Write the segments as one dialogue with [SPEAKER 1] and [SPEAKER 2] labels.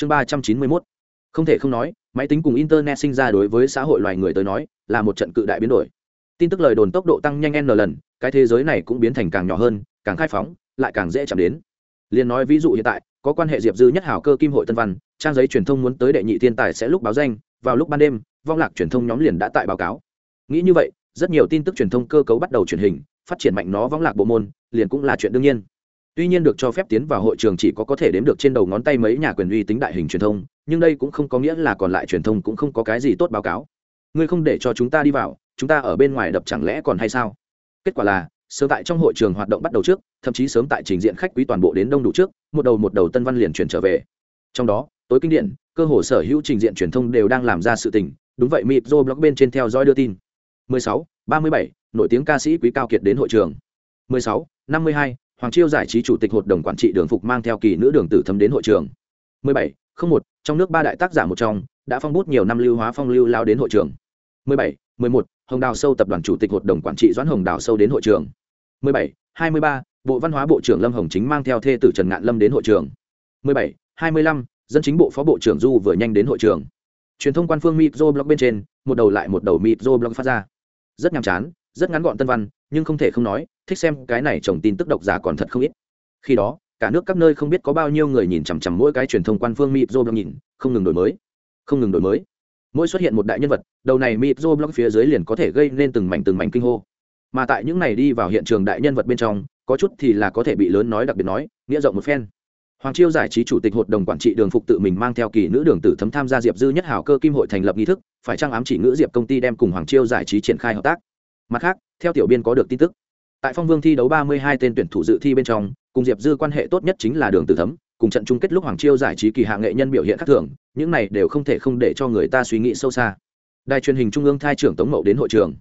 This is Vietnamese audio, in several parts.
[SPEAKER 1] chương ba trăm chín mươi mốt. Không thể không nói, máy tính cùng internet sinh ra đối với xã hội loài người tới nói, là một trận cự đại biến đổi. Tin tức lời đồn tốc độ tăng nhanh n lần, cái thế giới này cũng biến thành càng nhỏ hơn, càng khai phóng, lại càng dễ chạm đến. Liền nói ví dụ hiện tại, có quan hệ diệp dư nhất hảo cơ kim hội tân văn, trang giấy truyền thông muốn tới đệ nhị thiên tài sẽ lúc báo danh, vào lúc ban đêm, vong lạc truyền thông nhóm liền đã tại báo cáo. Nghĩ như vậy, rất nhiều tin tức truyền thông cơ cấu bắt đầu truyền hình, phát triển mạnh nó vong lạc bộ môn, liền cũng là chuyện đương nhiên tuy nhiên được cho phép tiến vào hội trường chỉ có có thể đếm được trên đầu ngón tay mấy nhà quyền uy tính đại hình truyền thông nhưng đây cũng không có nghĩa là còn lại truyền thông cũng không có cái gì tốt báo cáo. Ngươi không để cho chúng ta đi vào chúng ta ở bên ngoài đập chẳng lẽ còn hay sao? Kết quả là sớm tại trong hội trường hoạt động bắt đầu trước thậm chí sớm tại trình diện khách quý toàn bộ đến đông đủ trước một đầu một đầu tân văn liền chuyển trở về. Trong đó tối kinh điển cơ hồ sở hữu trình diện truyền thông đều đang làm ra sự tình đúng vậy mịp dô blog bên trên theo dõi đưa tin. 16, 37, nổi tiếng ca sĩ quý cao kiệt đến hội trường. 16, 52, hoàng chiêu giải trí chủ tịch hội đồng quản trị đường phục mang theo kỳ nữ đường tử thấm đến hội trường. 17, 01, trong nước ba đại tác giả một trong đã phong bút nhiều năm lưu hóa phong lưu lao đến hội trường. 17, 11, hồng đào sâu tập đoàn chủ tịch hội đồng quản trị doãn hồng đào sâu đến hội trường. 17, 23, bộ văn hóa bộ trưởng lâm hồng chính mang theo thê tử trần ngạn lâm đến hội trường. 17, 25, dân chính bộ phó bộ trưởng du vừa nhanh đến hội trường. Truyền thông quan phương mitro blog bên trên một đầu lại một đầu mitro blog phát ra. Rất nhàm chán rất ngắn gọn tân văn, nhưng không thể không nói, thích xem cái này chồng tin tức độc giả còn thật không ít. Khi đó, cả nước các nơi không biết có bao nhiêu người nhìn chằm chằm mỗi cái truyền thông quan phương mitro blog nhìn, không ngừng đổi mới, không ngừng đổi mới. Mỗi xuất hiện một đại nhân vật, đầu này mitro blog phía dưới liền có thể gây nên từng mảnh từng mảnh kinh hô. Mà tại những này đi vào hiện trường đại nhân vật bên trong, có chút thì là có thể bị lớn nói đặc biệt nói, nghĩa rộng một phen. Hoàng chiêu giải trí chủ tịch hội đồng quản trị đường phục tự mình mang theo kỳ nữ đường tử thấm tham gia diệp dư nhất hảo cơ kim hội thành lập nghi thức, phải trang ám chỉ ngữ diệp công ty đem cùng hoàng chiêu giải trí triển khai hợp tác? Mặt khác, theo tiểu biên có được tin tức, tại phong vương thi đấu ba mươi hai tên tuyển thủ dự thi bên trong, cùng diệp dư quan hệ tốt nhất chính là đường tử thấm, cùng trận chung kết lúc hoàng chiêu giải trí kỳ hạ nghệ nhân biểu hiện khác thường, những này đều không thể không để cho người ta suy nghĩ sâu xa. Đài truyền hình trung ương thai trưởng tống mậu đến hội trường.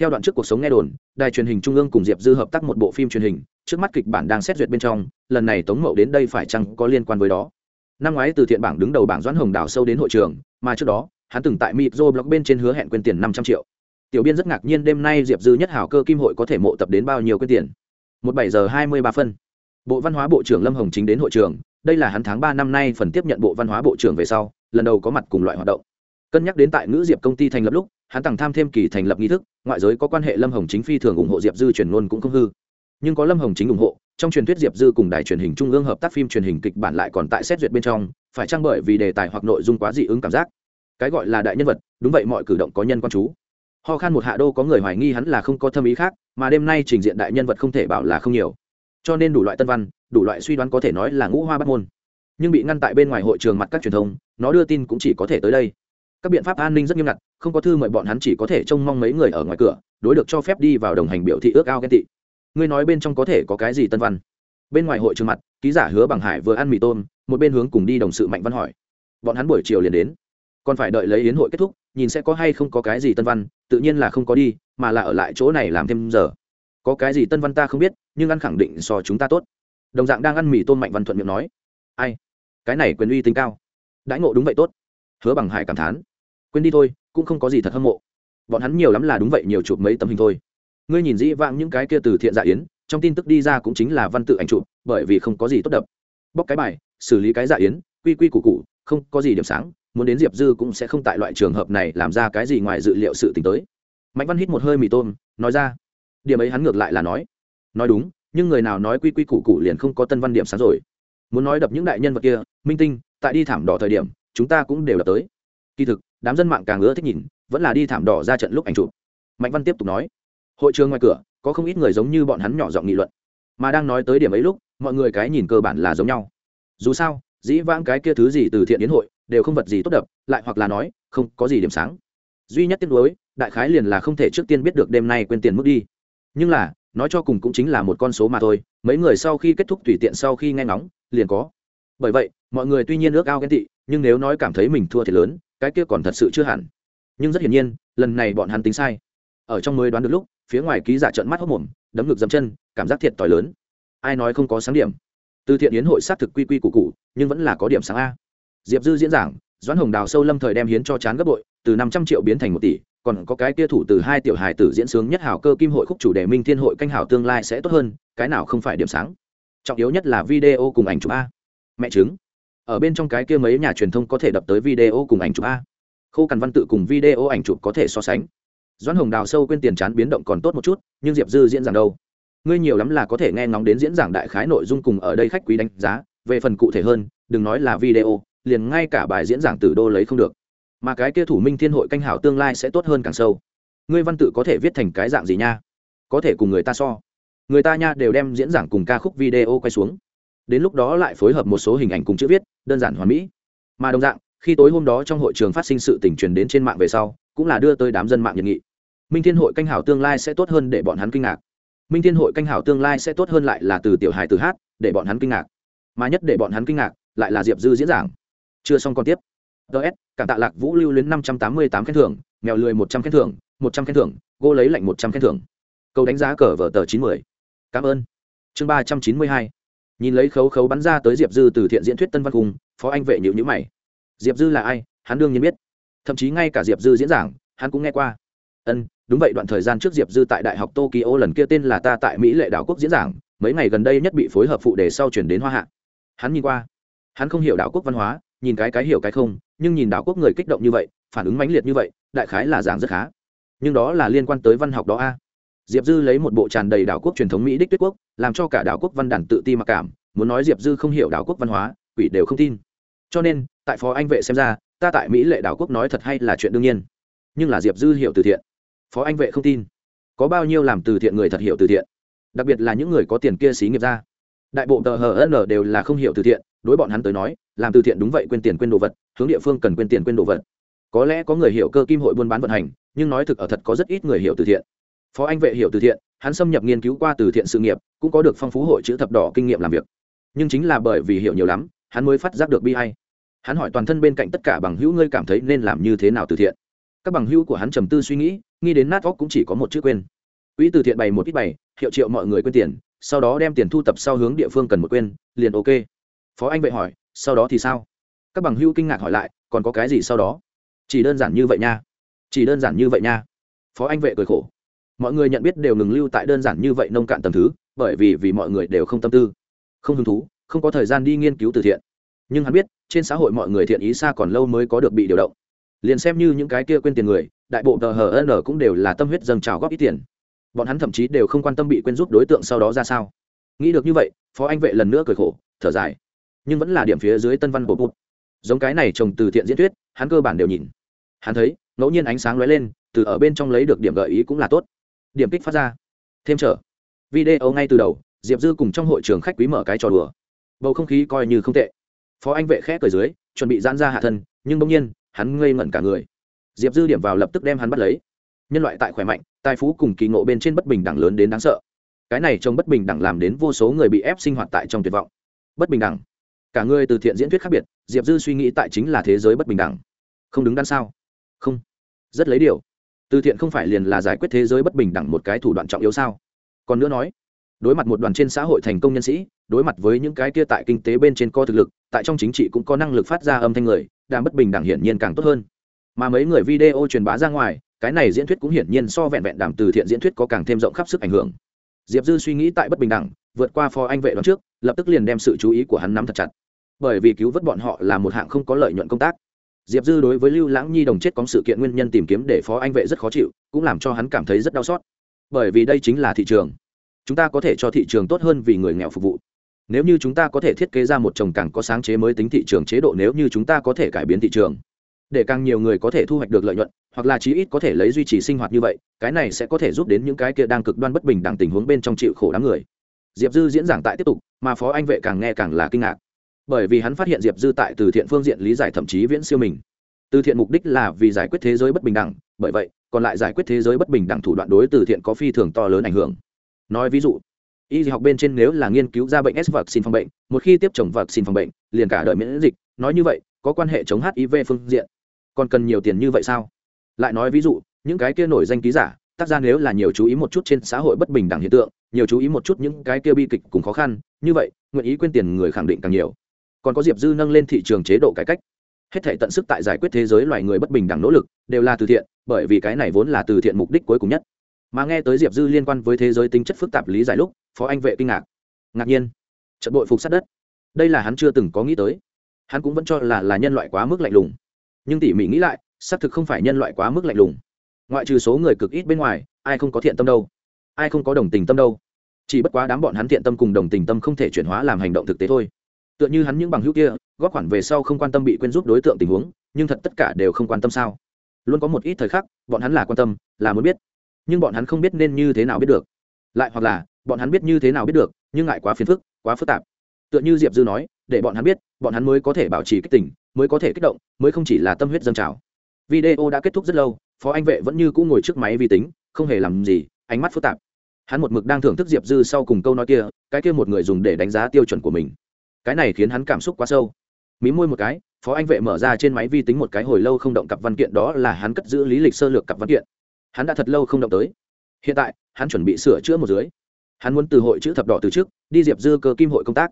[SPEAKER 1] Theo đoạn trước cuộc sống nghe đồn, đài truyền hình trung ương cùng diệp dư hợp tác một bộ phim truyền hình, trước mắt kịch bản đang xét duyệt bên trong, lần này tống mậu đến đây phải chăng có liên quan với đó? Năm ngoái từ thiện bảng đứng đầu bảng doãn hồng đào sâu đến hội trường, mà trước đó, hắn từng tại mitro blog bên trên hứa hẹn quên tiền năm trăm triệu tiểu biên rất ngạc nhiên đêm nay diệp dư nhất hảo cơ kim hội có thể mộ tập đến bao nhiêu quyên tiền. Một bảy giờ hai mươi ba phân. Bộ văn hóa bộ trưởng lâm hồng chính đến hội trường, đây là hắn tháng ba năm nay phần tiếp nhận bộ văn hóa bộ trưởng về sau, lần đầu có mặt cùng loại hoạt động. Cân nhắc đến tại ngữ diệp công ty thành lập lúc, hắn tặng tham thêm kỳ thành lập nghi thức, ngoại giới có quan hệ lâm hồng chính phi thường ủng hộ diệp dư truyền ngôn cũng không hư. Nhưng có lâm hồng chính ủng hộ, trong truyền thuyết diệp dư cùng đài truyền hình trung ương hợp tác phim truyền hình kịch bản lại còn tại xét duyệt bên trong, phải trang bởi vì đề tài hoặc nội dung quá dị ứng cảm giác? Cái gọi là đại nhân vật, đúng vậy mọi cử động có nhân quan chú ho khan một hạ đô có người hoài nghi hắn là không có thâm ý khác, mà đêm nay trình diện đại nhân vật không thể bảo là không nhiều. Cho nên đủ loại tân văn, đủ loại suy đoán có thể nói là ngũ hoa bắt môn. Nhưng bị ngăn tại bên ngoài hội trường mặt các truyền thông, nó đưa tin cũng chỉ có thể tới đây. Các biện pháp an ninh rất nghiêm ngặt, không có thư mời bọn hắn chỉ có thể trông mong mấy người ở ngoài cửa, đối được cho phép đi vào đồng hành biểu thị ước ao ghen tị. Ngươi nói bên trong có thể có cái gì tân văn? Bên ngoài hội trường mặt, ký giả hứa bằng hải vừa ăn mì tôm, một bên hướng cùng đi đồng sự mạnh văn hỏi. Bọn hắn buổi chiều liền đến còn phải đợi lấy yến hội kết thúc nhìn sẽ có hay không có cái gì tân văn tự nhiên là không có đi mà là ở lại chỗ này làm thêm giờ. Có cái gì tân văn ta không biết nhưng ăn khẳng định so chúng ta tốt. Đồng dạng đang ăn mì tôm mạnh văn thuận miệng nói. Ai? Cái này quyền uy tính cao. Đãi ngộ đúng vậy tốt. Hứa bằng hải cảm thán. Quên đi thôi cũng không có gì thật hâm mộ. Bọn hắn nhiều lắm là đúng vậy nhiều chụp mấy tấm hình thôi. Ngươi nhìn dĩ vãng những cái kia từ thiện dạ yến trong tin tức đi ra cũng chính là văn tự ảnh chụp bởi vì không có gì tốt đập. Bóc cái bài xử lý cái dạ yến quy quy củ củ, không có gì điểm sáng muốn đến diệp dư cũng sẽ không tại loại trường hợp này làm ra cái gì ngoài dự liệu sự t ì n h tới. Mạnh văn hít một hơi mì tôm, nói ra, điểm ấy hắn ngược lại là nói. Nói đúng, nhưng người nào nói quy quy củ cụ liền không có tân văn điểm sáng rồi. Muốn nói đập những đại nhân vật kia, minh tinh, tại đi thảm đỏ thời điểm, chúng ta cũng đều đập tới. Kỳ thực, đám dân mạng càng ưa thích nhìn, vẫn là đi thảm đỏ ra trận lúc ảnh chụp. Mạnh văn tiếp tục nói, hội trường ngoài cửa, có không ít người giống như bọn hắn nhỏ giọng nghị luận. Mà đang nói tới điểm ấy lúc, mọi người cái nhìn cơ bản là giống nhau. Dù sao, dĩ vãng cái kia thứ gì từ thiện đến hội đều không vật gì tốt đập, lại hoặc là nói, không có gì điểm sáng. Duy nhất tiếc nuối, đại khái liền là không thể trước tiên biết được đêm nay quên tiền mức đi. Nhưng là, nói cho cùng cũng chính là một con số mà thôi, mấy người sau khi kết thúc tùy tiện sau khi nghe ngóng, liền có. Bởi vậy, mọi người tuy nhiên ước ao ghen tị, nhưng nếu nói cảm thấy mình thua thì lớn, cái kia còn thật sự chưa hẳn. Nhưng rất hiển nhiên, lần này bọn hắn tính sai. Ở trong mới đoán được lúc, phía ngoài ký giả trận mắt hốc mồm, đấm ngực dầm chân, cảm giác thiệt t lớn. Ai nói không có sáng điểm? Từ thiện yến hội xác thực quy quy củ cụ nhưng vẫn là có điểm sáng a diệp dư diễn giảng, doãn hồng đào sâu lâm thời đem hiến cho chán gấp bội, từ năm trăm triệu biến thành một tỷ, còn có cái kia thủ từ hai tiểu hài tử diễn sướng nhất hảo cơ kim hội khúc chủ đề minh thiên hội canh hảo tương lai sẽ tốt hơn, cái nào không phải điểm sáng. Trọng yếu nhất là video cùng ảnh chụp a. Mẹ chứng ở bên trong cái kia mấy nhà truyền thông có thể đập tới video cùng ảnh chụp a. Khô cằn văn tự cùng video ảnh chụp có thể so sánh. Doãn hồng đào sâu quên tiền chán biến động còn tốt một chút, nhưng diệp dư diễn giảng đâu? Ngươi nhiều lắm là có thể nghe ngóng đến diễn giảng đại khái nội dung cùng ở đây khách quý đánh giá, về phần cụ thể hơn, đừng nói là video liền ngay cả bài diễn giảng từ đô lấy không được. Mà cái kia thủ minh thiên hội canh hảo tương lai sẽ tốt hơn càng sâu. Ngươi văn tự có thể viết thành cái dạng gì nha? Có thể cùng người ta so. Người ta nha đều đem diễn giảng cùng ca khúc video quay xuống. Đến lúc đó lại phối hợp một số hình ảnh cùng chữ viết, đơn giản hoàn mỹ. Mà đồng dạng, khi tối hôm đó trong hội trường phát sinh sự tình truyền đến trên mạng về sau, cũng là đưa tới đám dân mạng nhiệt nghị. Minh thiên hội canh hảo tương lai sẽ tốt hơn để bọn hắn kinh ngạc. Minh thiên hội canh hảo tương lai sẽ tốt hơn lại là từ tiểu hài từ hát, để bọn hắn kinh ngạc. Mà nhất để bọn hắn kinh ngạc, lại là diệp dư diễn giảng chưa xong còn tiếp. Ts cảm tạ lạc vũ lưu luyến năm trăm tám mươi tám khen thưởng mèo lười một trăm khen thưởng một trăm khen thưởng gô lấy lạnh một trăm khen thưởng. Câu đánh giá cờ vở tờ chín mươi cảm ơn. Chương ba trăm chín mươi hai. Nhìn lấy khấu khấu bắn ra tới diệp dư từ thiện diễn thuyết tân văn Hùng, phó anh vệ nhịu nhữ mày. Diệp dư là ai? Hắn đương nhiên biết. Thậm chí ngay cả diệp dư diễn giảng hắn cũng nghe qua. Ân đúng vậy đoạn thời gian trước diệp dư tại đại học tokyo lần kia tên là ta tại mỹ lệ đảo quốc diễn giảng mấy ngày gần đây nhất bị phối hợp phụ đề sau chuyển đến hoa hạ. Hắn nhìn qua. Hắn không hiểu đảo quốc văn hóa nhìn cái cái hiểu cái không, nhưng nhìn đảo quốc người kích động như vậy, phản ứng mãnh liệt như vậy, đại khái là giảng rất khá. Nhưng đó là liên quan tới văn học đó a. Diệp dư lấy một bộ tràn đầy đảo quốc truyền thống mỹ đích tuyết quốc, làm cho cả đảo quốc văn đàn tự ti mặc cảm, muốn nói diệp dư không hiểu đảo quốc văn hóa, quỷ đều không tin. Cho nên, tại phó anh vệ xem ra, ta tại mỹ lệ đảo quốc nói thật hay là chuyện đương nhiên. Nhưng là diệp dư hiểu từ thiện. Phó anh vệ không tin. Có bao nhiêu làm từ thiện người thật hiểu từ thiện? Đặc biệt là những người có tiền kia xí nghiệp ra. Đại bộ tờ hờ n đều là không hiểu từ thiện đối bọn hắn tới nói, làm từ thiện đúng vậy quên tiền quên đồ vật, hướng địa phương cần quên tiền quên đồ vật. Có lẽ có người hiểu cơ kim hội buôn bán vận hành, nhưng nói thực ở thật có rất ít người hiểu từ thiện. Phó anh vệ hiểu từ thiện, hắn xâm nhập nghiên cứu qua từ thiện sự nghiệp, cũng có được phong phú hội chữ thập đỏ kinh nghiệm làm việc. Nhưng chính là bởi vì hiểu nhiều lắm, hắn mới phát giác được bi hay hắn hỏi toàn thân bên cạnh tất cả bằng hữu ngươi cảm thấy nên làm như thế nào từ thiện. Các bằng hữu của hắn trầm tư suy nghĩ nghĩ đến nát óc cũng chỉ có một chữ quên. Quỹ từ thiện bày một ít bày, hiệu triệu mọi người quên tiền, sau đó đem tiền thu tập sau hướng địa phương cần một quên, liền ok phó anh vệ hỏi, sau đó thì sao? Các bằng hữu kinh ngạc hỏi lại, còn có cái gì sau đó? Chỉ đơn giản như vậy nha. Chỉ đơn giản như vậy nha. Phó anh vệ cười khổ, mọi người nhận biết đều ngừng lưu tại đơn giản như vậy nông cạn tầm thứ, bởi vì vì mọi người đều không tâm tư, không hứng thú, không có thời gian đi nghiên cứu từ thiện. Nhưng hắn biết, trên xã hội mọi người thiện ý xa còn lâu mới có được bị điều động. Liền xem như những cái kia quên tiền người, đại bộ tờ hờ n cũng đều là tâm huyết dâng trào góp ít tiền. Bọn hắn thậm chí đều không quan tâm bị quên giúp đối tượng sau đó ra sao. Nghĩ được như vậy, phó anh vệ lần nữa cười khổ, thở dài nhưng vẫn là điểm phía dưới tân văn bộ bút giống cái này trồng từ thiện diễn thuyết, hắn cơ bản đều nhìn. Hắn thấy, ngẫu nhiên ánh sáng lóe lên, từ ở bên trong lấy được điểm gợi ý cũng là tốt. Điểm kích phát ra. Thêm trở. Video ngay từ đầu, diệp dư cùng trong hội trường khách quý mở cái trò đùa. Bầu không khí coi như không tệ. Phó anh vệ khẽ cởi dưới, chuẩn bị giãn ra hạ thân, nhưng bỗng nhiên, hắn ngây ngẩn cả người. Diệp dư điểm vào lập tức đem hắn bắt lấy. Nhân loại tại khỏe mạnh, tài phú cùng kỳ ngộ bên trên bất bình đẳng lớn đến đáng sợ. Cái này trông bất bình đẳng làm đến vô số người bị ép sinh hoạt tại trong tuyệt vọng. Bất bình đẳng cả người từ thiện diễn thuyết khác biệt, diệp dư suy nghĩ tại chính là thế giới bất bình đẳng. Không đứng đắn sao? Không. Rất lấy điều. Từ thiện không phải liền là giải quyết thế giới bất bình đẳng một cái thủ đoạn trọng yếu sao? Còn nữa nói, đối mặt một đoàn trên xã hội thành công nhân sĩ, đối mặt với những cái kia tại kinh tế bên trên co thực lực, tại trong chính trị cũng có năng lực phát ra âm thanh người đang bất bình đẳng hiển nhiên càng tốt hơn. Mà mấy người video truyền bá ra ngoài, cái này diễn thuyết cũng hiển nhiên so vẹn vẹn đàm từ thiện diễn thuyết có càng thêm rộng khắp sức ảnh hưởng. Diệp dư suy nghĩ tại bất bình đẳng, vượt qua phó anh vệ đoạn trước, lập tức liền đem sự chú ý của hắn nắm thật chặt bởi vì cứu vớt bọn họ là một hạng không có lợi nhuận công tác. Diệp dư đối với lưu lãng nhi đồng chết có sự kiện nguyên nhân tìm kiếm để phó anh vệ rất khó chịu, cũng làm cho hắn cảm thấy rất đau xót. Bởi vì đây chính là thị trường. Chúng ta có thể cho thị trường tốt hơn vì người nghèo phục vụ. Nếu như chúng ta có thể thiết kế ra một chồng càng có sáng chế mới tính thị trường chế độ nếu như chúng ta có thể cải biến thị trường. Để càng nhiều người có thể thu hoạch được lợi nhuận, hoặc là chí ít có thể lấy duy trì sinh hoạt như vậy, cái này sẽ có thể giúp đến những cái kia đang cực đoan bất bình đẳng tình huống bên trong chịu khổ đám người. Diệp dư diễn giảng tại tiếp tục, mà phó anh vệ càng nghe càng là kinh ngạc bởi vì hắn phát hiện diệp dư tại từ thiện phương diện lý giải thậm chí viễn siêu mình. Từ thiện mục đích là vì giải quyết thế giới bất bình đẳng, bởi vậy, còn lại giải quyết thế giới bất bình đẳng thủ đoạn đối từ thiện có phi thường to lớn ảnh hưởng. Nói ví dụ, y học bên trên nếu là nghiên cứu ra bệnh s vật xin phòng bệnh, một khi tiếp chồng vật xin phòng bệnh, liền cả đời miễn dịch, nói như vậy, có quan hệ chống hiv phương diện. Còn cần nhiều tiền như vậy sao? Lại nói ví dụ, những cái kia nổi danh ký giả, tác ra nếu là nhiều chú ý một chút trên xã hội bất bình đẳng hiện tượng, nhiều chú ý một chút những cái kia bi kịch cùng khó khăn, như vậy, nguyện ý quên tiền người khẳng định càng nhiều còn có diệp dư nâng lên thị trường chế độ cải cách. Hết thể tận sức tại giải quyết thế giới loài người bất bình đẳng nỗ lực, đều là từ thiện, bởi vì cái này vốn là từ thiện mục đích cuối cùng nhất. Mà nghe tới diệp dư liên quan với thế giới tính chất phức tạp lý giải lúc, phó anh vệ kinh ngạc. Ngạc nhiên. Trận bội phục sát đất. Đây là hắn chưa từng có nghĩ tới. Hắn cũng vẫn cho là là nhân loại quá mức lạnh lùng. Nhưng tỉ mỉ nghĩ lại, xác thực không phải nhân loại quá mức lạnh lùng. Ngoại trừ số người cực ít bên ngoài, ai không có thiện tâm đâu? Ai không có đồng tình tâm đâu? Chỉ bất quá đám bọn hắn thiện tâm cùng đồng tình tâm không thể chuyển hóa làm hành động thực tế thôi tựa như hắn những bằng hữu kia, góp khoản về sau không quan tâm bị quên giúp đối tượng tình huống, nhưng thật tất cả đều không quan tâm sao? Luôn có một ít thời khắc, bọn hắn là quan tâm, là muốn biết. Nhưng bọn hắn không biết nên như thế nào biết được. Lại hoặc là, bọn hắn biết như thế nào biết được, nhưng ngại quá phiền phức, quá phức tạp. Tựa như diệp dư nói, để bọn hắn biết, bọn hắn mới có thể bảo trì kích tỉnh mới có thể kích động, mới không chỉ là tâm huyết dân trào. Video đã kết thúc rất lâu, phó anh vệ vẫn như cũ ngồi trước máy vi tính, không hề làm gì, ánh mắt phức tạp. Hắn một mực đang thưởng thức diệp dư sau cùng câu nói kia, cái kia một người dùng để đánh giá tiêu chuẩn của mình cái này khiến hắn cảm xúc quá sâu. Mí môi một cái, phó anh vệ mở ra trên máy vi tính một cái hồi lâu không động cặp văn kiện đó là hắn cất giữ lý lịch sơ lược cặp văn kiện. Hắn đã thật lâu không động tới. Hiện tại, hắn chuẩn bị sửa chữa một dưới. Hắn muốn từ hội chữ thập đỏ từ trước, đi diệp dư cơ kim hội công tác.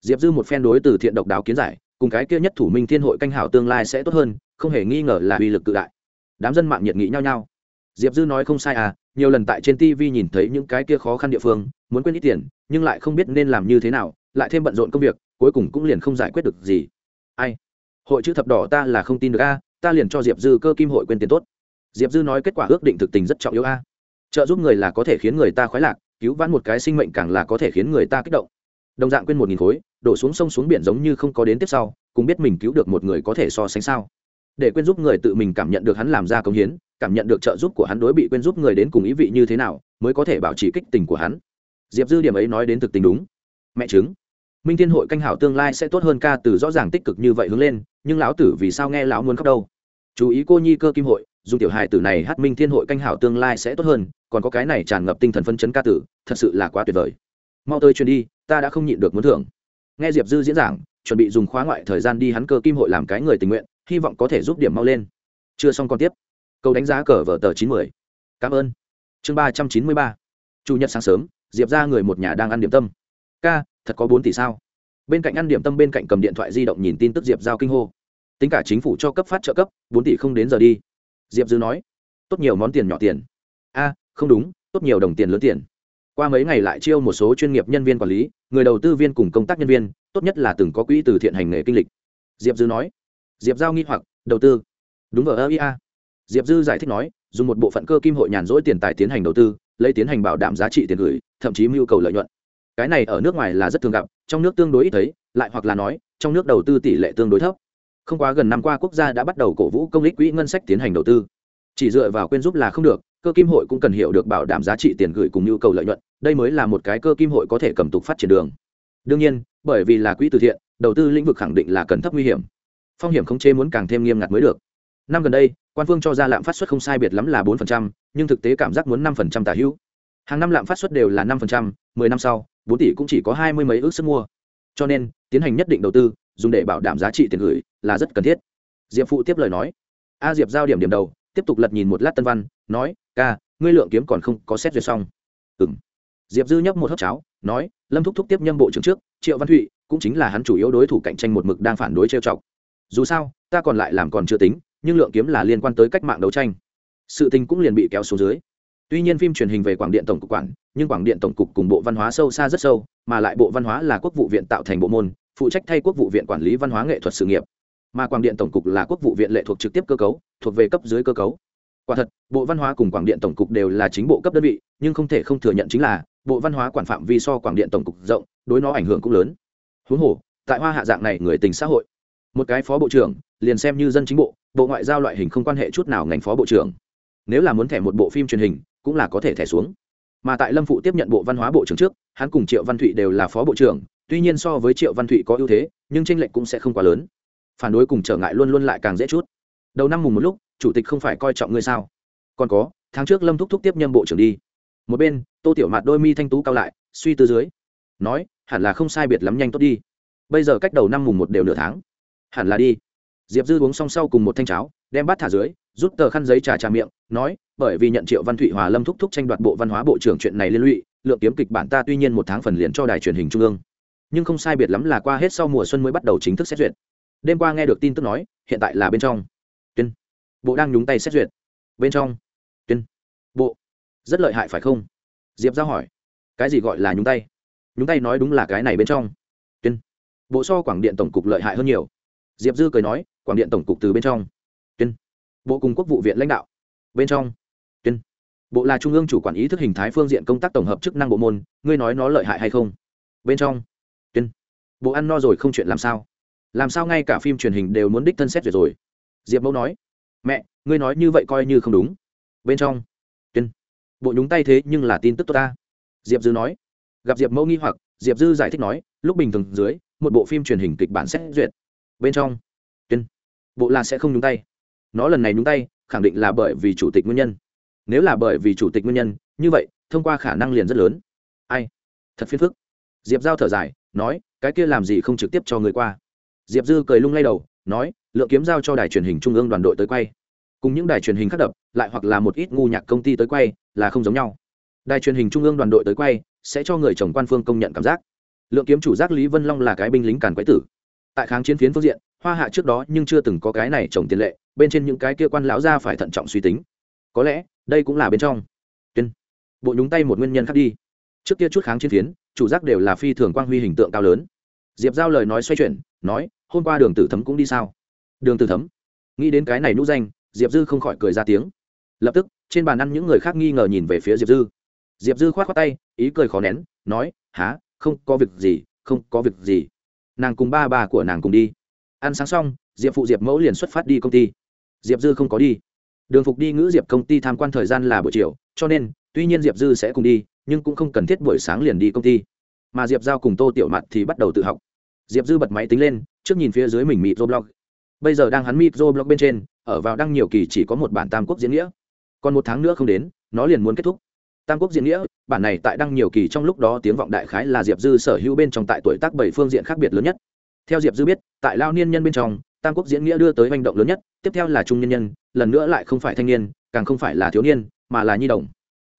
[SPEAKER 1] Diệp dư một phen đối từ thiện độc đáo kiến giải, cùng cái kia nhất thủ minh thiên hội canh hảo tương lai sẽ tốt hơn, không hề nghi ngờ là uy lực cự đại. Đám dân mạng nhiệt nghị nhau nhau. Diệp dư nói không sai à nhiều lần tại trên tv nhìn thấy những cái kia khó khăn địa phương, muốn quên ít tiền, nhưng lại không biết nên làm như thế nào lại thêm bận rộn công việc, cuối cùng cũng liền không giải quyết được gì. Ai? Hội chữ thập đỏ ta là không tin được a, ta liền cho diệp dư cơ kim hội quên tiền tốt. Diệp dư nói kết quả ước định thực tình rất trọng yếu a. Trợ giúp người là có thể khiến người ta khoái lạc, cứu vãn một cái sinh mệnh càng là có thể khiến người ta kích động. Đồng dạng quên một nghìn khối, đổ xuống sông xuống biển giống như không có đến tiếp sau cũng biết mình cứu được một người có thể so sánh sao. Để quên giúp người tự mình cảm nhận được hắn làm ra công hiến, cảm nhận được trợ giúp của hắn đối bị quên giúp người đến cùng ý vị như thế nào, mới có thể bảo trì kích tình của hắn. Diệp dư điểm ấy nói đến thực tình đúng. Mẹ chứng minh thiên hội canh hảo tương lai sẽ tốt hơn ca từ rõ ràng tích cực như vậy hướng lên, nhưng lão tử vì sao nghe lão muốn khóc đâu? Chú ý cô nhi cơ kim hội, dùng tiểu hài tử này hát minh thiên hội canh hảo tương lai sẽ tốt hơn, còn có cái này tràn ngập tinh thần phân chấn ca tử, thật sự là quá tuyệt vời. Mau tới truyền đi, ta đã không nhịn được muốn thưởng. Nghe diệp dư diễn giảng, chuẩn bị dùng khóa ngoại thời gian đi hắn cơ kim hội làm cái người tình nguyện, hy vọng có thể giúp điểm mau lên. Chưa xong còn tiếp. Câu đánh giá cờ vở tờ chín mươi cảm ơn. Chương ba trăm chín mươi ba. Chủ nhật sáng sớm, diệp ra người một nhà đang ăn điểm tâm. Ca thật có bốn tỷ sao? Bên cạnh ăn điểm tâm, bên cạnh cầm điện thoại di động nhìn tin tức diệp giao kinh hô. Tính cả chính phủ cho cấp phát trợ cấp, bốn tỷ không đến giờ đi. Diệp dư nói, tốt nhiều món tiền nhỏ tiền. A, không đúng, tốt nhiều đồng tiền lớn tiền. Qua mấy ngày lại chiêu một số chuyên nghiệp nhân viên quản lý, người đầu tư viên cùng công tác nhân viên, tốt nhất là từng có quỹ từ thiện hành nghề kinh lịch. Diệp dư nói, diệp giao nghi hoặc, đầu tư. Đúng ở ơ diệp dư giải thích nói, dùng một bộ phận cơ kim hội nhàn rỗi tiền tài tiến hành đầu tư, lấy tiến hành bảo đảm giá trị tiền gửi, thậm chí mưu cầu lợi nhuận cái này ở nước ngoài là rất thường gặp, trong nước tương đối ít thấy, lại hoặc là nói, trong nước đầu tư tỷ lệ tương đối thấp. Không quá gần năm qua quốc gia đã bắt đầu cổ vũ công lý quỹ ngân sách tiến hành đầu tư. Chỉ dựa vào quyên giúp là không được, cơ kim hội cũng cần hiểu được bảo đảm giá trị tiền gửi cùng nhu cầu lợi nhuận, đây mới là một cái cơ kim hội có thể cầm tục phát triển đường. Đương nhiên, bởi vì là quỹ từ thiện, đầu tư lĩnh vực khẳng định là cần thấp nguy hiểm. Phong hiểm khống chế muốn càng thêm nghiêm ngặt mới được. Năm gần đây, quan phương cho ra lạm phát suất không sai biệt lắm là bốn nhưng thực tế cảm giác muốn năm tả hữu hàng năm lạm phát suất đều là năm phần trăm, mười năm sau bốn tỷ cũng chỉ có hai mươi mấy ước sức mua. Cho nên tiến hành nhất định đầu tư dùng để bảo đảm giá trị tiền gửi là rất cần thiết. Diệp phụ tiếp lời nói. A diệp giao điểm điểm đầu tiếp tục lật nhìn một lát tân văn nói ca ngươi lượng kiếm còn không có xét duyệt xong. Ừ m diệp dư nhấp một hớp cháo nói lâm thúc thúc tiếp nhâm bộ trưởng trước triệu văn thụy cũng chính là hắn chủ yếu đối thủ cạnh tranh một mực đang phản đối trêu chọc. Dù sao ta còn lại làm còn chưa tính nhưng lượng kiếm là liên quan tới cách mạng đấu tranh. Sự tình cũng liền bị kéo xuống dưới tuy nhiên phim truyền hình về quảng điện tổng cục quản, nhưng quảng điện tổng cục cùng bộ văn hóa sâu xa rất sâu, mà lại bộ văn hóa là quốc vụ viện tạo thành bộ môn, phụ trách thay quốc vụ viện quản lý văn hóa nghệ thuật sự nghiệp. Mà quảng điện tổng cục là quốc vụ viện lệ thuộc trực tiếp cơ cấu, thuộc về cấp dưới cơ cấu. Quả thật, bộ văn hóa cùng quảng điện tổng cục đều là chính bộ cấp đơn vị, nhưng không thể không thừa nhận chính là, bộ văn hóa quản phạm vi so quảng điện tổng cục rộng, đối nó ảnh hưởng cũng lớn. Huống hồ, tại hoa hạ dạng này người tình xã hội, một cái phó bộ trưởng, liền xem như dân chính bộ bộ ngoại giao loại hình không quan hệ chút nào ngành phó bộ trưởng. Nếu là muốn thẻ một bộ phim truyền hình cũng là có thể thẻ xuống. Mà tại lâm phụ tiếp nhận bộ văn hóa bộ trưởng trước, hắn cùng triệu văn thụy đều là phó bộ trưởng, tuy nhiên so với triệu văn thụy có ưu thế, nhưng tranh lệch cũng sẽ không quá lớn. Phản đối cùng trở ngại luôn luôn lại càng dễ chút. Đầu năm mùng một lúc, chủ tịch không phải coi trọng ngươi sao? Còn có, tháng trước lâm thúc thúc tiếp nhâm bộ trưởng đi. Một bên, tô tiểu mạt đôi mi thanh tú cao lại, suy tư dưới. Nói, hẳn là không sai biệt lắm nhanh tốt đi. Bây giờ cách đầu năm mùng một đều nửa tháng. Hẳn là đi. Diệp dư uống xong sau cùng một thanh cháo, đem bát thả dưới rút tờ khăn giấy trà trà miệng, nói, bởi vì nhận triệu văn thụy hòa lâm thúc thúc tranh đoạt bộ văn hóa bộ trưởng chuyện này liên lụy, lượng kiếm kịch bản ta tuy nhiên một tháng phần liền cho đài truyền hình trung ương. Nhưng không sai biệt lắm là qua hết sau mùa xuân mới bắt đầu chính thức xét duyệt. Đêm qua nghe được tin tức nói, hiện tại là bên trong. Tuyên. Bộ đang nhúng tay xét duyệt. Bên trong. Tuyên. Bộ. Rất lợi hại phải không? Diệp giao hỏi. Cái gì gọi là nhúng tay? Nhúng tay nói đúng là cái này bên trong. Tuyên. Bộ so quảng điện tổng cục lợi hại hơn nhiều. Diệp dư cười nói, quảng điện tổng cục từ bên trong bộ cùng quốc vụ viện lãnh đạo. Bên trong, tuyên. Bộ là trung ương chủ quản ý thức hình thái phương diện công tác tổng hợp chức năng bộ môn, ngươi nói nó lợi hại hay không? Bên trong, tuyên. Bộ ăn no rồi không chuyện làm sao? Làm sao ngay cả phim truyền hình đều muốn đích thân xét duyệt rồi? Diệp mẫu nói. Mẹ, ngươi nói như vậy coi như không đúng. Bên trong, tuyên. Bộ nhúng tay thế nhưng là tin tức tốt ta. Diệp dư nói. Gặp diệp mẫu nghi hoặc, diệp dư giải thích nói, lúc bình thường dưới, một bộ phim truyền hình kịch bản xét duyệt. Bên trong, tuyên. Bộ là sẽ không nhúng tay nó lần này nhúng tay, khẳng định là bởi vì chủ tịch nguyên nhân. Nếu là bởi vì chủ tịch nguyên nhân, như vậy, thông qua khả năng liền rất lớn. Ai? Thật phiền phức. Diệp giao thở dài, nói, cái kia làm gì không trực tiếp cho người qua. Diệp dư cười lung lay đầu, nói, lượng kiếm giao cho đài truyền hình trung ương đoàn đội tới quay. Cùng những đài truyền hình khác đập, lại hoặc là một ít ngu nhạc công ty tới quay, là không giống nhau. Đài truyền hình trung ương đoàn đội tới quay, sẽ cho người chồng quan phương công nhận cảm giác. Lượng kiếm chủ giác lý vân long là cái binh lính càn quái tử tại kháng chiến phiến phương diện, hoa hạ trước đó nhưng chưa từng có cái này trồng tiền lệ, bên trên những cái kia quan lão ra phải thận trọng suy tính. Có lẽ, đây cũng là bên trong. Tuyên. Bộ nhúng tay một nguyên nhân khác đi. Trước kia chút kháng chiến phiến, chủ giác đều là phi thường quang huy hình tượng cao lớn. Diệp giao lời nói xoay chuyển, nói, hôm qua đường tử thấm cũng đi sao? Đường tử thấm. Nghĩ đến cái này nũ danh, diệp dư không khỏi cười ra tiếng. Lập tức, trên bàn ăn những người khác nghi ngờ nhìn về phía diệp dư. Diệp dư k h o á t khoác tay, ý cười khó nén, nói há không có việc gì, không có việc gì nàng cùng ba bà của nàng cùng đi. Ăn sáng xong, diệp phụ diệp mẫu liền xuất phát đi công ty. Diệp dư không có đi. Đường phục đi ngữ diệp công ty tham quan thời gian là buổi chiều, cho nên, tuy nhiên diệp dư sẽ cùng đi, nhưng cũng không cần thiết buổi sáng liền đi công ty. Mà diệp giao cùng tô tiểu mặt thì bắt đầu tự học. Diệp dư bật máy tính lên, trước nhìn phía dưới mình mịt blog bây giờ đang hắn mịt blog bên trên, ở vào đăng nhiều kỳ chỉ có một bản tam quốc diễn nghĩa. Còn một tháng nữa không đến, nó liền muốn kết thúc tam quốc diễn nghĩa, bản này tại đăng nhiều kỳ trong lúc đó tiếng vọng đại khái là diệp dư sở hữu bên trong tại tuổi tác bảy phương diện khác biệt lớn nhất. Theo diệp dư biết, tại lao niên nhân bên trong, tam quốc diễn nghĩa đưa tới manh động lớn nhất, tiếp theo là trung nhân nhân, lần nữa lại không phải thanh niên, càng không phải là thiếu niên, mà là nhi đồng.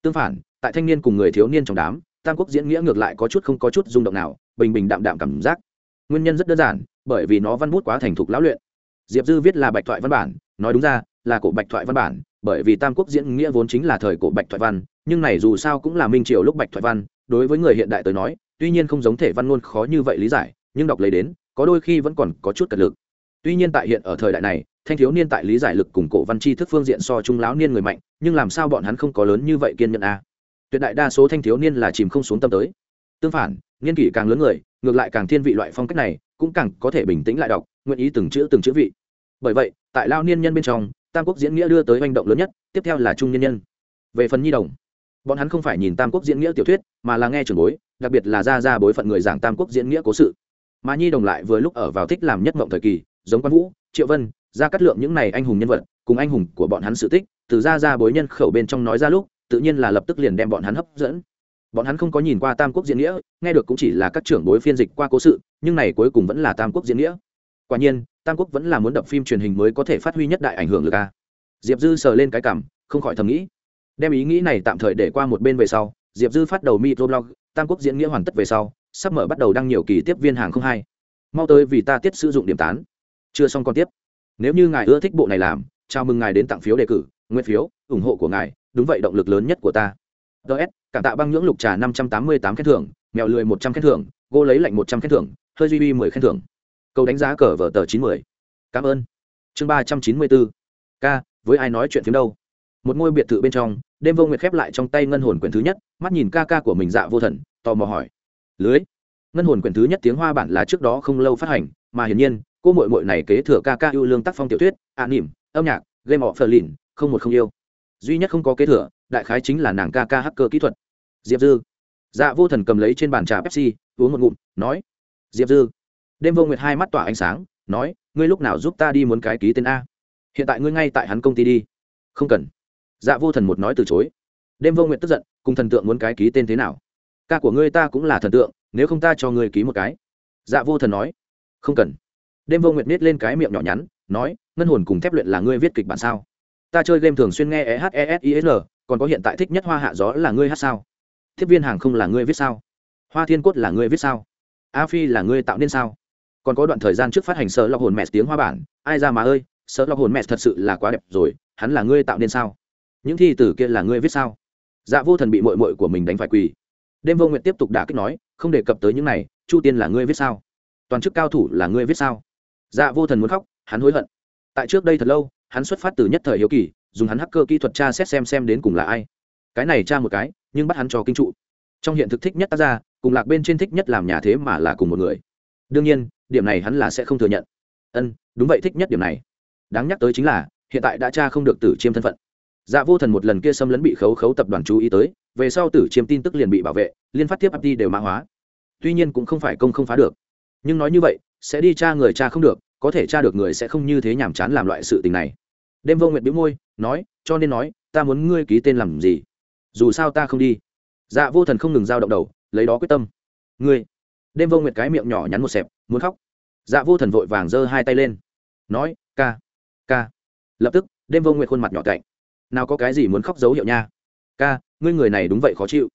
[SPEAKER 1] Tương phản, tại thanh niên cùng người thiếu niên trong đám, tam quốc diễn nghĩa ngược lại có chút không có chút rung động nào, bình bình đạm đạm cảm giác. Nguyên nhân rất đơn giản, bởi vì nó văn bút quá thành thục lão luyện. Diệp dư viết là bạch thoại văn bản, nói đúng ra, là cổ bạch thoại văn bản bởi vì tam quốc diễn nghĩa vốn chính là thời cổ bạch thoại văn, nhưng này dù sao cũng là minh triều lúc bạch thoại văn, đối với người hiện đại tới nói, tuy nhiên không giống thể văn luôn khó như vậy lý giải, nhưng đọc lấy đến, có đôi khi vẫn còn có chút cật lực. Tuy nhiên tại hiện ở thời đại này, thanh thiếu niên tại lý giải lực cùng cổ văn tri thức phương diện so trung lão niên người mạnh, nhưng làm sao bọn hắn không có lớn như vậy kiên nhẫn a à? tuyệt đại đa số thanh thiếu niên là chìm không xuống tâm tới. Tương phản, niên kỷ càng lớn người, ngược lại càng thiên vị loại phong cách này, cũng càng có thể bình tĩnh lại đọc, nguyện ý từng chữ từng chữ vị. Bởi vậy, tại lao niên nhân bên trong tam quốc diễn nghĩa đưa tới hành động lớn nhất, tiếp theo là trung nhân nhân. Về phần nhi đồng, bọn hắn không phải nhìn tam quốc diễn nghĩa tiểu thuyết, mà là nghe trường bối, đặc biệt là ra ra bối phận người giảng tam quốc diễn nghĩa cố sự. Mà nhi đồng lại vừa lúc ở vào thích làm nhất mộng thời kỳ, giống quan vũ, triệu vân ra cắt lượng những này anh hùng nhân vật, cùng anh hùng của bọn hắn sự tích, từ ra ra bối nhân khẩu bên trong nói ra lúc, tự nhiên là lập tức liền đem bọn hắn hấp dẫn. Bọn hắn không có nhìn qua tam quốc diễn nghĩa, nghe được cũng chỉ là các trưởng bối phiên dịch qua cố sự, nhưng này cuối cùng vẫn là tam quốc diễn nghĩa quả nhiên, tam quốc vẫn là muốn đập phim truyền hình mới có thể phát huy nhất đại ảnh hưởng lực a. Diệp dư sờ lên cái cảm, không khỏi thầm nghĩ. Đem ý nghĩ này tạm thời để qua một bên về sau, diệp dư phát đầu microblog tam quốc diễn nghĩa hoàn tất về sau, sắp mở bắt đầu đăng nhiều kỳ tiếp viên hàng không hai mau tới vì ta tiết sử dụng điểm tán. Chưa xong còn tiếp. Nếu như ngài ưa thích bộ này làm, chào mừng ngài đến tặng phiếu đề cử, nguyên phiếu, ủng hộ của ngài, đúng vậy động lực lớn nhất của ta. Ts cảm tạ băng nhưỡng lục trà năm trăm tám mươi tám khen thưởng, mèo lười một trăm khen thưởng gô lấy lạnh một trăm khen thưởng, hơi duy bi mười khen thưởng câu đánh giá cờ vở tờ chín mươi cảm ơn. Chương ba trăm chín mươi bốn. K với ai nói chuyện phiếm đâu? Một ngôi biệt thự bên trong đêm vô nguyệt khép lại trong tay ngân hồn quyển thứ nhất mắt nhìn ca ca của mình dạ vô thần tò mò hỏi. Lưới. Ngân hồn quyển thứ nhất tiếng hoa bản là trước đó không lâu phát hành mà hiển nhiên cô mội mội này kế thừa ca ca yêu lương tác phong tiểu thuyết ạ à, nỉm âm nhạc game họ phờ lìn không một không yêu. Duy nhất không có kế thừa đại khái chính là nàng ca ca hacker kỹ thuật. Diệp dư. Dạ vô thần cầm lấy trên bàn trà pepsi uống một ngụm nói. Diệp dư đêm vô nguyệt hai mắt tỏa ánh sáng, nói, ngươi lúc nào giúp ta đi muốn cái ký tên a? Hiện tại ngươi ngay tại hắn công ty đi. Không cần. Dạ vô thần một nói từ chối. Đêm vô nguyệt tức giận, cùng thần tượng muốn cái ký tên thế nào? Ca của ngươi ta cũng là thần tượng, nếu không ta cho ngươi ký một cái. Dạ vô thần nói. Không cần. Đêm vô nguyệt nết lên cái miệng nhỏ nhắn, nói, ngân hồn cùng thép luyện là ngươi viết kịch bản sao? Ta chơi game thường xuyên nghe e h e s i s l còn có hiện tại thích nhất hoa hạ gió là ngươi hát sao? Thiếp viên hàng không là ngươi viết sao? Hoa thiên cốt là ngươi viết sao? A phi là ngươi tạo nên sao? Còn có đoạn thời gian trước phát hành sợ lọc hồn mẹ tiếng hoa bản. Ai ra mà ơi sợ lọc hồn mẹ thật sự là quá đẹp rồi, hắn là ngươi tạo nên sao? Những thi tử kia là ngươi viết sao? Dạ vô thần bị mội mội của mình đánh phải quỳ. Đêm vô nguyện tiếp tục đả kích nói, không đề cập tới những này, chu tiên là ngươi viết sao? Toàn chức cao thủ là ngươi viết sao? Dạ vô thần muốn khóc, hắn hối hận. Tại trước đây thật lâu, hắn xuất phát từ nhất thời hiếu kỳ, dùng hắn hacker kỹ thuật tra xét xem xem đến cùng là ai. Cái này tra một cái, nhưng bắt hắn cho kinh trụ. Trong hiện thực thích nhất tác ra cùng lạc bên trên thích nhất làm nhà thế mà là cùng một người đương nhiên, điểm này hắn là sẽ không thừa nhận. Ân, đúng vậy, thích nhất điểm này. Đáng nhắc tới chính là, hiện tại đã tra không được tử chiêm thân phận. Dạ vô thần một lần kia xâm lấn bị khấu khấu tập đoàn chú ý tới, về sau tử chiêm tin tức liền bị bảo vệ, liên phát tiếp ấp đi đều mã hóa. Tuy nhiên cũng không phải công không phá được. Nhưng nói như vậy, sẽ đi tra người cha không được, có thể tra được người sẽ không như thế nhàm chán làm loại sự tình này. Đêm vô nguyện bĩu môi, nói, cho nên nói, ta muốn ngươi ký tên làm gì? Dù sao ta không đi. Dạ vô thần không ngừng giao động đầu, lấy đó quyết tâm. Ngươi đêm vô Nguyệt cái miệng nhỏ nhắn một xẹp, muốn khóc. Dạ vô thần vội vàng giơ hai tay lên. Nói, ca ca. Lập tức, đêm vô Nguyệt khuôn mặt nhỏ cạnh nào có cái gì muốn khóc dấu hiệu nha? Ca, ngươi người này đúng vậy khó chịu.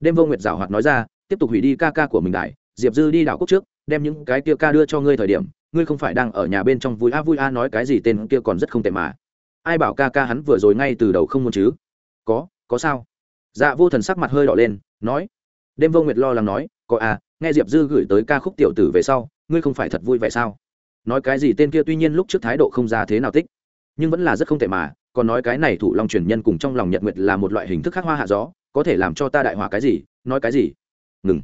[SPEAKER 1] Đêm vô nguyệt giảo hoạt nói ra, tiếp tục hủy đi ca ca của mình đại, diệp dư đi đảo quốc trước, đem những cái kia ca đưa cho ngươi thời điểm, ngươi không phải đang ở nhà bên trong vui a vui a nói cái gì tên kia còn rất không tệ mà. Ai bảo ca ca hắn vừa rồi ngay từ đầu không muốn chứ? Có có sao? Dạ vô thần sắc mặt hơi đỏ lên, nói. Đêm vô nguyệt lo lắng nói, có à nghe diệp dư gửi tới ca khúc tiểu tử về sau, ngươi không phải thật vui vẻ sao? Nói cái gì tên kia tuy nhiên lúc trước thái độ không ra thế nào tích, nhưng vẫn là rất không tệ mà, còn nói cái này thủ long truyền nhân cùng trong lòng nhật nguyệt là một loại hình thức khắc hoa hạ gió, có thể làm cho ta đại hòa cái gì, nói cái gì? Ngừng.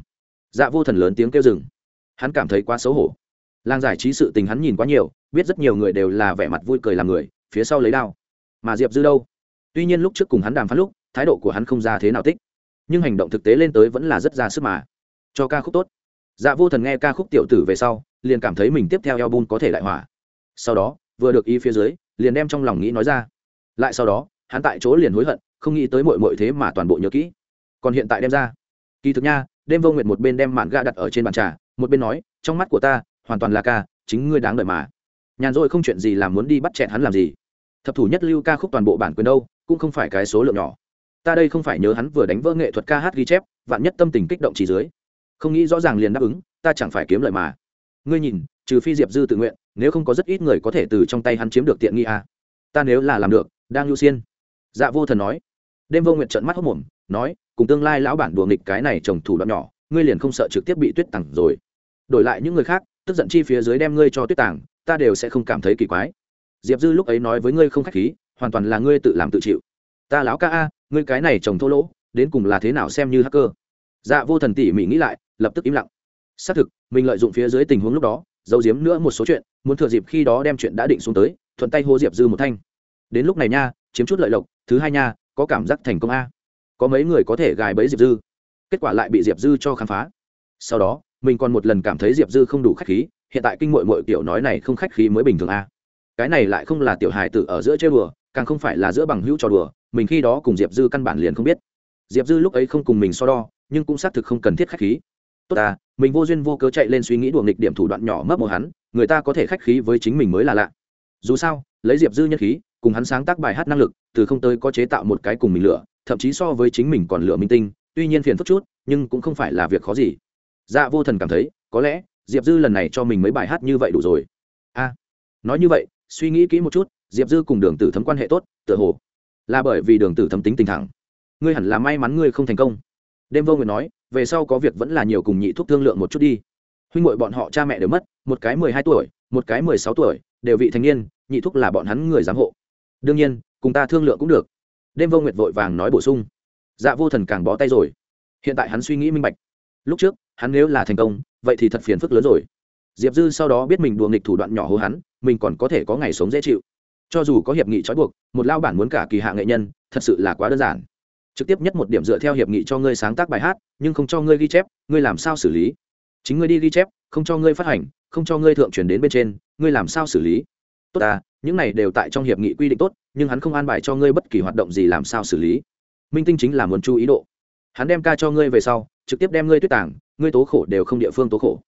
[SPEAKER 1] Dạ vô thần lớn tiếng kêu dừng. Hắn cảm thấy quá xấu hổ. Làng giải trí sự tình hắn nhìn quá nhiều, biết rất nhiều người đều là vẻ mặt vui cười làm người, phía sau lấy đao. Mà diệp dư đâu? Tuy nhiên lúc trước cùng hắn đàm phán lúc, thái độ của hắn không ra thế nào tích, nhưng hành động thực tế lên tới vẫn là rất ra sức mà cho ca khúc tốt. Dạ vô thần nghe ca khúc tiểu tử về sau, liền cảm thấy mình tiếp theo eo bun có thể đại hỏa. Sau đó, vừa được ý phía dưới, liền đem trong lòng nghĩ nói ra. Lại sau đó, hắn tại chỗ liền hối hận, không nghĩ tới mội mội thế mà toàn bộ nhớ kỹ. Còn hiện tại đem ra. Kỳ thực nha, đêm vô nguyệt một bên đem mạn ga đặt ở trên bàn trà, một bên nói, trong mắt của ta, hoàn toàn là ca, chính ngươi đáng đợi mà. Nhàn rỗi không chuyện gì làm muốn đi bắt chẹn hắn làm gì. Thập thủ nhất lưu ca khúc toàn bộ bản quyền đâu, cũng không phải cái số lượng nhỏ. Ta đây không phải nhớ hắn vừa đánh vỡ nghệ thuật ca hát ghi chép, vạn nhất tâm tình kích động chỉ dưới không nghĩ rõ ràng liền đáp ứng, ta chẳng phải kiếm lợi mà. Ngươi nhìn, trừ phi diệp dư tự nguyện, nếu không có rất ít người có thể từ trong tay hắn chiếm được tiện nghi à. ta nếu là làm được, đang ưu xiên. Dạ vô thần nói. Đêm vô nguyện trợn mắt hốc mồm, nói, cùng tương lai lão bản đùa nghịch cái này trồng thủ đoạn nhỏ, ngươi liền không sợ trực tiếp bị tuyết tặng rồi. Đổi lại những người khác, tức giận chi phía dưới đem ngươi cho tuyết tàng ta đều sẽ không cảm thấy kỳ quái. Diệp dư lúc ấy nói với ngươi không k h á c h khí, hoàn toàn là ngươi tự làm tự chịu. Ta lão ca a, ngươi cái này trồng thô lỗ, đến cùng là thế nào xem như hacker? Dạ vô thần tỉ mỉ nghĩ lại lập tức im lặng. Xác thực, mình lợi dụng phía dưới tình huống lúc đó, giấu giếm nữa một số chuyện, muốn thừa dịp khi đó đem chuyện đã định xuống tới, thuận tay hô diệp dư một thanh. Đến lúc này nha, chiếm chút lợi lộc, thứ hai nha, có cảm giác thành công a. Có mấy người có thể gài bẫy diệp dư. Kết quả lại bị diệp dư cho khám phá. Sau đó, mình còn một lần cảm thấy diệp dư không đủ khách khí, hiện tại kinh mội mội kiểu nói này không khách khí mới bình thường a. Cái này lại không là tiểu hài tử ở giữa chơi đùa, càng không phải là giữa bằng hữu trò đùa, mình khi đó cùng diệp dư căn bản liền không biết. Diệp dư lúc ấy không cùng mình so đo, nhưng cũng xác thực không cần thiết khách khí tốt à mình vô duyên vô cớ chạy lên suy nghĩ đùa nghịch điểm thủ đoạn nhỏ mấp mồ hắn, người ta có thể khách khí với chính mình mới là lạ. Dù sao, lấy diệp dư nhân khí, cùng hắn sáng tác bài hát năng lực, từ không tới có chế tạo một cái cùng mình lựa thậm chí so với chính mình còn lựa minh tinh, tuy nhiên phiền phức chút, nhưng cũng không phải là việc khó gì. Dạ vô thần cảm thấy, có lẽ, diệp dư lần này cho mình mấy bài hát như vậy đủ rồi. A, nói như vậy, suy nghĩ kỹ một chút, diệp dư cùng đường tử thấm quan hệ tốt, tựa hồ là bởi vì đường tử thấm tính tình thẳng. Ngươi hẳn là may mắn ngươi không thành công. Đêm vô nguyện nói về sau có việc vẫn là nhiều cùng nhị thúc thương lượng một chút đi. Huynh ngội bọn họ cha mẹ đều mất, một cái mười hai tuổi, một cái mười sáu tuổi, đều vị thành niên, nhị thúc là bọn hắn người giám hộ. Đương nhiên, cùng ta thương lượng cũng được. Đêm vô nguyệt vội vàng nói bổ sung. Dạ vô thần càng bó tay rồi. Hiện tại hắn suy nghĩ minh bạch. Lúc trước, hắn nếu là thành công, vậy thì thật phiền phức lớn rồi. Diệp dư sau đó biết mình đùa nghịch thủ đoạn nhỏ hô hắn, mình còn có thể có ngày sống dễ chịu. Cho dù có hiệp nghị trói buộc, một lao bản muốn cả kỳ hạ nghệ nhân, thật sự là quá đơn giản trực tiếp nhất một điểm dựa theo hiệp nghị cho ngươi sáng tác bài hát, nhưng không cho ngươi ghi chép, ngươi làm sao xử lý? Chính ngươi đi ghi chép, không cho ngươi phát hành, không cho ngươi thượng truyền đến bên trên, ngươi làm sao xử lý? Tốt à những này đều tại trong hiệp nghị quy định tốt, nhưng hắn không an bài cho ngươi bất kỳ hoạt động gì làm sao xử lý. Minh tinh chính là muốn chú ý độ. Hắn đem ca cho ngươi về sau, trực tiếp đem ngươi tuyết tảng, ngươi tố khổ đều không địa phương tố khổ.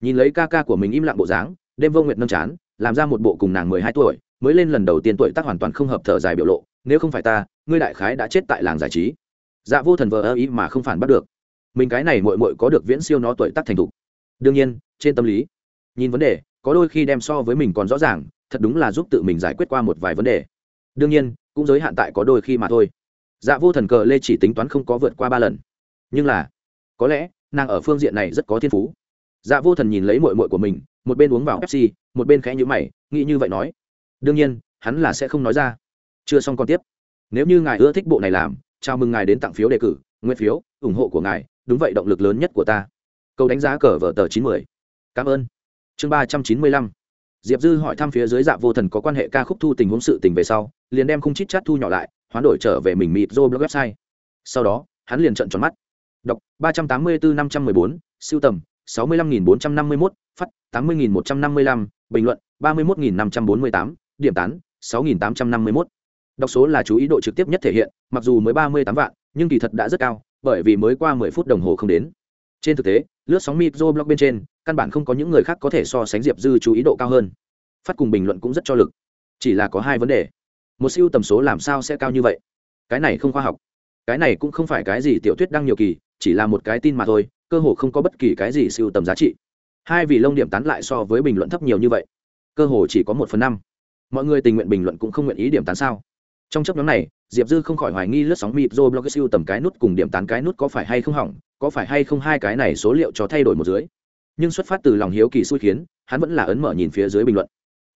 [SPEAKER 1] Nhìn lấy ca ca của mình im lặng bộ dáng, đêm vô nguyện nâng chán, làm ra một bộ cùng nàng mười hai tuổi, mới lên lần đầu tiên tuổi tác hoàn toàn không hợp thở dài biểu lộ nếu không phải ta, ngươi đại khái đã chết tại làng giải trí. Dạ vô thần vờ ơ ý mà không phản bắt được. Mình cái này mội mội có được viễn siêu nó tuổi tác thành thục. Đương nhiên, trên tâm lý, nhìn vấn đề, có đôi khi đem so với mình còn rõ ràng, thật đúng là giúp tự mình giải quyết qua một vài vấn đề. Đương nhiên, cũng giới hạn tại có đôi khi mà thôi. Dạ vô thần cờ lê chỉ tính toán không có vượt qua ba lần. Nhưng là, có lẽ, nàng ở phương diện này rất có thiên phú. Dạ vô thần nhìn lấy mội mội của mình, một bên uống vào pepsi, một bên khẽ nhữ mày, nghĩ như vậy nói. Đương nhiên, hắn là sẽ không nói ra chưa xong còn tiếp. Nếu như ngài ưa thích bộ này làm, chào mừng ngài đến tặng phiếu đề cử nguyên phiếu, ủng hộ của ngài, đúng vậy động lực lớn nhất của ta. Câu đánh giá cờ vở tờ chín mươi cảm ơn. Chương ba trăm chín mươi lăm. Diệp dư hỏi thăm phía dưới dạ vô thần có quan hệ ca khúc thu tình huống sự tình về sau, liền đem khung chít chat thu nhỏ lại, hoán đổi trở về mình mịt dô blog website. Sau đó, hắn liền trận tròn mắt. Đọc, ba trăm tám mươi bốn năm trăm mười bốn, siêu tầm, sáu mươi lăm nghìn bốn trăm năm mươi mốt, phát, tám mươi nghìn một trăm năm mươi lăm, bình luận, ba mươi một nghìn năm trăm bốn mươi tám, điểm tán, sáu nghìn tám trăm năm mươi mốt đọc số là chú ý độ trực tiếp nhất thể hiện, mặc dù mới ba mươi tám vạn, nhưng kỳ thật đã rất cao, bởi vì mới qua mười phút đồng hồ không đến. Trên thực tế, lướt sóng micro blog bên trên, căn bản không có những người khác có thể so sánh diệp dư chú ý độ cao hơn. Phát cùng bình luận cũng rất cho lực. Chỉ là có hai vấn đề. Một siêu tầm số làm sao sẽ cao như vậy? Cái này không khoa học. Cái này cũng không phải cái gì tiểu thuyết đăng nhiều kỳ, chỉ là một cái tin mà thôi, cơ hồ không có bất kỳ cái gì siêu tầm giá trị. Hai vì lông điểm tán lại so với bình luận thấp nhiều như vậy, cơ hồ chỉ có một phần năm. Mọi người tình nguyện bình luận cũng không nguyện ý điểm tán sao? Trong chấp nhóm này, diệp dư không khỏi hoài nghi lướt sóng mịp dô blog siêu tầm cái nút cùng điểm tán cái nút có phải hay không hỏng, có phải hay không hai cái này số liệu cho thay đổi một dưới. Nhưng xuất phát từ lòng hiếu kỳ xui khiến, hắn vẫn là ấn mở nhìn phía dưới bình luận.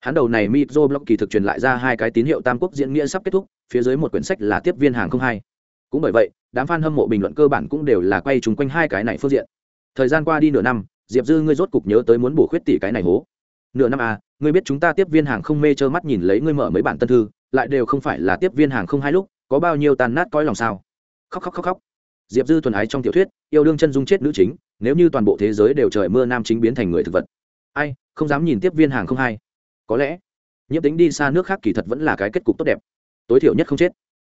[SPEAKER 1] Hắn đầu này mịp dô blog kỳ thực truyền lại ra hai cái tín hiệu tam quốc diễn nghĩa sắp kết thúc, phía dưới một quyển sách là tiếp viên hàng không hai. Cũng bởi vậy, đám f a n hâm mộ bình luận cơ bản cũng đều là quay chung quanh hai cái này phương diện. Thời gian qua đi nửa năm, diệp dư ngươi rốt cục nhớ tới muốn bổ khuyết tỷ cái này hố. Nửa năm à ngươi biết chúng ta tiếp viên hàng không mê trơ mắt nhìn lấy ngươi mở mấy bản tân thư lại đều không phải là tiếp viên hàng không hai lúc, có bao nhiêu tàn nát coi lòng sao? Khóc khóc khóc khóc. Diệp dư thuần ái trong tiểu thuyết, yêu đương chân dung chết nữ chính, nếu như toàn bộ thế giới đều trời mưa nam chính biến thành người thực vật. Ai, không dám nhìn tiếp viên hàng không hai. Có lẽ nhiễm tính đi xa nước khác kỳ thật vẫn là cái kết cục tốt đẹp. Tối thiểu nhất không chết.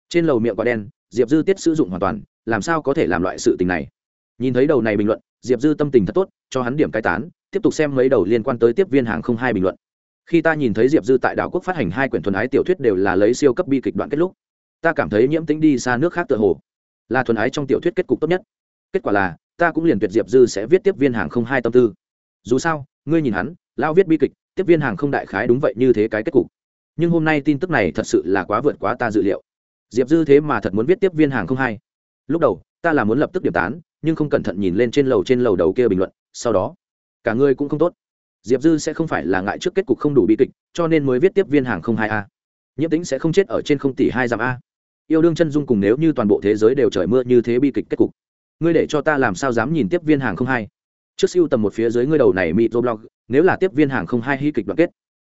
[SPEAKER 1] Trên lầu miệng quả đen, diệp dư tiết sử dụng hoàn toàn, làm sao có thể làm loại sự tình này? Nhìn thấy đầu này bình luận, diệp dư tâm tình thật tốt, cho hắn điểm cai tán, tiếp tục xem mấy đầu liên quan tới tiếp viên hàng không hai bình luận khi ta nhìn thấy diệp dư tại đảo quốc phát hành hai quyển thuần ái tiểu thuyết đều là lấy siêu cấp bi kịch đoạn kết lúc, ta cảm thấy nhiễm tính đi xa nước khác tựa hồ, là thuần ái trong tiểu thuyết kết cục tốt nhất. Kết quả là, ta cũng liền tuyệt diệp dư sẽ viết tiếp viên hàng không hai tâm tư. Dù sao, ngươi nhìn hắn lao viết bi kịch, tiếp viên hàng không đại khái đúng vậy như thế cái kết cục. Nhưng hôm nay tin tức này thật sự là quá vượt quá ta dự liệu. Diệp dư thế mà thật muốn viết tiếp viên hàng không hai. Lúc đầu, ta là muốn lập tức điểm tán, nhưng không cẩn thận nhìn lên trên lầu trên lầu đầu kia bình luận, sau đó, cả ngươi cũng không tốt diệp dư sẽ không phải là ngại trước kết cục không đủ bi kịch, cho nên mới viết tiếp viên hàng không hai a. Nhiễm tính sẽ không chết ở trên không tỷ hai dặm a. Yêu đương chân dung cùng nếu như toàn bộ thế giới đều trời mưa như thế bi kịch kết cục. Ngươi để cho ta làm sao dám nhìn tiếp viên hàng không hai? Trước siêu tầm một phía dưới ngươi đầu này mịt blog, nếu là tiếp viên hàng không hai hy kịch đoạn kết.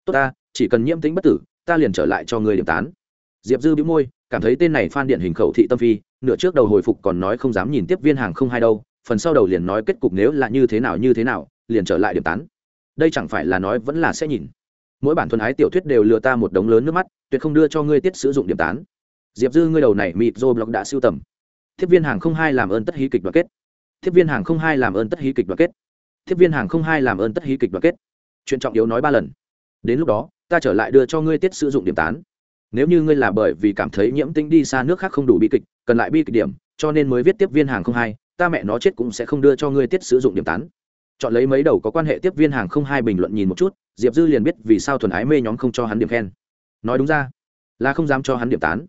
[SPEAKER 1] Tốt ta, chỉ cần nhiễm tính bất tử, ta liền trở lại cho ngươi điểm tán. Diệp dư bĩu môi, cảm thấy tên này phan điện hình khẩu thị tâm phi, nửa trước đầu hồi phục còn nói không dám nhìn tiếp viên hàng không hai đâu, phần sau đầu liền nói kết cục nếu là như thế nào như thế nào, liền trở lại điểm tán đây chẳng phải là nói vẫn là sẽ nhìn. Mỗi bản thuần ái tiểu thuyết đều lừa ta một đống lớn nước mắt, tuyệt không đưa cho ngươi tiết sử dụng điểm tán. Diệp dư, ngươi đầu này mịt dô blog đã siêu tầm. Tiếp viên hàng không hai làm ơn tất hí kịch đoàn kết. Tiếp viên hàng không hai làm ơn tất hí kịch đoàn kết. Tiếp viên hàng không hai làm ơn tất hí kịch đoàn kết. Chuyện trọng yếu nói ba lần. Đến lúc đó, ta trở lại đưa cho ngươi tiết sử dụng điểm tán. Nếu như ngươi là bởi vì cảm thấy nhiễm tinh đi xa nước khác không đủ bi kịch, cần lại bi kịch điểm, cho nên mới viết tiếp viên hàng không hai, ta mẹ nó chết cũng sẽ không đưa cho ngươi tiết sử dụng điểm tán chọn lấy mấy đầu có quan hệ tiếp viên hàng không hai bình luận nhìn một chút, diệp dư liền biết vì sao thuần ái mê nhóm không cho hắn điểm khen. Nói đúng ra, là không dám cho hắn điểm tán.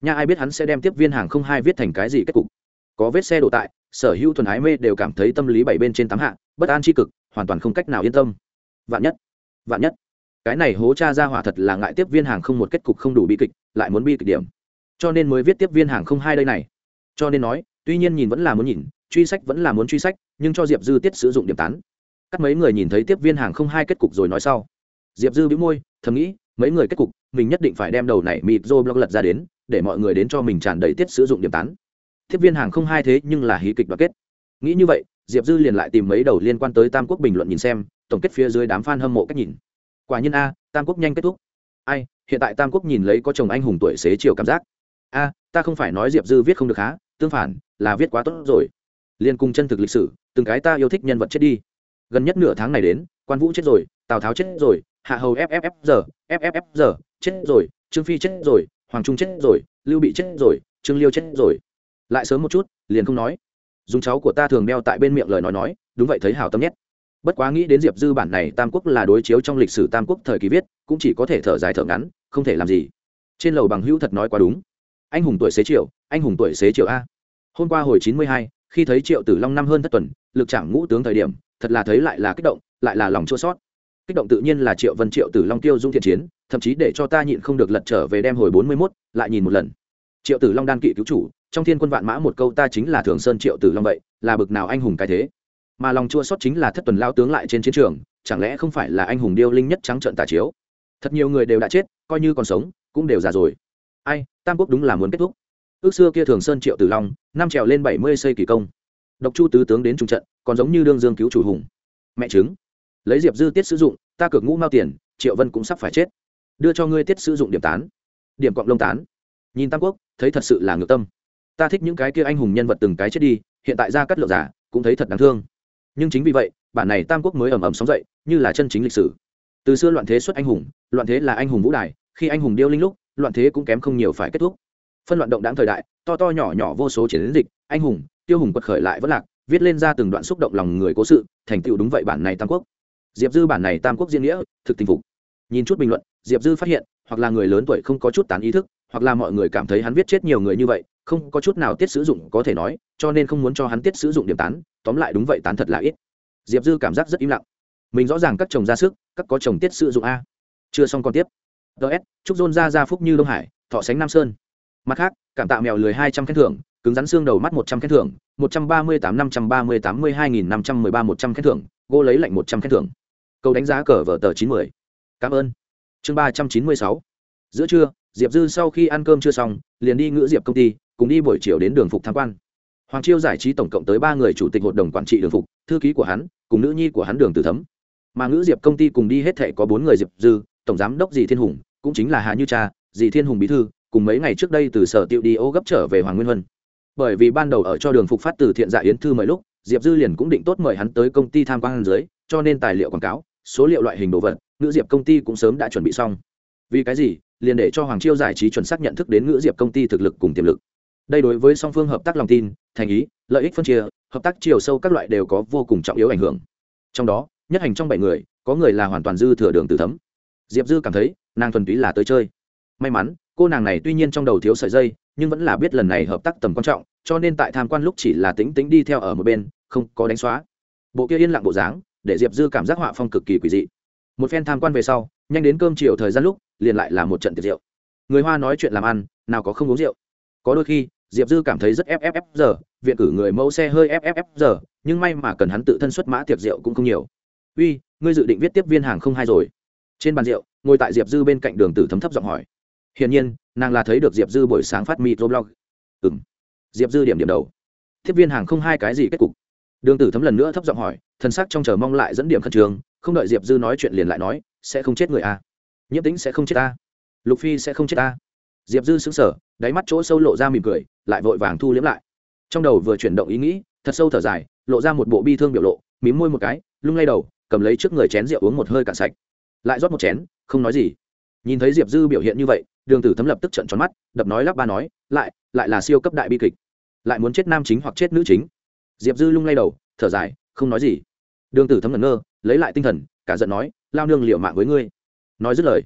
[SPEAKER 1] Nha ai biết hắn sẽ đem tiếp viên hàng không hai viết thành cái gì kết cục. Có vết xe đổ tại, sở hữu thuần ái mê đều cảm thấy tâm lý bảy bên trên tám hạ, bất an tri cực, hoàn toàn không cách nào yên tâm. Vạn nhất vạn nhất, cái này hố cha ra hỏa thật là ngại tiếp viên hàng không một kết cục không đủ bi kịch, lại muốn bi kịch điểm. Cho nên mới viết tiếp viên hàng không hai đây này. Cho nên nói, tuy nhiên nhìn vẫn là muốn nhìn truy sách vẫn là muốn truy sách, nhưng cho diệp dư tiết sử dụng điểm tán. Các mấy người nhìn thấy tiếp viên hàng không hai kết cục rồi nói sau. Diệp dư bĩu môi, thầm nghĩ, mấy người kết cục, mình nhất định phải đem đầu này mịt rô blog lật ra đến, để mọi người đến cho mình tràn đầy tiết sử dụng điểm tán. Tiếp viên hàng không hai thế nhưng là hí kịch đoạt kết. Nghĩ như vậy, diệp dư liền lại tìm mấy đầu liên quan tới tam quốc bình luận nhìn xem, tổng kết phía dưới đám f a n hâm mộ cách nhìn. Quả nhiên a, tam quốc nhanh kết thúc. Ai, hiện tại tam quốc nhìn lấy có chồng anh hùng tuổi xế chiều cảm giác. A, ta không phải nói diệp dư viết không được há, tương phản, là viết quá tốt rồi liên cung chân thực lịch sử, từng cái ta yêu thích nhân vật chết đi. Gần nhất nửa tháng này đến, quan vũ chết rồi, tào tháo chết rồi, hạ hầu fff giờ fff giờ chết rồi, trương phi chết rồi, hoàng trung chết rồi, lưu bị chết rồi, trương liêu chết rồi. Lại sớm một chút, liền không nói. Dùng cháu của ta thường đeo tại bên miệng lời nói nói, đúng vậy thấy hào tâm nhất. Bất quá nghĩ đến diệp dư bản này tam quốc là đối chiếu trong lịch sử tam quốc thời kỳ viết, cũng chỉ có thể thở dài thở ngắn, không thể làm gì. Trên lầu bằng hữu thật nói quá đúng. Anh hùng tuổi xế triệu anh hùng tuổi xế triệu a. Hôm qua hồi chín mươi hai khi thấy triệu tử long năm hơn thất tuần, lực chạm ngũ tướng thời điểm, thật là thấy lại là kích động, lại là lòng chua sót kích động tự nhiên là triệu vân, triệu tử long tiêu dung thiện chiến, thậm chí để cho ta nhịn không được lật trở về đem hồi bốn mươi mốt, lại nhìn một lần. Triệu tử long đan kỵ cứu chủ, trong thiên quân vạn mã một câu ta chính là thường sơn triệu tử long vậy, là bực nào anh hùng cái thế? Mà lòng chua sót chính là thất tuần lao tướng lại trên chiến trường, chẳng lẽ không phải là anh hùng điêu linh nhất trắng trận tà chiếu? Thật nhiều người đều đã chết, coi như còn sống, cũng đều già rồi. Ai, tam quốc đúng là muốn kết thúc ước xưa kia thường sơn triệu tử long, năm trèo lên bảy mươi xây kỳ công. Độc chu tứ tướng đến trung trận, còn giống như đương dương cứu chủ hùng. Mẹ chứng lấy diệp dư tiết sử dụng, ta cược ngũ mao tiền, triệu vân cũng sắp phải chết. Đưa cho ngươi tiết sử dụng điểm tán. Điểm cộng lông tán. Nhìn tam quốc, thấy thật sự là ngược tâm. Ta thích những cái kia anh hùng nhân vật từng cái chết đi, hiện tại ra cắt lượng giả, cũng thấy thật đáng thương. Nhưng chính vì vậy, bản này tam quốc mới ầm ầm sóng dậy, như là chân chính lịch sử. Từ xưa loạn thế xuất anh hùng, loạn thế là anh hùng vũ đài, khi anh hùng điêu linh lúc, loạn thế cũng kém không nhiều phải kết thúc phân loạn động đáng thời đại, to to nhỏ nhỏ vô số chiến dịch, anh hùng, tiêu hùng quật khởi lại vẫn lạc, viết lên ra từng đoạn xúc động lòng người cố sự, thành tựu đúng vậy bản này tam quốc. Diệp dư bản này tam quốc diễn nghĩa, thực tình phục. Nhìn chút bình luận, diệp dư phát hiện, hoặc là người lớn tuổi không có chút tán ý thức, hoặc là mọi người cảm thấy hắn viết chết nhiều người như vậy, không có chút nào tiết sử dụng có thể nói, cho nên không muốn cho hắn tiết sử dụng điểm tán, tóm lại đúng vậy tán thật là ít. Diệp dư cảm giác rất im lặng. Mình rõ ràng các chồng ra sức, các có chồng tiết sử dụng a. Chưa xong còn tiếp. Ts chúc dôn ra ra phúc như đông hải, thọ sánh nam sơn mặt khác, cảm tạ mèo lười hai trăm khen thưởng, cứng rắn xương đầu mắt một trăm khen thưởng, một trăm ba mươi tám, năm trăm ba mươi tám mươi hai nghìn năm trăm mười ba, một trăm khen thưởng gô lấy lạnh một trăm khen thưởng. Câu đánh giá cờ vở tờ chín mươi cảm ơn. Chương ba trăm chín mươi sáu. Giữa trưa, diệp dư sau khi ăn cơm chưa xong, liền đi ngữ diệp công ty, cùng đi buổi chiều đến đường phục tham quan. Hoàng chiêu giải trí tổng cộng tới ba người chủ tịch hội đồng quản trị đường phục, thư ký của hắn, cùng nữ nhi của hắn đường tử thấm. Mà ngữ diệp công ty cùng đi hết thể có bốn người diệp dư, tổng giám đốc dì thiên hùng, cũng chính là hà như cha, dì thiên hùng bí thư cùng mấy ngày trước đây từ sở tiệu đi ô gấp trở về hoàng nguyên huân. Bởi vì ban đầu ở cho đường phục phát từ thiện dạ yến thư mời lúc, diệp dư liền cũng định tốt mời hắn tới công ty tham quan dưới, cho nên tài liệu quảng cáo, số liệu loại hình đồ vật, ngữ diệp công ty cũng sớm đã chuẩn bị xong. Vì cái gì? Liền để cho hoàng chiêu giải trí chuẩn xác nhận thức đến ngữ diệp công ty thực lực cùng tiềm lực. Đây đối với song phương hợp tác lòng tin, thành ý, lợi ích phân chia, hợp tác chiều sâu các loại đều có vô cùng trọng yếu ảnh hưởng. Trong đó, nhất hành trong bảy người, có người là hoàn toàn dư thừa đường từ thấm. Diệp dư cảm thấy, nàng thuần túy là tới chơi may mắn, cô nàng này tuy nhiên trong đầu thiếu sợi dây, nhưng vẫn là biết lần này hợp tác tầm quan trọng, cho nên tại tham quan lúc chỉ là tính tính đi theo ở một bên, không có đánh xóa. Bộ kia yên lặng bộ dáng, để diệp dư cảm giác họa phong cực kỳ quỷ dị. Một phen tham quan về sau, nhanh đến cơm chiều thời gian lúc, liền lại là một trận tiệc rượu. Người hoa nói chuyện làm ăn, nào có không uống rượu. Có đôi khi, diệp dư cảm thấy rất fff giờ, viện cử người mẫu xe hơi fff giờ, nhưng may mà cần hắn tự thân xuất mã tiệc rượu cũng không nhiều. Uy, ngươi dự định viết tiếp viên hàng không hai rồi? Trên bàn rượu, ngồi tại diệp dư bên cạnh đường tử thấm thấp giọng hỏi hiển nhiên, nàng là thấy được diệp dư buổi sáng phát microblog. Ừ m diệp dư điểm điểm đầu. Tiếp viên hàng không hai cái gì kết cục? Đường tử thấm lần nữa thấp giọng hỏi thân sắc trong chờ mong lại dẫn điểm khẩn trương, không đợi diệp dư nói chuyện liền lại nói, sẽ không chết người a. À. nhiễm tính sẽ không chết ta. Lục phi sẽ không chết ta. Diệp dư xứng sở đáy mắt chỗ sâu lộ ra mỉm cười, lại vội vàng thu liếm lại. Trong đầu vừa chuyển động ý nghĩ, thật sâu thở dài, lộ ra một bộ bi thương biểu lộ, mím môi một cái, lung lay đầu, cầm lấy trước người chén rượu uống một hơi cạn sạch. Lại rót một chén, không nói gì nhìn thấy diệp dư biểu hiện như vậy, đường tử thấm lập tức trận tròn mắt, đập nói lắp ba nói, lại lại là siêu cấp đại bi kịch. Lại muốn chết nam chính hoặc chết nữ chính. Diệp dư lung lay đầu, thở dài, không nói gì. Đường tử thấm ngẩn ngơ, lấy lại tinh thần, cả giận nói, lao nương liệu mạng với ngươi. Nói dứt lời,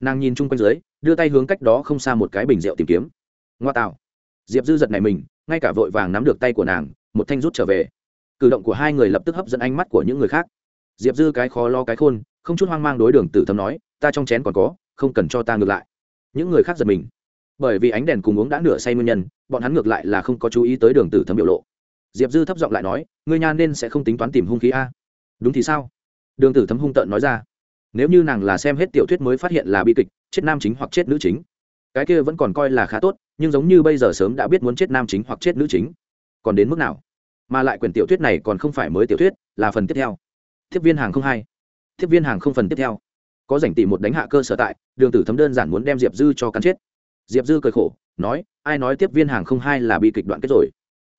[SPEAKER 1] nàng nhìn chung quanh dưới, đưa tay hướng cách đó không xa một cái bình rượu tìm kiếm. Ngoa tạo. Diệp dư giật này mình, ngay cả vội vàng nắm được tay của nàng, một thanh rút trở về. Cử động của hai người lập tức hấp dẫn ánh mắt của những người khác. Diệp dư cái khó lo cái khôn, không chút hoang mang đối đường tử thấm nói, ta trong chén còn có không cần cho ta ngược lại. Những người khác giật mình. Bởi vì ánh đèn cùng uống đã nửa say nguyên nhân, bọn hắn ngược lại là không có chú ý tới đường tử thấm biểu lộ. Diệp dư thấp giọng lại nói, ngươi nha nên sẽ không tính toán tìm hung khí a. Đúng thì sao? Đường tử thấm hung tợn nói ra. Nếu như nàng là xem hết tiểu thuyết mới phát hiện là bi kịch, chết nam chính hoặc chết nữ chính. Cái kia vẫn còn coi là khá tốt, nhưng giống như bây giờ sớm đã biết muốn chết nam chính hoặc chết nữ chính. Còn đến mức nào? Mà lại quyển tiểu thuyết này còn không phải mới tiểu thuyết, là phần tiếp theo. Tiếp viên hàng không hai. Tiếp viên hàng không phần tiếp theo có rảnh tỉ một đánh hạ cơ sở tại, đường tử thấm đơn giản muốn đem diệp dư cho cắn chết. Diệp dư cười khổ, nói, ai nói tiếp viên hàng không hai là bi kịch đoạn kết rồi.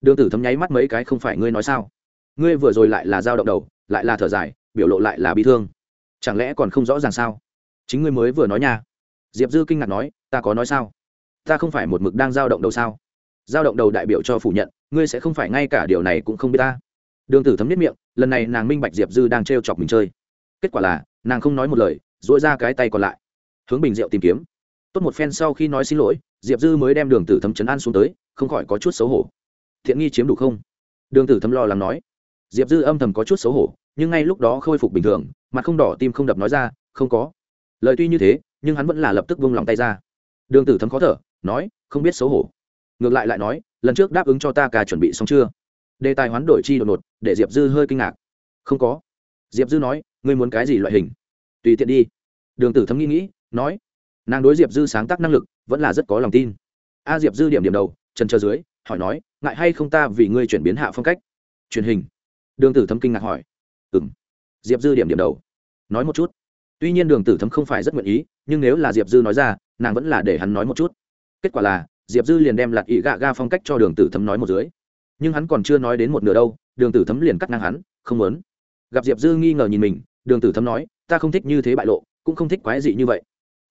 [SPEAKER 1] Đường tử thấm nháy mắt mấy cái không phải ngươi nói sao. Ngươi vừa rồi lại là dao động đầu, lại là thở dài, biểu lộ lại là bi thương. Chẳng lẽ còn không rõ ràng sao? Chính ngươi mới vừa nói nha. Diệp dư kinh ngạc nói, ta có nói sao? Ta không phải một mực đang dao động đầu sao? Dao động đầu đại biểu cho phủ nhận, ngươi sẽ không phải ngay cả điều này cũng không biết ta. Đường tử thấm nhất miệng, lần này nàng minh bạch diệp dư đang t chọc mình chơi. Kết quả là, nàng không nói một lời dỗi ra cái tay còn lại, hướng bình rượu tìm kiếm. Tốt một phen sau khi nói xin lỗi, diệp dư mới đem đường tử thấm chấn an xuống tới, không khỏi có chút xấu hổ. Thiện nghi chiếm đủ không? Đường tử thấm lo lắng nói. Diệp dư âm thầm có chút xấu hổ, nhưng ngay lúc đó khôi phục bình thường, mặt không đỏ tim không đập nói ra, không có. Lời tuy như thế, nhưng hắn vẫn là lập tức vung lòng tay ra. Đường tử thấm khó thở, nói, không biết xấu hổ. Ngược lại lại nói, lần trước đáp ứng cho ta cả chuẩn bị xong chưa? Đề tài hoán đổi chi đột ngột, để diệp dư hơi kinh ngạc. Không có. Diệp dư nói, ngươi muốn cái gì loại hình? Tùy tiện đi. Đường tử thấm nghĩ nghĩ, nói, nàng đối diệp dư sáng tác năng lực vẫn là rất có lòng tin. A diệp dư điểm điểm đầu, trần trơ dưới, hỏi nói, ngại hay không ta vì ngươi chuyển biến hạ phong cách? Truyền hình. Đường tử thấm kinh ngạc hỏi. Ừ m diệp dư điểm điểm đầu, nói một chút. Tuy nhiên đường tử thấm không phải rất nguyện ý, nhưng nếu là diệp dư nói ra, nàng vẫn là để hắn nói một chút. Kết quả là, diệp dư liền đem lạt ị gạ ga phong cách cho đường tử thấm nói một dưới. Nhưng hắn còn chưa nói đến một nửa đâu, đường tử thấm liền cắt ngang hắn, không muốn. Gặp diệp dư nghi ngờ nhìn mình, đường tử thấm nói ta không thích như thế bại lộ, cũng không thích quái dị như vậy.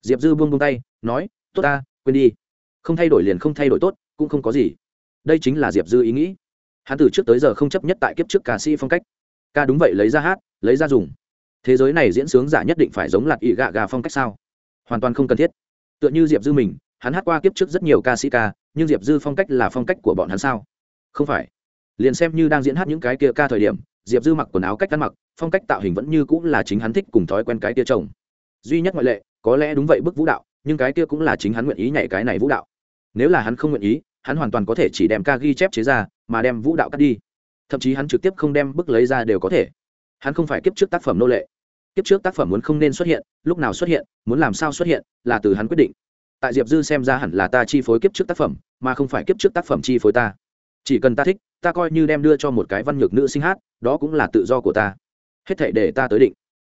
[SPEAKER 1] Diệp dư buông buông tay, nói, tốt ta, quên đi. Không thay đổi liền không thay đổi tốt, cũng không có gì. Đây chính là diệp dư ý nghĩ. Hắn từ trước tới giờ không chấp nhất tại kiếp trước ca sĩ phong cách. Ca đúng vậy, lấy ra hát, lấy ra dùng. Thế giới này diễn sướng giả nhất định phải giống lạc ị gạ gà phong cách sao? Hoàn toàn không cần thiết. Tựa như diệp dư mình, hắn hát qua kiếp trước rất nhiều ca sĩ ca, nhưng diệp dư phong cách là phong cách của bọn hắn sao? Không phải. Liền xem như đang diễn hát những cái kia ca thời điểm diệp dư mặc quần áo cách ăn mặc, phong cách tạo hình vẫn như cũng là chính hắn thích cùng thói quen cái tia chồng duy nhất ngoại lệ, có lẽ đúng vậy bức vũ đạo, nhưng cái kia cũng là chính hắn nguyện ý nhảy cái này vũ đạo. Nếu là hắn không nguyện ý, hắn hoàn toàn có thể chỉ đem ca ghi chép chế ra, mà đem vũ đạo cắt đi. Thậm chí hắn trực tiếp không đem bức lấy ra đều có thể. Hắn không phải kiếp trước tác phẩm nô lệ. Kiếp trước tác phẩm muốn không nên xuất hiện, lúc nào xuất hiện, muốn làm sao xuất hiện, là từ hắn quyết định. Tại diệp dư xem ra hẳn là ta chi phối kiếp trước tác phẩm, mà không phải kiếp trước tác phẩm chi phối ta. Chỉ cần ta thích ta coi như đem đưa cho một cái văn nhược nữ sinh hát, đó cũng là tự do của ta. Hết thể để ta tới định.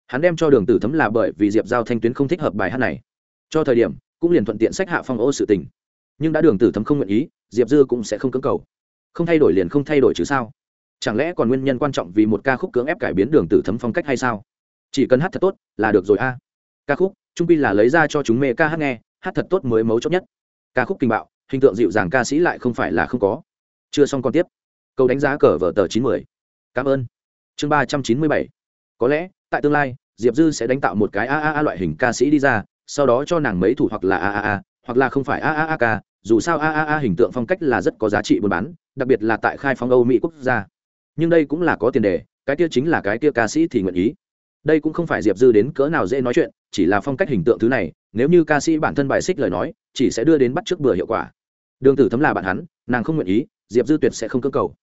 [SPEAKER 1] Hắn đem cho đường tử thấm là bởi vì diệp giao thanh tuyến không thích hợp bài hát này. Cho thời điểm, cũng liền thuận tiện sách hạ phong ô sự tình. Nhưng đã đường tử thấm không nguyện ý, diệp dư cũng sẽ không cưỡng cầu. Không thay đổi liền không thay đổi chứ sao? Chẳng lẽ còn nguyên nhân quan trọng vì một ca khúc cưỡng ép cải biến đường tử thấm phong cách hay sao? Chỉ cần hát thật tốt, là được rồi a. Ca khúc, trung pi là lấy ra cho chúng mê ca hát nghe, hát thật tốt mới mấu chốt nhất. Ca khúc kinh bạo, hình tượng dịu dàng ca sĩ lại không phải là không có. Chưa xong còn tiếp câu đánh giá cờ vở tờ chín mươi cảm ơn. Chương ba trăm chín mươi bảy. Có lẽ, tại tương lai, diệp dư sẽ đánh tạo một cái a a a loại hình ca sĩ đi ra, sau đó cho nàng mấy thủ hoặc là a a a, hoặc là không phải a a a ca, dù sao a a a hình tượng phong cách là rất có giá trị buôn bán, đặc biệt là tại khai phóng âu mỹ quốc gia. Nhưng đây cũng là có tiền đề, cái kia chính là cái kia ca sĩ thì nguyện ý. Đây cũng không phải diệp dư đến cỡ nào dễ nói chuyện, chỉ là phong cách hình tượng thứ này, nếu như ca sĩ bản thân bài xích lời nói, chỉ sẽ đưa đến bắt trước bừa hiệu quả. Đường tử thấm là bạn hắn, nàng không nguyện ý, diệp dư tuyệt sẽ không cơ cầu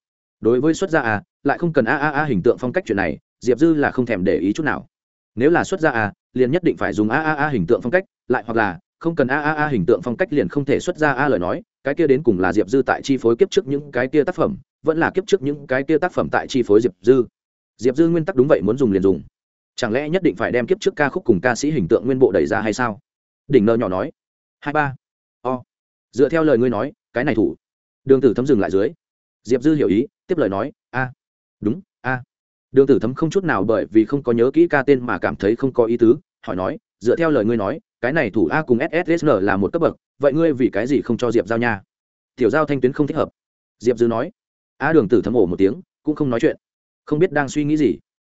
[SPEAKER 1] đối với xuất gia à lại không cần a a a hình tượng phong cách chuyện này, diệp dư là không thèm để ý chút nào. Nếu là xuất gia à liền nhất định phải dùng a a a hình tượng phong cách, lại hoặc là không cần a a a hình tượng phong cách liền không thể xuất ra a lời nói, cái kia đến cùng là diệp dư tại chi phối kiếp trước những cái kia tác phẩm, vẫn là kiếp trước những cái kia tác phẩm tại chi phối diệp dư. Diệp dư nguyên tắc đúng vậy muốn dùng liền dùng. Chẳng lẽ nhất định phải đem kiếp trước ca khúc cùng ca sĩ hình tượng nguyên bộ đẩy ra hay sao? Đỉnh nơ nhỏ nói. Hai ba. O. Dựa theo lời ngươi nói, cái này thủ. Đường tử thấm dừng lại dưới diệp dư hiểu ý, tiếp lời nói, a, đúng, a. Đường tử thấm không chút nào bởi vì không có nhớ kỹ ca tên mà cảm thấy không có ý tứ, hỏi nói, dựa theo lời ngươi nói, cái này thủ a cùng ssn là một cấp bậc, vậy ngươi vì cái gì không cho diệp giao nha? Tiểu giao thanh tuyến không thích hợp. Diệp dư nói, a đường tử thấm ổ một tiếng, cũng không nói chuyện, không biết đang suy nghĩ gì.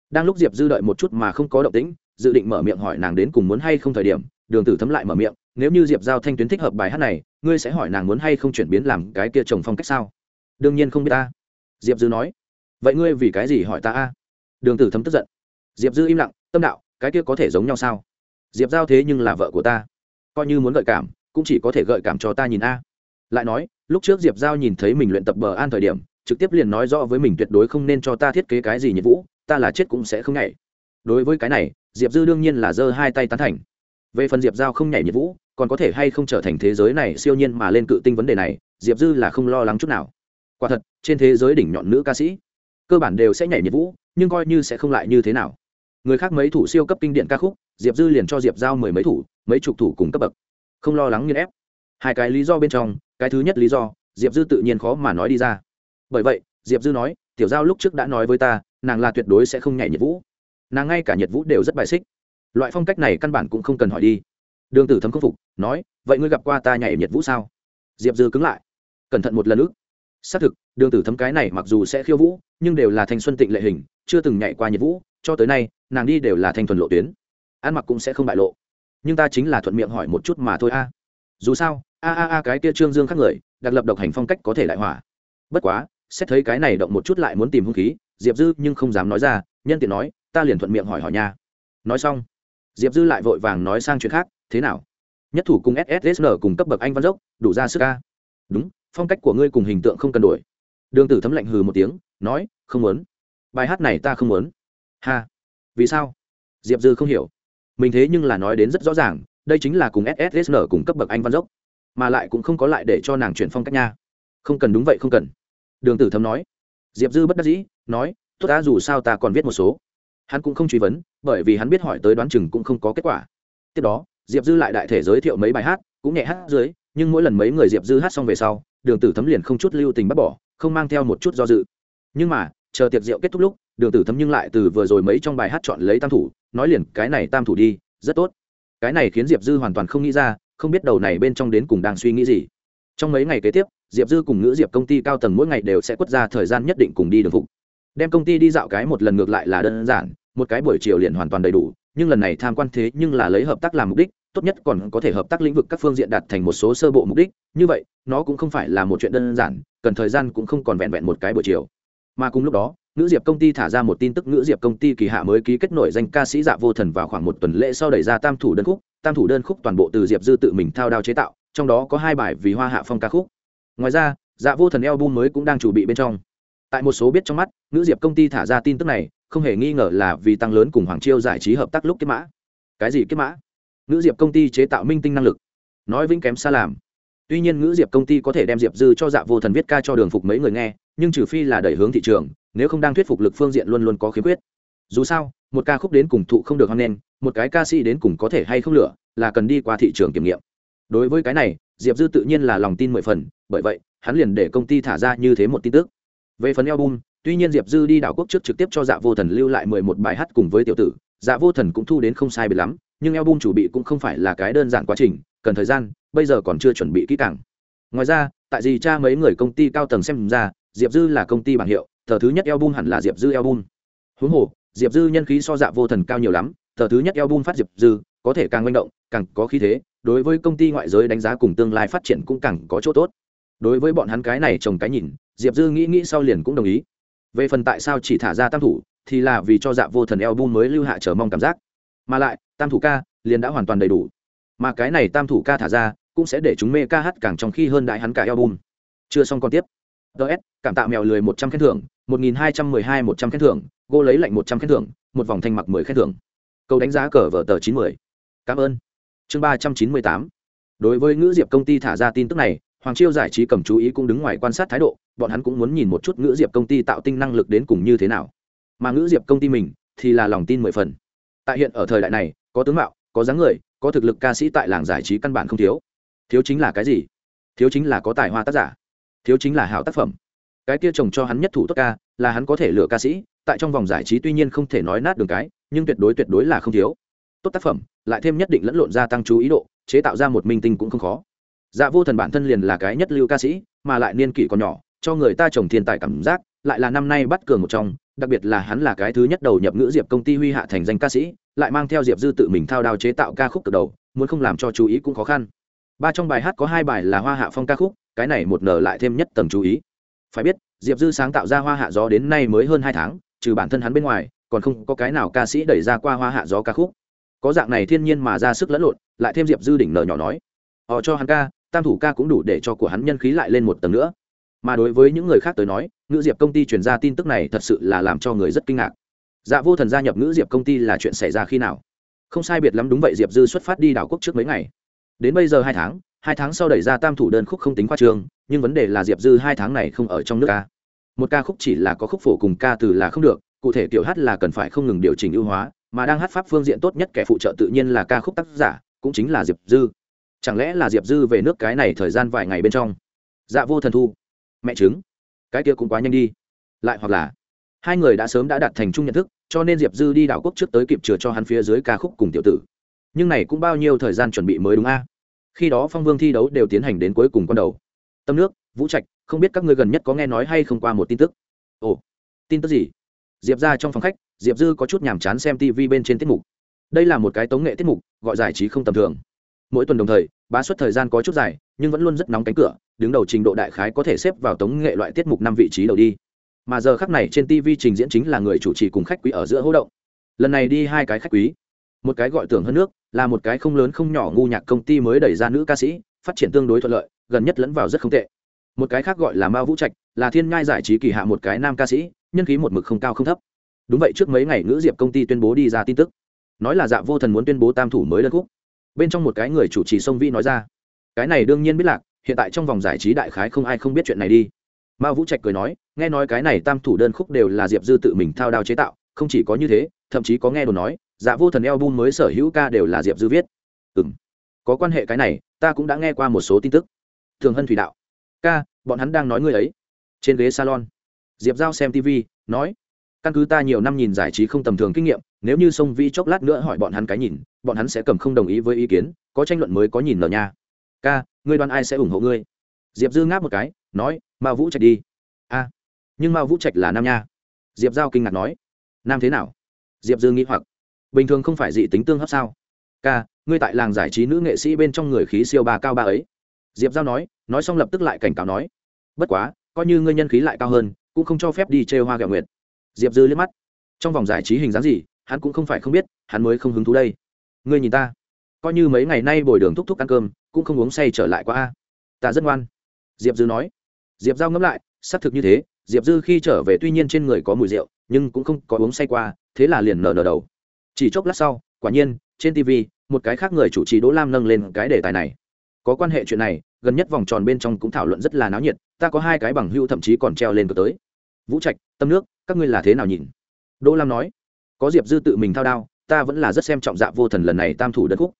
[SPEAKER 1] Đang lúc diệp dư đợi một chút mà không có động tĩnh, dự định mở miệng hỏi nàng đến cùng muốn hay không thời điểm, đường tử thấm lại mở miệng, nếu như diệp giao thanh tuyến thích hợp bài hát này, ngươi sẽ hỏi nàng muốn hay không chuyển biến làm cái kia trồng phong cách sao? Đương nhiên không biết ta. Diệp dư nói. Vậy ngươi vì cái gì hỏi ta a? Đường tử thấm tức giận. Diệp dư im lặng, tâm đạo, cái kia có thể giống nhau sao? Diệp giao thế nhưng là vợ của ta. Coi như muốn gợi cảm, cũng chỉ có thể gợi cảm cho ta nhìn a. Lại nói, lúc trước diệp giao nhìn thấy mình luyện tập bờ an thời điểm, trực tiếp liền nói rõ với mình tuyệt đối không nên cho ta thiết kế cái gì nhiệt vũ ta là chết cũng sẽ không nhảy. Đối với cái này, diệp dư đương nhiên là giơ hai tay tán thành. Về phần diệp giao không nhảy nhiệt vũ còn có thể hay không trở thành thế giới này siêu nhiên mà lên cự tinh vấn đề này, diệp dư là không lo lắng chút nào quả thật, trên thế giới đỉnh nhọn nữ ca sĩ, cơ bản đều sẽ nhảy nhiệt vũ, nhưng coi như sẽ không lại như thế nào. Người khác mấy thủ siêu cấp kinh điển ca khúc, diệp dư liền cho diệp giao mười mấy thủ, mấy chục thủ cùng cấp bậc. Không lo lắng nghiên ép. Hai cái lý do bên trong, cái thứ nhất lý do, diệp dư tự nhiên khó mà nói đi ra. Bởi vậy, diệp dư nói, tiểu giao lúc trước đã nói với ta, nàng là tuyệt đối sẽ không nhảy nhiệt vũ. Nàng ngay cả nhiệt vũ đều rất bài xích. Loại phong cách này căn bản cũng không cần hỏi đi. Đường tử thấm không phục, nói, vậy ngươi gặp qua ta nhảy nhiệt vũ sao? Diệp dư cứng lại. Cẩn thận một lần ức xác thực, đường tử thấm cái này mặc dù sẽ khiêu vũ, nhưng đều là thanh xuân tịnh lệ hình, chưa từng nhảy qua nhiệt vũ, cho tới nay, nàng đi đều là thanh thuần lộ tuyến. Ăn mặc cũng sẽ không bại lộ. Nhưng ta chính là thuận miệng hỏi một chút mà thôi a. Dù sao, a a a cái kia trương dương khác người đặc lập độc hành phong cách có thể lại hỏa bất quá, xét thấy cái này động một chút lại muốn tìm hung khí, diệp dư nhưng không dám nói ra, nhân tiện nói, ta liền thuận miệng hỏi hỏi nha. Nói xong, diệp dư lại vội vàng nói sang chuyện khác, thế nào? Nhất thủ cùng ssn cùng cấp bậc anh văn dốc, đủ ra sức ca đúng phong cách của ngươi cùng hình tượng không cần đổi. Đường tử thấm lạnh hừ một tiếng, nói, không muốn. Bài hát này ta không muốn. Ha. Vì sao? Diệp dư không hiểu. Mình thế nhưng là nói đến rất rõ ràng, đây chính là cùng ssn cùng cấp bậc anh văn dốc, mà lại cũng không có lại để cho nàng chuyển phong cách nha. Không cần đúng vậy, không cần. Đường tử thấm nói. Diệp dư bất đắc dĩ, nói, tốt đã dù sao ta còn viết một số. Hắn cũng không truy vấn, bởi vì hắn biết hỏi tới đoán chừng cũng không có kết quả. Tiếp đó, diệp dư lại đại thể giới thiệu mấy bài hát, cũng nhẹ hát dưới, nhưng mỗi lần mấy người diệp dư hát xong về sau đường tử thấm liền không chút lưu tình bắt bỏ, không mang theo một chút do dự. Nhưng mà, chờ tiệc rượu kết thúc lúc, đường tử thấm nhưng lại từ vừa rồi mấy trong bài hát chọn lấy tam thủ, nói liền, cái này tam thủ đi, rất tốt. Cái này khiến diệp dư hoàn toàn không nghĩ ra, không biết đầu này bên trong đến cùng đang suy nghĩ gì. Trong mấy ngày kế tiếp, diệp dư cùng ngữ diệp công ty cao tầng mỗi ngày đều sẽ quất ra thời gian nhất định cùng đi đường phục. Đem công ty đi dạo cái một lần ngược lại là đơn giản, một cái buổi chiều liền hoàn toàn đầy đủ, nhưng lần này tham quan thế nhưng là lấy hợp tác làm mục đích tốt nhất còn có thể hợp tác lĩnh vực các phương diện đạt thành một số sơ bộ mục đích. Như vậy, nó cũng không phải là một chuyện đơn giản, cần thời gian cũng không còn vẹn vẹn một cái buổi chiều. Mà cùng lúc đó nữ diệp công ty thả ra một tin tức nữ diệp công ty kỳ hạ mới ký kết nổi danh ca sĩ dạ vô thần vào khoảng một tuần lễ sau đẩy ra tam thủ đơn khúc. Tam thủ đơn khúc toàn bộ từ diệp dư tự mình thao đao chế tạo, trong đó có hai bài vì hoa hạ phong ca khúc. Ngoài ra dạ vô thần eo mới cũng đang chuẩn bị bên trong. Tại một số biết trong mắt nữ diệp công ty thả ra tin tức này, không hề nghi ngờ là vì tăng lớn cùng hoàng chiêu giải trí hợp tác lúc kết mã. Cái gì kết mã? Ngữ diệp công ty chế tạo minh tinh năng lực. Nói vĩnh kém xa làm. Tuy nhiên Ngữ diệp công ty có thể đem diệp dư cho dạ vô thần viết ca cho đường phục mấy người nghe, nhưng trừ phi là đẩy hướng thị trường, nếu không đang thuyết phục lực phương diện luôn luôn có khiếm khuyết. Dù sao, một ca khúc đến cùng thụ không được hoan nghênh, một cái ca sĩ đến cùng có thể hay không lựa, là cần đi qua thị trường kiểm nghiệm. Đối với cái này, diệp dư tự nhiên là lòng tin mười phần, bởi vậy, hắn liền để công ty thả ra như thế một tin tức. Về phần album, tuy nhiên diệp dư đi đảo quốc trước trực tiếp cho dạ vô thần lưu lại mười một bài hát cùng với tiểu tử dạ vô thần cũng thu đến không sai biệt lắm, nhưng album chủ bị cũng không phải là cái đơn giản quá trình, cần thời gian, bây giờ còn chưa chuẩn bị kỹ càng. Ngoài ra, tại gì cha mấy người công ty cao tầng xem ra, diệp dư là công ty bảng hiệu, tờ thứ nhất album hẳn là diệp dư album. Huống hồ, diệp dư nhân khí so dạ vô thần cao nhiều lắm, tờ thứ nhất album phát diệp dư, có thể càng manh động, càng có khí thế, đối với công ty ngoại giới đánh giá cùng tương lai phát triển cũng càng có chỗ tốt. Đối với bọn hắn cái này trồng cái nhìn, diệp dư nghĩ nghĩ sau liền cũng đồng ý. Về phần tại sao chỉ thả ra tam thủ thì là vì cho dạ vô thần album mới lưu hạ chờ mong cảm giác. Mà lại, tam thủ ca liền đã hoàn toàn đầy đủ. Mà cái này tam thủ ca thả ra, cũng sẽ để chúng mê ca hát càng trong khi hơn đại hắn cả album. Chưa xong còn tiếp. Ts cảm tạ mèo lười một trăm khen thưởng, một nghìn hai trăm mười hai một trăm khen thưởng, gô lấy lạnh một trăm khen thưởng, một vòng thanh mặc mười khen thưởng. Câu đánh giá cờ vở tờ chín mươi cảm ơn. Chương ba trăm chín mươi tám. Đối với ngữ diệp công ty thả ra tin tức này, hoàng chiêu giải trí cầm chú ý cũng đứng ngoài quan sát thái độ, bọn hắn cũng muốn nhìn một chút ngữ diệp công ty tạo tinh năng lực đến cùng như thế nào mà ngữ diệp công ty mình thì là lòng tin mười phần. Tại hiện ở thời đại này, có tướng mạo, có dáng người, có thực lực ca sĩ tại làng giải trí căn bản không thiếu. Thiếu chính là cái gì? Thiếu chính là có tài hoa tác giả. Thiếu chính là hảo tác phẩm. Cái kia chồng cho hắn nhất thủ tốt ca, là hắn có thể lựa ca sĩ, tại trong vòng giải trí tuy nhiên không thể nói nát đường cái, nhưng tuyệt đối tuyệt đối là không thiếu. Tốt tác phẩm, lại thêm nhất định lẫn lộn gia tăng chú ý độ, chế tạo ra một minh tinh cũng không khó. Dạ vô thần bản thân liền là cái nhất lưu ca sĩ, mà lại niên kỷ còn nhỏ, cho người ta trồng thiên tài cảm giác, lại là năm nay bắt cường một trong đặc biệt là hắn là cái thứ nhất đầu nhập ngữ diệp công ty huy hạ thành danh ca sĩ, lại mang theo diệp dư tự mình thao đao chế tạo ca khúc từ đầu, muốn không làm cho chú ý cũng khó khăn. Ba trong bài hát có hai bài là hoa hạ phong ca khúc, cái này một nở lại thêm nhất tầng chú ý. Phải biết, diệp dư sáng tạo ra hoa hạ gió đến nay mới hơn hai tháng, trừ bản thân hắn bên ngoài, còn không có cái nào ca sĩ đẩy ra qua hoa hạ gió ca khúc. Có dạng này thiên nhiên mà ra sức lẫn lộn, lại thêm diệp dư đỉnh nở nhỏ nói họ cho hắn ca, tam thủ ca cũng đủ để cho của hắn nhân khí lại lên một tầng nữa mà đối với những người khác tới nói, ngữ diệp công ty truyền ra tin tức này thật sự là làm cho người rất kinh ngạc. Dạ vô thần gia nhập ngữ diệp công ty là chuyện xảy ra khi nào? Không sai biệt lắm đúng vậy, diệp dư xuất phát đi đảo quốc trước mấy ngày. Đến bây giờ hai tháng hai tháng sau đẩy ra tam thủ đơn khúc không tính khoa trường nhưng vấn đề là diệp dư hai tháng này không ở trong nước ca. Một ca khúc chỉ là có khúc phổ cùng ca từ là không được, cụ thể kiểu hát là cần phải không ngừng điều chỉnh ưu hóa, mà đang hát pháp phương diện tốt nhất kẻ phụ trợ tự nhiên là ca khúc tác giả, cũng chính là diệp dư. Chẳng lẽ là diệp dư về nước cái này thời gian vài ngày bên trong? Dạ vô thần thu mẹ chứng cái kia cũng quá nhanh đi. Lại hoặc là, hai người đã sớm đã đạt thành chung nhận thức, cho nên diệp dư đi đảo quốc trước tới kịp chừa cho hắn phía dưới ca khúc cùng tiểu tử. Nhưng này cũng bao nhiêu thời gian chuẩn bị mới đúng a? À? Khi đó phong vương thi đấu đều tiến hành đến cuối cùng con đầu. Tâm nước, vũ trạch, không biết các ngươi gần nhất có nghe nói hay không qua một tin tức? Ồ, tin tức gì? Diệp ra trong phòng khách, diệp dư có chút nhàm chán xem tv bên trên tiết mục. Đây là một cái tống nghệ tiết mục, gọi giải trí không tầm thường. Mỗi tuần đồng thời, bá suất thời gian có chút dài nhưng vẫn luôn rất nóng cánh cửa, đứng đầu trình độ đại khái có thể xếp vào tống nghệ loại tiết mục năm vị trí đầu đi. Mà giờ khắc này trên tv trình diễn chính là người chủ trì cùng khách quý ở giữa hỗ động. Lần này đi hai cái khách quý. Một cái gọi tưởng hơn nước, là một cái không lớn không nhỏ ngu nhạc công ty mới đẩy ra nữ ca sĩ, phát triển tương đối thuận lợi, gần nhất lẫn vào rất không tệ. Một cái khác gọi là mao vũ trạch, là thiên ngai giải trí kỳ hạ một cái nam ca sĩ, nhân khí một mực không cao không thấp. Đúng vậy, trước mấy ngày nữ diệp công ty tuyên bố đi ra tin tức. Nói là dạ vô thần muốn tuyên bố tam thủ mới đơn khúc. Bên trong một cái người chủ trì sông vi nói ra cái này đương nhiên biết lạc, hiện tại trong vòng giải trí đại khái không ai không biết chuyện này đi. Mao vũ trạch cười nói, nghe nói cái này tam thủ đơn khúc đều là diệp dư tự mình thao đao chế tạo, không chỉ có như thế, thậm chí có nghe đồn nói dạ vô thần eo bun mới sở hữu ca đều là diệp dư viết. Ừ m có quan hệ cái này, ta cũng đã nghe qua một số tin tức. Thường hân thủy đạo, ca, bọn hắn đang nói ngươi ấy. Trên ghế salon, diệp giao xem tv nói, căn cứ ta nhiều năm nhìn giải trí không tầm thường kinh nghiệm, nếu như sông vi chốc lát nữa hỏi bọn hắn cái nhìn, bọn hắn sẽ cầm không đồng ý với ý kiến, có tranh luận mới có nhìn nở nha ca, ngươi đoán ai sẽ ủng hộ ngươi? Diệp dư ngáp một cái, nói mao vũ trạch đi. A, nhưng mao vũ trạch là nam nha. Diệp giao kinh ngạc nói. Nam thế nào? Diệp dư nghĩ hoặc. Bình thường không phải dị tính tương hấp sao? Ca, ngươi tại làng giải trí nữ nghệ sĩ bên trong người khí siêu ba cao ba ấy. Diệp giao nói nói xong lập tức lại cảnh cáo nói. Bất quá, coi như ngươi nhân khí lại cao hơn, cũng không cho phép đi chê hoa gạo nguyệt. Diệp dư liếc mắt. Trong vòng giải trí hình dáng gì, hắn cũng không phải không biết, hắn mới không hứng thú đây. Ngươi nhìn ta coi như mấy ngày nay bồi đường thúc thúc ăn cơm, cũng không uống say trở lại qua a. Ta rất ngoan. Diệp dư nói. Diệp giao ngẫm lại, xác thực như thế, diệp dư khi trở về tuy nhiên trên người có mùi rượu, nhưng cũng không có uống say qua, thế là liền nở nở đầu. Chỉ chốc lát sau, quả nhiên, trên tv một cái khác người chủ trì đỗ lam nâng lên cái đề tài này. Có quan hệ chuyện này, gần nhất vòng tròn bên trong cũng thảo luận rất là náo nhiệt, ta có hai cái bằng hưu thậm chí còn treo lên cờ tới. Vũ trạch, tâm nước, các ngươi là thế nào nhìn? Đỗ lam nói. Có diệp dư tự mình thao đao, ta vẫn là rất xem trọng dạ vô thần lần này tam thủ đất khúc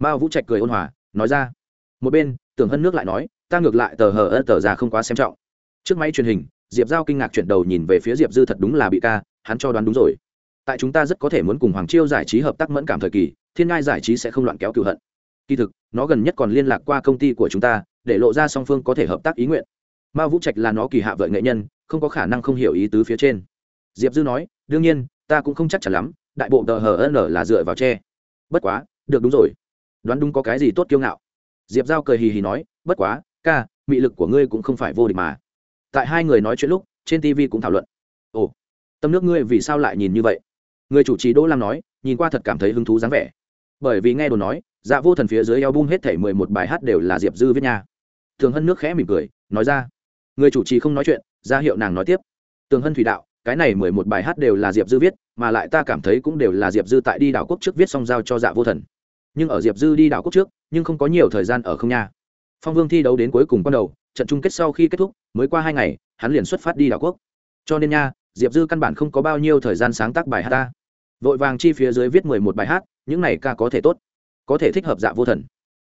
[SPEAKER 1] mao vũ trạch cười ôn hòa, nói ra. Một bên, tưởng hân nước lại nói, ta ngược lại tờ hờ ơ tờ ra không quá xem trọng. Trước máy truyền hình, diệp giao kinh ngạc chuyển đầu nhìn về phía diệp dư thật đúng là bị ca, hắn cho đoán đúng rồi. Tại chúng ta rất có thể muốn cùng hoàng chiêu giải trí hợp tác mẫn cảm thời kỳ, thiên ngai giải trí sẽ không loạn kéo cựu hận. Kỳ thực, nó gần nhất còn liên lạc qua công ty của chúng ta, để lộ ra song phương có thể hợp tác ý nguyện. Mao vũ trạch là nó kỳ hạ vợ nghệ nhân, không có khả năng không hiểu ý tứ phía trên. Diệp dư nói, đương nhiên, ta cũng không chắc chắn lắm, đại bộ tờ hờ n là dựa vào tre bất quá, được đúng rồi đoán đúng có cái gì tốt kiêu ngạo. Diệp giao cười hì hì nói, bất quá, ca, mị lực của ngươi cũng không phải vô địch mà. Tại hai người nói chuyện lúc, trên tv cũng thảo luận. Ồ, tâm nước ngươi vì sao lại nhìn như vậy? Người chủ trì đỗ lam nói, nhìn qua thật cảm thấy hứng thú dáng vẻ. Bởi vì nghe đồn nói dạ vô thần phía dưới eo bung hết thể mười một bài hát đều là diệp dư viết nha. Thường hân nước khẽ mỉm cười, nói ra. Người chủ trì không nói chuyện, ra hiệu nàng nói tiếp. Tường hân thủy đạo, cái này mười một bài hát đều là diệp dư viết, mà lại ta cảm thấy cũng đều là diệp dư tại đi đảo quốc trước viết xong giao cho dạ vô thần nhưng ở diệp dư đi đảo quốc trước, nhưng không có nhiều thời gian ở không nha. Phong vương thi đấu đến cuối cùng ban đầu, trận chung kết sau khi kết thúc, mới qua hai ngày, hắn liền xuất phát đi đảo quốc. Cho nên nha, diệp dư căn bản không có bao nhiêu thời gian sáng tác bài hát ta. Vội vàng chi phía dưới viết mười một bài hát, những này ca có thể tốt, có thể thích hợp dạ vô thần.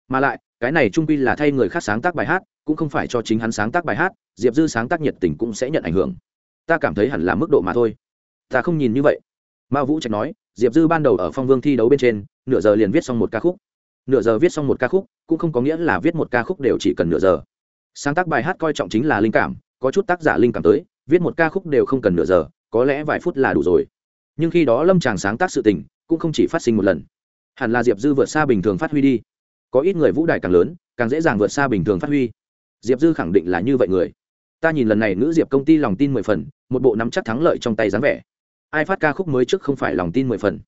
[SPEAKER 1] Mà lại, cái này trung pi là thay người khác sáng tác bài hát, cũng không phải cho chính hắn sáng tác bài hát, diệp dư sáng tác nhiệt tình cũng sẽ nhận ảnh hưởng. Ta cảm thấy hẳn là mức độ mà thôi. Ta không nhìn như vậy. Mao vũ trạch nói diệp dư ban đầu ở phong vương thi đấu bên trên, nửa giờ liền viết xong một ca khúc. Nửa giờ viết xong một ca khúc, cũng không có nghĩa là viết một ca khúc đều chỉ cần nửa giờ. Sáng tác bài hát coi trọng chính là linh cảm, có chút tác giả linh cảm tới, viết một ca khúc đều không cần nửa giờ, có lẽ vài phút là đủ rồi. Nhưng khi đó lâm tràng sáng tác sự tình, cũng không chỉ phát sinh một lần. Hẳn là diệp dư vượt xa bình thường phát huy đi. Có ít người vũ đài càng lớn, càng dễ dàng vượt xa bình thường phát huy. Diệp dư khẳng định là như vậy người. Ta nhìn lần này nữ diệp công ty lòng tin mười phần, một bộ nắm chắc thắng lợi trong tay dáng vẻ ai phát ca khúc mới trước không phải lòng tin mười phần.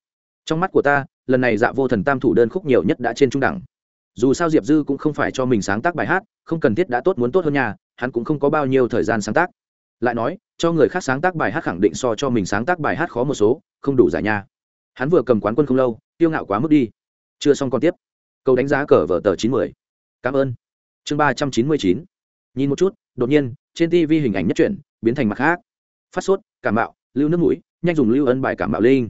[SPEAKER 1] Trong mắt của ta lần này dạ vô thần tam thủ đơn khúc nhiều nhất đã trên trung đẳng. Dù sao diệp dư cũng không phải cho mình sáng tác bài hát không cần thiết đã tốt muốn tốt hơn nhà hắn cũng không có bao nhiêu thời gian sáng tác. Lại nói cho người khác sáng tác bài hát khẳng định so cho mình sáng tác bài hát khó một số không đủ giải nha hắn vừa cầm quán quân không lâu tiêu ngạo quá mức đi. Chưa xong còn tiếp. Câu đánh giá cờ vở tờ chín mươi cảm ơn. Chương ba trăm chín mươi chín. Nhìn một chút đột nhiên trên tv hình ảnh nhất chuyển, biến thành mặt khác. Phát sốt cảm mạo lưu nước mũi nhanh dùng lưu ân bài cảm mạo linh.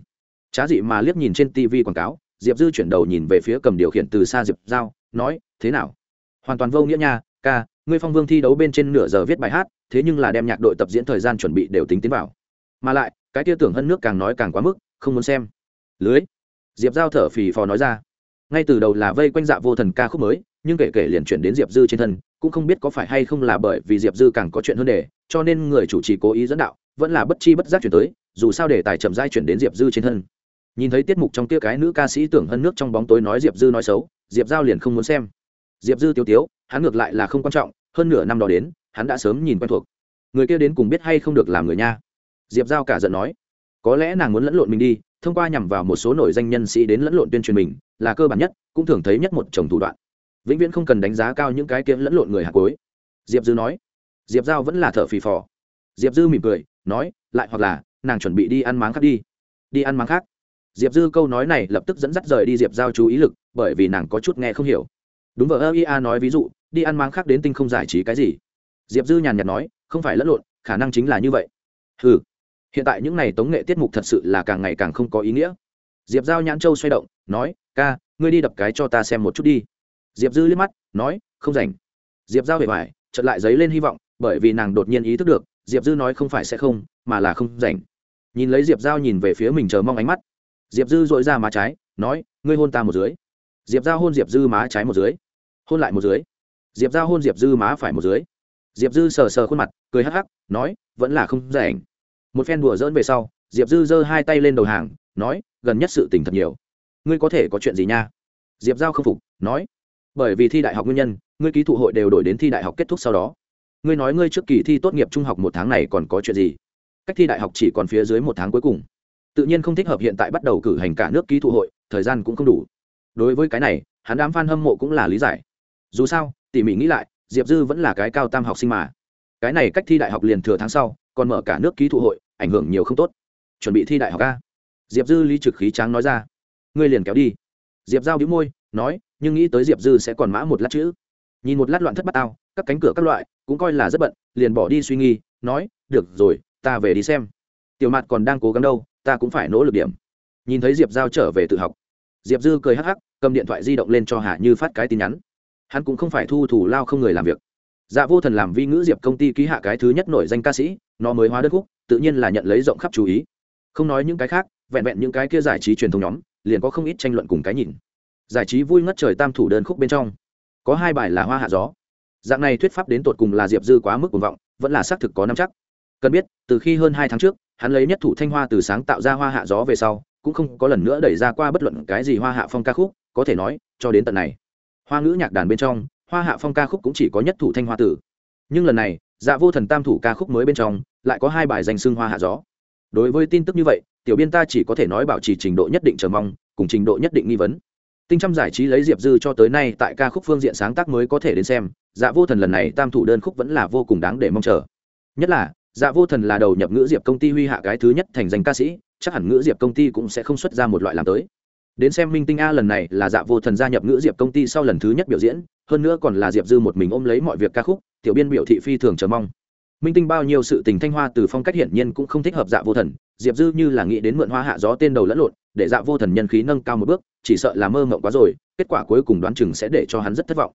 [SPEAKER 1] Trá dị mà liếc nhìn trên tv quảng cáo, diệp dư chuyển đầu nhìn về phía cầm điều khiển từ xa diệp giao, nói, thế nào? Hoàn toàn vô nghĩa nha, ca, ngươi phong vương thi đấu bên trên nửa giờ viết bài hát, thế nhưng là đem nhạc đội tập diễn thời gian chuẩn bị đều tính tiến vào. Mà lại, cái tia tưởng hơn nước càng nói càng quá mức, không muốn xem. Lưới. Diệp giao thở phì phò nói ra. Ngay từ đầu là vây quanh dạ vô thần ca khúc mới, nhưng kể kể liền chuyển đến diệp dư trên thân, cũng không biết có phải hay không là bởi vì diệp dư càng có chuyện hơn để, cho nên người chủ trì cố ý dẫn đạo vẫn là bất chi bất giác chuyển tới, dù sao để tài chậm dai chuyển đến diệp dư trên thân. Nhìn thấy tiết mục trong kia cái nữ ca sĩ tưởng hân nước trong bóng tối nói diệp dư nói xấu, diệp giao liền không muốn xem. Diệp dư tiêu tiếu, hắn ngược lại là không quan trọng, hơn nửa năm đó đến, hắn đã sớm nhìn quen thuộc. Người kia đến cùng biết hay không được làm người nha? Diệp giao cả giận nói. Có lẽ nàng muốn lẫn lộn mình đi, thông qua nhằm vào một số nổi danh nhân sĩ đến lẫn lộn tuyên truyền mình, là cơ bản nhất, cũng thường thấy nhất một chồng thủ đoạn. Vĩnh viễn không cần đánh giá cao những cái kiếm lẫn lộn người hạt cối diệp dư nói. Diệp giao vẫn là thợ phì phò. Diệp dư mỉm cười nói, lại hoặc là, nàng chuẩn bị đi ăn máng khác đi. Đi ăn máng khác? Diệp dư câu nói này lập tức dẫn dắt rời đi diệp giao chú ý lực, bởi vì nàng có chút nghe không hiểu. Đúng vợ ơ ia nói ví dụ, đi ăn máng khác đến tinh không giải trí cái gì? Diệp dư nhàn nhạt nói, không phải lẫn lộn, khả năng chính là như vậy. Ừ hiện tại những n à y tống nghệ tiết mục thật sự là càng ngày càng không có ý nghĩa. Diệp giao nhãn châu xoay động, nói, ca, ngươi đi đập cái cho ta xem một chút đi. Diệp dư liếc mắt, nói, không rảnh. Diệp giao về vải chật lại giấy lên hy vọng, bởi vì nàng đột nhiên ý thức được diệp dư nói không phải sẽ không, mà là không rảnh. Nhìn lấy diệp giao nhìn về phía mình chờ mong ánh mắt. Diệp dư dội ra má trái, nói, ngươi hôn ta một dưới. Diệp giao hôn diệp dư má trái một dưới. Hôn lại một dưới. Diệp giao hôn diệp dư má phải một dưới. Diệp dư sờ sờ khuôn mặt, cười hắc hắc, nói, vẫn là không rảnh. Một phen đùa dỡn về sau, diệp dư giơ hai tay lên đầu hàng, nói, gần nhất sự tình thật nhiều. Ngươi có thể có chuyện gì nha? Diệp giao không phục, nói, bởi vì thi đại học nguyên nhân, ngươi ký thụ hội đều đổi đến thi đại học kết thúc sau đó ngươi nói ngươi trước kỳ thi tốt nghiệp trung học một tháng này còn có chuyện gì? Cách thi đại học chỉ còn phía dưới một tháng cuối cùng. Tự nhiên không thích hợp hiện tại bắt đầu cử hành cả nước ký thụ hội, thời gian cũng không đủ. Đối với cái này, hắn đám f a n hâm mộ cũng là lý giải. Dù sao, tỉ mỉ nghĩ lại, diệp dư vẫn là cái cao tam học sinh mà. Cái này cách thi đại học liền thừa tháng sau, còn mở cả nước ký thụ hội, ảnh hưởng nhiều không tốt. Chuẩn bị thi đại học a. Diệp dư lý trực khí tráng nói ra. Ngươi liền kéo đi. Diệp giao đĩu môi, nói, nhưng nghĩ tới diệp dư sẽ còn mã một lát chữ. Nhìn một lát loạn thất bát tao các cánh cửa các loại, cũng coi là rất bận, liền bỏ đi suy nghi nói, được rồi, ta về đi xem. Tiểu mặt còn đang cố gắng đâu, ta cũng phải nỗ lực điểm. Nhìn thấy diệp giao trở về tự học, diệp dư cười hắc hắc, cầm điện thoại di động lên cho hà như phát cái tin nhắn. Hắn cũng không phải thu thủ lao không người làm việc. Dạ vô thần làm vi ngữ diệp công ty ký hạ cái thứ nhất nổi danh ca sĩ, nó mới hóa đất khúc, tự nhiên là nhận lấy rộng khắp chú ý. Không nói những cái khác, vẹn vẹn những cái kia giải trí truyền thông nhóm, liền có không ít tranh luận cùng cái nhìn. Giải trí vui ngất trời tam thủ đơn khúc bên trong. Có hai bài là hoa hạ gió dạng này thuyết pháp đến tột cùng là diệp dư quá mức cuồng vọng, vẫn là xác thực có năm chắc. Cần biết, từ khi hơn hai tháng trước, hắn lấy nhất thủ thanh hoa từ sáng tạo ra hoa hạ gió về sau, cũng không có lần nữa đẩy ra qua bất luận cái gì hoa hạ phong ca khúc, có thể nói, cho đến tận này. Hoa ngữ nhạc đàn bên trong, hoa hạ phong ca khúc cũng chỉ có nhất thủ thanh hoa tử. Nhưng lần này dạ vô thần tam thủ ca khúc mới bên trong, lại có hai bài danh xưng hoa hạ gió. Đối với tin tức như vậy, tiểu biên ta chỉ có thể nói bảo trì trình độ nhất định chờ mong, cùng trình độ nhất định nghi vấn. Tinh trăm giải trí lấy diệp dư cho tới nay tại ca khúc phương diện sáng tác mới có thể đến xem dạ vô thần lần này tam thủ đơn khúc vẫn là vô cùng đáng để mong chờ. Nhất là dạ vô thần là đầu nhập ngữ diệp công ty huy hạ cái thứ nhất thành danh ca sĩ, chắc hẳn ngữ diệp công ty cũng sẽ không xuất ra một loại làm tới. Đến xem minh tinh a lần này là dạ vô thần gia nhập ngữ diệp công ty sau lần thứ nhất biểu diễn, hơn nữa còn là diệp dư một mình ôm lấy mọi việc ca khúc, tiểu biên biểu thị phi thường chờ mong. Minh tinh bao nhiêu sự tình thanh hoa từ phong cách hiển nhiên cũng không thích hợp dạ vô thần, diệp dư như là nghĩ đến mượn hoa hạ gió tên đầu lẫn lộn, để dạ vô thần nhân khí nâng cao một bước, chỉ sợ là mơ mộng quá rồi, kết quả cuối cùng đoán chừng sẽ để cho hắn rất thất vọng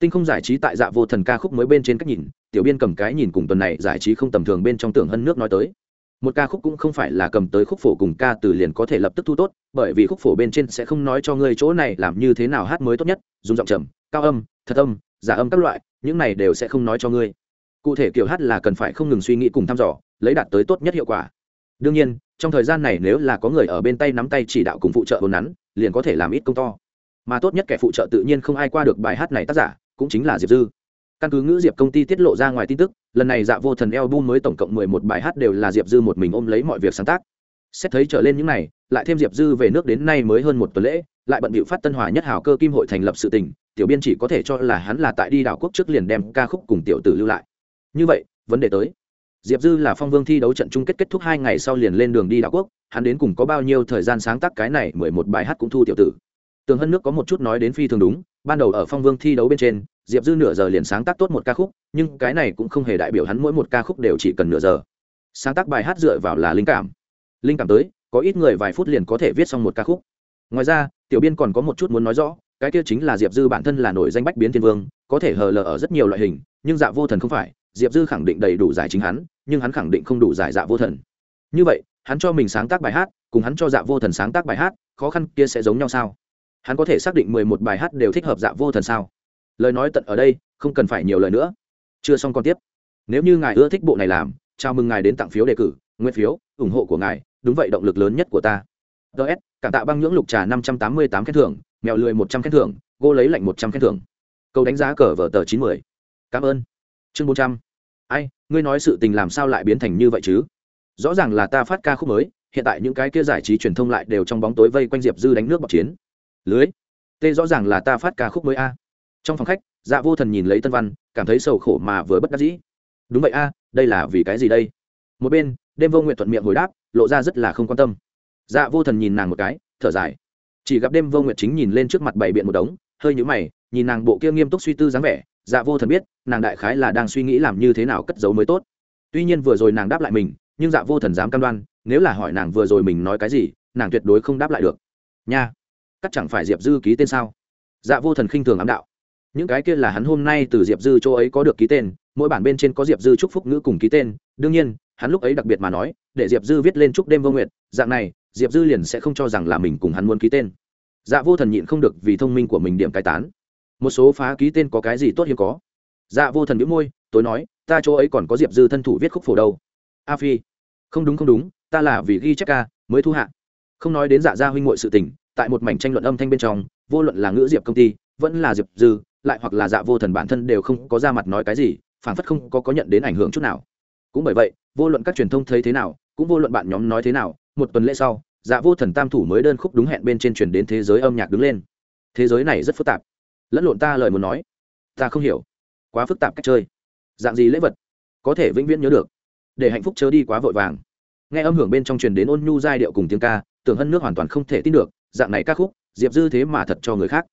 [SPEAKER 1] tinh không giải trí tại dạ vô thần ca khúc mới bên trên cách nhìn, tiểu biên cầm cái nhìn cùng tuần này giải trí không tầm thường bên trong tưởng hân nước nói tới. Một ca khúc cũng không phải là cầm tới khúc phổ cùng ca từ liền có thể lập tức thu tốt, bởi vì khúc phổ bên trên sẽ không nói cho ngươi chỗ này làm như thế nào hát mới tốt nhất, dùng giọng trầm, cao âm, thật âm, giả âm các loại, những này đều sẽ không nói cho ngươi. Cụ thể kiểu hát là cần phải không ngừng suy nghĩ cùng thăm dò, lấy đạt tới tốt nhất hiệu quả. Đương nhiên, trong thời gian này nếu là có người ở bên tay nắm tay chỉ đạo cùng phụ trợ hồn nắn, liền có thể làm ít công to. Mà tốt nhất kẻ phụ trợ tự nhiên không ai qua được bài hát này tác giả cũng chính là diệp dư. Căn cứ ngữ diệp công ty tiết lộ ra ngoài tin tức, lần này dạ vô thần album mới tổng cộng mười một bài hát đều là diệp dư một mình ôm lấy mọi việc sáng tác. Xét thấy trở lên những này, lại thêm diệp dư về nước đến nay mới hơn một tuần lễ, lại bận bịu phát tân hòa nhất hào cơ kim hội thành lập sự tình, tiểu biên chỉ có thể cho là hắn là tại đi đảo quốc trước liền đem ca khúc cùng tiểu tử lưu lại. Như vậy, vấn đề tới. Diệp dư là phong vương thi đấu trận chung kết kết thúc hai ngày sau liền lên đường đi đảo quốc, hắn đến cùng có bao nhiêu thời gian sáng tác cái này mười một bài hát cũng thu tiểu tử tường hân nước có một chút nói đến phi thường đúng, ban đầu ở phong vương thi đấu bên trên, diệp dư nửa giờ liền sáng tác tốt một ca khúc, nhưng cái này cũng không hề đại biểu hắn mỗi một ca khúc đều chỉ cần nửa giờ. Sáng tác bài hát dựa vào là linh cảm. Linh cảm tới, có ít người vài phút liền có thể viết xong một ca khúc. Ngoài ra, tiểu biên còn có một chút muốn nói rõ, cái kia chính là diệp dư bản thân là nổi danh bách biến thiên vương, có thể hờ lờ ở rất nhiều loại hình, nhưng dạ vô thần không phải, diệp dư khẳng định đầy đủ giải chính hắn, nhưng hắn khẳng định không đủ giải dạ vô thần. Như vậy, hắn cho mình sáng tác bài hát, cùng hắn cho dạ vô thần sáng tác bài hát, khó khăn kia sẽ giống nhau sao? Hắn có thể xác định mười một bài hát đều thích hợp dạ vô thần sao? Lời nói tận ở đây, không cần phải nhiều lời nữa. Chưa xong còn tiếp. Nếu như ngài ưa thích bộ này làm, chào mừng ngài đến tặng phiếu đề cử, nguyên phiếu, ủng hộ của ngài, đúng vậy động lực lớn nhất của ta. Ts cảm tạ băng nhưỡng lục trà năm trăm tám mươi tám khen thưởng, mèo lười một trăm khen thưởng, gô lấy lạnh một trăm khen thưởng. Câu đánh giá cờ vở tờ chín mươi cảm ơn. Chương bốn trăm. Ai, ngươi nói sự tình làm sao lại biến thành như vậy chứ? Rõ ràng là ta phát ca khúc mới, hiện tại những cái kia giải trí truyền thông lại đều trong bóng tối vây quanh diệp dư đánh nước bọc chiến lưới? Tê rõ ràng là ta phát ca khúc mới a. Trong phòng khách dạ vô thần nhìn lấy tân văn, cảm thấy sầu khổ mà vừa bất đắc dĩ. Đúng vậy a, đây là vì cái gì đây? Một bên, đêm vô nguyện thuận miệng hồi đáp, lộ ra rất là không quan tâm. Dạ vô thần nhìn nàng một cái, thở dài. Chỉ gặp đêm vô nguyện chính nhìn lên trước mặt bảy biện một đống, hơi nhũ mày, nhìn nàng bộ kia nghiêm túc suy tư dáng vẻ dạ vô thần biết, nàng đại khái là đang suy nghĩ làm như thế nào cất giấu mới tốt. Tuy nhiên vừa rồi nàng đáp lại mình, nhưng dạ vô thần dám cam đoan, nếu là hỏi nàng vừa rồi mình nói cái gì, nàng tuyệt đối không đáp lại được. Nha cắt chẳng phải diệp dư ký tên sao? Dạ vô thần khinh thường ám đạo. Những cái kia là hắn hôm nay từ diệp dư chỗ ấy có được ký tên, mỗi bản bên trên có diệp dư chúc phúc ngữ cùng ký tên. Đương nhiên, hắn lúc ấy đặc biệt mà nói, để diệp dư viết lên chúc đêm vô nguyện, dạng này, diệp dư liền sẽ không cho rằng là mình cùng hắn muốn ký tên. Dạ vô thần nhịn không được vì thông minh của mình điểm cai tán. Một số phá ký tên có cái gì tốt hiếm có? Dạ vô thần biếu môi, tối nói, ta chỗ ấy còn có diệp dư thân thủ viết khúc phổ đâu. A phi. Không đúng không đúng, ta là vì ghi chép ca, mới thu hạ. Không nói đến dạ gia huynh ngội sự tình tại một mảnh tranh luận âm thanh bên trong, vô luận là ngữ diệp công ty, vẫn là diệp dư, lại hoặc là dạ vô thần bản thân đều không có ra mặt nói cái gì phản phất không có có nhận đến ảnh hưởng chút nào. Cũng bởi vậy, vô luận các truyền thông thấy thế nào, cũng vô luận bạn nhóm nói thế nào, một tuần lễ sau dạ vô thần tam thủ mới đơn khúc đúng hẹn bên trên truyền đến thế giới âm nhạc đứng lên. Thế giới này rất phức tạp. Lẫn lộn ta lời muốn nói, ta không hiểu. Quá phức tạp cách chơi. Dạng gì lễ vật? Có thể vĩnh viễn nhớ được. Để hạnh phúc chớ đi quá vội vàng. Nghe âm hưởng bên trong truyền đến ôn nhu giai điệu cùng tiếng ca, tưởng hân nước hoàn toàn không thể tin được dạng này ca khúc diệp dư thế mà thật cho người khác.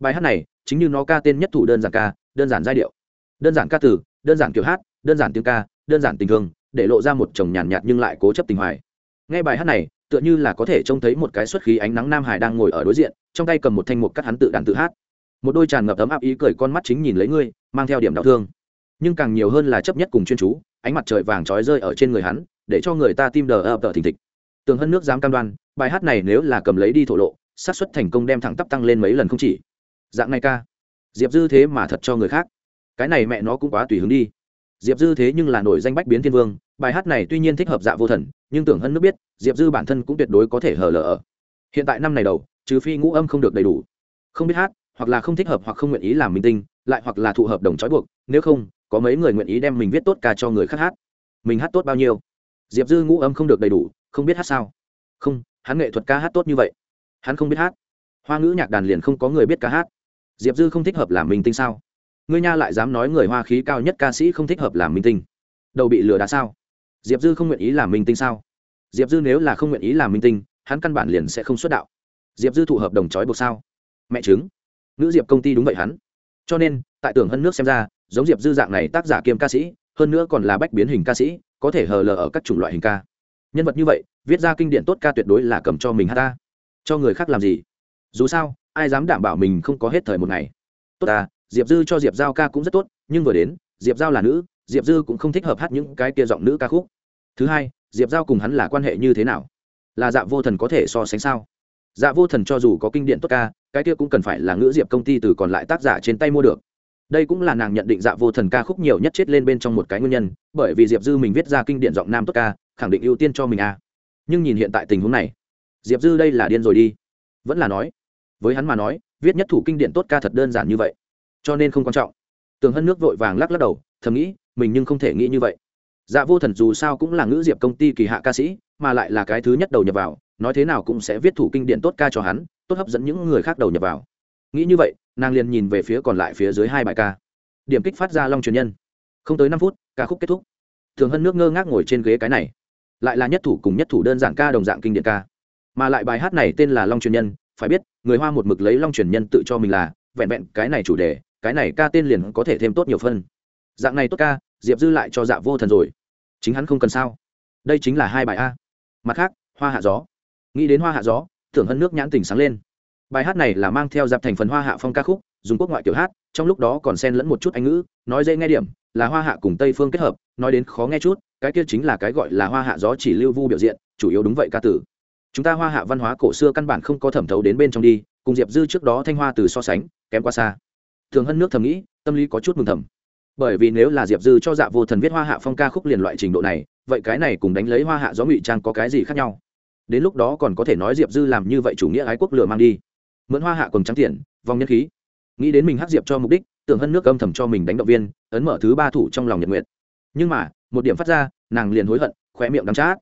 [SPEAKER 1] Bài hát này chính như nó ca tên nhất thủ đơn giản ca đơn giản giai điệu. Đơn giản ca từ đơn giản kiểu hát đơn giản tiếng ca đơn giản tình thương để lộ ra một chồng nhàn nhạt, nhạt nhưng lại cố chấp tình hoài. Nghe bài hát này tựa như là có thể trông thấy một cái xuất khí ánh nắng nam hải đang ngồi ở đối diện trong tay cầm một thanh mục cắt hắn tự đàn tự hát. Một đôi tràn ngập ấm áp ý cười con mắt chính nhìn lấy ngươi mang theo điểm đau thương. Nhưng càng nhiều hơn là chấp nhất cùng chuyên chú ánh mặt trời vàng trói rơi ở trên người hắn để cho người ta tim đờ ập tờ thình thịch. Tường hân nước dám cam đoan bài hát này nếu là cầm lấy đi thổ lộ, xác suất thành công đem thẳng tắp tăng lên mấy lần không chỉ. Dạng này ca. Diệp dư thế mà thật cho người khác. Cái này mẹ nó cũng quá tùy hứng đi. Diệp dư thế nhưng là nổi danh bách biến thiên vương, bài hát này tuy nhiên thích hợp dạ vô thần, nhưng tưởng hân nước biết, diệp dư bản thân cũng tuyệt đối có thể hở lở ở. Hiện tại năm này đầu, trừ phi ngũ âm không được đầy đủ. Không biết hát, hoặc là không thích hợp hoặc không nguyện ý làm minh tinh, lại hoặc là thụ hợp đồng trói buộc, nếu không, có mấy người nguyện ý đem mình viết tốt ca cho người khác hát. Mình hát tốt bao nhiêu? Diệp dư ngũ âm không được đầy đủ, không biết hát sao? Không hắn nghệ thuật ca hát tốt như vậy. Hắn không biết hát. Hoa ngữ nhạc đàn liền không có người biết ca hát. Diệp dư không thích hợp làm minh tinh sao? Ngươi nha lại dám nói người hoa khí cao nhất ca sĩ không thích hợp làm minh tinh. Đầu bị lừa đá sao? Diệp dư không nguyện ý làm minh tinh sao? Diệp dư nếu là không nguyện ý làm minh tinh, hắn căn bản liền sẽ không xuất đạo. Diệp dư thụ hợp đồng trói buộc sao? Mẹ chứng nữ diệp công ty đúng vậy hắn. Cho nên, tại tưởng hân nước xem ra, giống diệp dư dạng này tác giả kiêm ca sĩ, hơn nữa còn là bách biến hình ca sĩ, có thể hờ lờ ở các chủng loại hình ca nhân vật như vậy, viết ra kinh điển tốt ca tuyệt đối là cầm cho mình hát ta. Cho người khác làm gì? Dù sao, ai dám đảm bảo mình không có hết thời một ngày? Tốt ta, diệp dư cho diệp giao ca cũng rất tốt, nhưng vừa đến, diệp giao là nữ, diệp dư cũng không thích hợp hát những cái kia giọng nữ ca khúc. Thứ hai, diệp giao cùng hắn là quan hệ như thế nào? Là dạ vô thần có thể so sánh sao? Dạ vô thần cho dù có kinh điển tốt ca, cái kia cũng cần phải là ngữ diệp công ty từ còn lại tác giả trên tay mua được. Đây cũng là nàng nhận định dạ vô thần ca khúc nhiều nhất chết lên bên trong một cái nguyên nhân, bởi vì diệp dư mình viết ra kinh điển giọng nam tốt ca khẳng định ưu tiên cho mình a à. nhưng nhìn hiện tại tình huống này, diệp dư đây là điên rồi đi. Vẫn là nói, với hắn mà nói, viết nhất thủ kinh điển tốt ca thật đơn giản như vậy. Cho nên không quan trọng. Tường hân nước vội vàng lắc lắc đầu, thầm nghĩ, mình nhưng không thể nghĩ như vậy. Dạ vô thần dù sao cũng là ngữ diệp công ty kỳ hạ ca sĩ, mà lại là cái thứ nhất đầu nhập vào, nói thế nào cũng sẽ viết thủ kinh điển tốt ca cho hắn, tốt hấp dẫn những người khác đầu nhập vào. Nghĩ như vậy, nàng liền nhìn về phía còn lại phía dưới hai bài ca. Điểm kích phát ra long truyền nhân. Không tới năm phút, ca khúc kết thúc. Thường hân nước ngơ ngác ngồi trên ghế cái này lại là nhất thủ cùng nhất thủ đơn giản ca đồng dạng kinh điển ca. Mà lại bài hát này tên là long truyền nhân, phải biết, người hoa một mực lấy long truyền nhân tự cho mình là vẹn vẹn cái này chủ đề, cái này ca tên liền có thể thêm tốt nhiều phân. Dạng này tốt ca, diệp dư lại cho dạ vô thần rồi. Chính hắn không cần sao. Đây chính là hai bài a. Mặt khác, hoa hạ gió. Nghĩ đến hoa hạ gió tưởng hân nước nhãn tình sáng lên. Bài hát này là mang theo dạp thành phần hoa hạ phong ca khúc, dùng quốc ngoại kiểu hát, trong lúc đó còn xen lẫn một chút anh ngữ, nói dễ nghe điểm là hoa hạ cùng tây phương kết hợp, nói đến khó nghe chút, cái kia chính là cái gọi là hoa hạ gió chỉ lưu vu biểu diện, chủ yếu đúng vậy ca tử. Chúng ta hoa hạ văn hóa cổ xưa căn bản không có thẩm thấu đến bên trong đi, cùng diệp dư trước đó thanh hoa từ so sánh, kém quá xa. Thường hân nước thầm nghĩ, tâm lý có chút mừng thầm. Bởi vì nếu là diệp dư cho dạ vô thần viết hoa hạ phong ca khúc liền loại trình độ này, vậy cái này cùng đánh lấy hoa hạ gió ngụy trang có cái gì khác nhau? Đến lúc đó còn có thể nói diệp dư làm như vậy chủ nghĩa ái quốc lừa mang đi. Mượn hoa hạ còn trắng tiền, vòng nhân khí nghĩ đến mình hát diệp cho mục đích, tưởng hân nước âm thầm cho mình đánh động viên, ấn mở thứ ba thủ trong lòng nhật nguyệt. Nhưng mà, một điểm phát ra, nàng liền hối hận, khóe miệng đắm chát.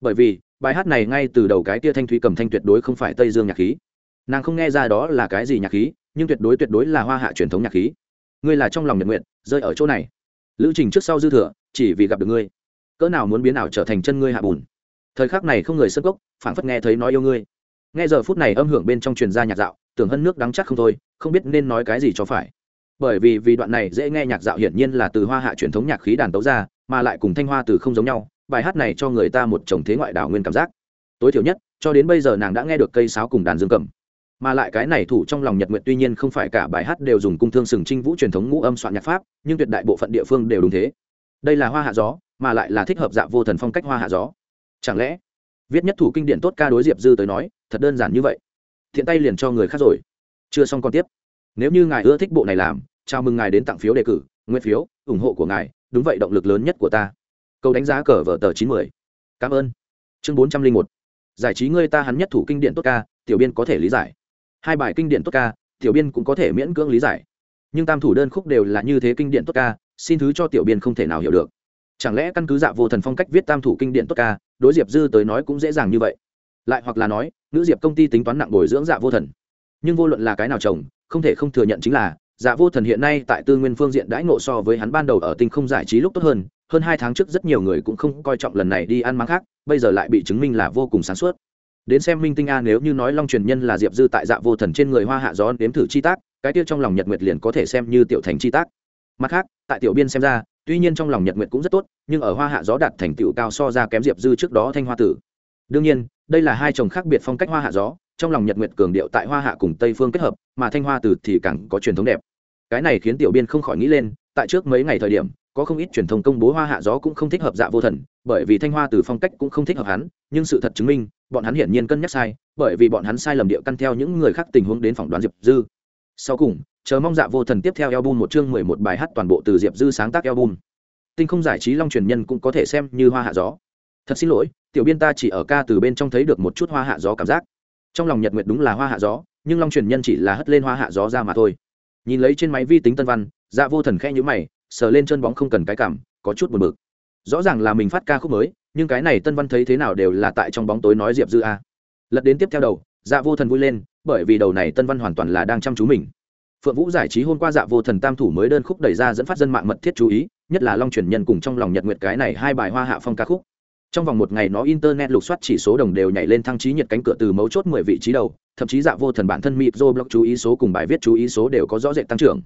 [SPEAKER 1] Bởi vì, bài hát này ngay từ đầu cái tia thanh thúy cầm thanh tuyệt đối không phải tây dương nhạc khí. Nàng không nghe ra đó là cái gì nhạc khí, nhưng tuyệt đối tuyệt đối là hoa hạ truyền thống nhạc khí. Ngươi là trong lòng nhật nguyện rơi ở chỗ này. Lữ trình trước sau dư thừa, chỉ vì gặp được ngươi. Cỡ nào muốn biến ảo trở thành chân ngươi hạ bùn. Thời khắc này không người sân gốc, phảng phất nghe thấy nói yêu ngươi. Nghe giờ phút này âm hưởng bên trong truyền gia nhạc dạo tưởng hân nước đắng chắc không thôi, không biết nên nói cái gì cho phải. Bởi vì vì đoạn này dễ nghe nhạc dạo hiển nhiên là từ hoa hạ truyền thống nhạc khí đàn tấu ra, mà lại cùng thanh hoa từ không giống nhau, bài hát này cho người ta một chồng thế ngoại đảo nguyên cảm giác. Tối thiểu nhất, cho đến bây giờ nàng đã nghe được cây sáo cùng đàn dương cầm. Mà lại cái này thủ trong lòng nhật nguyện tuy nhiên không phải cả bài hát đều dùng cung thương sừng trinh vũ truyền thống ngũ âm soạn nhạc pháp, nhưng tuyệt đại bộ phận địa phương đều đúng thế. Đây là hoa hạ gió, mà lại là thích hợp dạ vô thần phong cách hoa hạ gió. Chẳng lẽ, viết nhất thủ kinh điển tốt ca đối diệp dư tới nói, thật đơn giản như vậy? Thiện tay liền cho người khác rồi. Chưa xong còn tiếp. Nếu như ngài ưa thích bộ này làm, chào mừng ngài đến tặng phiếu đề cử nguyên phiếu, ủng hộ của ngài, đúng vậy động lực lớn nhất của ta. Câu đánh giá cờ vở tờ chín mươi cảm ơn. Chương bốn trăm linh một. Giải trí ngươi ta hắn nhất thủ kinh điển tốt ca, tiểu biên có thể lý giải. Hai bài kinh điển tốt ca, tiểu biên cũng có thể miễn cưỡng lý giải. Nhưng tam thủ đơn khúc đều là như thế kinh điển tốt ca, xin thứ cho tiểu biên không thể nào hiểu được. Chẳng lẽ căn cứ dạ vô thần phong cách viết tam thủ kinh điển tốt ca, đối diệp dư tới nói cũng dễ dàng như vậy? Lại hoặc là nói, nữ diệp công ty tính toán nặng bồi dưỡng dạ vô thần. Nhưng vô luận là cái nào chồng, không thể không thừa nhận chính là dạ vô thần hiện nay tại tư nguyên phương diện đãi ngộ so với hắn ban đầu ở tinh không giải trí lúc tốt hơn hơn hai tháng trước rất nhiều người cũng không coi trọng lần này đi ăn mắng khác, bây giờ lại bị chứng minh là vô cùng sáng suốt. Đến xem minh tinh a nếu như nói long truyền nhân là diệp dư tại dạ vô thần trên người hoa hạ gió nếm thử chi tác, cái tiêu trong lòng nhật nguyệt liền có thể xem như tiểu thành chi tác. Mặt khác, tại tiểu biên xem ra, tuy nhiên trong lòng nhật nguyệt cũng rất tốt, nhưng ở hoa hạ gió đạt thành tựu cao so ra kém diệp dư trước đó thanh hoa tử. Đương nhiên đây là hai chồng khác biệt phong cách hoa hạ gió, trong lòng nhật nguyệt cường điệu tại hoa hạ cùng tây phương kết hợp, mà thanh hoa tử thì càng có truyền thống đẹp. Cái này khiến tiểu biên không khỏi nghĩ lên, tại trước mấy ngày thời điểm, có không ít truyền thông công bố hoa hạ gió cũng không thích hợp dạ vô thần, bởi vì thanh hoa từ phong cách cũng không thích hợp hắn, nhưng sự thật chứng minh, bọn hắn hiển nhiên cân nhắc sai, bởi vì bọn hắn sai lầm địa căn theo những người khác tình huống đến phỏng đoán diệp dư. Sau cùng, chờ mong dạ vô thần tiếp theo album một chương mười một bài hát toàn bộ từ diệp dư sáng tác album. Tinh không giải trí long truyền nhân cũng có thể xem như hoa hạ gió. Thật xin lỗi tiểu biên ta chỉ ở ca từ bên trong thấy được một chút hoa hạ gió cảm giác. Trong lòng nhật nguyệt đúng là hoa hạ gió, nhưng long truyền nhân chỉ là hất lên hoa hạ gió ra mà thôi. Nhìn lấy trên máy vi tính tân văn dạ vô thần khẽ nhữ mày, sờ lên chân bóng không cần cái cảm, có chút buồn bực. Rõ ràng là mình phát ca khúc mới, nhưng cái này tân văn thấy thế nào đều là tại trong bóng tối nói diệp dư a. Lật đến tiếp theo đầu dạ vô thần vui lên, bởi vì đầu này tân văn hoàn toàn là đang chăm chú mình. Phượng vũ giải trí hôm qua dạ vô thần tam thủ mới đơn khúc đẩy ra dẫn phát dân mạng mật thiết chú ý, nhất là long truyền nhân cùng trong lòng nhật nguyệt cái này hai bài hoa hạ phong ca khúc trong vòng một ngày nó internet lục soát chỉ số đồng đều nhảy lên thăng trí nhiệt cánh cửa từ mấu chốt mười vị trí đầu, thậm chí dạ vô thần bản thân mịp dô blog chú ý số cùng bài viết chú ý số đều có rõ rệt tăng trưởng.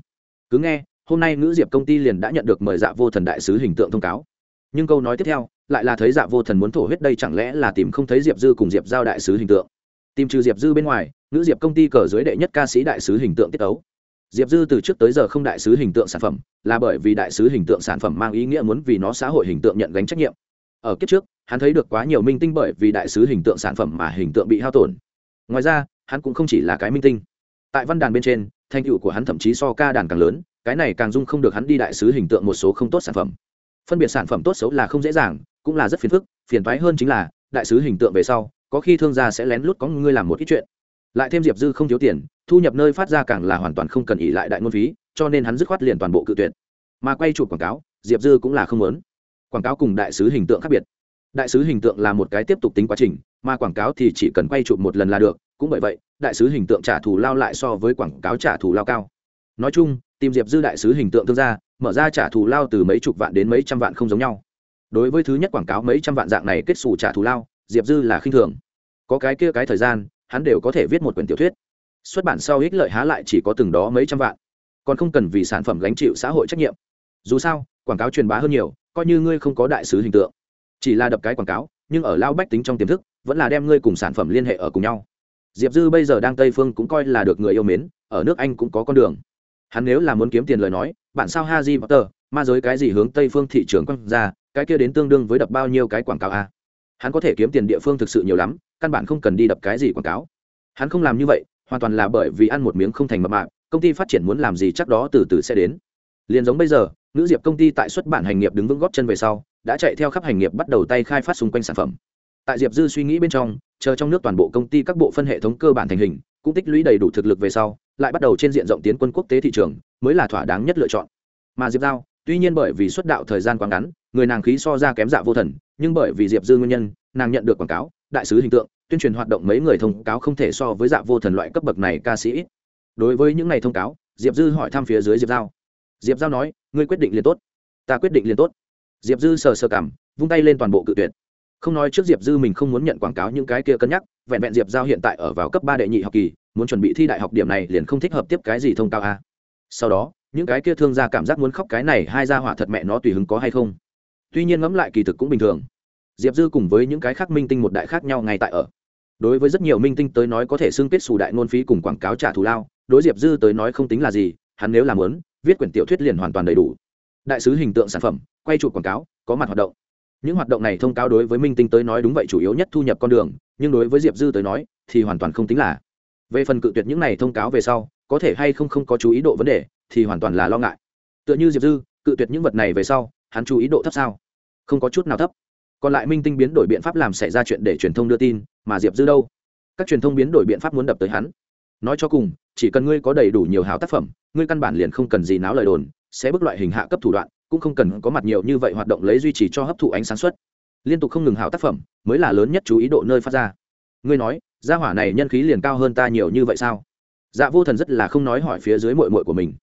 [SPEAKER 1] Cứ nghe, hôm nay nữ diệp công ty liền đã nhận được mời dạ vô thần đại sứ hình tượng thông cáo. Nhưng câu nói tiếp theo, lại là thấy dạ vô thần muốn thổ huyết đây chẳng lẽ là tìm không thấy diệp dư cùng diệp giao đại sứ hình tượng. Tìm trừ diệp dư bên ngoài nữ diệp công ty cờ dưới đệ nhất ca sĩ đại sứ hình tượng tiết ấu diệp dư từ trước tới giờ không đại sứ hình tượng sản phẩm, là bởi vì đại sứ hình tượng sản phẩm mang ý nghĩa muốn vì nó xã hội hình tượng nhận gánh trách nhiệm. Ở kiếp trước hắn thấy được quá nhiều minh tinh bởi vì đại sứ hình tượng sản phẩm mà hình tượng bị hao tổn. Ngoài ra, hắn cũng không chỉ là cái minh tinh. Tại văn đàn bên trên, thành tựu của hắn thậm chí so ca đàn càng lớn, cái này càng dung không được hắn đi đại sứ hình tượng một số không tốt sản phẩm. Phân biệt sản phẩm tốt xấu là không dễ dàng, cũng là rất phiền phức, phiền thoái hơn chính là, đại sứ hình tượng về sau, có khi thương gia sẽ lén lút có ngươi làm một ít chuyện. Lại thêm diệp dư không thiếu tiền, thu nhập nơi phát ra càng là hoàn toàn không cần ỉ lại đại ngôn phí, cho nên hắn dứt khoát liền toàn bộ cự tuyệt. Mà quay chụp quảng cáo, diệp dư cũng là không lớn quảng cáo cùng đại sứ hình tượng khác biệt đại sứ hình tượng là một cái tiếp tục tính quá trình, mà quảng cáo thì chỉ cần quay chụp một lần là được, cũng bởi vậy, đại sứ hình tượng trả thù lao lại so với quảng cáo trả thù lao cao. Nói chung, tìm diệp dư đại sứ hình tượng thương gia, mở ra trả thù lao từ mấy chục vạn đến mấy trăm vạn không giống nhau. Đối với thứ nhất quảng cáo mấy trăm vạn dạng này kết xù trả thù lao, diệp dư là khinh thường. Có cái kia cái thời gian, hắn đều có thể viết một quyển tiểu thuyết. Xuất bản sau ích lợi há lại chỉ có từng đó mấy trăm vạn. Còn không cần vì sản phẩm gánh chịu xã hội trách nhiệm. Dù sao, quảng cáo truyền bá hơn nhiều, coi như ngươi không có đại sứ hình tượng chỉ là đập cái quảng cáo, nhưng ở lao bách tính trong tiềm thức, vẫn là đem ngươi cùng sản phẩm liên hệ ở cùng nhau. Diệp dư bây giờ đang tây phương cũng coi là được người yêu mến, ở nước anh cũng có con đường. Hắn nếu là muốn kiếm tiền lời nói bản sao haji potter, ma giới cái gì hướng tây phương thị trường quăng ra, cái kia đến tương đương với đập bao nhiêu cái quảng cáo a hắn có thể kiếm tiền địa phương thực sự nhiều lắm, căn bản không cần đi đập cái gì quảng cáo. Hắn không làm như vậy, hoàn toàn là bởi vì ăn một miếng không thành mập mạng công ty phát triển muốn làm gì chắc đó từ từ sẽ đến. Liền giống bây giờ, nữ diệp công ty tại xuất bản hành nghiệp đứng vững góp chân về sau đã chạy theo khắp hành nghiệp bắt đầu tay khai phát xung quanh sản phẩm. Tại diệp dư suy nghĩ bên trong, chờ trong nước toàn bộ công ty các bộ phân hệ thống cơ bản thành hình, cũng tích lũy đầy đủ thực lực về sau, lại bắt đầu trên diện rộng tiến quân quốc tế thị trường, mới là thỏa đáng nhất lựa chọn. Mà diệp giao, tuy nhiên bởi vì xuất đạo thời gian quá ngắn, người nàng khí so ra kém dạ vô thần, nhưng bởi vì diệp dư nguyên nhân, nàng nhận được quảng cáo, đại sứ hình tượng, tuyên truyền hoạt động mấy người thông cáo không thể so với dạ vô thần loại cấp bậc này ca sĩ đối với những ngày thông cáo, diệp dư hỏi thăm phía dưới diệp giao. Diệp giao nói, ngươi quyết định liền tốt. Ta quyết định liền tốt diệp dư sờ sờ cảm, vung tay lên toàn bộ cự tuyệt. Không nói trước diệp dư mình không muốn nhận quảng cáo những cái kia cân nhắc, vẹn vẹn diệp giao hiện tại ở vào cấp ba đệ nhị học kỳ, muốn chuẩn bị thi đại học điểm này liền không thích hợp tiếp cái gì thông cao a. Sau đó, những cái kia thương gia cảm giác muốn khóc cái này hai gia hỏa thật mẹ nó tùy hứng có hay không? Tuy nhiên ngẫm lại kỳ thực cũng bình thường. Diệp dư cùng với những cái khác minh tinh một đại khác nhau ngay tại ở. Đối với rất nhiều minh tinh tới nói có thể xưng kết xù đại ngôn phí cùng quảng cáo trả thù lao, đối diệp dư tới nói không tính là gì, hắn nếu làm lớn viết quyển tiểu thuyết liền hoàn toàn đầy đủ. Đại sứ hình tượng sản phẩm quay chụp quảng cáo, có mặt hoạt động. Những hoạt động này thông cáo đối với minh tinh tới nói đúng vậy chủ yếu nhất thu nhập con đường, nhưng đối với diệp dư tới nói, thì hoàn toàn không tính là. Về phần cự tuyệt những này thông cáo về sau, có thể hay không không có chú ý độ vấn đề, thì hoàn toàn là lo ngại. Tựa như diệp dư, cự tuyệt những vật này về sau, hắn chú ý độ thấp sao? Không có chút nào thấp. Còn lại minh tinh biến đổi biện pháp làm xảy ra chuyện để truyền thông đưa tin, mà diệp dư đâu? Các truyền thông biến đổi biện pháp muốn đập tới hắn. Nói cho cùng, chỉ cần ngươi có đầy đủ nhiều hào tác phẩm, ngươi căn bản liền không cần gì náo lời đồn, sẽ bước loại hình hạ cấp thủ đoạn cũng không cần có mặt nhiều như vậy hoạt động lấy duy trì cho hấp thụ ánh sáng xuất liên tục không ngừng hào tác phẩm, mới là lớn nhất chú ý độ nơi phát ra. Ngươi nói, gia hỏa này nhân khí liền cao hơn ta nhiều như vậy sao? Dạ vô thần rất là không nói hỏi phía dưới mội mội của mình.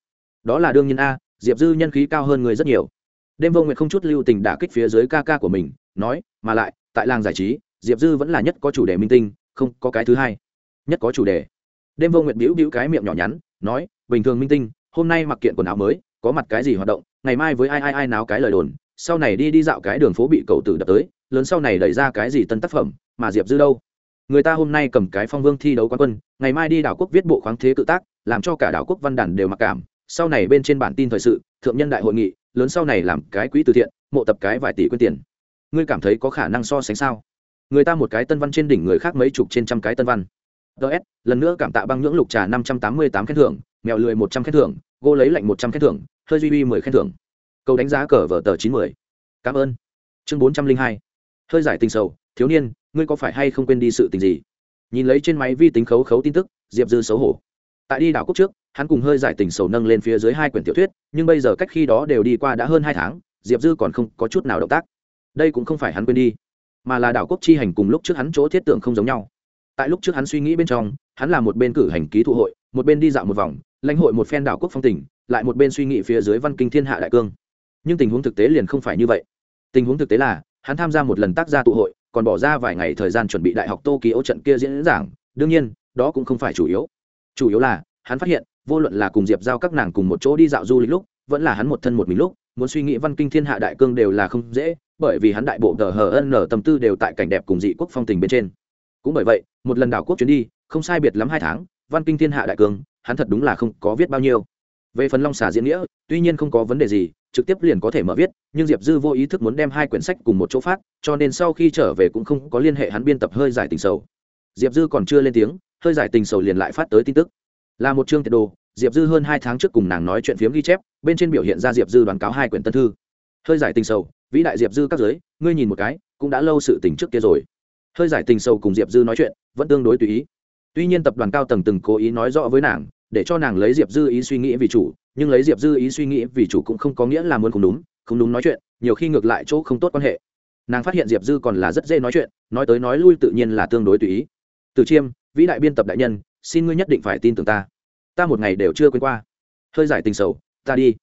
[SPEAKER 1] Đó là đương nhiên a, diệp dư nhân khí cao hơn người rất nhiều. Đêm vô nguyện không chút lưu tình đả kích phía dưới ca ca của mình, nói, mà lại, tại làng giải trí, diệp dư vẫn là nhất có chủ đề minh tinh, không có cái thứ hai. Nhất có chủ đề. Đêm vô nguyện bĩu bĩu cái miệng nhỏ nhắn, nói, bình thường minh tinh, hôm nay mặc kiện quần áo mới, có mặt cái gì hoạt động ngày mai với ai ai ai náo cái lời đồn, sau này đi đi dạo cái đường phố bị cậu tử đập tới, lớn sau này đẩy ra cái gì tân tác phẩm, mà diệp dư đâu? Người ta hôm nay cầm cái phong vương thi đấu quán quân, ngày mai đi đảo quốc viết bộ khoáng thế cự tác, làm cho cả đảo quốc văn đàn đều mặc cảm. Sau này bên trên bản tin thời sự, thượng nhân đại hội nghị, lớn sau này làm cái quỹ từ thiện, mộ tập cái vài tỷ quyên tiền. Ngươi cảm thấy có khả năng so sánh sao? Người ta một cái tân văn trên đỉnh người khác mấy chục trên trăm cái tân văn. Ts lần nữa cảm tạ băng nhưỡng lục trà năm trăm tám mươi tám khen thưởng, mèo lười một trăm khen thưởng, gô lấy lạnh một trăm khen thưởng hơi duy uy mười khen thưởng. Câu đánh giá cờ vở tờ chín mươi cảm ơn. Chương bốn trăm linh hai. Hơi giải tình sầu. Thiếu niên, ngươi có phải hay không quên đi sự tình gì? Nhìn lấy trên máy vi tính khấu khấu tin tức, diệp dư xấu hổ. Tại đi đảo quốc trước, hắn cùng hơi giải tình sầu nâng lên phía dưới hai quyển tiểu thuyết, nhưng bây giờ cách khi đó đều đi qua đã hơn hai tháng, diệp dư còn không có chút nào động tác. Đây cũng không phải hắn quên đi, mà là đảo quốc chi hành cùng lúc trước hắn chỗ thiết tưởng không giống nhau. Tại lúc trước hắn suy nghĩ bên trong, hắn là một bên cử hành ký thụ hội, một bên đi dạo một vòng, lãnh hội một phen đảo quốc phong tình lại một bên suy nghĩ phía dưới văn kinh thiên hạ đại cương. Nhưng tình huống thực tế liền không phải như vậy. Tình huống thực tế là, hắn tham gia một lần tác gia tụ hội, còn bỏ ra vài ngày thời gian chuẩn bị đại học tô ký ấu trận kia diễn giảng. Đương nhiên, đó cũng không phải chủ yếu. Chủ yếu là, hắn phát hiện, vô luận là cùng diệp giao các nàng cùng một chỗ đi dạo du lịch lúc, vẫn là hắn một thân một mình lúc, muốn suy nghĩ văn kinh thiên hạ đại cương đều là không dễ, bởi vì hắn đại bộ tờ hờ nở tâm tư đều tại cảnh đẹp cùng dị quốc phong tình bên trên. Cũng bởi vậy, một lần đảo quốc chuyến đi, không sai biệt lắm hai tháng, văn kinh thiên hạ đại cương, hắn thật đúng là không có viết bao nhiêu về phần long xà diễn nghĩa, tuy nhiên không có vấn đề gì, trực tiếp liền có thể mở viết, nhưng diệp dư vô ý thức muốn đem hai quyển sách cùng một chỗ phát, cho nên sau khi trở về cũng không có liên hệ hắn biên tập hơi giải tình sầu. Diệp dư còn chưa lên tiếng, hơi giải tình sầu liền lại phát tới tin tức. Là một chương tiệt đồ, diệp dư hơn hai tháng trước cùng nàng nói chuyện phiếm ghi chép, bên trên biểu hiện ra diệp dư đoàn cáo hai quyển tân thư. Hơi giải tình sầu, vĩ đại diệp dư các giới, ngươi nhìn một cái, cũng đã lâu sự tình trước kia rồi. Hơi giải tình sầu cùng diệp dư nói chuyện, vẫn tương đối tùy ý. Tuy nhiên tập đoàn cao tầng từng cố ý nói rõ với nàng để cho nàng lấy diệp dư ý suy nghĩ vì chủ, nhưng lấy diệp dư ý suy nghĩ vì chủ cũng không có nghĩa là muốn không đúng không đúng nói chuyện, nhiều khi ngược lại chỗ không tốt quan hệ. Nàng phát hiện diệp dư còn là rất dễ nói chuyện, nói tới nói lui tự nhiên là tương đối tùy ý. Từ chiêm, vĩ đại biên tập đại nhân, xin ngươi nhất định phải tin tưởng ta. Ta một ngày đều chưa quên qua. Hơi giải tình sầu, ta đi.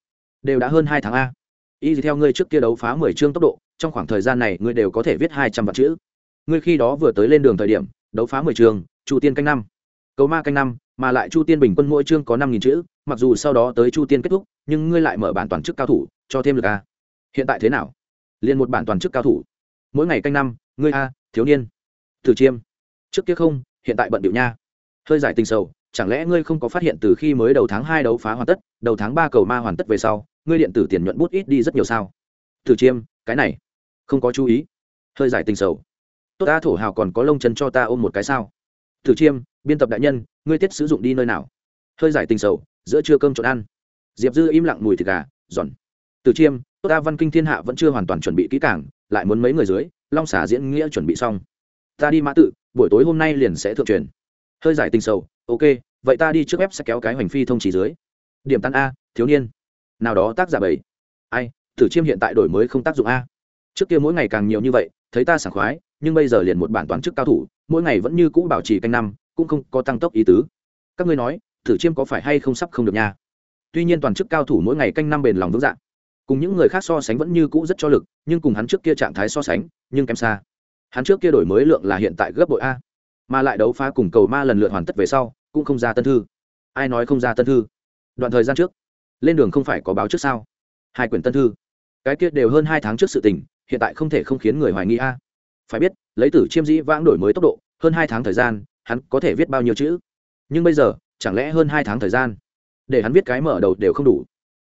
[SPEAKER 1] Đều đã hơn hai tháng a. Y theo ngươi trước kia đấu phá mười chương tốc độ, trong khoảng thời gian này ngươi đều có thể viết hai trăm vạn chữ. Ngươi khi đó vừa tới lên đường thời điểm, đấu phá mười chương, chu tiên canh năm cầu ma canh năm, mà lại chu tiên bình quân mỗi chương có năm nghìn chữ, mặc dù sau đó tới chu tiên kết thúc, nhưng ngươi lại mở bản toàn chức cao thủ, cho thêm được a. Hiện tại thế nào? Liền một bản toàn chức cao thủ. Mỗi ngày canh năm, ngươi a, thiếu niên. Thử chiêm. Trước kia không, hiện tại bận điệu nha. Hơi giải tình sầu, chẳng lẽ ngươi không có phát hiện từ khi mới đầu tháng hai đấu phá hoàn tất, đầu tháng ba cầu ma hoàn tất về sau, ngươi điện tử tiền nhuận bút ít đi rất nhiều sao? Thử chiêm, cái này, không có chú ý. Hơi giải tình sầu. Tốt ta, thổ hào còn có lông chân cho ta ôm một cái sao? Thử chiêm, biên tập đại nhân, ngươi tiết sử dụng đi nơi nào? Hơi giải tình sầu, giữa trưa cơm trộn ăn. Diệp dư im lặng mùi thịt gà, giòn. Từ chiêm, tốt ta văn kinh thiên hạ vẫn chưa hoàn toàn chuẩn bị kỹ cảng lại muốn mấy người dưới, long xả diễn nghĩa chuẩn bị xong. Ta đi mã tự, buổi tối hôm nay liền sẽ thượng truyền. Hơi giải tình sầu, ok, vậy ta đi trước ép sẽ kéo cái hoành phi thông chỉ dưới. Điểm tan a, thiếu niên. Nào đó tác giả bảy ai, thử chiêm hiện tại đổi mới không tác dụng a. Trước kia mỗi ngày càng nhiều như vậy, thấy ta sảng khoái nhưng bây giờ liền một bản toàn chức cao thủ, mỗi ngày vẫn như cũ bảo trì canh năm, cũng không có tăng tốc ý tứ. Các ngươi nói, thử chiêm có phải hay không sắp không được nha? Tuy nhiên toàn chức cao thủ mỗi ngày canh năm bền lòng vững dạng cùng những người khác so sánh vẫn như cũ rất cho lực, nhưng cùng hắn trước kia trạng thái so sánh, nhưng kém xa. Hắn trước kia đổi mới lượng là hiện tại gấp bội a. Mà lại đấu phá cùng cầu ma lần lượt hoàn tất về sau, cũng không ra tân thư. Ai nói không ra tân thư? Đoạn thời gian trước, lên đường không phải có báo trước sao? Hai quyển tân thư. Cái kia đều hơn hai tháng trước sự tình, hiện tại không thể không khiến người hoài nghi a phải biết, lấy tử chiêm dĩ vãng đổi mới tốc độ, hơn hai tháng thời gian, hắn có thể viết bao nhiêu chữ? Nhưng bây giờ, chẳng lẽ hơn hai tháng thời gian? Để hắn viết cái mở đầu đều không đủ.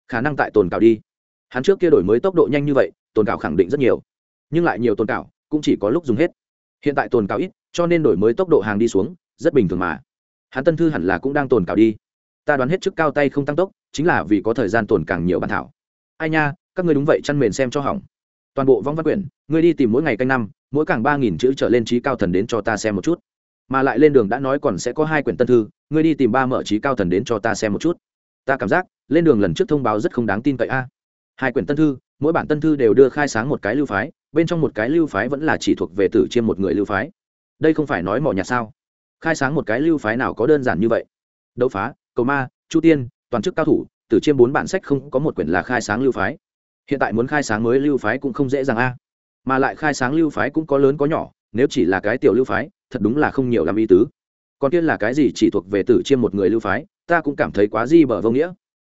[SPEAKER 1] Khả năng tại tồn cảo đi. Hắn trước kia đổi mới tốc độ nhanh như vậy, tồn cảo khẳng định rất nhiều. Nhưng lại nhiều tồn cảo, cũng chỉ có lúc dùng hết. Hiện tại tồn cảo ít, cho nên đổi mới tốc độ hàng đi xuống, rất bình thường mà. Hắn tân thư hẳn là cũng đang tồn cảo đi. Ta đoán hết chức cao tay không tăng tốc, chính là vì có thời gian tồn càng nhiều bản thảo. Ai nha, các ngươi đúng vậy chăn mền xem cho hỏng toàn bộ vong văn quyển, ngươi đi tìm mỗi ngày canh năm, mỗi càng ba nghìn chữ trở lên trí cao thần đến cho ta xem một chút. Mà lại lên đường đã nói còn sẽ có hai quyển tân thư, ngươi đi tìm ba mở trí cao thần đến cho ta xem một chút. Ta cảm giác, lên đường lần trước thông báo rất không đáng tin cậy a. Hai quyển tân thư, mỗi bản tân thư đều đưa khai sáng một cái lưu phái, bên trong một cái lưu phái vẫn là chỉ thuộc về tử chiêm một người lưu phái. Đây không phải nói mỏ nhạt sao? Khai sáng một cái lưu phái nào có đơn giản như vậy? Đấu phá, cầu ma, chu tiên, toàn chức cao thủ, tử chiêm bốn bản sách không có một quyển là khai sáng lưu phái hiện tại muốn khai sáng mới lưu phái cũng không dễ dàng a. Mà lại khai sáng lưu phái cũng có lớn có nhỏ, nếu chỉ là cái tiểu lưu phái, thật đúng là không nhiều làm ý tứ. Còn kia là cái gì chỉ thuộc về tử chiêm một người lưu phái, ta cũng cảm thấy quá di bở vô nghĩa.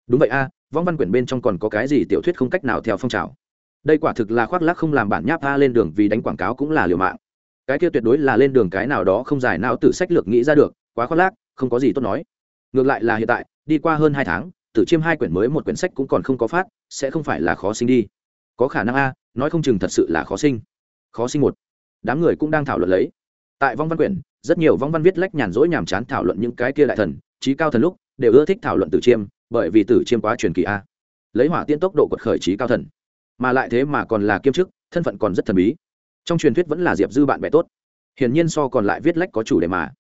[SPEAKER 1] Đúng vậy a, vong văn quyển bên trong còn có cái gì tiểu thuyết không cách nào theo phong trào? Đây quả thực là khoác lác không làm bản nháp a lên đường vì đánh quảng cáo cũng là liều mạng. Cái kia tuyệt đối là lên đường cái nào đó không giải não tự sách lược nghĩ ra được, quá khoác lác, không có gì tốt nói. Ngược lại là hiện tại, đi qua hơn hai tháng, tử chiêm hai quyển mới một quyển sách cũng còn không có phát sẽ không phải là khó sinh đi. Có khả năng a, nói không chừng thật sự là khó sinh. Khó sinh một. Đám người cũng đang thảo luận lấy. Tại vong văn quyển, rất nhiều vong văn viết lách nhàn rỗi nhàm chán thảo luận những cái kia đại thần, trí cao thần lúc, đều ưa thích thảo luận tử chiêm, bởi vì tử chiêm quá truyền kỳ a. Lấy hỏa tiên tốc độ quật khởi trí cao thần. Mà lại thế mà còn là kiêm chức, thân phận còn rất thần bí. Trong truyền thuyết vẫn là diệp dư bạn bè tốt. Hiển nhiên so còn lại viết lách có chủ đề mà.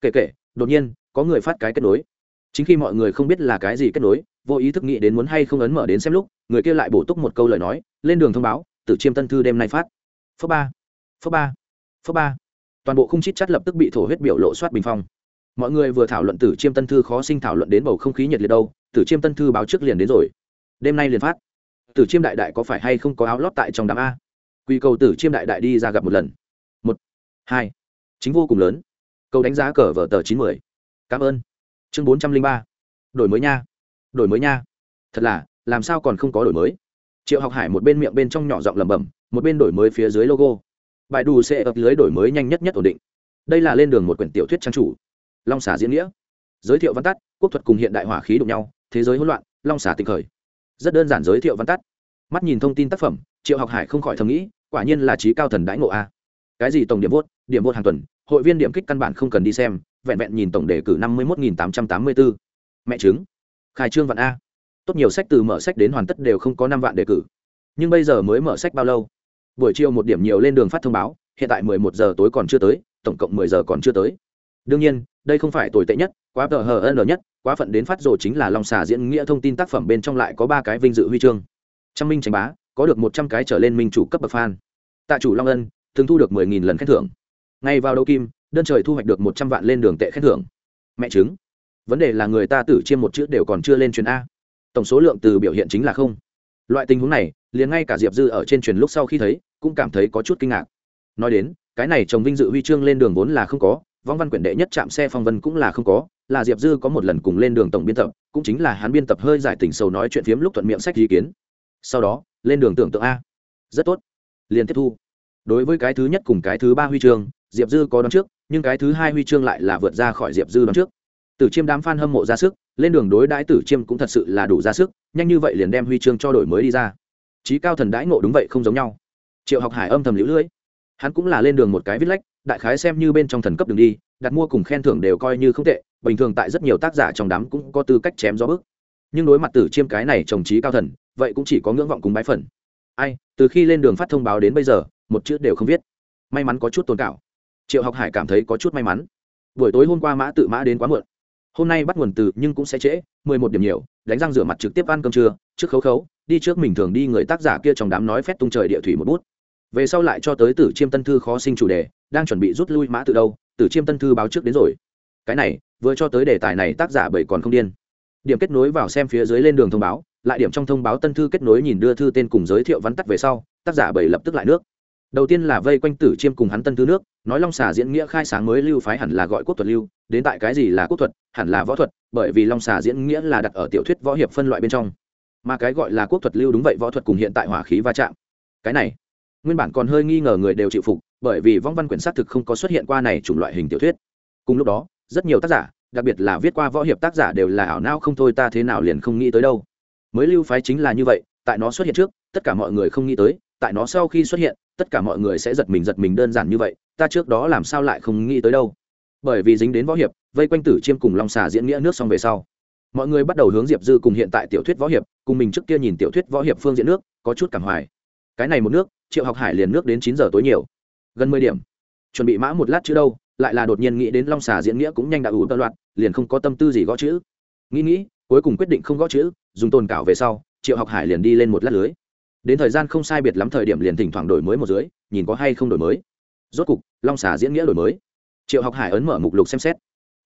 [SPEAKER 1] Kể kể, đột nhiên, có người phát cái kết nối chính khi mọi người không biết là cái gì kết nối, vô ý thức nghĩ đến muốn hay không ấn mở đến xem lúc, người kia lại bổ túc một câu lời nói, lên đường thông báo, tử chiêm tân thư đêm nay phát. Phớ ba phớ ba phớ ba. Toàn bộ khung chít chắt lập tức bị thổ huyết biểu lộ soát bình phong. Mọi người vừa thảo luận tử chiêm tân thư khó sinh thảo luận đến bầu không khí nhiệt liệt đâu, tử chiêm tân thư báo trước liền đến rồi. Đêm nay liền phát. Tử chiêm đại đại có phải hay không có áo lót tại trong đám a? Quy cầu tử chiêm đại đại đi ra gặp một lần. Một, hai. Chính vô cùng lớn. Câu đánh giá cờ vở tờ chín mươi cảm ơn chương bốn trăm linh ba. Đổi mới nha. Đổi mới nha. Thật là, làm sao còn không có đổi mới? Triệu học hải một bên miệng bên trong nhỏ giọng lẩm bẩm, một bên đổi mới phía dưới logo. Bài đủ sẽ ập lưới đổi mới nhanh nhất nhất ổn định. Đây là lên đường một quyển tiểu thuyết trang chủ. Long xả diễn nghĩa. Giới thiệu văn tắt, quốc thuật cùng hiện đại hỏa khí đụng nhau, thế giới hỗn loạn, long xả tình khởi. Rất đơn giản giới thiệu văn tắt. Mắt nhìn thông tin tác phẩm, triệu học hải không khỏi thầm nghĩ, quả nhiên là trí cao thần đãi ngộ a cái gì tổng điểm vốt điểm vốt hàng tuần, hội viên điểm kích căn bản không cần đi xem, vẹn vẹn nhìn tổng đề cử năm mươi một nghìn tám trăm tám mươi bốn. Mẹ chứng khai trương vạn a. Tốt nhiều sách từ mở sách đến hoàn tất đều không có năm vạn đề cử. Nhưng bây giờ mới mở sách bao lâu? Buổi chiều một điểm nhiều lên đường phát thông báo, hiện tại mười một giờ tối còn chưa tới, tổng cộng mười giờ còn chưa tới. Đương nhiên, đây không phải tồi tệ nhất, quá tờ hờ ân nhất, quá phận đến phát rồi chính là long xà diễn nghĩa thông tin tác phẩm bên trong lại có ba cái vinh dự huy chương. Trăm minh tranh bá, có được một trăm cái trở lên minh chủ cấp bậc fan. Tạ chủ long ân thường thu được mười nghìn lần khen thưởng. Ngay vào đầu kim, đơn trời thu hoạch được một trăm vạn lên đường tệ khen thưởng. Mẹ chứng vấn đề là người ta tử chiêm một chữ đều còn chưa lên truyền a. Tổng số lượng từ biểu hiện chính là không. Loại tình huống này, liền ngay cả diệp dư ở trên truyền lúc sau khi thấy, cũng cảm thấy có chút kinh ngạc. Nói đến, cái này chồng vinh dự huy chương lên đường vốn là không có, vong văn quyển đệ nhất chạm xe phong vân cũng là không có, là diệp dư có một lần cùng lên đường tổng biên tập, cũng chính là hắn biên tập hơi giải tình sầu nói chuyện phiếm lúc thuận miệng sách ý kiến. Sau đó, lên đường tưởng tượng a. Rất tốt. Liền tiếp thu đối với cái thứ nhất cùng cái thứ ba huy chương, diệp dư có đón trước, nhưng cái thứ hai huy chương lại là vượt ra khỏi diệp dư đón trước. Tử chiêm đám f a n hâm mộ ra sức, lên đường đối đãi tử chiêm cũng thật sự là đủ ra sức, nhanh như vậy liền đem huy chương cho đổi mới đi ra. Trí cao thần đãi ngộ đúng vậy không giống nhau. Triệu học hải âm thầm lũ lưỡi hắn cũng là lên đường một cái viết lách, đại khái xem như bên trong thần cấp đường đi, đặt mua cùng khen thưởng đều coi như không tệ, bình thường tại rất nhiều tác giả trong đám cũng có tư cách chém gió bức nhưng đối mặt tử chiêm cái này trồng trí cao thần, vậy cũng chỉ có ngưỡng vọng cùng bái phần ai, từ khi lên đường phát thông báo đến bây giờ một chữ đều không viết. May mắn có chút tồn cảo. Triệu học hải cảm thấy có chút may mắn. Buổi tối hôm qua mã tự mã đến quá muộn. Hôm nay bắt nguồn từ nhưng cũng sẽ trễ, mười một điểm nhiều, đánh răng rửa mặt trực tiếp ăn cơm trưa, trước khấu khấu, đi trước mình thường đi người tác giả kia trong đám nói phét tung trời địa thủy một bút. Về sau lại cho tới tử chiêm tân thư khó sinh chủ đề, đang chuẩn bị rút lui mã từ đâu, tử chiêm tân thư báo trước đến rồi. Cái này, vừa cho tới đề tài này tác giả bởi còn không điên. Điểm kết nối vào xem phía dưới lên đường thông báo, lại điểm trong thông báo tân thư kết nối nhìn đưa thư tên cùng giới thiệu vắn tắt về sau, tác giả bảy lập tức lại nước đầu tiên là vây quanh tử chiêm cùng hắn tân thư nước, nói long xà diễn nghĩa khai sáng mới lưu phái hẳn là gọi quốc thuật lưu, đến tại cái gì là quốc thuật, hẳn là võ thuật, bởi vì long xà diễn nghĩa là đặt ở tiểu thuyết võ hiệp phân loại bên trong. Mà cái gọi là quốc thuật lưu đúng vậy, võ thuật cùng hiện tại hỏa khí va chạm. Cái này, nguyên bản còn hơi nghi ngờ người đều chịu phục, bởi vì vong văn quyển xác thực không có xuất hiện qua này chủng loại hình tiểu thuyết. Cùng lúc đó, rất nhiều tác giả, đặc biệt là viết qua võ hiệp tác giả đều là ảo não không thôi, ta thế nào liền không nghĩ tới đâu. Mới lưu phái chính là như vậy, tại nó xuất hiện trước, tất cả mọi người không nghĩ tới tại nó sau khi xuất hiện, tất cả mọi người sẽ giật mình giật mình đơn giản như vậy, ta trước đó làm sao lại không nghĩ tới đâu. Bởi vì dính đến võ hiệp, vây quanh tử chiêm cùng long xà diễn nghĩa nước xong về sau, mọi người bắt đầu hướng diệp dư cùng hiện tại tiểu thuyết võ hiệp, cùng mình trước kia nhìn tiểu thuyết võ hiệp phương diện nước, có chút cảm hoài. Cái này một nước, triệu học hải liền nước đến chín giờ tối nhiều. Gần mười điểm. Chuẩn bị mã một lát chứ đâu, lại là đột nhiên nghĩ đến long xà diễn nghĩa cũng nhanh đã ủ tơ loạt liền không có tâm tư gì gõ chữ. Nghĩ nghĩ, cuối cùng quyết định không gõ chữ, dùng tồn cảo về sau, triệu học hải liền đi lên một lát lưới đến thời gian không sai biệt lắm thời điểm liền thỉnh thoảng đổi mới một dưới, nhìn có hay không đổi mới. Rốt cục, long xà diễn nghĩa đổi mới. Triệu học hải ấn mở mục lục xem xét.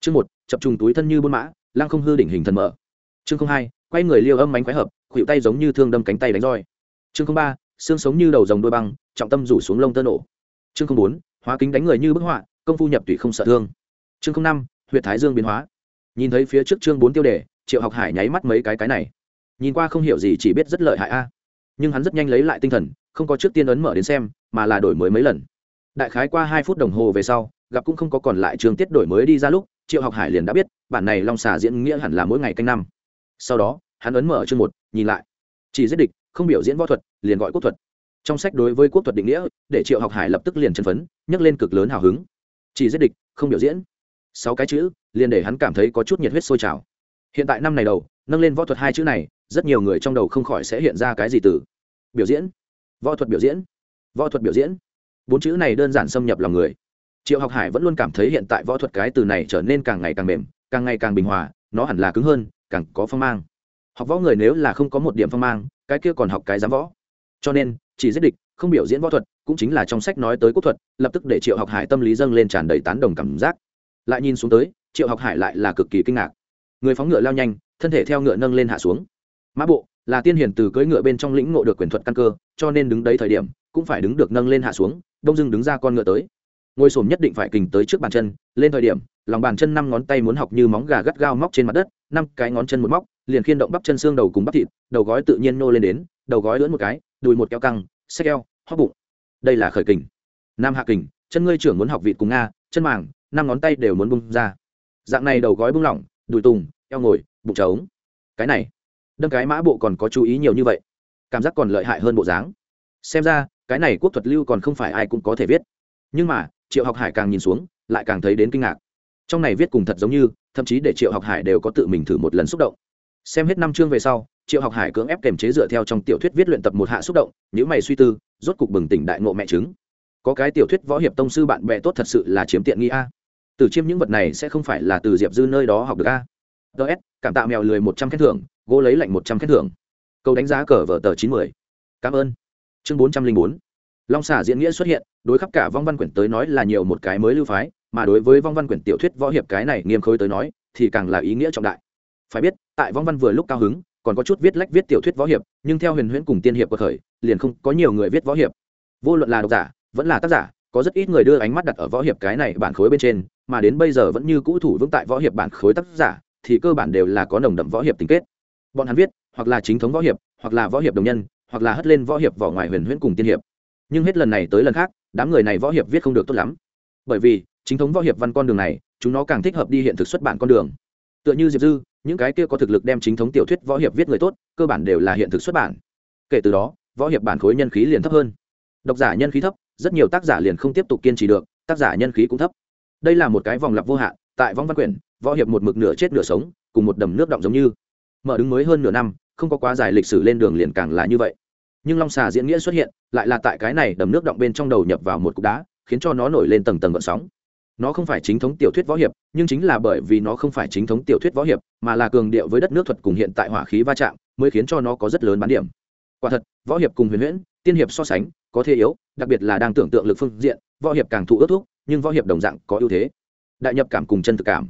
[SPEAKER 1] Chương một, chập trùng túi thân như buôn mã, lăng không hư đỉnh hình thần mở. Chương không hai, quay người liêu âm mánh khoái hợp, khuỵu tay giống như thương đâm cánh tay đánh roi. Chương không ba, xương sống như đầu rồng đôi băng, trọng tâm rủ xuống lông tơ nổ. Chương không bốn, hóa kính đánh người như bức họa, công phu nhập tùy không sợ thương. Chương không năm huyện thái dương biến hóa. Nhìn thấy phía trước chương bốn tiêu đề, triệu học hải nháy mắt mấy cái cái này. Nhìn qua không hiểu gì, chỉ biết rất lợi hại a nhưng hắn rất nhanh lấy lại tinh thần, không có trước tiên ấn mở đến xem, mà là đổi mới mấy lần. Đại khái qua hai phút đồng hồ về sau, gặp cũng không có còn lại trường tiết đổi mới đi ra lúc, triệu học hải liền đã biết, bản này long xà diễn nghĩa hẳn là mỗi ngày canh năm. Sau đó, hắn ấn mở chương một, nhìn lại. Chỉ giết địch, không biểu diễn võ thuật, liền gọi quốc thuật. Trong sách đối với quốc thuật định nghĩa, để triệu học hải lập tức liền chân phấn, nhấc lên cực lớn hào hứng. Chỉ giết địch, không biểu diễn. Sáu cái chữ, liền để hắn cảm thấy có chút nhiệt huyết sôi trào. Hiện tại năm này đầu, nâng lên võ thuật hai chữ này rất nhiều người trong đầu không khỏi sẽ hiện ra cái gì từ. Biểu diễn. Võ thuật biểu diễn. Võ thuật biểu diễn. Bốn chữ này đơn giản xâm nhập lòng người. Triệu học hải vẫn luôn cảm thấy hiện tại võ thuật cái từ này trở nên càng ngày càng mềm, càng ngày càng bình hòa, nó hẳn là cứng hơn, càng có phong mang. Học võ người nếu là không có một điểm phong mang, cái kia còn học cái giám võ. Cho nên, chỉ giết địch, không biểu diễn võ thuật, cũng chính là trong sách nói tới quốc thuật, lập tức để triệu học hải tâm lý dâng lên tràn đầy tán đồng cảm giác. Lại nhìn xuống tới, triệu học hải lại là cực kỳ kinh ngạc. Người phóng ngựa lao nhanh, thân thể theo ngựa nâng lên hạ xuống mã bộ là tiên hiển từ cưỡi ngựa bên trong lĩnh ngộ được quyền thuật căn cơ, cho nên đứng đấy thời điểm cũng phải đứng được nâng lên hạ xuống, đông dưng đứng ra con ngựa tới. Ngôi sổm nhất định phải kình tới trước bàn chân, lên thời điểm, lòng bàn chân năm ngón tay muốn học như móng gà gắt gao móc trên mặt đất, năm cái ngón chân một móc, liền khiên động bắp chân xương đầu cùng bắp thịt, đầu gói tự nhiên nô lên đến, đầu gói lưỡn một cái, đùi một keo căng, xách eo hóc bụng. Đây là khởi kình. Nam hạ kình, chân ngươi trưởng muốn học vịt cùng nga, chân màng, năm ngón tay đều muốn bung ra. Dạng này đầu gói bung lỏng, đùi tùng, eo ngồi, bụng trống. Cái này đâm cái mã bộ còn có chú ý nhiều như vậy. Cảm giác còn lợi hại hơn bộ dáng. Xem ra, cái này quốc thuật lưu còn không phải ai cũng có thể viết. Nhưng mà, triệu học hải càng nhìn xuống, lại càng thấy đến kinh ngạc. Trong này viết cùng thật giống như, thậm chí để triệu học hải đều có tự mình thử một lần xúc động. Xem hết năm chương về sau, triệu học hải cưỡng ép kềm chế dựa theo trong tiểu thuyết viết luyện tập một hạ xúc động những mày suy tư, rốt cục bừng tỉnh đại ngộ mẹ chứng có cái tiểu thuyết võ hiệp tông sư bạn bè tốt thật sự là chiếm tiện nghi a. Từ chiêm những vật này sẽ không phải là từ diệp dư nơi đó học được a. Ts cảm tạ mèo lười một trăm khen thưởng gỗ lấy lạnh một trăm khen thưởng. Câu đánh giá cờ vở tờ chín mươi. Cảm ơn. Chương bốn trăm linh bốn. Long xả diễn nghĩa xuất hiện, đối khắp cả vong văn quyển tới nói là nhiều một cái mới lưu phái, mà đối với vong văn quyển tiểu thuyết võ hiệp cái này nghiêm khối tới nói, thì càng là ý nghĩa trọng đại. Phải biết, tại vong văn vừa lúc cao hứng, còn có chút viết lách viết tiểu thuyết võ hiệp, nhưng theo huyền huyễn cùng tiên hiệp của khởi liền không có nhiều người viết võ hiệp. Vô luận là độc giả, vẫn là tác giả, có rất ít người đưa ánh mắt đặt ở võ hiệp cái này bản khối bên trên, mà đến bây giờ vẫn như cũ thủ vững tại võ hiệp bản khối tác giả, thì cơ bản đều là có nồng đậm võ hiệp tình kết bọn hắn viết, hoặc là chính thống võ hiệp, hoặc là võ hiệp đồng nhân, hoặc là hất lên võ hiệp vỏ ngoài huyền huyễn cùng tiên hiệp. Nhưng hết lần này tới lần khác, đám người này võ hiệp viết không được tốt lắm. Bởi vì, chính thống võ hiệp văn con đường này, chúng nó càng thích hợp đi hiện thực xuất bản con đường. Tựa như diệp dư, những cái kia có thực lực đem chính thống tiểu thuyết võ hiệp viết người tốt, cơ bản đều là hiện thực xuất bản. Kể từ đó, võ hiệp bản khối nhân khí liền thấp hơn. Độc giả nhân khí thấp, rất nhiều tác giả liền không tiếp tục kiên trì được, tác giả nhân khí cũng thấp. Đây là một cái vòng lặp vô hạn, tại võng văn quyển, võ hiệp một mực nửa chết nửa sống, cùng một đầm nước động giống như mở đứng mới hơn nửa năm, không có quá dài lịch sử lên đường liền càng là như vậy. Nhưng long xà diễn nghĩa xuất hiện, lại là tại cái này đầm nước động bên trong đầu nhập vào một cục đá, khiến cho nó nổi lên tầng tầng gợn sóng. Nó không phải chính thống tiểu thuyết võ hiệp, nhưng chính là bởi vì nó không phải chính thống tiểu thuyết võ hiệp, mà là cường điệu với đất nước thuật cùng hiện tại hỏa khí va chạm, mới khiến cho nó có rất lớn bán điểm. Quả thật, võ hiệp cùng huyền huyễn, tiên hiệp so sánh, có thế yếu, đặc biệt là đang tưởng tượng lực phương diện, võ hiệp càng thụ ước thúc, nhưng võ hiệp đồng dạng có ưu thế. Đại nhập cảm cùng chân thực cảm.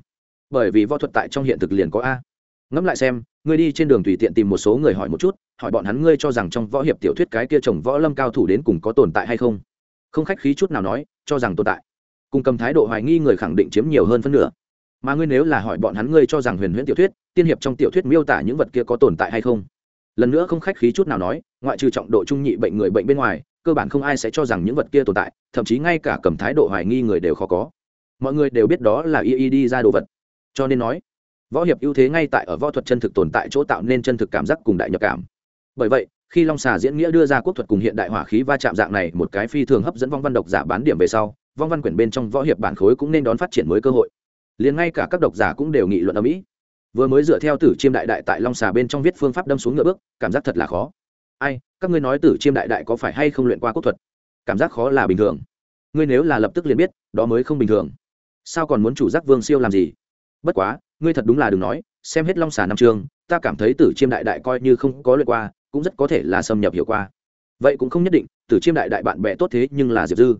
[SPEAKER 1] Bởi vì võ thuật tại trong hiện thực liền có a. Ngẫm lại xem ngươi đi trên đường tùy tiện tìm một số người hỏi một chút, hỏi bọn hắn ngươi cho rằng trong võ hiệp tiểu thuyết cái kia chồng võ lâm cao thủ đến cùng có tồn tại hay không? Không khách khí chút nào nói, cho rằng tồn tại. Cùng cầm thái độ hoài nghi người khẳng định chiếm nhiều hơn phân nửa. Mà ngươi nếu là hỏi bọn hắn ngươi cho rằng huyền huyễn tiểu thuyết, tiên hiệp trong tiểu thuyết miêu tả những vật kia có tồn tại hay không? Lần nữa không khách khí chút nào nói, ngoại trừ trọng độ trung nhị bệnh người bệnh bên ngoài, cơ bản không ai sẽ cho rằng những vật kia tồn tại, thậm chí ngay cả cầm thái độ hoài nghi người đều khó có. Mọi người đều biết đó là y y đi ra đồ vật. Cho nên nói võ hiệp ưu thế ngay tại ở võ thuật chân thực tồn tại chỗ tạo nên chân thực cảm giác cùng đại nhập cảm. Bởi vậy, khi long xà diễn nghĩa đưa ra quốc thuật cùng hiện đại hỏa khí va chạm dạng này một cái phi thường hấp dẫn vong văn độc giả bán điểm về sau, vong văn quyển bên trong võ hiệp bản khối cũng nên đón phát triển mới cơ hội. Liền ngay cả các độc giả cũng đều nghị luận ở mỹ. Vừa mới dựa theo tử chiêm đại đại tại long xà bên trong viết phương pháp đâm xuống ngựa bước, cảm giác thật là khó. Ai, các ngươi nói tử chiêm đại đại có phải hay không luyện qua quốc thuật? Cảm giác khó là bình thường. Ngươi nếu là lập tức liền biết, đó mới không bình thường. Sao còn muốn chủ giác vương siêu làm gì? Bất quá, ngươi thật đúng là đừng nói, xem hết long xà năm trường, ta cảm thấy tử chiêm đại đại coi như không có luyện qua, cũng rất có thể là xâm nhập hiệu qua. Vậy cũng không nhất định, tử chiêm đại đại bạn bè tốt thế nhưng là diệp dư.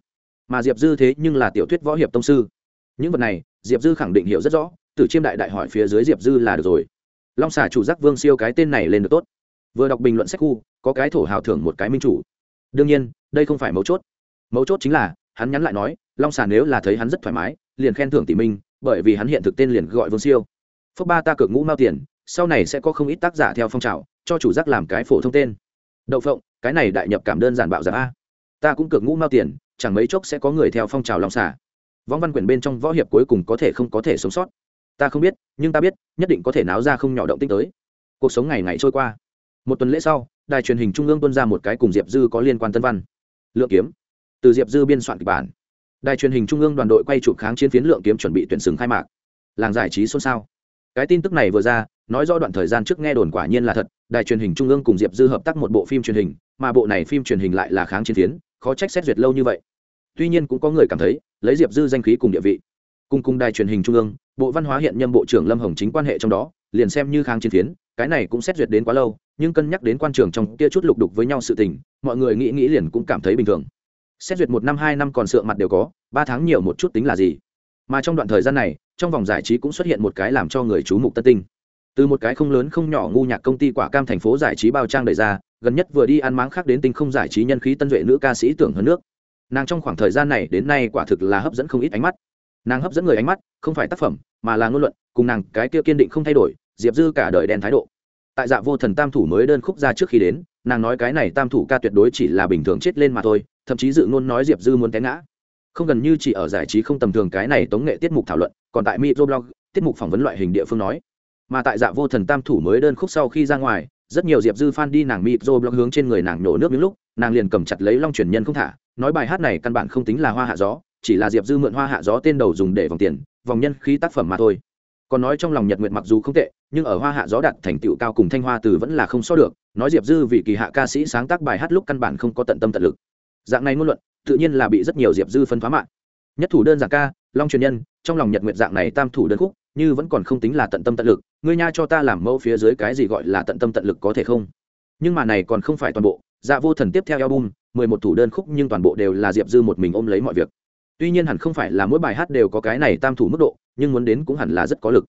[SPEAKER 1] Mà diệp dư thế nhưng là tiểu thuyết võ hiệp tông sư. Những vật này, diệp dư khẳng định hiểu rất rõ, tử chiêm đại đại hỏi phía dưới diệp dư là được rồi. Long xà chủ giác vương siêu cái tên này lên được tốt. Vừa đọc bình luận sách khu, có cái thổ hào thưởng một cái minh chủ. Đương nhiên, đây không phải mấu chốt. Mấu chốt chính là, hắn nhắn lại nói, long xà nếu là thấy hắn rất thoải mái, liền khen thưởng tỷ minh bởi vì hắn hiện thực tên liền gọi vương siêu. Phước ba ta cược ngũ mao tiền, sau này sẽ có không ít tác giả theo phong trào, cho chủ giác làm cái phổ thông tên. Đậu phộng, cái này đại nhập cảm đơn giản bạo giảm a. Ta cũng cược ngũ mao tiền, chẳng mấy chốc sẽ có người theo phong trào long xả. võ văn quyển bên trong võ hiệp cuối cùng có thể không có thể sống sót. Ta không biết, nhưng ta biết, nhất định có thể náo ra không nhỏ động tích tới. Cuộc sống ngày ngày trôi qua. Một tuần lễ sau, đài truyền hình trung ương tuân ra một cái cùng diệp dư có liên quan tân văn. Lượng kiếm. Từ diệp dư biên soạn kịch bản đài truyền hình trung ương đoàn đội quay chụp kháng chiến phiến lượng kiếm chuẩn bị tuyển sừng khai mạc. Làng giải trí xôn xao. Cái tin tức này vừa ra, nói rõ đoạn thời gian trước nghe đồn quả nhiên là thật, đài truyền hình trung ương cùng diệp dư hợp tác một bộ phim truyền hình, mà bộ này phim truyền hình lại là kháng chiến phiến, khó trách xét duyệt lâu như vậy. Tuy nhiên cũng có người cảm thấy, lấy diệp dư danh khí cùng địa vị. Cùng cùng đài truyền hình trung ương, bộ văn hóa hiện nhâm bộ trưởng lâm hồng chính quan hệ trong đó, liền xem như kháng chiến phiến, cái này cũng xét duyệt đến quá lâu, nhưng cân nhắc đến quan trường trong kia chút lục đục với nhau sự tình, mọi người nghĩ nghĩ liền cũng cảm thấy bình thường xét duyệt một năm, hai năm còn sượng mặt đều có, ba tháng nhiều một chút tính là gì? Mà trong đoạn thời gian này, trong vòng giải trí cũng xuất hiện một cái làm cho người chú mục tân tinh. Từ một cái không lớn không nhỏ ngu nhạc công ty quả cam thành phố giải trí bao trang đẩy ra, gần nhất vừa đi ăn máng khác đến tinh không giải trí nhân khí tân duệ nữ ca sĩ tưởng hơn nước. Nàng trong khoảng thời gian này đến nay quả thực là hấp dẫn không ít ánh mắt. Nàng hấp dẫn người ánh mắt, không phải tác phẩm, mà là ngôn luận, cùng nàng cái kia kiên định không thay đổi, diệp dư cả đời đen thái độ. Tại dạ vô thần tam thủ mới đơn khúc ra trước khi đến, nàng nói cái này tam thủ ca tuyệt đối chỉ là bình thường chết lên mà thôi thậm chí dự ngôn nói diệp dư muốn té ngã. Không gần như chỉ ở giải trí không tầm thường cái này tống nghệ tiết mục thảo luận, còn tại microblog tiết mục phỏng vấn loại hình địa phương nói. Mà tại dạ vô thần tam thủ mới đơn khúc sau khi ra ngoài, rất nhiều diệp dư fan đi nàng microblog hướng trên người nàng nổ nước những lúc, nàng liền cầm chặt lấy long truyền nhân không thả, nói bài hát này căn bản không tính là hoa hạ gió, chỉ là diệp dư mượn hoa hạ gió tên đầu dùng để vòng tiền, vòng nhân khí tác phẩm mà thôi. Còn nói trong lòng nhật nguyệt mặc dù không tệ, nhưng ở hoa hạ gió đạt thành tựu cao cùng thanh hoa từ vẫn là không so được, nói diệp dư vì kỳ hạ ca sĩ sáng tác bài hát lúc căn bản không có tận tâm tận lực dạng này ngôn luận, tự nhiên là bị rất nhiều diệp dư phân phá mạng. Nhất thủ đơn giản ca, long truyền nhân, trong lòng nhật nguyện dạng này tam thủ đơn khúc, như vẫn còn không tính là tận tâm tận lực, ngươi nha cho ta làm mẫu phía dưới cái gì gọi là tận tâm tận lực có thể không? Nhưng mà này còn không phải toàn bộ dạ vô thần tiếp theo album, mười một thủ đơn khúc nhưng toàn bộ đều là diệp dư một mình ôm lấy mọi việc. Tuy nhiên hẳn không phải là mỗi bài hát đều có cái này tam thủ mức độ, nhưng muốn đến cũng hẳn là rất có lực.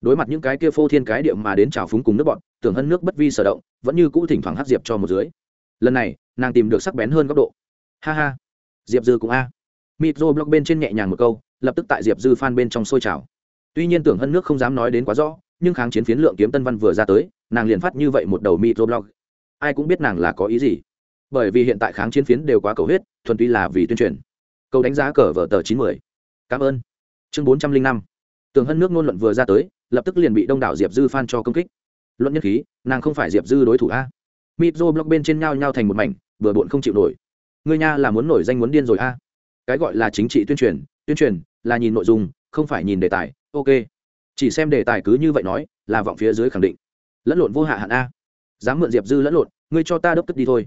[SPEAKER 1] Đối mặt những cái kia phô thiên cái điệu mà đến trào phúng cùng nước bọn, tưởng hân nước bất vi sở động, vẫn như cũ thỉnh thoảng hát diệp cho một dưới. Lần này, nàng tìm được sắc bén hơn góc độ ha ha. Diệp dư cũng a. Mịt rô blog bên trên nhẹ nhàng một câu, lập tức tại diệp dư phan bên trong sôi trào. Tuy nhiên tưởng hân nước không dám nói đến quá rõ, nhưng kháng chiến phiến lượng kiếm tân văn vừa ra tới, nàng liền phát như vậy một đầu mịt rô blog. Ai cũng biết nàng là có ý gì. Bởi vì hiện tại kháng chiến phiến đều quá cầu hết thuần túy là vì tuyên truyền. Câu đánh giá cờ vở tờ chín mươi cảm ơn. Chương bốn trăm linh năm. Tưởng hân nước ngôn luận vừa ra tới, lập tức liền bị đông đảo diệp dư phan cho công kích. Luận nhất khí, nàng không phải diệp dư đối thủ a. Mịt rô blog bên trên nhau nhau thành một mảnh vừa bộn không chịu nổi người nha là muốn nổi danh muốn điên rồi a. Cái gọi là chính trị tuyên truyền tuyên truyền là nhìn nội dung, không phải nhìn đề tài, ok. Chỉ xem đề tài cứ như vậy nói, là vọng phía dưới khẳng định. Lẫn lộn vô hạ hạn a. Dám mượn diệp dư lẫn lộn, ngươi cho ta đốc tức đi thôi.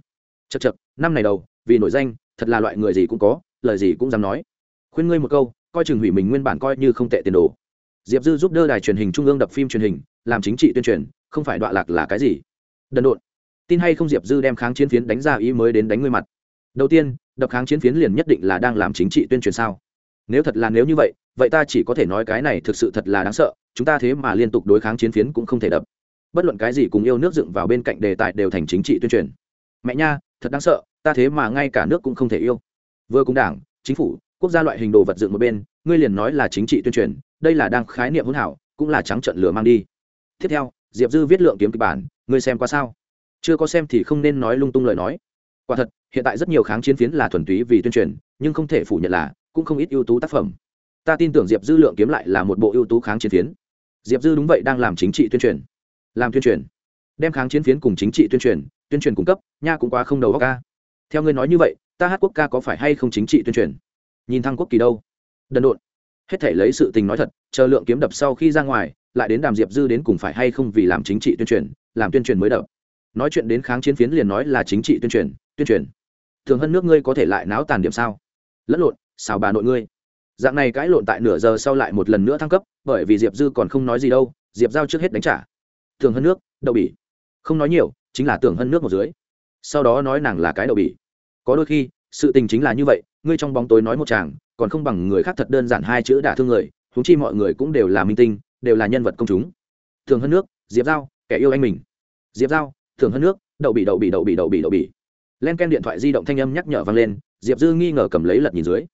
[SPEAKER 1] Chật chật năm này đầu, vì nổi danh, thật là loại người gì cũng có, lời gì cũng dám nói. Khuyên ngươi một câu, coi chừng hủy mình nguyên bản coi như không tệ tiền đồ. Diệp dư giúp đỡ đài truyền hình trung ương đập phim truyền hình, làm chính trị tuyên truyền, không phải đọa lạc là cái gì. Đần độn. Tin hay không diệp dư đem kháng chiến phiến đánh ra ý mới đến đánh ngươi mặt đầu tiên, đập kháng chiến phiến liền nhất định là đang làm chính trị tuyên truyền sao? Nếu thật là nếu như vậy vậy ta chỉ có thể nói cái này thực sự thật là đáng sợ, chúng ta thế mà liên tục đối kháng chiến phiến cũng không thể đập. Bất luận cái gì cùng yêu nước dựng vào bên cạnh đề tài đều thành chính trị tuyên truyền. Mẹ nha, thật đáng sợ, ta thế mà ngay cả nước cũng không thể yêu. Vừa cùng đảng, chính phủ, quốc gia loại hình đồ vật dựng một bên, ngươi liền nói là chính trị tuyên truyền, đây là đang khái niệm hỗn hảo, cũng là trắng trận lửa mang đi. Tiếp theo, diệp dư viết lượng kiếm kịch bản, ngươi xem qua sao? Chưa có xem thì không nên nói lung tung lời nói quả thật, hiện tại rất nhiều kháng chiến phiến là thuần túy vì tuyên truyền, nhưng không thể phủ nhận là cũng không ít ưu tú tác phẩm. Ta tin tưởng diệp dư lượng kiếm lại là một bộ ưu tú kháng chiến phiến. Diệp dư đúng vậy đang làm chính trị tuyên truyền. Làm tuyên truyền. Đem kháng chiến phiến cùng chính trị tuyên truyền tuyên truyền cung cấp, nha cũng quá không đầu góc ca theo ngươi nói như vậy, ta hát quốc ca có phải hay không chính trị tuyên truyền? Nhìn thăng quốc kỳ đâu? Đần độn. Hết thể lấy sự tình nói thật, chờ lượng kiếm đập sau khi ra ngoài, lại đến đàm diệp dư đến cùng phải hay không vì làm chính trị tuyên truyền, làm tuyên truyền mới đập. Nói chuyện đến kháng chiến phiến liền nói là chính trị tuyên truyền tuyên truyền. Thường hơn nước ngươi có thể lại náo tàn điểm sao? Lẫn lộn, xào bà nội ngươi. Dạng này cãi lộn tại nửa giờ sau lại một lần nữa thăng cấp, bởi vì diệp dư còn không nói gì đâu, diệp giao trước hết đánh trả. Thường hơn nước, đậu bỉ. Không nói nhiều, chính là tưởng hơn nước một dưới. Sau đó nói nàng là cái đậu bỉ. Có đôi khi, sự tình chính là như vậy, ngươi trong bóng tối nói một chàng, còn không bằng người khác thật đơn giản hai chữ đả thương người thú chi mọi người cũng đều là minh tinh, đều là nhân vật công chúng. Thường hơn nước, diệp giao, kẻ yêu anh mình. Diệp giao, thường hơn nước, đậu bị đậu bị đậu bị đậu bị đậu bị len ken điện thoại di động thanh âm nhắc nhở vang lên, diệp dư nghi ngờ cầm lấy lật nhìn dưới.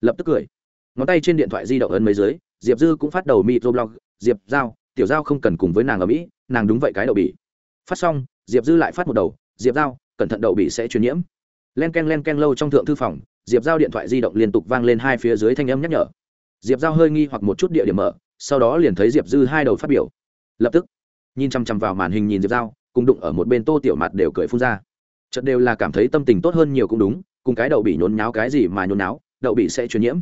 [SPEAKER 1] Lập tức cười. Ngón tay trên điện thoại di động ấn mấy dưới, diệp dư cũng phát đầu microblog, diệp giao, tiểu giao không cần cùng với nàng ở mỹ, nàng đúng vậy cái đậu bị phát xong, diệp dư lại phát một đầu, diệp giao, cẩn thận đậu bị sẽ truyền nhiễm. Len ken len ken lâu trong thượng thư phòng, diệp giao điện thoại di động liên tục vang lên hai phía dưới thanh âm nhắc nhở. Diệp giao hơi nghi hoặc một chút địa điểm mở, sau đó liền thấy diệp dư hai đầu phát biểu. Lập tức, nhìn chằm chằm vào màn hình nhìn diệp giao, cùng đụng ở một bên tô tiểu mặt đều cười phun ra chợt đều là cảm thấy tâm tình tốt hơn nhiều cũng đúng, cùng cái đậu bị nhốn nháo cái gì mà nhốn nháo, đậu bị sẽ truyền nhiễm.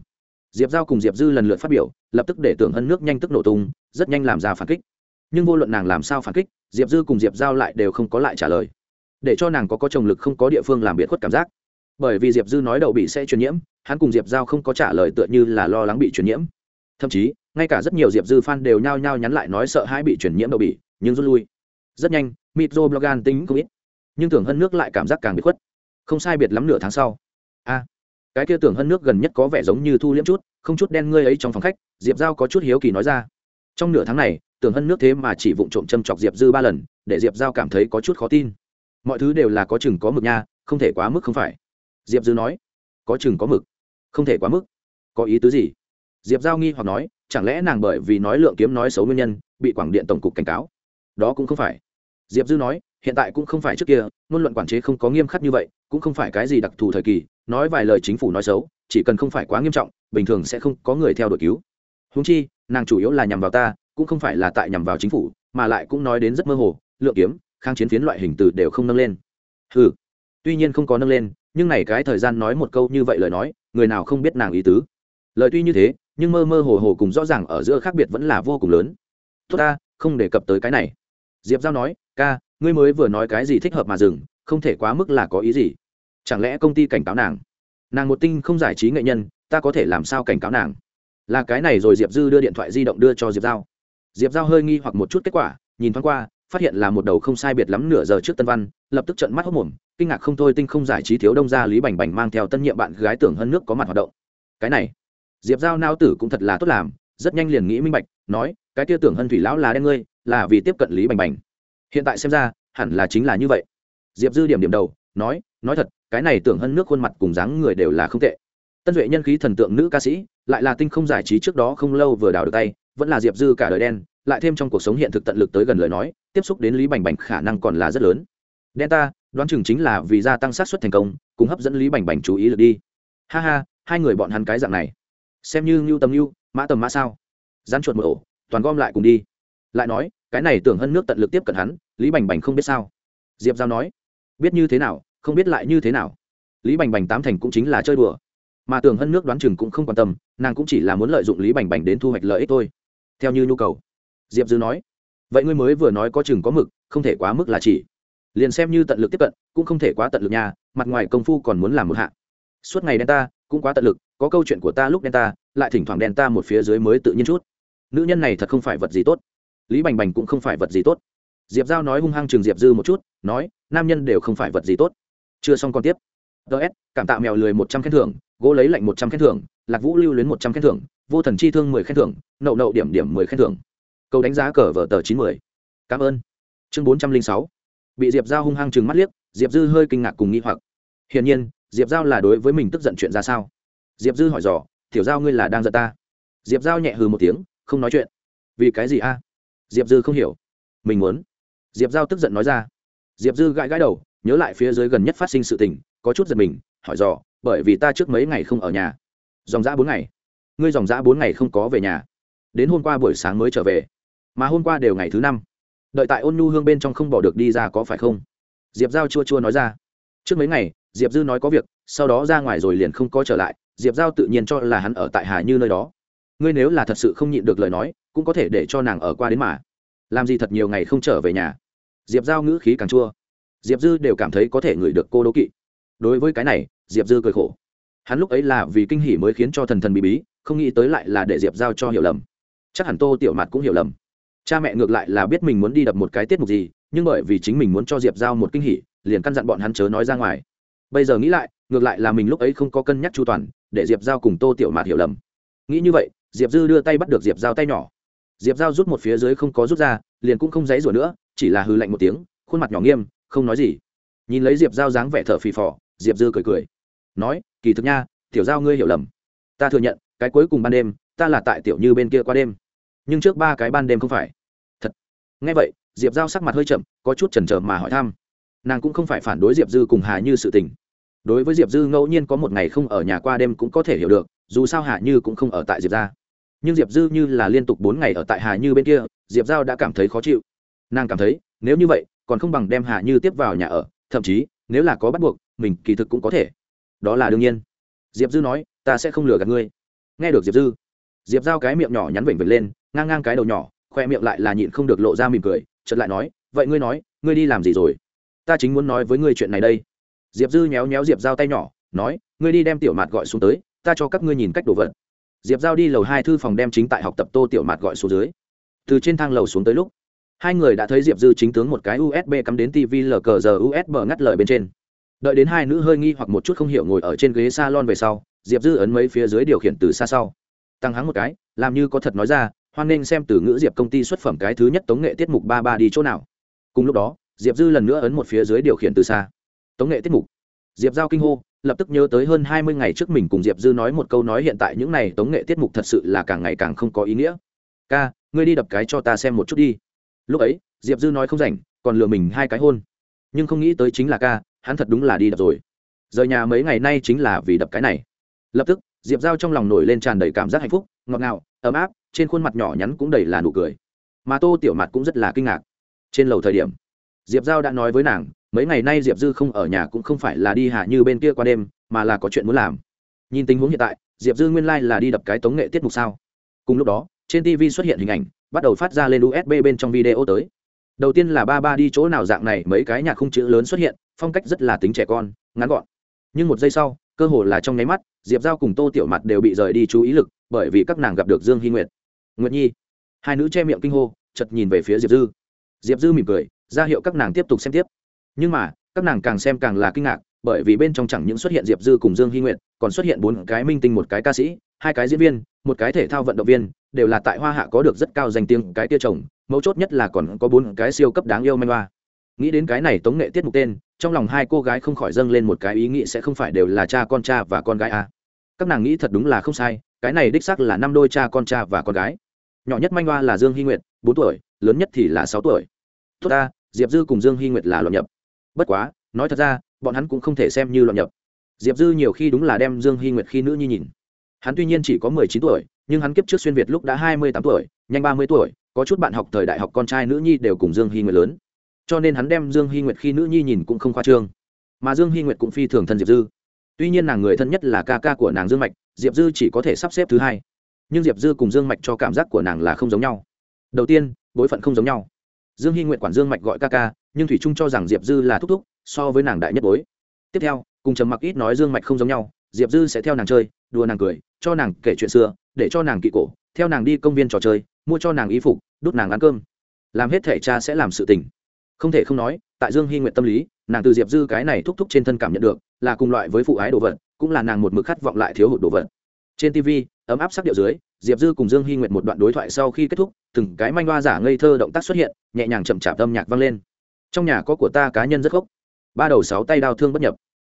[SPEAKER 1] Diệp giao cùng diệp dư lần lượt phát biểu, lập tức để tưởng hân nước nhanh tức nổ tung, rất nhanh làm ra phản kích. Nhưng vô luận nàng làm sao phản kích, diệp dư cùng diệp giao lại đều không có lại trả lời. Để cho nàng có có chồng lực không có địa phương làm biệt khuất cảm giác. Bởi vì diệp dư nói đậu bị sẽ truyền nhiễm, hắn cùng diệp giao không có trả lời tựa như là lo lắng bị truyền nhiễm. Thậm chí, ngay cả rất nhiều diệp dư f a n đều nhao nhao nhắn lại nói sợ hãi bị truyền nhiễm đậu bị nhưng rút lui. Rất nhanh mitro blogan tính không ít nhưng tưởng hơn nước lại cảm giác càng bị khuất. Không sai biệt lắm nửa tháng sau. A, cái kia tưởng hơn nước gần nhất có vẻ giống như thu liễm chút, không chút đen ngươi ấy trong phòng khách, diệp giao có chút hiếu kỳ nói ra. Trong nửa tháng này, tưởng hơn nước thế mà chỉ vụng trộm châm chọc diệp dư ba lần, để diệp giao cảm thấy có chút khó tin. Mọi thứ đều là có chừng có mực nha, không thể quá mức không phải. Diệp dư nói, có chừng có mực, không thể quá mức. Có ý tứ gì? Diệp giao nghi hoặc nói, chẳng lẽ nàng bởi vì nói lượng kiếm nói xấu nguyên nhân, bị quảng điện tổng cục cảnh cáo? Đó cũng không phải. Diệp dư nói hiện tại cũng không phải trước kia, ngôn luận quản chế không có nghiêm khắc như vậy, cũng không phải cái gì đặc thù thời kỳ, nói vài lời chính phủ nói xấu, chỉ cần không phải quá nghiêm trọng, bình thường sẽ không có người theo đội cứu. Húng chi, nàng chủ yếu là nhằm vào ta, cũng không phải là tại nhằm vào chính phủ, mà lại cũng nói đến rất mơ hồ, lượng kiếm, kháng chiến phiến loại hình từ đều không nâng lên. Ừ tuy nhiên không có nâng lên, nhưng này cái thời gian nói một câu như vậy lời nói, người nào không biết nàng ý tứ. Lời tuy như thế, nhưng mơ mơ hồ hồ cùng rõ ràng ở giữa khác biệt vẫn là vô cùng lớn. Tốt ta, không đề cập tới cái này. Diệp giao nói, ca ngươi mới vừa nói cái gì thích hợp mà dừng, không thể quá mức là có ý gì. Chẳng lẽ công ty cảnh cáo nàng? Nàng một tinh không giải trí nghệ nhân, ta có thể làm sao cảnh cáo nàng? Là cái này rồi diệp dư đưa điện thoại di động đưa cho diệp giao. Diệp giao hơi nghi hoặc một chút kết quả, nhìn thoáng qua, phát hiện là một đầu không sai biệt lắm nửa giờ trước tân văn, lập tức trận mắt hốc mồm, kinh ngạc không thôi tinh không giải trí thiếu đông gia lý bành bành mang theo tân nhiệm bạn gái tưởng hơn nước có mặt hoạt động. Cái này, diệp giao nao tử cũng thật là tốt làm, rất nhanh liền nghĩ minh bạch, nói, cái tia tưởng hân thủy lão là đen ngươi, là vì tiếp cận lý bành bành hiện tại xem ra, hẳn là chính là như vậy. Diệp dư điểm điểm đầu, nói nói thật, cái này tưởng hân nước khuôn mặt cùng dáng người đều là không tệ. Tân duệ nhân khí thần tượng nữ ca sĩ, lại là tinh không giải trí trước đó không lâu vừa đào được tay, vẫn là diệp dư cả đời đen, lại thêm trong cuộc sống hiện thực tận lực tới gần lời nói, tiếp xúc đến lý bành bành khả năng còn là rất lớn. Đen ta, đoán chừng chính là vì gia tăng sát xuất thành công, cùng hấp dẫn lý bành bành chú ý được đi. Ha ha, hai người bọn hắn cái dạng này. Xem như ngưu tầm ngưu mã tầm mã sao? Dán chuột một ổ, toàn gom lại cùng đi. Lại nói cái này tưởng hân nước tận lực tiếp cận hắn, lý bành bành không biết sao. Diệp giao nói, biết như thế nào, không biết lại như thế nào. Lý bành bành tám thành cũng chính là chơi đùa. Mà tưởng hân nước đoán chừng cũng không quan tâm, nàng cũng chỉ là muốn lợi dụng lý bành bành đến thu hoạch lợi ích thôi. Theo như nhu cầu. Diệp dư nói, vậy ngươi mới vừa nói có chừng có mực, không thể quá mức là chỉ. Liền xem như tận lực tiếp cận, cũng không thể quá tận lực nhà mặt ngoài công phu còn muốn làm một hạ. Suốt ngày đen ta, cũng quá tận lực, có câu chuyện của ta lúc đen ta, lại thỉnh thoảng đen ta một phía dưới mới tự nhiên chút. Nữ nhân này thật không phải vật gì tốt lý bành bành cũng không phải vật gì tốt. Diệp giao nói hung hăng chừng diệp dư một chút, nói, nam nhân đều không phải vật gì tốt. Chưa xong còn tiếp. Ts cảm tạ mèo lười một trăm khen thưởng, gỗ lấy lạnh một trăm khen thưởng, lạc vũ lưu luyến một trăm khen thưởng, vô thần chi thương mười khen thưởng, nậu nậu điểm điểm mười khen thưởng. Câu đánh giá cờ vở tờ chín mươi cảm ơn. Chương bốn trăm linh sáu. Bị diệp giao hung hăng chừng mắt liếc, diệp dư hơi kinh ngạc cùng nghi hoặc. Hiển nhiên, diệp giao là đối với mình tức giận chuyện ra sao? Diệp dư hỏi dò, tiểu giao ngươi là đang giận ta? Diệp giao nhẹ hừ một tiếng, không nói chuyện. Vì cái gì a? Diệp dư không hiểu. Mình muốn. Diệp giao tức giận nói ra. Diệp dư gãi gãi đầu, nhớ lại phía dưới gần nhất phát sinh sự tình, có chút giật mình, hỏi dò, bởi vì ta trước mấy ngày không ở nhà. Dòng dã bốn ngày. Ngươi dòng dã bốn ngày không có về nhà. Đến hôm qua buổi sáng mới trở về. Mà hôm qua đều ngày thứ năm. Đợi tại ôn nhu hương bên trong không bỏ được đi ra có phải không? Diệp giao chua chua nói ra. Trước mấy ngày, diệp dư nói có việc, sau đó ra ngoài rồi liền không có trở lại. Diệp giao tự nhiên cho là hắn ở tại hà như nơi đó. Ngươi nếu là thật sự không nhịn được lời nói cũng có thể để cho nàng ở qua đến mà. Làm gì thật nhiều ngày không trở về nhà. Diệp giao ngữ khí càng chua. Diệp dư đều cảm thấy có thể ngửi được cô đố kỵ. Đối với cái này, diệp dư cười khổ. Hắn lúc ấy là vì kinh hỉ mới khiến cho thần thần bí bí, không nghĩ tới lại là để diệp giao cho hiểu lầm. Chắc hẳn tô tiểu mạt cũng hiểu lầm. Cha mẹ ngược lại là biết mình muốn đi đập một cái tiết mục gì, nhưng bởi vì chính mình muốn cho diệp giao một kinh hỉ, liền căn dặn bọn hắn chớ nói ra ngoài. Bây giờ nghĩ lại, ngược lại là mình lúc ấy không có cân nhắc chu toàn, để diệp giao cùng tô tiểu mạt hiểu lầm. Nghĩ như vậy, diệp dư đưa tay bắt được diệp giao tay nhỏ diệp giao rút một phía dưới không có rút ra, liền cũng không dãy rủa nữa, chỉ là hư lạnh một tiếng, khuôn mặt nhỏ nghiêm, không nói gì. Nhìn lấy diệp giao dáng vẻ thở phì phò, diệp dư cười cười. Nói, kỳ thực nha, tiểu giao ngươi hiểu lầm. Ta thừa nhận, cái cuối cùng ban đêm, ta là tại tiểu như bên kia qua đêm. Nhưng trước ba cái ban đêm không phải. Thật. Nghe vậy, diệp giao sắc mặt hơi chậm, có chút chần chờ mà hỏi thăm. Nàng cũng không phải phản đối diệp dư cùng hà như sự tình. Đối với diệp dư ngẫu nhiên có một ngày không ở nhà qua đêm cũng có thể hiểu được, dù sao hà như cũng không ở tại diệp Gia nhưng diệp dư như là liên tục bốn ngày ở tại hà như bên kia, diệp giao đã cảm thấy khó chịu. Nàng cảm thấy, nếu như vậy, còn không bằng đem hà như tiếp vào nhà ở, thậm chí, nếu là có bắt buộc, mình kỳ thực cũng có thể. Đó là đương nhiên. Diệp dư nói, ta sẽ không lừa gạt ngươi. Nghe được diệp dư, diệp giao cái miệng nhỏ nhắn vểnh vểnh lên, ngang ngang cái đầu nhỏ, khoe miệng lại là nhịn không được lộ ra mỉm cười, chợt lại nói, vậy ngươi nói, ngươi đi làm gì rồi? Ta chính muốn nói với ngươi chuyện này đây. Diệp dư nhéo nhéo diệp giao tay nhỏ, nói, ngươi đi đem tiểu mạt gọi xuống tới, ta cho các ngươi nhìn cách đồ vật diệp giao đi lầu hai thư phòng đem chính tại học tập tô tiểu mạt gọi xuống dưới. Từ trên thang lầu xuống tới lúc, hai người đã thấy diệp dư chính tướng một cái usb cắm đến tv lờ cờ giờ usb ngắt lời bên trên. Đợi đến hai nữ hơi nghi hoặc một chút không hiểu ngồi ở trên ghế s a lon về sau, diệp dư ấn mấy phía dưới điều khiển từ xa sau. Tăng hắng một cái, làm như có thật nói ra, hoan nghênh xem từ ngữ diệp công ty xuất phẩm cái thứ nhất tống nghệ tiết mục ba ba đi chỗ nào. Cùng lúc đó, diệp dư lần nữa ấn một phía dưới điều khiển từ xa. Tống nghệ tiết mục. Diệp giao kinh hô lập tức nhớ tới hơn hai mươi ngày trước mình cùng diệp dư nói một câu nói hiện tại những n à y tống nghệ tiết mục thật sự là càng ngày càng không có ý nghĩa. Ca, ngươi đi đập cái cho ta xem một chút đi. Lúc ấy, diệp dư nói không rảnh, còn lừa mình hai cái hôn. Nhưng không nghĩ tới chính là ca, hắn thật đúng là đi đập rồi. Rời nhà mấy ngày nay chính là vì đập cái này. Lập tức, diệp giao trong lòng nổi lên tràn đầy cảm giác hạnh phúc, ngọt ngào, ấm áp, trên khuôn mặt nhỏ nhắn cũng đầy là nụ cười. Mà tô tiểu mặt cũng rất là kinh ngạc. Trên lầu thời điểm, diệp giao đã nói với nàng mấy ngày nay diệp dư không ở nhà cũng không phải là đi hạ như bên kia qua đêm, mà là có chuyện muốn làm. Nhìn tình huống hiện tại, diệp dư nguyên lai、like、là đi đập cái tống nghệ tiết mục sao? Cùng lúc đó, trên tv xuất hiện hình ảnh, bắt đầu phát ra lên usb bên trong video tới. Đầu tiên là ba ba đi chỗ nào dạng này, mấy cái nhạc khung chữ lớn xuất hiện, phong cách rất là tính trẻ con, ngắn gọn. Nhưng một giây sau, cơ hồ là trong nháy mắt, diệp giao cùng tô tiểu mặt đều bị rời đi chú ý lực, bởi vì các nàng gặp được dương hy nguyệt nguyệt nhi. Hai nữ che miệng kinh hô chật nhìn về phía diệp dư. Diệp dư mỉm cười, ra hiệu các nàng tiếp tục xem tiếp nhưng mà, các nàng càng xem càng là kinh ngạc, bởi vì bên trong chẳng những xuất hiện diệp dư cùng dương hy nguyệt, còn xuất hiện bốn cái minh tinh, một cái ca sĩ, hai cái diễn viên, một cái thể thao vận động viên, đều là tại hoa hạ có được rất cao danh tiếng cái tia chồng, mấu chốt nhất là còn có bốn cái siêu cấp đáng yêu manh hoa. Nghĩ đến cái này tống nghệ tiết mục tên, trong lòng hai cô gái không khỏi dâng lên một cái ý nghĩ sẽ không phải đều là cha con cha và con gái à. các nàng nghĩ thật đúng là không sai, cái này đích xác là năm đôi cha con cha và con gái. Nhỏ nhất manh hoa là dương hy nguyệt, bốn tuổi, lớn nhất thì là sáu tuổi. Tốt ta, diệp dư cùng dương hy nguyệt là loạn nhập bất quá, nói thật ra, bọn hắn cũng không thể xem như loạn nhập. Diệp dư nhiều khi đúng là đem dương hy nguyệt khi nữ nhi nhìn. Hắn tuy nhiên chỉ có mười chín tuổi, nhưng hắn kiếp trước xuyên việt lúc đã hai mươi tám tuổi, nhanh ba mươi tuổi, có chút bạn học thời đại học con trai nữ nhi đều cùng dương hy nguyệt lớn. Cho nên hắn đem dương hy nguyệt khi nữ nhi nhìn cũng không khoa trương. Mà dương hy nguyệt cũng phi thường thân diệp dư. Tuy nhiên nàng người thân nhất là ca ca của nàng dương mạch, diệp dư chỉ có thể sắp xếp thứ hai. Nhưng diệp dư cùng dương mạch cho cảm giác của nàng là không giống nhau. Đầu tiên, bối phận không giống nhau. Dương hy nguyện quản dương mạch gọi ca ca nhưng thủy trung cho rằng diệp dư là thúc thúc so với nàng đại nhất bối tiếp theo cùng trầm mặc ít nói dương mạch không giống nhau diệp dư sẽ theo nàng chơi đùa nàng cười cho nàng kể chuyện xưa để cho nàng kỵ cổ theo nàng đi công viên trò chơi mua cho nàng y phục đút nàng ăn cơm làm hết thể cha sẽ làm sự tình không thể không nói tại dương hy nguyện tâm lý nàng từ diệp dư cái này thúc thúc trên thân cảm nhận được là cùng loại với phụ ái đồ vật cũng là nàng một mực khát vọng lại thiếu hụt đồ vật trên tv ấm áp sắc điệu dưới diệp dư cùng dương hy nguyện một đoạn đối thoại sau khi kết thúc từng cái manh hoa giả ngây thơ động tác xuất hiện nhẹ nhàng chậm chạp âm nhạc vang lên trong nhà có của ta cá nhân rất gốc. Ba đầu sáu tay đao thương bất nhập.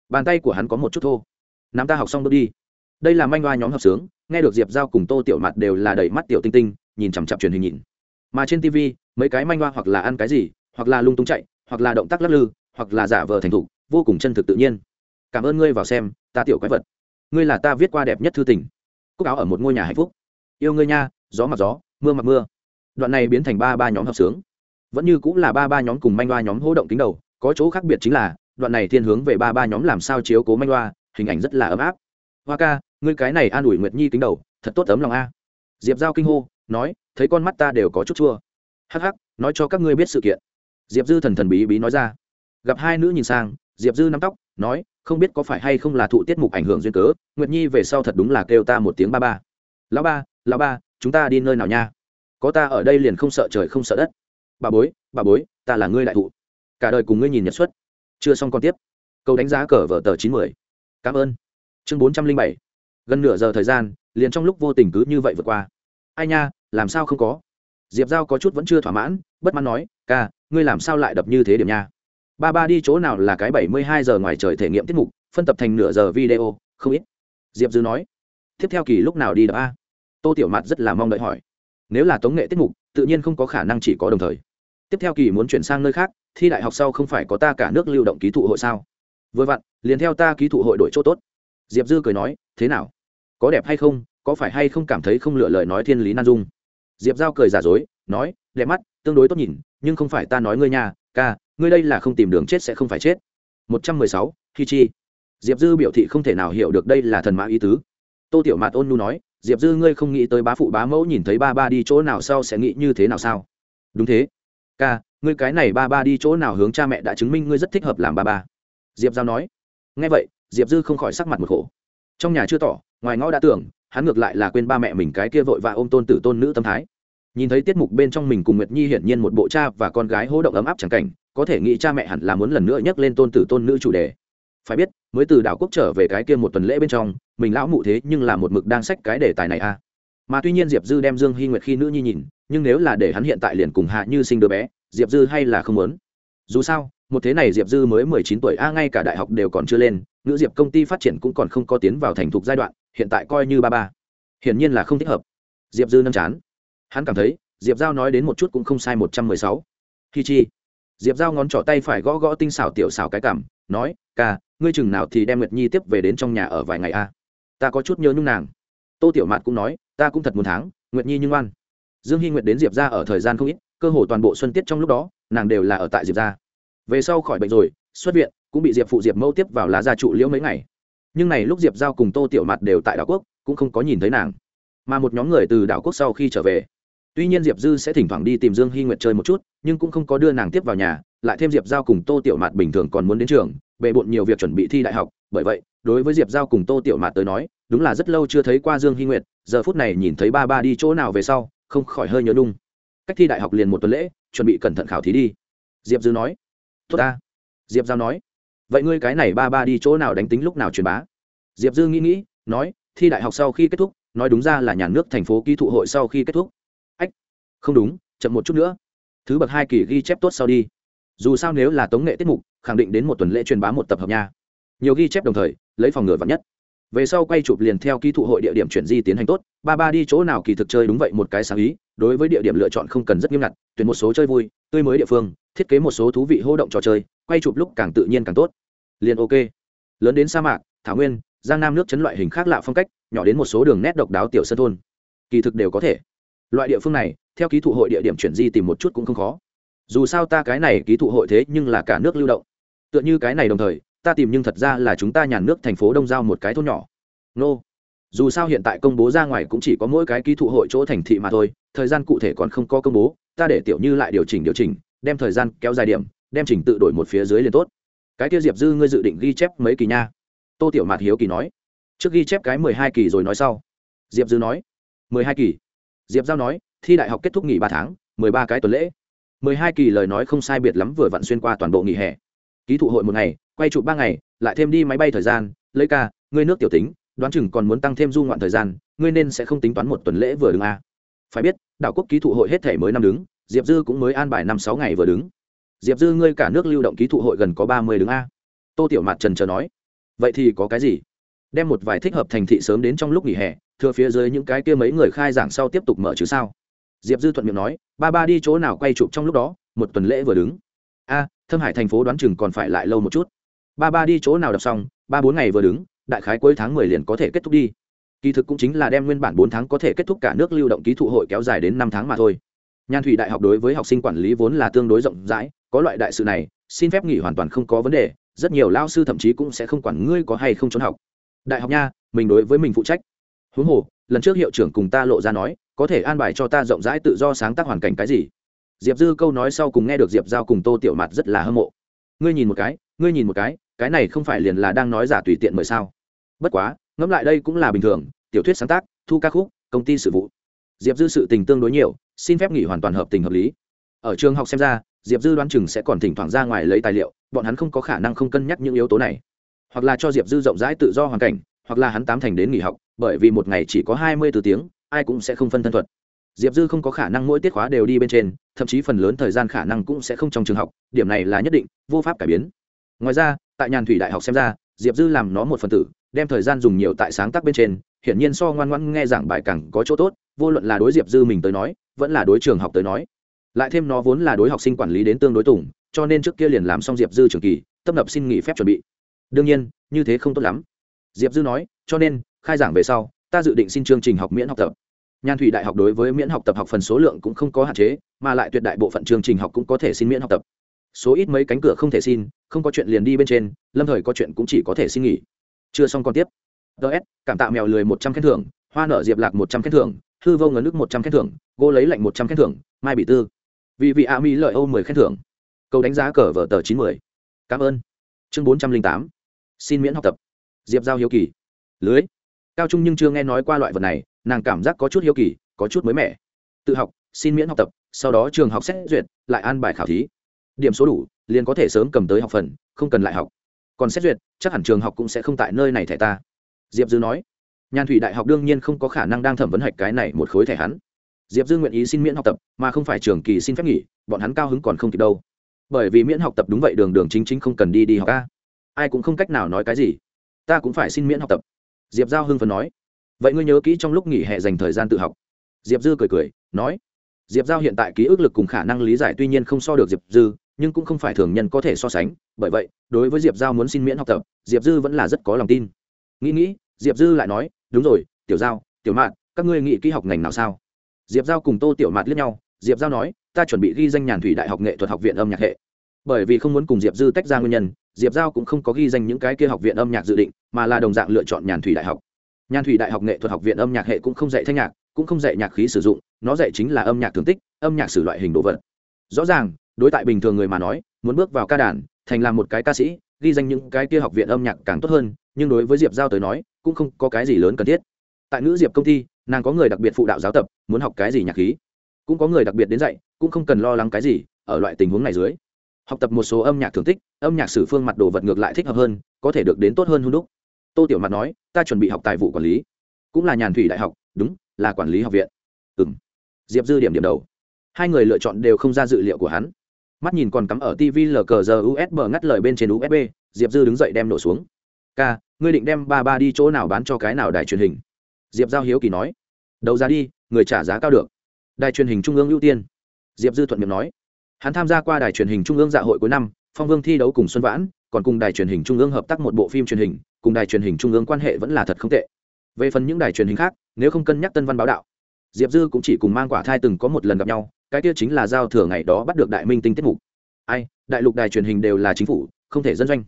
[SPEAKER 1] Bàn tay của hắn có một chút thô. Nắm ta học xong bước đi. Đây là manh hoa nhóm hợp sướng. Nghe được diệp giao cùng tô tiểu mặt đều là đẩy mắt tiểu tinh tinh, nhìn chằm chặp truyền hình nhìn. Mà trên tv mấy cái manh hoa hoặc là ăn cái gì, hoặc là lung tung chạy, hoặc là động tác lắc lư, hoặc là giả vờ thành thục, vô cùng chân thực tự nhiên. Cảm ơn ngươi vào xem, ta tiểu quái vật. Ngươi là ta viết qua đẹp nhất thư tình. Cúc áo ở một ngôi nhà hạnh phúc. Yêu ngươi nha, gió mặc gió, mưa mặc mưa. Đoạn này biến thành ba ba nhóm hợp sướng vẫn như cũng là ba ba nhóm cùng manh hoa nhóm hỗ động kính đầu, có chỗ khác biệt chính là, đoạn này thiên hướng về ba ba nhóm làm sao chiếu cố manh hoa hình ảnh rất là ấm áp. Hoa ca, ngươi cái này an ủi nguyệt nhi kính đầu, thật tốt ấm lòng a. Diệp giao kinh hô, nói, thấy con mắt ta đều có chút chua. Hắc hắc, nói cho các ngươi biết sự kiện. Diệp dư thần thần bí bí nói ra. Gặp hai nữ nhìn sang, diệp dư nắm tóc, nói, không biết có phải hay không là thụ tiết mục ảnh hưởng duyên cớ, nguyệt nhi về sau thật đúng là kêu ta một tiếng ba ba. Lão ba lão ba, chúng ta đi nơi nào nha? Có ta ở đây liền không sợ trời không sợ đất bà bối bà bối, ta là ngươi đại thụ. Cả đời cùng ngươi nhìn nhật xuất chưa xong còn tiếp. Câu đánh giá cờ vở tờ chín mươi cảm ơn. Chương bốn trăm linh bảy. Gần nửa giờ thời gian, liền trong lúc vô tình cứ như vậy vượt qua. Ai nha, làm sao không có? Diệp giao có chút vẫn chưa thỏa mãn, bất mãn nói, ca, ngươi làm sao lại đập như thế điểm nha? Ba ba đi chỗ nào là cái bảy mươi hai giờ ngoài trời thể nghiệm tiết mục, phân tập thành nửa giờ video, không ít. Diệp dư nói, tiếp theo kỳ lúc nào đi đập a? Tô tiểu mạt rất là mong đợi hỏi, nếu là tống nghệ tiết mục, tự nhiên không có khả năng chỉ có đồng thời tiếp theo kỳ muốn chuyển sang nơi khác, thi đại học sau không phải có ta cả nước lưu động ký thụ hội sao? Vừa vặn, liền theo ta ký thụ hội đổi chỗ tốt. Diệp dư cười nói, thế nào? Có đẹp hay không? Có phải hay không cảm thấy không lựa lời nói thiên lý nan dung? Diệp giao cười giả dối, nói, đẹp mắt, tương đối tốt nhìn, nhưng không phải ta nói ngươi nhà ca, ngươi đây là không tìm đường chết sẽ không phải chết. Một trăm mười sáu, khi chi. Diệp dư biểu thị không thể nào hiểu được đây là thần mã ý tứ. Tô tiểu mạt ôn nu nói, diệp dư ngươi không nghĩ tới bá phụ bá mẫu nhìn thấy ba ba đi chỗ nào sau sẽ nghĩ như thế nào sao? Đúng thế ca, ngươi cái này ba ba đi chỗ nào hướng cha mẹ đã chứng minh ngươi rất thích hợp làm ba ba. Diệp giao nói. Ngay vậy, diệp dư không khỏi sắc mặt một khổ. Trong nhà chưa tỏ, ngoài ngõ đã tưởng, hắn ngược lại là quên ba mẹ mình cái kia vội và ôm tôn tử tôn nữ tâm thái. Nhìn thấy tiết mục bên trong mình cùng nguyệt nhi hiển nhiên một bộ cha và con gái hỗ động ấm áp chẳng cảnh, có thể nghĩ cha mẹ hẳn là muốn lần nữa nhắc lên tôn tử tôn nữ chủ đề. Phải biết, mới từ đảo quốc trở về cái kia một tuần lễ bên trong, mình lão mụ thế nhưng là một mực đang sách cái đề tài này a à mà tuy nhiên diệp dư đem dương hy nguyệt khi nữ nhi nhìn, nhưng nếu là để hắn hiện tại liền cùng hạ như sinh đứa bé, diệp dư hay là không muốn. Dù sao, một thế này diệp dư mới mười chín tuổi, a, ngay cả đại học đều còn chưa lên, nữ diệp công ty phát triển cũng còn không có tiến vào thành thục giai đoạn, hiện tại coi như ba ba. Hiển nhiên là không thích hợp. Diệp dư nâm chán. Hắn cảm thấy, diệp giao nói đến một chút cũng không sai một trăm mười sáu. Khi chi. Diệp giao ngón trỏ tay phải gõ gõ tinh xảo tiểu xảo cái cảm, nói, ca, ngươi chừng nào thì đem nguyệt nhi tiếp về đến trong nhà ở vài ngày a? Ta có chút nhớ nhung nàng tô tiểu mạt cũng nói, ta cũng thật muốn tháng nguyệt nhi nhưng ngoan. Dương hy nguyệt đến diệp ra ở thời gian không ít, cơ hồ toàn bộ xuân tiết trong lúc đó, nàng đều là ở tại diệp ra về sau khỏi bệnh rồi, xuất viện, cũng bị diệp phụ diệp mẫu tiếp vào lá gia trụ liễu mấy ngày. Nhưng này lúc diệp giao cùng tô tiểu mặt đều tại đảo quốc, cũng không có nhìn thấy nàng. Mà một nhóm người từ đảo quốc sau khi trở về. Tuy nhiên diệp dư sẽ thỉnh thoảng đi tìm dương hy nguyệt chơi một chút, nhưng cũng không có đưa nàng tiếp vào nhà, lại thêm diệp giao cùng tô tiểu mạt bình thường còn muốn đến trường, bề bộn nhiều việc chuẩn bị thi đại học bởi vậy, đối với diệp giao cùng tô tiểu mạt tới nói, đúng là rất lâu chưa thấy qua dương hy nguyệt, giờ phút này nhìn thấy ba ba đi chỗ nào về sau, không khỏi hơi nhớ nung cách thi đại học liền một tuần lễ, chuẩn bị cẩn thận khảo thí đi. Diệp dư nói. Tốt ta. Diệp giao nói. Vậy ngươi cái này ba ba đi chỗ nào đánh tính lúc nào truyền bá? Diệp dư nghĩ nghĩ, nói, thi đại học sau khi kết thúc, nói đúng ra là nhà nước thành phố ký thụ hội sau khi kết thúc. Ách, không đúng, chậm một chút nữa. Thứ bậc hai kỳ ghi chép tốt sau đi. Dù sao nếu là tống nghệ tiết mục, khẳng định đến một tuần lễ truyền bá một tập hợp nha nhiều ghi chép đồng thời, lấy phòng ngừa vắn nhất. Về sau quay chụp liền theo ký thụ hội địa điểm chuyển di tiến hành tốt, ba ba đi chỗ nào kỳ thực chơi đúng vậy một cái sáng ý, đối với địa điểm lựa chọn không cần rất nghiêm ngặt, tuyển một số chơi vui, tươi mới địa phương, thiết kế một số thú vị hô động trò chơi, quay chụp lúc càng tự nhiên càng tốt. Liền ok. Lớn đến sa mạc, thảo nguyên, giang nam nước chấn loại hình khác lạ phong cách, nhỏ đến một số đường nét độc đáo tiểu sân thôn. Kỳ thực đều có thể. Loại địa phương này, theo ký thụ hội địa điểm chuyển di tìm một chút cũng không khó. Dù sao ta cái này ký thụ hội thế nhưng là cả nước lưu động. Tựa như cái này đồng thời ta tìm nhưng thật ra là chúng ta nhà nước thành phố đông giao một cái thôn nhỏ. Nô. Dù sao hiện tại công bố ra ngoài cũng chỉ có mỗi cái ký thụ hội chỗ thành thị mà thôi, thời gian cụ thể còn không có công bố, ta để tiểu như lại điều chỉnh điều chỉnh, đem thời gian kéo dài điểm, đem chỉnh tự đổi một phía dưới liền tốt. Cái kia diệp dư ngươi dự định ghi chép mấy kỳ nha? Tô tiểu mạt hiếu kỳ nói. Trước ghi chép cái mười hai kỳ rồi nói sau. Diệp dư nói. mười hai kỳ. Diệp giao nói, thi đại học kết thúc nghỉ ba tháng, mười ba cái tuần lễ. mười hai kỳ lời nói không sai biệt lắm vừa vặn xuyên qua toàn bộ nghỉ hè ký thụ hội một ngày, quay chụp ba ngày, lại thêm đi máy bay thời gian, lấy ca, ngươi nước tiểu tính, đoán chừng còn muốn tăng thêm du ngoạn thời gian, ngươi nên sẽ không tính toán một tuần lễ vừa đứng a. Phải biết, đảo quốc ký thụ hội hết thể mới năm đứng, diệp dư cũng mới an bài năm sáu ngày vừa đứng. Diệp dư ngươi cả nước lưu động ký thụ hội gần có ba mươi đứng a. Tô tiểu mạt trần chờ nói. Vậy thì có cái gì? Đem một vài thích hợp thành thị sớm đến trong lúc nghỉ hè, thừa phía dưới những cái kia mấy người khai giảng sau tiếp tục mở chứ sao? Diệp dư thuận miệng nói, ba ba đi chỗ nào quay chụp trong lúc đó, một tuần lễ vừa đứng a, thâm hải thành phố đoán chừng còn phải lại lâu một chút. Ba ba đi chỗ nào đọc xong, ba bốn ngày vừa đứng, đại khái cuối tháng mười liền có thể kết thúc đi. Kỳ thực cũng chính là đem nguyên bản bốn tháng có thể kết thúc cả nước lưu động ký thụ hội kéo dài đến năm tháng mà thôi. Nhan thủy đại học đối với học sinh quản lý vốn là tương đối rộng rãi, có loại đại sự này, xin phép nghỉ hoàn toàn không có vấn đề, rất nhiều lao sư thậm chí cũng sẽ không quản ngươi có hay không trốn học. Đại học nha, mình đối với mình phụ trách. Huống hồ, lần trước hiệu trưởng cùng ta lộ ra nói, có thể an bài cho ta rộng rãi tự do sáng tác hoàn cảnh cái gì diệp dư câu nói sau cùng nghe được diệp giao cùng tô tiểu mặt rất là hâm mộ. Ngươi nhìn một cái, ngươi nhìn một cái cái này không phải liền là đang nói giả tùy tiện mời sao? Bất quá, ngẫm lại đây cũng là bình thường, tiểu thuyết sáng tác, thu ca khúc, công ty sự vụ. Diệp dư sự tình tương đối nhiều, xin phép nghỉ hoàn toàn hợp tình hợp lý. Ở trường học xem ra, diệp dư đoán chừng sẽ còn thỉnh thoảng ra ngoài lấy tài liệu, bọn hắn không có khả năng không cân nhắc những yếu tố này. Hoặc là cho diệp dư rộng rãi tự do hoàn cảnh, hoặc là hắn tám thành đến nghỉ học, bởi vì một ngày chỉ có hai mươi từ tiếng, ai cũng sẽ không phân thân thuật diệp dư không có khả năng mỗi tiết khóa đều đi bên trên, thậm chí phần lớn thời gian khả năng cũng sẽ không trong trường học, điểm này là nhất định, vô pháp cải biến. Ngoài ra, tại nhàn thủy đại học xem ra, diệp dư làm nó một phần tử, đem thời gian dùng nhiều tại sáng tác bên trên, hiển nhiên so ngoan ngoãn nghe giảng bài càng có chỗ tốt, vô luận là đối diệp dư mình tới nói, vẫn là đối trường học tới nói. Lại thêm nó vốn là đối học sinh quản lý đến tương đối tùng, cho nên trước kia liền làm xong diệp dư trường kỳ tấp nập xin nghỉ phép chuẩn bị. Đương nhiên, như thế không tốt lắm. Diệp dư nói, cho nên, khai giảng về sau, ta dự định xin chương trình học miễn học tập nhan thủy đại học đối với miễn học tập học phần số lượng cũng không có hạn chế, mà lại tuyệt đại bộ phận chương trình học cũng có thể xin miễn học tập. Số ít mấy cánh cửa không thể xin, không có chuyện liền đi bên trên, lâm thời có chuyện cũng chỉ có thể xin nghỉ. Chưa xong còn tiếp. Ts cảm tạ mèo lười một trăm khen thưởng, hoa nở diệp lạc một trăm khen thưởng, hư vô ngấn nước một trăm khen thưởng gô lấy lạnh một trăm khen thưởng, mai bị tư. Vì vị a mỹ lợi âu mười khen thưởng. Câu đánh giá cờ vở tờ chín mươi cảm ơn. Chương bốn trăm linh tám. Xin miễn học tập. Diệp giao hiếu kỳ. Lưới. Cao trung nhưng chưa nghe nói qua loại vật này nàng cảm giác có chút hiếu kỳ, có chút mới mẻ. Tự học, xin miễn học tập, sau đó trường học xét duyệt, lại an bài khảo thí. Điểm số đủ, liền có thể sớm cầm tới học phần, không cần lại học. Còn xét duyệt, chắc hẳn trường học cũng sẽ không tại nơi này thẻ ta. Diệp dư nói. Nhàn thủy đại học đương nhiên không có khả năng đang thẩm vấn hạch cái này một khối thẻ hắn. Diệp dư nguyện ý xin miễn học tập, mà không phải trường kỳ xin phép nghỉ, bọn hắn cao hứng còn không kịp đâu. Bởi vì miễn học tập đúng vậy đường đường chính chính không cần đi đi học ca ai cũng không cách nào nói cái gì. Ta cũng phải xin miễn học tập. Diệp giao hưng phần nói vậy ngươi nhớ kỹ trong lúc nghỉ hè dành thời gian tự học. Diệp dư cười cười, nói, diệp giao hiện tại ký ức lực cùng khả năng lý giải tuy nhiên không so được diệp dư, nhưng cũng không phải thường nhân có thể so sánh. Bởi vậy, đối với diệp giao muốn xin miễn học tập, diệp dư vẫn là rất có lòng tin. Nghĩ nghĩ, diệp dư lại nói, đúng rồi, tiểu giao, tiểu mạn, các ngươi nghĩ kỹ học ngành nào sao? Diệp giao cùng tô tiểu mạt liếc nhau, diệp giao nói, ta chuẩn bị ghi danh nhàn thủy đại học nghệ thuật học viện âm nhạc hệ. Bởi vì không muốn cùng diệp dư tách ra nguyên nhân, diệp giao cũng không có ghi danh những cái kia học viện âm nhạc dự định, mà là đồng dạng lựa chọn nhàn thủy đại học. Nhan thủy đại học nghệ thuật học viện âm nhạc hệ cũng không dạy thanh nhạc, cũng không dạy nhạc khí sử dụng, nó dạy chính là âm nhạc thưởng tích, âm nhạc sử loại hình đồ vật. Rõ ràng, đối tại bình thường người mà nói, muốn bước vào ca đàn, thành làm một cái ca sĩ, ghi danh những cái kia học viện âm nhạc càng tốt hơn, nhưng đối với diệp giao tới nói, cũng không có cái gì lớn cần thiết. Tại nữ diệp công ty, nàng có người đặc biệt phụ đạo giáo tập, muốn học cái gì nhạc khí. Cũng có người đặc biệt đến dạy, cũng không cần lo lắng cái gì, ở loại tình huống này dưới, học tập một số âm nhạc thưởng tích, âm nhạc sử phương mặt đồ vật ngược lại thích hợp hơn, có thể được đến tốt hơn hôn đúc tô tiểu mặt nói, ta chuẩn bị học tài vụ quản lý. Cũng là nhàn thủy đại học. Đúng, là quản lý học viện. Ừ m diệp dư điểm điểm đầu. Hai người lựa chọn đều không ra dự liệu của hắn. Mắt nhìn còn cắm ở tv lờ cờ giờ usb ngắt lời bên trên usb diệp dư đứng dậy đem nổ xuống. K ngươi định đem ba ba đi chỗ nào bán cho cái nào đài truyền hình? Diệp giao hiếu kỳ nói. Đầu ra đi, người trả giá cao được. Đài truyền hình trung ương ưu tiên. Diệp dư thuận miệng nói. Hắn tham gia qua đài truyền hình trung ương dạ hội cuối năm, phong vương thi đấu cùng xuân vãn, còn cùng đài truyền hình trung ương hợp tác một bộ phim truyền hình cùng đài truyền hình trung ương quan hệ vẫn là thật không tệ. Về phần những đài truyền hình khác, nếu không cân nhắc tân văn báo đạo, diệp dư cũng chỉ cùng mang quả thai từng có một lần gặp nhau, cái kia chính là giao thừa ngày đó bắt được đại minh tinh tiết mục. Ai, đại lục đài truyền hình đều là chính phủ, không thể dân doanh.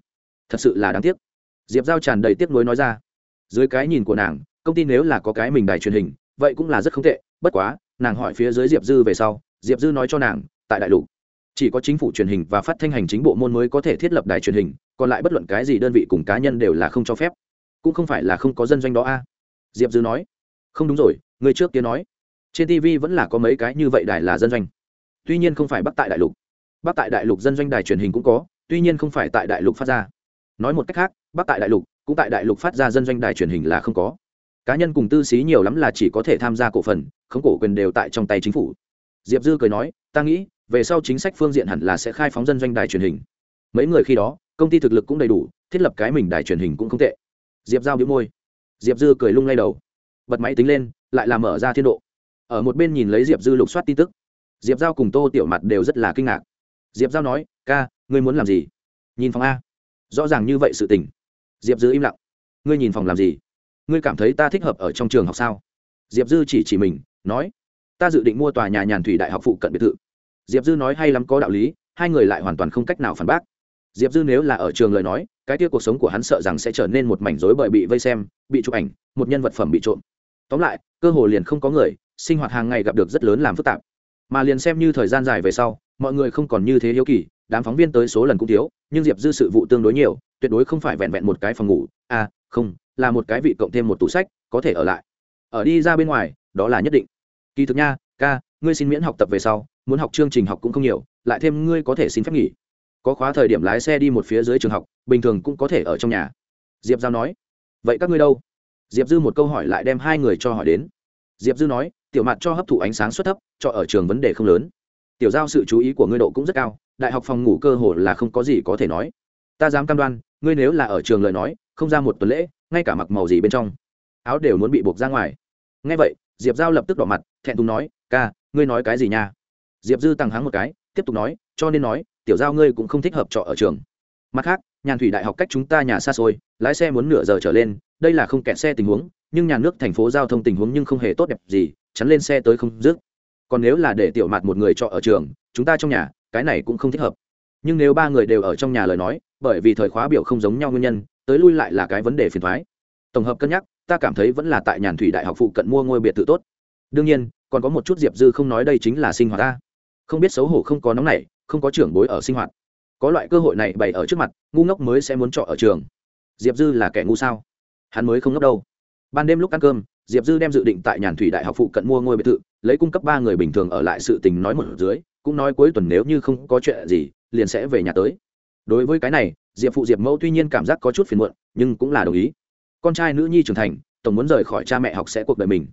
[SPEAKER 1] Thật sự là đáng tiếc. Diệp giao tràn đầy tiếc nuối nói ra. Dưới cái nhìn của nàng, công ty nếu là có cái mình đài truyền hình, vậy cũng là rất không tệ, bất quá, nàng hỏi phía dưới diệp dư về sau, diệp dư nói cho nàng, tại đại lục chỉ có chính phủ truyền hình và phát thanh hành chính bộ môn mới có thể thiết lập đài truyền hình, còn lại bất luận cái gì đơn vị cùng cá nhân đều là không cho phép. Cũng không phải là không có dân doanh đó a. Diệp dư nói. Không đúng rồi, người trước kia nói, trên tv vẫn là có mấy cái như vậy đài là dân doanh. Tuy nhiên không phải bắc tại đại lục. Bắc tại đại lục dân doanh đài truyền hình cũng có, tuy nhiên không phải tại đại lục phát ra. Nói một cách khác, bắc tại đại lục cũng tại đại lục phát ra dân doanh đài truyền hình là không có. Cá nhân cùng tư xí nhiều lắm là chỉ có thể tham gia cổ phần không cổ quyền đều tại trong tay chính phủ. Diệp dư cười nói, ta nghĩ về sau chính sách phương diện hẳn là sẽ khai phóng dân doanh đài truyền hình. Mấy người khi đó, công ty thực lực cũng đầy đủ, thiết lập cái mình đài truyền hình cũng không tệ. Diệp giao biếu môi. Diệp dư cười lung lay đầu. Bật máy tính lên, lại làm mở ra thiên độ. Ở một bên nhìn lấy diệp dư lục soát tin tức. Diệp giao cùng tô tiểu mặt đều rất là kinh ngạc. Diệp giao nói, ca, ngươi muốn làm gì? Nhìn phòng a. Rõ ràng như vậy sự tình. Diệp dư im lặng. Ngươi nhìn phòng làm gì? Ngươi cảm thấy ta thích hợp ở trong trường học sao? Diệp dư chỉ chỉ mình, nói, ta dự định mua tòa nhà nhàn thủy đại học phụ cận biệt thự diệp dư nói hay lắm có đạo lý, hai người lại hoàn toàn không cách nào phản bác. Diệp dư nếu là ở trường lời nói, cái kia cuộc sống của hắn sợ rằng sẽ trở nên một mảnh rối bởi bị vây xem, bị chụp ảnh, một nhân vật phẩm bị trộm. Tóm lại, cơ hồ liền không có người, sinh hoạt hàng ngày gặp được rất lớn làm phức tạp. Mà liền xem như thời gian dài về sau, mọi người không còn như thế hiếu kỳ, đám phóng viên tới số lần cũng thiếu, nhưng diệp dư sự vụ tương đối nhiều, tuyệt đối không phải vẹn vẹn một cái phòng ngủ à không, là một cái vị cộng thêm một tủ sách, có thể ở lại. Ở đi ra bên ngoài, đó là nhất định. Kỳ thực nha, ca, ngươi xin miễn học tập về sau muốn học chương trình học cũng không nhiều, lại thêm ngươi có thể xin phép nghỉ. Có khóa thời điểm lái xe đi một phía dưới trường học, bình thường cũng có thể ở trong nhà. Diệp giao nói, vậy các ngươi đâu? Diệp dư một câu hỏi lại đem hai người cho hỏi đến. Diệp dư nói, tiểu mặt cho hấp thụ ánh sáng suất thấp, cho ở trường vấn đề không lớn. Tiểu giao sự chú ý của ngươi độ cũng rất cao, đại học phòng ngủ cơ hồ là không có gì có thể nói. Ta dám cam đoan, ngươi nếu là ở trường lời nói, không ra một tuần lễ, ngay cả mặc màu gì bên trong, áo đều muốn bị buộc ra ngoài. Ngay vậy, diệp giao lập tức đỏ mặt, thẹn thùng nói, ca, ngươi nói cái gì nha? Diệp dư tăng háng một cái, tiếp tục nói, cho nên nói, tiểu giao ngươi cũng không thích hợp trọ ở trường. Mặt khác, nhàn thủy đại học cách chúng ta nhà xa xôi, lái xe muốn nửa giờ trở lên, đây là không kẹt xe tình huống, nhưng nhà nước thành phố giao thông tình huống nhưng không hề tốt đẹp gì, chắn lên xe tới không dứt. Còn nếu là để tiểu mặt một người trọ ở trường, chúng ta trong nhà, cái này cũng không thích hợp. Nhưng nếu ba người đều ở trong nhà lời nói, bởi vì thời khóa biểu không giống nhau nguyên nhân, tới lui lại là cái vấn đề phiền thoái. Tổng hợp cân nhắc, ta cảm thấy vẫn là tại nhàn thủy đại học phụ cận mua ngôi biệt thự tốt. Đương nhiên, còn có một chút diệp dư không nói đây chính là sinh hoạt ta không biết xấu hổ không có nóng này, không có trưởng bối ở sinh hoạt. Có loại cơ hội này bày ở trước mặt, ngu ngốc mới sẽ muốn trọ ở trường. Diệp dư là kẻ ngu sao? Hắn mới không ngốc đâu. Ban đêm lúc ăn cơm, diệp dư đem dự định tại nhàn thủy đại học phụ cận mua ngôi biệt thự, lấy cung cấp ba người bình thường ở lại sự tình nói một dưới, cũng nói cuối tuần nếu như không có chuyện gì, liền sẽ về nhà tới. Đối với cái này, diệp phụ diệp mẫu tuy nhiên cảm giác có chút phiền muộn, nhưng cũng là đồng ý. Con trai nữ nhi trưởng thành, tổng muốn rời khỏi cha mẹ học sẽ cuộc đời mình.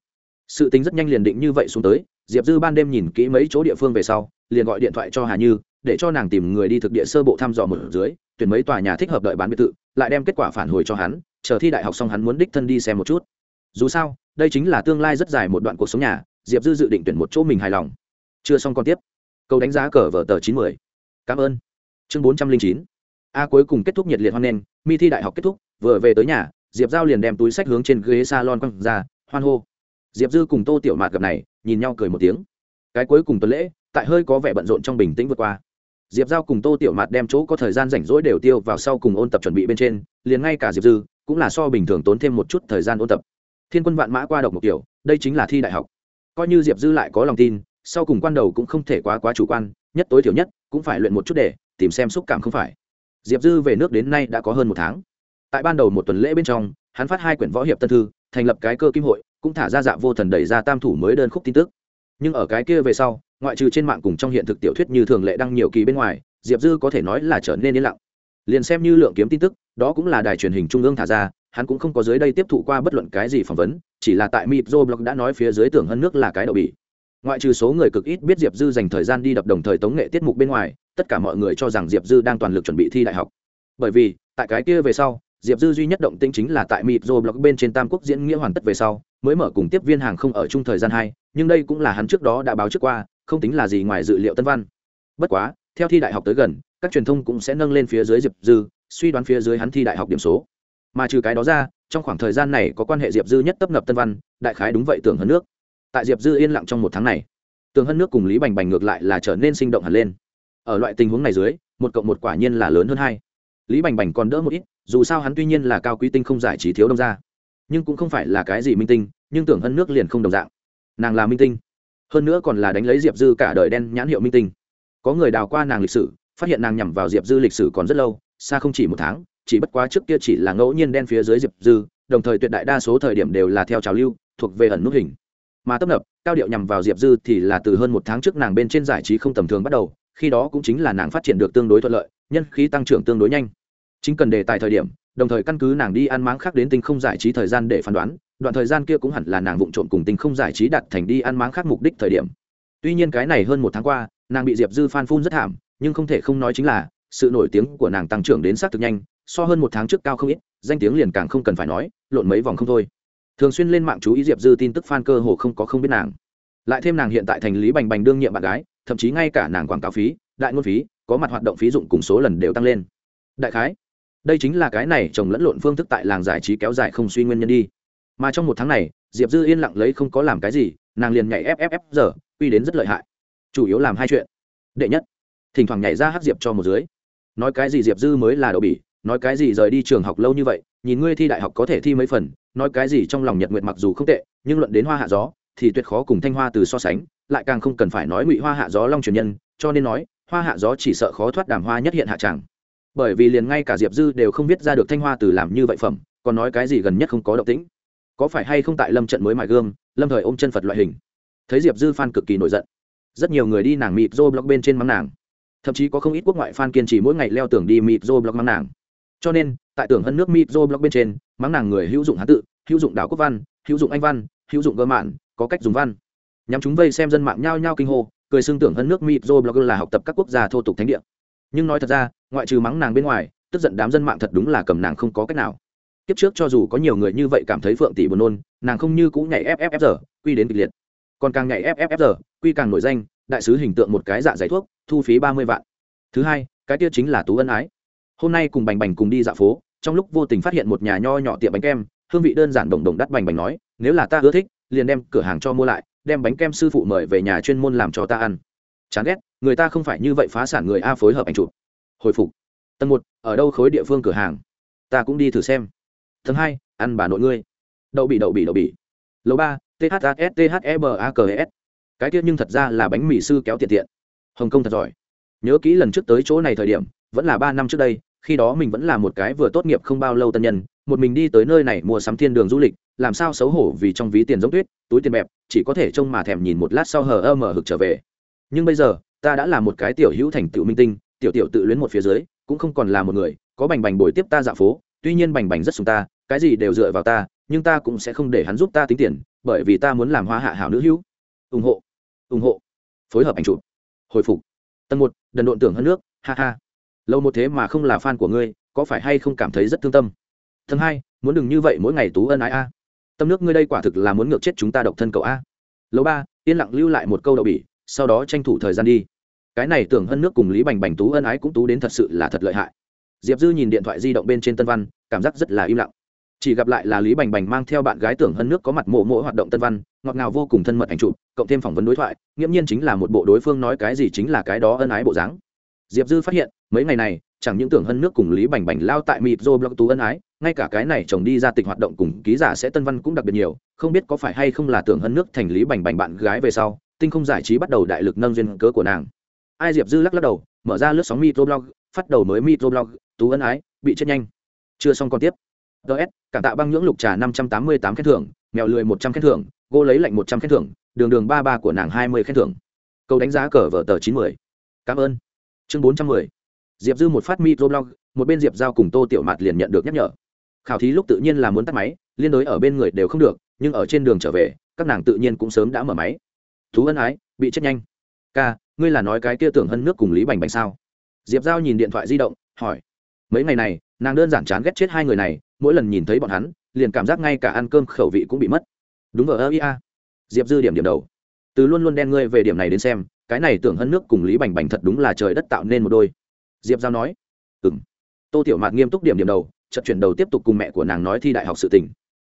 [SPEAKER 1] Sự tính rất nhanh liền định như vậy xuống tới diệp dư ban đêm nhìn kỹ mấy chỗ địa phương về sau, liền gọi điện thoại cho hà như, để cho nàng tìm người đi thực địa sơ bộ thăm dò một dưới, tuyển mấy tòa nhà thích hợp đợi bán biệt thự, lại đem kết quả phản hồi cho hắn, chờ thi đại học xong hắn muốn đích thân đi xem một chút. Dù sao, đây chính là tương lai rất dài một đoạn cuộc sống nhà, diệp dư dự định tuyển một chỗ mình hài lòng. Chưa xong còn tiếp. Câu đánh giá cờ vở tờ chín mươi cảm ơn. Chương bốn trăm linh chín. A cuối cùng kết thúc nhiệt liệt hoan nghênh, mi thi đại học kết thúc, vừa về tới nhà, diệp giao liền đem túi sách hướng trên ghế salon quăng ra, hoan hô. Diệp dư cùng tô tiểu mạt gặp này nhìn nhau cười một tiếng. Cái cuối cùng tuần lễ, tại hơi có vẻ bận rộn trong bình tĩnh vượt qua. Diệp giao cùng tô tiểu mạt đem chỗ có thời gian rảnh rỗi đều tiêu vào sau cùng ôn tập chuẩn bị bên trên, liền ngay cả diệp dư cũng là so bình thường tốn thêm một chút thời gian ôn tập. Thiên quân vạn mã qua độc một kiểu, đây chính là thi đại học. Coi như diệp dư lại có lòng tin, sau cùng quan đầu cũng không thể quá quá chủ quan, nhất tối thiểu nhất cũng phải luyện một chút để tìm xem xúc cảm không phải. Diệp dư về nước đến nay đã có hơn một tháng. Tại ban đầu một tuần lễ bên trong, hắn phát hai quyển võ hiệp tân thư thành lập cái cơ kim hội, cũng thả ra dạ vô thần đẩy ra tam thủ mới đơn khúc tin tức. Nhưng ở cái kia về sau, ngoại trừ trên mạng cùng trong hiện thực tiểu thuyết như thường lệ đăng nhiều kỳ bên ngoài, diệp dư có thể nói là trở nên yên lặng. Liền xem như lượng kiếm tin tức, đó cũng là đài truyền hình trung ương thả ra, hắn cũng không có dưới đây tiếp thụ qua bất luận cái gì phỏng vấn, chỉ là tại mịp joe blog đã nói phía dưới tưởng hơn nước là cái đậu bỉ. Ngoại trừ số người cực ít biết diệp dư dành thời gian đi đập đồng thời tống nghệ tiết mục bên ngoài, tất cả mọi người cho rằng diệp dư đang toàn lực chuẩn bị thi đại học. Bởi vì, tại cái kia về sau diệp dư duy nhất động tĩnh chính là tại mịp rô blog bên trên tam quốc diễn nghĩa hoàn tất về sau, mới mở cùng tiếp viên hàng không ở chung thời gian hai, nhưng đây cũng là hắn trước đó đã báo trước qua, không tính là gì ngoài dự liệu tân văn. Bất quá, theo thi đại học tới gần, các truyền thông cũng sẽ nâng lên phía dưới diệp dư, suy đoán phía dưới hắn thi đại học điểm số. Mà trừ cái đó ra, trong khoảng thời gian này có quan hệ diệp dư nhất tấp nập tân văn, đại khái đúng vậy tưởng hơn nước. Tại diệp dư yên lặng trong một tháng này tường hân nước cùng lý bành bành ngược lại là trở nên sinh động hẳn lên. Ở loại tình huống này dưới, một cộng một quả nhiên là lớn hơn hai. Lý bành bành còn đỡ một ít dù sao hắn tuy nhiên là cao quý tinh không giải trí thiếu đông ra nhưng cũng không phải là cái gì minh tinh, nhưng tưởng hân nước liền không đồng dạng. Nàng là minh tinh, hơn nữa còn là đánh lấy diệp dư cả đời đen nhãn hiệu minh tinh. Có người đào qua nàng lịch sử, phát hiện nàng nhằm vào diệp dư lịch sử còn rất lâu, xa không chỉ một tháng, chỉ bất quá trước kia chỉ là ngẫu nhiên đen phía dưới diệp dư, đồng thời tuyệt đại đa số thời điểm đều là theo trào lưu, thuộc về ẩn nút hình. Mà tấp nập, cao điệu nhằm vào diệp dư thì là từ hơn một tháng trước nàng bên trên giải trí không tầm thường bắt đầu, khi đó cũng chính là nàng phát triển được tương đối thuận lợi, nhân khí tăng trưởng tương đối nhanh chính cần đề tài thời điểm, đồng thời căn cứ nàng đi ăn máng khác đến tinh không giải trí thời gian để phán đoán, đoạn thời gian kia cũng hẳn là nàng vụng trộm cùng tinh không giải trí đặt thành đi ăn máng khác mục đích thời điểm. Tuy nhiên cái này hơn một tháng qua, nàng bị diệp dư phan phun rất thảm, nhưng không thể không nói chính là, sự nổi tiếng của nàng tăng trưởng đến xác thực nhanh, so hơn một tháng trước cao không ít, danh tiếng liền càng không cần phải nói, lộn mấy vòng không thôi. Thường xuyên lên mạng chú ý diệp dư tin tức fan cơ hồ không có không biết nàng. Lại thêm nàng hiện tại thành lý bành bành đương nhiệm bạn gái, thậm chí ngay cả nàng quảng cáo phí, đại ngôn phí, có mặt hoạt động phí dụng cùng số lần đều tăng lên. Đại khái đây chính là cái này chồng lẫn lộn phương thức tại làng giải trí kéo dài không suy nguyên nhân đi. Mà trong một tháng này, diệp dư yên lặng lấy không có làm cái gì, nàng liền nhảy fff giờ uy đến rất lợi hại. Chủ yếu làm hai chuyện. Đệ nhất, thỉnh thoảng nhảy ra hát diệp cho một dưới. Nói cái gì diệp dư mới là đậu bỉ, nói cái gì rời đi trường học lâu như vậy, nhìn ngươi thi đại học có thể thi mấy phần, nói cái gì trong lòng nhật nguyện mặc dù không tệ, nhưng luận đến hoa hạ gió, thì tuyệt khó cùng thanh hoa từ so sánh, lại càng không cần phải nói ngụy hoa hạ gió long truyền nhân, cho nên nói, hoa hạ gió chỉ sợ khó thoát đàm hoa nhất hiện hạ tràng bởi vì liền ngay cả diệp dư đều không biết ra được thanh hoa từ làm như vậy phẩm, còn nói cái gì gần nhất không có động tĩnh. Có phải hay không tại lâm trận mới mài gương lâm thời ôm chân phật loại hình? Thấy diệp dư f cực kỳ nổi giận. Rất nhiều người đi nàng mịt dô blog bên trên mắng nàng. Thậm chí có không ít quốc ngoại f kiên trì mỗi ngày leo tưởng đi mịt dô blog mắng nàng. Cho nên, tại tưởng hân nước mịt dô blog bên trên, mắng nàng người hữu dụng hán tự, hữu dụng đảo quốc văn, hữu dụng anh văn, hữu dụng cơ mạn, có cách dùng văn. Nhằm chúng vây xem dân mạng nhao nhao kinh hô, cười xưng tưởng hân nước mịt dô blog là học tập các quốc gia thô tục thánh địa. Nhưng nói thật ra ngoại trừ mắng nàng bên ngoài, tức giận đám dân mạng thật đúng là cầm nàng không có cách nào. Kiếp trước cho dù có nhiều người như vậy cảm thấy phượng tỷ buồn nôn, nàng không như cũng nhảy fff giờ, quy đến kịch liệt. Còn càng nhảy fff giờ, quy càng nổi danh, đại sứ hình tượng một cái dạ giấy thuốc, thu phí ba mươi vạn. Thứ hai, cái kia chính là tú ân ái. Hôm nay cùng bành bành cùng đi dạo phố, trong lúc vô tình phát hiện một nhà nho nhỏ tiệm bánh kem, hương vị đơn giản đồng đồng đắt bành bành nói, nếu là ta ưa thích, liền đem cửa hàng cho mua lại, đem bánh kem sư phụ mời về nhà chuyên môn làm cho ta ăn. Chán ghét, người ta không phải như vậy phá sản người a phối hợp ảnh chụp hồi phục. Tầng một, ở đâu khối địa phương cửa hàng? Ta cũng đi thử xem. Tầng hai, ăn bà nội ngươi. Đậu bị đậu bị đậu bị lầu ba thas e b a k s. Cái tiết nhưng thật ra là bánh mì sư kéo tiện tiện. Hồng kông thật giỏi. Nhớ kỹ lần trước tới chỗ này thời điểm, vẫn là ba năm trước đây, khi đó mình vẫn là một cái vừa tốt nghiệp không bao lâu tân nhân, một mình đi tới nơi này mua sắm thiên đường du lịch, làm sao xấu hổ vì trong ví tiền giống tuyết, túi tiền bẹp, chỉ có thể trông mà thèm nhìn một lát sau hờ ơ mở hực trở về. Nhưng bây giờ, ta đã là một cái tiểu hữu thành tựu minh tinh tiểu tiểu tự luyến một phía dưới, cũng không còn là một người, có bành bành bồi tiếp ta dạo phố, tuy nhiên bành bành rất sùng ta, cái gì đều dựa vào ta, nhưng ta cũng sẽ không để hắn giúp ta tính tiền, bởi vì ta muốn làm hoa hạ hảo nữ hữu. Ủng hộ ủng hộ. Phối hợp ảnh chụp. Hồi phục. Tầng một, đần độn tưởng hơn nước, ha ha. Lâu một thế mà không là fan của ngươi, có phải hay không cảm thấy rất thương tâm? Tầng hai, muốn đừng như vậy mỗi ngày tú ân ái a. Tâm nước ngươi đây quả thực là muốn ngược chết chúng ta độc thân cậu a. Lâu ba, yên lặng lưu lại một câu đậu bỉ, sau đó tranh thủ thời gian đi cái này tưởng hân nước cùng lý bành bành tú ân ái cũng tú đến thật sự là thật lợi hại. Diệp dư nhìn điện thoại di động bên trên tân văn, cảm giác rất là im lặng. Chỉ gặp lại là lý bành bành mang theo bạn gái tưởng hân nước có mặt mộ mộ hoạt động tân văn, ngọt ngào vô cùng thân mật ảnh chụp, cộng thêm phỏng vấn đối thoại, nghiễm nhiên chính là một bộ đối phương nói cái gì chính là cái đó ân ái bộ dáng. Diệp dư phát hiện, mấy ngày này, chẳng những tưởng hân nước cùng lý bành bành lao tại mịt dô blog tú ân ái, ngay cả cái này chồng đi ra tịch hoạt động cùng ký giả sẽ tân văn cũng đặc biệt nhiều, không biết có phải hay không là tưởng hân nước thành lý bành bành bạn gái về sau, tinh không giải trí bắt đầu đại lực nâng duyên cớ của nàng ai diệp dư lắc lắc đầu, mở ra lướt sóng microblog phát đầu mới microblog tú ân ái, bị chết nhanh. Chưa xong còn tiếp. Ts cảm tạ băng nhưỡng lục trà năm trăm tám mươi tám khen thưởng, mèo lười một trăm khen thưởng cô lấy lạnh một trăm khen thưởng, đường đường ba ba của nàng hai mươi khen thưởng. Câu đánh giá cờ vở tờ chín mươi. Cảm ơn. Chương bốn trăm mười. Diệp dư một phát microblog một bên diệp giao cùng tô tiểu mạt liền nhận được nhắc nhở. Khảo thí lúc tự nhiên là muốn tắt máy, liên đối ở bên người đều không được, nhưng ở trên đường trở về, các nàng tự nhiên cũng sớm đã mở máy. Thú ân ái, bị chết nhanh. Ca ngươi là nói cái kia tưởng hân nước cùng lý bành bành sao? Diệp giao nhìn điện thoại di động, hỏi. Mấy ngày này, nàng đơn giản chán ghét chết hai người này, mỗi lần nhìn thấy bọn hắn, liền cảm giác ngay cả ăn cơm khẩu vị cũng bị mất. Đúng vờ ơ ia diệp dư điểm điểm đầu. Từ luôn luôn đen ngươi về điểm này đến xem, cái này tưởng hân nước cùng lý bành bành thật đúng là trời đất tạo nên một đôi. Diệp giao nói. Ừ m tô tiểu mạt nghiêm túc điểm điểm đầu trận chuyển đầu tiếp tục cùng mẹ của nàng nói thi đại học sự tình.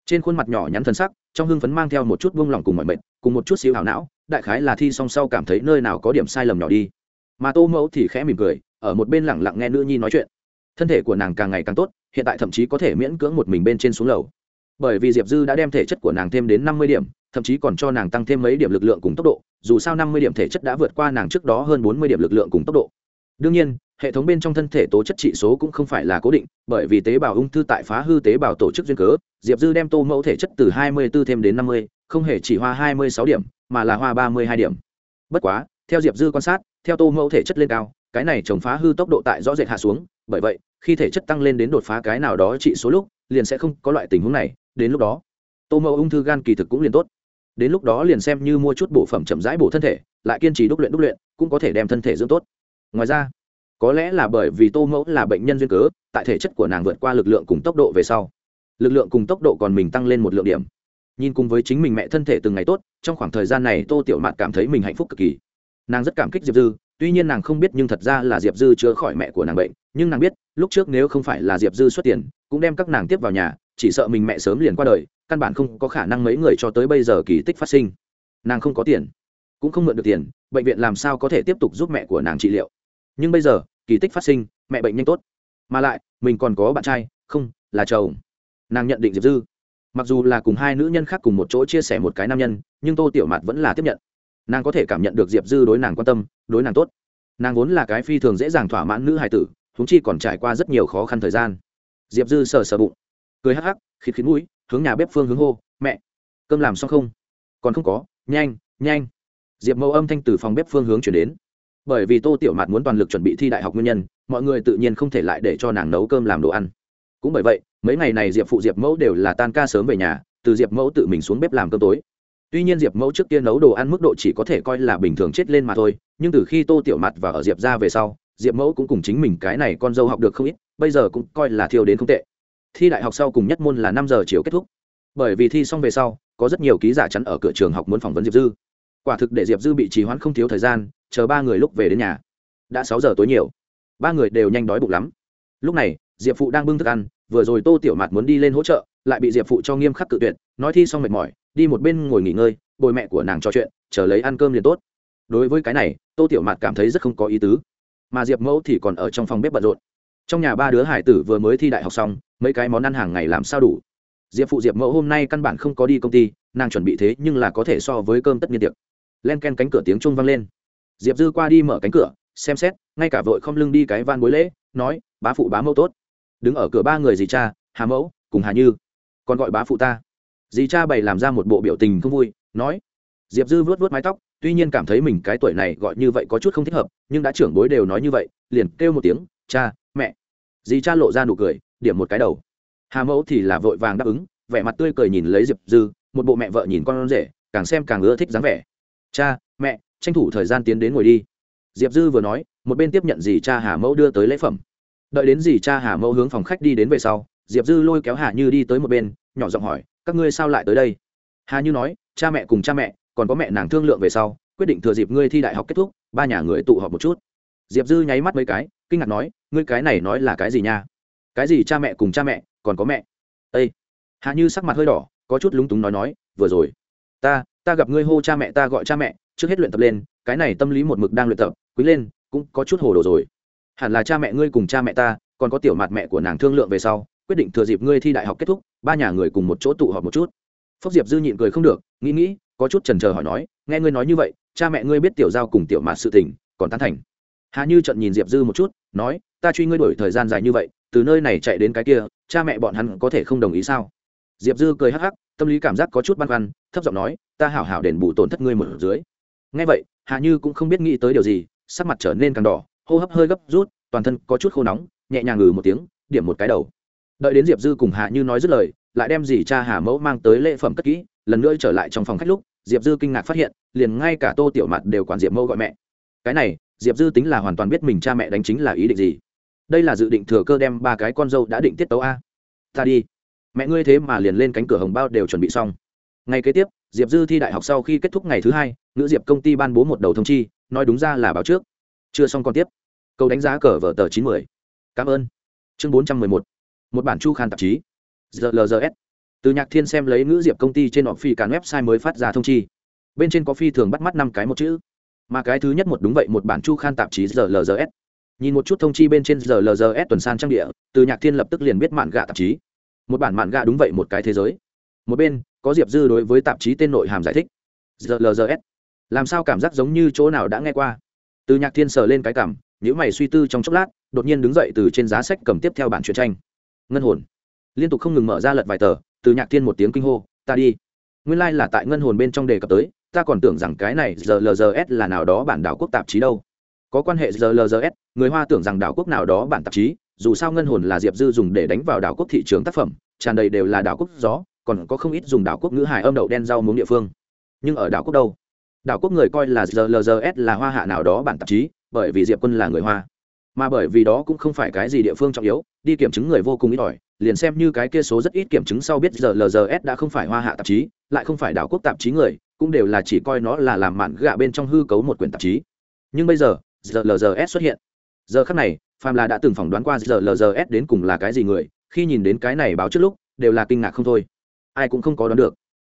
[SPEAKER 1] Trên khuôn mặt nhỏ nhắn thân sắc, trong hưng phấn mang theo một chút buông lỏng cùng mọi mệnh cùng một chút xíu hảo não đại khái là thi song sau cảm thấy nơi nào có điểm sai lầm nhỏ đi. Mà tô mẫu thì khẽ mỉm cười, ở một bên lẳng lặng nghe nữ nhi nói chuyện. Thân thể của nàng càng ngày càng tốt, hiện tại thậm chí có thể miễn cưỡng một mình bên trên xuống lầu. Bởi vì diệp dư đã đem thể chất của nàng thêm đến năm mươi điểm, thậm chí còn cho nàng tăng thêm mấy điểm lực lượng cùng tốc độ, dù sao năm mươi điểm thể chất đã vượt qua nàng trước đó hơn bốn mươi điểm lực lượng cùng tốc độ. Đương nhiên, hệ thống bên trong thân thể tố chất trị số cũng không phải là cố định, bởi vì tế bào ung thư tại phá hư tế bào tổ chức duyên cớ, diệp dư đem tô mẫu thể chất từ hai mươi b ố thêm đến năm mươi, không hề chỉ hoa hai mươi sáu điểm mà là hoa ba mươi hai điểm. Bất quá, theo diệp dư quan sát, theo tô mẫu thể chất lên cao, cái này chống phá hư tốc độ tại rõ rệt hạ xuống, bởi vậy, khi thể chất tăng lên đến đột phá cái nào đó trị số lúc, liền sẽ không có loại tình huống này, đến lúc đó, tô mẫu ung thư gan kỳ thực cũng liền tốt. Đến lúc đó liền xem như mua chút bộ phẩm chậm rãi bổ thân thể, lại kiên trì đúc luyện đúc luyện, cũng có thể đem thân thể dưỡng tốt. Ngoài ra, có lẽ là bởi vì tô mẫu là bệnh nhân duyên cớ, tại thể chất của nàng vượt qua lực lượng cùng tốc độ về sau, lực lượng cùng tốc độ còn mình tăng lên một lượng điểm nhìn cùng với chính mình mẹ thân thể từng ngày tốt, trong khoảng thời gian này tô tiểu mạt cảm thấy mình hạnh phúc cực kỳ. Nàng rất cảm kích diệp dư, tuy nhiên nàng không biết nhưng thật ra là diệp dư chữa khỏi mẹ của nàng bệnh, nhưng nàng biết, lúc trước nếu không phải là diệp dư xuất tiền, cũng đem các nàng tiếp vào nhà, chỉ sợ mình mẹ sớm liền qua đời, căn bản không có khả năng mấy người cho tới bây giờ kỳ tích phát sinh. Nàng không có tiền, cũng không mượn được tiền, bệnh viện làm sao có thể tiếp tục giúp mẹ của nàng trị liệu. Nhưng bây giờ, kỳ tích phát sinh, mẹ bệnh nhanh tốt. Mà lại, mình còn có bạn trai, không, là chồng. Nàng nhận định diệp dư mặc dù là cùng hai nữ nhân khác cùng một chỗ chia sẻ một cái nam nhân, nhưng tô tiểu mạt vẫn là tiếp nhận. Nàng có thể cảm nhận được diệp dư đối nàng quan tâm, đối nàng tốt. Nàng vốn là cái phi thường dễ dàng thỏa mãn nữ hài tử thúng chi còn trải qua rất nhiều khó khăn thời gian. Diệp dư sờ sờ bụng, cười hắc hắc, khịt khít mũi, hướng nhà bếp phương hướng hô, mẹ, cơm làm xong không? Còn không có, nhanh nhanh. Diệp mẫu âm thanh từ phòng bếp phương hướng chuyển đến. Bởi vì tô tiểu mạt muốn toàn lực chuẩn bị thi đại học nguyên nhân, mọi người tự nhiên không thể lại để cho nàng nấu cơm làm đồ ăn cũng bởi vậy, mấy ngày này diệp phụ diệp mẫu đều là tan ca sớm về nhà, từ diệp mẫu tự mình xuống bếp làm cơm tối. Tuy nhiên diệp mẫu trước kia nấu đồ ăn mức độ chỉ có thể coi là bình thường chết lên mà thôi, nhưng từ khi tô tiểu mặt và ở diệp ra về sau, diệp mẫu cũng cùng chính mình cái này con dâu học được không ít, bây giờ cũng coi là thiêu đến không tệ. Thi đại học sau cùng nhất môn là năm giờ chiều kết thúc. Bởi vì thi xong về sau, có rất nhiều ký giả chắn ở cửa trường học muốn phỏng vấn diệp dư. Quả thực để diệp dư bị trì hoãn không thiếu thời gian, chờ ba người lúc về đến nhà. Đã sáu giờ tối nhiều. Ba người đều nhanh đói bụng lắm. Lúc này, diệp phụ đang bưng thức ăn vừa rồi tô tiểu mạt muốn đi lên hỗ trợ, lại bị diệp phụ cho nghiêm khắc cự tuyệt, nói thi xong mệt mỏi, đi một bên ngồi nghỉ ngơi, bồi mẹ của nàng trò chuyện, chờ lấy ăn cơm liền tốt. Đối với cái này, tô tiểu mạt cảm thấy rất không có ý tứ. Mà diệp mẫu thì còn ở trong phòng bếp bận rộn. Trong nhà ba đứa hải tử vừa mới thi đại học xong, mấy cái món ăn hàng ngày làm sao đủ? Diệp phụ diệp mẫu hôm nay căn bản không có đi công ty, nàng chuẩn bị thế nhưng là có thể so với cơm tất nhiên tiệc. Len ken cánh cửa tiếng trung vang lên. Diệp dư qua đi mở cánh cửa, xem xét, ngay cả vội không lưng đi cái van bối lễ, nói, bá phụ bá mẫu tốt đứng ở cửa ba người dì cha, hà mẫu, cùng hà như. Còn gọi bá phụ ta. Dì cha bày làm ra một bộ biểu tình không vui, nói, diệp dư vớt vớt mái tóc, tuy nhiên cảm thấy mình cái tuổi này gọi như vậy có chút không thích hợp, nhưng đã trưởng bối đều nói như vậy, liền kêu một tiếng, cha, mẹ. Dì cha lộ ra nụ cười, điểm một cái đầu. Hà mẫu thì là vội vàng đáp ứng, vẻ mặt tươi cười nhìn lấy diệp dư, một bộ mẹ vợ nhìn con rể, càng xem càng ưa thích dáng vẻ. Cha, mẹ, tranh thủ thời gian tiến đến ngồi đi. Diệp dư vừa nói, một bên tiếp nhận dì cha hà mẫu đưa tới lễ phẩm đợi đến dì cha hà mẫu hướng phòng khách đi đến về sau, diệp dư lôi kéo hà như đi tới một bên, nhỏ giọng hỏi, các ngươi sao lại tới đây? Hà như nói, cha mẹ cùng cha mẹ, còn có mẹ nàng thương lượng về sau, quyết định thừa dịp ngươi thi đại học kết thúc, ba nhà người tụ họp một chút. Diệp dư nháy mắt mấy cái, kinh ngạc nói, ngươi cái này nói là cái gì nha? Cái gì cha mẹ cùng cha mẹ, còn có mẹ? Â hà như sắc mặt hơi đỏ, có chút lúng túng nói nói, vừa rồi, ta ta gặp ngươi hô cha mẹ, ta gọi cha mẹ, trước hết luyện tập lên, cái này tâm lý một mực đang luyện tập, quý lên, cũng có chút hồ đồ rồi hẳn là cha mẹ ngươi cùng cha mẹ ta, còn có tiểu mặt mẹ của nàng thương lượng về sau, quyết định thừa dịp ngươi thi đại học kết thúc, ba nhà người cùng một chỗ tụ họp một chút. Phúc diệp dư nhịn cười không được, nghĩ nghĩ, có chút trần trờ hỏi nói, nghe ngươi nói như vậy, cha mẹ ngươi biết tiểu giao cùng tiểu mạt sự tình, còn tán thành. Hà như trận nhìn diệp dư một chút, nói, ta truy ngươi đổi thời gian dài như vậy, từ nơi này chạy đến cái kia, cha mẹ bọn hắn có thể không đồng ý sao? Diệp dư cười hắc hắc, tâm lý cảm giác có chút băn khoăn, thấp giọng nói, ta hảo hảo đền bù tổn thất ngươi một dưới. Ngay vậy, hà như cũng không biết nghĩ tới điều gì, sắc mặt trở nên càng đỏ hô hấp hơi gấp rút, toàn thân có chút khô nóng, nhẹ nhàng ngừ một tiếng, điểm một cái đầu. Đợi đến diệp dư cùng Hạ như nói dứt lời, lại đem dì cha hà mẫu mang tới lễ phẩm cất kỹ, lần nữa trở lại trong phòng khách lúc, diệp dư kinh ngạc phát hiện, liền ngay cả tô tiểu mặt đều quản diệp mẫu gọi mẹ. Cái này, diệp dư tính là hoàn toàn biết mình cha mẹ đánh chính là ý định gì. Đây là dự định thừa cơ đem ba cái con dâu đã định tiết tấu a. Ta đi. Mẹ ngươi thế mà liền lên cánh cửa hồng bao đều chuẩn bị xong. Ngày kế tiếp, diệp dư thi đại học sau khi kết thúc ngày thứ hai, nữ diệp công ty ban bố một đầu thông chi, nói đúng ra là báo trước chưa xong còn tiếp. Câu đánh giá cờ vở tờ chín mươi cảm ơn. Chương bốn trăm mười một. Một bản chu khan tạp chí. Glgs từ nhạc thiên xem lấy ngữ diệp công ty trên họ phi càn website mới phát ra thông chi. Bên trên có phi thường bắt mắt năm cái một chữ. Mà cái thứ nhất một đúng vậy, một bản chu khan tạp chí glgs nhìn một chút thông chi bên trên glgs tuần san trang địa, từ nhạc thiên lập tức liền biết mạn gạ tạp chí. Một bản mạn gạ đúng vậy, một cái thế giới. Một bên, có diệp dư đối với tạp chí tên nội hàm giải thích. Glgs làm sao cảm giác giống như chỗ nào đã nghe qua? Từ nhạc thiên sờ lên cái cảm những mày suy tư trong chốc lát, đột nhiên đứng dậy từ trên giá sách cầm tiếp theo bản truyện tranh. Ngân hồn. Liên tục không ngừng mở ra lật vài tờ, từ nhạc thiên một tiếng kinh hô, ta đi. Nguyên lai、like、là tại ngân hồn bên trong đề cập tới, ta còn tưởng rằng cái này rlgs là nào đó bản đảo quốc tạp chí đâu. Có quan hệ rlgs người hoa tưởng rằng đảo quốc nào đó bản tạp chí, dù sao ngân hồn là diệp dư dùng để đánh vào đảo quốc thị trường tác phẩm, tràn đầy đều là đảo quốc gió, còn có không ít dùng đảo quốc ngữ hải âm đậu đen rau muống địa phương. Nhưng ở đảo quốc đâu? Đảo quốc người coi là rlgs là hoa hạ nào đó bản tạp chí, bởi vì diệp quân là người hoa. Mà bởi vì đó cũng không phải cái gì địa phương trọng yếu, đi kiểm chứng người vô cùng ít ỏi, liền xem như cái kia số rất ít kiểm chứng sau biết giờ đã không phải hoa hạ tạp chí, lại không phải đảo quốc tạp chí người, cũng đều là chỉ coi nó là làm mạn gạ bên trong hư cấu một quyển tạp chí. Nhưng bây giờ giờ xuất hiện. Giờ khắc này phàm là đã từng phỏng đoán qua giờ đến cùng là cái gì người, khi nhìn đến cái này báo trước lúc, đều là kinh ngạc không thôi. Ai cũng không có đoán được.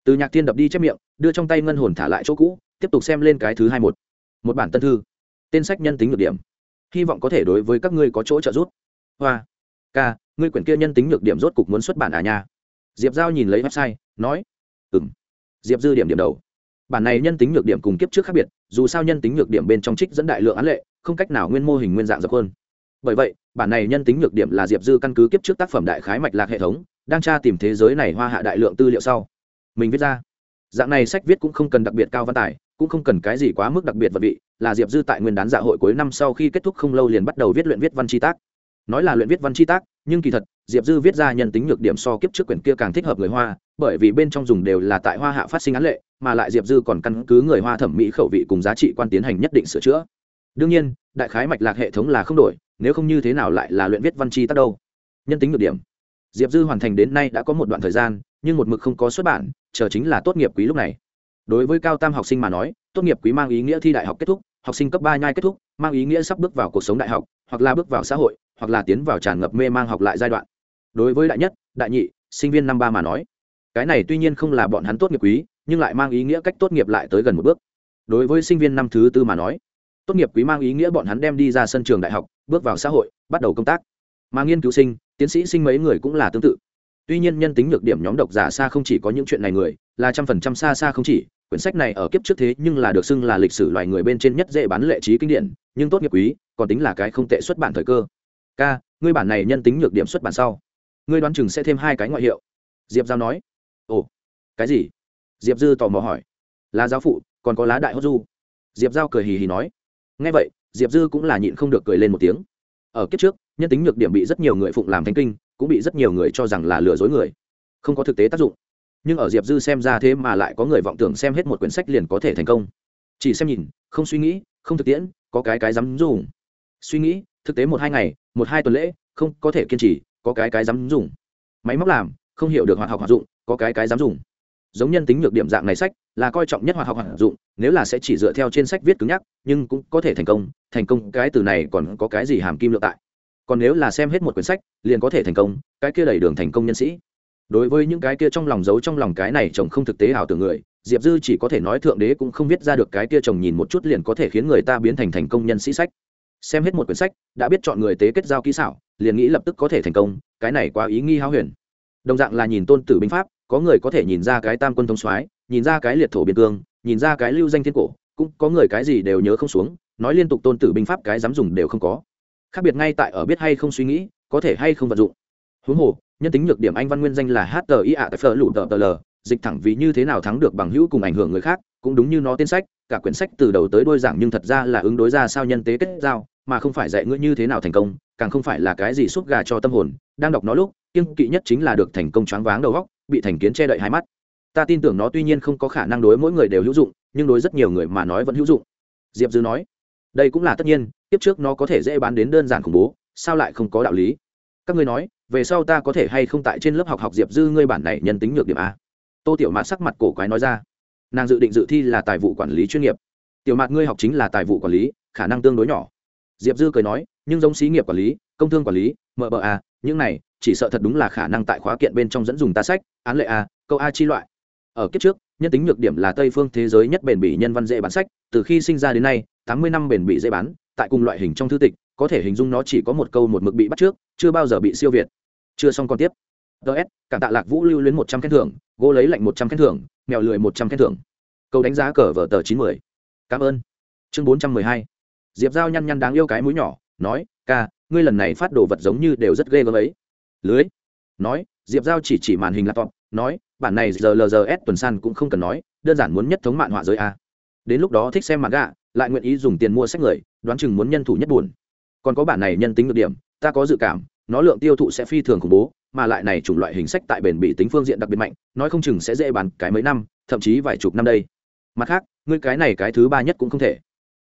[SPEAKER 1] Từ nhạc thiên đập đi chép miệng, đưa trong tay ngân hồn thả lại chỗ cũ tiếp tục xem lên cái thứ hai một. Một bản tân thư. Tên sách nhân tính nhược điểm. Hy vọng có thể đối với các ngươi có chỗ trợ giúp. Hoa. Ca, ngươi quyển kia nhân tính nhược điểm rốt cục muốn xuất bản à nha? Diệp giao nhìn lấy website, nói. Ừ m diệp dư điểm điểm đầu. Bản này nhân tính nhược điểm cùng kiếp trước khác biệt, dù sao nhân tính nhược điểm bên trong trích dẫn đại lượng án lệ, không cách nào nguyên mô hình nguyên dạng dập hơn bởi vậy, bản này nhân tính nhược điểm là diệp dư căn cứ kiếp trước tác phẩm đại khái mạch lạc hệ thống, đang tra tìm thế giới này hoa hạ đại lượng tư liệu sau. Mình viết ra dạng này sách viết cũng không cần đặc biệt cao văn tài, cũng không cần cái gì quá mức đặc biệt vật vị, là diệp dư tại nguyên đán dạ hội cuối năm sau khi kết thúc không lâu liền bắt đầu viết luyện viết văn chi tác. Nói là luyện viết văn chi tác, nhưng kỳ thật, diệp dư viết ra nhân tính nhược điểm so kiếp trước quyển kia càng thích hợp người hoa, bởi vì bên trong dùng đều là tại hoa hạ phát sinh án lệ, mà lại diệp dư còn căn cứ người hoa thẩm mỹ khẩu vị cùng giá trị quan tiến hành nhất định sửa chữa. Đương nhiên, đại khái mạch lạc hệ thống là không đổi, nếu không như thế nào lại là luyện viết văn chi tác đâu? Nhân tính nhược điểm. Diệp dư hoàn thành đến nay đã có một đoạn thời gian, nhưng một mực không có xuất bản chờ chính là tốt nghiệp quý lúc này. Đối với cao tam học sinh mà nói, tốt nghiệp quý mang ý nghĩa thi đại học kết thúc, học sinh cấp ba nhai kết thúc, mang ý nghĩa sắp bước vào cuộc sống đại học, hoặc là bước vào xã hội, hoặc là tiến vào tràn ngập mê mang học lại giai đoạn. Đối với đại nhất, đại nhị, sinh viên năm ba mà nói, cái này tuy nhiên không là bọn hắn tốt nghiệp quý, nhưng lại mang ý nghĩa cách tốt nghiệp lại tới gần một bước. Đối với sinh viên năm thứ tư mà nói, tốt nghiệp quý mang ý nghĩa bọn hắn đem đi ra sân trường đại học, bước vào xã hội, bắt đầu công tác. Mà nghiên cứu sinh, tiến sĩ sinh mấy người cũng là tương tự tuy nhiên nhân tính nhược điểm nhóm độc giả xa không chỉ có những chuyện này người, là trăm phần trăm xa xa không chỉ. Quyển sách này ở kiếp trước thế nhưng là được xưng là lịch sử loài người bên trên nhất dễ bán lệ trí kinh điển, nhưng tốt nghiệp quý, còn tính là cái không tệ xuất bản thời cơ. K ngươi bản này nhân tính nhược điểm xuất bản sau. Ngươi đoán chừng sẽ thêm hai cái ngoại hiệu. Diệp giao nói. Ồ, cái gì? Diệp dư tò mò hỏi. Là giáo phụ, còn có lá đại hốt du. Diệp giao cười hì hì nói. Ngay vậy, diệp dư cũng là nhịn không được cười lên một tiếng. Ở kiếp trước, nhân tính nhược điểm bị rất nhiều người phụng làm thánh kinh cũng bị rất nhiều người cho rằng là lừa dối người. Không có thực tế tác dụng. Nhưng ở diệp dư xem ra thế mà lại có người vọng tưởng xem hết một quyển sách liền có thể thành công. Chỉ xem nhìn, không suy nghĩ, không thực tiễn, có cái cái dám dùng. Suy nghĩ, thực tế một hai ngày, một hai tuần lễ, không có thể kiên trì, có cái cái dám dùng. Máy móc làm, không hiểu được hoạt học hoạt dụng, có cái cái dám dùng. Giống nhân tính nhược điểm dạng này sách, là coi trọng nhất hoạt học hoạt dụng, nếu là sẽ chỉ dựa theo trên sách viết cứng nhắc, nhưng cũng có thể thành công thành công cái từ này còn có cái gì hàm kim lượng tại còn nếu là xem hết một quyển sách, liền có thể thành công, cái kia đầy đường thành công nhân sĩ. Đối với những cái kia trong lòng giấu trong lòng cái này chồng không thực tế ảo tưởng người, diệp dư chỉ có thể nói thượng đế cũng không viết ra được cái kia chồng nhìn một chút liền có thể khiến người ta biến thành thành công nhân sĩ sách. Xem hết một quyển sách, đã biết chọn người tế kết giao kỹ xảo, liền nghĩ lập tức có thể thành công, cái này quá ý nghi háo huyền. Đồng dạng là nhìn tôn tử binh pháp, có người có thể nhìn ra cái tam quân thông soái, nhìn ra cái liệt thổ biên cương, nhìn ra cái lưu danh thiên cổ, cũng có người cái gì đều nhớ không xuống, nói liên tục tôn tử binh pháp cái dám dùng đều không có khác biệt ngay tại ở biết hay không suy nghĩ, có thể hay không vận dụng. Huống hồ, nhân tính nhược điểm anh văn nguyên danh là h t i t lụ tờ tờ l, dịch thẳng vì như thế nào thắng được bằng hữu cùng ảnh hưởng người khác, cũng đúng như nó tên sách, cả quyển sách từ đầu tới đôi giảng nhưng thật ra là ứng đối ra sao nhân tế kết giao, mà không phải dạy ngươi như thế nào thành công, càng không phải là cái gì xúc gà cho tâm hồn. Đang đọc nó lúc kiên kỵ nhất chính là được thành công choáng váng đầu góc bị thành kiến che đậy hai mắt. Ta tin tưởng nó tuy nhiên không có khả năng đối mỗi người đều hữu dụng, nhưng đối rất nhiều người mà nói vẫn hữu dụng. Diệp dư nói đây cũng là tất nhiên tiếp trước nó có thể dễ bán đến đơn giản khủng bố, sao lại không có đạo lý? Các ngươi nói, về sau ta có thể hay không tại trên lớp học học diệp dư ngươi bản này nhân tính nhược điểm a? Tô tiểu mạt sắc mặt cổ quái nói ra. Nàng dự định dự thi là tài vụ quản lý chuyên nghiệp. Tiểu mạt ngươi học chính là tài vụ quản lý, khả năng tương đối nhỏ. Diệp dư cười nói, nhưng giống xí nghiệp quản lý, công thương quản lý mờ bờ a, những này, chỉ sợ thật đúng là khả năng tại khóa kiện bên trong dẫn dùng ta sách, án lệ a, câu a chi loại. Ở kiếp trước nhân tính nhược điểm là tây phương thế giới nhất bền bỉ nhân văn dễ bán sách, từ khi sinh ra đến nay, tám mươi năm bền bỉ dễ bán, tại cùng loại hình trong thư tịch, có thể hình dung nó chỉ có một câu một mực bị bắt trước, chưa bao giờ bị siêu việt. Chưa xong còn tiếp. Ts cảm tạ lạc vũ lưu luyến một trăm khen thưởng, gỗ lấy lạnh một trăm khen thưởng, mèo lười một trăm khen thưởng. Câu đánh giá cờ vở tờ chín mươi cảm ơn. Chương bốn trăm mười hai. Diệp giao nhăn nhăn đáng yêu cái mũi nhỏ, nói, ca, ngươi lần này phát đồ vật giống như đều rất ghê gớm ấy. Lưới. Nói, diệp giao chỉ chỉ màn hình laptop, nói bản này giờ lgs tuần san cũng không cần nói, đơn giản muốn nhất thống mạng họa giới a. Đến lúc đó thích xem mặt gạ, lại nguyện ý dùng tiền mua sách người, đoán chừng muốn nhân thủ nhất buồn. Còn có bản này nhân tính được điểm, ta có dự cảm, nó lượng tiêu thụ sẽ phi thường khủng bố, mà lại này chủng loại hình sách tại bền bị tính phương diện đặc biệt mạnh, nói không chừng sẽ dễ bán cái mấy năm, thậm chí vài chục năm đây. Mặt khác, ngươi cái này cái thứ ba nhất cũng không thể.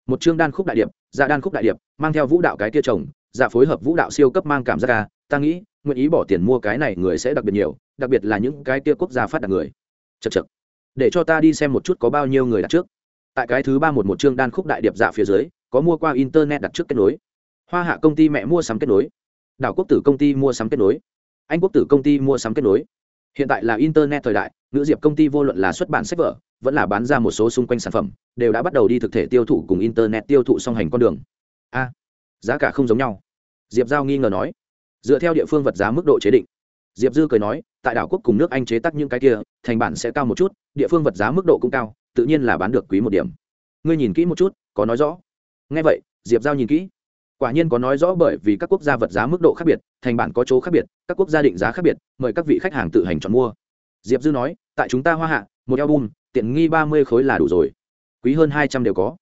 [SPEAKER 1] Một chương đan khúc đại điệp dạ đan khúc đại điệp, mang theo vũ đạo cái kia chồng dạ phối hợp vũ đạo siêu cấp mang cảm giác ca ta nghĩ, nguyện ý bỏ tiền mua cái này người sẽ đặc biệt nhiều đặc biệt là những cái kia quốc gia phát đạt người. Chật chật để cho ta đi xem một chút có bao nhiêu người đặt trước. Tại cái thứ ba một một chương đan khúc đại điệp dạ phía dưới, có mua qua internet đặt trước kết nối. Hoa hạ công ty mẹ mua sắm kết nối. Đảo quốc tử công ty mua sắm kết nối. Anh quốc tử công ty mua sắm kết nối. Hiện tại là internet thời đại, ngữ diệp công ty vô luận là xuất bản sách vở, vẫn là bán ra một số xung quanh sản phẩm, đều đã bắt đầu đi thực thể tiêu thụ cùng internet tiêu thụ song hành con đường. A, giá cả không giống nhau. Diệp giao nghi ngờ nói. Dựa theo địa phương vật giá mức độ chế định. Diệp dư cười nói tại đảo quốc cùng nước anh chế tác những cái kia, thành bản sẽ cao một chút, địa phương vật giá mức độ cũng cao, tự nhiên là bán được quý một điểm. Ngươi nhìn kỹ một chút, có nói rõ. Ngay vậy, diệp giao nhìn kỹ. Quả nhiên có nói rõ bởi vì các quốc gia vật giá mức độ khác biệt, thành bản có chỗ khác biệt, các quốc gia định giá khác biệt, mời các vị khách hàng tự hành chọn mua. Diệp dư nói, tại chúng ta hoa hạ, một album, tiện nghi ba mươi khối là đủ rồi. Quý hơn hai trăm đều có.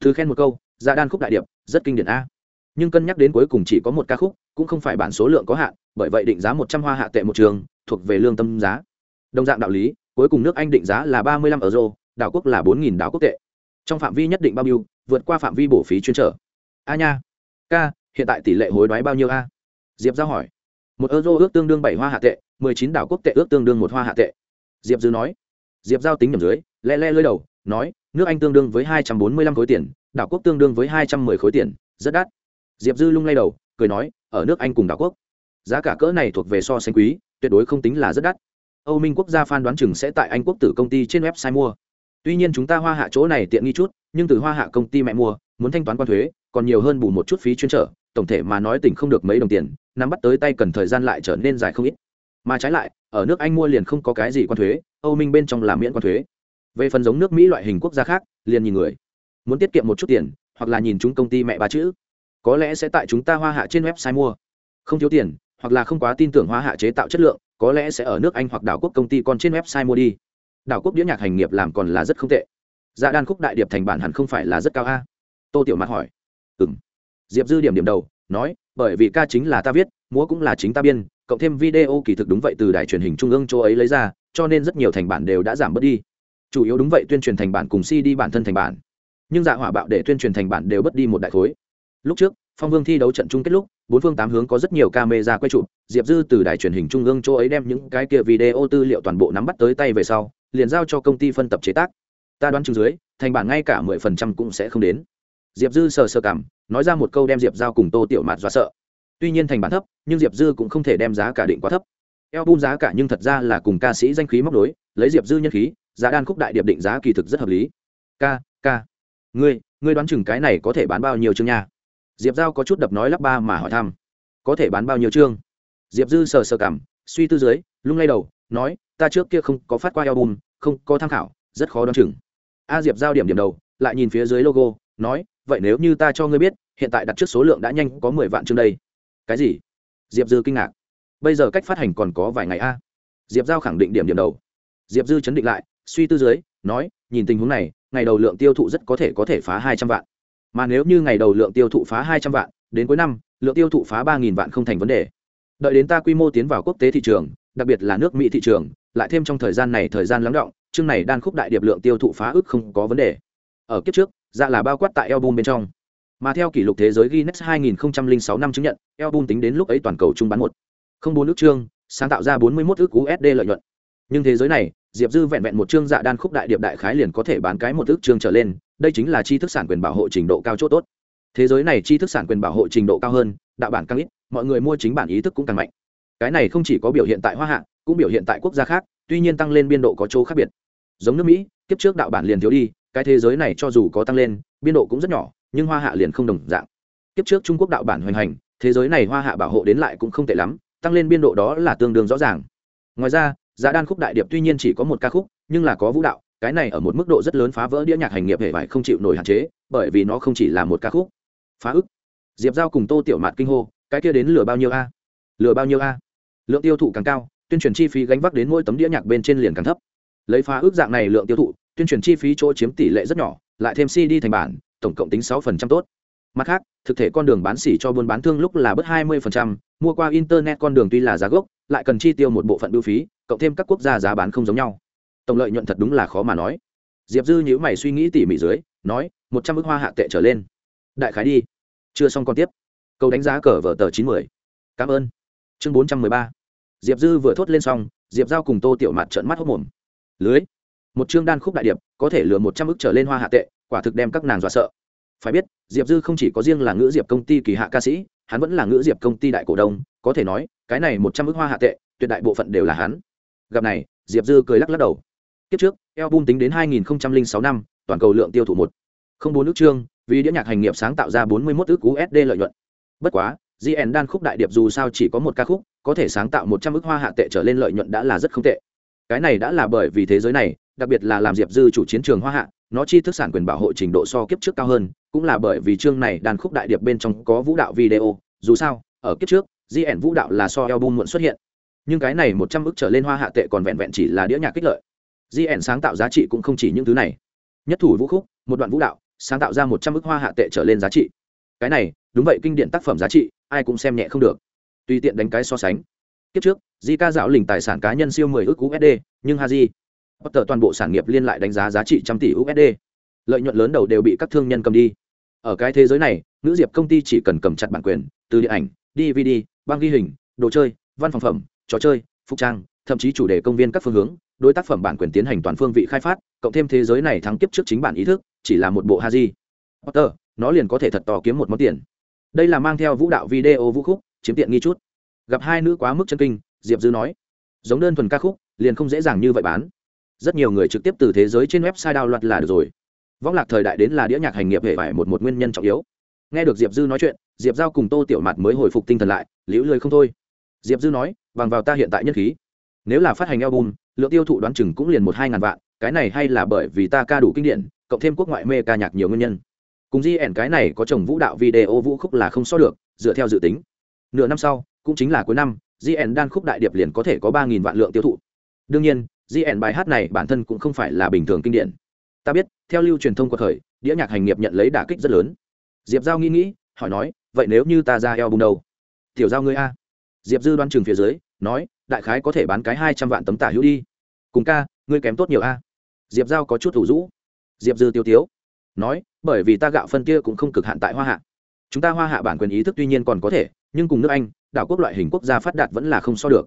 [SPEAKER 1] Thứ khen một câu ra đan khúc đại điệp, rất kinh điển a. Nhưng cân nhắc đến cuối cùng chỉ có một ca khúc, cũng không phải bản số lượng có hạn, bởi vậy định giá một trăm hoa hạ tệ một trường thuộc về lương tâm giá. Đồng dạng đạo lý, cuối cùng nước anh định giá là ba mươi lăm euro, đảo quốc là bốn nghìn đảo quốc tệ. Trong phạm vi nhất định bao nhiêu, vượt qua phạm vi bổ phí chuyên trở. A nha. Ca hiện tại tỷ lệ hối đoái bao nhiêu a? Diệp giao hỏi. Một euro ước tương đương bảy hoa hạ tệ, mười chín đảo quốc tệ ước tương đương một hoa hạ tệ. Diệp dư nói. Diệp giao tính nhầm dưới, le le lơi đầu, nói, nước anh tương đương với hai trăm bốn mươi lăm khối tiền, đảo quốc tương đương với hai trăm mười khối tiền, rất đắt. Diệp dư lung lay đầu, cười nói, ở nước anh cùng đảo quốc, giá cả cỡ này thuộc về so sánh quý tuyệt đối không tính là rất đắt. Âu minh quốc gia phan đoán chừng sẽ tại anh quốc tử công ty trên website mua. Tuy nhiên chúng ta hoa hạ chỗ này tiện nghi chút, nhưng từ hoa hạ công ty mẹ mua, muốn thanh toán quan thuế, còn nhiều hơn bù một chút phí chuyên trở, tổng thể mà nói tỉnh không được mấy đồng tiền, nắm bắt tới tay cần thời gian lại trở nên dài không ít. Mà trái lại, ở nước anh mua liền không có cái gì quan thuế, âu minh bên trong làm miễn quan thuế. Về phần giống nước mỹ loại hình quốc gia khác, liền nhìn người. Muốn tiết kiệm một chút tiền, hoặc là nhìn chúng công ty mẹ ba chữ. Có lẽ sẽ tại chúng ta hoa hạ trên website mua. Không thiếu tiền hoặc là không quá tin tưởng hoa hạ chế tạo chất lượng, có lẽ sẽ ở nước anh hoặc đảo quốc công ty còn trên website mua đi. Đảo quốc đĩa nhạc hành nghiệp làm còn là rất không tệ. Dạ đan khúc đại điệp thành bản hẳn không phải là rất cao a. Tô tiểu mặt hỏi. Ừ m diệp dư điểm điểm đầu, nói, bởi vì ca chính là ta viết, múa cũng là chính ta biên, cộng thêm video kỳ thực đúng vậy từ đài truyền hình trung ương chỗ ấy lấy ra, cho nên rất nhiều thành bản đều đã giảm bớt đi. Chủ yếu đúng vậy tuyên truyền thành bản cùng cd bản thân thành bản. Nhưng dạ hỏa bạo để tuyên truyền thành bản đều bớt đi một đại khối. Lúc trước phong vương thi đấu trận chung kết lúc, bốn phương tám hướng có rất nhiều camera quay chụp, diệp dư từ đài truyền hình trung ương chỗ ấy đem những cái kia video tư liệu toàn bộ nắm bắt tới tay về sau, liền giao cho công ty phân tập chế tác. Ta đoán chừng dưới, thành bản ngay cả mười phần trăm cũng sẽ không đến. Diệp dư sờ sờ cảm, nói ra một câu đem diệp giao cùng tô tiểu mạt dọa sợ. Tuy nhiên thành bản thấp, nhưng diệp dư cũng không thể đem giá cả định quá thấp. Eo bung giá cả nhưng thật ra là cùng ca sĩ danh khí móc đối lấy diệp dư nhân khí, giá đan khúc đại điệp định giá kỳ thực rất hợp lý. Ca ca. Ngươi ngươi đoán chừng cái này có thể bán bao nhiêu chương nha? Diệp giao có chút đập nói lắp ba mà hỏi thăm, có thể bán bao nhiêu chương? Diệp dư sờ sờ cảm, suy tư dưới, lung lay đầu, nói, ta trước kia không có phát qua album, không có tham khảo, rất khó đoán chừng. A diệp giao điểm điểm đầu, lại nhìn phía dưới logo, nói, vậy nếu như ta cho ngươi biết, hiện tại đặt trước số lượng đã nhanh có mười vạn chương đây. Cái gì? Diệp dư kinh ngạc. Bây giờ cách phát hành còn có vài ngày a? Diệp giao khẳng định điểm điểm đầu. Diệp dư chấn định lại, suy tư dưới, nói, nhìn tình huống này, ngày đầu lượng tiêu thụ rất có thể có thể phá hai trăm vạn mà nếu như ngày đầu lượng tiêu thụ phá hai trăm vạn, đến cuối năm, lượng tiêu thụ phá ba nghìn vạn không thành vấn đề. Đợi đến ta quy mô tiến vào quốc tế thị trường, đặc biệt là nước mỹ thị trường, lại thêm trong thời gian này thời gian lắng động, chương này đan khúc đại điệp lượng tiêu thụ phá ức không có vấn đề. Ở kiếp trước dạ là bao quát tại album bên trong. Mà theo kỷ lục thế giới Guinness 2006 năm chứng nhận, album tính đến lúc ấy toàn cầu trung bán một. Không bốn nước chương, sáng tạo ra 41 ước USD lợi nhuận. Nhưng thế giới này, diệp dư vẹn vẹn một chương dạ đan khúc đại điệp đại khái liền có thể bán cái một ước chương trở lên đây chính là chi thức sản quyền bảo hộ trình độ cao chỗ tốt. Thế giới này chi thức sản quyền bảo hộ trình độ cao hơn, đạo bản càng ít, mọi người mua chính bản ý thức cũng càng mạnh. Cái này không chỉ có biểu hiện tại hoa hạ, cũng biểu hiện tại quốc gia khác, tuy nhiên tăng lên biên độ có chỗ khác biệt. Giống nước mỹ, kiếp trước đạo bản liền thiếu đi, cái thế giới này cho dù có tăng lên, biên độ cũng rất nhỏ, nhưng hoa hạ liền không đồng dạng. Kiếp trước trung quốc đạo bản hoành hành, thế giới này hoa hạ bảo hộ đến lại cũng không tệ lắm, tăng lên biên độ đó là tương đương rõ ràng. Ngoài ra, giá đan khúc đại điệp tuy nhiên chỉ có một ca khúc, nhưng là có vũ đạo cái này ở một mức độ rất lớn phá vỡ đĩa nhạc hành nghiệp hệ vải không chịu nổi hạn chế, bởi vì nó không chỉ là một ca khúc. Phá ức. Diệp giao cùng tô tiểu mạt kinh hô, cái kia đến lừa bao nhiêu a? Lừa bao nhiêu a? Lượng tiêu thụ càng cao, tuyên truyền chi phí gánh vác đến mỗi tấm đĩa nhạc bên trên liền càng thấp. Lấy phá ước dạng này lượng tiêu thụ, tuyên truyền chi phí chỗ chiếm tỷ lệ rất nhỏ, lại thêm cd thành bản, tổng cộng tính sáu phần trăm tốt. Mặt khác, thực thể con đường bán xỉ cho buôn bán thương lúc là bớt hai mươi phần trăm, mua qua internet con đường tuy là giá gốc, lại cần chi tiêu một bộ phận bưu phí, cộng thêm các quốc gia giá bán không giống nhau tổng lợi nhuận thật đúng là khó mà nói. Diệp dư nhữ mày suy nghĩ tỉ mỉ dưới, nói, một trăm bức hoa hạ tệ trở lên. Đại khái đi. Chưa xong còn tiếp. Câu đánh giá cờ vở tờ chín mươi cảm ơn. Chương bốn trăm mười ba. Diệp dư vừa thốt lên xong, diệp giao cùng tô tiểu mặt trợn mắt hốc mồm. Lưới. Một chương đan khúc đại điệp, có thể lừa một trăm ước trở lên hoa hạ tệ, quả thực đem các nàng dọa sợ. Phải biết, diệp dư không chỉ có riêng là ngữ diệp công ty kỳ hạ ca sĩ, hắn vẫn là ngữ diệp công ty đại cổ đông, có thể nói, cái này một trăm ước hoa hạ tệ, tuyệt đại bộ phận đều là hắn. Gặp này, diệp dư cười lắc lắc đầu kiếp trước album tính đến 2006 năm toàn cầu lượng tiêu thụ một. Không bốn nước trương, vì đĩa nhạc hành nghiệp sáng tạo ra 41 ước usd lợi nhuận. Bất quá gn đan khúc đại điệp dù sao chỉ có một ca khúc có thể sáng tạo 100 ước hoa hạ tệ trở lên lợi nhuận đã là rất không tệ. Cái này đã là bởi vì thế giới này đặc biệt là làm diệp dư chủ chiến trường hoa hạ nó chi thức sản quyền bảo hộ trình độ so kiếp trước cao hơn cũng là bởi vì chương này đàn khúc đại điệp bên trong có vũ đạo video dù sao ở kiếp trước gn vũ đạo là so album muộn xuất hiện. Nhưng cái này một trăm ức trở lên hoa hạ tệ còn vẹn vẹn chỉ là đĩa nhạc kích lợi gn sáng tạo giá trị cũng không chỉ những thứ này nhất thủ vũ khúc một đoạn vũ đạo sáng tạo ra một trăm ức hoa hạ tệ trở lên giá trị cái này đúng vậy kinh điển tác phẩm giá trị ai cũng xem nhẹ không được tùy tiện đánh cái so sánh kiếp trước di ca dạo lình tài sản cá nhân siêu mười ước usd nhưng haji Potter toàn bộ sản nghiệp liên lại đánh giá giá trị trăm tỷ USD. Lợi nhuận lớn đầu đều bị các thương nhân cầm đi. Ở cái thế giới này, nữ diệp công ty chỉ cần cầm chặt bản quyền, từ điện ảnh, DVD, băng ghi hình, đồ chơi, văn phòng phẩm, trò chơi, phục trang, thậm chí chủ đề công viên các phương hướng, đối tác phẩm bản quyền tiến hành toàn phương vị khai phát, cộng thêm thế giới này thắng kiếp trước chính bản ý thức, chỉ là một bộ Haji. Potter, nó liền có thể thật to kiếm một món tiền. Đây là mang theo vũ đạo video vũ khúc, chiếm tiện nghi chút. Gặp hai nữ quá mức chân kinh, Diệp Dư nói, giống đơn thuần ca khúc, liền không dễ dàng như vậy bán rất nhiều người trực tiếp từ thế giới trên website đào loạt là được rồi võng lạc thời đại đến là đĩa nhạc hành nghiệp hệ phải một một nguyên nhân trọng yếu nghe được diệp dư nói chuyện diệp giao cùng tô tiểu mặt mới hồi phục tinh thần lại liễu lười không thôi diệp dư nói bằng vào ta hiện tại nhất khí nếu là phát hành album, lượng tiêu thụ đoán chừng cũng liền một hai ngàn vạn, cái này hay là bởi vì ta ca đủ kinh điển, cộng thêm quốc ngoại mê ca nhạc nhiều nguyên nhân. Cùng di ẻn cái này có chồng vũ đạo video vũ khúc là không so được, dựa theo dự tính. Nửa năm sau, cũng chính là cuối năm di ẻn đan khúc đại điệp liền có thể có ba nghìn vạn lượng tiêu thụ. Đương nhiên gn bài hát này bản thân cũng không phải là bình thường kinh điển. Ta biết, theo lưu truyền thông của thời, đĩa nhạc hành nghiệp nhận lấy đả kích rất lớn. Diệp giao nghĩ nghĩ, hỏi nói, vậy nếu như ta ra eo bùng đầu tiểu giao ngươi a. Diệp dư đoan trường phía dưới, nói đại khái có thể bán cái hai trăm vạn tấm tả hữu đi. Cùng ca, ngươi kém tốt nhiều a. Diệp giao có chút thủ rũ. Diệp dư tiêu tiếu nói, bởi vì ta gạo phân kia cũng không cực hạn tại hoa hạ. Chúng ta hoa hạ bản quyền ý thức tuy nhiên còn có thể, nhưng cùng nước anh, đảo quốc loại hình quốc gia phát đạt vẫn là không so được.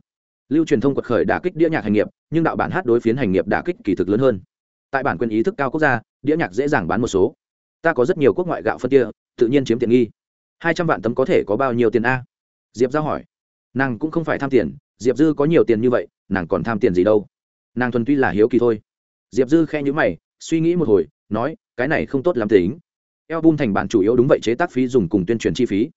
[SPEAKER 1] Lưu truyền thông quật khởi đả kích đĩa nhạc hành nghiệp, nhưng đạo bản hát đối phiến hành nghiệp đả kích kỳ thực lớn hơn. Tại bản quyền ý thức cao quốc gia, đĩa nhạc dễ dàng bán một số. Ta có rất nhiều quốc ngoại gạo phân kia, tự nhiên chiếm tiện nghi. Hai trăm vạn tấm có thể có bao nhiêu tiền a? Diệp giao hỏi. Nàng cũng không phải tham tiền diệp dư có nhiều tiền như vậy, nàng còn tham tiền gì đâu? Nàng thuần tuy là hiếu kỳ thôi. Diệp dư khe nhữ mày, suy nghĩ một hồi, nói, cái này không tốt lắm tính. Eo bum thành bản chủ yếu đúng vậy chế tác phí dùng cùng tuyên truyền chi phí.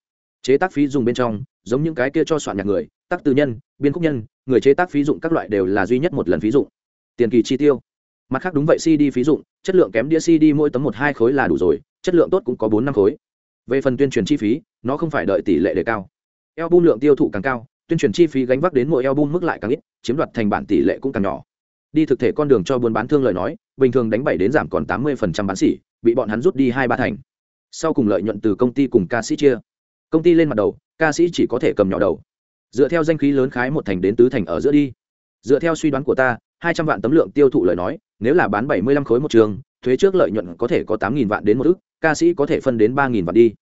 [SPEAKER 1] Chế tác phí dùng bên trong, giống những cái kia cho soạn nhạc người, tác tư nhân, biên khúc nhân, người chế tác phí dụng các loại đều là duy nhất một lần phí dụng. Tiền kỳ chi tiêu. Mặt khác đúng vậy cd phí dụng, chất lượng kém đĩa cd mỗi tấm một hai khối là đủ rồi, chất lượng tốt cũng có bốn năm khối. Về phần tuyên truyền chi phí, nó không phải đợi tỷ lệ đề cao. Album lượng tiêu thụ càng cao tuyên truyền chi phí gánh vác đến mỗi album mức lại càng ít, chiếm đoạt thành bản tỷ lệ cũng càng nhỏ. Đi thực thể con đường cho buôn bán thương lời nói, bình thường đánh bảy đến giảm còn tám mươi bán xỉ, bị bọn hắn rút đi hai ba thành. Sau cùng lợi nhuận từ công ty cùng ca sĩ chia. Công ty lên mặt đầu, ca sĩ chỉ có thể cầm nhỏ đầu. Dựa theo danh khí lớn khái một thành đến tứ thành ở giữa đi. Dựa theo suy đoán của ta, hai trăm vạn tấm lượng tiêu thụ lời nói, nếu là bán bảy mươi lăm khối một trường, thuế trước lợi nhuận có thể có tám nghìn vạn đến một ước, ca sĩ có thể phân đến ba nghìn vạn đi.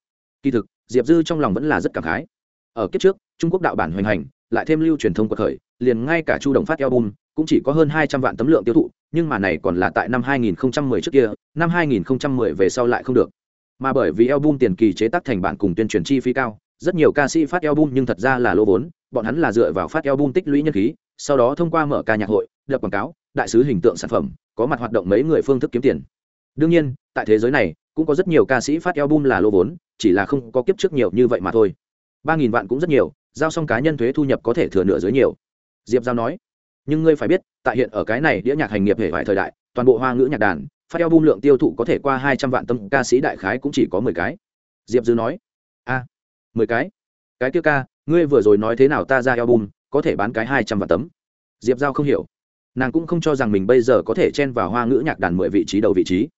[SPEAKER 1] Kỳ thực, diệp dư trong lòng vẫn là rất cảm khái ở kiếp trước, trung quốc đạo bản hoành hành, lại thêm lưu truyền thông cuộc khởi, liền ngay cả chu đồng phát album cũng chỉ có hơn hai trăm vạn tấm lượng tiêu thụ, nhưng mà này còn là tại năm 2010 trước kia, năm 2010 về sau lại không được. Mà bởi vì album tiền kỳ chế tác thành bản cùng tuyên truyền chi phí cao, rất nhiều ca sĩ phát album nhưng thật ra là lỗ vốn, bọn hắn là dựa vào phát album tích lũy nhân khí, sau đó thông qua mở ca nhạc hội đập quảng cáo, đại sứ hình tượng sản phẩm, có mặt hoạt động mấy người phương thức kiếm tiền. Đương nhiên, tại thế giới này, cũng có rất nhiều ca sĩ phát album là lỗ vốn, chỉ là không có kiếp trước nhiều như vậy mà thôi ba nghìn vạn cũng rất nhiều, giao xong cá nhân thuế thu nhập có thể thừa nửa dưới nhiều. Diệp giao nói, nhưng ngươi phải biết, tại hiện ở cái này đĩa nhạc hành nghiệp hệ vải thời đại, toàn bộ hoa ngữ nhạc đàn, phát album lượng tiêu thụ có thể qua hai trăm vạn tâm, ca sĩ đại khái cũng chỉ có mười cái. Diệp dư nói, a, mười cái? Cái kia ca, ngươi vừa rồi nói thế nào ta ra album, có thể bán cái hai trăm vạn tấm? Diệp giao không hiểu. Nàng cũng không cho rằng mình bây giờ có thể chen vào hoa ngữ nhạc đàn mười vị trí đầu vị trí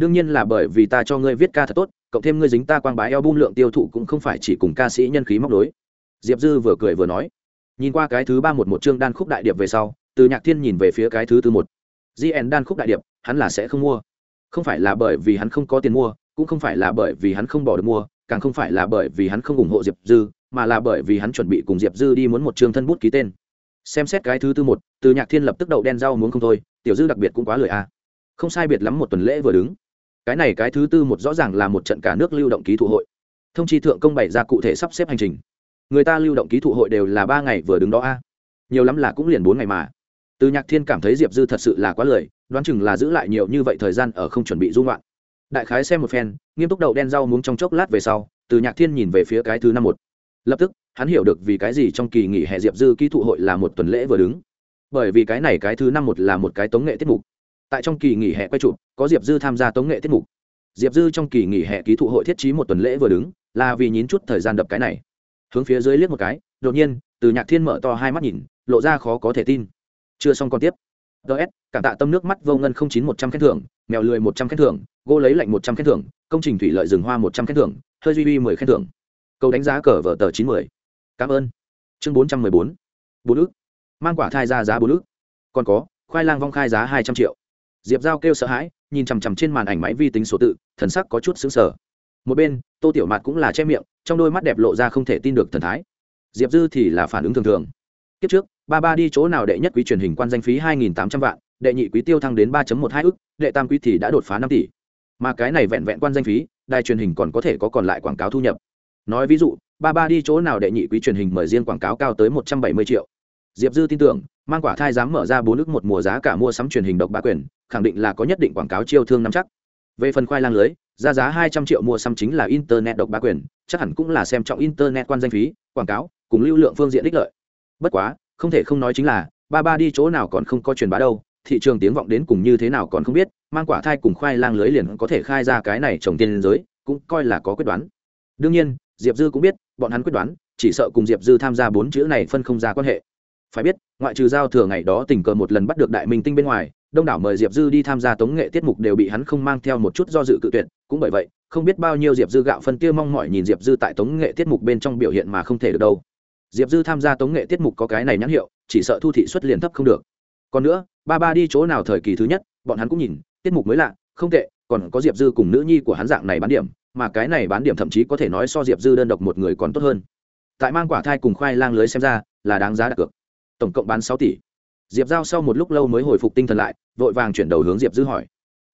[SPEAKER 1] đương nhiên là bởi vì ta cho ngươi viết ca thật tốt, cộng thêm ngươi dính ta quang bái eo bung lượng tiêu thụ cũng không phải chỉ cùng ca sĩ nhân khí móc đối diệp dư vừa cười vừa nói. Nhìn qua cái thứ ba một một chương đan khúc đại điệp về sau, từ nhạc thiên nhìn về phía cái thứ tư một. Gn đan khúc đại điệp, hắn là sẽ không mua. Không phải là bởi vì hắn không có tiền mua, cũng không phải là bởi vì hắn không bỏ được mua, càng không phải là bởi vì hắn không ủng hộ diệp dư, mà là bởi vì hắn chuẩn bị cùng diệp dư đi muốn một chương thân bút ký tên. Xem xét cái thứ tư một, từ nhạc thiên lập tức đậu đen rau muốn không thôi, tiểu dư đặc biệt cũng quá lười a không sai biệt lắm một tuần lễ vừa đứng cái này cái thứ tư một rõ ràng là một trận cả nước lưu động ký thụ hội. Thông chi thượng công bày ra cụ thể sắp xếp hành trình. Người ta lưu động ký thụ hội đều là ba ngày vừa đứng đó a. Nhiều lắm là cũng liền bốn ngày mà. Từ nhạc thiên cảm thấy diệp dư thật sự là quá lười, đoán chừng là giữ lại nhiều như vậy thời gian ở không chuẩn bị dung loạn đại khái xem một phen, nghiêm túc đậu đen rau muống trong chốc lát về sau, từ nhạc thiên nhìn về phía cái thứ năm một. Lập tức, hắn hiểu được vì cái gì trong kỳ nghỉ hè diệp dư ký thụ hội là một tuần lễ vừa đứng. Bởi vì cái này cái thứ năm một là một cái tống nghệ tiết mục tại trong kỳ nghỉ hè quay chụp, có diệp dư tham gia tống nghệ tiết mục. Diệp dư trong kỳ nghỉ hè ký thụ hội thiết trí một tuần lễ vừa đứng, là vì nhín chút thời gian đập cái này. Hướng phía dưới liếc một cái, đột nhiên, từ nhạc thiên mở to hai mắt nhìn, lộ ra khó có thể tin. Chưa xong còn tiếp. Ts cảm tạ tâm nước mắt vô ngân không chín một trăm khen thưởng, mèo lười một trăm khen thưởng gô lấy lạnh một trăm khen thưởng, công trình thủy lợi rừng hoa một trăm khen thưởng, hơi duy uy mười khen thưởng. Câu đánh giá cờ vở tờ chín mươi cảm ơn. Chương bốn trăm mười bốn. Bốn ước mang quả thai ra giá bốn ước còn có, khoai lang vong khai giá hai trăm triệu diệp giao kêu sợ hãi, nhìn chằm chằm trên màn ảnh máy vi tính số tự, thần sắc có chút xứng sở một bên, tô tiểu mạt cũng là che miệng, trong đôi mắt đẹp lộ ra không thể tin được thần thái. Diệp dư thì là phản ứng thường thường. Kiếp trước, ba ba đi chỗ nào đệ nhất quý truyền hình quan danh phí hai nghìn tám trăm vạn, đệ nhị quý tiêu thăng đến ba một hai ức, đệ tam quý thì đã đột phá năm tỷ. Mà cái này vẹn vẹn quan danh phí, đài truyền hình còn có thể có còn lại quảng cáo thu nhập. Nói ví dụ, ba ba đi chỗ nào đệ nhị quý truyền hình mời riêng quảng cáo cao tới một trăm bảy mươi triệu diệp dư tin tưởng, mang quả thai dám mở ra bốn ước một mùa giá cả mua sắm truyền hình độc bá quyền, khẳng định là có nhất định quảng cáo chiêu thương nắm chắc. Về phần khoai lang lưới, ra giá hai trăm triệu mua sắm chính là internet độc bá quyền, chắc hẳn cũng là xem trọng internet quan danh phí, quảng cáo, cùng lưu lượng phương diện đích lợi. Bất quá, không thể không nói chính là, ba ba đi chỗ nào còn không có truyền bá đâu, thị trường tiếng vọng đến cùng như thế nào còn không biết, mang quả thai cùng khoai lang lưới liền có thể khai ra cái này trồng tiền giới, cũng coi là có quyết đoán. Đương nhiên, diệp dư cũng biết, bọn hắn quyết đoán, chỉ sợ cùng diệp dư tham gia bốn chữ này phân không ra quan hệ phải biết, ngoại trừ giao thừa ngày đó tình cờ một lần bắt được đại minh tinh bên ngoài, đông đảo mời diệp dư đi tham gia tống nghệ tiết mục đều bị hắn không mang theo một chút do dự cự tuyệt. Cũng bởi vậy, không biết bao nhiêu diệp dư gạo phân tia mong mỏi nhìn diệp dư tại tống nghệ tiết mục bên trong biểu hiện mà không thể được đâu. Diệp dư tham gia tống nghệ tiết mục có cái này nhãn hiệu, chỉ sợ thu thị xuất liền thấp không được. Còn nữa, ba ba đi chỗ nào thời kỳ thứ nhất, bọn hắn cũng nhìn, tiết mục mới lạ, không tệ, còn có diệp dư cùng nữ nhi của hắn dạng này bán điểm, mà cái này bán điểm thậm chí có thể nói so diệp dư đơn độc một người còn tốt hơn. Tại mang quả thai cùng khoai lang lưới xem ra, là đáng giá đặt cược tổng cộng bán sáu tỷ. Diệp giao sau một lúc lâu mới hồi phục tinh thần lại, vội vàng chuyển đầu hướng diệp dư hỏi.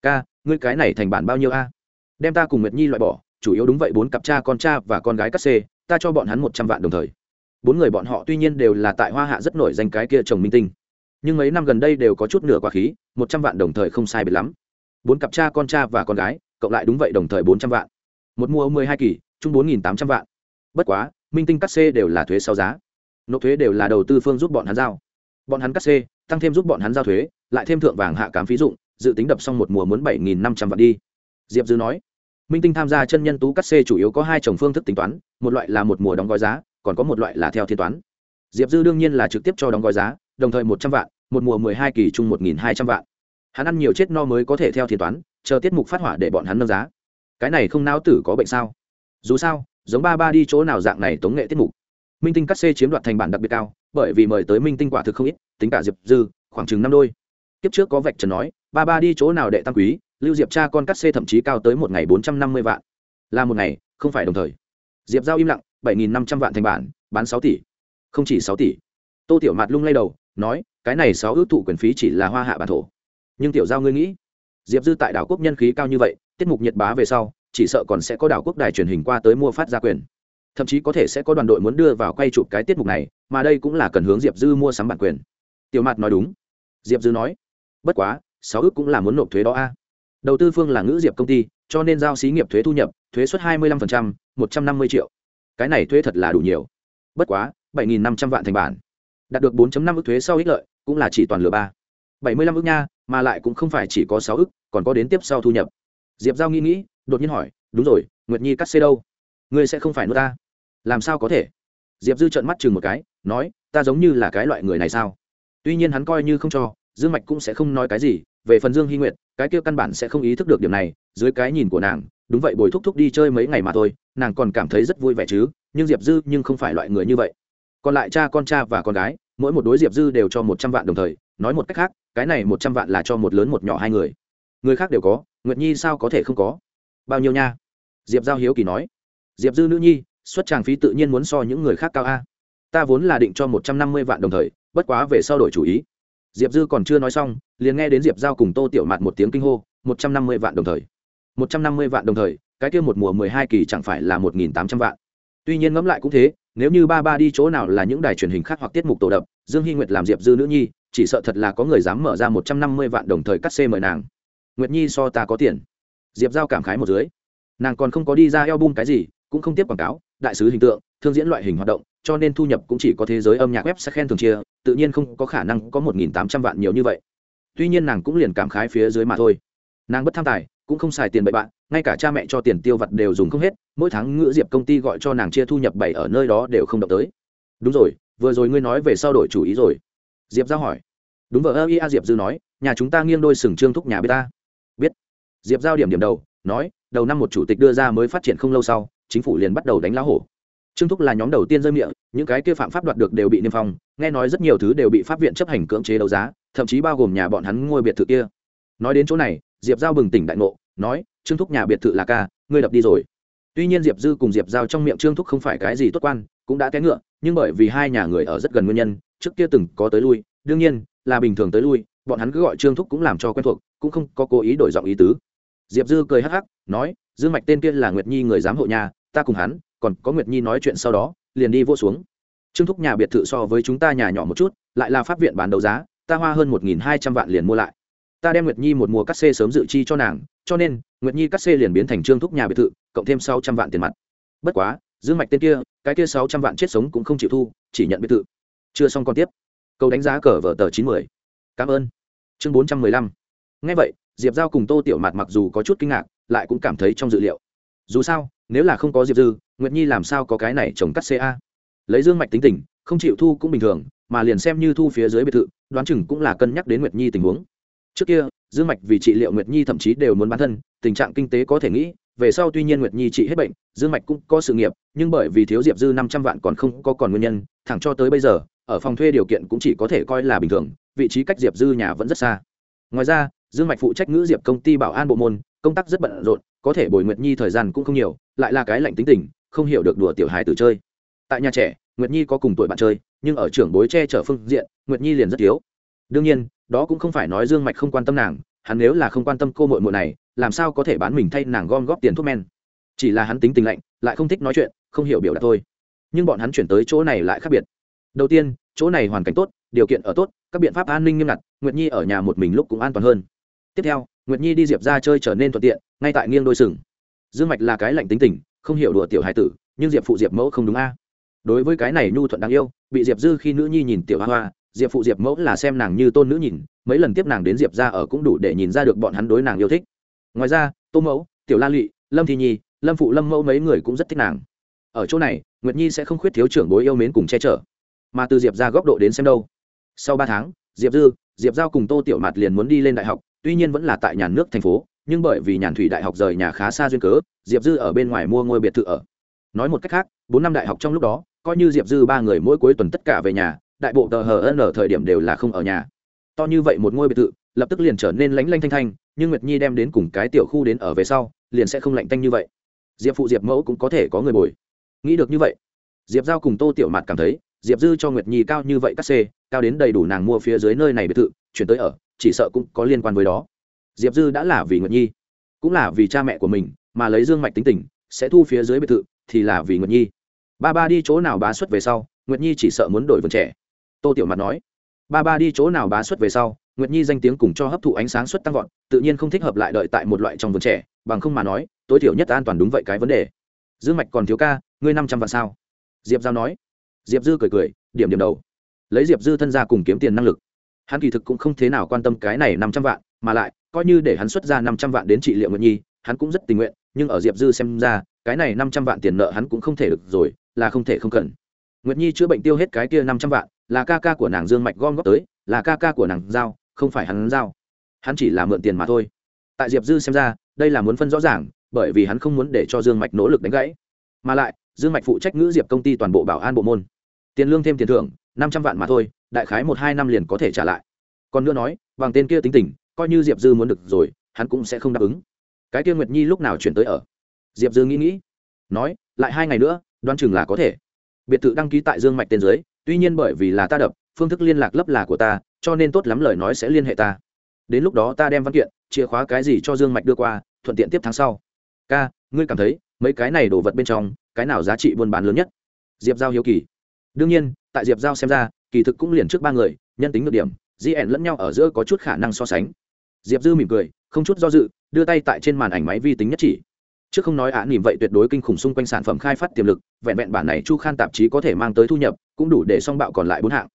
[SPEAKER 1] Ca, ngươi cái này thành bản bao nhiêu a? Đem ta cùng nguyệt nhi loại bỏ, chủ yếu đúng vậy, bốn cặp cha con cha và con gái cắt xê, ta cho bọn hắn một trăm vạn đồng thời. Bốn người bọn họ tuy nhiên đều là tại hoa hạ rất nổi danh cái kia chồng minh tinh, nhưng mấy năm gần đây đều có chút nửa quá khí, một trăm vạn đồng thời không sai biệt lắm. Bốn cặp cha con cha và con gái, cộng lại đúng vậy đồng thời bốn trăm vạn. Một mua mười hai kỳ, chung bốn nghìn tám trăm vạn. Bất quá, minh tinh cắt xê đều là thuế sau giá nộp thuế đều là đầu tư phương giúp bọn hắn giao. Bọn hắn cắt xê, tăng thêm giúp bọn hắn giao thuế, lại thêm thượng vàng hạ cám phí dụng, dự tính đập xong một mùa muốn bảy nghìn năm trăm vạn đi. Diệp dư nói, minh tinh tham gia chân nhân tú cắt xê chủ yếu có hai chồng phương thức tính toán, một loại là một mùa đóng gói giá, còn có một loại là theo thiên toán. Diệp dư đương nhiên là trực tiếp cho đóng gói giá, đồng thời một trăm vạn, một mùa mười hai kỳ chung một nghìn hai trăm vạn. Hắn ăn nhiều chết no mới có thể theo thiên toán, chờ tiết mục phát hỏa để bọn hắn nâng giá. Cái này không não tử có bệnh sao? Dù sao, giống ba ba đi chỗ nào dạng này tống nghệ tiết mục minh tinh cắt xê chiếm đoạt thành bản đặc biệt cao, bởi vì mời tới minh tinh quả thực không ít, tính cả diệp dư, khoảng chừng năm đôi. Kiếp trước có vạch trần nói, ba ba đi chỗ nào đệ tam quý, lưu diệp cha con cắt xê thậm chí cao tới một ngày bốn trăm năm mươi vạn. Là một ngày, không phải đồng thời. Diệp giao im lặng, bảy nghìn năm trăm vạn thành bản, bán sáu tỷ. Không chỉ sáu tỷ. Tô tiểu mạt lung lay đầu, nói, cái này sáu ước thụ quyền phí chỉ là hoa hạ bản thổ. Nhưng tiểu giao ngươi nghĩ, diệp dư tại đảo quốc nhân khí cao như vậy, tiết mục nhiệt bá về sau, chỉ sợ còn sẽ có đảo quốc đài truyền hình qua tới mua phát ra quyền thậm chí có thể sẽ có đoàn đội muốn đưa vào quay chụp cái tiết mục này, mà đây cũng là cần hướng diệp dư mua sắm bản quyền. Tiểu mặt nói đúng. Diệp dư nói, bất quá, sáu ước cũng là muốn nộp thuế đó a. Đầu tư phương là ngữ diệp công ty, cho nên giao xí nghiệp thuế thu nhập, thuế suất hai mươi năm một trăm năm mươi triệu. Cái này thuế thật là đủ nhiều. Bất quá, bảy nghìn năm trăm vạn thành bản. Đạt được 4 năm ước thuế sau ích lợi, cũng là chỉ toàn lừa ba. Bảy mươi lăm ước nha, mà lại cũng không phải chỉ có sáu ước, còn có đến tiếp sau thu nhập. Diệp giao nghĩ nghĩ, đột nhiên hỏi, đúng rồi, nguyệt nhi cắt xê đâu? Ngươi sẽ không phải nuốt ta? Làm sao có thể? Diệp dư trợn mắt chừng một cái, nói, ta giống như là cái loại người này sao? Tuy nhiên hắn coi như không cho, dương mạch cũng sẽ không nói cái gì, về phần dương hy nguyệt, cái kia căn bản sẽ không ý thức được điểm này, dưới cái nhìn của nàng, đúng vậy bồi thúc thúc đi chơi mấy ngày mà thôi, nàng còn cảm thấy rất vui vẻ chứ, nhưng diệp dư nhưng không phải loại người như vậy. Còn lại cha con cha và con gái, mỗi một đối diệp dư đều cho một trăm vạn đồng thời, nói một cách khác, cái này một trăm vạn là cho một lớn một nhỏ hai người. Người khác đều có, nguyệt nhi sao có thể không có? Bao nhiêu nha? Diệp giao hiếu kỳ nói. Diệp dư nữ nhi xuất tràng phí tự nhiên muốn so những người khác cao a. Ta vốn là định cho một trăm năm mươi vạn đồng thời, bất quá về sau đổi chủ ý. Diệp dư còn chưa nói xong, liền nghe đến diệp giao cùng tô tiểu mạt một tiếng kinh hô, một trăm năm mươi vạn đồng thời. Một trăm năm mươi vạn đồng thời, cái kia một mùa mười hai kỳ chẳng phải là một nghìn tám trăm vạn. Tuy nhiên ngẫm lại cũng thế, nếu như ba ba đi chỗ nào là những đài truyền hình khác hoặc tiết mục tổ đập, dương hy nguyệt làm diệp dư nữ nhi, chỉ sợ thật là có người dám mở ra một trăm năm mươi vạn đồng thời cắt xê mời nàng. Nguyệt nhi so ta có tiền. Diệp giao cảm khái một dưới. Nàng còn không có đi ra eo bum cái gì, cũng không tiếp quảng cáo đại sứ hình tượng, thương diễn loại hình hoạt động, cho nên thu nhập cũng chỉ có thế giới âm nhạc web sẽ khen thường chia, tự nhiên không có khả năng có một nghìn tám trăm vạn nhiều như vậy. Tuy nhiên nàng cũng liền cảm khái phía dưới mà thôi. Nàng bất tham tài, cũng không xài tiền bậy bạn, ngay cả cha mẹ cho tiền tiêu vặt đều dùng không hết, mỗi tháng ngữ diệp công ty gọi cho nàng chia thu nhập bảy ở nơi đó đều không động tới. Đúng rồi, vừa rồi ngươi nói về sao đổi chủ ý rồi. Diệp giao hỏi. Đúng vợ ơ ia diệp dư nói, nhà chúng ta nghiêng đôi sừng trương thúc nhà b ta. Biết. Diệp giao điểm điểm đầu, nói, đầu năm một chủ tịch đưa ra mới phát triển không lâu sau chính phủ liền bắt đầu đánh lão hổ. Trương thúc là nhóm đầu tiên rơi miệng, những cái kia phạm pháp đoạt được đều bị niêm phong, nghe nói rất nhiều thứ đều bị pháp viện chấp hành cưỡng chế đấu giá, thậm chí bao gồm nhà bọn hắn ngôi biệt thự kia. Nói đến chỗ này, diệp giao bừng tỉnh đại ngộ, nói, trương thúc nhà biệt thự là ca, ngươi đập đi rồi. Tuy nhiên diệp dư cùng diệp giao trong miệng trương thúc không phải cái gì tốt quan, cũng đã té ngựa, nhưng bởi vì hai nhà người ở rất gần nguyên nhân, trước kia từng có tới lui, đương nhiên, là bình thường tới lui, bọn hắn cứ gọi trương thúc cũng làm cho quen thuộc, cũng không có cố ý đổi giọng ý tứ. Diệp dư cười hắc hắc, nói, dương mạch tên kia là nguyệt nhi người giám hộ nhà ta cùng hắn, còn có nguyệt nhi nói chuyện sau đó, liền đi vô xuống. Trương thúc nhà biệt thự so với chúng ta nhà nhỏ một chút, lại là pháp viện bán đấu giá, ta hoa hơn một nghìn hai trăm vạn liền mua lại. Ta đem nguyệt nhi một mùa cắt xê sớm dự chi cho nàng, cho nên, nguyệt nhi cắt xê liền biến thành trương thúc nhà biệt thự, cộng thêm sáu trăm vạn tiền mặt. Bất quá, dương mạch tên kia, cái kia sáu trăm vạn chết sống cũng không chịu thu, chỉ nhận biệt thự. Chưa xong còn tiếp. Câu đánh giá cờ vở tờ chín mươi. Cảm ơn. Chương bốn trăm mười lăm. Ngay vậy, diệp giao cùng tô tiểu mạt mặc dù có chút kinh ngạc, lại cũng cảm thấy trong dự liệu dù sao, nếu là không có diệp dư, nguyệt nhi làm sao có cái này trồng cắt ca lấy dương mạch tính tình, không chịu thu cũng bình thường, mà liền xem như thu phía dưới biệt thự, đoán chừng cũng là cân nhắc đến nguyệt nhi tình huống. Trước kia, dương mạch vì trị liệu nguyệt nhi thậm chí đều muốn bán thân, tình trạng kinh tế có thể nghĩ, về sau tuy nhiên nguyệt nhi trị hết bệnh, dương mạch cũng có sự nghiệp, nhưng bởi vì thiếu diệp dư năm trăm vạn còn không có còn nguyên nhân, thẳng cho tới bây giờ, ở phòng thuê điều kiện cũng chỉ có thể coi là bình thường, vị trí cách diệp dư nhà vẫn rất xa. Ngoài ra, dương mạch phụ trách ngữ diệp công ty bảo an bộ môn, công tác rất bận rộn có thể bồi nguyệt nhi thời gian cũng không nhiều, lại là cái lạnh tính tình, không hiểu được đùa tiểu hài tử chơi. Tại nhà trẻ, nguyệt nhi có cùng tuổi bạn chơi, nhưng ở trưởng bối che chở phương diện, nguyệt nhi liền rất thiếu. Đương nhiên, đó cũng không phải nói dương mạch không quan tâm nàng, hắn nếu là không quan tâm cô muội muội này, làm sao có thể bán mình thay nàng gom góp tiền thuốc men? Chỉ là hắn tính tình lạnh, lại không thích nói chuyện, không hiểu biểu đạt thôi. Nhưng bọn hắn chuyển tới chỗ này lại khác biệt. Đầu tiên, chỗ này hoàn cảnh tốt, điều kiện ở tốt, các biện pháp an ninh nghiêm ngặt, nguyệt nhi ở nhà một mình lúc cũng an toàn hơn. Tiếp theo, nguyệt nhi đi diệp ra chơi trở nên thuận tiện ngay tại nghiêng đôi sừng. Dương mạch là cái lạnh tính tình, không hiểu đùa tiểu hải tử, nhưng diệp phụ diệp mẫu không đúng a. Đối với cái này nhu thuận đáng yêu, bị diệp dư khi nữ nhi nhìn tiểu hoa hoa, diệp phụ diệp mẫu là xem nàng như tôn nữ nhìn, mấy lần tiếp nàng đến diệp ra ở cũng đủ để nhìn ra được bọn hắn đối nàng yêu thích. Ngoài ra, tô mẫu, tiểu la lụy, lâm thi nhi, lâm phụ lâm mẫu mấy người cũng rất thích nàng. Ở chỗ này, nguyệt nhi sẽ không khuyết thiếu trưởng bối yêu mến cùng che chở, mà từ diệp ra góc độ đến xem đâu. Sau ba tháng, diệp dư, diệp giao cùng tô tiểu mạt liền muốn đi lên đại học, tuy nhiên vẫn là tại nhà nước thành phố nhưng bởi vì nhàn thủy đại học rời nhà khá xa duyên cớ, diệp dư ở bên ngoài mua ngôi biệt thự ở. Nói một cách khác, bốn năm đại học trong lúc đó, coi như diệp dư ba người mỗi cuối tuần tất cả về nhà, đại bộ tờ hờ ở thời điểm đều là không ở nhà. To như vậy một ngôi biệt thự, lập tức liền trở nên lánh lanh thanh thanh, nhưng nguyệt nhi đem đến cùng cái tiểu khu đến ở về sau, liền sẽ không lạnh tanh như vậy. Diệp phụ diệp mẫu cũng có thể có người bồi. Nghĩ được như vậy, diệp giao cùng tô tiểu mạt cảm thấy, diệp dư cho nguyệt nhi cao như vậy các xê, cao đến đầy đủ nàng mua phía dưới nơi này biệt thự, chuyển tới ở, chỉ sợ cũng có liên quan với đó diệp dư đã là vì nguyệt nhi, cũng là vì cha mẹ của mình mà lấy dương mạch tính tình, sẽ thu phía dưới biệt thự thì là vì nguyệt nhi. Ba ba đi chỗ nào bá xuất về sau, nguyệt nhi chỉ sợ muốn đổi vườn trẻ. Tô tiểu mặt nói. Ba ba đi chỗ nào bá xuất về sau, nguyệt nhi danh tiếng cùng cho hấp thụ ánh sáng xuất tăng vọt, tự nhiên không thích hợp lại đợi tại một loại trong vườn trẻ, bằng không mà nói, tối thiểu nhất an toàn đúng vậy cái vấn đề. Dương mạch còn thiếu ca, ngươi năm trăm vạn sao? Diệp giao nói. Diệp dư cười cười, điểm điểm đầu. Lấy diệp dư thân ra cùng kiếm tiền năng lực. Hắn kỳ thực cũng không thế nào quan tâm cái này năm trăm vạn, mà lại coi như để hắn xuất ra năm trăm vạn đến trị liệu nguyện nhi, hắn cũng rất tình nguyện, nhưng ở diệp dư xem ra, cái này năm trăm vạn tiền nợ hắn cũng không thể được rồi, là không thể không cần. Nguyệt nhi chữa bệnh tiêu hết cái kia năm trăm vạn, là ca ca của nàng dương mạch gom góp tới, là ca ca của nàng giao, không phải hắn giao. Hắn chỉ là mượn tiền mà thôi. Tại diệp dư xem ra, đây là muốn phân rõ ràng, bởi vì hắn không muốn để cho dương mạch nỗ lực đánh gãy. Mà lại, dương mạch phụ trách ngữ diệp công ty toàn bộ bảo an bộ môn. Tiền lương thêm tiền thưởng, năm trăm vạn mà thôi, đại khái một hai năm liền có thể trả lại. Còn nữa nói, bằng tên kia tính tình coi như diệp dư muốn được rồi, hắn cũng sẽ không đáp ứng. Cái kia nguyệt nhi lúc nào chuyển tới ở? Diệp dư nghĩ nghĩ, nói, lại hai ngày nữa đoan chừng là có thể. Biệt thự đăng ký tại dương mạch tên dưới, tuy nhiên bởi vì là ta đập, phương thức liên lạc lấp là của ta, cho nên tốt lắm lời nói sẽ liên hệ ta. Đến lúc đó ta đem văn kiện, chìa khóa cái gì cho dương mạch đưa qua, thuận tiện tiếp tháng sau. Ca, ngươi cảm thấy, mấy cái này đồ vật bên trong, cái nào giá trị buôn bán lớn nhất? Diệp giao hiếu kỳ. Đương nhiên, tại diệp giao xem ra, kỳ thực cũng liền trước ba người, nhân tính được điểm gn lẫn nhau ở giữa có chút khả năng so sánh. Diệp dư mỉm cười, không chút do dự, đưa tay tại trên màn ảnh máy vi tính nhất chỉ. Trước không nói ạ nỉm vậy tuyệt đối kinh khủng xung quanh sản phẩm khai phát tiềm lực, vẹn vẹn bản này chu khan tạp chí có thể mang tới thu nhập, cũng đủ để song bạo còn lại bốn hạng.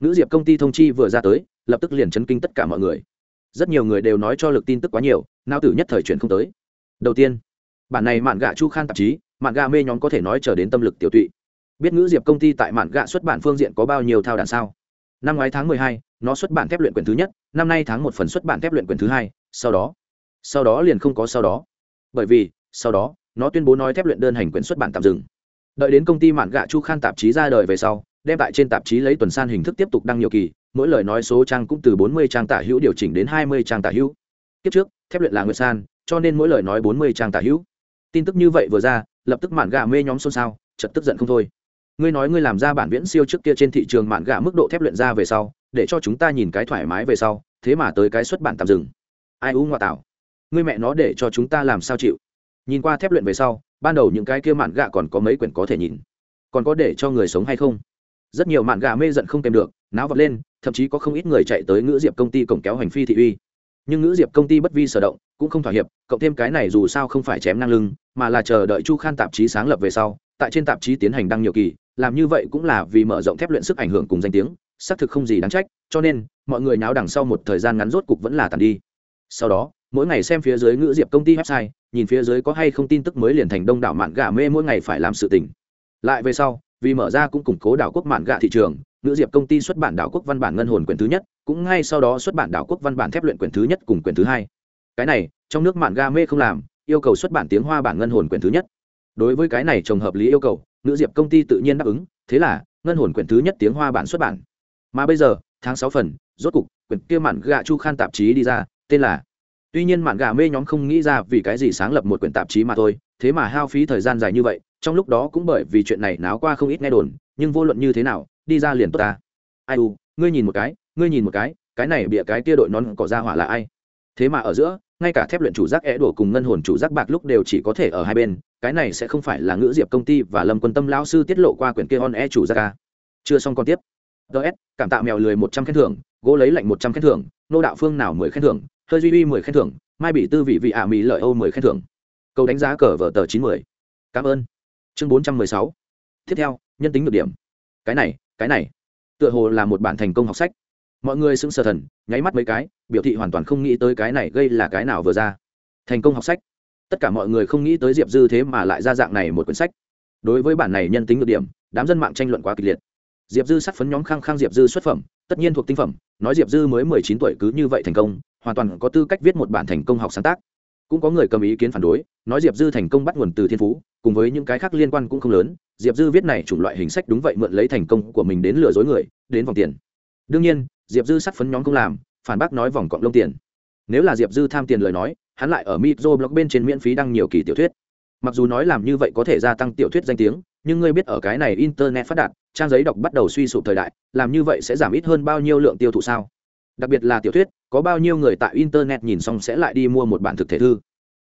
[SPEAKER 1] Nữ diệp công ty thông chi vừa ra tới, lập tức liền chấn kinh tất cả mọi người. Rất nhiều người đều nói cho lực tin tức quá nhiều, nao tử nhất thời chuyển không tới. Đầu tiên, bản này mạn gạ chu khan tạp chí, mạn gạ mê nhóm có thể nói trở đến tâm lực tiểu tụy. Biết ngữ diệp công ty tại mạn gạ xuất bản phương diện có bao nhiêu thao đàn sao? Năm ngoái tháng mười hai nó xuất bản thép luyện quyển thứ nhất, năm nay tháng một phần xuất bản thép luyện quyển thứ hai, sau đó sau đó liền không có sau đó. Bởi vì, sau đó, nó tuyên bố nói thép luyện đơn hành quyển xuất bản tạm dừng. Đợi đến công ty mạn gạ chu khan tạp chí ra đời về sau, đem tại trên tạp chí lấy tuần san hình thức tiếp tục đăng nhiều kỳ, mỗi lời nói số trang cũng từ bốn mươi trang tả hữu điều chỉnh đến hai mươi trang tả hữu. Kiếp trước, thép luyện là nguyệt san, cho nên mỗi lời nói bốn mươi trang tả hữu. Tin tức như vậy vừa ra, lập tức mạn gạ mê nhóm xôn xao chật tức giận không thôi. Ngươi nói ngươi làm ra bản viễn siêu trước kia trên thị trường mạn gạ mức độ thép luyện ra về sau để cho chúng ta nhìn cái thoải mái về sau, thế mà tới cái xuất bản tạm dừng. Ai u ngoại tảo. Người mẹ nó để cho chúng ta làm sao chịu? Nhìn qua thép luyện về sau, ban đầu những cái kia mạn gạ còn có mấy quyển có thể nhìn. Còn có để cho người sống hay không? Rất nhiều mạn gạ mê giận không kèm được, náo vật lên, thậm chí có không ít người chạy tới ngữ diệp công ty cổng kéo hành phi thị uy. Nhưng ngữ diệp công ty bất vi sở động, cũng không thỏa hiệp, cộng thêm cái này dù sao không phải chém năng lưng, mà là chờ đợi chu khan tạp chí sáng lập về sau, tại trên tạp chí tiến hành đăng nhiều kỳ, làm như vậy cũng là vì mở rộng thép luyện sức ảnh hưởng cùng danh tiếng xác thực không gì đáng trách, cho nên, mọi người náo đằng sau một thời gian ngắn rốt cục vẫn là tàn đi. Sau đó, mỗi ngày xem phía dưới ngữ diệp công ty website, nhìn phía dưới có hay không tin tức mới liền thành đông đảo mạn gà mê mỗi ngày phải làm sự tình. Lại về sau, vì mở ra cũng củng cố đảo quốc mạn gà thị trường, ngữ diệp công ty xuất bản đảo quốc văn bản ngân hồn quyển thứ nhất, cũng ngay sau đó xuất bản đảo quốc văn bản thép luyện quyển thứ nhất cùng quyển thứ hai. Cái này, trong nước mạn ga mê không làm, yêu cầu xuất bản tiếng hoa bản ngân hồn quyển thứ nhất. Đối với cái này trồng hợp lý yêu cầu, ngữ diệp công ty tự nhiên đáp ứng, thế là, ngân hồn quyển thứ nhất tiếng hoa bản xuất bản mà bây giờ, tháng sáu phần, rốt cục, quyển kia mạn gạ chu khan tạp chí đi ra, tên là tuy nhiên mạn gà mê nhóm không nghĩ ra vì cái gì sáng lập một quyển tạp chí mà thôi, thế mà hao phí thời gian dài như vậy, trong lúc đó cũng bởi vì chuyện này náo qua không ít nghe đồn, nhưng vô luận như thế nào, đi ra liền tốt ta. Ai u, ngươi nhìn một cái, ngươi nhìn một cái cái này bịa cái tia đội nón cỏ ra hỏa là ai? Thế mà ở giữa, ngay cả thép luyện chủ giác é đổ cùng ngân hồn chủ giác bạc lúc đều chỉ có thể ở hai bên, cái này sẽ không phải là ngữ diệp công ty và lâm quân tâm lão sư tiết lộ qua quyển kia on e chủ giác ca chưa xong còn tiếp ts cảm tạ mèo lười một trăm khen thưởng, gỗ lấy lạnh một trăm khen thưởng, nô đạo phương nào mười khen thưởng, hơi duy uy mười khen thưởng, mai bị tư vị vị ả mỹ lợi âu mười khen thưởng. Câu đánh giá cờ vở tờ chín mươi cảm ơn. Chương bốn trăm mười sáu. Tiếp theo, nhân tính được điểm. Cái này cái này. Tựa hồ là một bản thành công học sách. Mọi người sững sờ thần, nháy mắt mấy cái, biểu thị hoàn toàn không nghĩ tới cái này gây là cái nào vừa ra. Thành công học sách. Tất cả mọi người không nghĩ tới diệp dư thế mà lại ra dạng này một quyển sách. Đối với bản này nhân tính được điểm, đám dân mạng tranh luận quá kịch liệt diệp dư sát phấn nhóm khăng khăng diệp dư xuất phẩm, tất nhiên thuộc tinh phẩm, nói diệp dư mới mười chín tuổi cứ như vậy thành công, hoàn toàn có tư cách viết một bản thành công học sáng tác. Cũng có người cầm ý kiến phản đối, nói diệp dư thành công bắt nguồn từ thiên phú, cùng với những cái khác liên quan cũng không lớn, diệp dư viết này chủng loại hình sách đúng vậy mượn lấy thành công của mình đến lừa dối người, đến vòng tiền. Đương nhiên, diệp dư sát phấn nhóm không làm, phản bác nói vòng cọng lông tiền. Nếu là diệp dư tham tiền lời nói, hắn lại ở mitro blog bên trên miễn phí đăng nhiều kỳ tiểu thuyết. Mặc dù nói làm như vậy có thể gia tăng tiểu thuyết danh tiếng nhưng ngươi biết ở cái này internet phát đạt, trang giấy đọc bắt đầu suy sụp thời đại, làm như vậy sẽ giảm ít hơn bao nhiêu lượng tiêu thụ sao? Đặc biệt là tiểu thuyết, có bao nhiêu người tại internet nhìn xong sẽ lại đi mua một bản thực thể thư.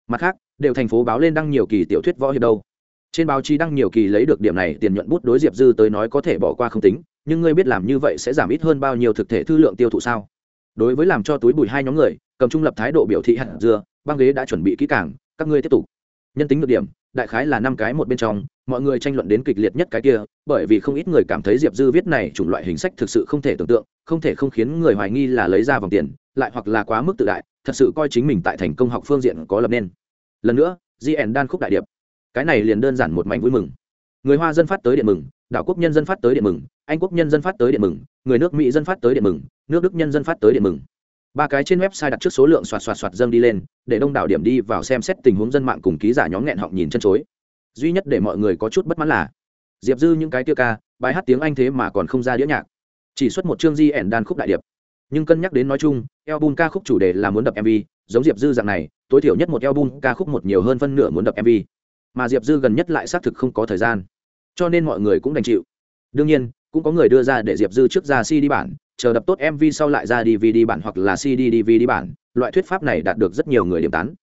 [SPEAKER 1] Mặt khác, đều thành phố báo lên đăng nhiều kỳ tiểu thuyết võ hiệp đâu. Trên báo chí đăng nhiều kỳ lấy được điểm này, tiền nhuận bút đối diệp dư tới nói có thể bỏ qua không tính, nhưng ngươi biết làm như vậy sẽ giảm ít hơn bao nhiêu thực thể thư lượng tiêu thụ sao? Đối với làm cho túi bùi hai nhóm người, cầm trung lập thái độ biểu thị hạt dưa, băng ghế đã chuẩn bị kỹ càng, các ngươi tiếp tục. Nhân tính được điểm, đại khái là năm cái một bên trong mọi người tranh luận đến kịch liệt nhất cái kia, bởi vì không ít người cảm thấy diệp dư viết này chủng loại hình sách thực sự không thể tưởng tượng, không thể không khiến người hoài nghi là lấy ra vòng tiền, lại hoặc là quá mức tự đại, thật sự coi chính mình tại thành công học phương diện có lập nên. Lần nữa gn đan khúc đại điệp. Cái này liền đơn giản một mảnh vui mừng. Người hoa dân phát tới điện mừng, đảo quốc nhân dân phát tới điện mừng, anh quốc nhân dân phát tới điện mừng, người nước mỹ dân phát tới điện mừng, nước đức nhân dân phát tới điện mừng. Ba cái trên website đặt trước số lượng xoạt xoạt xoạt dâng đi lên, để đông đảo điểm đi vào xem xét tình huống dân mạng cùng ký giả nhóm nghẹn họng nhìn chân chối duy nhất để mọi người có chút bất mãn là, diệp dư những cái tiêu ca, bài hát tiếng anh thế mà còn không ra đĩa nhạc. Chỉ xuất một chương di ẻn đan khúc đại điệp. Nhưng cân nhắc đến nói chung, album ca khúc chủ đề là muốn đập mv giống diệp dư dạng này, tối thiểu nhất một album ca khúc một nhiều hơn phân nửa muốn đập mv mà diệp dư gần nhất lại xác thực không có thời gian. Cho nên mọi người cũng đành chịu. Đương nhiên, cũng có người đưa ra để diệp dư trước ra cd bản, chờ đập tốt mv sau lại ra dvd bản hoặc là cd dvd bản, loại thuyết pháp này đạt được rất nhiều người điểm tán.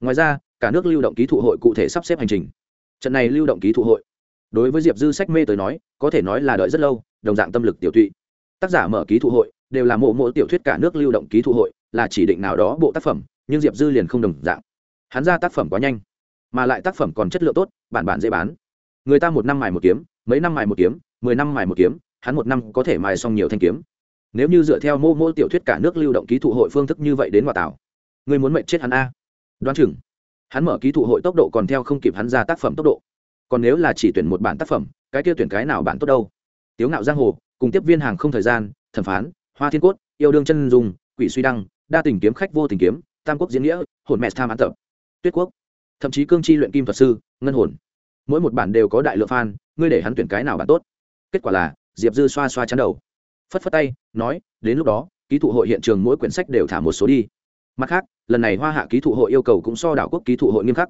[SPEAKER 1] Ngoài ra, cả nước lưu động ký thụ hội cụ thể sắp xếp hành trình trận này lưu động ký thụ hội. Đối với diệp dư sách mê tới nói, có thể nói là đợi rất lâu, đồng dạng tâm lực tiểu tụy. Tác giả mở ký thụ hội, đều là mộ mộ tiểu thuyết cả nước lưu động ký thụ hội, là chỉ định nào đó bộ tác phẩm, nhưng diệp dư liền không đồng dạng. Hắn ra tác phẩm quá nhanh, mà lại tác phẩm còn chất lượng tốt, bản bản dễ bán. Người ta một năm mài một kiếm, mấy năm mài một kiếm, mười năm mài một kiếm, hắn một năm có thể mài xong nhiều thanh kiếm. Nếu như dựa theo mô mô tiểu thuyết cả nước lưu động ký thụ hội phương thức như vậy đến hòa tảo, người muốn mệnh chết hắn a. Đoán chừng hắn mở ký thụ hội tốc độ còn theo không kịp hắn ra tác phẩm tốc độ. Còn nếu là chỉ tuyển một bản tác phẩm, cái kia tuyển cái nào bản tốt đâu? Tiếu ngạo giang hồ, cùng tiếp viên hàng không thời gian, thẩm phán, hoa thiên cốt, yêu đương chân dùng quỷ suy đăng, đa tình kiếm khách vô tình kiếm, tam quốc diễn nghĩa, hồn mẹ tham án tập, tuyết quốc. Thậm chí cương chi luyện kim thuật sư, ngân hồn. Mỗi một bản đều có đại lượng fan, ngươi để hắn tuyển cái nào bản tốt? Kết quả là, diệp dư xoa xoa chắn đầu. Phất phất tay, nói, đến lúc đó, ký thụ hội hiện trường mỗi quyển sách đều thả một số đi. Mặt khác lần này hoa hạ ký thụ hội yêu cầu cũng so đảo quốc ký thụ hội nghiêm khắc.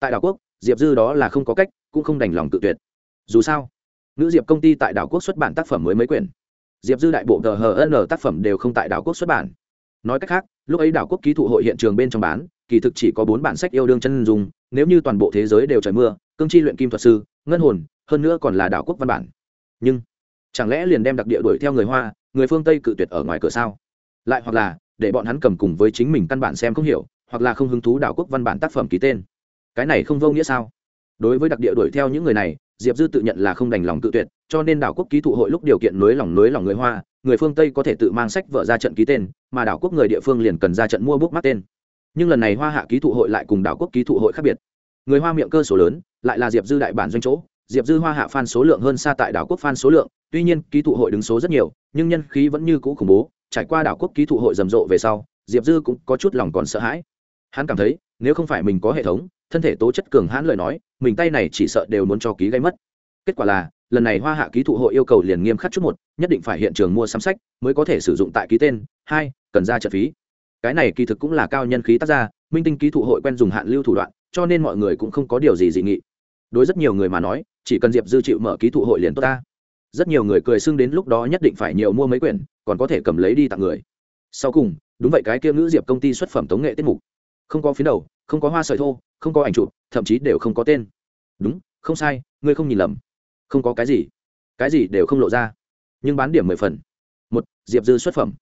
[SPEAKER 1] Tại đảo quốc, diệp dư đó là không có cách, cũng không đành lòng tự tuyệt. Dù sao nữ diệp công ty tại đảo quốc xuất bản tác phẩm mới mấy quyển. Diệp dư đại bộ tờ hn tác phẩm đều không tại đảo quốc xuất bản. Nói cách khác, lúc ấy đảo quốc ký thụ hội hiện trường bên trong bán, kỳ thực chỉ có bốn bản sách yêu đương chân dùng nếu như toàn bộ thế giới đều trời mưa, cương chi luyện kim thuật sư, ngân hồn, hơn nữa còn là đảo quốc văn bản. Nhưng, chẳng lẽ liền đem đặc địa đuổi theo người hoa, người phương tây cự tuyệt ở ngoài cửa sao? Lại hoặc là để bọn hắn cầm cùng với chính mình căn bản xem không hiểu, hoặc là không hứng thú đảo quốc văn bản tác phẩm ký tên. Cái này không vô nghĩa sao? Đối với đặc địa đuổi theo những người này, diệp dư tự nhận là không đành lòng tự tuyệt, cho nên đảo quốc ký thụ hội lúc điều kiện nối lòng nối lòng người hoa, người phương tây có thể tự mang sách vợ ra trận ký tên, mà đảo quốc người địa phương liền cần ra trận mua bút mắt tên. Nhưng lần này hoa hạ ký thụ hội lại cùng đảo quốc ký thụ hội khác biệt. Người hoa miệng cơ số lớn, lại là diệp dư đại bản doanh chỗ. Diệp dư hoa hạ f số lượng hơn xa tại đảo quốc f số lượng, tuy nhiên ký thụ hội đứng số rất nhiều, nhưng nhân khí vẫn như cũ khủng bố trải qua đảo quốc ký thụ hội rầm rộ về sau, diệp dư cũng có chút lòng còn sợ hãi. Hắn cảm thấy, nếu không phải mình có hệ thống, thân thể tố chất cường hãn lời nói, mình tay này chỉ sợ đều muốn cho ký gây mất. Kết quả là, lần này hoa hạ ký thụ hội yêu cầu liền nghiêm khắc chút một, nhất định phải hiện trường mua sắm sách, mới có thể sử dụng tại ký tên. Hai, cần ra trận phí. Cái này kỳ thực cũng là cao nhân khí tác gia, minh tinh ký thụ hội quen dùng hạn lưu thủ đoạn, cho nên mọi người cũng không có điều gì dị nghị. Đối rất nhiều người mà nói, chỉ cần diệp dư chịu mở ký thụ hội liền tốt ta. Rất nhiều người cười xưng đến lúc đó nhất định phải nhiều mua mấy quyển còn có thể cầm lấy đi tặng người. Sau cùng, đúng vậy cái kia ngữ diệp công ty xuất phẩm tống nghệ tiết mục. Không có phiến đầu, không có hoa sợi thô, không có ảnh chụp, thậm chí đều không có tên. Đúng, không sai, ngươi không nhìn lầm. Không có cái gì. Cái gì đều không lộ ra. Nhưng bán điểm mười phần. Một, diệp dư xuất phẩm.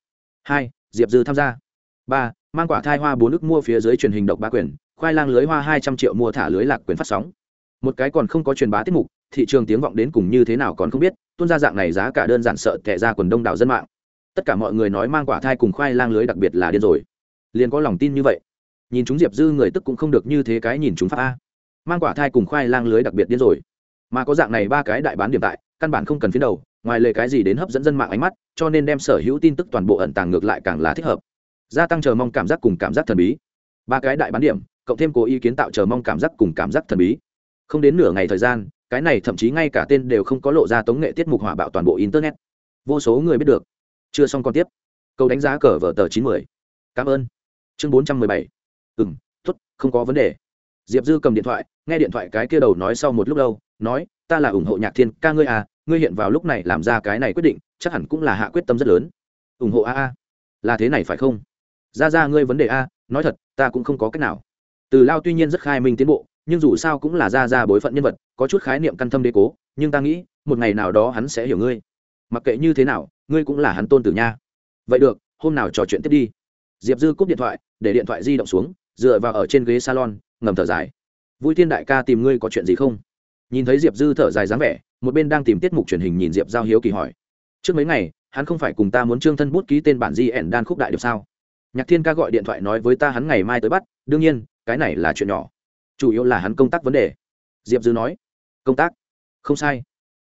[SPEAKER 1] Hai, diệp dư tham gia. Ba, mang quả thai hoa bốn nước mua phía dưới truyền hình độc ba quyền, khoai lang lưới hoa hai trăm triệu mua thả lưới lạc quyền phát sóng. Một cái còn không có truyền bá tiết mục, thị trường tiếng vọng đến cùng như thế nào còn không biết, tuôn ra dạng này giá cả đơn giản sợ tệ ra quần đông đảo dân mạng tất cả mọi người nói mang quả thai cùng khoai lang lưới đặc biệt là điên rồi. Liền có lòng tin như vậy. Nhìn chúng diệp dư người tức cũng không được như thế cái nhìn chúng pháp a. Mang quả thai cùng khoai lang lưới đặc biệt điên rồi. Mà có dạng này ba cái đại bán điểm tại, căn bản không cần phiến đầu, ngoài lời cái gì đến hấp dẫn dân mạng ánh mắt, cho nên đem sở hữu tin tức toàn bộ ẩn tàng ngược lại càng là thích hợp. Gia tăng chờ mong cảm giác cùng cảm giác thần bí. Ba cái đại bán điểm, cộng thêm cố ý kiến tạo chờ mong cảm giác cùng cảm giác thần bí. Không đến nửa ngày thời gian, cái này thậm chí ngay cả tên đều không có lộ ra tống nghệ tiết mục hỏa bạo toàn bộ internet. Vô số người biết được chưa xong còn tiếp. Câu đánh giá cờ vở tờ chín mươi cảm ơn. Chương bốn trăm mười bảy. Ừ m t ố t không có vấn đề. Diệp dư cầm điện thoại, nghe điện thoại cái kia đầu nói sau một lúc lâu, nói, ta là ủng hộ nhạc thiên ca ngươi à ngươi hiện vào lúc này làm ra cái này quyết định, chắc hẳn cũng là hạ quyết tâm rất lớn. Ủng hộ a a. Là thế này phải không? Ra ra, ngươi vấn đề a, nói thật, ta cũng không có cách nào. Từ lao tuy nhiên rất khai minh tiến bộ, nhưng dù sao cũng là ra ra bối phận nhân vật, có chút khái niệm căn thâm đế cố, nhưng ta nghĩ, một ngày nào đó hắn sẽ hiểu ngươi. Mặc kệ như thế nào ngươi cũng là hắn tôn tử nha. Vậy được, hôm nào trò chuyện tiếp đi. Diệp dư cúp điện thoại, để điện thoại di động xuống, dựa vào ở trên ghế salon, ngầm thở dài. Vui thiên đại ca tìm ngươi có chuyện gì không? Nhìn thấy diệp dư thở dài dáng vẻ, một bên đang tìm tiết mục truyền hình nhìn diệp giao hiếu kỳ hỏi. Trước mấy ngày, hắn không phải cùng ta muốn trương thân bút ký tên bản di ẻn đan khúc đại điệp sao? Nhạc thiên ca gọi điện thoại nói với ta hắn ngày mai tới bắt, đương nhiên, cái này là chuyện nhỏ. Chủ yếu là hắn công tác vấn đề. Diệp dư nói. Công tác? Không sai.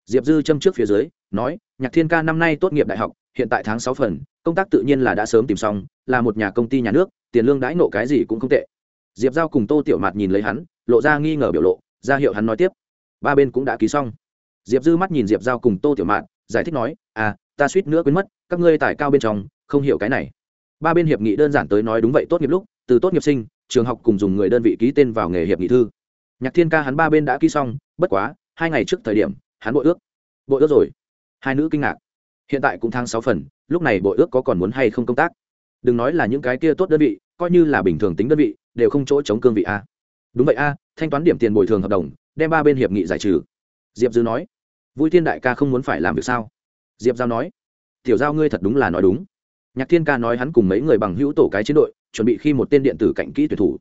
[SPEAKER 1] Diệp dư châm trước phía dưới nói, nhạc thiên ca năm nay tốt nghiệp đại học, hiện tại tháng sáu phần, công tác tự nhiên là đã sớm tìm xong, là một nhà công ty nhà nước, tiền lương đãi nộ cái gì cũng không tệ. Diệp giao cùng tô tiểu mạt nhìn lấy hắn, lộ ra nghi ngờ biểu lộ, ra hiệu hắn nói tiếp, ba bên cũng đã ký xong. Diệp dư mắt nhìn diệp giao cùng tô tiểu mạt, giải thích nói à ta suýt nữa quên mất, các ngươi tài cao bên trong, không hiểu cái này. Ba bên hiệp nghị đơn giản tới nói đúng vậy tốt nghiệp lúc, từ tốt nghiệp sinh, trường học cùng dùng người đơn vị ký tên vào nghề hiệp nghị thư. Nhạc thiên ca hắn ba bên đã ký xong, bất quá, hai ngày trước thời điểm, hắn bội ước. Bội ước rồi hai nữ kinh ngạc. Hiện tại cũng tháng sáu phần, lúc này bộ ước có còn muốn hay không công tác? Đừng nói là những cái kia tốt đơn vị, coi như là bình thường tính đơn vị, đều không chỗ chống cương vị a. Đúng vậy a, thanh toán điểm tiền bồi thường hợp đồng, đem ba bên hiệp nghị giải trừ. Diệp dư nói. Vui thiên đại ca không muốn phải làm việc sao? Diệp giao nói. Tiểu giao ngươi thật đúng là nói đúng. Nhạc thiên ca nói hắn cùng mấy người bằng hữu tổ cái chiến đội, chuẩn bị khi một tên điện tử cạnh kỹ tuyển thủ.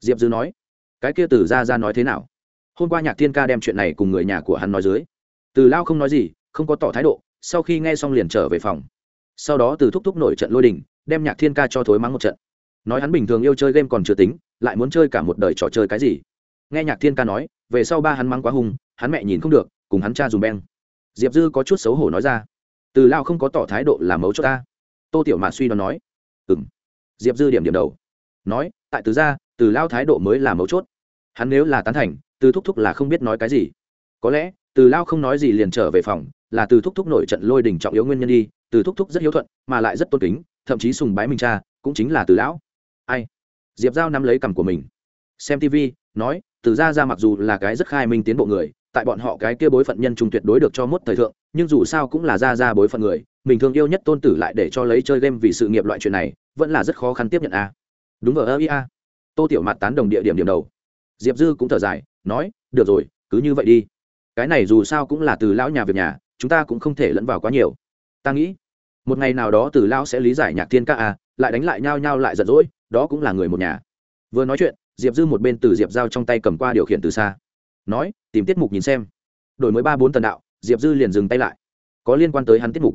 [SPEAKER 1] Diệp dư nói. Cái kia từ ra ra nói thế nào? Hôm qua nhạc thiên ca đem chuyện này cùng người nhà của hắn nói dưới. Từ lao không nói gì không có tỏ thái độ, sau khi nghe xong liền trở về phòng. Sau đó từ thúc thúc nổi trận lôi đình, đem nhạc thiên ca cho thối mắng một trận. Nói hắn bình thường yêu chơi game còn chưa tính, lại muốn chơi cả một đời trò chơi cái gì. Nghe nhạc thiên ca nói, về sau ba hắn mắng quá hung, hắn mẹ nhìn không được, cùng hắn cha dùm beng. Diệp dư có chút xấu hổ nói ra, từ lao không có tỏ thái độ làm mấu cho ta. Tô tiểu mạt suy đoán nói ừng diệp dư điểm điểm đầu, nói, tại từ ra từ lao thái độ mới là mấu chốt. Hắn nếu là tán thành, từ thúc thúc là không biết nói cái gì. Có lẽ, từ lao không nói gì liền trở về phòng là từ thúc thúc nổi trận lôi đình trọng yếu nguyên nhân đi, từ thúc thúc rất hiếu thuận, mà lại rất tôn kính, thậm chí sùng bái mình cha, cũng chính là từ lão. Ai? Diệp giao nắm lấy cằm của mình. Xem tv nói, từ ra ra mặc dù là cái rất khai minh tiến bộ người, tại bọn họ cái kia bối phận nhân trung tuyệt đối được cho mốt thời thượng, nhưng dù sao cũng là ra ra bối phận người, mình thường yêu nhất tôn tử lại để cho lấy chơi game vì sự nghiệp loại chuyện này, vẫn là rất khó khăn tiếp nhận a. Đúng ở ơ ia tô tiểu mặt tán đồng địa điểm điểm đầu. Diệp dư cũng thở dài, nói, được rồi, cứ như vậy đi. Cái này dù sao cũng là từ lão nhà việc nhà chúng ta cũng không thể lẫn vào quá nhiều. Ta nghĩ, một ngày nào đó từ lão sẽ lý giải nhạc thiên ca a lại đánh lại nhau nhau lại giận dỗi, đó cũng là người một nhà. Vừa nói chuyện, diệp dư một bên từ diệp giao trong tay cầm qua điều khiển từ xa. Nói, tìm tiết mục nhìn xem. Đổi mới ba bốn tần đạo, diệp dư liền dừng tay lại. Có liên quan tới hắn tiết mục.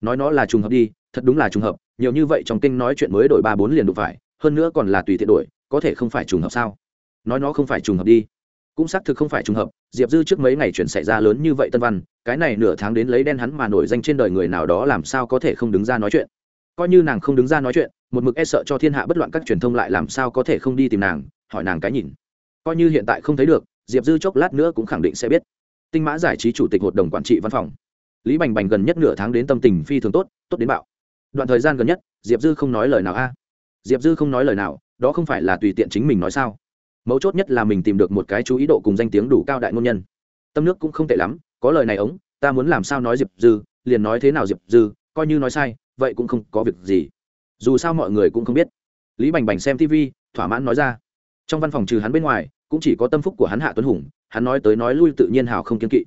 [SPEAKER 1] Nói nó là trùng hợp đi, thật đúng là trùng hợp, nhiều như vậy trong kinh nói chuyện mới đổi ba bốn liền đụng phải, hơn nữa còn là tùy tiện đổi, có thể không phải trùng hợp sao? Nói nó không phải trùng hợp đi cũng xác thực không phải trùng hợp, diệp dư trước mấy ngày chuyển xảy ra lớn như vậy tân văn, cái này nửa tháng đến lấy đen hắn mà nổi danh trên đời người nào đó làm sao có thể không đứng ra nói chuyện. Coi như nàng không đứng ra nói chuyện, một mực e sợ cho thiên hạ bất loạn các truyền thông lại làm sao có thể không đi tìm nàng, hỏi nàng cái nhìn. Coi như hiện tại không thấy được, diệp dư chốc lát nữa cũng khẳng định sẽ biết. Tinh mã giải trí chủ tịch hội đồng quản trị văn phòng. Lý bành bành gần nhất nửa tháng đến tâm tình phi thường tốt tốt đến bạo. Đoạn thời gian gần nhất, diệp dư không nói lời nào a. Diệp dư không nói lời nào, đó không phải là tùy tiện chính mình nói sao? Mấu chốt nhất là mình tìm được một cái chú ý độ cùng danh tiếng đủ cao đại ngôn nhân. Tâm nước cũng không tệ lắm, có lời này ống, ta muốn làm sao nói diệp dư, liền nói thế nào diệp dư, coi như nói sai, vậy cũng không có việc gì. Dù sao mọi người cũng không biết. Lý bành bành xem tv thỏa mãn nói ra. Trong văn phòng trừ hắn bên ngoài, cũng chỉ có tâm phúc của hắn hạ tuấn hùng, hắn nói tới nói lui tự nhiên hào không kiên kỵ.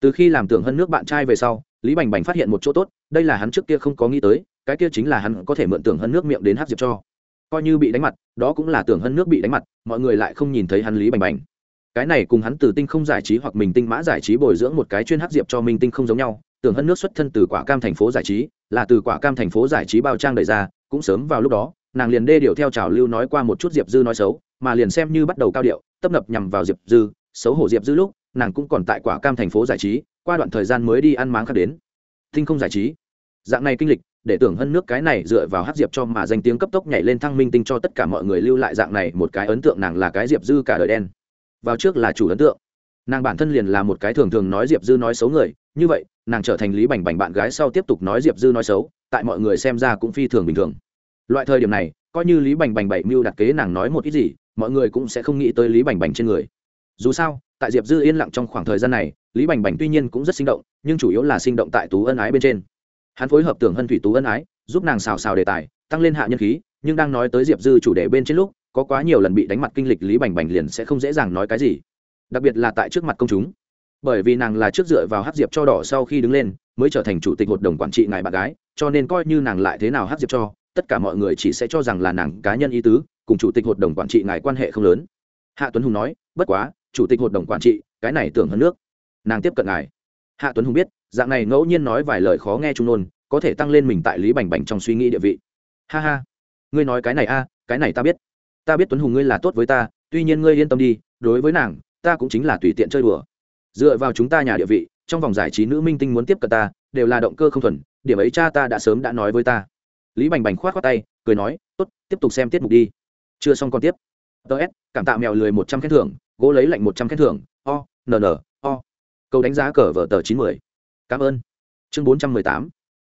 [SPEAKER 1] Từ khi làm tưởng hơn nước bạn trai về sau, lý bành bành phát hiện một chỗ tốt, đây là hắn trước kia không có nghĩ tới, cái kia chính là hắn có thể mượn tưởng hơn nước miệng đến hát diệp cho coi như bị đánh mặt, đó cũng là tưởng hân nước bị đánh mặt, mọi người lại không nhìn thấy hắn lý bành bành. Cái này cùng hắn từ tinh không giải trí hoặc mình tinh mã giải trí bồi dưỡng một cái chuyên hát diệp cho minh tinh không giống nhau, tưởng hân nước xuất thân từ quả cam thành phố giải trí, là từ quả cam thành phố giải trí bao trang đẩy ra, cũng sớm vào lúc đó, nàng liền đê điều theo trào lưu nói qua một chút diệp dư nói xấu, mà liền xem như bắt đầu cao điệu, tấp nập nhằm vào diệp dư, xấu hổ diệp dư lúc, nàng cũng còn tại quả cam thành phố giải trí, qua đoạn thời gian mới đi ăn máng khác đến. Tinh không giải trí dạng này kinh lịch, để tưởng hơn nước cái này dựa vào hát diệp cho mà danh tiếng cấp tốc nhảy lên thăng minh tinh cho tất cả mọi người lưu lại dạng này một cái ấn tượng nàng là cái diệp dư cả đời đen. Vào trước là chủ ấn tượng. Nàng bản thân liền là một cái thường thường nói diệp dư nói xấu người, như vậy, nàng trở thành lý bành bành bạn gái sau tiếp tục nói diệp dư nói xấu, tại mọi người xem ra cũng phi thường bình thường. Loại thời điểm này, coi như lý bành bành bảy mưu đặt kế nàng nói một ít gì, mọi người cũng sẽ không nghĩ tới lý bành bành trên người. Dù sao, tại diệp dư yên lặng trong khoảng thời gian này, lý bành bành tuy nhiên cũng rất sinh động, nhưng chủ yếu là sinh động tại tú ân ái bên trên hắn phối hợp tưởng hân thủy tú ân ái, giúp nàng xào xào đề tài, tăng lên hạ nhân khí, nhưng đang nói tới diệp dư chủ đề bên trên lúc, có quá nhiều lần bị đánh mặt kinh lịch lý bành bành liền sẽ không dễ dàng nói cái gì. Đặc biệt là tại trước mặt công chúng. Bởi vì nàng là trước dựa vào hát diệp cho đỏ sau khi đứng lên, mới trở thành chủ tịch hội đồng quản trị ngài bạn gái, cho nên coi như nàng lại thế nào hát diệp cho, tất cả mọi người chỉ sẽ cho rằng là nàng cá nhân ý tứ, cùng chủ tịch hội đồng quản trị ngài quan hệ không lớn. Hạ tuấn hùng nói, bất quá, chủ tịch hội đồng quản trị, cái này tưởng hơn nước. Nàng tiếp cận ngài. Hạ tuấn hùng biết dạng này ngẫu nhiên nói vài lời khó nghe trung nôn, có thể tăng lên mình tại lý bành bành trong suy nghĩ địa vị. Ha ha. Ngươi nói cái này a, cái này ta biết. Ta biết tuấn hùng ngươi là tốt với ta, tuy nhiên ngươi yên tâm đi, đối với nàng, ta cũng chính là tùy tiện chơi đùa. Dựa vào chúng ta nhà địa vị, trong vòng giải trí nữ minh tinh muốn tiếp cận ta, đều là động cơ không thuần, điểm ấy cha ta đã sớm đã nói với ta. Lý bành bành k h o á t khoác tay, cười nói, tốt, tiếp tục xem tiết mục đi. Chưa xong còn tiếp. Tớ s, cảm tạ mèo lười một trăm khen thưởng, gỗ lấy lạnh một trăm khen thưởng, o, n n, o. Câu đánh giá cờ vở tờ chín mươi cảm ơn. Chương bốn trăm mười tám.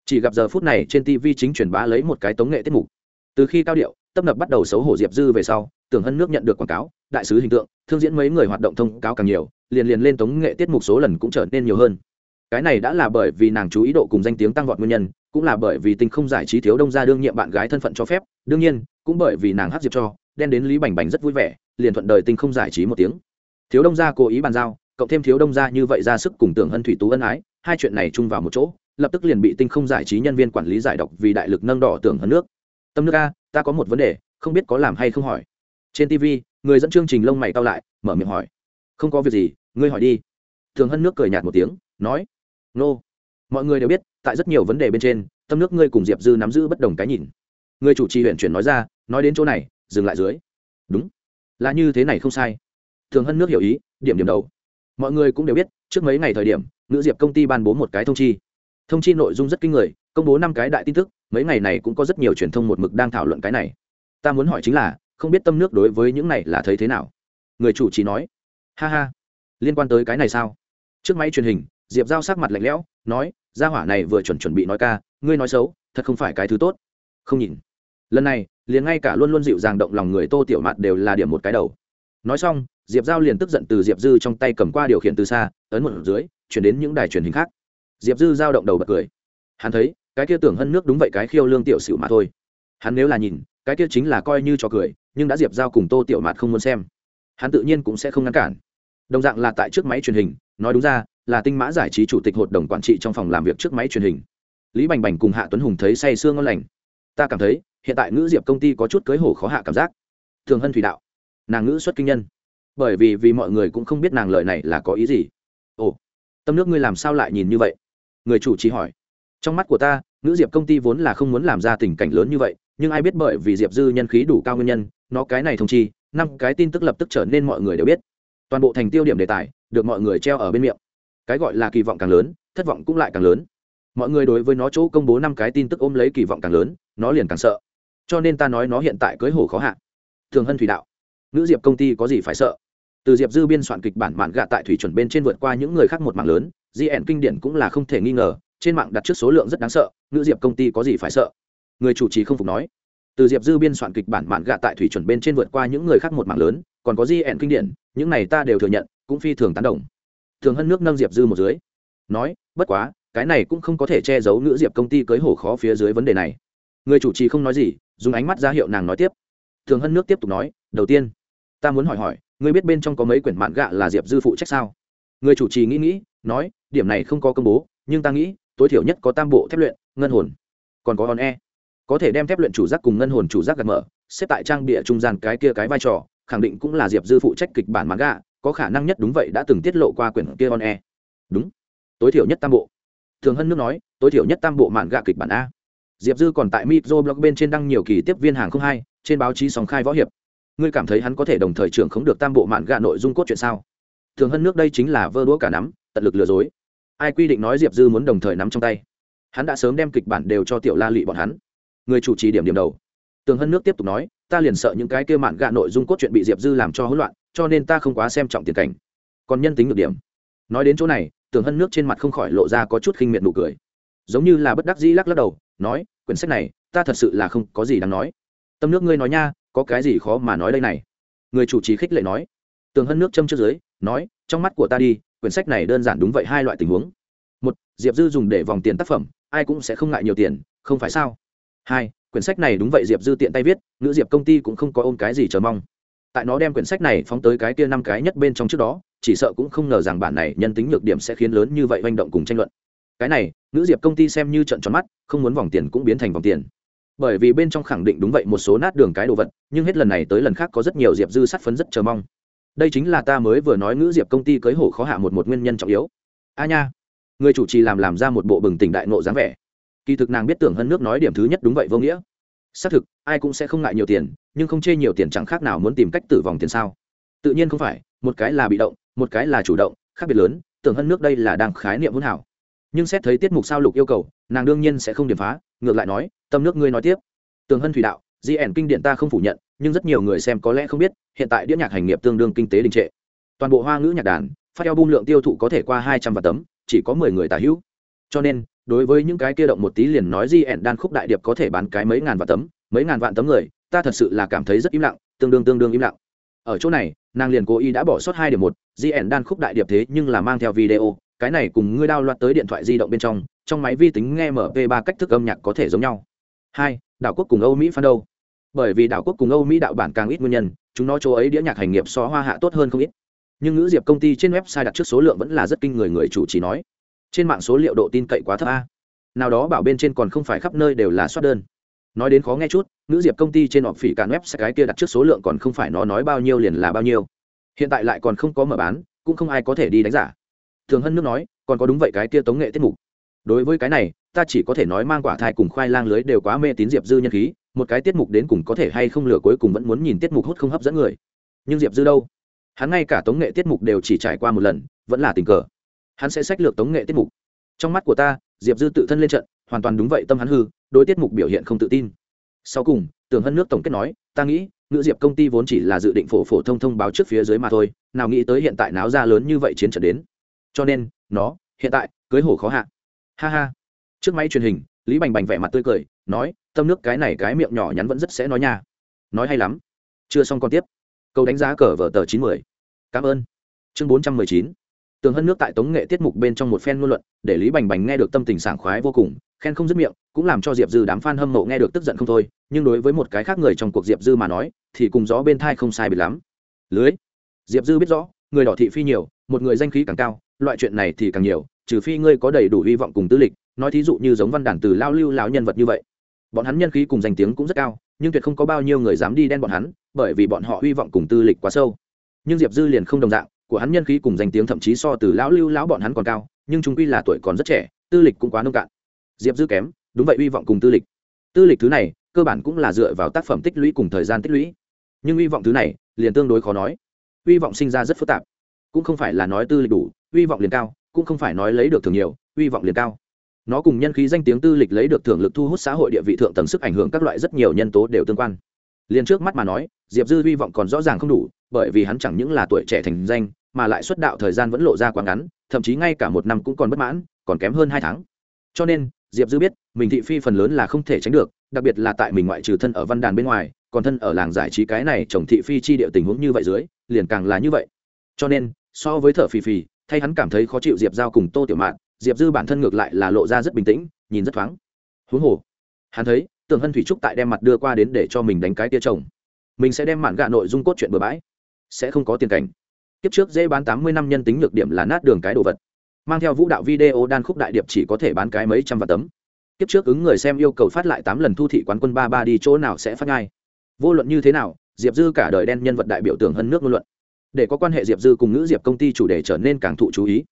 [SPEAKER 1] Chỉ gặp giờ phút này trên tv chính truyền bá lấy một cái tống nghệ tiết mục. Từ khi cao điệu, tấp nập bắt đầu xấu hổ diệp dư về sau, tưởng hân nước nhận được quảng cáo, đại sứ hình tượng, thương diễn mấy người hoạt động thông cáo càng nhiều, liền liền lên tống nghệ tiết mục số lần cũng trở nên nhiều hơn. Cái này đã là bởi vì nàng chú ý độ cùng danh tiếng tăng vọt nguyên nhân, cũng là bởi vì tình không giải trí thiếu đông gia đương nhiệm bạn gái thân phận cho phép, đương nhiên, cũng bởi vì nàng hát diệp cho, đen đến lý bành bành rất vui vẻ, liền thuận đời tình không giải trí một tiếng. Thiếu đông gia cố ý bàn giao, cộng thêm thiếu đông gia như vậy ra sức cùng tưởng hân thủy tú ân ái hai chuyện này chung vào một chỗ, lập tức liền bị tinh không giải trí nhân viên quản lý giải độc vì đại lực nâng đỏ tưởng hân nước. Tâm nước a, ta có một vấn đề, không biết có làm hay không hỏi. Trên tv người dẫn chương trình lông mày cao lại, mở miệng hỏi. Không có việc gì, ngươi hỏi đi. Thường hân nước cười nhạt một tiếng, nói, nô、no. mọi người đều biết, tại rất nhiều vấn đề bên trên, tâm nước ngươi cùng diệp dư nắm giữ bất đồng cái nhìn. Người chủ trì huyện chuyển nói ra, nói đến chỗ này, dừng lại dưới. Đúng, là như thế này không sai. Thường hân nước hiểu ý, điểm điểm đầu mọi người cũng đều biết, trước mấy ngày thời điểm nữ diệp công ty ban bố một cái thông chi. Thông chi nội dung rất kinh người, công bố năm cái đại tin tức, mấy ngày này cũng có rất nhiều truyền thông một mực đang thảo luận cái này. Ta muốn hỏi chính là, không biết tâm nước đối với những này là thấy thế nào? Người chủ trì nói. Ha ha. Liên quan tới cái này sao? Trước máy truyền hình, diệp giao sắc mặt lạnh lẽo, nói, gia hỏa này vừa chuẩn chuẩn bị nói ca, ngươi nói xấu, thật không phải cái thứ tốt. Không nhìn. Lần này, liền ngay cả luôn luôn dịu dàng động lòng người tô tiểu mặt đều là điểm một cái đầu nói xong, diệp giao liền tức giận từ diệp dư trong tay cầm qua điều khiển từ xa, ấn một dưới, chuyển đến những đài truyền hình khác. Diệp dư giao động đầu bật cười. Hắn thấy, cái kia tưởng hân nước đúng vậy cái khiêu lương tiểu xỉu mà thôi. Hắn nếu là nhìn, cái kia chính là coi như cho cười, nhưng đã diệp giao cùng tô tiểu mạt không muốn xem. Hắn tự nhiên cũng sẽ không ngăn cản. Đồng dạng là tại trước máy truyền hình, nói đúng ra, là tinh mã giải trí chủ tịch hội đồng quản trị trong phòng làm việc trước máy truyền hình. Lý bành bành cùng hạ tuấn hùng thấy say sương ngon lành. Ta cảm thấy, hiện tại ngữ diệp công ty có chút cưới hổ khó hạ cảm giác. Thường hân thủy đạo nàng ngữ xuất kinh nhân. Bởi vì vì mọi người cũng không biết nàng lời này là có ý gì. Ồ, tâm nước ngươi làm sao lại nhìn như vậy? Người chủ trì hỏi. Trong mắt của ta, ngữ diệp công ty vốn là không muốn làm ra tình cảnh lớn như vậy, nhưng ai biết bởi vì diệp dư nhân khí đủ cao nguyên nhân, nó cái này thông chi, năm cái tin tức lập tức trở nên mọi người đều biết. Toàn bộ thành tiêu điểm đề tài, được mọi người treo ở bên miệng. Cái gọi là kỳ vọng càng lớn, thất vọng cũng lại càng lớn. Mọi người đối với nó chỗ công bố năm cái tin tức ôm lấy kỳ vọng càng lớn, nó liền càng sợ. Cho nên ta nói nó hiện tại cưới hồ khó hạ. Thường hân thủy đạo nữ diệp công ty có gì phải sợ? Từ diệp dư biên soạn kịch bản mạn gạ tại thủy chuẩn bên trên vượt qua những người khác một mạng lớn gn kinh điển cũng là không thể nghi ngờ, trên mạng đặt trước số lượng rất đáng sợ nữ diệp công ty có gì phải sợ? Người chủ trì không phục nói. Từ diệp dư biên soạn kịch bản mạn gạ tại thủy chuẩn bên trên vượt qua những người khác một mạng lớn, còn có gn kinh điển, những này ta đều thừa nhận, cũng phi thường tán đồng. Thường hân nước nâng diệp dư một dưới. Nói, bất quá, cái này cũng không có thể che giấu nữ diệp công ty cưới hổ khó phía dưới vấn đề này. Người chủ trì không nói gì, dùng ánh mắt ra hiệu nàng nói tiếp. Thường hân nước tiếp tục nói, đầu tiên ta muốn hỏi hỏi, ngươi biết bên trong có mấy quyển mạn gạ là diệp dư phụ trách sao? Người chủ trì nghĩ nghĩ, nói, điểm này không có công bố, nhưng ta nghĩ, tối thiểu nhất có tam bộ thép luyện, ngân hồn. Còn có hòn e. Có thể đem thép luyện chủ giác cùng ngân hồn chủ giác gạt mở, xếp tại trang bịa trung gian cái kia cái vai trò, khẳng định cũng là diệp dư phụ trách kịch bản manga có khả năng nhất đúng vậy đã từng tiết lộ qua quyển kia hòn e. Đúng. Tối thiểu nhất tam bộ. Thường hân nước nói, tối thiểu nhất tam bộ mạn gạ kịch bản a. Diệp dư còn tại micro blog bên trên đăng nhiều kỳ tiếp viên hàng không hai, trên báo chí sòng khai võ hiệp ngươi cảm thấy hắn có thể đồng thời trưởng không được tam bộ mạn gạ nội dung cốt truyện sao? Thường hân nước đây chính là vơ đũa cả nắm, tận lực lừa dối. Ai quy định nói diệp dư muốn đồng thời nắm trong tay? Hắn đã sớm đem kịch bản đều cho tiểu la lụy bọn hắn. Người chủ trì điểm điểm đầu. Tường hân nước tiếp tục nói, ta liền sợ những cái kia mạn gạ nội dung cốt truyện bị diệp dư làm cho hỗn loạn, cho nên ta không quá xem trọng tiền cảnh. Còn nhân tính được điểm. Nói đến chỗ này tường hân nước trên mặt không khỏi lộ ra có chút khinh miệt nụ cười. Giống như là bất đắc dĩ lắc lắc đầu, nói, quyển sách này, ta thật sự là không có gì đáng nói. Tâm nước ngươi nói nha có cái gì khó mà nói đây này? Người chủ trì khích lệ nói. Tường hân nước châm trước dưới, nói, trong mắt của ta đi, quyển sách này đơn giản đúng vậy hai loại tình huống. Một, diệp dư dùng để vòng tiền tác phẩm, ai cũng sẽ không ngại nhiều tiền, không phải sao? Hai, quyển sách này đúng vậy diệp dư tiện tay viết, nữ diệp công ty cũng không có ôm cái gì chờ mong. Tại nó đem quyển sách này phóng tới cái kia năm cái nhất bên trong trước đó, chỉ sợ cũng không ngờ rằng bản này nhân tính nhược điểm sẽ khiến lớn như vậy manh động cùng tranh luận. Cái này, nữ diệp công ty xem như trận tròn mắt, không muốn vòng tiền cũng biến thành vòng tiền bởi vì bên trong khẳng định đúng vậy một số nát đường cái đồ vật, nhưng hết lần này tới lần khác có rất nhiều diệp dư sát phấn rất chờ mong. Đây chính là ta mới vừa nói ngữ diệp công ty cưới hổ khó hạ một một nguyên nhân trọng yếu. A nha, người chủ trì làm làm ra một bộ bừng tỉnh đại nộ dáng vẻ. Kỳ thực nàng biết tưởng hơn nước nói điểm thứ nhất đúng vậy vô nghĩa. Xác thực, ai cũng sẽ không ngại nhiều tiền, nhưng không chê nhiều tiền chẳng khác nào muốn tìm cách tử vòng tiền sao. Tự nhiên không phải, một cái là bị động, một cái là chủ động, khác biệt lớn, tưởng hơn nước đây là đang khái niệm hỗn hảo. Nhưng xét thấy tiết mục sao lục yêu cầu, nàng đương nhiên sẽ không điểm phá, ngược lại nói tâm nước ngươi nói tiếp. Tường hân thủy đạo gn kinh điển ta không phủ nhận, nhưng rất nhiều người xem có lẽ không biết, hiện tại đĩa nhạc hành nghiệp tương đương kinh tế đình trệ. Toàn bộ hoa ngữ nhạc đàn, phát album lượng tiêu thụ có thể qua hai trăm vạn tấm, chỉ có mười người tả hữu. Cho nên, đối với những cái kia động một tí liền nói gn đan khúc đại điệp có thể bán cái mấy ngàn vạn tấm, mấy ngàn vạn tấm người, ta thật sự là cảm thấy rất im lặng, tương đương tương đương im lặng. Ở chỗ này, nàng liền cố ý đã bỏ sót hai điểm một gn đan khúc đại điệp thế nhưng là mang theo video, cái này cùng ngươi đao loạt tới điện thoại di động bên trong trong máy vi tính nghe mp 3 cách thức âm nhạc có thể giống nhau hai, đảo quốc cùng âu mỹ phan đâu? Bởi vì đảo quốc cùng âu mỹ đạo bản càng ít nguyên nhân, chúng nó chỗ ấy đĩa nhạc hành nghiệp so hoa hạ tốt hơn không ít. Nhưng ngữ diệp công ty trên website đặt trước số lượng vẫn là rất kinh người người chủ chỉ nói. Trên mạng số liệu độ tin cậy quá thấp a. Nào đó bảo bên trên còn không phải khắp nơi đều là soát đơn. Nói đến khó nghe chút, ngữ diệp công ty trên họp phỉ cản web cái kia đặt trước số lượng còn không phải nó nói bao nhiêu liền là bao nhiêu. Hiện tại lại còn không có mở bán, cũng không ai có thể đi đánh giả. Thường hân nước nói, còn có đúng vậy cái kia tống nghệ tiết mục. Đối với cái này ta chỉ có thể nói mang quả thai cùng khoai lang lưới đều quá mê tín diệp dư nhân khí, một cái tiết mục đến cùng có thể hay không lửa cuối cùng vẫn muốn nhìn tiết mục hút không hấp dẫn người. Nhưng diệp dư đâu? Hắn ngay cả tống nghệ tiết mục đều chỉ trải qua một lần, vẫn là tình cờ. Hắn sẽ sách lược tống nghệ tiết mục. Trong mắt của ta, diệp dư tự thân lên trận, hoàn toàn đúng vậy tâm hắn hư, đối tiết mục biểu hiện không tự tin. Sau cùng tưởng hân nước tổng kết nói, ta nghĩ ngữ diệp công ty vốn chỉ là dự định phổ phổ thông thông báo trước phía dưới mà thôi, nào nghĩ tới hiện tại náo ra lớn như vậy chiến trận đến. Cho nên, nó, hiện tại, cưới hổ khó hạ. Ha ha trước máy truyền hình, lý bành bành vẻ mặt tươi cười, nói, tâm nước cái này cái miệng nhỏ nhắn vẫn rất sẽ nói nha. Nói hay lắm. Chưa xong còn tiếp. Câu đánh giá cờ vở tờ chín mươi cảm ơn. Chương bốn trăm mười chín. Tường hân nước tại tống nghệ tiết mục bên trong một phen ngôn luận, để lý bành bành nghe được tâm tình sảng khoái vô cùng, khen không dứt miệng, cũng làm cho diệp dư đám f a n hâm mộ nghe được tức giận không thôi, nhưng đối với một cái khác người trong cuộc diệp dư mà nói, thì cùng gió bên thai không sai biệt lắm. Lưới. Diệp dư biết rõ, người đỏ thị phi nhiều, một người danh khí càng cao, loại chuyện này thì càng nhiều, trừ phi ngươi có đầy đủ hy vọng cùng tư lịch nói thí dụ như giống văn đản từ lao lưu lão nhân vật như vậy. Bọn hắn nhân khí cùng danh tiếng cũng rất cao, nhưng tuyệt không có bao nhiêu người dám đi đen bọn hắn, bởi vì bọn họ hy vọng cùng tư lịch quá sâu. Nhưng diệp dư liền không đồng dạng, của hắn nhân khí cùng danh tiếng thậm chí so từ lão lưu lão bọn hắn còn cao, nhưng chúng quy là tuổi còn rất trẻ, tư lịch cũng quá nông cạn. Diệp dư kém, đúng vậy hy vọng cùng tư lịch. Tư lịch thứ này, cơ bản cũng là dựa vào tác phẩm tích lũy cùng thời gian tích lũy. Nhưng hy vọng thứ này, liền tương đối khó nói. Hy vọng sinh ra rất phức tạp. Cũng không phải là nói tư lịch đủ, hy vọng liền cao, cũng không phải nói lấy được thường nhiều, hy vọng liền cao nó cùng nhân khí danh tiếng tư lịch lấy được thưởng lực thu hút xã hội địa vị thượng tầng sức ảnh hưởng các loại rất nhiều nhân tố đều tương quan. Liền trước mắt mà nói, diệp dư hy vọng còn rõ ràng không đủ, bởi vì hắn chẳng những là tuổi trẻ thành danh, mà lại xuất đạo thời gian vẫn lộ ra quá ngắn, thậm chí ngay cả một năm cũng còn bất mãn, còn kém hơn hai tháng. Cho nên, diệp dư biết, mình thị phi phần lớn là không thể tránh được, đặc biệt là tại mình ngoại trừ thân ở văn đàn bên ngoài, còn thân ở làng giải trí cái này chồng thị phi chi địa tình huống như vậy dưới, liền càng là như vậy. Cho nên, so với thở phì phì, thay hắn cảm thấy khó chịu diệp giao cùng tô tiểu mạn diệp dư bản thân ngược lại là lộ ra rất bình tĩnh, nhìn rất thoáng. Huống hồ, hắn thấy tường hân thủy trúc tại đem mặt đưa qua đến để cho mình đánh cái tia chồng. Mình sẽ đem mạn gạ nội dung cốt chuyện bừa bãi, sẽ không có tiền cảnh. Kiếp trước dễ bán tám mươi năm nhân tính nhược điểm là nát đường cái đồ vật. Mang theo vũ đạo video đan khúc đại điệp chỉ có thể bán cái mấy trăm vạn tấm. Kiếp trước ứng người xem yêu cầu phát lại tám lần thu thị quán quân ba ba đi chỗ nào sẽ phát ngay. Vô luận như thế nào, diệp dư cả đời đen nhân vật đại biểu tưởng hân nước ngôn luận. Để có quan hệ diệp dư cùng ngữ diệp công ty chủ đề trở nên càng thụ chú ý.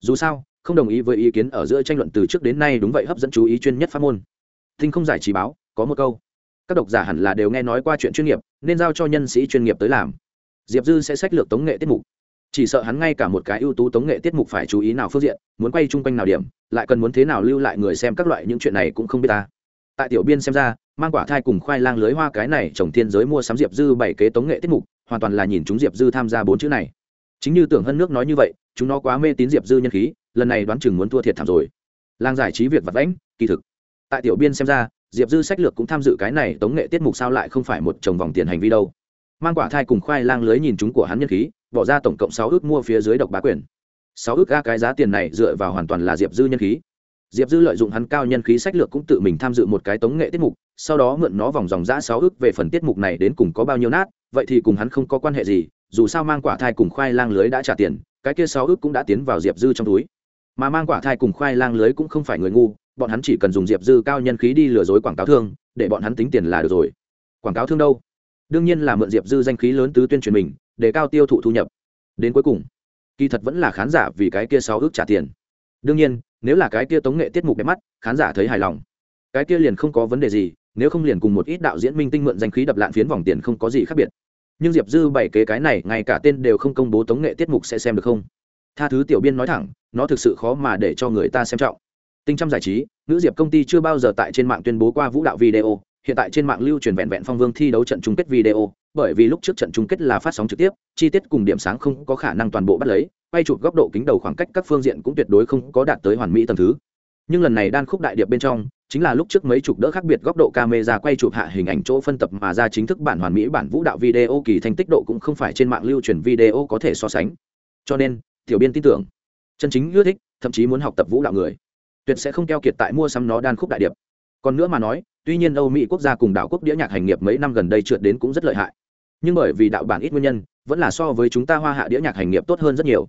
[SPEAKER 1] Dù sao không đồng ý với ý kiến ở giữa tranh luận từ trước đến nay đúng vậy hấp dẫn chú ý chuyên nhất pháp môn. Tinh không giải trí báo, có một câu. Các độc giả hẳn là đều nghe nói qua chuyện chuyên nghiệp, nên giao cho nhân sĩ chuyên nghiệp tới làm. Diệp dư sẽ sách lược tống nghệ tiết mục. Chỉ sợ hắn ngay cả một cái ưu tú tống nghệ tiết mục phải chú ý nào phương diện, muốn quay chung quanh nào điểm, lại cần muốn thế nào lưu lại người xem các loại những chuyện này cũng không biết ta. Tại tiểu biên xem ra, mang quả thai cùng khoai lang lưới hoa cái này trồng thiên giới mua sắm diệp dư bảy kế tống nghệ tiết mục, hoàn toàn là nhìn chúng diệp dư tham gia bốn chữ này. Chính như tưởng hân nước nói như vậy chúng nó quá mê tín diệp dư nhân khí, lần này đoán chừng muốn thua thiệt thảm rồi. Làng giải trí việc vật vãnh, kỳ thực. Tại tiểu biên xem ra, diệp dư sách lược cũng tham dự cái này tống nghệ tiết mục sao lại không phải một chồng vòng tiền hành vi đâu. Mang quả thai cùng khoai lang lưới nhìn chúng của hắn nhân khí, bỏ ra tổng cộng sáu ước mua phía dưới độc bá quyền. Sáu ước ga cái giá tiền này dựa vào hoàn toàn là diệp dư nhân khí. Diệp dư lợi dụng hắn cao nhân khí sách lược cũng tự mình tham dự một cái tống nghệ tiết mục, sau đó mượn nó vòng dòng giã sáu ước về phần tiết mục này đến cùng có bao nhiêu nát, vậy thì cùng hắn không có quan hệ gì, dù sao mang quả thai cùng khoai lang lưới đã trả tiền cái kia sáu ước cũng đã tiến vào diệp dư trong túi. Mà mang quả thai cùng khoai lang lưới cũng không phải người ngu, bọn hắn chỉ cần dùng diệp dư cao nhân khí đi lừa dối quảng cáo thương, để bọn hắn tính tiền là được rồi. Quảng cáo thương đâu? Đương nhiên là mượn diệp dư danh khí lớn tứ tuyên truyền mình, để cao tiêu thụ thu nhập. Đến cuối cùng, kỳ thật vẫn là khán giả vì cái kia sáu ước trả tiền. Đương nhiên, nếu là cái kia tống nghệ tiết mục đẹp mắt, khán giả thấy hài lòng. Cái kia liền không có vấn đề gì, nếu không liền cùng một ít đạo diễn minh tinh mượn danh khí đập lạn phiến vòng tiền không có gì khác biệt nhưng diệp dư bày kế cái này ngay cả tên đều không công bố tống nghệ tiết mục sẽ xem được không? Tha thứ tiểu biên nói thẳng, nó thực sự khó mà để cho người ta xem trọng. Tinh trăm giải trí, nữ diệp công ty chưa bao giờ tại trên mạng tuyên bố qua vũ đạo video, hiện tại trên mạng lưu truyền vẹn vẹn phong vương thi đấu trận chung kết video, bởi vì lúc trước trận chung kết là phát sóng trực tiếp, chi tiết cùng điểm sáng không có khả năng toàn bộ bắt lấy, quay chụp góc độ kính đầu khoảng cách các phương diện cũng tuyệt đối không có đạt tới hoàn mỹ tầm thứ. Nhưng lần này đan khúc đại điệp bên trong chính là lúc trước mấy chục đỡ khác biệt góc độ camera quay chụp hạ hình ảnh chỗ phân tập mà ra chính thức bản hoàn mỹ bản vũ đạo video kỳ thành tích độ cũng không phải trên mạng lưu truyền video có thể so sánh. Cho nên, tiểu biên tin tưởng, chân chính ưa thích, thậm chí muốn học tập vũ đạo người, tuyệt sẽ không keo kiệt tại mua sắm nó đan khúc đại điệp. Còn nữa mà nói, tuy nhiên âu mỹ quốc gia cùng đảo quốc đĩa nhạc hành nghiệp mấy năm gần đây trượt đến cũng rất lợi hại. Nhưng bởi vì đạo bản ít nguyên nhân, vẫn là so với chúng ta hoa hạ đĩa nhạc hành nghiệp tốt hơn rất nhiều.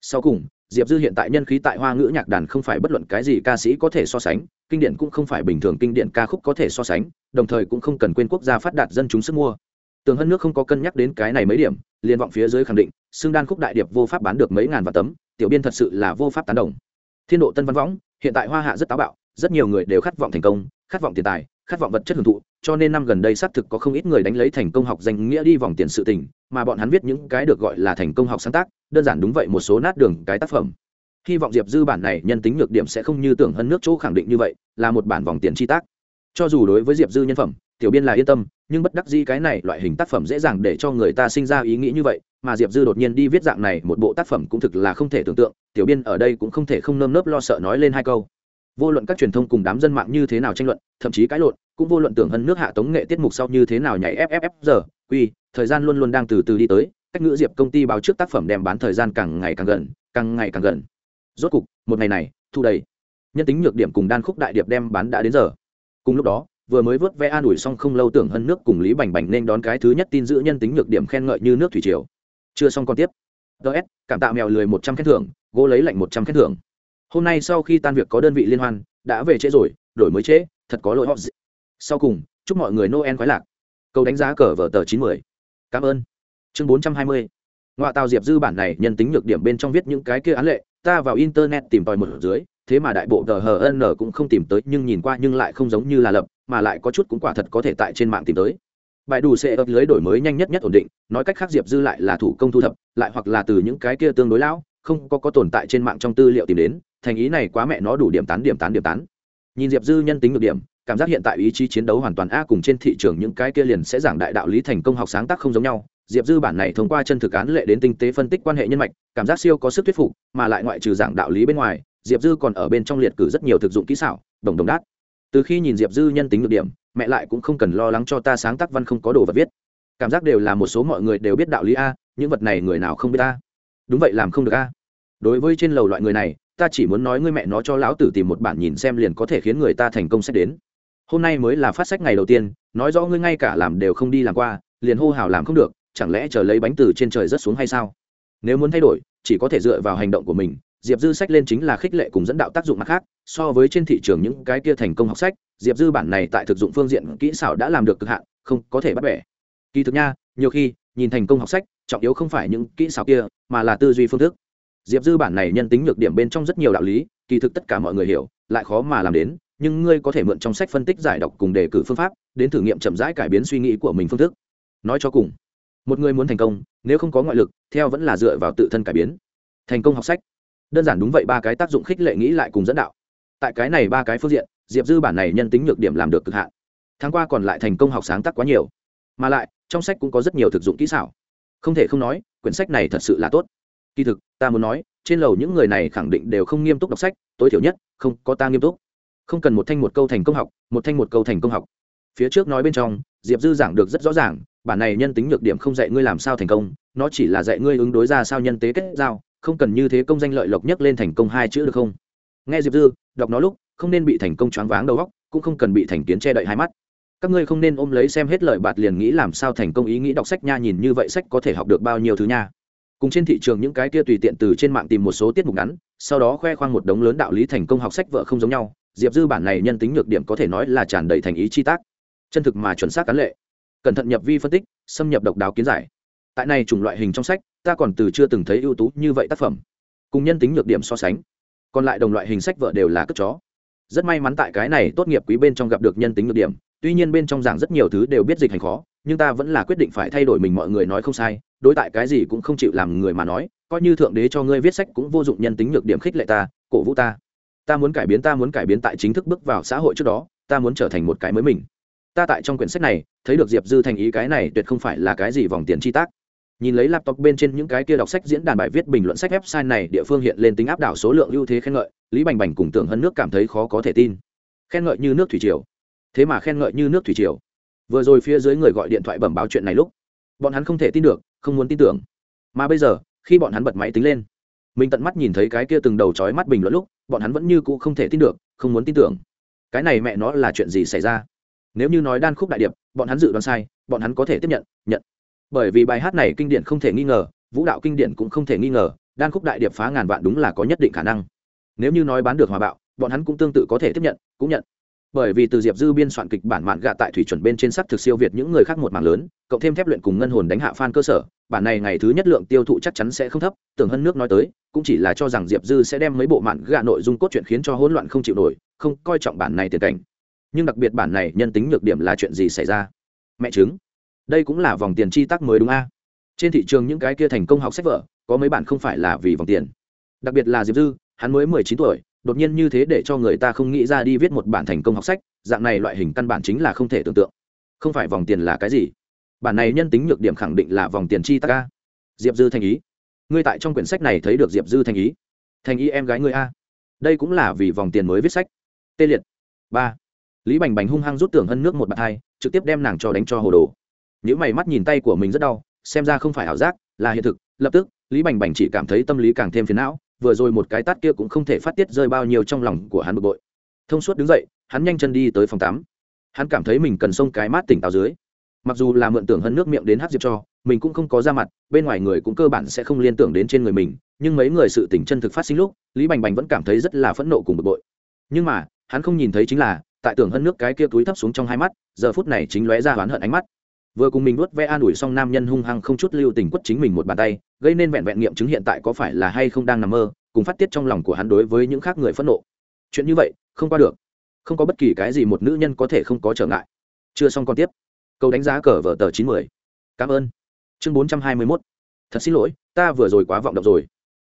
[SPEAKER 1] Sau cùng diệp dư hiện tại nhân khí tại hoa ngữ nhạc đàn không phải bất luận cái gì ca sĩ có thể so sánh, kinh điển cũng không phải bình thường kinh điển ca khúc có thể so sánh, đồng thời cũng không cần quên quốc gia phát đạt dân chúng sức mua. Tường hân nước không có cân nhắc đến cái này mấy điểm liên vọng phía dưới khẳng định xương đan khúc đại điệp vô pháp bán được mấy ngàn vạn tấm, tiểu biên thật sự là vô pháp tán đồng. Thiên độ tân văn võng, hiện tại hoa hạ rất táo bạo, rất nhiều người đều khát vọng thành công, khát vọng tiền tài khát vọng vật chất hưởng thụ, cho nên năm gần đây xác thực có không ít người đánh lấy thành công học danh nghĩa đi vòng tiền sự tình, mà bọn hắn viết những cái được gọi là thành công học sáng tác, đơn giản đúng vậy một số nát đường cái tác phẩm. Hy vọng diệp dư bản này nhân tính nhược điểm sẽ không như tưởng hơn nước chỗ khẳng định như vậy, là một bản vòng tiền chi tác. Cho dù đối với diệp dư nhân phẩm, tiểu biên là yên tâm, nhưng bất đắc dĩ cái này loại hình tác phẩm dễ dàng để cho người ta sinh ra ý nghĩ như vậy, mà diệp dư đột nhiên đi viết dạng này một bộ tác phẩm cũng thực là không thể tưởng tượng, tiểu biên ở đây cũng không thể không nơm nớp lo sợ nói lên hai câu vô luận các truyền thông cùng đám dân mạng như thế nào tranh luận, thậm chí cãi lộn, cũng vô luận tưởng hân nước hạ tống nghệ tiết mục sau như thế nào nhảy fff giờ quy, thời gian luôn luôn đang từ từ đi tới, cách ngữ diệp công ty báo trước tác phẩm đem bán thời gian càng ngày càng gần, càng ngày càng gần. Rốt cục, một ngày này, thu đầy. Nhân tính nhược điểm cùng đan khúc đại điệp đem bán đã đến giờ. Cùng lúc đó, vừa mới vớt ve an ủi xong không lâu tưởng hân nước cùng lý bành bành nên đón cái thứ nhất tin giữ nhân tính nhược điểm khen ngợi như nước thủy triều. Chưa xong còn tiếp. Ts cảm tạ mèo lười một trăm khen thưởng, gỗ lấy lạnh một trăm khen thưởng hôm nay sau khi tan việc có đơn vị liên hoan, đã về trễ rồi, đổi mới trễ, thật có lỗi họ sau cùng, chúc mọi người noel khoái lạc. Câu đánh giá cờ vở tờ chín mươi cảm ơn. Chương bốn trăm hai mươi. Ngoại tàu diệp dư bản này nhân tính nhược điểm bên trong viết những cái kia án lệ, ta vào internet tìm tòi một dưới, thế mà đại bộ tờ n cũng không tìm tới, nhưng nhìn qua nhưng lại không giống như là lập, mà lại có chút cũng quả thật có thể tại trên mạng tìm tới. Bài đủ sẽ ấp lưới đổi mới nhanh nhất nhất ổn định, nói cách khác diệp dư lại là thủ công thu thập, lại hoặc là từ những cái kia tương đối lão, không có có tồn tại trên mạng trong tư liệu tìm đến thành ý này quá mẹ nó đủ điểm tán điểm tán điểm tán. Nhìn diệp dư nhân tính được điểm, cảm giác hiện tại ý chí chiến đấu hoàn toàn a cùng trên thị trường những cái kia liền sẽ giảng đại đạo lý thành công học sáng tác không giống nhau. Diệp dư bản này thông qua chân thực án lệ đến tinh tế phân tích quan hệ nhân mạch, cảm giác siêu có sức thuyết phục, mà lại ngoại trừ giảng đạo lý bên ngoài, diệp dư còn ở bên trong liệt cử rất nhiều thực dụng kỹ xảo, đồng đồng đát. Từ khi nhìn diệp dư nhân tính được điểm, mẹ lại cũng không cần lo lắng cho ta sáng tác văn không có đồ vật viết. Cảm giác đều là một số mọi người đều biết đạo lý a, những vật này người nào không biết a? Đúng vậy, làm không được a. Đối với trên lầu loại người này ta chỉ muốn nói ngươi mẹ nó cho lão tử tìm một bản nhìn xem liền có thể khiến người ta thành công sách đến. Hôm nay mới là phát sách ngày đầu tiên, nói rõ ngươi ngay cả làm đều không đi làm qua, liền hô hào làm không được, chẳng lẽ chờ lấy bánh từ trên trời rất xuống hay sao? Nếu muốn thay đổi, chỉ có thể dựa vào hành động của mình, diệp dư sách lên chính là khích lệ cùng dẫn đạo tác dụng mặt khác, so với trên thị trường những cái kia thành công học sách, diệp dư bản này tại thực dụng phương diện kỹ xảo đã làm được cực hạn, không có thể bắt bẻ. Kỳ thực nha, nhiều khi, nhìn thành công học sách, trọng yếu không phải những kỹ xảo kia, mà là tư duy phương thức diệp dư bản này nhân tính nhược điểm bên trong rất nhiều đạo lý, kỳ thực tất cả mọi người hiểu, lại khó mà làm đến, nhưng ngươi có thể mượn trong sách phân tích giải đọc cùng đề cử phương pháp, đến thử nghiệm chậm rãi cải biến suy nghĩ của mình phương thức. Nói cho cùng, một người muốn thành công, nếu không có ngoại lực, theo vẫn là dựa vào tự thân cải biến. Thành công học sách. Đơn giản đúng vậy, ba cái tác dụng khích lệ nghĩ lại cùng dẫn đạo. Tại cái này ba cái phương diện, diệp dư bản này nhân tính nhược điểm làm được cực hạn. Tháng qua còn lại thành công học sáng tác quá nhiều. Mà lại, trong sách cũng có rất nhiều thực dụng kỹ xảo. Không thể không nói, quyển sách này thật sự là tốt. Kỳ thực ta muốn nói, trên lầu những người này khẳng định đều không nghiêm túc đọc sách, tối thiểu nhất, không có ta nghiêm túc. Không cần một thanh một câu thành công học, một thanh một câu thành công học. Phía trước nói bên trong, diệp dư giảng được rất rõ ràng, bản này nhân tính nhược điểm không dạy ngươi làm sao thành công, nó chỉ là dạy ngươi ứng đối ra sao nhân tế kết giao, không cần như thế công danh lợi lộc nhất lên thành công hai chữ được không? Nghe diệp dư, đọc nó lúc, không nên bị thành công choáng váng đầu óc, cũng không cần bị thành kiến che đậy hai mắt. Các ngươi không nên ôm lấy xem hết lời bạt liền nghĩ làm sao thành công ý nghĩ đọc sách nha, nhìn như vậy sách có thể học được bao nhiêu thứ nha cùng trên thị trường những cái kia tùy tiện từ trên mạng tìm một số tiết mục ngắn, sau đó khoe khoang một đống lớn đạo lý thành công học sách vợ không giống nhau, diệp dư bản này nhân tính nhược điểm có thể nói là tràn đầy thành ý chi tác. Chân thực mà chuẩn xác cán lệ. Cẩn thận nhập vi phân tích, xâm nhập độc đáo kiến giải. Tại này chủng loại hình trong sách, ta còn từ chưa từng thấy ưu tú như vậy tác phẩm. Cùng nhân tính nhược điểm so sánh, còn lại đồng loại hình sách vợ đều là cất chó. Rất may mắn tại cái này tốt nghiệp quý bên trong gặp được nhân tính nhược điểm, tuy nhiên bên trong giảng rất nhiều thứ đều biết dịch hành khó, nhưng ta vẫn là quyết định phải thay đổi mình, mọi người nói không sai đối tại cái gì cũng không chịu làm người mà nói, coi như thượng đế cho ngươi viết sách cũng vô dụng nhân tính nhược điểm khích lệ ta, cổ vũ ta. Ta muốn cải biến, ta muốn cải biến tại chính thức bước vào xã hội trước đó, ta muốn trở thành một cái mới mình. Ta tại trong quyển sách này, thấy được diệp dư thành ý cái này tuyệt không phải là cái gì vòng tiền chi tác. Nhìn lấy laptop bên trên những cái kia đọc sách diễn đàn bài viết bình luận sách website này, địa phương hiện lên tính áp đảo số lượng ưu thế khen ngợi, lý bành bành cùng tưởng hân nước cảm thấy khó có thể tin. Khen ngợi như nước thủy triều. Thế mà khen ngợi như nước thủy triều. Vừa rồi phía dưới người gọi điện thoại bẩm báo chuyện này lúc, bọn hắn không thể tin được không muốn tin tưởng. Mà bây giờ, khi bọn hắn bật máy tính lên, mình tận mắt nhìn thấy cái kia từng đầu trói mắt bình luận lúc, bọn hắn vẫn như cũ không thể tin được, không muốn tin tưởng. Cái này mẹ nó là chuyện gì xảy ra? Nếu như nói đan khúc đại điệp, bọn hắn dự đoán sai, bọn hắn có thể tiếp nhận nhận. Bởi vì bài hát này kinh điển không thể nghi ngờ, vũ đạo kinh điển cũng không thể nghi ngờ, đan khúc đại điệp phá ngàn vạn đúng là có nhất định khả năng. Nếu như nói bán được hòa bạo, bọn hắn cũng tương tự có thể tiếp nhận, cũng nhận bởi vì từ diệp dư biên soạn kịch bản mạn gạ tại thủy chuẩn bên trên sắc thực siêu việt những người khác một mảng lớn, cộng thêm thép luyện cùng ngân hồn đánh hạ phan cơ sở, bản này ngày thứ nhất lượng tiêu thụ chắc chắn sẽ không thấp, tưởng Hân nước nói tới, cũng chỉ là cho rằng diệp dư sẽ đem mấy bộ mạn gạ nội dung cốt truyện khiến cho hỗn loạn không chịu nổi, không coi trọng bản này tiền cảnh. Nhưng đặc biệt bản này nhân tính nhược điểm là chuyện gì xảy ra? Mẹ chứng. Đây cũng là vòng tiền chi tác mới đúng a? Trên thị trường những cái kia thành công học sách vở, có mấy bản không phải là vì vòng tiền. Đặc biệt là diệp dư, hắn mới mười chín tuổi đột nhiên như thế để cho người ta không nghĩ ra đi viết một bản thành công học sách, dạng này loại hình căn bản chính là không thể tưởng tượng. Không phải vòng tiền là cái gì? Bản này nhân tính nhược điểm khẳng định là vòng tiền chi ta ca diệp dư thành ý. Ngươi tại trong quyển sách này thấy được diệp dư thành ý. Thành ý em gái ngươi a. Đây cũng là vì vòng tiền mới viết sách. Tê liệt. Ba. Lý bành bành hung hăng rút tưởng hân nước một bàn hai, trực tiếp đem nàng cho đánh cho hồ đồ. Những mày mắt nhìn tay của mình rất đau, xem ra không phải ảo giác, là hiện thực. Lập tức, lý bành bành chỉ cảm thấy tâm lý càng thêm phiền não vừa rồi một cái tát kia cũng không thể phát tiết rơi bao nhiêu trong lòng của hắn bực bội. Thông suốt đứng dậy, hắn nhanh chân đi tới phòng tắm. Hắn cảm thấy mình cần xông cái mát tỉnh táo dưới. Mặc dù là mượn tưởng hơn nước miệng đến hát diệp cho, mình cũng không có ra mặt, bên ngoài người cũng cơ bản sẽ không liên tưởng đến trên người mình, nhưng mấy người sự tỉnh chân thực phát sinh lúc, lý bành bành vẫn cảm thấy rất là phẫn nộ cùng bực bội. Nhưng mà, hắn không nhìn thấy chính là, tại tưởng hơn nước cái kia túi thấp xuống trong hai mắt, giờ phút này chính lóe ra oán hận ánh mắt vừa cùng mình nuốt ve an ủi xong nam nhân hung hăng không chút lưu tình quất chính mình một bàn tay, gây nên vẹn vẹn nghiệm chứng hiện tại có phải là hay không đang nằm mơ, cùng phát tiết trong lòng của hắn đối với những khác người phẫn nộ. Chuyện như vậy, không qua được. Không có bất kỳ cái gì một nữ nhân có thể không có trở ngại. Chưa xong còn tiếp. Câu đánh giá cờ vở tờ chín mươi cảm ơn. Chương bốn trăm hai mươi mốt. Thật xin lỗi, ta vừa rồi quá vọng động rồi.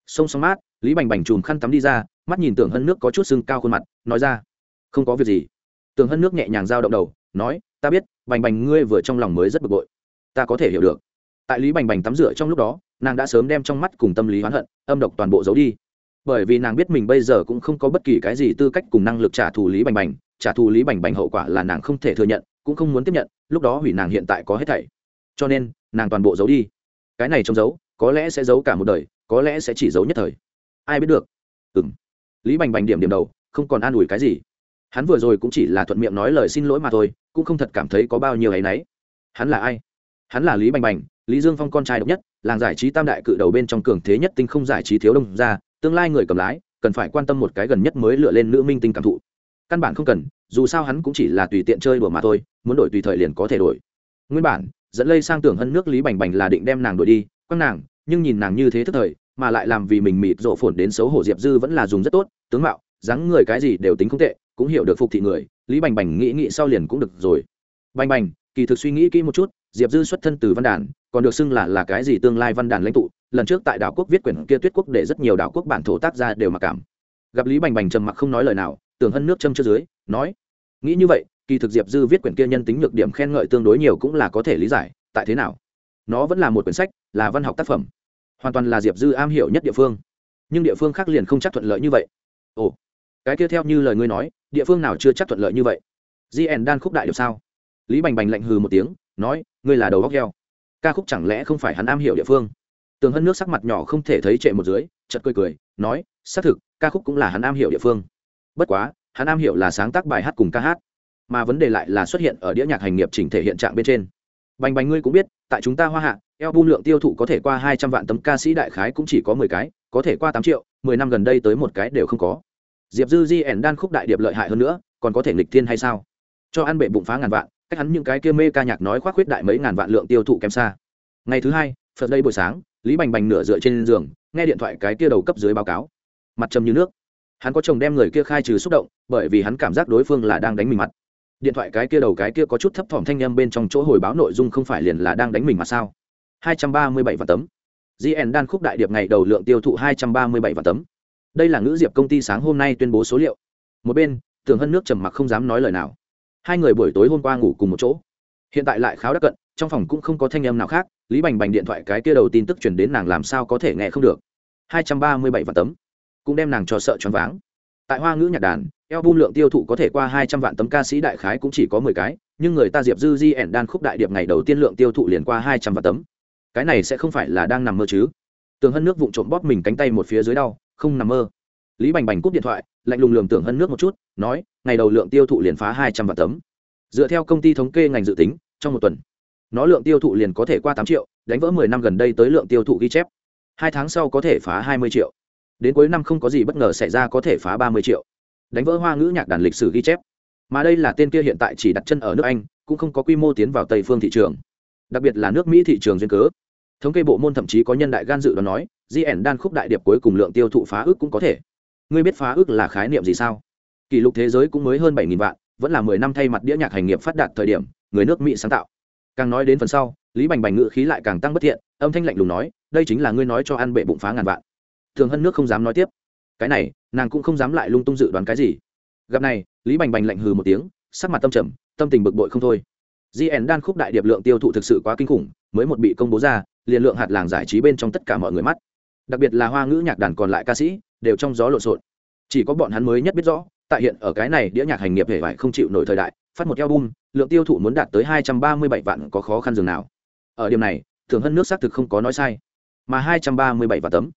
[SPEAKER 1] Sông sông mát, lý bành bành chùm khăn tắm đi ra, mắt nhìn tưởng hân nước có chút sưng cao khuôn mặt, nói ra. Không có việc gì. Tưởng hân nước nhẹ nhàng giao động đầu, nói ta biết, bành bành ngươi vừa trong lòng mới rất bực bội. Ta có thể hiểu được. Tại lý bành bành tắm rửa trong lúc đó, nàng đã sớm đem trong mắt cùng tâm lý oán hận, âm độc toàn bộ giấu đi. Bởi vì nàng biết mình bây giờ cũng không có bất kỳ cái gì tư cách cùng năng lực trả thù lý bành bành, trả thù lý bành bành hậu quả là nàng không thể thừa nhận, cũng không muốn tiếp nhận, lúc đó hủy nàng hiện tại có hết thảy. Cho nên, nàng toàn bộ giấu đi. Cái này trông giấu, có lẽ sẽ giấu cả một đời, có lẽ sẽ chỉ giấu nhất thời. Ai biết được? Ừ m lý bành bành điểm điểm đầu, không còn an ủi cái gì hắn vừa rồi cũng chỉ là thuận miệng nói lời xin lỗi mà thôi, cũng không thật cảm thấy có bao nhiêu áy náy. Hắn là ai? Hắn là lý bành bành, lý dương phong con trai độc nhất, làng giải trí tam đại cự đầu bên trong cường thế nhất tinh không giải trí thiếu đông ra tương lai người cầm lái, cần phải quan tâm một cái gần nhất mới lựa lên nữ minh tinh cảm thụ. Căn bản không cần, dù sao hắn cũng chỉ là tùy tiện chơi đùa mà thôi, muốn đổi tùy thời liền có thể đổi. Nguyên bản, dẫn lây sang tưởng hân nước lý bành bành là định đem nàng đổi đi, quăng nàng, nhưng nhìn nàng như thế thức thời, mà lại làm vì mình mịt rộ phồn đến xấu hổ diệp dư vẫn là dùng rất tốt, tướng mạo, dáng người cái gì đều tính không tệ cũng hiểu được phục thị người, lý bành bành nghĩ nghĩ sau liền cũng được rồi. Bành bành, kỳ thực suy nghĩ kỹ một chút, diệp dư xuất thân từ văn đàn, còn được xưng là là cái gì tương lai văn đàn lãnh tụ. Lần trước tại đảo quốc viết quyển kia tuyết quốc để rất nhiều đảo quốc bản thổ tác ra đều mặc cảm. Gặp lý bành bành trầm mặc không nói lời nào tưởng hân nước châm chưa dưới, nói, nghĩ như vậy, kỳ thực diệp dư viết quyển kia nhân tính nhược điểm khen ngợi tương đối nhiều cũng là có thể lý giải, tại thế nào? Nó vẫn là một quyển sách, là văn học tác phẩm. Hoàn toàn là diệp dư am hiểu nhất địa phương. Nhưng địa phương khác liền không chắc thuận lợi như vậy. Ồ, cái kia theo như lời ngươi nói địa phương nào chưa chắc thuận lợi như vậy? Gn đan khúc đại được sao? Lý bành bành lạnh hừ một tiếng, nói, ngươi là đầu góc heo. Ca khúc chẳng lẽ không phải hắn am hiểu địa phương? Tường hân nước sắc mặt nhỏ không thể thấy trệ một dưới chật cười cười, nói, xác thực, ca khúc cũng là hắn am hiểu địa phương. Bất quá, hắn am hiểu là sáng tác bài hát cùng ca hát, mà vấn đề lại là xuất hiện ở đĩa nhạc hành nghiệp chỉnh thể hiện trạng bên trên. Bành bành ngươi cũng biết, tại chúng ta hoa hạ eo bung lượng tiêu thụ có thể qua hai trăm vạn tấm ca sĩ đại khái cũng chỉ có mười cái, có thể qua tám triệu, mười năm gần đây tới một cái đều không có diệp dư di ẻn đan khúc đại điệp lợi hại hơn nữa, còn có thể nghịch thiên hay sao? Cho ăn bệ bụng phá ngàn vạn, cách hắn những cái kia mê ca nhạc nói khoác khuyết đại mấy ngàn vạn lượng tiêu thụ kém xa. Ngày thứ hai, phật đây buổi sáng, lý bành bành nửa dựa trên giường, nghe điện thoại cái kia đầu cấp dưới báo cáo. Mặt trầm như nước. Hắn có chồng đem người kia khai trừ xúc động, bởi vì hắn cảm giác đối phương là đang đánh mình mặt. Điện thoại cái kia đầu cái kia có chút thấp thỏm thanh â m bên trong chỗ hồi báo nội dung không phải liền là đang đánh mình mặt sao? Hai trăm ba mươi bảy vạn tấm. Gn đan khúc đại điệp ngày đầu lượng tiêu thụ hai trăm ba mươi bảy vạn tấm đây là ngữ diệp công ty sáng hôm nay tuyên bố số liệu. Một bên, tưởng hân nước trầm mặc không dám nói lời nào. Hai người buổi tối hôm qua ngủ cùng một chỗ. Hiện tại lại kháo đắc cận, trong phòng cũng không có thanh âm nào khác, lý bành bành điện thoại cái kia đầu tin tức chuyển đến nàng làm sao có thể nghe không được. Hai trăm ba mươi bảy vạn tấm. Cũng đem nàng cho sợ choáng váng. Tại hoa ngữ nhạc đàn eo bum lượng tiêu thụ có thể qua hai trăm vạn tấm ca sĩ đại khái cũng chỉ có mười cái, nhưng người ta diệp dư di ẻn đan khúc đại điệp ngày đầu tiên lượng tiêu thụ liền qua hai trăm vạn tấm. Cái này sẽ không phải là đang nằm mơ chứ. Tường hân nước vụng trộm bóp mình cánh tay một phía dưới đau không nằm mơ. Lý bành bành cúp điện thoại, lạnh lùng lường tưởng hân nước một chút, nói, ngày đầu lượng tiêu thụ liền phá hai trăm vạn tấm. Dựa theo công ty thống kê ngành dự tính, trong một tuần, nó lượng tiêu thụ liền có thể qua tám triệu, đánh vỡ mười năm gần đây tới lượng tiêu thụ ghi chép. Hai tháng sau có thể phá hai mươi triệu. Đến cuối năm không có gì bất ngờ xảy ra có thể phá ba mươi triệu. Đánh vỡ hoa ngữ nhạc đàn lịch sử ghi chép. Mà đây là tên kia hiện tại chỉ đặt chân ở nước anh, cũng không có quy mô tiến vào tây phương thị trường. Đặc biệt là nước mỹ thị trường duyên cớ. Thống kê bộ môn thậm chí có nhân đại gan dự đoán nói gn đan khúc đại điệp cuối cùng lượng tiêu thụ phá ước cũng có thể. Ngươi biết phá ước là khái niệm gì sao? Kỷ lục thế giới cũng mới hơn bảy vạn, vẫn là mười năm thay mặt đĩa nhạc hành nghiệp phát đạt thời điểm, người nước mỹ sáng tạo. Càng nói đến phần sau, lý bành bành ngự khí lại càng tăng bất thiện, âm thanh lạnh lùng nói, đây chính là ngươi nói cho ăn bệ bụng phá ngàn vạn. Thường hân nước không dám nói tiếp. Cái này, nàng cũng không dám lại lung tung dự đoán cái gì. Gặp này, lý bành bành lạnh hừ một tiếng, sắc mặt tâm trầm, tâm tình bực bội không thôi. Gn đan khúc đại điệp lượng tiêu thụ thực sự quá kinh khủng, mới một bị công bố ra, liền lượng hạt làng giải trí bên trong tất cả mọi người mắt đặc biệt là hoa ngữ nhạc đàn còn lại ca sĩ, đều trong gió lộn xộn. Chỉ có bọn hắn mới nhất biết rõ, tại hiện ở cái này đĩa nhạc hành nghiệp hề vải không chịu nổi thời đại, phát một album, lượng tiêu thụ muốn đạt tới hai trăm ba mươi bảy vạn có khó khăn dường nào. Ở điểm này thường hơn nước xác thực không có nói sai, mà hai trăm ba mươi bảy vạn tấm.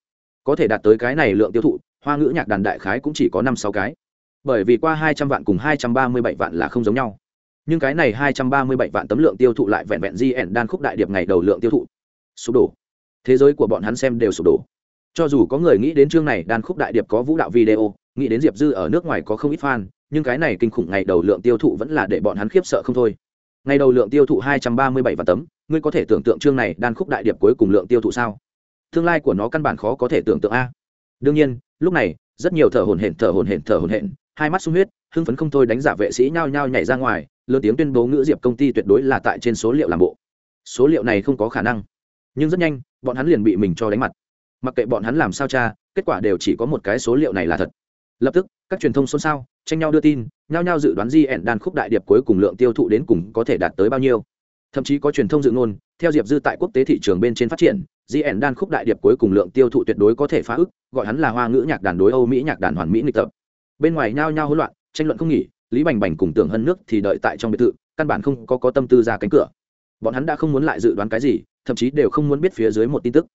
[SPEAKER 1] Có thể đạt tới cái này lượng tiêu thụ, hoa ngữ nhạc đàn đại khái cũng chỉ có năm sáu cái. Bởi vì qua hai trăm vạn cùng hai trăm ba mươi bảy vạn là không giống nhau. Nhưng cái này hai trăm ba mươi bảy vạn tấm lượng tiêu thụ lại vẹn vẹn gn đan khúc đại điệp ngày đầu lượng tiêu thụ. Sụp đổ. Thế giới của bọn hắn xem đều sụp đổ cho dù có người nghĩ đến chương này đan khúc đại điệp có vũ đạo video, nghĩ đến diệp dư ở nước ngoài có không ít fan, nhưng cái này kinh khủng ngày đầu lượng tiêu thụ vẫn là để bọn hắn khiếp sợ không thôi. Ngày đầu lượng tiêu thụ hai trăm ba mươi bảy vạn tấm, ngươi có thể tưởng tượng chương này đan khúc đại điệp cuối cùng lượng tiêu thụ sao? Tương lai của nó căn bản khó có thể tưởng tượng a. Đương nhiên, lúc này, rất nhiều thở hồn hển, thở hồn hển, thở hồn hển, hai mắt sung huyết, hưng phấn không thôi đánh giả vệ sĩ nhao nhao nhảy ra ngoài, lớn tiếng tuyên bố ngữ diệp công ty tuyệt đối là tại trên số liệu làm bộ. Số liệu này không có khả năng, nhưng rất nhanh, bọn hắn liền bị mình cho đánh mặt mặc kệ bọn hắn làm sao cha kết quả đều chỉ có một cái số liệu này là thật. Lập tức các truyền thông xôn xao tranh nhau đưa tin nhao nhao dự đoán gn đan khúc đại điệp cuối cùng lượng tiêu thụ đến cùng có thể đạt tới bao nhiêu. Thậm chí có truyền thông dự ngôn theo diệp dư tại quốc tế thị trường bên trên phát triển gn đan khúc đại điệp cuối cùng lượng tiêu thụ tuyệt đối có thể phá ức gọi hắn là hoa ngữ nhạc đàn đối âu mỹ nhạc đàn hoàn mỹ nghịch tập. Bên ngoài nhao nhao hỗn loạn tranh luận không nghỉ lý bành bành cùng tưởng hân nước thì đợi tại trong biệt thự căn bản không có, có tâm tư ra cánh cửa. Bọn hắn đã không muốn lại dự đoán cái gì thậm chí đều không muốn biết phía dưới một tin tức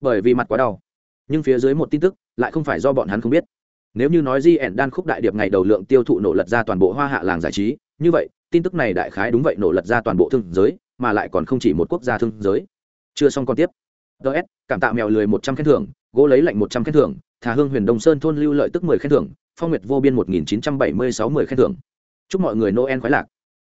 [SPEAKER 1] bởi vì mặt quá đau. Nhưng phía dưới một tin tức lại không phải do bọn hắn không biết. Nếu như nói gn đan khúc đại điệp ngày đầu lượng tiêu thụ nổ lật ra toàn bộ hoa hạ làng giải trí, như vậy, tin tức này đại khái đúng vậy nổ lật ra toàn bộ thương giới, mà lại còn không chỉ một quốc gia thương giới. Chưa xong còn tiếp. Ts cảm tạ mèo lười một trăm khen thưởng, gỗ lấy lạnh một trăm khen thưởng thà hương huyền đông sơn thôn lưu lợi tức mười khen thưởng, phong nguyệt vô biên một nghìn chín trăm bảy mươi sáu mười khen thưởng. Chúc mọi người noel khoái lạc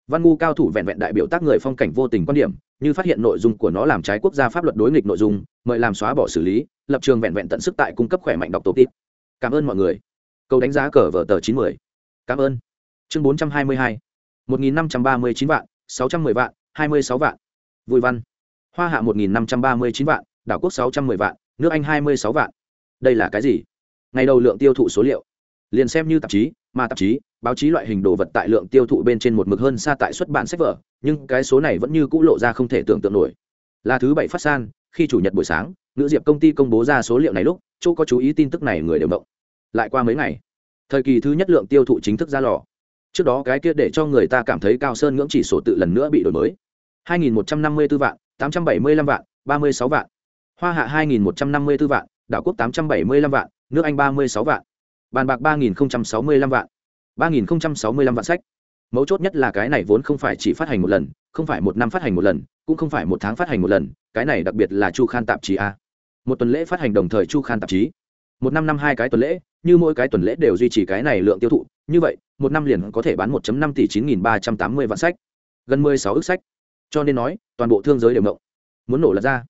[SPEAKER 1] văn ngu cao thủ vẹn vẹn đại biểu tác người phong cảnh vô tình quan điểm, như phát hiện nội dung của nó làm trái quốc gia pháp luật đối nghịch nội dung, mời làm xóa bỏ xử lý, lập trường vẹn vẹn tận sức tại cung cấp khỏe mạnh đọc tổ tít cảm ơn mọi người. Câu đánh giá cờ vở tờ chín mươi cảm ơn. Chương bốn trăm hai mươi hai. Một nghìn năm trăm ba mươi chín vạn, sáu trăm mười vạn, hai mươi sáu vạn. Vui văn. Hoa hạ một nghìn năm trăm ba mươi chín vạn, đảo quốc sáu trăm mười vạn, nước anh hai mươi sáu vạn. Đây là cái gì? Ngày đầu lượng tiêu thụ số liệu. Liền xem như tạp chí, mà tạp chí báo chí loại hình đồ vật tại lượng tiêu thụ bên trên một mực hơn xa tại xuất bản sách vở, nhưng cái số này vẫn như cũ lộ ra không thể tưởng tượng nổi. Là thứ bảy phát san, khi chủ nhật buổi sáng, nữ diệp công ty công bố ra số liệu này lúc, chỗ có chú ý tin tức này người đều động lại qua mấy ngày, thời kỳ thứ nhất lượng tiêu thụ chính thức ra lò. Trước đó cái kia để cho người ta cảm thấy cao sơn ngưỡng chỉ số tự lần nữa bị đổi mới. 2.154 vạn 875 vạn 36 vạn. Hoa hạ 2.154 vạn, đảo quốc 875 vạn, nước anh 36 vạn. Bàn bạc 3.065 vạn. 3.065 vạn sách. Mấu chốt nhất là cái này vốn không phải chỉ phát hành một lần, không phải một năm phát hành một lần, cũng không phải một tháng phát hành một lần, cái này đặc biệt là chu khan tạp chí a. Một tuần lễ phát hành đồng thời chu khan tạp chí. Một năm năm hai cái tuần lễ, như mỗi cái tuần lễ đều duy trì cái này lượng tiêu thụ, như vậy, một năm liền có thể bán 1 năm tỷ chín nghìn ba trăm tám mươi vạn sách. Gần mười sáu ước sách. Cho nên nói, toàn bộ thương giới đều mộng muốn nổ là ra.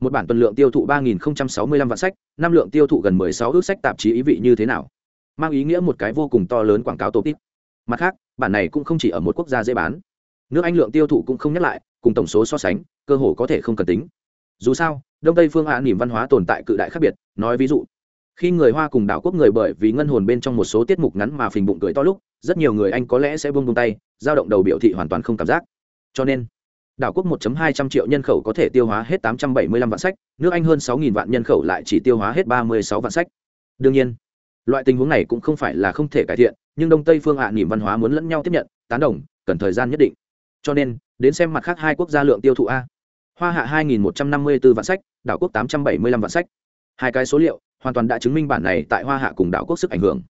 [SPEAKER 1] Một bản tuần lượng tiêu thụ ba nghìn sáu mươi lăm vạn sách, năm lượng tiêu thụ gần mười sáu ước sách tạp chí ý vị như thế nào? Mang ý nghĩa một cái vô cùng to lớn quảng cáo tổ tít mặt khác, bản này cũng không chỉ ở một quốc gia dễ bán. Nước anh lượng tiêu thụ cũng không nhắc lại, cùng tổng số so sánh, cơ hồ có thể không cần tính. Dù sao, đông tây phương hạ niềm văn hóa tồn tại cự đại khác biệt, nói ví dụ, khi người hoa cùng đảo quốc người bởi vì ngân hồn bên trong một số tiết mục ngắn mà phình bụng cười to lúc, rất nhiều người anh có lẽ sẽ buông buông tay, dao động đầu biểu thị hoàn toàn không cảm giác. Cho nên, đảo quốc 1.200 triệu nhân khẩu có thể tiêu hóa hết 875 vạn sách, nước anh hơn 6.000 vạn nhân khẩu lại chỉ tiêu hóa hết 36 vạn sách. Đương nhiên loại tình huống này cũng không phải là không thể cải thiện, nhưng đông tây phương hạ à văn hóa muốn lẫn nhau tiếp nhận, tán đồng, cần thời gian nhất định. Cho nên, đến xem mặt khác hai quốc gia lượng tiêu thụ a. Hoa hạ 2.154 vạn sách, đảo quốc 875 vạn sách. Hai cái số liệu, hoàn toàn đã chứng minh bản này tại hoa hạ cùng đảo quốc sức ảnh hưởng.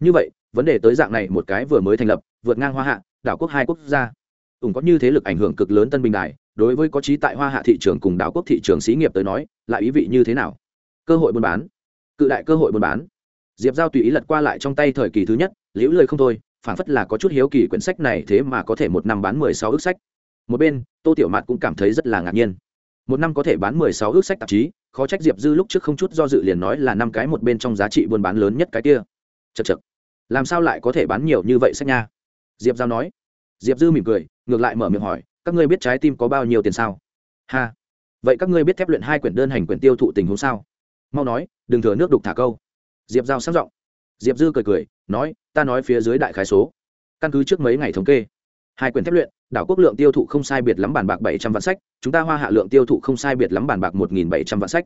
[SPEAKER 1] Như vậy, vấn đề tới dạng này một cái vừa mới thành lập, vượt ngang hoa hạ, đảo quốc hai quốc gia. Ủng có như thế lực ảnh hưởng cực lớn tân bình đài, đối với có trí tại hoa hạ thị trường cùng đảo quốc thị trường xí nghiệp tới nói, lại ý vị như thế nào? Cơ hội buôn bán. Cự đại cơ hội buôn bán diệp giao tùy ý lật qua lại trong tay thời kỳ thứ nhất, liễu lời không thôi phản phất là có chút hiếu kỳ quyển sách này thế mà có thể một năm bán mười sáu ước sách. Một bên, tô tiểu mạt cũng cảm thấy rất là ngạc nhiên. Một năm có thể bán mười sáu ước sách tạp chí, khó trách diệp dư lúc trước không chút do dự liền nói là năm cái một bên trong giá trị buôn bán lớn nhất cái kia. Chật chật làm sao lại có thể bán nhiều như vậy sách nha? Diệp giao nói. Diệp dư mỉm cười, ngược lại mở miệng hỏi, các ngươi biết trái tim có bao nhiêu tiền sao? Ha. Vậy các ngươi biết thép luyện hai quyển đơn hành quyển tiêu thụ tình huống sao? Mau nói, đừng thừa nước đục thả câu diệp giao sang giọng. Diệp dư cười cười nói ta nói phía dưới đại khái số. Căn cứ trước mấy ngày thống kê hai quyển thép luyện đảo quốc lượng tiêu thụ không sai biệt lắm bản bạc bảy trăm vạn sách chúng ta hoa hạ lượng tiêu thụ không sai biệt lắm bản bạc một nghìn bảy trăm vạn sách.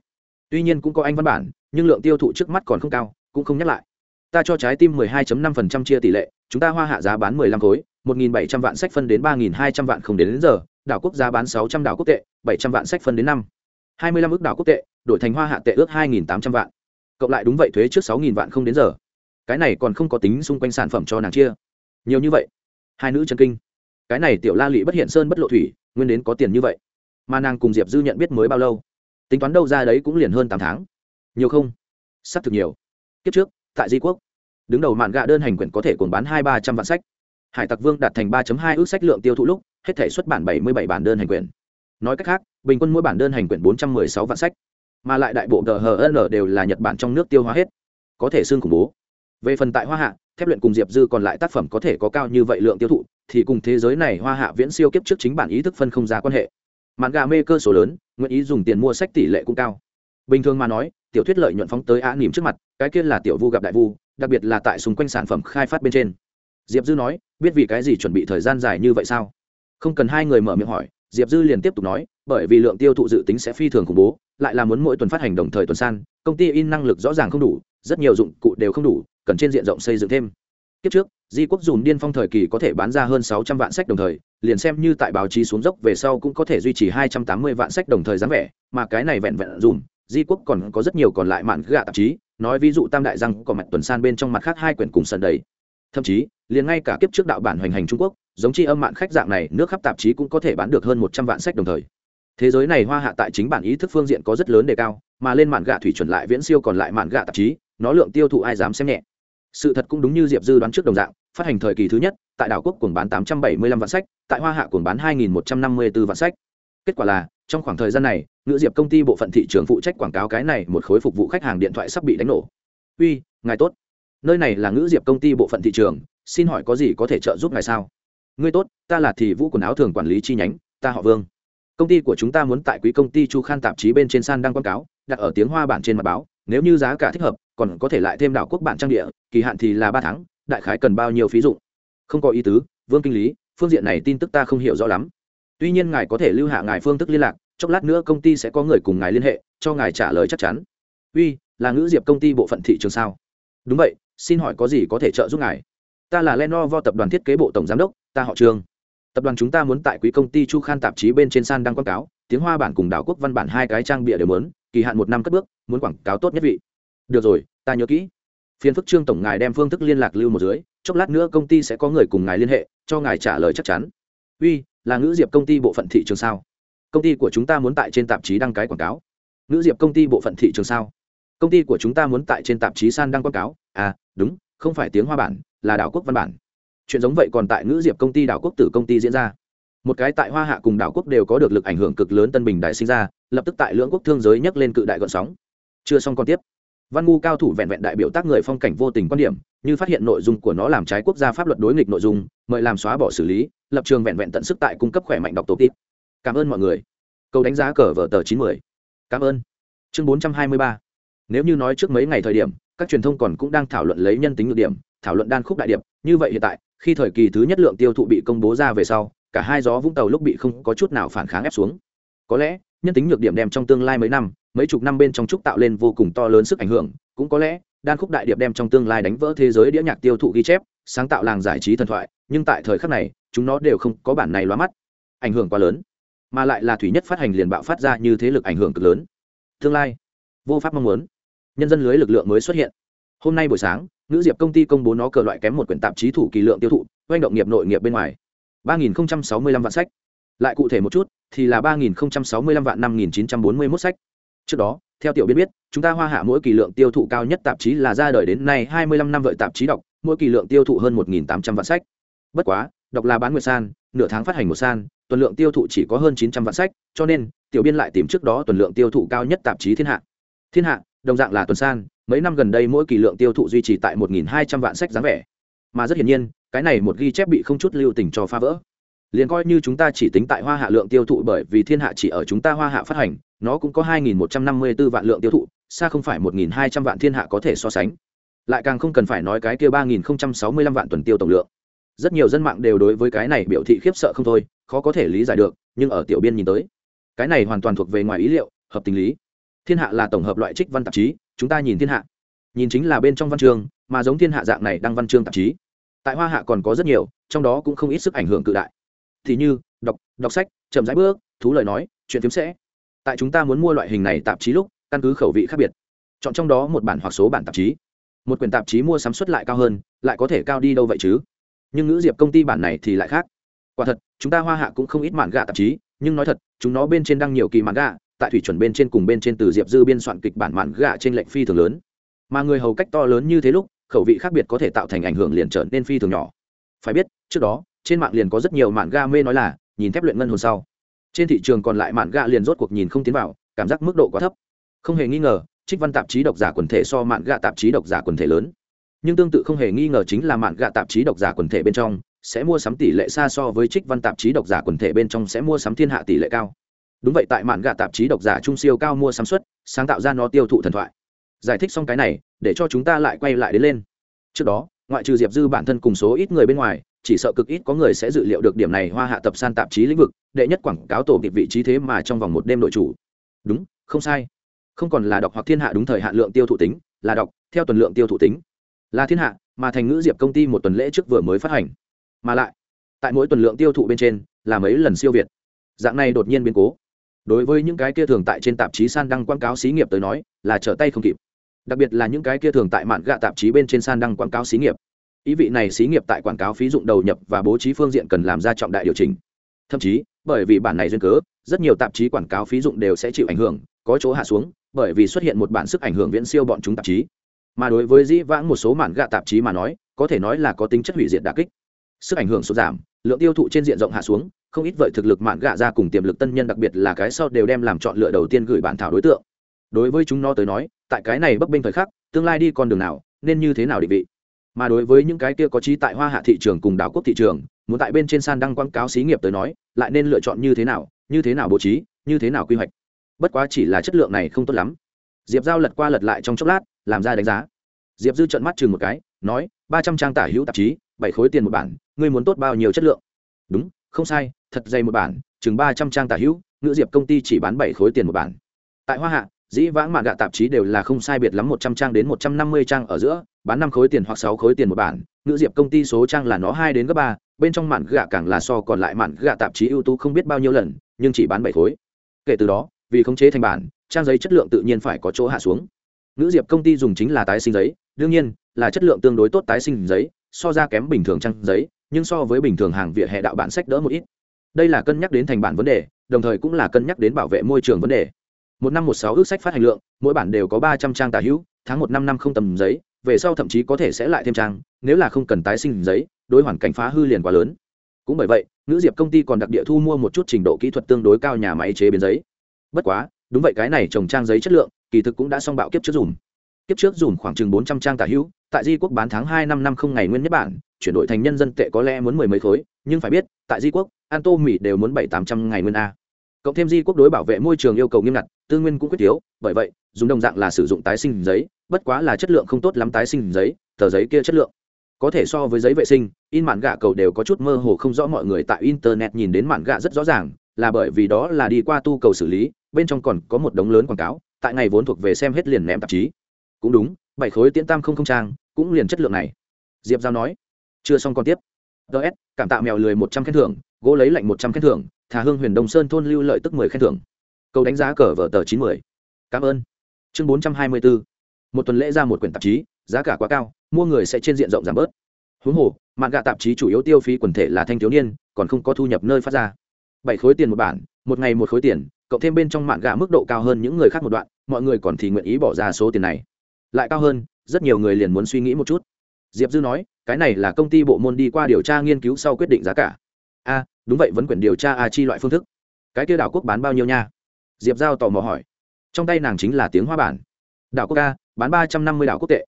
[SPEAKER 1] Tuy nhiên cũng có anh văn bản nhưng lượng tiêu thụ trước mắt còn không cao cũng không nhắc lại. Ta cho trái tim 12.5% chia tỷ lệ chúng ta hoa hạ giá bán 15 khối 1.700 vạn sách phân đến 3.200 vạn không đến, đến giờ đảo quốc giá bán 600 đảo quốc tệ 700 vạn sách phân đến năm. 25 ước đảo quốc tệ đổi thành hoa hạ tệ ước 2.800 vạn cộng lại đúng vậy thuế trước 6.000 vạn không đến giờ. Cái này còn không có tính xung quanh sản phẩm cho nàng chia. Nhiều như vậy. Hai nữ chân kinh. Cái này tiểu la lị bất hiện sơn bất lộ thủy, nguyên đến có tiền như vậy. Mà nàng cùng diệp dư nhận biết mới bao lâu? Tính toán đâu ra đấy cũng liền hơn tám tháng. Nhiều không? S ắ c thực nhiều. Kiếp trước, tại di quốc, đứng đầu mạn gạ đơn hành quyển có thể còn bán hai ba trăm vạn sách. Hải tặc vương đạt thành ba hai ước sách lượng tiêu thụ lúc, hết thể xuất bản bảy mươi bảy bản đơn hành quyển. Nói cách khác, bình quân mỗi bản đơn hành quyển bốn trăm m ư ơ i sáu vạn sách mà lại đại bộ ghn đều là nhật bản trong nước tiêu hóa hết, có thể xương khủng bố. Về phần tại hoa hạ, thép luyện cùng diệp dư còn lại tác phẩm có thể có cao như vậy lượng tiêu thụ, thì cùng thế giới này hoa hạ viễn siêu kiếp trước chính bản ý thức phân không ra quan hệ. Mạn gà mê cơ số lớn, nguyện ý dùng tiền mua sách tỷ lệ cũng cao. Bình thường mà nói, tiểu thuyết lợi nhuận phóng tới á nỉm trước mặt, cái kia là tiểu vu gặp đại vu, đặc biệt là tại xung quanh sản phẩm khai phát bên trên. Diệp dư nói, biết vì cái gì chuẩn bị thời gian dài như vậy sao? Không cần hai người mở miệng hỏi, diệp dư liền tiếp tục nói, bởi vì lượng tiêu thụ dự tính sẽ phi thường khủng bố lại là muốn mỗi tuần phát hành đồng thời tuần san, công ty in năng lực rõ ràng không đủ, rất nhiều dụng cụ đều không đủ, cần trên diện rộng xây dựng thêm. Kiếp trước, di quốc dùng điên phong thời kỳ có thể bán ra hơn sáu trăm vạn sách đồng thời, liền xem như tại báo chí xuống dốc về sau cũng có thể duy trì hai trăm tám mươi vạn sách đồng thời dáng vẻ, mà cái này vẹn vẹn dùm di quốc còn có rất nhiều còn lại mạn gạ tạp chí, nói ví dụ tam đại răng có mặt tuần san bên trong mặt khác hai quyển cùng sân đầy. Thậm chí, liền ngay cả kiếp trước đạo bản hoành hành trung quốc, giống chi âm mạn khách dạng này, nước khắp tạp chí cũng có thể bán được hơn một trăm vạn sách đồng thời thế giới này hoa hạ tại chính bản ý thức phương diện có rất lớn đề cao, mà lên mạn gạ thủy chuẩn lại viễn siêu còn lại mạn gạ tạp chí, nó lượng tiêu thụ ai dám xem nhẹ. Sự thật cũng đúng như diệp dư đoán trước đồng dạng, phát hành thời kỳ thứ nhất, tại đảo quốc cuồng bán 875 vạn sách, tại hoa hạ cuồng bán 2.154 vạn sách. Kết quả là, trong khoảng thời gian này, ngữ diệp công ty bộ phận thị trường phụ trách quảng cáo cái này một khối phục vụ khách hàng điện thoại sắp bị đánh nổ. Uy, ngài tốt. Nơi này là ngữ diệp công ty bộ phận thị trường, xin hỏi có gì có thể trợ giúp ngài sao? Ngươi tốt, ta là Thì vũ quần áo thường quản lý chi nhánh, ta họ vương công ty của chúng ta muốn tại quý công ty chu khan tạp chí bên trên san đăng quảng cáo, đặt ở tiếng hoa bản trên mặt báo, nếu như giá cả thích hợp, còn có thể lại thêm đảo quốc bản trang địa, kỳ hạn thì là ba tháng, đại khái cần bao nhiêu phí dụng? Không có ý tứ, vương kinh lý, phương diện này tin tức ta không hiểu rõ lắm. Tuy nhiên ngài có thể lưu hạ ngài phương thức liên lạc, chốc lát nữa công ty sẽ có người cùng ngài liên hệ, cho ngài trả lời chắc chắn. Uy, là ngữ diệp công ty bộ phận thị trường sao? Đúng vậy, xin hỏi có gì có thể trợ giúp ngài? Ta là lenovo tập đoàn thiết kế bộ tổng giám đốc, ta họ trương tập đoàn chúng ta muốn tại quý công ty chu khan tạp chí bên trên san đăng quảng cáo, tiếng hoa bản cùng đảo quốc văn bản hai cái trang bịa đều muốn, kỳ hạn một năm cất bước, muốn quảng cáo tốt nhất vị. Được rồi, ta nhớ kỹ. Phiên phức trương tổng ngài đem phương thức liên lạc lưu một dưới, chốc lát nữa công ty sẽ có người cùng ngài liên hệ, cho ngài trả lời chắc chắn. Uy, là ngữ diệp công ty bộ phận thị trường sao? Công ty của chúng ta muốn tại trên tạp chí đăng cái quảng cáo. Ngữ diệp công ty bộ phận thị trường sao? Công ty của chúng ta muốn tại trên tạp chí san đăng quảng cáo. À đúng, không phải tiếng hoa bản, là đảo quốc văn bản chuyện giống vậy còn tại ngữ diệp công ty đảo quốc tử công ty diễn ra. Một cái tại hoa hạ cùng đảo quốc đều có được lực ảnh hưởng cực lớn tân bình đại sinh ra, lập tức tại lưỡng quốc thương giới nhắc lên cự đại gọn sóng. Chưa xong còn tiếp. Văn ngu cao thủ vẹn vẹn đại biểu tác người phong cảnh vô tình quan điểm, như phát hiện nội dung của nó làm trái quốc gia pháp luật đối nghịch nội dung, mời làm xóa bỏ xử lý, lập trường vẹn vẹn tận sức tại cung cấp khỏe mạnh đọc tổ tít cảm ơn mọi người. Câu đánh giá cờ vở tờ chín mươi cảm ơn. Chương bốn trăm hai mươi ba. Nếu như nói trước mấy ngày thời điểm, các truyền thông còn cũng đang thảo luận lấy nhân tính ngược điểm, thảo luận đan khúc đại điệp, như vậy hiện tại khi thời kỳ thứ nhất lượng tiêu thụ bị công bố ra về sau, cả hai gió vũng tàu lúc bị không có chút nào phản kháng ép xuống. Có lẽ, nhân tính nhược điểm đem trong tương lai mấy năm, mấy chục năm bên trong trúc tạo lên vô cùng to lớn sức ảnh hưởng, cũng có lẽ, đan khúc đại điệp đem trong tương lai đánh vỡ thế giới đĩa nhạc tiêu thụ ghi chép, sáng tạo làng giải trí thần thoại, nhưng tại thời khắc này, chúng nó đều không có bản này lóa mắt. Ảnh hưởng quá lớn, mà lại là thủy nhất phát hành liền bạo phát ra như thế lực ảnh hưởng cực lớn. Tương lai, vô pháp mong muốn, nhân dân lưới lực lượng mới xuất hiện hôm nay buổi sáng nữ diệp công ty công bố nó cờ loại kém một quyển tạp chí thủ kỳ lượng tiêu thụ, doanh động nghiệp nội nghiệp bên ngoài. ba nghìn sáu mươi lăm vạn sách. Lại cụ thể một chút, thì là ba nghìn sáu mươi lăm vạn năm nghìn chín trăm bốn mươi mốt sách. Trước đó, theo tiểu biên biết, chúng ta hoa hạ mỗi kỳ lượng tiêu thụ cao nhất tạp chí là ra đời đến nay hai mươi lăm năm vợi tạp chí đọc, mỗi kỳ lượng tiêu thụ hơn một nghìn tám trăm vạn sách. Bất quá, đọc là bán nguyệt san, nửa tháng phát hành một san, tuần lượng tiêu thụ chỉ có hơn chín trăm vạn sách, cho nên, tiểu biên lại tìm trước đó tuần lượng tiêu thụ cao nhất tạp chí thiên hạ. Thiên hạ, đồng dạng là tuần san mấy năm gần đây mỗi kỳ lượng tiêu thụ duy trì tại một nghìn hai trăm vạn sách dáng vẻ. Mà rất hiển nhiên, cái này một ghi chép bị không chút lưu tình cho phá vỡ. Liền coi như chúng ta chỉ tính tại hoa hạ lượng tiêu thụ bởi vì thiên hạ chỉ ở chúng ta hoa hạ phát hành, nó cũng có hai nghìn một trăm năm mươi 2154 vạn lượng tiêu thụ, xa không phải một nghìn hai trăm vạn thiên hạ có thể so sánh. Lại càng không cần phải nói cái kia ba nghìn sáu mươi lăm vạn tuần tiêu tổng lượng. Rất nhiều dân mạng đều đối với cái này biểu thị khiếp sợ không thôi, khó có thể lý giải được, nhưng ở tiểu biên nhìn tới, cái này hoàn toàn thuộc về ngoài ý liệu, hợp tình lý. Thiên hạ là tổng hợp loại trích văn tạp chí chúng ta nhìn thiên hạ. Nhìn chính là bên trong văn chương, mà giống thiên hạ dạng này đăng văn chương tạp chí. Tại hoa hạ còn có rất nhiều, trong đó cũng không ít sức ảnh hưởng cự đại. Thì như, đọc đọc sách, chậm rãi bước, thú lời nói, chuyện phiếm sẽ. Tại chúng ta muốn mua loại hình này tạp chí lúc, căn cứ khẩu vị khác biệt. Chọn trong đó một bản hoặc số bản tạp chí. Một quyển tạp chí mua sắm suất lại cao hơn, lại có thể cao đi đâu vậy chứ? Nhưng ngữ diệp công ty bản này thì lại khác. Quả thật, chúng ta hoa hạ cũng không ít mạn gạ tạp chí, nhưng nói thật, chúng nó bên trên đăng nhiều kỳ mạn gạ tại thủy chuẩn bên trên cùng bên trên từ diệp dư biên soạn kịch bản mạn gạ trên lệnh phi thường lớn. Mà người hầu cách to lớn như thế lúc, khẩu vị khác biệt có thể tạo thành ảnh hưởng liền trở nên phi thường nhỏ. Phải biết, trước đó, trên mạng liền có rất nhiều mạn ga mê nói là, nhìn thép luyện ngân hồn sau. Trên thị trường còn lại mạn ga liền rốt cuộc nhìn không tiến vào, cảm giác mức độ quá thấp. Không hề nghi ngờ, trích văn tạp chí độc giả quần thể so mạn gạ tạp chí độc giả quần thể lớn. Nhưng tương tự không hề nghi ngờ chính là mạn gạ tạp chí độc giả quần thể bên trong, sẽ mua sắm tỷ lệ xa so với trích văn tạp chí độc giả quần thể bên trong sẽ mua sắm thiên hạ tỷ lệ cao đúng vậy, tại mạn gạ tạp chí độc giả trung siêu cao mua sắm suất, sáng tạo ra nó tiêu thụ thần thoại. Giải thích xong cái này, để cho chúng ta lại quay lại đến lên. Trước đó, ngoại trừ diệp dư bản thân cùng số ít người bên ngoài, chỉ sợ cực ít có người sẽ dự liệu được điểm này hoa hạ tập san tạp chí lĩnh vực, đệ nhất quảng cáo tổ kịp vị trí thế mà trong vòng một đêm đội chủ. Đúng, không sai. Không còn là đọc hoặc thiên hạ đúng thời hạn lượng tiêu thụ tính, là đọc theo tuần lượng tiêu thụ tính. Là thiên hạ, mà thành ngữ diệp công ty một tuần lễ trước vừa mới phát hành. Mà lại, tại mỗi tuần lượng tiêu thụ bên trên, là mấy lần siêu việt. Dạng này đột nhiên biến cố đối với những cái kia thường tại trên tạp chí san đăng quảng cáo xí nghiệp tới nói, là trở tay không kịp. Đặc biệt là những cái kia thường tại mạn gạ tạp chí bên trên san đăng quảng cáo xí nghiệp. Ý vị này xí nghiệp tại quảng cáo phí dụng đầu nhập và bố trí phương diện cần làm ra trọng đại điều chỉnh. Thậm chí, bởi vì bản này duyên cớ, rất nhiều tạp chí quảng cáo phí dụng đều sẽ chịu ảnh hưởng, có chỗ hạ xuống, bởi vì xuất hiện một bản sức ảnh hưởng viễn siêu bọn chúng tạp chí. Mà đối với dĩ vãng một số mạn gạ tạp chí mà nói, có thể nói là có tính chất hủy diệt đà kích. Sức ảnh hưởng sụt giảm, lượng tiêu thụ trên diện rộng hạ xuống không ít vậy thực lực mạn gạ ra cùng tiềm lực tân nhân đặc biệt là cái sau đều đem làm chọn lựa đầu tiên gửi bản thảo đối tượng. Đối với chúng nó tới nói, tại cái này bấp bênh thời khắc, tương lai đi con đường nào, nên như thế nào định vị? Mà đối với những cái kia có trí tại hoa hạ thị trường cùng đảo quốc thị trường, muốn tại bên trên san đăng quảng cáo xí nghiệp tới nói, lại nên lựa chọn như thế nào, như thế nào bố trí, như thế nào quy hoạch? Bất quá chỉ là chất lượng này không tốt lắm. Diệp giao lật qua lật lại trong chốc lát, làm ra đánh giá. Diệp dư trận mắt chừng một cái, nói, ba trăm trang tả hữu tạp chí, bảy khối tiền một bản, ngươi muốn tốt bao nhiêu chất lượng? Đúng, không sai thật dày một bản, chừng ba trăm trang tả hữu, ngữ diệp công ty chỉ bán bảy khối tiền một bản. Tại hoa hạ, dĩ vãng mạng gạ tạp chí đều là không sai biệt lắm một trăm trang đến một trăm năm mươi trang ở giữa, bán năm khối tiền hoặc sáu khối tiền một bản, ngữ diệp công ty số trang là nó hai đến gấp ba, bên trong mạn gạ càng là so còn lại mạn gạ tạp chí ưu tú không biết bao nhiêu lần, nhưng chỉ bán bảy khối. Kể từ đó, vì khống chế thành bản, trang giấy chất lượng tự nhiên phải có chỗ hạ xuống. Ngữ diệp công ty dùng chính là tái sinh giấy, đương nhiên là chất lượng tương đối tốt tái sinh giấy, so ra kém bình thường trang giấy, nhưng so với bình thường hàng vỉa hè đạo bản sách đỡ một ít đây là cân nhắc đến thành bản vấn đề, đồng thời cũng là cân nhắc đến bảo vệ môi trường vấn đề. Một năm một sáu ước sách phát hành lượng, mỗi bản đều có ba trăm trang tà hữu, tháng một năm năm không tầm giấy, về sau thậm chí có thể sẽ lại thêm trang, nếu là không cần tái sinh giấy, đối hoàn cảnh phá hư liền quá lớn. Cũng bởi vậy nữ diệp công ty còn đặc địa thu mua một chút trình độ kỹ thuật tương đối cao nhà máy chế biến giấy. Bất quá, đúng vậy cái này trồng trang giấy chất lượng, kỳ thực cũng đã xong bạo kiếp trước dùm. Kiếp trước dùm khoảng chừng bốn trăm trang tà hữu, tại di quốc bán tháng hai năm năm không ngày nguyên nhất bản chuyển đổi thành nhân dân tệ có lẽ muốn mười mấy khối, nhưng phải biết, tại di quốc an tô mỹ đều muốn bảy, tám trăm ngày nguyên a. Cộng thêm di quốc đối bảo vệ môi trường yêu cầu nghiêm ngặt, tư nguyên cũng quyết thiếu bởi vậy, dùng đồng dạng là sử dụng tái sinh giấy, bất quá là chất lượng không tốt lắm tái sinh giấy, tờ giấy kia chất lượng. Có thể so với giấy vệ sinh, in mạn gạ cầu đều có chút mơ hồ không rõ mọi người tại internet nhìn đến mạn gạ rất rõ ràng, là bởi vì đó là đi qua tu cầu xử lý, bên trong còn có một đống lớn quảng cáo, tại ngày vốn thuộc về xem hết liền ném tạp chí. Cũng đúng, bảy khối tiễn tam không không trang, cũng liền chất lượng này. Diệp giao nói chưa xong còn tiếp. Ts cảm tạ mèo lười một trăm khen thưởng, gỗ lấy lạnh một trăm khen thưởng thà hương huyền đồng sơn thôn lưu lợi tức mười khen thưởng. Câu đánh giá cờ vở tờ chín mươi cảm ơn. Chương bốn trăm hai mươi bốn. Một tuần lễ ra một quyển tạp chí, giá cả quá cao, mua người sẽ trên diện rộng giảm bớt. Huống hồ mạng gạ tạp chí chủ yếu tiêu phí quần thể là thanh thiếu niên, còn không có thu nhập nơi phát ra. Bảy khối tiền một bản, một ngày một khối tiền, cộng thêm bên trong mạng gạ mức độ cao hơn những người khác một đoạn, mọi người còn thì nguyện ý bỏ ra số tiền này. Lại cao hơn, rất nhiều người liền muốn suy nghĩ một chút. Diệp dư nói cái này là công ty bộ môn đi qua điều tra nghiên cứu sau quyết định giá cả. A, đúng vậy, vẫn quyển điều tra a chi loại phương thức. Cái kia đảo quốc bán bao nhiêu nha? Diệp giao tò mò hỏi. Trong tay nàng chính là tiếng hoa bản. Đảo quốc a, bán ba trăm năm mươi đảo quốc tệ.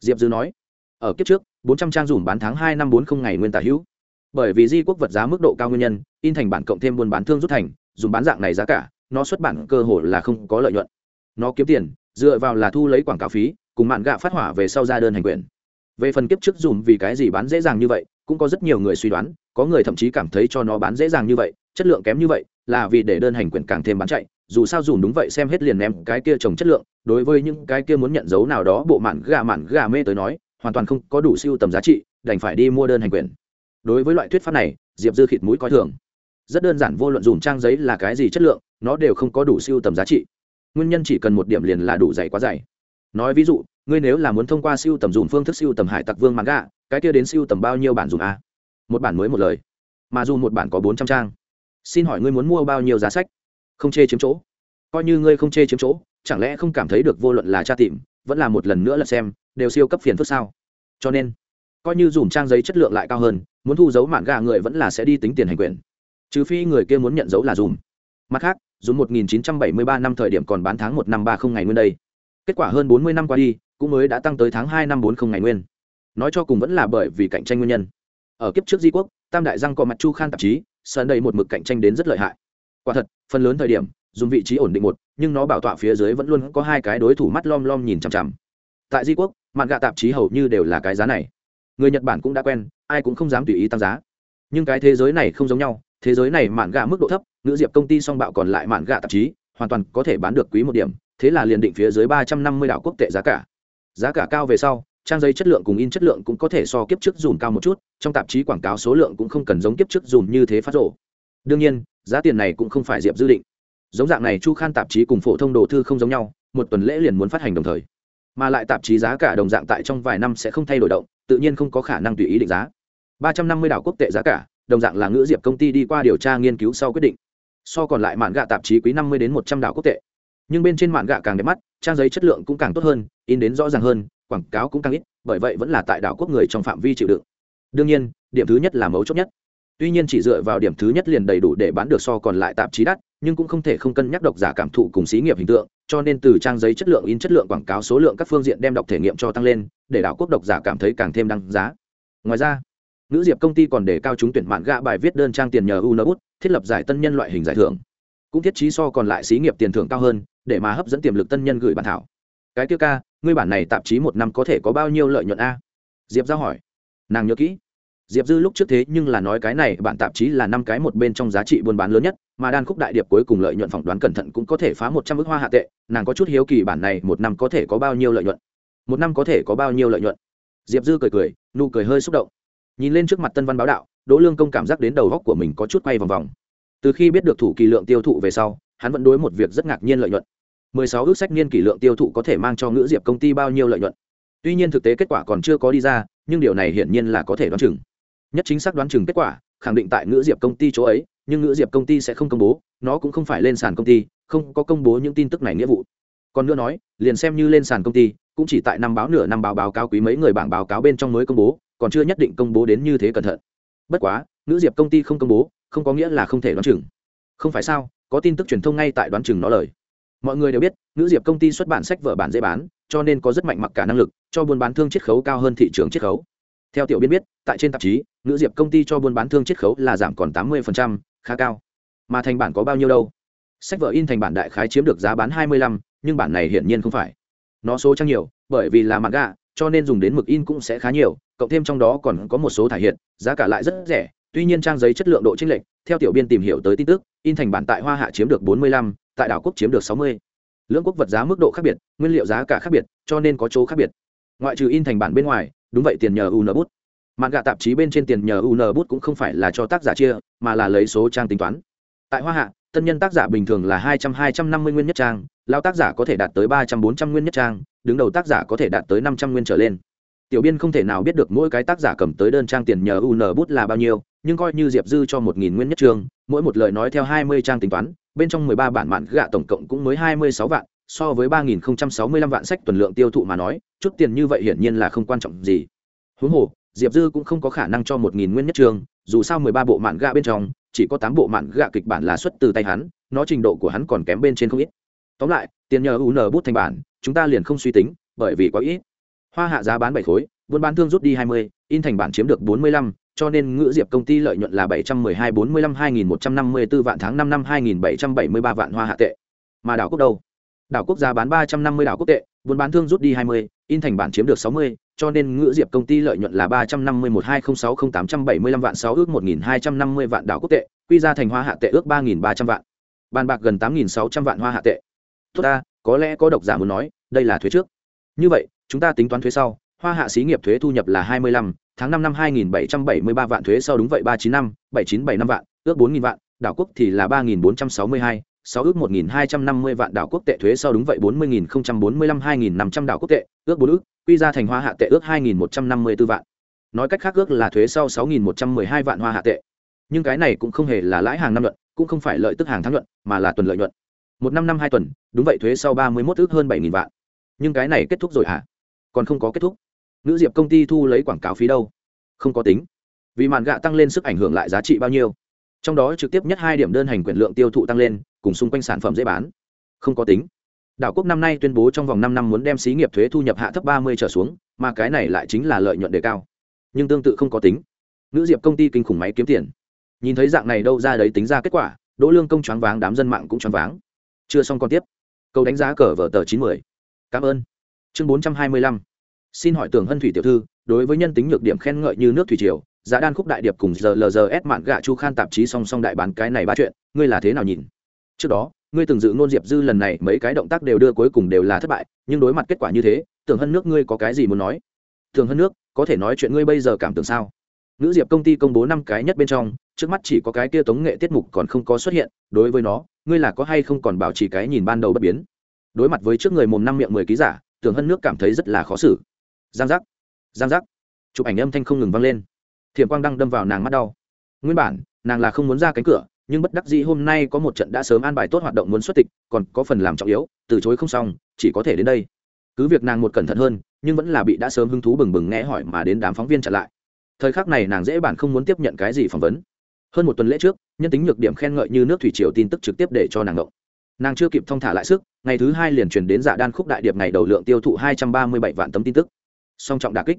[SPEAKER 1] Diệp dư nói. Ở kiếp trước, bốn trăm trang dùm bán tháng hai năm bốn không ngày nguyên tả hữu. Bởi vì di quốc vật giá mức độ cao nguyên nhân, in thành bản cộng thêm buôn bán thương rút thành, dùng bán dạng này giá cả, nó xuất bản cơ hội là không có lợi nhuận. Nó kiếm tiền, dựa vào là thu lấy quảng cáo phí, cùng mạn gạ phát hỏa về sau ra đơn hành quyền về phần kiếp trước dùm vì cái gì bán dễ dàng như vậy, cũng có rất nhiều người suy đoán, có người thậm chí cảm thấy cho nó bán dễ dàng như vậy, chất lượng kém như vậy, là vì để đơn hành quyền càng thêm bán chạy, dù sao dùm đúng vậy xem hết liền ném cái kia trồng chất lượng, đối với những cái kia muốn nhận dấu nào đó bộ mạn gà mạn gà mê tới nói, hoàn toàn không có đủ siêu tầm giá trị, đành phải đi mua đơn hành quyền. Đối với loại thuyết pháp này, diệp dư khịt mũi coi thường. Rất đơn giản vô luận dùm trang giấy là cái gì chất lượng, nó đều không có đủ siêu tầm giá trị. Nguyên nhân chỉ cần một điểm liền là đủ dày quá dày. Nói ví dụ ngươi nếu là muốn thông qua siêu tầm dùng phương thức siêu tầm hải tặc vương manga, cái kia đến siêu tầm bao nhiêu bản dùng a? Một bản mới một lời. Mà dù một bản có bốn trăm trang. Xin hỏi ngươi muốn mua bao nhiêu giá sách? Không chê chiếm chỗ. Coi như ngươi không chê chiếm chỗ, chẳng lẽ không cảm thấy được vô luận là tra tìm, vẫn là một lần nữa là xem, đều siêu cấp phiền phức sao? Cho nên, coi như dùm trang giấy chất lượng lại cao hơn, muốn thu dấu mạn gà người vẫn là sẽ đi tính tiền hành quyền. Trừ phi người kia muốn nhận dấu là dùm mặt khác dùm 1973 năm thời điểm còn bán tháng một năm ba không ngày nguyên đây. Kết quả hơn 40 năm qua đi cũng mới đã tăng tới tháng hai năm bốn không ngày nguyên. Nói cho cùng vẫn là bởi vì cạnh tranh nguyên nhân. Ở kiếp trước di quốc, tam đại răng có mặt chu khan tạp chí sơn đây một mực cạnh tranh đến rất lợi hại. Quả thật, phần lớn thời điểm, dùng vị trí ổn định một, nhưng nó bảo tọa phía dưới vẫn luôn có hai cái đối thủ mắt lom lom nhìn chằm chằm. Tại di quốc, mạn gạ tạp chí hầu như đều là cái giá này. Người nhật bản cũng đã quen, ai cũng không dám tùy ý tăng giá. Nhưng cái thế giới này không giống nhau, thế giới này mạn gạ mức độ thấp nữ diệp công ty song bạo còn lại mạn gạ tạp chí, hoàn toàn có thể bán được quý một điểm, thế là liền định phía dưới ba trăm năm mươi đảo quốc tệ giá cả giá cả cao về sau, trang giấy chất lượng cùng in chất lượng cũng có thể so kiếp trước dùm cao một chút, trong tạp chí quảng cáo số lượng cũng không cần giống kiếp trước dùm như thế phát rổ. đương nhiên, giá tiền này cũng không phải diệp dư định. Giống dạng này chu khan tạp chí cùng phổ thông đồ thư không giống nhau, một tuần lễ liền muốn phát hành đồng thời. Mà lại tạp chí giá cả đồng dạng tại trong vài năm sẽ không thay đổi động, tự nhiên không có khả năng tùy ý định giá. Ba trăm năm mươi đảo quốc tệ giá cả, đồng dạng là ngữ diệp công ty đi qua điều tra nghiên cứu sau quyết định. So còn lại mạn gạ tạp chí quý năm mươi đến một trăm đảo quốc tệ nhưng bên trên mạn gạ càng đẹp mắt, trang giấy chất lượng cũng càng tốt hơn, in đến rõ ràng hơn, quảng cáo cũng càng ít, bởi vậy vẫn là tại đảo quốc người trong phạm vi chịu đựng. Đương nhiên, điểm thứ nhất là mấu chốt nhất. Tuy nhiên chỉ dựa vào điểm thứ nhất liền đầy đủ để bán được so còn lại tạp chí đắt, nhưng cũng không thể không cân nhắc độc giả cảm thụ cùng xí nghiệp hình tượng, cho nên từ trang giấy chất lượng, in chất lượng quảng cáo số lượng các phương diện đem đọc thể nghiệm cho tăng lên, để đảo quốc độc giả cảm thấy càng thêm đăng giá. Ngoài ra nữ diệp công ty còn đề cao trúng tuyển mạng gạ bài viết đơn trang tiền nhờ unabut thiết lập giải tân nhân loại hình giải thưởng cũng thiết trí so còn lại xí nghiệp tiền thưởng cao hơn, để mà hấp dẫn tiềm lực tân nhân gửi bản thảo. Cái tiêu ca, ngươi bản này tạp chí một năm có thể có bao nhiêu lợi nhuận a? Diệp giao hỏi. Nàng nhớ kỹ. Diệp dư lúc trước thế nhưng là nói cái này bản tạp chí là năm cái một bên trong giá trị buôn bán lớn nhất, mà đan khúc đại điệp cuối cùng lợi nhuận phỏng đoán cẩn thận cũng có thể phá một trăm ước hoa hạ tệ, nàng có chút hiếu kỳ bản này một năm có thể có bao nhiêu lợi nhuận. Một năm có thể có bao nhiêu lợi nhuận? Diệp dư cười cười, nụ cười hơi xúc động. Nhìn lên trước mặt tân văn báo đạo, đỗ lương công cảm giác đến đầu góc của mình có chút quay vòng vòng từ khi biết được thủ kỳ lượng tiêu thụ về sau, hắn vẫn đối một việc rất ngạc nhiên lợi nhuận. Mười sáu ước sách niên kỷ lượng tiêu thụ có thể mang cho ngữ diệp công ty bao nhiêu lợi nhuận? Tuy nhiên thực tế kết quả còn chưa có đi ra, nhưng điều này hiển nhiên là có thể đoán chừng. Nhất chính xác đoán chừng kết quả, khẳng định tại ngữ diệp công ty chỗ ấy, nhưng ngữ diệp công ty sẽ không công bố, nó cũng không phải lên sàn công ty, không có công bố những tin tức này nghĩa vụ. Còn nữa nói, liền xem như lên sàn công ty, cũng chỉ tại năm báo nửa năm báo báo cáo quý mấy người bảng báo cáo bên trong mới công bố, còn chưa nhất định công bố đến như thế cẩn thận. Bất quá, ngữ diệp công ty không công bố không có nghĩa là không thể đoán chừng. Không phải sao, có tin tức truyền thông ngay tại đoán chừng nó lời. Mọi người đều biết nữ diệp công ty xuất bản sách vở bản dễ bán, cho nên có rất mạnh mặc cả năng lực, cho buôn bán thương chiết khấu cao hơn thị trường chiết khấu. Theo tiểu biên biết, tại trên tạp chí nữ diệp công ty cho buôn bán thương chiết khấu là giảm còn tám mươi khá cao. Mà thành bản có bao nhiêu đâu? Sách vở in thành bản đại khái chiếm được giá bán hai mươi lăm, nhưng bản này hiển nhiên không phải. Nó số trang nhiều, bởi vì là mặt gạ cho nên dùng đến mực in cũng sẽ khá nhiều, cộng thêm trong đó còn có một số thải hiện, giá cả lại rất rẻ tuy nhiên trang giấy chất lượng độ chênh lệch theo tiểu biên tìm hiểu tới tin tức in thành bản tại hoa hạ chiếm được 45, tại đảo quốc chiếm được 60. lưỡng quốc vật giá mức độ khác biệt nguyên liệu giá cả khác biệt cho nên có chỗ khác biệt. Ngoại trừ in thành bản bên ngoài đúng vậy tiền nhờ un bút. Mạn gạ tạp chí bên trên tiền nhờ un bút cũng không phải là cho tác giả chia mà là lấy số trang tính toán. Tại hoa hạ tân nhân tác giả bình thường là hai trăm hai trăm năm mươi nguyên nhất trang lao tác giả có thể đạt tới ba trăm bốn trăm nguyên nhất trang đứng đầu tác giả có thể đạt tới năm trăm nguyên trở lên. Tiểu biên không thể nào biết được mỗi cái tác giả cầm tới đơn trang tiền nhờ un bút là bao nhiêu nhưng coi như diệp dư cho một nghìn nguyên nhất trường mỗi một lời nói theo hai mươi trang tính toán, bên trong mười ba bản mạn gạ tổng cộng cũng mới hai mươi sáu vạn, so với ba nghìn không trăm sáu mươi lăm vạn sách tuần lượng tiêu thụ mà nói, chút tiền như vậy hiển nhiên là không quan trọng gì. Huống hồ, diệp dư cũng không có khả năng cho một nghìn nguyên nhất trường dù sao mười ba bộ mạn gạ bên trong, chỉ có tám bộ mạn gạ kịch bản là xuất từ tay hắn, nó trình độ của hắn còn kém bên trên không ít. Tóm lại, tiền nhờ U N bút thành bản, chúng ta liền không suy tính, bởi vì quá ít. Hoa hạ giá bán bảy khối, buôn bán thương rút đi hai mươi, in thành bản chiếm được bốn mươi lăm cho nên ngữ diệp công ty lợi nhuận là bảy trăm mười hai bốn mươi lăm hai nghìn một trăm năm mươi b ố vạn tháng năm năm hai nghìn bảy trăm bảy mươi ba vạn hoa hạ tệ. Mà đảo quốc đâu? Đảo quốc giá bán ba trăm năm mươi đảo quốc tệ, buôn bán thương rút đi hai mươi, in thành bản chiếm được sáu mươi, cho nên ngữ diệp công ty lợi nhuận là ba trăm năm mươi một hai không sáu không tám trăm bảy mươi lăm vạn sáu ước một nghìn hai trăm năm mươi vạn đảo quốc tệ, quy ra thành hoa hạ tệ ước ba nghìn ba trăm vạn. Bàn bạc gần tám nghìn sáu trăm vạn hoa hạ tệ. Tốt ta, có lẽ có độc giả muốn nói, đây là thuế trước. Như vậy, chúng ta tính toán thuế sau, hoa hạ xí nghiệp thuế thu nhập là hai mươi lăm tháng năm năm hai nghìn bảy trăm bảy mươi ba vạn thuế sau đúng vậy ba chín năm, bảy chín bảy năm vạn, ước bốn nghìn vạn, đảo quốc thì là ba nghìn bốn trăm sáu mươi hai sáu ước một nghìn hai trăm năm mươi vạn đảo quốc tệ thuế sau đúng vậy bốn mươi nghìn không trăm bốn mươi lăm hai nghìn năm trăm đảo quốc tệ, ước bốn ước, quy ra thành hoa hạ tệ ước hai nghìn một trăm năm mươi b ố vạn. Nói cách khác ước là thuế sau sáu nghìn một trăm mười hai vạn hoa hạ tệ. Nhưng cái này cũng không hề là lãi hàng năm luận, cũng không phải lợi tức hàng tháng luận, mà là tuần lợi nhuận. Một năm năm hai tuần, đúng vậy thuế sau ba mươi mốt ước hơn bảy nghìn vạn. Nhưng cái này kết thúc rồi hả? Còn không có kết thúc nữ diệp công ty thu lấy quảng cáo phí đâu? Không có tính. Vì màn gạ tăng lên sức ảnh hưởng lại giá trị bao nhiêu? Trong đó trực tiếp nhất hai điểm đơn hành quyền lượng tiêu thụ tăng lên, cùng xung quanh sản phẩm dễ bán. Không có tính. Đảo quốc năm nay tuyên bố trong vòng năm năm muốn đem xí nghiệp thuế thu nhập hạ thấp ba mươi trở xuống, mà cái này lại chính là lợi nhuận đề cao. Nhưng tương tự không có tính. Nữ diệp công ty kinh khủng máy kiếm tiền. Nhìn thấy dạng này đâu ra đấy tính ra kết quả, đỗ lương công choáng váng, đám dân mạng cũng choáng váng. Chưa xong còn tiếp. Câu đánh giá cờ vở tờ chín mươi. Cảm ơn. Chương bốn trăm hai mươi lăm xin hỏi tưởng hân thủy tiểu thư, đối với nhân tính nhược điểm khen ngợi như nước thủy triều, giá đan khúc đại điệp cùng giờ lgs mạn gạ chu khan tạp chí song song đại bán cái này ba chuyện, ngươi là thế nào nhìn? Trước đó, ngươi từng dự ngôn diệp dư lần này, mấy cái động tác đều đưa cuối cùng đều là thất bại, nhưng đối mặt kết quả như thế tưởng hân nước ngươi có cái gì muốn nói? Tưởng hân nước, có thể nói chuyện ngươi bây giờ cảm tưởng sao? Nữ diệp công ty công bố năm cái nhất bên trong, trước mắt chỉ có cái kia tống nghệ tiết mục còn không có xuất hiện, đối với nó, ngươi là có hay không còn bảo trì cái nhìn ban đầu bất biến? Đối mặt với trước người mồm năm miệng mười ký giả tưởng hân nước cảm thấy rất là khó xử giang giác giang giác. Chụp ảnh âm thanh không ngừng vang lên. Thiểm quang đang đâm vào nàng mắt đau. Nguyên bản, nàng là không muốn ra cánh cửa, nhưng bất đắc dĩ hôm nay có một trận đã sớm an bài tốt hoạt động muốn xuất tịch, còn có phần làm trọng yếu, từ chối không xong, chỉ có thể đến đây. Cứ việc nàng một cẩn thận hơn, nhưng vẫn là bị đã sớm hứng thú bừng bừng nghe hỏi mà đến đám phóng viên chặn lại. Thời khắc này nàng dễ bản không muốn tiếp nhận cái gì phỏng vấn. Hơn một tuần lễ trước, nhân tính nhược điểm khen ngợi như nước thủy triều tin tức trực tiếp để cho nàng ngộng nàng chưa kịp thong thả lại sức, ngày thứ hai liền truyền đến dạ đan khúc đại điệp ngày đầu lượng tiêu thụ hai trăm ba mươi bảy vạn tấm tin tức song trọng đà kích.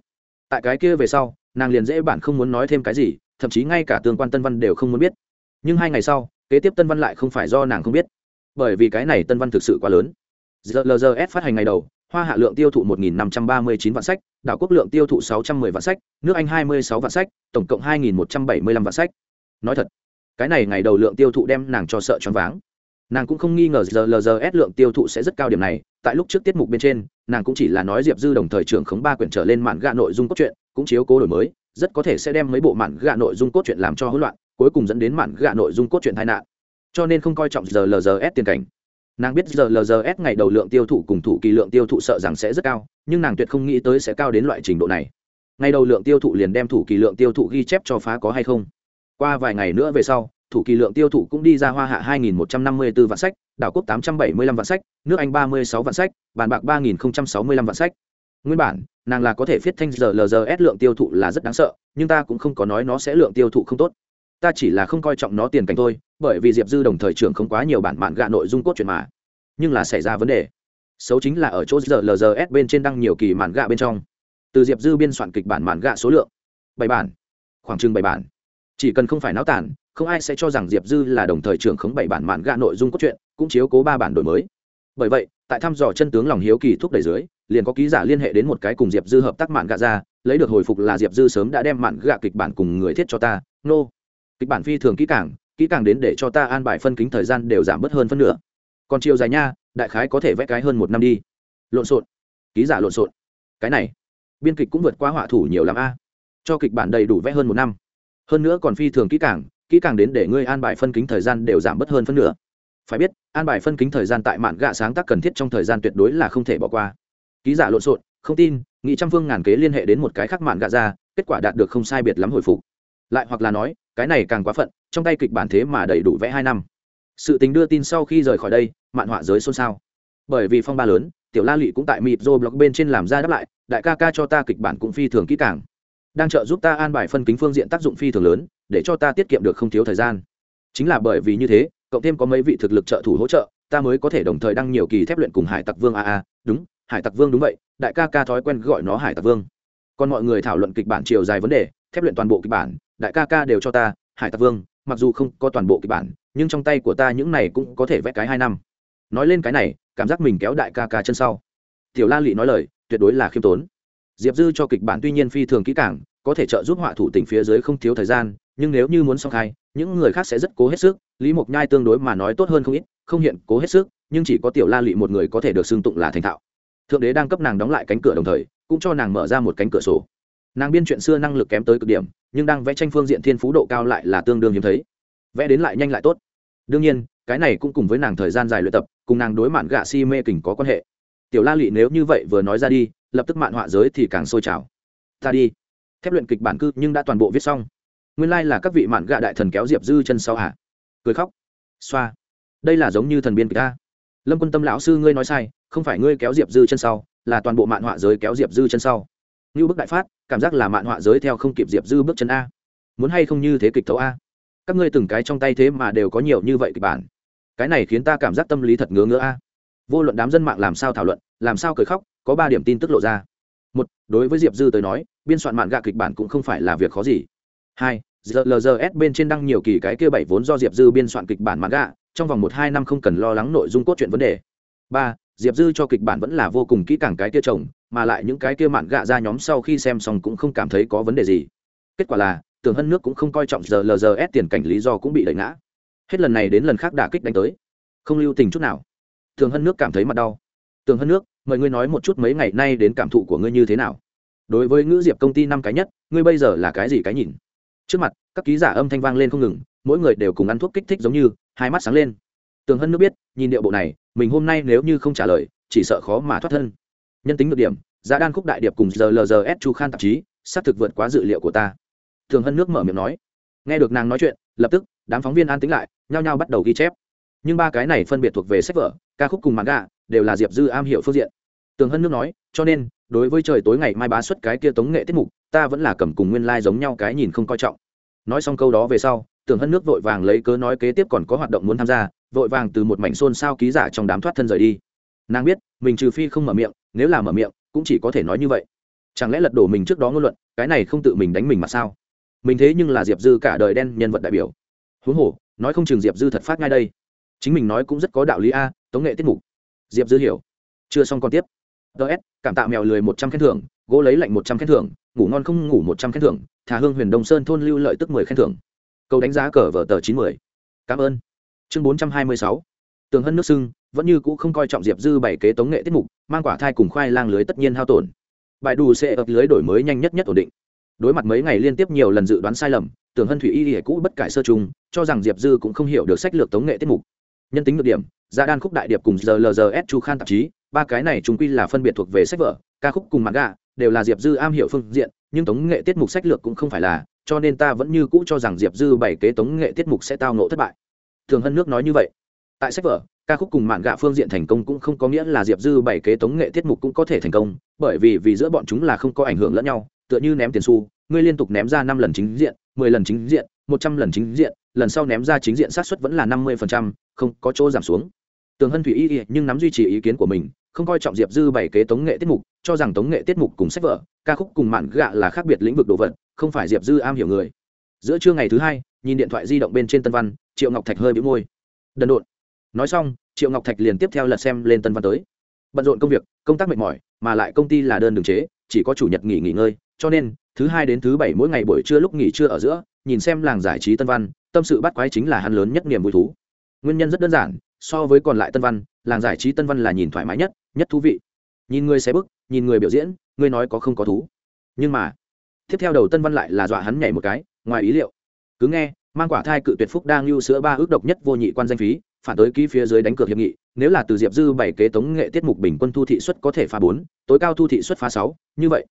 [SPEAKER 1] Tại cái kia về sau, nàng liền dễ bản không muốn nói thêm cái gì, thậm chí ngay cả tương quan tân văn đều không muốn biết. Nhưng hai ngày sau, kế tiếp tân văn lại không phải do nàng không biết. Bởi vì cái này tân văn thực sự quá lớn. Zlzs phát hành ngày đầu, hoa hạ lượng tiêu thụ 1.539 vạn sách, đảo quốc lượng tiêu thụ 610 vạn sách, nước anh 26 vạn sách, tổng cộng 2.175 vạn sách. Nói thật, cái này ngày đầu lượng tiêu thụ đem nàng cho sợ choáng váng. Nàng cũng không nghi ngờ Rlrs lượng tiêu thụ sẽ rất cao điểm này tại lúc trước tiết mục bên trên, nàng cũng chỉ là nói diệp dư đồng thời trưởng khống ba quyển trở lên mạn gạ nội dung cốt truyện, cũng chiếu cố đổi mới, rất có thể sẽ đem mấy bộ mạn gạ nội dung cốt truyện làm cho hỗn loạn, cuối cùng dẫn đến mạn gạ nội dung cốt truyện tai nạn. Cho nên không coi trọng giờ lgs tiền cảnh. Nàng biết giờ lgs ngày đầu lượng tiêu thụ cùng thủ kỳ lượng tiêu thụ sợ rằng sẽ rất cao, nhưng nàng tuyệt không nghĩ tới sẽ cao đến loại trình độ này. Ngày đầu lượng tiêu thụ liền đem thủ kỳ lượng tiêu thụ ghi chép cho phá có hay không? Qua vài ngày nữa về sau thủ kỳ lượng tiêu thụ cũng đi ra hoa hạ 2.154 vạn sách đảo quốc 875 vạn sách, nước anh 36 vạn sách, bàn bạc 3065 vạn sách. Nguyên bản, nàng là có thể viết thanh giờ lgs lượng tiêu thụ là rất đáng sợ, nhưng ta cũng không có nói nó sẽ lượng tiêu thụ không tốt. Ta chỉ là không coi trọng nó tiền cảnh thôi, bởi vì diệp dư đồng thời trưởng không quá nhiều bản mạn gạ nội dung cốt truyện mà. Nhưng là xảy ra vấn đề. Xấu chính là ở chỗ giờ lgs bên trên đăng nhiều kỳ mạn gạ bên trong. Từ diệp dư biên soạn kịch bản mạn gạ số lượng. Bảy bản. Khoảng chừng bảy bản. Chỉ cần không phải náo tản không ai sẽ cho rằng diệp dư là đồng thời trưởng khống bảy bản mạn gạ nội dung cốt truyện cũng chiếu cố ba bản đổi mới. Bởi vậy, tại thăm dò chân tướng lòng hiếu kỳ thúc đẩy dưới, liền có ký giả liên hệ đến một cái cùng diệp dư hợp tác mạn gạ ra, lấy được hồi phục là diệp dư sớm đã đem mạn gạ kịch bản cùng người thiết cho ta, nô、no. kịch bản phi thường kỹ càng kỹ càng đến để cho ta an bài phân kính thời gian đều giảm bớt hơn phân nửa. Còn chiều dài nha, đại khái có thể vẽ cái hơn một năm đi. Lộn xộn. Ký giả lộn xộn. Cái này, biên kịch cũng vượt qua họa thủ nhiều l a. Cho kịch bản đầy đủ vẽ hơn một năm. Hơn nữa còn phi thường kỹ càng kỹ càng đến để ngươi an bài phân kính thời gian đều giảm bớt hơn phân nửa phải biết, an bài phân kính thời gian tại mạn gạ sáng tác cần thiết trong thời gian tuyệt đối là không thể bỏ qua. Ký giả lộn xộn, không tin, nghị trăm phương ngàn kế liên hệ đến một cái khác mạn gạ ra, kết quả đạt được không sai biệt lắm hồi phục. Lại hoặc là nói, cái này càng quá phận, trong tay kịch bản thế mà đầy đủ vẽ hai năm. Sự tình đưa tin sau khi rời khỏi đây, mạn họa giới xôn xao. Bởi vì phong ba lớn, tiểu la lụy cũng tại mịp dô blog bên trên làm ra đáp lại, đại ca ca cho ta kịch bản cũng phi thường kỹ càng. Đang trợ giúp ta an bài phân kính phương diện tác dụng phi thường lớn, để cho ta tiết kiệm được không thiếu thời gian. Chính là bởi vì như thế cộng thêm có mấy vị thực lực trợ thủ hỗ trợ, ta mới có thể đồng thời đăng nhiều kỳ thép luyện cùng hải tặc vương a a. Đúng, hải tặc vương đúng vậy, đại ca ca thói quen gọi nó hải tặc vương. Còn mọi người thảo luận kịch bản chiều dài vấn đề, thép luyện toàn bộ kịch bản, đại ca ca đều cho ta, hải tặc vương, mặc dù không có toàn bộ kịch bản, nhưng trong tay của ta những này cũng có thể vẽ cái hai năm. Nói lên cái này, cảm giác mình kéo đại ca ca chân sau. Tiểu la lị nói lời, tuyệt đối là khiêm tốn. Diệp dư cho kịch bản tuy nhiên phi thường kỹ càng có thể trợ giúp họa thủ tỉnh phía dưới không thiếu thời gian, nhưng nếu như muốn song khai, những người khác sẽ rất cố hết sức, lý mộc nhai tương đối mà nói tốt hơn không ít, không hiện cố hết sức, nhưng chỉ có tiểu la lị một người có thể được xưng tụng là thành thạo. Thượng đế đang cấp nàng đóng lại cánh cửa đồng thời, cũng cho nàng mở ra một cánh cửa sổ. Nàng biên chuyện xưa năng lực kém tới cực điểm, nhưng đang vẽ tranh phương diện thiên phú độ cao lại là tương đương hiếm thấy. Vẽ đến lại nhanh lại tốt. Đương nhiên, cái này cũng cùng với nàng thời gian dài luyện tập, cùng nàng đối mạn gạ si mê kình có quan hệ. Tiểu la lị nếu như vậy vừa nói ra đi, lập tức mạn họa giới thì càng sôi trào. Ta đi thép luyện kịch bản cư nhưng đã toàn bộ viết xong. Nguyên lai、like、là các vị mạn gạ đại thần kéo diệp dư chân sau hả? Cười khóc. Xoa. Đây là giống như thần biên kịch ta. Lâm quân tâm lão sư ngươi nói sai, không phải ngươi kéo diệp dư chân sau, là toàn bộ mạn họa giới kéo diệp dư chân sau. Như bức đại phát, cảm giác là mạn họa giới theo không kịp diệp dư bước chân a. Muốn hay không như thế kịch thấu a? Các ngươi từng cái trong tay thế mà đều có nhiều như vậy kịch bản. Cái này khiến ta cảm giác tâm lý thật ngứa ngứa a. Vô luận đám dân mạng làm sao thảo luận, làm sao cười khóc, có ba điểm tin tức lộ ra. Một, đối với diệp dư tới nói biên soạn mạn gạ kịch bản cũng không phải là việc khó gì. Hai lgs bên trên đăng nhiều kỳ cái kia bảy vốn do diệp dư biên soạn kịch bản mạn gạ, trong vòng một hai năm không cần lo lắng nội dung cốt truyện vấn đề. Ba, diệp dư cho kịch bản vẫn là vô cùng kỹ càng cái kia chồng, mà lại những cái kia mạn gạ ra nhóm sau khi xem xong cũng không cảm thấy có vấn đề gì. Kết quả là tưởng hân nước cũng không coi trọng giờ tiền cảnh lý do cũng bị đẩy ngã. Hết lần này đến lần khác đả kích đánh tới. Không lưu tình chút nào. Tưởng hân nước cảm thấy mặt đau. Tưởng hân nước mời ngươi nói một chút mấy ngày nay đến cảm thụ của ngươi như thế nào? Đối với ngữ diệp công ty năm cái nhất, ngươi bây giờ là cái gì cái nhìn? Trước mặt, các ký giả âm thanh vang lên không ngừng, mỗi người đều cùng ăn thuốc kích thích giống như, hai mắt sáng lên. Tường hân nước biết, nhìn điệu bộ này, mình hôm nay nếu như không trả lời, chỉ sợ khó mà thoát thân. Nhân tính được điểm, giá đan khúc đại điệp cùng giờ lgs chu khan tạp chí, xác thực vượt quá dự liệu của ta. Tường hân nước mở miệng nói. Nghe được nàng nói chuyện, lập tức, đám phóng viên an tính lại, nhao nhao bắt đầu ghi chép. Nhưng ba cái này phân biệt thuộc về sách vở, ca khúc cùng manga, đều là diệp dư am hiểu phương diện tường hân nước nói, cho nên, đối với trời tối ngày mai bá xuất cái kia tống nghệ tiết mục, ta vẫn là cầm cùng nguyên lai、like、giống nhau cái nhìn không coi trọng. Nói xong câu đó về sau, tường hân nước vội vàng lấy cớ nói kế tiếp còn có hoạt động muốn tham gia, vội vàng từ một mảnh xôn xao ký giả trong đám thoát thân rời đi. Nàng biết, mình trừ phi không mở miệng, nếu là mở miệng, cũng chỉ có thể nói như vậy. Chẳng lẽ lật đổ mình trước đó ngôn luận, cái này không tự mình đánh mình mà sao? Mình thế nhưng là diệp dư cả đời đen nhân vật đại biểu. Huống hồ, nói không chừng diệp dư thật phát ngay đây. Chính mình nói cũng rất có đạo lý a, tống nghệ tiết mục. Diệp dư hiểu. Chưa xong còn tiếp ts cảm tạ mèo lười một trăm khen thưởng, gỗ lấy lạnh một trăm khen thưởng, ngủ ngon không ngủ một trăm khen thưởng, thả hương huyền đông sơn thôn lưu lợi tức mười khen thưởng. Câu đánh giá cờ vở tờ chín mươi cảm ơn. Chương bốn trăm hai mươi sáu. Tường hân nước sưng, vẫn như cũ không coi trọng diệp dư bảy kế tống nghệ tiết mục, mang quả thai cùng khoai lang lưới tất nhiên hao tổn. Bài đủ sẽ ập lưới đổi mới nhanh nhất nhất ổn định. Đối mặt mấy ngày liên tiếp nhiều lần dự đoán sai lầm tưởng hân thủy y thì cũ bất cải sơ chung, cho rằng diệp dư cũng không hiểu được sách lược tống nghệ tiết mục. Nhân tính được điểm, gia đan khúc đại điệp cùng giờ s chu khan tạp chí ba cái này chúng quy là phân biệt thuộc về sách vở, ca khúc cùng mặt gà đều là diệp dư am hiểu phương diện, nhưng tống nghệ tiết mục sách lược cũng không phải là, cho nên ta vẫn như cũ cho rằng diệp dư bảy kế tống nghệ tiết mục sẽ tao nộ thất bại. Thường hân nước nói như vậy. Tại sách vở, ca khúc cùng mạn gạ phương diện thành công cũng không có nghĩa là diệp dư bảy kế tống nghệ tiết mục cũng có thể thành công, bởi vì vì giữa bọn chúng là không có ảnh hưởng lẫn nhau, tựa như ném tiền xu, ngươi liên tục ném ra năm lần chính diện, mười lần chính diện, một trăm lần chính diện, lần sau ném ra chính diện sát xuất vẫn là năm mươi phần trăm, không có chỗ giảm xuống. Tường hân thủy y, nhưng nắm duy trì ý kiến của mình không coi trọng diệp dư bày kế tống nghệ tiết mục, cho rằng tống nghệ tiết mục cùng sách vở, ca khúc cùng mạn gạ là khác biệt lĩnh vực đồ vật, không phải diệp dư am hiểu người. Giữa trưa ngày thứ hai, nhìn điện thoại di động bên trên tân văn, triệu ngọc thạch hơi bị môi. Đần độn. Nói xong, triệu ngọc thạch liền tiếp theo lật xem lên tân văn tới. Bận rộn công việc, công tác mệt mỏi, mà lại công ty là đơn đường chế, chỉ có chủ nhật nghỉ nghỉ ngơi, cho nên, thứ hai đến thứ bảy mỗi ngày buổi trưa lúc nghỉ trưa ở giữa, nhìn xem làng giải trí tân văn, tâm sự bắt quái chính là hắn lớn nhất niềm vui thú. Nguyên nhân rất đơn giản, so với còn lại tân văn, làng giải trí tân văn là nhìn thoải mái nhất nhất thú vị. Nhìn người xé bức, nhìn người biểu diễn người nói có không có thú. Nhưng mà, tiếp theo đầu tân văn lại là dọa hắn nhảy một cái, ngoài ý liệu. Cứ nghe, mang quả thai cự tuyệt phúc đang lưu sữa ba ước độc nhất vô nhị quan danh phí, phản tới ký phía dưới đánh cược hiệp nghị, nếu là từ diệp dư bảy kế tống nghệ tiết mục bình quân thu thị suất có thể phá bốn, tối cao thu thị suất phá sáu, như vậy.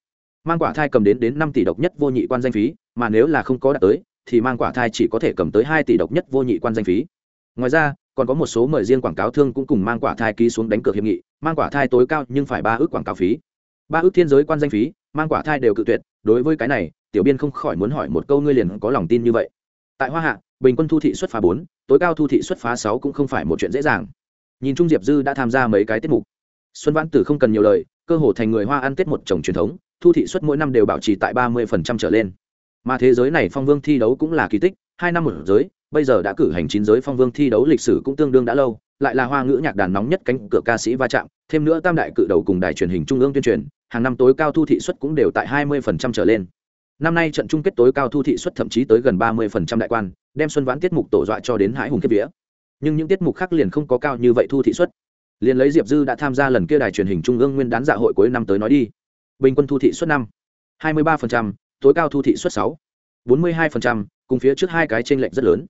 [SPEAKER 1] Mang quả thai cầm đến đến năm tỷ độc nhất vô nhị quan danh phí, mà nếu là không có đạt tới, thì mang quả thai chỉ có thể cầm tới hai tỷ độc nhất vô nhị quan danh phí. Ngoài ra còn có một số mời riêng quảng cáo thương cũng cùng mang quả thai ký xuống đánh cược hiệp nghị, mang quả thai tối cao nhưng phải ba ước quảng cáo phí. Ba ước thiên giới quan danh phí, mang quả thai đều cự tuyệt, đối với cái này, tiểu biên không khỏi muốn hỏi một câu ngươi liền có lòng tin như vậy. Tại hoa hạ, bình quân thu thị xuất phá bốn, tối cao thu thị xuất phá sáu cũng không phải một chuyện dễ dàng. Nhìn trung diệp dư đã tham gia mấy cái tiết mục. Xuân văn tử không cần nhiều lời, cơ hồ thành người hoa ăn tết một chồng truyền thống, thu thị suất mỗi năm đều bảo trì tại ba mươi phần trăm trở lên. Mà thế giới này phong vương thi đấu cũng là kỳ tích, hai năm một giới bây giờ đã cử hành chín giới phong vương thi đấu lịch sử cũng tương đương đã lâu, lại là hoa ngữ nhạc đàn nóng nhất cánh cửa ca sĩ va chạm, thêm nữa tam đại cự đầu cùng đài truyền hình trung ương tuyên truyền, hàng năm tối cao thu thị suất cũng đều tại hai mươi phần trăm trở lên. Năm nay trận chung kết tối cao thu thị suất thậm chí tới gần ba mươi phần trăm đại quan, đem xuân vãn tiết mục tổ dọa cho đến hãi hùng kiếp vía. Nhưng những tiết mục khác liền không có cao như vậy thu thị suất. Liền lấy diệp dư đã tham gia lần kia đài truyền hình trung ương nguyên đán dạ hội cuối năm tới nói đi. Bình quân thu thị suất năm, hai mươi ba tối cao thu thị suất sáu, bốn mươi hai cùng phía trước hai cái t r ê n lệch rất lớn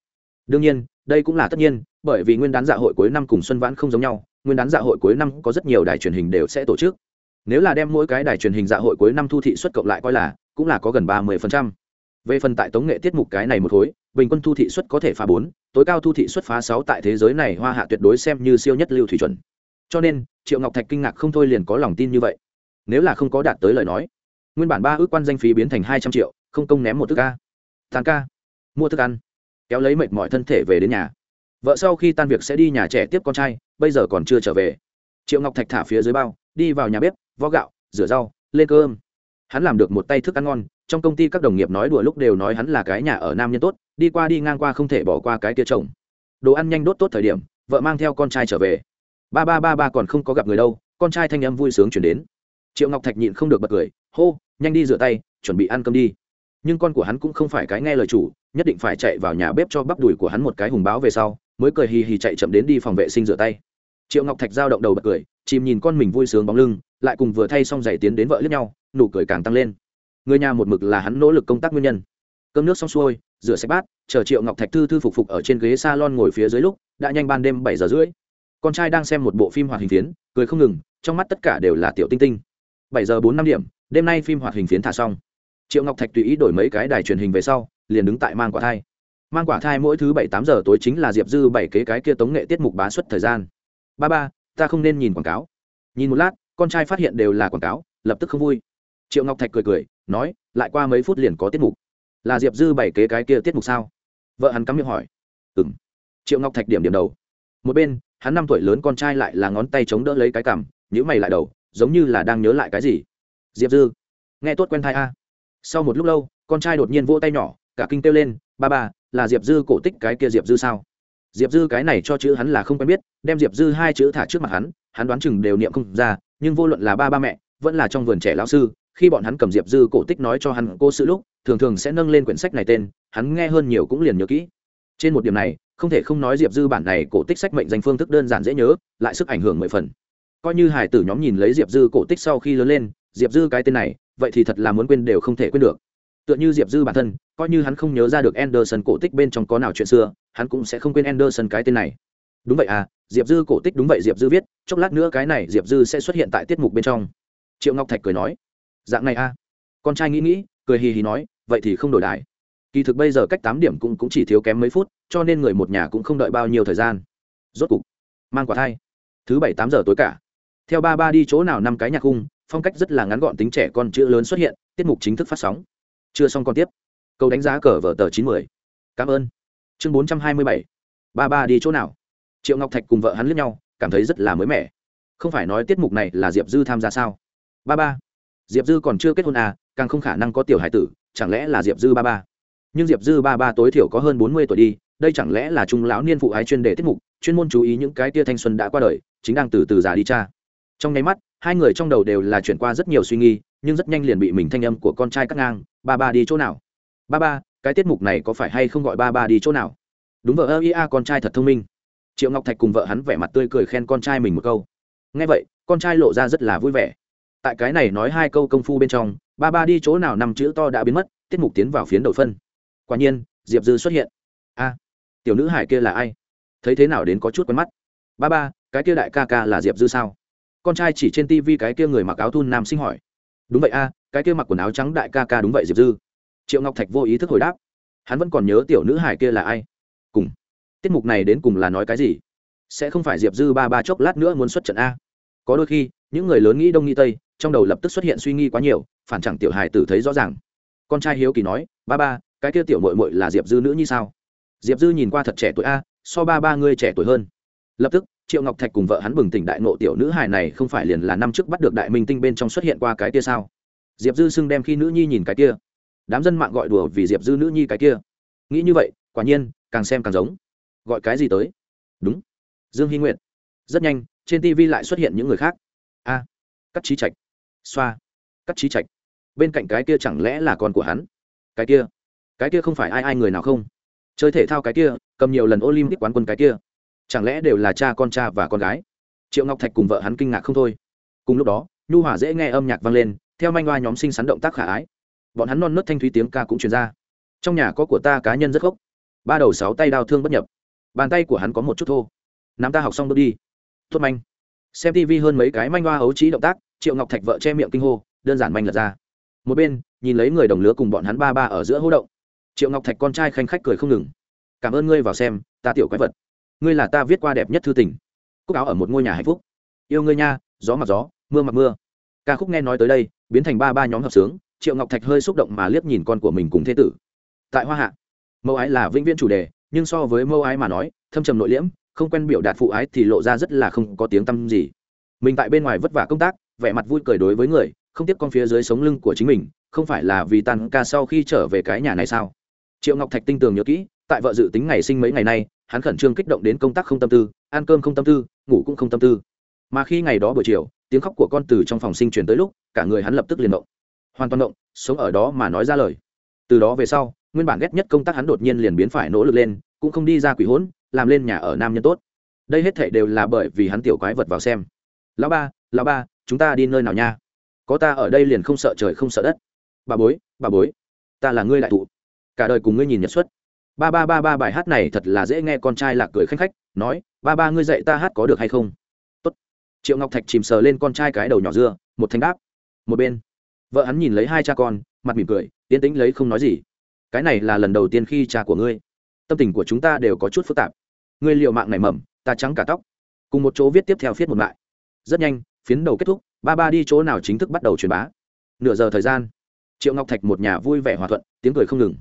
[SPEAKER 1] đương nhiên, đây cũng là tất nhiên, bởi vì nguyên đán dạ hội cuối năm cùng xuân vãn không giống nhau, nguyên đán dạ hội cuối năm có rất nhiều đài truyền hình đều sẽ tổ chức. Nếu là đem mỗi cái đài truyền hình dạ hội cuối năm thu thị suất cộng lại coi là, cũng là có gần ba mươi về phần tại tống nghệ tiết mục cái này một khối, bình quân thu thị suất có thể phá bốn, tối cao thu thị suất phá sáu tại thế giới này hoa hạ tuyệt đối xem như siêu nhất lưu thủy chuẩn. Cho nên, triệu ngọc thạch kinh ngạc không thôi liền có lòng tin như vậy. Nếu là không có đạt tới lời nói, nguyên bản ba ước quan danh phí biến thành hai trăm triệu, không công ném một thức ca. Tàn ca. Mua thức ăn kéo lấy mệt mỏi thân thể về đến nhà. Vợ sau khi tan việc sẽ đi nhà trẻ tiếp con trai, bây giờ còn chưa trở về. Triệu ngọc thạch thả phía dưới bao, đi vào nhà bếp, vo gạo, rửa rau, lên cơm. Hắn làm được một tay thức ăn ngon, trong công ty các đồng nghiệp nói đùa lúc đều nói hắn là cái nhà ở nam nhân tốt, đi qua đi ngang qua không thể bỏ qua cái kia chồng. Đồ ăn nhanh đốt tốt thời điểm, vợ mang theo con trai trở về. Ba ba ba ba còn không có gặp người đâu, con trai thanh âm vui sướng chuyển đến. Triệu ngọc thạch nhịn không được bật cười, hô, nhanh đi rửa tay, chuẩn bị ăn cơm đi. Nhưng con của hắn cũng không phải cái nghe lời chủ nhất định phải chạy vào nhà bếp cho bắp đùi của hắn một cái hùng báo về sau, mới cười hì hì chạy chậm đến đi phòng vệ sinh rửa tay. Triệu ngọc thạch giao động đầu bật cười, chìm nhìn con mình vui sướng bóng lưng, lại cùng vừa thay xong giày tiến đến vợ lướt nhau, nụ cười càng tăng lên. Người nhà một mực là hắn nỗ lực công tác nguyên nhân. Cơm nước xong xuôi, rửa sạch bát, chờ triệu ngọc thạch thư thư phục phục ở trên ghế s a lon ngồi phía dưới lúc, đã nhanh ban đêm bảy giờ rưỡi. Con trai đang xem một bộ phim hoạt hình phiến, cười không ngừng, trong mắt tất cả đều là tiểu tinh tinh. Bảy giờ bốn năm điểm, đêm nay phim hoạt hình phiến thả xong. Triệu ngọc thạch tùy ý đổi mấy cái đài truyền hình về sau liền đứng tại mang quả thai. Mang quả thai mỗi thứ bảy, tám giờ tối chính là diệp dư bảy kế cái kia tống nghệ tiết mục bá xuất thời gian. Ba ba, ta không nên nhìn quảng cáo. Nhìn một lát, con trai phát hiện đều là quảng cáo, lập tức không vui. Triệu ngọc thạch cười cười, nói, lại qua mấy phút liền có tiết mục. Là diệp dư bảy kế cái kia tiết mục sao? Vợ hắn cắm miệng hỏi. Ừ m triệu ngọc thạch điểm điểm đầu. Một bên, hắn năm tuổi lớn con trai lại là ngón tay chống đỡ lấy cái cằm nhữ mày lại đầu, giống như là đang nhớ lại cái gì. Diệp dư, nghe tốt quen thai a. Sau một lúc lâu, con trai đột nhiên vỗ tay nhỏ cả kinh kêu lên, ba ba, là diệp dư cổ tích cái kia diệp dư sao? Diệp dư cái này cho chữ hắn là không quen biết, đem diệp dư hai chữ thả trước mặt hắn hắn đoán chừng đều niệm không ra, nhưng vô luận là ba ba mẹ, vẫn là trong vườn trẻ lão sư, khi bọn hắn cầm diệp dư cổ tích nói cho hắn cô sự lúc, thường thường sẽ nâng lên quyển sách này tên, hắn nghe hơn nhiều cũng liền nhớ kỹ. Trên một điểm này, không thể không nói diệp dư bản này cổ tích sách mệnh danh phương thức đơn giản dễ nhớ, lại sức ảnh hưởng mười phần. Coi như hải tử nhóm nhìn lấy diệp dư cổ tích sau khi lớn lên, diệp dư cái tên này, vậy thì thật là muốn quên đều không thể quên được tựa như diệp dư bản thân coi như hắn không nhớ ra được anderson cổ tích bên trong có nào chuyện xưa hắn cũng sẽ không quên anderson cái tên này. Đúng vậy à diệp dư cổ tích đúng vậy diệp dư viết chốc lát nữa cái này diệp dư sẽ xuất hiện tại tiết mục bên trong. Triệu ngọc thạch cười nói dạng này à. Con trai nghĩ nghĩ cười hì hì nói vậy thì không đổi đài. Kỳ thực bây giờ cách tám điểm cũng, cũng chỉ thiếu kém mấy phút cho nên người một nhà cũng không đợi bao nhiêu thời gian. Rốt cục mang quả thai. Thứ bảy tám giờ tối cả. Theo ba ba đi chỗ nào năm cái nhạc cung phong cách rất là ngắn gọn tính trẻ con chữ lớn xuất hiện tiết mục chính thức phát sóng chưa xong còn tiếp. Câu đánh giá cờ vở tờ chín mươi cảm ơn. Chương bốn trăm hai mươi bảy. Ba ba đi chỗ nào? Triệu ngọc thạch cùng vợ hắn lướt nhau, cảm thấy rất là mới mẻ. Không phải nói tiết mục này là diệp dư tham gia sao? Ba ba. Diệp dư còn chưa kết hôn à càng không khả năng có tiểu hải tử, chẳng lẽ là diệp dư ba ba? Nhưng diệp dư ba ba tối thiểu có hơn bốn mươi tuổi đi, đây chẳng lẽ là trung lão niên phụ ái chuyên đề tiết mục, chuyên môn chú ý những cái tia thanh xuân đã qua đời, chính đang từ từ già đi cha. Trong nháy mắt, hai người trong đầu đều là chuyển qua rất nhiều suy nghi nhưng rất nhanh liền bị mình thanh âm của con trai cắt ngang, ba ba đi chỗ nào? Ba ba, cái tiết mục này có phải hay không gọi ba ba đi chỗ nào? Đúng vợ ơ ia con trai thật thông minh. Triệu ngọc thạch cùng vợ hắn vẻ mặt tươi cười khen con trai mình một câu. Nghe vậy, con trai lộ ra rất là vui vẻ. Tại cái này nói hai câu công phu bên trong, ba ba đi chỗ nào Năm chữ to đã biến mất, tiết mục tiến vào phiến đầu phân. Quả nhiên, diệp dư xuất hiện. A, tiểu nữ hải kia là ai? Thấy thế nào đến có chút quen mắt. Ba ba, cái kia đại ca ca là diệp dư sao? Con trai chỉ trên tivi cái kia người mặc áo thun nam sinh hỏi đúng vậy a, cái kia mặc quần áo trắng đại ca ca đúng vậy diệp dư. Triệu ngọc thạch vô ý thức hồi đáp. Hắn vẫn còn nhớ tiểu nữ hải kia là ai? Cùng. Tiết mục này đến cùng là nói cái gì? Sẽ không phải diệp dư ba ba chốc lát nữa muốn xuất trận a? Có đôi khi, những người lớn nghĩ đông nghĩ tây, trong đầu lập tức xuất hiện suy nghĩ quá nhiều, phản chẳng tiểu hài tử thấy rõ ràng. Con trai hiếu kỳ nói, ba ba, cái kia tiểu mội mội là diệp dư nữ như sao? Diệp dư nhìn qua thật trẻ tuổi a, so ba ba ngươi trẻ tuổi hơn. Lập tức triệu ngọc thạch cùng vợ hắn bừng tỉnh đại nộ tiểu nữ hài này không phải liền là năm trước bắt được đại minh tinh bên trong xuất hiện qua cái kia sao? Diệp dư xưng đem khi nữ nhi nhìn cái kia. Đám dân mạng gọi đùa vì diệp dư nữ nhi cái kia. Nghĩ như vậy, quả nhiên, càng xem càng giống. Gọi cái gì tới? Đúng. Dương hy nguyệt. Rất nhanh, trên tv lại xuất hiện những người khác. A. Cắt trí trạch. Xoa. Cắt trí trạch. Bên cạnh cái kia chẳng lẽ là con của hắn? Cái kia. Cái kia không phải ai ai người nào không? Chơi thể thao cái kia, cầm nhiều lần olympic quán quân cái kia chẳng lẽ đều là cha con cha và con gái? Triệu ngọc thạch cùng vợ hắn kinh ngạc không thôi. Cùng lúc đó, nhu hỏa dễ nghe âm nhạc vang lên, theo manh hoa nhóm sinh sắn động tác khả ái. Bọn hắn non nớt thanh thúy tiếng ca cũng truyền ra. Trong nhà có của ta cá nhân rất gốc. Ba đầu sáu tay đau thương bất nhập. Bàn tay của hắn có một chút thô. Nắm ta học xong bước đi. Tốt manh. Xem tv hơn mấy cái manh hoa ấu trí động tác, triệu ngọc thạch vợ che miệng kinh hô, đơn giản manh lật ra. Một bên, nhìn lấy người đồng lứa cùng bọn hắn ba ba ở giữa hô động. Triệu ngọc thạch con trai khanh khách cười không ngừng. Cảm ơn ngươi vào xem, ta tiểu quái vật ngươi là ta viết qua đẹp nhất thư tình. Cúc áo ở một ngôi nhà hạnh phúc. Yêu ngươi nha, gió mặc gió, mưa mặc mưa. Ca khúc nghe nói tới đây, biến thành ba ba nhóm hợp sướng, triệu ngọc thạch hơi xúc động mà liếc nhìn con của mình cùng thế tử. Tại hoa hạ, mẫu ái là vĩnh viễn chủ đề, nhưng so với mẫu ái mà nói, thâm trầm nội liễm, không quen biểu đạt phụ ái thì lộ ra rất là không có tiếng tăm gì. Mình tại bên ngoài vất vả công tác, vẻ mặt vui cười đối với người, không tiếp con phía dưới sống lưng của chính mình, không phải là vì tan ca sau khi trở về cái nhà này sao? Triệu ngọc thạch tinh tường nhớ kỹ tại vợ dự tính ngày sinh mấy ngày nay, hắn khẩn trương kích động đến công tác không tâm tư, ăn cơm không tâm tư, ngủ cũng không tâm tư. Mà khi ngày đó buổi chiều, tiếng khóc của con từ trong phòng sinh truyền tới lúc, cả người hắn lập tức liền động. Hoàn toàn động, sống ở đó mà nói ra lời. Từ đó về sau, nguyên bản ghét nhất công tác hắn đột nhiên liền biến phải nỗ lực lên, cũng không đi ra quỷ hỗn làm lên nhà ở nam nhân tốt. Đây hết thảy đều là bởi vì hắn tiểu quái vật vào xem. Lão ba lão ba, chúng ta đi nơi nào nha? Có ta ở đây liền không sợ trời không sợ đất. Bà bối bà bối, ta là ngươi đại thụ. Cả đời cùng ngươi nhìn nhật xuất ba ba ba ba bài hát này thật là dễ nghe, con trai lạc cười khanh khách, nói, ba ba, ngươi dạy ta hát có được hay không? Tốt. triệu ngọc thạch chìm sờ lên con trai cái đầu nhỏ dưa, một thanh đáp. Một bên, vợ hắn nhìn lấy hai cha con, mặt mỉm cười, yên tĩnh lấy không nói gì. Cái này là lần đầu tiên khi cha của ngươi. Tâm tình của chúng ta đều có chút phức tạp. Ngươi liệu mạng này mầm, ta trắng cả tóc. Cùng một chỗ viết tiếp theo viết một lại. Rất nhanh, phiến đầu kết thúc, ba ba đi chỗ nào chính thức bắt đầu truyền bá. Nửa giờ thời gian, triệu ngọc thạch một nhà vui vẻ hòa thuận, tiếng cười không ngừng.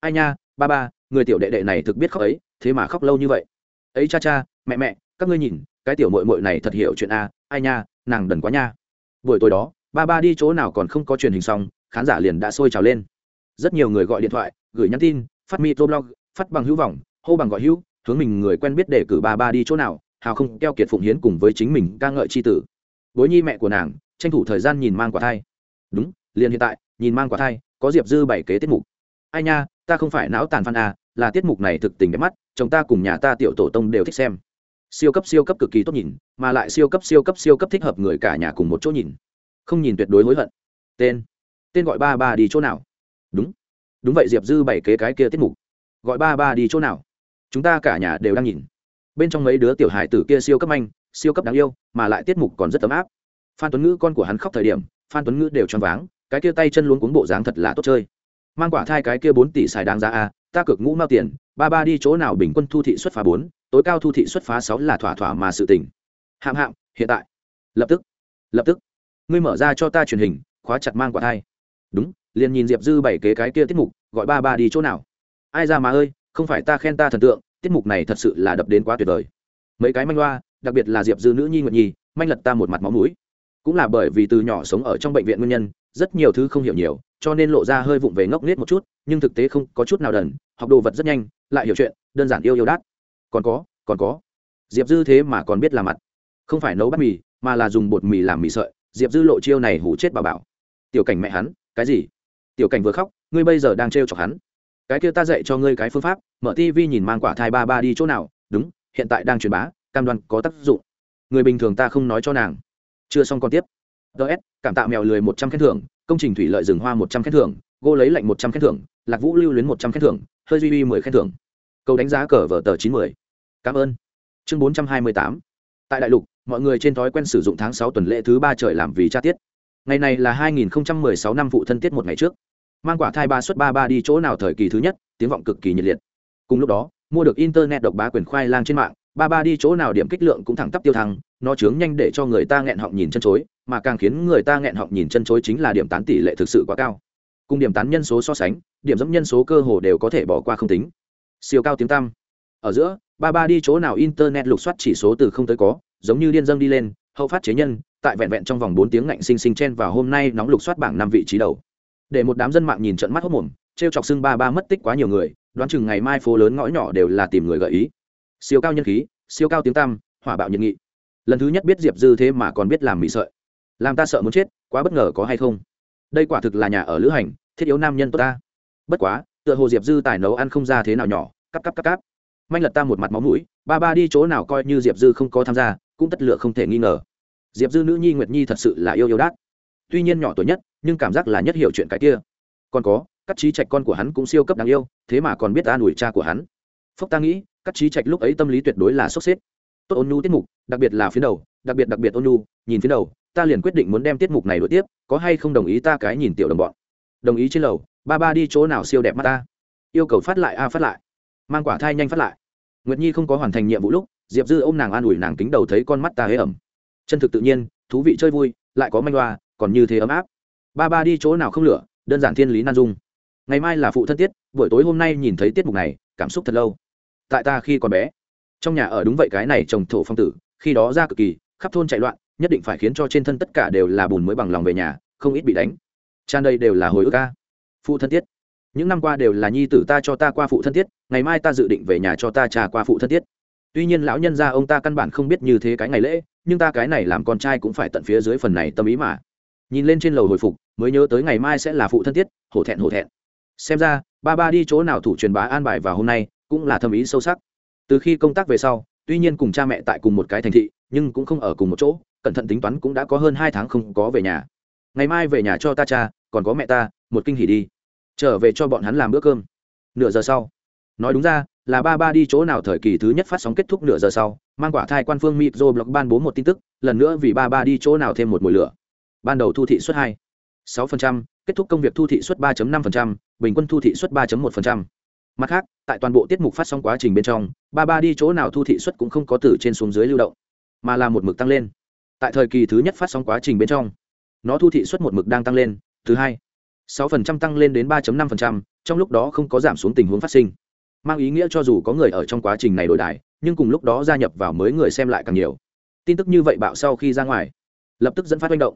[SPEAKER 1] Ai nha, ba ba người tiểu đệ đệ này thực biết khóc ấy, thế mà khóc lâu như vậy. Ấy cha cha, mẹ mẹ, các ngươi nhìn, cái tiểu mội mội này thật hiểu chuyện a, ai nha, nàng đần quá nha. Buổi tối đó, ba ba đi chỗ nào còn không có truyền hình xong, khán giả liền đã sôi trào lên. Rất nhiều người gọi điện thoại, gửi nhắn tin, phát microblog phát bằng hữu vọng, hô bằng gọi hữu, hướng mình người quen biết để cử ba ba đi chỗ nào, hào không keo kiệt phụng hiến cùng với chính mình ca ngợi c h i tử. Bối nhi mẹ của nàng, tranh thủ thời gian nhìn mang quả thai. Đúng, liền hiện tại, nhìn mang quả thai, có diệp dư bảy kế tiết mục. Ai nha, ta không phải não tàn phan à là tiết mục này thực tình đẹp mắt, chồng ta cùng nhà ta tiểu tổ tông đều thích xem. Siêu cấp siêu cấp cực kỳ tốt nhìn, mà lại siêu cấp siêu cấp siêu cấp thích hợp người cả nhà cùng một chỗ nhìn. Không nhìn tuyệt đối hối hận. Tên. Tên gọi ba ba đi chỗ nào? Đúng. Đúng vậy, diệp dư bảy kế cái kia tiết mục. Gọi ba ba đi chỗ nào? Chúng ta cả nhà đều đang nhìn. Bên trong mấy đứa tiểu hải tử kia siêu cấp anh, siêu cấp đáng yêu, mà lại tiết mục còn rất ấm áp. Phan tuấn ngữ, con của hắn khóc thời điểm, phan tuấn ngữ đều choáng váng, cái kia tay chân luôn cuốn bộ dáng thật là tốt chơi. Mang quả thai cái kia bốn tỷ xài đáng giá a ta cực ngũ mao tiền, ba ba đi chỗ nào bình quân thu thị xuất phá bốn, tối cao thu thị xuất phá sáu là thỏa thỏa mà sự tỉnh hạng hạng hiện tại. Lập tức. Lập tức. Ngươi mở ra cho ta truyền hình, khóa chặt mang quả thai đúng, liền nhìn diệp dư bảy kế cái kia tiết mục, gọi ba ba đi chỗ nào. Ai ra mà ơi, không phải ta khen ta thần tượng, tiết mục này thật sự là đập đến quá tuyệt vời. Mấy cái manh loa, đặc biệt là diệp dư nữ nhi nguyệt nhi, manh lật ta một mặt máu mũi. Cũng là bởi vì từ nhỏ sống ở trong bệnh viện nguyên nhân rất nhiều thứ không hiểu nhiều, cho nên lộ ra hơi vụng về ngốc nghếch một chút, nhưng thực tế không có chút nào đần, học đồ vật rất nhanh, lại hiểu chuyện, đơn giản yêu yêu đát. Còn có còn có. Diệp dư thế mà còn biết làm mặt. Không phải nấu bát mì, mà là dùng bột mì làm mì sợi. Diệp dư lộ chiêu này hủ chết bà bảo. Tiểu cảnh mẹ hắn, cái gì? Tiểu cảnh vừa khóc, ngươi bây giờ đang trêu chọc hắn. Cái kia ta dạy cho ngươi cái phương pháp, mở tv nhìn mang quả thai ba ba đi chỗ nào. Đúng, hiện tại đang truyền bá, cam đoan có tác dụng. Người bình thường ta không nói cho nàng. Chưa xong còn tiếp ts cảm tạ mèo lười một trăm khen thưởng, công trình thủy lợi rừng hoa một trăm khen thưởng, gô lấy lạnh một trăm khen thưởng, lạc vũ lưu luyến một trăm khen thưởng, hơi duy uy mười khen thưởng. Câu đánh giá cờ vở tờ chín mươi cảm ơn. Chương bốn trăm hai mươi tám. Tại đại lục, mọi người trên thói quen sử dụng tháng sáu tuần lễ thứ ba trời làm vì cha tiết. Ngày này là hai nghìn sáu năm phụ thân tiết một ngày trước. Mang quả thai ba suất ba ba đi chỗ nào thời kỳ thứ nhất, tiếng vọng cực kỳ nhiệt liệt. Cùng lúc đó, mua được internet độc bá quyền khoai lang trên mạng, ba ba đi chỗ nào điểm kích lượng cũng thẳng tắp tiêu thăng, nó chướng nhanh để cho người ta nghẹn họng nhìn chân chối mà càng khiến người ta nghẹn họng nhìn chân chối chính là điểm tán tỷ lệ thực sự quá cao. Cùng điểm tán nhân số so sánh, điểm dẫm nhân số cơ hồ đều có thể bỏ qua không tính. Siêu cao tiếng tăm. Ở giữa, ba ba đi chỗ nào internet lục soát chỉ số từ không tới có, giống như điên dâng đi lên, hậu phát chế nhân, tại vẹn vẹn trong vòng bốn tiếng ngạnh sinh sinh chen vào hôm nay nóng lục soát bảng năm vị trí đầu. Để một đám dân mạng nhìn trận mắt hốc mồm, trêu chọc xưng ba ba mất tích quá nhiều người, đoán chừng ngày mai phố lớn ngõ nhỏ đều là tìm người gợi ý. Siêu cao nhân khí, siêu cao tiếng tăm, hỏa bạo nhiệt nghị. Lần thứ nhất biết diệp dư thế mà còn biết làm mị sợi làm ta sợ muốn chết, quá bất ngờ có hay không? Đây quả thực là nhà ở lữ hành, thiết yếu nam nhân tốt ta. Bất quá, tựa hồ diệp dư tài nấu ăn không ra thế nào nhỏ, cắp cắp cắp cắp. Manh lật ta một mặt máu mũi, ba ba đi chỗ nào coi như diệp dư không có tham gia, cũng tất lựa không thể nghi ngờ. Diệp dư nữ nhi nguyệt nhi thật sự là yêu yêu đát. Tuy nhiên nhỏ tuổi nhất, nhưng cảm giác là nhất hiểu chuyện cái kia. Còn có các trí trạch con của hắn cũng siêu cấp đáng yêu, thế mà còn biết ta đuổi cha của hắn. Phúc ta nghĩ các trí trạch lúc ấy tâm lý tuyệt đối là sốc xếp. Tốt ôn nhu tiết mục, đặc biệt là phía đầu, đặc biệt đặc biệt ôn nhu, nhìn phía đầu ta liền quyết định muốn đem tiết mục này đổi tiếp, có hay không đồng ý ta cái nhìn tiểu đồng bọn? Đồng ý trên lầu, ba ba đi chỗ nào siêu đẹp mắt ta? Yêu cầu phát lại a, phát lại. Mang quả thai nhanh phát lại. Nguyệt nhi không có hoàn thành nhiệm vụ lúc, diệp dư ô m nàng an ủi nàng kính đầu thấy con mắt ta hế ẩm. Chân thực tự nhiên, thú vị chơi vui, lại có manh loa, còn như thế ấm áp. Ba ba đi chỗ nào không lửa, đơn giản thiên lý nan dung. Ngày mai là phụ thân tiết, buổi tối hôm nay nhìn thấy tiết mục này, cảm xúc thật lâu. Tại ta khi còn bé, trong nhà ở đúng vậy cái này trồng thổ phong tử, khi đó ra cực kỳ, khắp thôn chạy loạn nhất định phải khiến cho trên thân tất cả đều là bùn mới bằng lòng về nhà, không ít bị đánh. Tràn đây đều là hồi ức ca phụ thân tiết. Những năm qua đều là nhi tử ta cho ta qua phụ thân tiết, ngày mai ta dự định về nhà cho ta trà qua phụ thân tiết. Tuy nhiên lão nhân gia ông ta căn bản không biết như thế cái ngày lễ, nhưng ta cái này làm con trai cũng phải tận phía dưới phần này tâm ý mà. Nhìn lên trên lầu hồi phục, mới nhớ tới ngày mai sẽ là phụ thân tiết, hổ thẹn hổ thẹn. Xem ra, ba ba đi chỗ nào thủ truyền bá an bài vào hôm nay, cũng là thâm ý sâu sắc. Từ khi công tác về sau, tuy nhiên cùng cha mẹ tại cùng một cái thành thị, nhưng cũng không ở cùng một chỗ cẩn thận tính toán cũng đã có hơn hai tháng không có về nhà. Ngày mai về nhà cho ta cha, còn có mẹ ta, một kinh hỉ đi. Trở về cho bọn hắn làm bữa cơm. Nửa giờ sau. Nói đúng ra, là ba ba đi chỗ nào thời kỳ thứ nhất phát sóng kết thúc nửa giờ sau, mang quả thai quan phương mitro blog ban bố một tin tức, lần nữa vì ba ba đi chỗ nào thêm một mùi lửa. Ban đầu thu thị suất hai sáu phần trăm, kết thúc công việc thu thị suất ba năm phần trăm, bình quân thu thị suất ba một phần trăm. Mặt khác, tại toàn bộ tiết mục phát sóng quá trình bên trong, ba ba đi chỗ nào thu thị suất cũng không có từ trên xuống dưới lưu động, mà là một mực tăng lên tại thời kỳ thứ nhất phát sóng quá trình bên trong, nó thu thị suất một mực đang tăng lên, thứ hai, sáu phần trăm tăng lên đến ba năm phần trăm, trong lúc đó không có giảm xuống tình huống phát sinh. Mang ý nghĩa cho dù có người ở trong quá trình này đổi đài, nhưng cùng lúc đó gia nhập vào mới người xem lại càng nhiều. Tin tức như vậy bạo sau khi ra ngoài, lập tức dẫn phát manh động.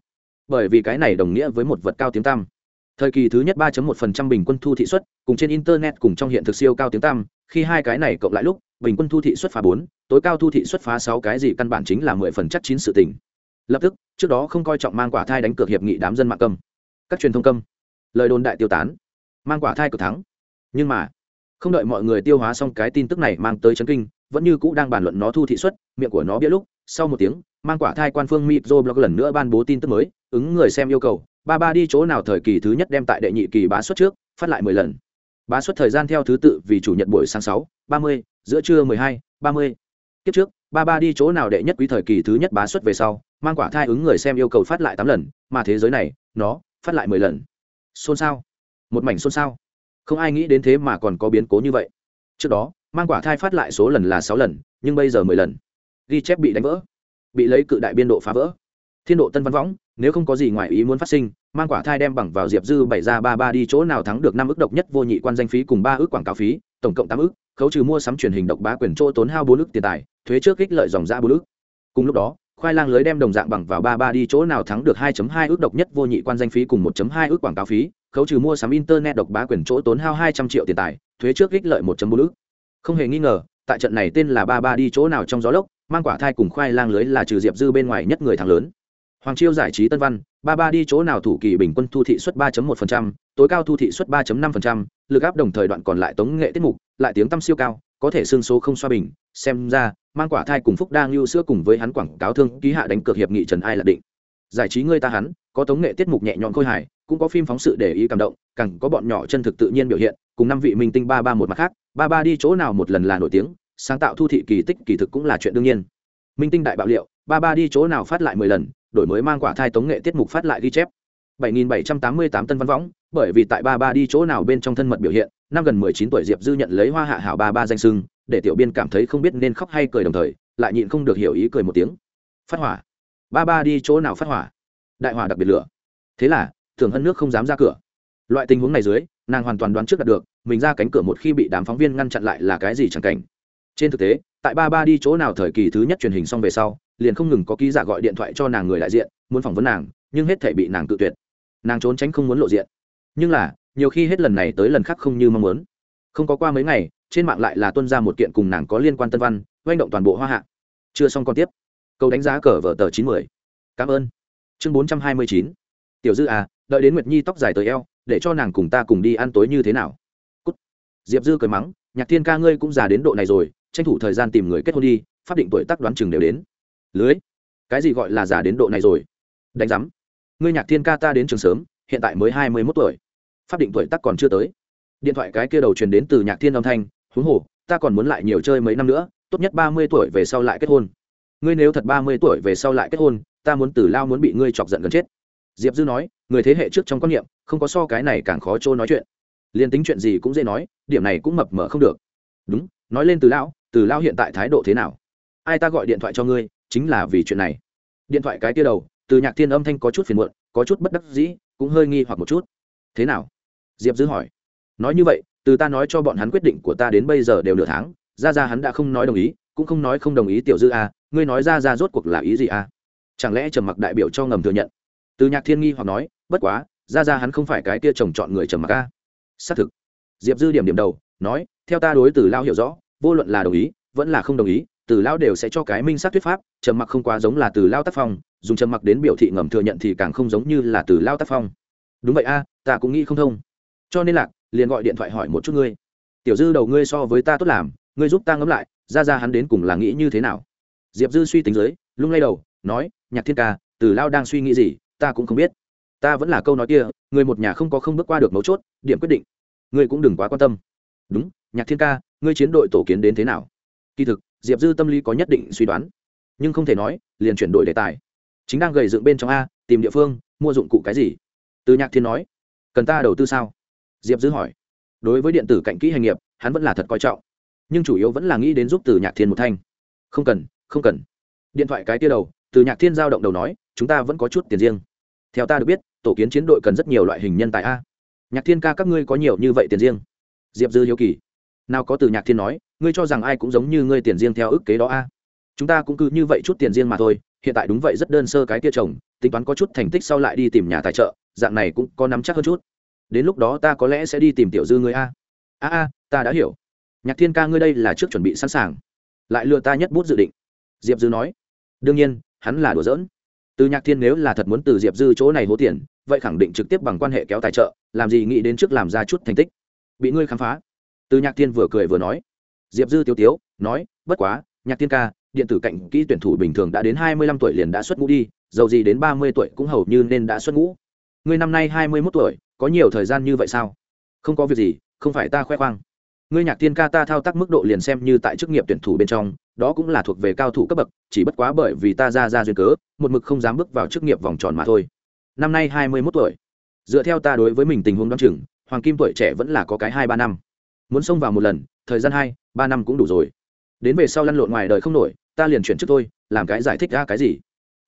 [SPEAKER 1] Bởi vì cái này đồng nghĩa với một vật cao tiếng tăm. Thời kỳ thứ nhất 3.1% bình quân thu thị suất, cùng trên internet cùng trong hiện thực siêu cao tiếng tăm, khi hai cái này cộng lại lúc, bình quân thu thị suất phá bốn, tối cao thu thị suất phá sáu cái gì căn bản chính là mười phần chắc chín sự tình lập tức trước đó không coi trọng mang quả thai đánh cược hiệp nghị đám dân mạng cầm, các truyền thông cầm, lời đồn đại tiêu tán. Mang quả thai cực thắng. Nhưng mà không đợi mọi người tiêu hóa xong cái tin tức này mang tới chấn kinh vẫn như cũ đang bàn luận nó thu thị suất miệng của nó biết lúc sau một tiếng mang quả thai quan phương mitro blog lần nữa ban bố tin tức mới ứng người xem yêu cầu ba ba đi chỗ nào thời kỳ thứ nhất đem tại đệ nhị kỳ bá xuất trước phát lại mười lần. Bá xuất thời gian theo thứ tự vì chủ nhật buổi sáng sáu ba mươi giữa trưa mười hai ba mươi. Kiếp trước ba ba đi chỗ nào đệ nhất quý thời kỳ thứ nhất bá xuất về sau, mang quả thai ứng người xem yêu cầu phát lại tám lần, mà thế giới này, nó, phát lại mười lần. Xôn xao. Một mảnh xôn xao. Không ai nghĩ đến thế mà còn có biến cố như vậy. Trước đó, mang quả thai phát lại số lần là sáu lần, nhưng bây giờ mười lần. Ghi chép bị đánh vỡ. Bị lấy cự đại biên độ phá vỡ. Thiên độ tân văn võng, nếu không có gì ngoài ý muốn phát sinh, mang quả thai đem bằng vào diệp dư bảy ra ba ba đi chỗ nào thắng được năm ước độc nhất vô nhị quan danh phí cùng ba ước quảng cáo phí tổng cộng tám ước, khấu trừ mua sắm truyền hình độc bá quyền chỗ tốn hao bốn ước tiền tài, thuế trước kích lợi dòng ra bốn ước. Cùng lúc đó, khoai lang lưới đem đồng dạng bằng vào ba ba đi chỗ nào thắng được 2.2 ước độc nhất vô nhị quan danh phí cùng 1.2 ước quảng cáo phí, khấu trừ mua sắm internet độc bá quyền chỗ tốn hao 200 triệu tiền tài, thuế trước kích lợi 1.4 ước. Không hề nghi ngờ, tại trận này tên là ba ba đi chỗ nào trong gió lốc, mang quả thai cùng khoai lang lưới là trừ diệp dư bên ngoài nhất người thắng lớn. Hoàng chiêu giải trí tân văn ba ba đi chỗ nào thủ kỳ bình quân thu thị suất 3.1%, tối cao thu thị suất 3.5%, lực áp đồng thời đoạn còn lại tống nghệ tiết mục lại tiếng tăm siêu cao có thể xương số không xoa bình. Xem ra mang quả thai cùng phúc đang lưu sữa cùng với hắn quảng cáo thương ký hạ đánh cược hiệp nghị trần ai là định. Giải trí người ta hắn có tống nghệ tiết mục nhẹ nhõm khôi hài cũng có phim phóng sự để ý cảm động càng có bọn nhỏ chân thực tự nhiên biểu hiện cùng năm vị minh tinh ba ba một mặt khác. Ba ba đi chỗ nào một lần là nổi tiếng sáng tạo thu thị kỳ tích kỳ thực cũng là chuyện đương nhiên. Minh tinh đại bạo liệu ba ba đi chỗ nào phát lại mười lần đổi mới mang quả thai tống nghệ tiết mục phát lại ghi chép. 7.788 tân văn võng, bởi vì tại ba ba đi chỗ nào bên trong thân mật biểu hiện, năm gần 19 tuổi diệp dư nhận lấy hoa hạ hảo ba ba danh sưng để tiểu biên cảm thấy không biết nên khóc hay cười đồng thời, lại nhịn không được hiểu ý cười một tiếng. Phát hỏa. Ba ba đi chỗ nào phát hỏa? Đại hỏa đặc biệt lửa. Thế là, thường hân nước không dám ra cửa. Loại tình huống này dưới, nàng hoàn toàn đoán trước đạt được, mình ra cánh cửa một khi bị đám phóng viên ngăn chặn lại là cái gì chẳng cảnh. Trên thực tế, tại ba ba đi chỗ nào thời kỳ thứ nhất truyền hình xong về sau liền không ngừng có ký giả gọi điện thoại cho nàng người đại diện, muốn phỏng vấn nàng, nhưng hết thể bị nàng tự tuyệt. Nàng trốn tránh không muốn lộ diện. Nhưng là, nhiều khi hết lần này tới lần khác không như mong muốn. Không có qua mấy ngày, trên mạng lại là tuân ra một kiện cùng nàng có liên quan tân văn oanh động toàn bộ hoa hạ. Chưa xong còn tiếp. Câu đánh giá cờ vở tờ chín mươi cảm ơn. Chương bốn trăm hai mươi chín. Tiểu dư à đợi đến nguyệt nhi tóc dài tới eo, để cho nàng cùng ta cùng đi ăn tối như thế nào? Cút. diệp dư cười mắng, nhạc thiên ca ngươi cũng già đến độ này rồi, tranh thủ thời gian tìm người kết hôn đi, pháp định tuổi tác đoán chừng đều đến lưới. Cái gì gọi là già đến độ này rồi? Đánh giám. Ngươi nhạc thiên ca ta đến trường sớm, hiện tại mới hai mươi mốt tuổi. Pháp định tuổi tác còn chưa tới. Điện thoại cái kia đầu truyền đến từ nhạc thiên âm thanh, huống hồ, ta còn muốn lại nhiều chơi mấy năm nữa, tốt nhất ba mươi tuổi về sau lại kết hôn. Ngươi nếu thật ba mươi tuổi về sau lại kết hôn, ta muốn từ lao muốn bị ngươi chọc giận gần chết. Diệp dư nói, người thế hệ trước trong quan niệm, không có so cái này càng khó trôi nói chuyện. Liền tính chuyện gì cũng dễ nói, điểm này cũng mập mờ không được. Đúng, nói lên từ lão từ lão hiện tại thái độ thế nào? Ai ta gọi điện thoại cho ngươi? Chính là vì chuyện này. Điện thoại cái kia đầu từ nhạc thiên âm thanh có chút phiền muộn có chút bất đắc dĩ cũng hơi nghi hoặc một chút. Thế nào? Diệp dư hỏi. Nói như vậy từ ta nói cho bọn hắn quyết định của ta đến bây giờ đều nửa tháng ra ra hắn đã không nói đồng ý cũng không nói không đồng ý tiểu dư a à, ngươi nói ra ra rốt cuộc là ý gì a à? chẳng lẽ trầm mặc đại biểu cho ngầm thừa nhận? Từ nhạc thiên nghi hoặc nói bất quá ra ra hắn không phải cái kia chồng chọn người trầm mặc a xác thực. Diệp dư điểm điểm đầu nói theo ta đối từ lao hiểu rõ vô luận là đồng ý vẫn là không đồng ý từ lao đều sẽ cho cái minh sát thuyết pháp, trầm mặc không quá giống là từ lao tác phong, dùng trầm mặc đến biểu thị ngầm thừa nhận thì càng không giống như là từ lao tác phong. Đúng vậy a, ta cũng nghĩ không thông. Cho nên là liền gọi điện thoại hỏi một chút ngươi. Tiểu dư đầu ngươi so với ta tốt làm, ngươi giúp ta ngẫm lại, ra ra hắn đến cùng là nghĩ như thế nào? Diệp dư suy tính dưới, lung lay đầu, nói, nhạc thiên ca, từ lao đang suy nghĩ gì, ta cũng không biết. Ta vẫn là câu nói kia, người một nhà không có không bước qua được mấu chốt, điểm quyết định. Ngươi cũng đừng quá quan tâm. Đúng, nhạc thiên ca, ngươi chiến đội tổ kiến đến thế nào? Kỳ thực diệp dư tâm lý có nhất định suy đoán. Nhưng không thể nói, liền chuyển đổi đề tài. Chính đang gầy dựng bên trong a, tìm địa phương, mua dụng cụ cái gì? Từ nhạc thiên nói, cần ta đầu tư sao? Diệp dư hỏi. Đối với điện tử cạnh kỹ hành nghiệp, hắn vẫn là thật coi trọng. Nhưng chủ yếu vẫn là nghĩ đến giúp từ nhạc thiên một thanh. Không cần không cần. Điện thoại cái tia đầu, từ nhạc thiên giao động đầu nói, chúng ta vẫn có chút tiền riêng. Theo ta được biết, tổ kiến chiến đội cần rất nhiều loại hình nhân tài a. Nhạc thiên ca, các ngươi có nhiều như vậy tiền riêng? Diệp dư hiếu kỳ. Nào có từ nhạc thiên nói ngươi cho rằng ai cũng giống như ngươi tiền riêng theo ước kế đó a? Chúng ta cũng cứ như vậy chút tiền riêng mà thôi, hiện tại đúng vậy rất đơn sơ cái kia chồng, tính toán có chút thành tích sau lại đi tìm nhà tài trợ, dạng này cũng có nắm chắc hơn chút. Đến lúc đó ta có lẽ sẽ đi tìm tiểu dư ngươi a. A a, ta đã hiểu. Nhạc thiên ca ngươi đây là trước chuẩn bị sẵn sàng. Lại lừa ta nhất bút dự định. Diệp dư nói. Đương nhiên, hắn là đùa giỡn. Từ nhạc thiên nếu là thật muốn từ diệp dư chỗ này hố tiền, vậy khẳng định trực tiếp bằng quan hệ kéo tài trợ, làm gì nghĩ đến trước làm ra chút thành tích. Bị ngươi khám phá. Từ nhạc thiên vừa cười vừa nói diệp dư tiêu tiếu nói, bất quá, nhạc tiên ca, điện tử cạnh kỹ tuyển thủ bình thường đã đến hai mươi lăm tuổi liền đã xuất ngũ đi, dầu gì đến ba mươi tuổi cũng hầu như nên đã xuất ngũ. Ngươi năm nay hai mươi mốt tuổi, có nhiều thời gian như vậy sao? Không có việc gì, không phải ta khoe khoang. Ngươi nhạc tiên ca ta thao tác mức độ liền xem như tại chức nghiệp tuyển thủ bên trong, đó cũng là thuộc về cao thủ cấp bậc, chỉ bất quá bởi vì ta ra ra duyên cớ, một mực không dám bước vào chức nghiệp vòng tròn mà thôi. Năm nay hai mươi mốt tuổi. Dựa theo ta đối với mình tình huống đ o á n chừng, hoàng kim tuổi trẻ vẫn là có cái hai ba năm. Muốn xông vào một lần thời gian hai, ba năm cũng đủ rồi. Đến về sau lăn lộn ngoài đời không nổi, ta liền chuyển trước tôi làm cái giải thích ra cái gì?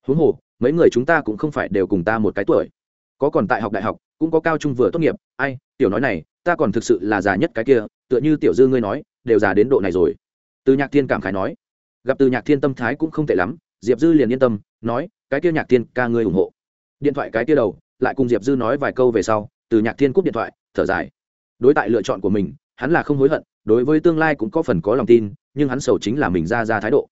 [SPEAKER 1] Huống hồ, mấy người chúng ta cũng không phải đều cùng ta một cái tuổi. Có còn tại học đại học, cũng có cao trung vừa tốt nghiệp, ai, tiểu nói này, ta còn thực sự là già nhất cái kia, tựa như tiểu dư ngươi nói, đều già đến độ này rồi. Từ nhạc thiên cảm khái nói. Gặp từ nhạc thiên tâm thái cũng không tệ lắm, diệp dư liền yên tâm, nói, cái kia nhạc thiên, ca ngươi ủng hộ. Điện thoại cái kia đầu, lại cùng diệp dư nói vài câu về sau, từ nhạc thiên cúp điện thoại, thở dài. Đối tại lựa chọn của mình, hắn là không hối hận đối với tương lai cũng có phần có lòng tin, nhưng hắn sầu chính là mình ra ra thái độ.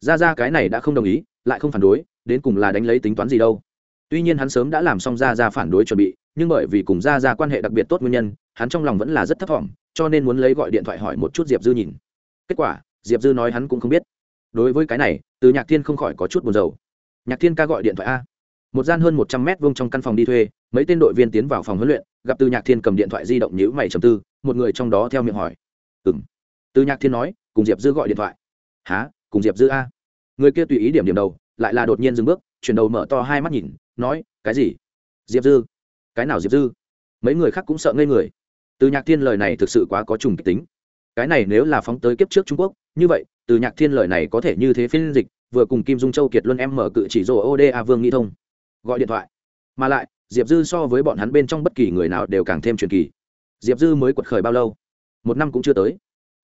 [SPEAKER 1] Ra ra cái này đã không đồng ý, lại không phản đối, đến cùng là đánh lấy tính toán gì đâu. Tuy nhiên hắn sớm đã làm xong ra ra phản đối chuẩn bị, nhưng bởi vì cùng ra ra quan hệ đặc biệt tốt nguyên nhân, hắn trong lòng vẫn là rất thấp thỏm, cho nên muốn lấy gọi điện thoại hỏi một chút diệp dư nhìn. Kết quả, diệp dư nói hắn cũng không biết. Đối với cái này, từ nhạc thiên không khỏi có chút buồn rầu. Nhạc thiên ca gọi điện thoại a. Một gian hơn một trăm mét vuông trong căn phòng đi thuê, mấy tên đội viên tiến vào phòng huấn luyện, gặp từ nhạc thiên cầm điện thoại di động nhữ mày trầm tư, một người trong đó theo miệng hỏi ừng từ nhạc thiên nói, cùng diệp dư gọi điện thoại. Há cùng diệp dư a? Người kia tùy ý điểm điểm đầu, lại là đột nhiên dừng bước, chuyển đầu mở to hai mắt nhìn, nói, cái gì? Diệp dư? Cái nào diệp dư? Mấy người khác cũng sợ ngây người. Từ nhạc thiên lời này thực sự quá có trùng kịch tính. Cái này nếu là phóng tới kiếp trước trung quốc, như vậy, từ nhạc thiên lời này có thể như thế phiên dịch, vừa cùng kim dung châu kiệt luân em mở cự chỉ rồ oda vương nghĩ thông. Gọi điện thoại. Mà lại, diệp dư so với bọn hắn bên trong bất kỳ người nào đều càng thêm truyền kỳ. Diệp dư mới quật khởi bao lâu? Một năm cũng chưa tới.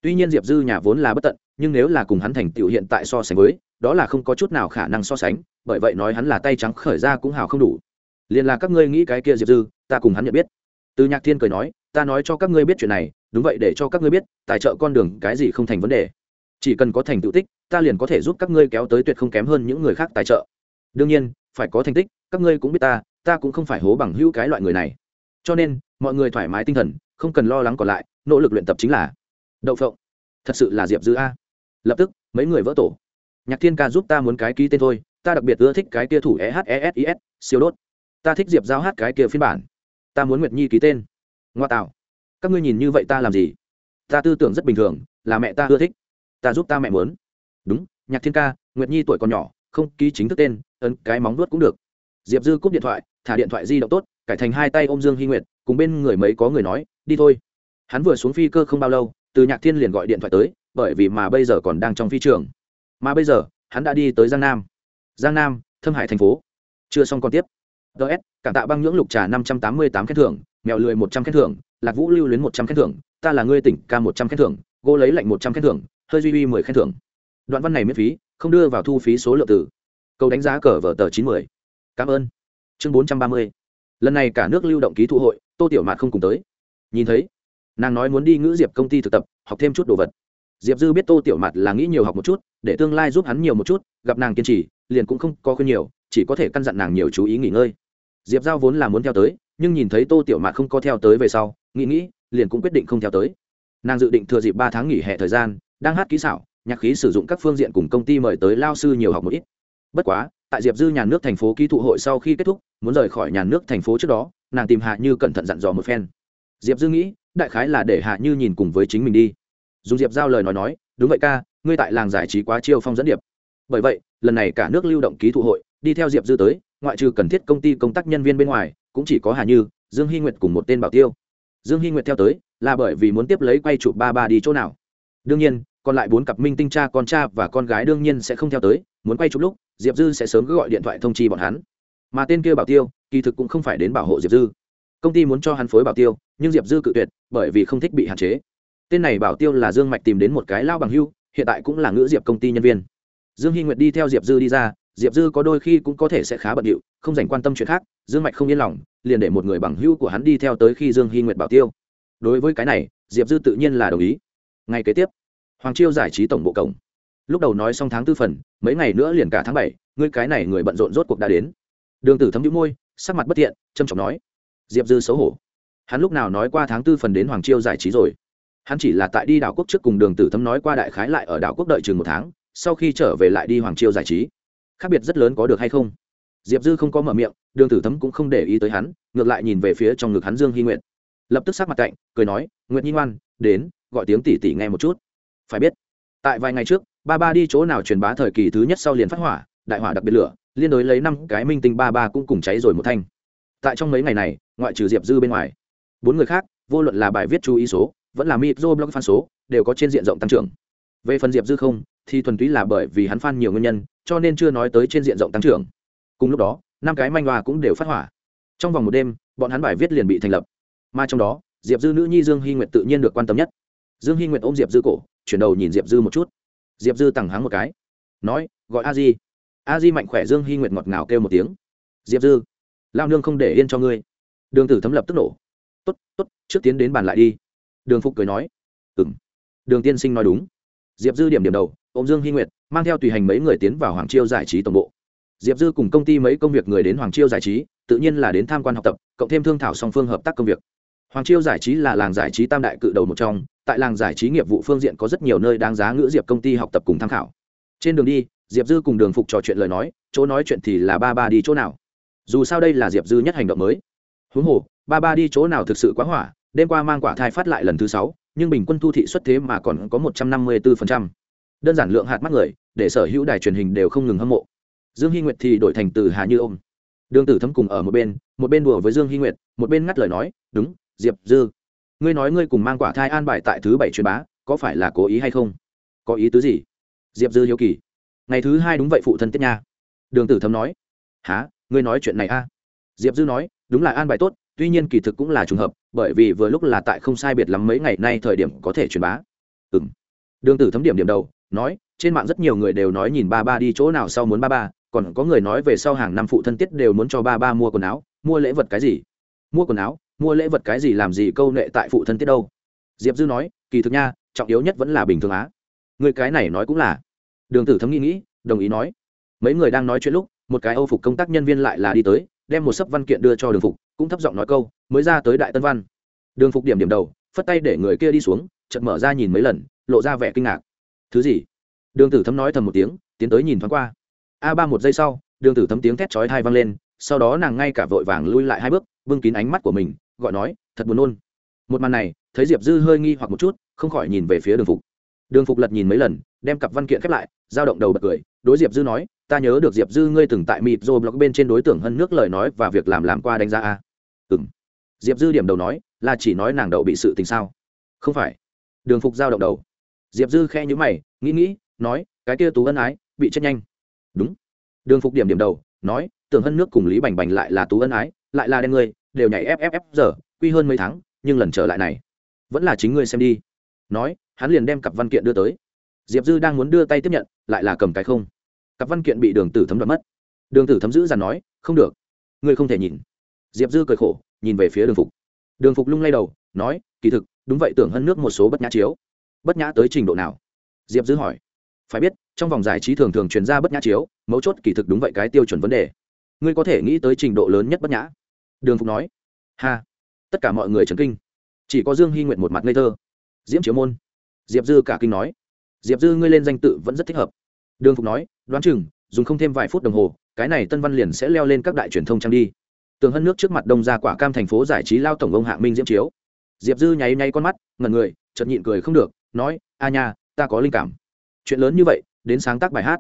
[SPEAKER 1] Tuy nhiên diệp dư nhà vốn là bất tận, nhưng nếu là cùng hắn thành tựu hiện tại so sánh với, đó là không có chút nào khả năng so sánh, bởi vậy nói hắn là tay trắng khởi ra cũng hào không đủ. Liền là các ngươi nghĩ cái kia diệp dư, ta cùng hắn nhận biết. Từ nhạc thiên cười nói, ta nói cho các ngươi biết chuyện này, đúng vậy để cho các ngươi biết, tài trợ con đường cái gì không thành vấn đề. Chỉ cần có thành tựu tích, ta liền có thể giúp các ngươi kéo tới tuyệt không kém hơn những người khác tài trợ. Đương nhiên, phải có thành tích, các ngươi cũng biết ta ta cũng không phải hố bằng hữu cái loại người này. Cho nên, mọi người thoải mái tinh thần, không cần lo lắng còn lại nỗ lực luyện tập chính là đậu phộng. Thật sự là diệp dư a. Lập tức, mấy người vỡ tổ. Nhạc thiên ca giúp ta muốn cái ký tên thôi, ta đặc biệt ưa thích cái kia thủ ehesis siêu đốt. Ta thích diệp giao hát cái kia phiên bản. Ta muốn nguyệt nhi ký tên. Ngoa tạo. Các ngươi nhìn như vậy ta làm gì? Ta tư tưởng rất bình thường, là mẹ ta ưa thích. Ta giúp ta mẹ muốn. Đúng, nhạc thiên ca, nguyệt nhi tuổi còn nhỏ, không ký chính thức tên, ấn cái móng nuốt cũng được. Diệp dư cúp điện thoại, thả điện thoại di động tốt, cải thành hai tay ôm dương hy nguyệt, cùng bên người mấy có người nói, đi thôi hắn vừa xuống phi cơ không bao lâu, từ nhạc thiên liền gọi điện thoại tới, bởi vì mà bây giờ còn đang trong phi trường. Mà bây giờ, hắn đã đi tới giang nam. Giang nam, thâm hải thành phố. Chưa xong còn tiếp. Ts cảm tạ băng nhưỡng lục trà năm trăm tám mươi tám khen thưởng, mèo lười một trăm khen thưởng, lạc vũ lưu luyến một trăm khen thưởng, ta là ngươi tỉnh ca một trăm khen thưởng, gỗ lấy lạnh một trăm khen thưởng, hơi duy uy mười khen thưởng. Đoạn văn này miễn phí, không đưa vào thu phí số lượng từ. Câu đánh giá cờ vở tờ chín mươi cảm ơn. Chương bốn trăm ba mươi. Lần này cả nước lưu động ký thụ hội, tô tiểu mạt không cùng tới. Nhìn thấy nàng nói muốn đi ngữ diệp công ty thực tập, học thêm chút đồ vật. Diệp dư biết tô tiểu mặt là nghĩ nhiều học một chút, để tương lai giúp hắn nhiều một chút, gặp nàng kiên trì, liền cũng không có khuyên nhiều, chỉ có thể căn dặn nàng nhiều chú ý nghỉ ngơi. Diệp giao vốn là muốn theo tới, nhưng nhìn thấy tô tiểu mạt không có theo tới về sau, nghĩ nghĩ, liền cũng quyết định không theo tới. Nàng dự định thừa dịp ba tháng nghỉ hè thời gian, đang hát kỹ xảo, nhạc khí sử dụng các phương diện cùng công ty mời tới lao sư nhiều học một ít. Bất quá, tại diệp dư nhà nước thành phố ký thụ hội sau khi kết thúc, muốn rời khỏi nhà nước thành phố trước đó, nàng tìm hạ như cẩn thận dặn dò một phen. Diệp dư nghĩ đại khái là để hạ như nhìn cùng với chính mình đi. Dùng diệp giao lời nói nói, đúng vậy ca, ngươi tại làng giải trí quá chiêu phong dẫn điệp. Bởi vậy, lần này cả nước lưu động ký thụ hội, đi theo diệp dư tới, ngoại trừ cần thiết công ty công tác nhân viên bên ngoài, cũng chỉ có hà như, dương hy nguyệt cùng một tên bảo tiêu. Dương hy nguyệt theo tới, là bởi vì muốn tiếp lấy quay chụp ba ba đi chỗ nào. Đương nhiên, còn lại bốn cặp minh tinh cha con cha và con gái đương nhiên sẽ không theo tới, muốn quay chụp lúc, diệp dư sẽ sớm cứ gọi điện thoại thông chi bọn hắn. Mà tên kia bảo tiêu, kỳ thực cũng không phải đến bảo hộ diệp dư công ty muốn cho hắn phối bảo tiêu, nhưng diệp dư cự tuyệt, bởi vì không thích bị hạn chế. Tên này bảo tiêu là dương mạch tìm đến một cái lao bằng hưu, hiện tại cũng là ngữ diệp công ty nhân viên. Dương hy nguyệt đi theo diệp dư đi ra, diệp dư có đôi khi cũng có thể sẽ khá bận điệu, không dành quan tâm chuyện khác, dương mạch không yên lòng, liền để một người bằng hưu của hắn đi theo tới khi dương hy nguyệt bảo tiêu. Đối với cái này, diệp dư tự nhiên là đồng ý. Ngay kế tiếp, hoàng chiêu giải trí tổng bộ cổng. Lúc đầu nói xong tháng tư phần, mấy ngày nữa liền cả tháng bảy, ngươi cái này người bận rộn rốt cuộc đã đến. Đường tử thấm đĩu môi, sắc mặt bất tiện trầm trọng nói diệp dư xấu hổ. Hắn lúc nào nói qua tháng tư phần đến hoàng chiêu giải trí rồi? Hắn chỉ là tại đi đảo quốc trước cùng đường tử thấm nói qua đại khái lại ở đảo quốc đợi chừng một tháng, sau khi trở về lại đi hoàng chiêu giải trí. Khác biệt rất lớn có được hay không? Diệp dư không có mở miệng, đường tử thấm cũng không để ý tới hắn, ngược lại nhìn về phía trong ngực hắn dương hy nguyện lập tức sát mặt cạnh cười nói nguyện nhi ngoan, đến, gọi tiếng tỉ tỉ nghe một chút. Phải biết, tại vài ngày trước, ba ba đi chỗ nào truyền bá thời kỳ thứ nhất sau liền phát hỏa, đại hỏa đặc biệt lửa, liên đối lấy năm cái minh tinh ba ba cũng cùng cháy rồi một thanh tại trong mấy ngày này, ngoại trừ diệp dư bên ngoài, bốn người khác, vô luận là bài viết chú ý số, vẫn là micro blog fan số, đều có trên diện rộng tăng trưởng. Về phần diệp dư không, thì thuần túy là bởi vì hắn fan nhiều nguyên nhân, cho nên chưa nói tới trên diện rộng tăng trưởng. Cùng lúc đó, năm cái manh hoa cũng đều phát hỏa. Trong vòng một đêm, bọn hắn bài viết liền bị thành lập. Mà trong đó, diệp dư nữ nhi dương hy nguyệt tự nhiên được quan tâm nhất. Dương hy nguyệt ôm diệp dư cổ, chuyển đầu nhìn diệp dư một chút. Diệp dư tẳng hắng một cái, nói, gọi a di. A di mạnh khỏe dương hy nguyệt ngọt ngào kêu một tiếng. Diệp dư lao nương không để yên cho ngươi. Đường tử thấm lập tức nổ. T ố t t ố t trước tiến đến bàn lại đi. Đường phục cười nói. Ừ m đường tiên sinh nói đúng. Diệp dư điểm điểm đầu ô m dương hy nguyệt, mang theo tùy hành mấy người tiến vào hoàng chiêu giải trí tổng bộ. Diệp dư cùng công ty mấy công việc người đến hoàng chiêu giải trí, tự nhiên là đến tham quan học tập, cộng thêm thương thảo song phương hợp tác công việc. Hoàng chiêu giải trí là làng giải trí tam đại cự đầu một trong, tại làng giải trí nghiệp vụ phương diện có rất nhiều nơi đáng giá ngữ diệp công ty học tập cùng tham khảo. Trên đường đi, diệp dư cùng đường phục trò chuyện lời nói, chỗ nói chuyện thì là ba ba đi chỗ nào dù sao đây là diệp dư nhất hành động mới. Huống hồ, ba ba đi chỗ nào thực sự quá hỏa, đêm qua mang quả thai phát lại lần thứ sáu, nhưng bình quân thu thị xuất thế mà còn có một trăm năm mươi bốn đơn giản lượng hạt mắt người, để sở hữu đài truyền hình đều không ngừng hâm mộ. Dương hy nguyệt thì đổi thành từ hà như ôm. Đường tử thấm cùng ở một bên một bên đùa với dương hy nguyệt, một bên ngắt lời nói, đúng, diệp dư, ngươi nói ngươi cùng mang quả thai an bài tại thứ bảy truyền bá, có phải là cố ý hay không? Có ý tứ gì? Diệp dư hiếu kỳ. Ngày thứ hai đúng vậy phụ thân tiết nha. Đường tử thấm nói. Há ngươi nói chuyện này a. Diệp dư nói, đúng là an bài tốt, tuy nhiên kỳ thực cũng là trùng hợp, bởi vì vừa lúc là tại không sai biệt lắm mấy ngày nay thời điểm có thể truyền bá. Ừ m đường tử thấm điểm điểm đầu, nói, trên mạng rất nhiều người đều nói nhìn ba ba đi chỗ nào sau muốn ba ba, còn có người nói về sau hàng năm phụ thân tiết đều muốn cho ba ba mua quần áo, mua lễ vật cái gì? Mua quần áo, mua lễ vật cái gì làm gì câu nệ tại phụ thân tiết đâu? Diệp dư nói, kỳ thực nha, trọng yếu nhất vẫn là bình thường á. Người cái này nói cũng là. Đường tử thấm nghĩ nghĩ, đồng ý nói. Mấy người đang nói chuyện lúc một cái âu phục công tác nhân viên lại là đi tới, đem một sấp văn kiện đưa cho đường phục, cũng thấp giọng nói câu, mới ra tới đại tân văn. Đường phục điểm điểm đầu, phất tay để người kia đi xuống, chợt mở ra nhìn mấy lần, lộ ra vẻ kinh ngạc. Thứ gì? Đường tử thấm nói thầm một tiếng, tiến tới nhìn thoáng qua. A ba một giây sau, đường tử thấm tiếng thét chói thai vang lên, sau đó nàng ngay cả vội vàng lui lại hai bước vương kín ánh mắt của mình, gọi nói, thật buồn nôn. Một màn này, thấy diệp dư hơi nghi hoặc một chút, không khỏi nhìn về phía đường phục. Đường phục lật nhìn mấy lần, đem cặp văn kiện khép lại giao động đầu bật cười, đối diệp dư nói ta nhớ được diệp dư ngươi từng tại mịp dô blog bên trên đối tượng hơn nước lời nói và việc làm làm qua đánh giá a. Ừ m diệp dư điểm đầu nói, là chỉ nói nàng đậu bị sự tình sao? Không phải. Đường phục giao động đầu. Diệp dư khe nhữ mày, nghĩ nghĩ, nói, cái kia tú ân ái, bị chết nhanh. Đúng. Đường phục điểm điểm đầu, nói, tưởng hân nước cùng lý bành bành lại là tú ân ái, lại là đen ngươi đều nhảy fff giờ, quy hơn mấy tháng, nhưng lần trở lại này, vẫn là chính ngươi xem đi. Nói, hắn liền đem cặp văn kiện đưa tới. Diệp dư đang muốn đưa tay tiếp nhận, lại là cầm cái không cặp văn kiện bị đường tử thấm đoạt mất. Đường tử thấm giữ dằn nói, không được, ngươi không thể nhìn. Diệp dư cười khổ, nhìn về phía đường phục. Đường phục lung lay đầu, nói, kỳ thực, đúng vậy tưởng hơn nước một số bất nhã chiếu. Bất nhã tới trình độ nào? Diệp dư hỏi. Phải biết, trong vòng giải trí thường thường truyền ra bất nhã chiếu, mấu chốt kỳ thực đúng vậy cái tiêu chuẩn vấn đề. Ngươi có thể nghĩ tới trình độ lớn nhất bất nhã. Đường phục nói. Ha, tất cả mọi người trấn kinh. Chỉ có dương hy nguyện một mặt ngây thơ. Diễm chiếu môn. Diệp dư cả kinh nói. Diệp dư ngươi lên danh tự vẫn rất thích hợp đường phục nói, đoán chừng, dùng không thêm vài phút đồng hồ, cái này tân văn liền sẽ leo lên các đại truyền thông trang đi. Tường hân nước trước mặt đông ra quả cam thành phố giải trí lao tổng ông hạ minh diễm chiếu. Diệp dư nháy nháy con mắt ngần người, chợt nhịn cười không được, nói, a nha, ta có linh cảm. Chuyện lớn như vậy, đến sáng tác bài hát.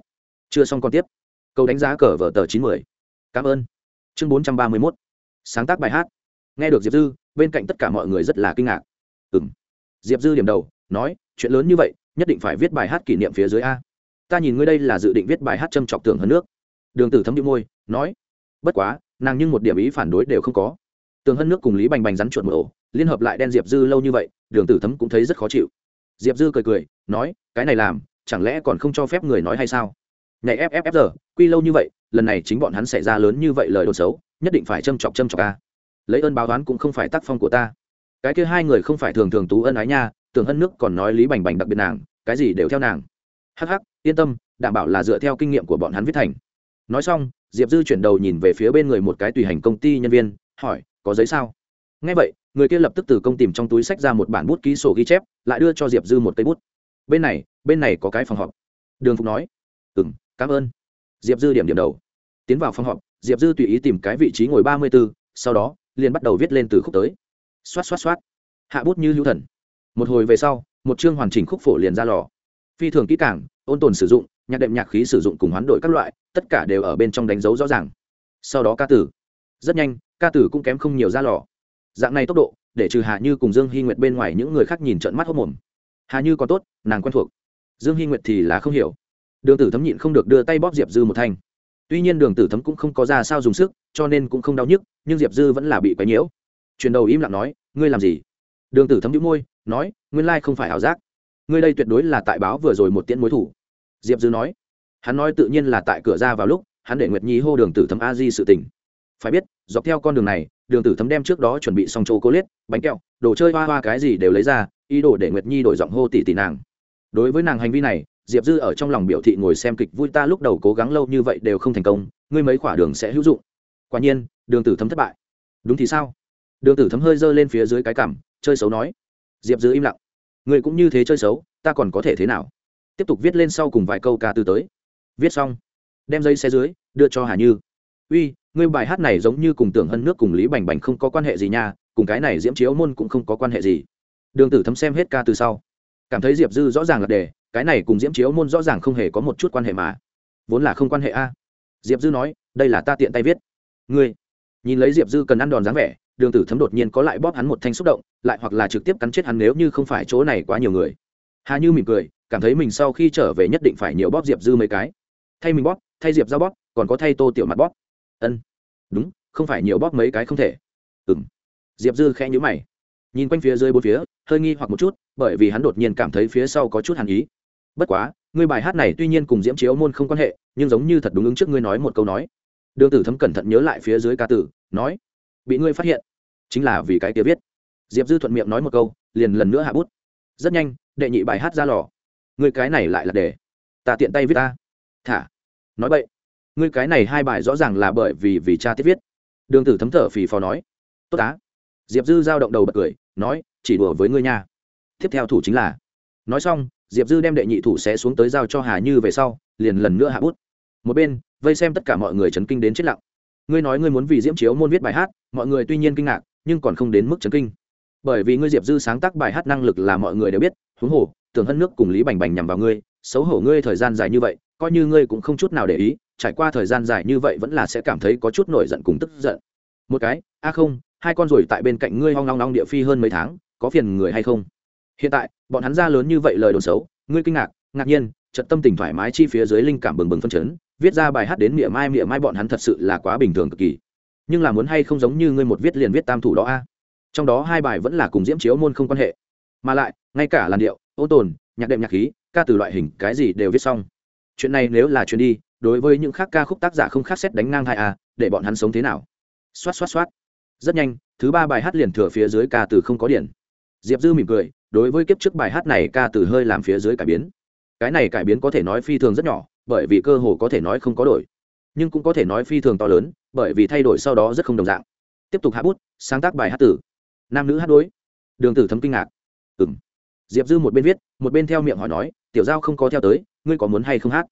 [SPEAKER 1] Chưa xong còn tiếp. Câu đánh giá cờ vở tờ chín mươi cảm ơn. Chương bốn trăm ba mươi mốt. Sáng tác bài hát. Nghe được diệp dư, bên cạnh tất cả mọi người rất là kinh ngạc. Ừ m diệp dư điểm đầu, nói, chuyện lớn như vậy, nhất định phải viết bài hát kỷ niệm phía dưới a ta nhìn ngươi đây là dự định viết bài hát châm trọc tưởng hơn nước. Đường tử thấm đĩu môi, nói, bất quá, nàng nhưng một điểm ý phản đối đều không có. Tường hân nước cùng lý bành bành rắn chuột một ổ, liên hợp lại đen diệp dư lâu như vậy, đường tử thấm cũng thấy rất khó chịu. Diệp dư cười cười, nói, cái này làm, chẳng lẽ còn không cho phép người nói hay sao? Nhảy fff giờ, quy lâu như vậy, lần này chính bọn hắn xảy ra lớn như vậy lời đồn xấu, nhất định phải châm chọc châm chọc ta lấy ơn báo toán cũng không phải tác phong của ta. Cái kia hai người không phải thường thường tú ân ái nha, tưởng hân nước còn nói lý bành bành đặc biệt nàng, cái gì đều theo nàng hắc hắc, yên tâm, đảm bảo là dựa theo kinh nghiệm của bọn hắn viết thành. Nói xong, diệp dư chuyển đầu nhìn về phía bên người một cái tùy hành công ty nhân viên, hỏi, có giấy sao? Ngay vậy, người kia lập tức từ công tìm trong túi sách ra một bản bút ký sổ ghi chép, lại đưa cho diệp dư một cây bút. Bên này bên này có cái phòng họp. Đường phục nói ừ m cảm ơn. Diệp dư điểm điểm đầu. Tiến vào phòng họp, diệp dư tùy ý tìm cái vị trí ngồi ba mươi b ố sau đó, liền bắt đầu viết lên từ khúc tới. Xoát xoát xoát. Hạ bút như hữu thần. Một hồi về sau, một chương hoàn chỉnh khúc phổ liền ra lò phi thường kỹ càng, ôn tồn sử dụng, nhạc đệm nhạc khí sử dụng cùng hoán đổi các loại, tất cả đều ở bên trong đánh dấu rõ ràng. Sau đó ca tử. Rất nhanh, ca tử cũng kém không nhiều ra lò. Dạng này tốc độ, để trừ hà như cùng dương hy nguyệt bên ngoài những người khác nhìn trận mắt hốc mồm. Hà như còn tốt, nàng quen thuộc. Dương hy nguyệt thì là không hiểu. Đường tử thấm nhịn không được đưa tay bóp diệp dư một thanh. Tuy nhiên đường tử thấm cũng không có ra sao dùng sức, cho nên cũng không đau nhức, nhưng diệp dư vẫn là bị quấy nhiễu. Chuyển đầu im lặng nói, ngươi làm gì? Đường tử thấm đĩu môi, nói, nguyên lai không phải ảo giác ngươi đây tuyệt đối là tại báo vừa rồi một tiễn mối thủ. Diệp dư nói. Hắn nói tự nhiên là tại cửa ra vào lúc hắn để nguyệt nhi hô đường tử thấm a di sự tỉnh. phải biết dọc theo con đường này đường tử thấm đem trước đó chuẩn bị xong chỗ cố liết bánh kẹo đồ chơi hoa hoa cái gì đều lấy ra ý đồ để nguyệt nhi đổi giọng hô tỷ tỷ nàng. Đối với nàng hành vi này diệp dư ở trong lòng biểu thị ngồi xem kịch vui ta lúc đầu cố gắng lâu như vậy đều không thành công ngươi mấy khoả đường sẽ hữu dụng. Quả nhiên đường tử thấm thất bại. Đúng thì sao? Đường tử thấm hơi giơ lên phía dưới cái cảm, chơi xấu nói. Diệp dư im lặng ngươi cũng như thế chơi xấu, ta còn có thể thế nào? Tiếp tục viết lên sau cùng vài câu ca từ tới. Viết xong, đem dây xe dưới, đưa cho hà như. Uy, ngươi bài hát này giống như cùng tưởng hân nước cùng lý bành bành không có quan hệ gì nha, cùng cái này diễm chiếu môn cũng không có quan hệ gì. Đường tử thấm xem hết ca từ sau. Cảm thấy diệp dư rõ ràng là đề, cái này cùng diễm chiếu môn rõ ràng không hề có một chút quan hệ mà. Vốn là không quan hệ a. Diệp dư nói, đây là ta tiện tay viết. Ngươi, nhìn lấy diệp dư cần ăn đòn dáng vẻ đường tử thấm đột nhiên có lại bóp hắn một thanh xúc động, lại hoặc là trực tiếp cắn chết hắn nếu như không phải chỗ này quá nhiều người. Hà như mỉm cười, cảm thấy mình sau khi trở về nhất định phải nhiều bóp diệp dư mấy cái. Thay mình bóp, thay diệp ra bóp, còn có thay tô tiểu mặt bóp. Ân. Đúng, không phải nhiều bóp mấy cái không thể. Ừ m diệp dư khẽ nhữ mày. Nhìn quanh phía dưới bốn phía, hơi nghi hoặc một chút, bởi vì hắn đột nhiên cảm thấy phía sau có chút hàn ý. Bất quá, ngươi bài hát này tuy nhiên cùng diễm chiếu môn không quan hệ, nhưng giống như thật đúng ứng trước ngươi nói một câu nói. Đường tử thấm cẩn thận nhớ lại phía dưới ca tử, nói, bị ngươi phát hiện chính là vì cái kia viết. Diệp dư thuận miệng nói một câu, liền lần nữa hạ bút. Rất nhanh, đệ nhị bài hát ra lò. Người cái này lại là để. Ta tiện tay viết ta. Thả. Nói vậy ngươi cái này hai bài rõ ràng là bởi vì vì cha tiết viết. Đường tử thấm thở phì phò nói. Tốt tá diệp dư giao động đầu bật cười, nói, chỉ đùa với ngươi nha. Tiếp theo thủ chính là. Nói xong, diệp dư đem đệ nhị thủ sẽ xuống tới giao cho hà như về sau, liền lần nữa hạ bút. Một bên, vây xem tất cả mọi người chấn kinh đến chết lặng. Ngươi nói ngươi muốn vì diễm chiếu môn viết bài hát, mọi người tuy nhiên kinh ngạc nhưng còn không đến mức chấn kinh. Bởi vì ngươi diệp dư sáng tác bài hát năng lực là mọi người đều biết, huống hồ, tưởng hân nước cùng lý bành bành nhằm vào ngươi, xấu hổ ngươi thời gian dài như vậy, coi như ngươi cũng không chút nào để ý, trải qua thời gian dài như vậy vẫn là sẽ cảm thấy có chút nổi giận cùng tức giận. Một cái, a không, hai con ruồi tại bên cạnh ngươi hoang long long địa phi hơn mấy tháng, có phiền người hay không? Hiện tại, bọn hắn ra lớn như vậy lời đồn xấu, ngươi kinh ngạc ngạc nhiên trận tâm tình thoải mái chi phía dưới linh cảm bừng bừng phân chấn, viết ra bài hát đến mỉa mai mỉa mai bọn hắn thật sự là quá bình thường cực kỳ nhưng là muốn hay không giống như ngươi một viết liền viết tam thủ đó a? Trong đó hai bài vẫn là cùng diễm chiếu môn không quan hệ. Mà lại, ngay cả làn điệu, ô tồn, nhạc đệm nhạc khí, ca từ loại hình cái gì đều viết xong. Chuyện này nếu là chuyện đi, đối với những khác ca khúc tác giả không khác xét đánh ngang hai a, để bọn hắn sống thế nào? Xoát xoát xoát. Rất nhanh, thứ ba bài hát liền thừa phía dưới ca từ không có điển diệp dư mỉm cười, đối với kiếp trước bài hát này ca từ hơi làm phía dưới cải biến. Cái này cải biến có thể nói phi thường rất nhỏ, bởi vì cơ hồ có thể nói không có đổi nhưng cũng có thể nói phi thường to lớn, bởi vì thay đổi sau đó rất không đồng dạng. Tiếp tục hạ bút, sáng tác bài hát tử. Nam nữ hát đối. Đường tử thấm kinh ngạc. Ừ m diệp dư một bên viết, một bên theo miệng hỏi nói, tiểu giao không có theo tới, ngươi có muốn hay không hát?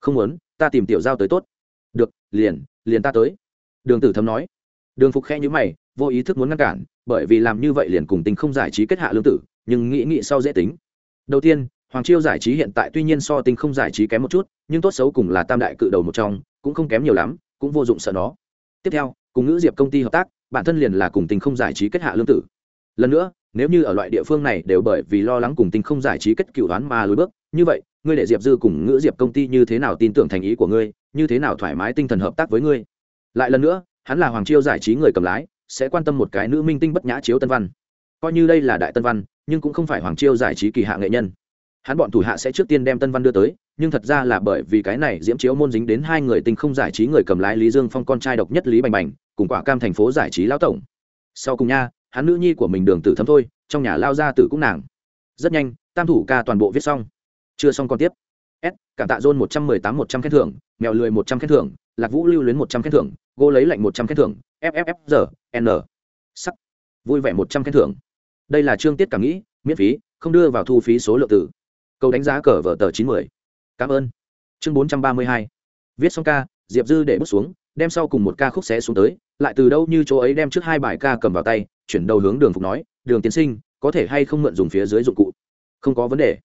[SPEAKER 1] Không muốn, ta tìm tiểu giao tới tốt. Được, liền liền ta tới. Đường tử thấm nói. Đường phục khẽ nhữ mày, vô ý thức muốn ngăn cản, bởi vì làm như vậy liền cùng tình không giải trí kết hạ lương tử, nhưng nghĩ nghĩ sau dễ tính. Đầu tiên, hoàng chiêu giải trí hiện tại tuy nhiên so tinh không giải trí kém một chút, nhưng tốt xấu cùng là tam đại cự đầu một trong cũng không kém nhiều lắm, cũng vô dụng sợ nó. Tiếp theo, cùng ngữ diệp công ty hợp tác, bản thân liền là cùng tình không giải trí kết hạ lương tử. Lần nữa, nếu như ở loại địa phương này đều bởi vì lo lắng cùng tình không giải trí kết cựu đoán mà lùi bước, như vậy, ngươi để diệp dư cùng ngữ diệp công ty như thế nào tin tưởng thành ý của ngươi, như thế nào thoải mái tinh thần hợp tác với ngươi? Lại lần nữa, hắn là hoàng chiêu giải trí người cầm lái, sẽ quan tâm một cái nữ minh tinh bất nhã chiếu tân văn. Coi như đây là đại tân văn, nhưng cũng không phải hoàng chiêu giải trí kỳ hạ nghệ nhân. Hắn bọn thủ hạ sẽ trước tiên đem tân văn đưa tới nhưng thật ra là bởi vì cái này diễm chiếu môn dính đến hai người tinh không giải trí người cầm lái lý dương phong con trai độc nhất lý bành bành, cùng quả cam thành phố giải trí lão tổng. Sau cùng nha, hắn nữ nhi của mình đường tử thấm thôi, trong nhà lao ra tử cũng nàng. Rất nhanh, tam thủ ca toàn bộ viết xong. Chưa xong còn tiếp. S, cảm tạ dôn một trăm mười tám, một trăm khen thưởng, mèo lười một trăm khen thưởng, lạc vũ lưu luyến một trăm khen thưởng, gô lấy lạnh một trăm khen thưởng fff giờ n. Sắc. Vui vẻ một trăm khen thưởng. Đây là chương tiết cảm nghĩ, miễn phí, không đưa vào thu phí số lượng tử. Câu đánh giá cờ vở tờ chín mươi cảm ơn. Chương bốn trăm ba mươi hai. Viết xong ca, diệp dư để bước xuống, đem sau cùng một ca khúc xé xuống tới, lại từ đâu như chỗ ấy đem trước hai bài ca cầm vào tay, chuyển đầu hướng đường phục nói, đường tiến sinh, có thể hay không mượn dùng phía dưới dụng cụ? Không có vấn đề.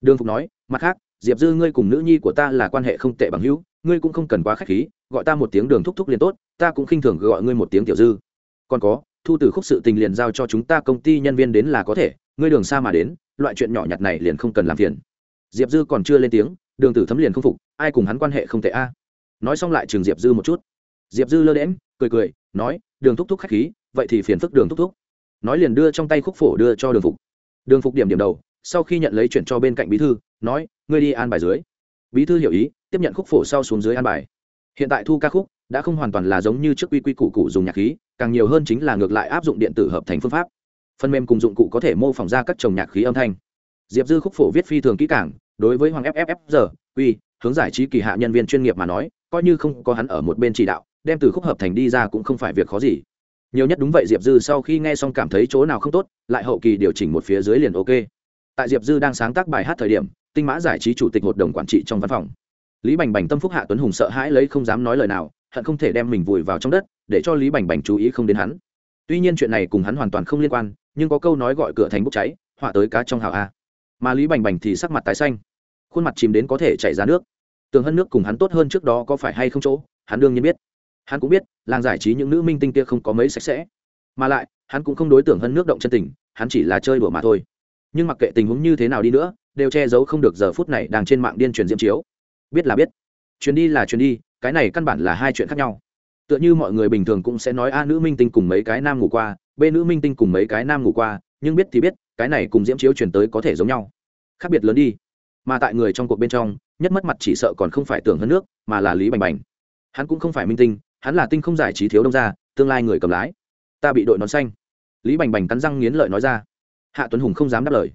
[SPEAKER 1] Đường phục nói, mặt khác, diệp dư ngươi cùng nữ nhi của ta là quan hệ không tệ bằng hữu, ngươi cũng không cần quá k h á c h khí, gọi ta một tiếng đường thúc thúc liền tốt, ta cũng khinh thường gọi ngươi một tiếng tiểu dư. Còn có, thu từ khúc sự tình liền giao cho chúng ta công ty nhân viên đến là có thể, ngươi đường xa mà đến, loại chuyện nhỏ nhặt này liền không cần làm phiền. Diệp dư còn chưa lên tiếng đường tử thấm liền không phục, ai cùng hắn quan hệ không tệ a? Nói xong lại trường diệp dư một chút. Diệp dư lơ đễm cười cười, nói, đường thúc thúc k h á c h khí, vậy thì phiền phức đường thúc thúc. Nói liền đưa trong tay khúc phổ đưa cho đường phục. Đường phục điểm điểm đầu, sau khi nhận lấy chuyển cho bên cạnh bí thư, nói, ngươi đi an bài dưới. Bí thư hiểu ý, tiếp nhận khúc phổ sau xuống dưới an bài. Hiện tại thu ca khúc, đã không hoàn toàn là giống như trước quy quy củ cụ dùng nhạc khí, càng nhiều hơn chính là ngược lại áp dụng điện tử hợp thành phương pháp. Phần mềm cùng dụng cụ có thể mô phỏng ra các trồng nhạc khí âm thanh diệp dư khúc phổ viết phi thường kỹ cảng đối với hoàng fff giờ uy hướng giải trí kỳ hạ nhân viên chuyên nghiệp mà nói, coi như không có hắn ở một bên chỉ đạo, đem từ khúc hợp thành đi ra cũng không phải việc khó gì. Nhiều nhất đúng vậy diệp dư sau khi nghe xong cảm thấy chỗ nào không tốt, lại hậu kỳ điều chỉnh một phía dưới liền ok. Tại diệp dư đang sáng tác bài hát thời điểm, tinh mã giải trí chủ tịch hội đồng quản trị trong văn phòng. Lý bành bành tâm phúc hạ tuấn hùng sợ hãi lấy không dám nói lời nào, hận không thể đem mình vùi vào trong đất, để cho lý bành bành chú ý không đến hắn. Tuy nhiên chuyện này cùng hắn hoàn toàn không liên quan, nhưng có câu nói gọi cửa thành bốc cháy, họa tới cá trong hào a mà lý bành bành thì sắc mặt tái xanh. Khuôn mặt chìm đến có thể chảy ra nước. Tường hân nước cùng hắn tốt hơn trước đó có phải hay không chỗ, hắn đương nhiên biết. Hắn cũng biết, làng giải trí những nữ minh tinh kia không có mấy sạch sẽ. Mà lại, hắn cũng không đối tượng Hân nước động chân tình, hắn chỉ là chơi đùa mà thôi. Nhưng mặc kệ tình huống như thế nào đi nữa, đều che giấu không được giờ phút này đang trên mạng điên truyền diễm chiếu. Biết là biết. Chuyến đi là chuyến đi, cái này căn bản là hai chuyện khác nhau. Tựa như mọi người bình thường cũng sẽ nói, a, nữ minh tinh cùng mấy cái nam ngủ qua, b, nữ minh tinh cùng mấy cái nam ngủ qua. Nhưng biết thì biết, cái này cùng diễm chiếu chuyển tới có thể giống nhau khác biệt lớn đi. Mà tại người trong cuộc bên trong, nhất mất mặt chỉ sợ còn không phải tưởng hơn nước, mà là lý bành bành. Hắn cũng không phải minh tinh, hắn là tinh không giải trí thiếu đông ra tương lai người cầm lái. Ta bị đội nón xanh. Lý bành bành cắn răng nghiến lợi nói ra. Hạ tuấn hùng không dám đáp lời.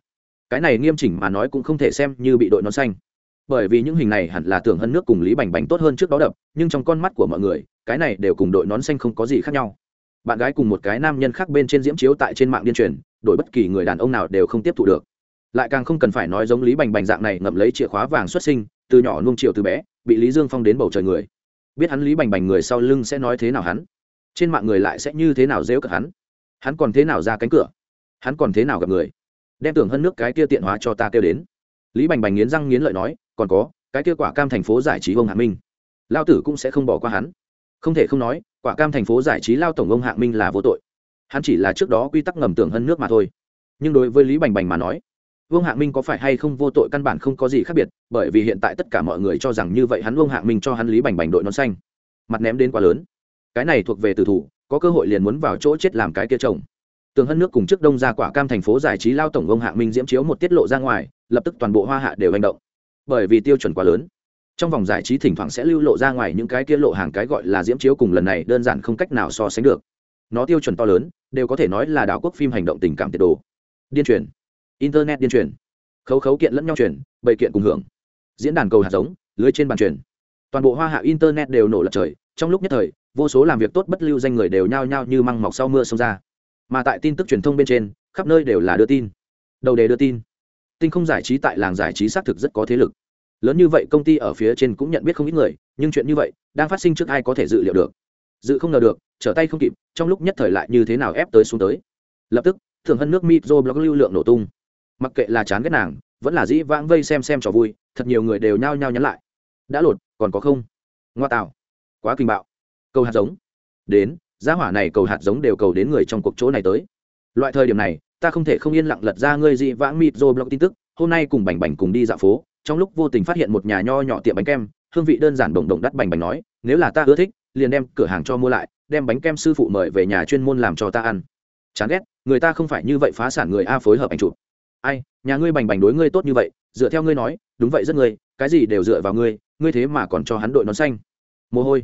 [SPEAKER 1] Cái này nghiêm chỉnh mà nói cũng không thể xem như bị đội nón xanh. Bởi vì những hình này hẳn là tưởng hơn nước cùng lý bành bành tốt hơn trước đó đập, nhưng trong con mắt của mọi người, cái này đều cùng đội nón xanh không có gì khác nhau. Bạn gái cùng một cái nam nhân khác bên trên diễm chiếu tại trên mạng điên truyền, đổi bất kỳ người đàn ông nào đều không tiếp thụ được lại càng không cần phải nói giống lý bành bành dạng này ngậm lấy chìa khóa vàng xuất sinh, từ nhỏ nung chiều từ bé, bị lý dương phong đến bầu trời người. Biết hắn lý bành bành người sau lưng sẽ nói thế nào hắn? Trên mạng người lại sẽ như thế nào dễu cợt hắn? Hắn còn thế nào ra cánh cửa? Hắn còn thế nào gặp người? Đem tưởng hơn nước cái kia tiện hóa cho ta kêu đến. Lý bành bành nghiến răng nghiến lợi nói, còn có, cái kia quả cam thành phố giải trí ông hạ minh. Lao tử cũng sẽ không bỏ qua hắn. Không thể không nói, quả cam thành phố giải trí lao tổng ông hạ minh là vô tội. Hắn chỉ là trước đó quy tắc ngầm tưởng hơn nước mà thôi. Nhưng đối với lý bành bành mà nói vương hạng minh có phải hay không vô tội căn bản không có gì khác biệt, bởi vì hiện tại tất cả mọi người cho rằng như vậy hắn vương hạng minh cho hắn lý bành bành đội nón xanh. Mặt ném đến quá lớn. Cái này thuộc về tử thủ, có cơ hội liền muốn vào chỗ chết làm cái kia chồng. Tường hân nước cùng trước đông ra quả cam thành phố giải trí lao tổng vương hạng minh diễm chiếu một tiết lộ ra ngoài, lập tức toàn bộ hoa hạ đều hành động. Bởi vì tiêu chuẩn quá lớn, trong vòng giải trí thỉnh thoảng sẽ lưu lộ ra ngoài những cái kia lộ hàng cái gọi là diễm chiếu cùng lần này đơn giản không cách nào so sánh được. Nó tiêu chuẩn to lớn, đều có thể nói là đảo quốc phim hành động tình cảm tiệt đồ. Điên truyền internet điên truyền. Khấu khấu kiện lẫn nhau truyền, bày kiện cùng hưởng. Diễn đàn cầu hạt giống, lưới trên bàn truyền. Toàn bộ hoa hạ internet đều nổ lật trời, trong lúc nhất thời, vô số làm việc tốt bất lưu danh người đều nhao nhao như măng mọc sau mưa xông ra. Mà tại tin tức truyền thông bên trên, khắp nơi đều là đưa tin. Đầu đề đưa tin. Tinh không giải trí tại làng giải trí xác thực rất có thế lực. Lớn như vậy công ty ở phía trên cũng nhận biết không ít người, nhưng chuyện như vậy, đang phát sinh trước ai có thể dự liệu được? Dự không ngờ được, trở tay không kịp, trong lúc nhất thời lại như thế nào ép tới xuống tới? Lập tức thường hân nước mitro blog lưu lượng nổ tung mặc kệ là chán ghét nàng, vẫn là dĩ vãng vây xem xem trò vui, thật nhiều người đều nhao nhao nhắn lại. Đã lột, còn có không? Ngoa tạo. Quá kinh bạo. Cầu hạt giống. Đến giá hỏa này cầu hạt giống đều cầu đến người trong cuộc chỗ này tới. Loại thời điểm này, ta không thể không yên lặng lật ra ngươi dị vãng mịt rồi blog tin tức, hôm nay cùng bành bành cùng đi dạo phố, trong lúc vô tình phát hiện một nhà nho nhỏ tiệm bánh kem, hương vị đơn giản đồng đồng đắt bành bành nói, nếu là ta ưa thích, liền đem cửa hàng cho mua lại, đem bánh kem sư phụ mời về nhà chuyên môn làm cho ta ăn. Chán ghét, người ta không phải như vậy phá sản người a phối hợp anh chụp ai, nhà ngươi bành bành đối ngươi tốt như vậy, dựa theo ngươi nói, đúng vậy rất ngươi, cái gì đều dựa vào ngươi ngươi thế mà còn cho hắn đội nón xanh. Mồ hôi.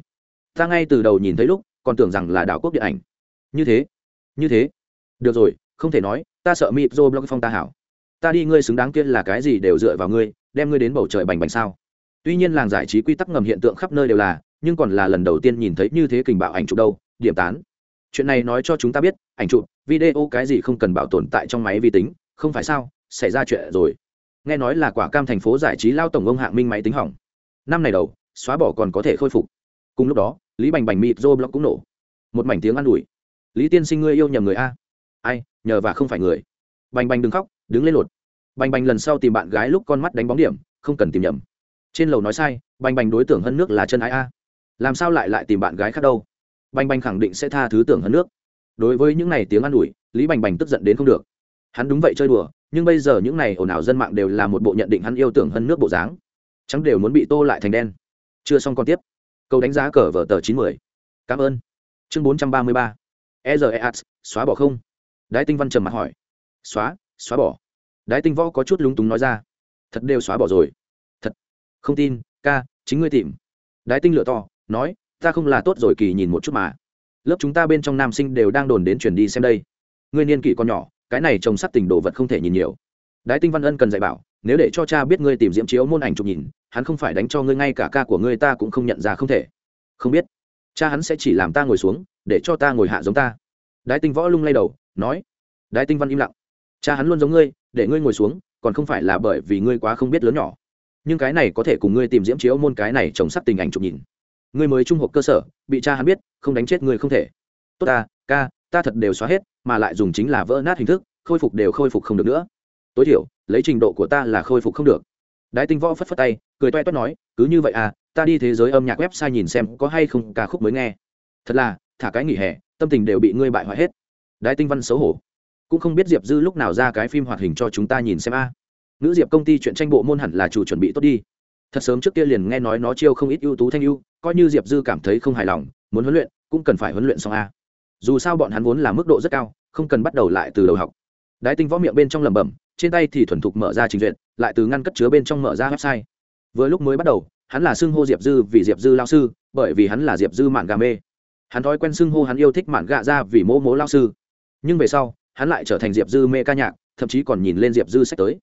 [SPEAKER 1] Ta ngay từ đầu nhìn thấy lúc, còn tưởng rằng là đảo quốc điện ảnh. Như thế như thế. Được rồi, không thể nói, ta sợ mịp dô blog phong ta hảo. Ta đi ngươi xứng đáng kia là cái gì đều dựa vào ngươi, đem ngươi đến bầu trời bành bành sao? Tuy nhiên làng giải trí quy tắc ngầm hiện tượng khắp nơi đều là, nhưng còn là lần đầu tiên nhìn thấy như thế kình bạo ảnh chụp đâu, điểm tán. Chuyện này nói cho chúng ta biết, ảnh chụp, video cái gì không cần bảo tồn tại trong máy vi tính không phải sao, xảy ra chuyện rồi. Nghe nói là quả cam thành phố giải trí lao tổng ông hạng minh máy tính hỏng. Năm này đầu, xóa bỏ còn có thể khôi phục. Cùng lúc đó, lý bành bành mịt rô blog cũng nổ. Một mảnh tiếng an ủi. Lý tiên sinh ngươi yêu nhầm người a. Ai, nhờ và không phải người. Bành bành đừng khóc, đứng lên lột. Bành bành lần sau tìm bạn gái lúc con mắt đánh bóng điểm, không cần tìm nhầm. Trên lầu nói sai, bành bành đối tượng hơn nước là chân ái a. Làm sao lại lại tìm bạn gái khác đâu? Bành bành khẳng định sẽ tha thứ tưởng hơn nước. Đối với những này tiếng an ủi, lý bành bành tức giận đến không được hắn đúng vậy chơi đùa, nhưng bây giờ những này ồn ào dân mạng đều là một bộ nhận định hắn yêu tưởng hơn nước bộ dáng. Chẳng đều muốn bị tô lại thành đen. Chưa xong còn tiếp. Câu đánh giá cờ vở tờ chín mươi cảm ơn. Chương bốn trăm ba mươi ba. Ezeas xóa bỏ không? Đái tinh văn trầm mặt hỏi. Xóa xóa bỏ. Đái tinh võ có chút lúng túng nói ra. Thật đều xóa bỏ rồi. Thật. Không tin, ca, chính ngươi tìm. Đái tinh lựa to, nói, ta không là tốt rồi kỳ nhìn một chút mà. Lớp chúng ta bên trong nam sinh đều đang đồn đến chuyển đi xem đây. Ngươi niên kỷ con nhỏ cái này trồng sắc tình đồ vật không thể nhìn nhiều. Đái tinh văn ân cần dạy bảo, nếu để cho cha biết ngươi tìm diễm chiếu môn ảnh chụp nhìn, hắn không phải đánh cho ngươi ngay cả ca của ngươi ta cũng không nhận ra không thể. Không biết. Cha hắn sẽ chỉ làm ta ngồi xuống, để cho ta ngồi hạ giống ta. Đái tinh võ lung lay đầu, nói. Đái tinh văn im lặng. Cha hắn luôn giống ngươi, để ngươi ngồi xuống, còn không phải là bởi vì ngươi quá không biết lớn nhỏ. Nhưng cái này có thể cùng ngươi tìm diễm chiếu môn cái này trồng sắc tình ảnh chụp nhìn. Ngươi mới trung học cơ sở, bị cha hắn biết, không đánh chết ngươi không thể. Tốt ta, ca ta thật đều xóa hết, mà lại dùng chính là vỡ nát hình thức, khôi phục đều khôi phục không được nữa. Tối thiểu, lấy trình độ của ta là khôi phục không được. Đái tinh võ phất phất tay, cười toe toét nói, cứ như vậy à ta đi thế giới âm nhạc website nhìn xem có hay không ca khúc mới nghe. Thật là, thả cái nghỉ hè, tâm tình đều bị ngươi bại hoại hết. Đái tinh văn xấu hổ. Cũng không biết diệp dư lúc nào ra cái phim hoạt hình cho chúng ta nhìn xem a. À. nữ diệp công ty chuyện tranh bộ môn hẳn là chủ chuẩn bị tốt đi. Thật sớm trước kia liền nghe nói nó chiêu không ít ưu tú thanh ưu, coi như diệp dư cảm thấy không hài lòng, muốn huấn luyện, cũng cần phải huấn luyện xong a dù sao bọn hắn vốn là mức độ rất cao, không cần bắt đầu lại từ đầu học. Đái tinh võ miệng bên trong lẩm bẩm, trên tay thì thuần thục mở ra trình duyệt, lại từ ngăn cất chứa bên trong mở ra website. Vừa lúc mới bắt đầu, hắn là xưng hô diệp dư vì diệp dư lao sư, bởi vì hắn là diệp dư mạn gà mê. Hắn thói quen xưng hô hắn yêu thích mạn gà ra vì mô mố lao sư. Nhưng về sau, hắn lại trở thành diệp dư mê ca nhạc, thậm chí còn nhìn lên diệp dư sách tới.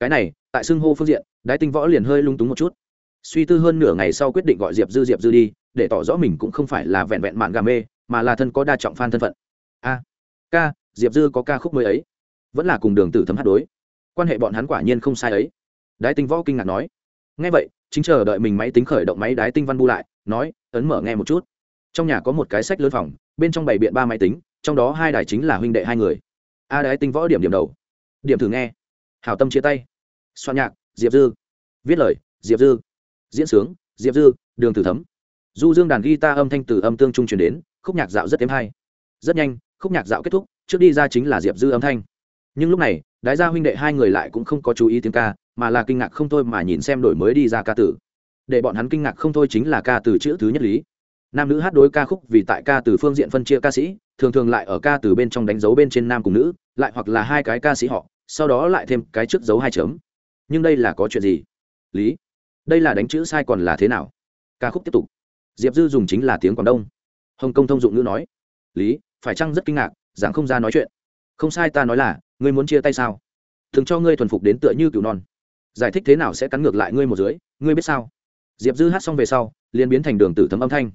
[SPEAKER 1] Cái này, tại xưng hô phương diện, đái tinh võ liền hơi lung túng một chút. Suy tư hơn nửa ngày sau quyết định gọi diệp dư diệp dư đi, để tỏ rõ mình cũng không phải là vẹn vẹn mạn gà mê mà là thân có đa trọng phan thân phận. A, ca, diệp dư có ca khúc mới ấy. Vẫn là cùng đường tử thấm hát đối. Quan hệ bọn hắn quả nhiên không sai ấy. Đái tinh võ kinh ngạc nói. Ngay vậy, chính chờ đợi mình máy tính khởi động máy đái tinh văn bu lại, nói, ấn mở nghe một chút. Trong nhà có một cái sách lớn phòng, bên trong bày biện ba máy tính, trong đó hai đài chính là huynh đệ hai người. A đái tinh võ điểm điểm đầu. Điểm thử nghe. Hảo tâm chia tay. Soạn nhạc, diệp dư. Viết lời, diệp dư. Diễn sướng, diệp dư, đường tử thấm. Du dương đàn guitar âm thanh từ âm tương trung truyền đến khúc nhạc dạo rất êm hay. Rất nhanh, khúc nhạc dạo kết thúc, trước đi ra chính là diệp dư âm thanh. Nhưng lúc này, đái gia huynh đệ hai người lại cũng không có chú ý tiếng ca, mà là kinh ngạc không thôi mà nhìn xem đổi mới đi ra ca tử. Để bọn hắn kinh ngạc không thôi chính là ca từ chữ thứ nhất lý. Nam nữ hát đối ca khúc vì tại ca từ phương diện phân chia ca sĩ, thường thường lại ở ca từ bên trong đánh dấu bên trên nam cùng nữ, lại hoặc là hai cái ca sĩ họ, sau đó lại thêm cái trước dấu hai chấm. Nhưng đây là có chuyện gì? Lý, đây là đánh chữ sai còn là thế nào? Ca khúc tiếp tục. Diệp dư dùng chính là tiếng quảng đông hồng kông thông dụng ngữ nói. Lý, phải chăng rất kinh ngạc, giảng không ra nói chuyện. Không sai ta nói là, ngươi muốn chia tay sao? Thường cho ngươi thuần phục đến tựa như cừu non. Giải thích thế nào sẽ cắn ngược lại ngươi một dưới, ngươi biết sao? Diệp dư hát xong về sau, liền biến thành đường tử thấm âm thanh.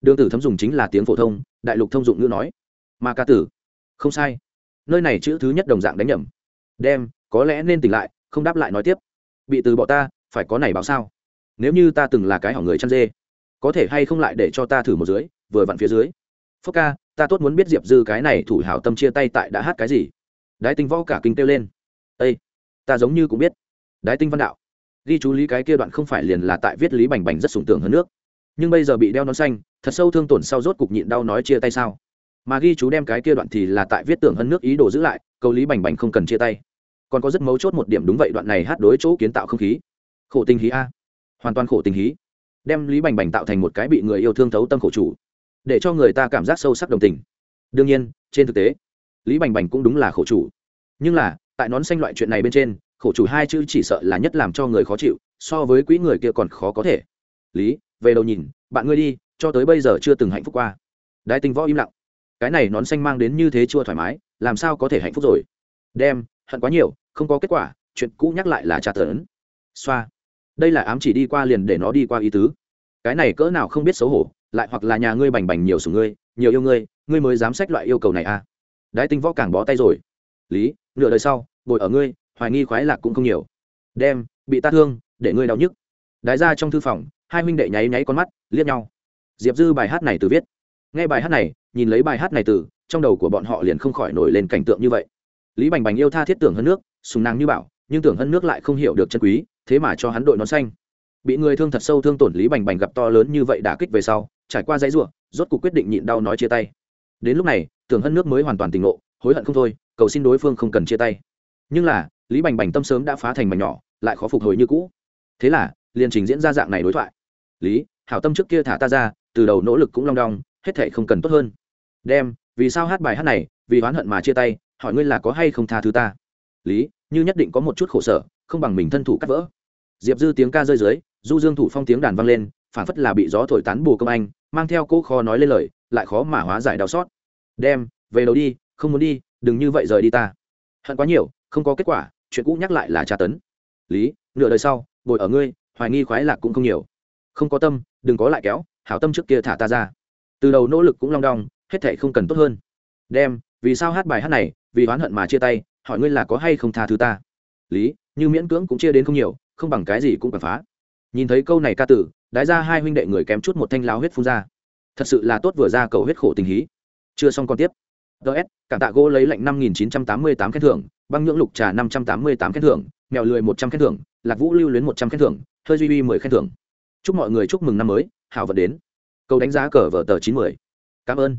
[SPEAKER 1] Đường tử thấm dùng chính là tiếng phổ thông, đại lục thông dụng ngữ nói. Mà ca tử. Không sai. Nơi này chữ thứ nhất đồng dạng đánh nhầm. Đem, có lẽ nên tỉnh lại, không đáp lại nói tiếp. Bị từ bỏ ta, phải có này báo sao? Nếu như ta từng là cái hỏng người chăn dê, có thể hay không lại để cho ta thử một dưới vừa vặn phía dưới. Phúc ca, ta tốt muốn biết diệp dư cái này thủ hảo tâm chia tay tại đã hát cái gì. Đái tinh võ cả kinh kêu lên. Ây ta giống như cũng biết. Đái tinh văn đạo. Ghi chú lý cái kia đoạn không phải liền là tại viết lý bành bành rất sùng tưởng hơn nước. Nhưng bây giờ bị đeo nón xanh, thật sâu thương tổn sau rốt cục nhịn đau nói chia tay sao? Mà ghi chú đem cái kia đoạn thì là tại viết tưởng hơn nước ý đồ giữ lại câu lý bành bành không cần chia tay. Còn có rất mấu chốt một điểm đúng vậy, đoạn này hát đối chỗ kiến tạo không khí. Khổ tình hí a. Hoàn toàn khổ tình hí. Đem lý bành bành tạo thành một cái bị người yêu thương thấu tâm khổ chủ để cho người ta cảm giác sâu sắc đồng tình. Đương nhiên, trên thực tế, lý bành bành cũng đúng là khổ chủ. Nhưng là, tại nón xanh loại chuyện này bên trên, khổ chủ hai chữ chỉ sợ là nhất làm cho người khó chịu, so với quỹ người kia còn khó có thể. Lý, về đầu nhìn, bạn ngươi đi, cho tới bây giờ chưa từng hạnh phúc qua. Đại tình võ im lặng. Cái này nón xanh mang đến như thế chưa thoải mái, làm sao có thể hạnh phúc rồi? Đem, hận quá nhiều, không có kết quả, chuyện cũ nhắc lại là trả tấn xoa. Đây là ám chỉ đi qua liền để nó đi qua ý tứ. Cái này cỡ nào không biết xấu hổ lại hoặc là nhà ngươi bành bành nhiều sủng ngươi, nhiều yêu ngươi ngươi mới dám sách loại yêu cầu này à? Đái tinh võ càng bó tay rồi. Lý, nửa đời sau, bồi ở ngươi, hoài nghi khoái lạc cũng không nhiều. Đem, bị ta thương, để ngươi đau nhức. Đái ra trong thư phòng, hai huynh đệ nháy nháy con mắt, liếc nhau. Diệp dư bài hát này từ viết. Nghe bài hát này, nhìn lấy bài hát này từ, trong đầu của bọn họ liền không khỏi nổi lên cảnh tượng như vậy. Lý bành bành yêu tha thiết tưởng hơn nước, sùng nàng như bảo, nhưng tưởng hơn nước lại không hiểu được chân quý, thế mà cho hắn đội nón xanh bị người thương thật sâu thương tổn lý bành bành gặp to lớn như vậy đả kích về sau, trải qua dãy ruộng rốt cuộc quyết định nhịn đau nói chia tay. Đến lúc này, tưởng hân nước mới hoàn toàn tỉnh ngộ, hối hận không thôi, cầu xin đối phương không cần chia tay. Nhưng là, lý bành bành tâm sớm đã phá thành mảnh nhỏ, lại khó phục hồi như cũ. Thế là, liền trình diễn ra dạng này đối thoại. Lý, hảo tâm trước kia thả ta ra, từ đầu nỗ lực cũng long đong, hết thệ không cần tốt hơn. Đem, vì sao hát bài hát này, vì oán hận mà chia tay, hỏi ngươi là có hay không tha thứ ta? Lý, như nhất định có một chút khổ sở, không bằng mình thân thủ cắt vỡ. Diệp dư tiếng ca rơi dưới du dương thủ phong tiếng đàn vang lên phản phất là bị gió thổi tán bù công anh, mang theo cỗ kho nói lên lời, lại khó mà hóa giải đau xót. Đem, về đầu đi, không muốn đi, đừng như vậy rời đi ta. Hận quá nhiều, không có kết quả, chuyện cũ nhắc lại là tra tấn. Lý, nửa đời sau, bồi ở ngươi, hoài nghi khoái lạc cũng không nhiều. Không có tâm, đừng có lại kéo, hảo tâm trước kia thả ta ra. Từ đầu nỗ lực cũng long đong, hết thể không cần tốt hơn. Đem, vì sao hát bài hát này, vì oán hận mà chia tay, hỏi ngươi là có hay không tha thứ ta? Lý, như miễn cưỡng cũng chia đến không nhiều, không bằng cái gì cũng cần phá nhìn thấy câu này ca tử, đái ra hai huynh đệ người kém chút một thanh lao huyết phun ra. Thật sự là tốt vừa ra cầu huyết khổ tình hí. Chưa xong còn tiếp. Ts cảm tạ gỗ lấy lệnh năm nghìn chín trăm tám mươi tám khen thưởng, băng nhưỡng lục trà năm trăm tám mươi tám khen thưởng, mèo lười một trăm khen thưởng, lạc vũ lưu luyến một trăm khen thưởng, hơi duy uy mười khen thưởng. Chúc mọi người chúc mừng năm mới, hảo vật đến. Câu đánh giá cờ vở tờ chín mươi cảm ơn.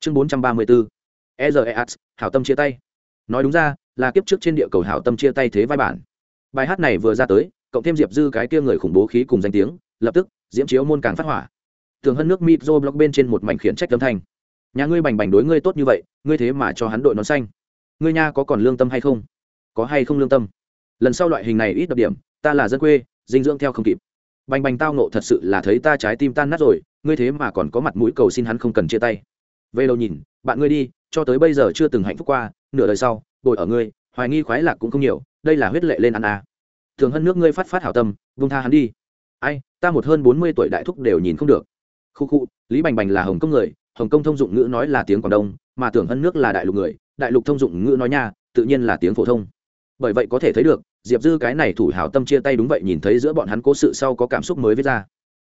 [SPEAKER 1] Chương bốn trăm ba mươi bốn. Ezeas hảo tâm chia tay. Nói đúng ra, là kiếp trước trên địa cầu hảo tâm chia tay thế vai bản. Bài hát này vừa ra tới cộng thêm diệp dư cái kia người khủng bố khí cùng danh tiếng, lập tức, diễm chiếu môn càng phát hỏa. Tường hơn nước mitro blog bên trên một mảnh khiển trách âm thanh. Nhà ngươi bành bành đối ngươi tốt như vậy, ngươi thế mà cho hắn đội nón xanh. Ngươi nha có còn lương tâm hay không? Có hay không lương tâm? Lần sau loại hình này ít đặc điểm, ta là dân quê, dinh dưỡng theo không kịp. Bành bành tao nộ thật sự là thấy ta trái tim tan nát rồi, ngươi thế mà còn có mặt mũi cầu xin hắn không cần chia tay. Về đầu nhìn, bạn ngươi đi, cho tới bây giờ chưa từng hạnh phúc qua, nửa đời sau, bồi ở ngươi, hoài nghi khoái lạc cũng không nhiều, đây là huyết lệ lên ăn à thường hơn nước ngươi phát phát hảo tâm, vung tha hắn đi. Ai, ta một hơn bốn mươi tuổi đại thúc đều nhìn không được. Khu khu, lý bành bành là hồng kông người, hồng kông thông dụng ngữ nói là tiếng quảng đông, mà tưởng hơn nước là đại lục người, đại lục thông dụng ngữ nói nha, tự nhiên là tiếng phổ thông. Bởi vậy có thể thấy được, diệp dư cái này thủ hảo tâm chia tay đúng vậy nhìn thấy giữa bọn hắn cố sự sau có cảm xúc mới viết ra.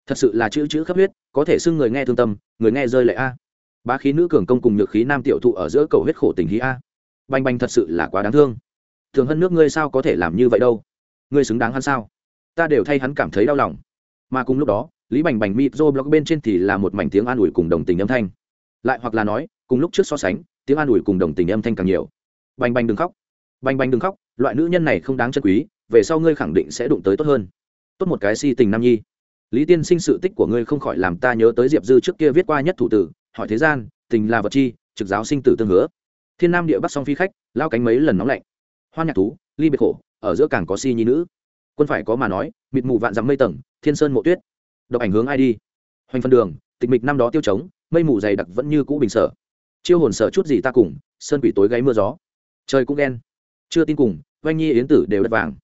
[SPEAKER 1] Thật sự là chữ chữ khắp huyết, có thể xưng người nghe thương tâm, người nghe rơi lệ a. Bá khí nữ cường công cùng nhược khí nam tiểu thụ ở giữa cầu huyết khổ tình hí a. Bành bành thật sự là quá đáng thương. Thường hơn nước ngươi sao có thể làm như vậy đâu? Ngươi xứng đáng hắn sao? Ta đều thay hắn cảm thấy đau lòng. Mà cùng lúc đó, lý bành bành mịt rô blog bên trên thì là một mảnh tiếng an ủi cùng đồng tình âm thanh. Lại hoặc là nói, cùng lúc trước so sánh, tiếng an ủi cùng đồng tình âm thanh càng nhiều. Bành bành đừng khóc. Bành bành đừng khóc, loại nữ nhân này không đáng chân quý, về sau ngươi khẳng định sẽ đụng tới tốt hơn. Tốt một cái si tình nam nhi. Lý tiên sinh sự tích của ngươi không khỏi làm ta nhớ tới diệp dư trước kia viết qua nhất thủ tử, hỏi thế gian, tình là vật chi, trực giáo sinh tử tương hứa. Thiên nam địa bắc song phi khách, lao cánh mấy lần nóng lạnh. Hoan nhạc thú, ly biệt khổ ở giữa càng có si nhi nữ. Quân phải có mà nói, mịt mù vạn dắm mây tầng, thiên sơn mộ tuyết. Độc ảnh hướng ai đi? Hoành phân đường, tịch mịch năm đó tiêu trống, mây mù dày đặc vẫn như cũ bình sở. Chiêu hồn sở chút gì ta cùng, sơn quỷ tối gáy mưa gió. Trời cũng ghen. Chưa tin cùng, oanh nhi yến tử đều đất vàng.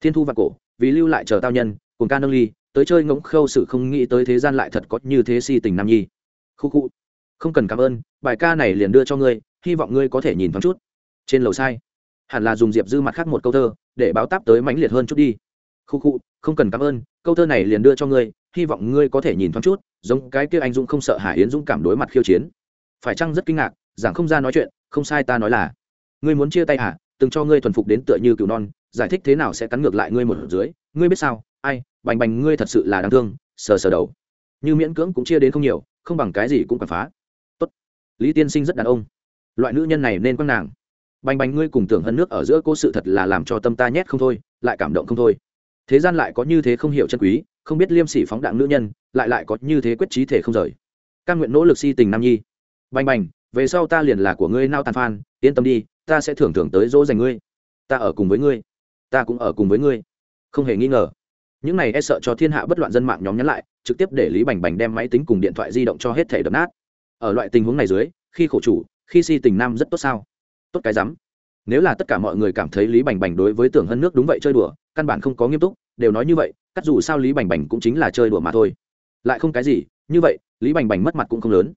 [SPEAKER 1] Thiên thu vạn cổ, vì lưu lại chờ tao nhân, cùng ca nâng ly, tới chơi ngỗng khâu sự không nghĩ tới thế gian lại thật có như thế si tình nam nhi. Khu khu. Không cần cảm ơn, bài ca này liền đưa cho ngươi, hy vọng ngươi có thể nhìn thoáng chút. Trên lầu sai hẳn là dùng diệp dư mặt khác một câu thơ, để báo táp tới mãnh liệt hơn chút đi. Khu khu, không cần cảm ơn, câu thơ này liền đưa cho ngươi, hy vọng ngươi có thể nhìn thoáng chút, giống cái kia anh dũng không sợ hải yến dũng cảm đối mặt khiêu chiến. Phải chăng rất kinh ngạc, giảng không ra nói chuyện, không sai ta nói là, ngươi muốn chia tay hả? Từng cho ngươi thuần phục đến tựa như cừu non, giải thích thế nào sẽ cắn ngược lại ngươi một dưới. Ngươi biết sao? Ai? Bành bành, ngươi thật sự là đáng thương, sờ sờ đầu. Như miễn cưỡng cũng chia đến không nhiều, không bằng cái gì cũng cần phá. Tốt. Lý tiên sinh rất đàn ông. Loại nữ nhân này nên quăng nàng bành bành ngươi cùng tưởng hân nước ở giữa cô sự thật là làm cho tâm ta nhét không thôi, lại cảm động không thôi. Thế gian lại có như thế không hiểu chân quý, không biết liêm sỉ phóng đạn nữ nhân, lại lại có như thế quyết trí thể không rời. Căn nguyện nỗ lực si tình nam nhi. Bành bành, về sau ta liền là của ngươi nao tàn phan, yên tâm đi, ta sẽ thưởng thưởng tới dỗ dành ngươi. Ta ở cùng với ngươi. Ta cũng ở cùng với ngươi. Không hề nghi ngờ. Những này e sợ cho thiên hạ bất loạn dân mạng nhóm nhắn lại, trực tiếp để lý bành bành đem máy tính cùng điện thoại di động cho hết thể đập nát. Ở loại tình huống này dưới, khi khổ chủ, khi si tình nam rất tốt sao? Tốt cái rắm. Nếu là tất cả mọi người cảm thấy lý bành bành đối với tưởng hân nước đúng vậy chơi đùa, căn bản không có nghiêm túc, đều nói như vậy, cắt dù sao lý bành bành cũng chính là chơi đùa mà thôi. Lại không cái gì, như vậy, lý bành bành mất mặt cũng không lớn.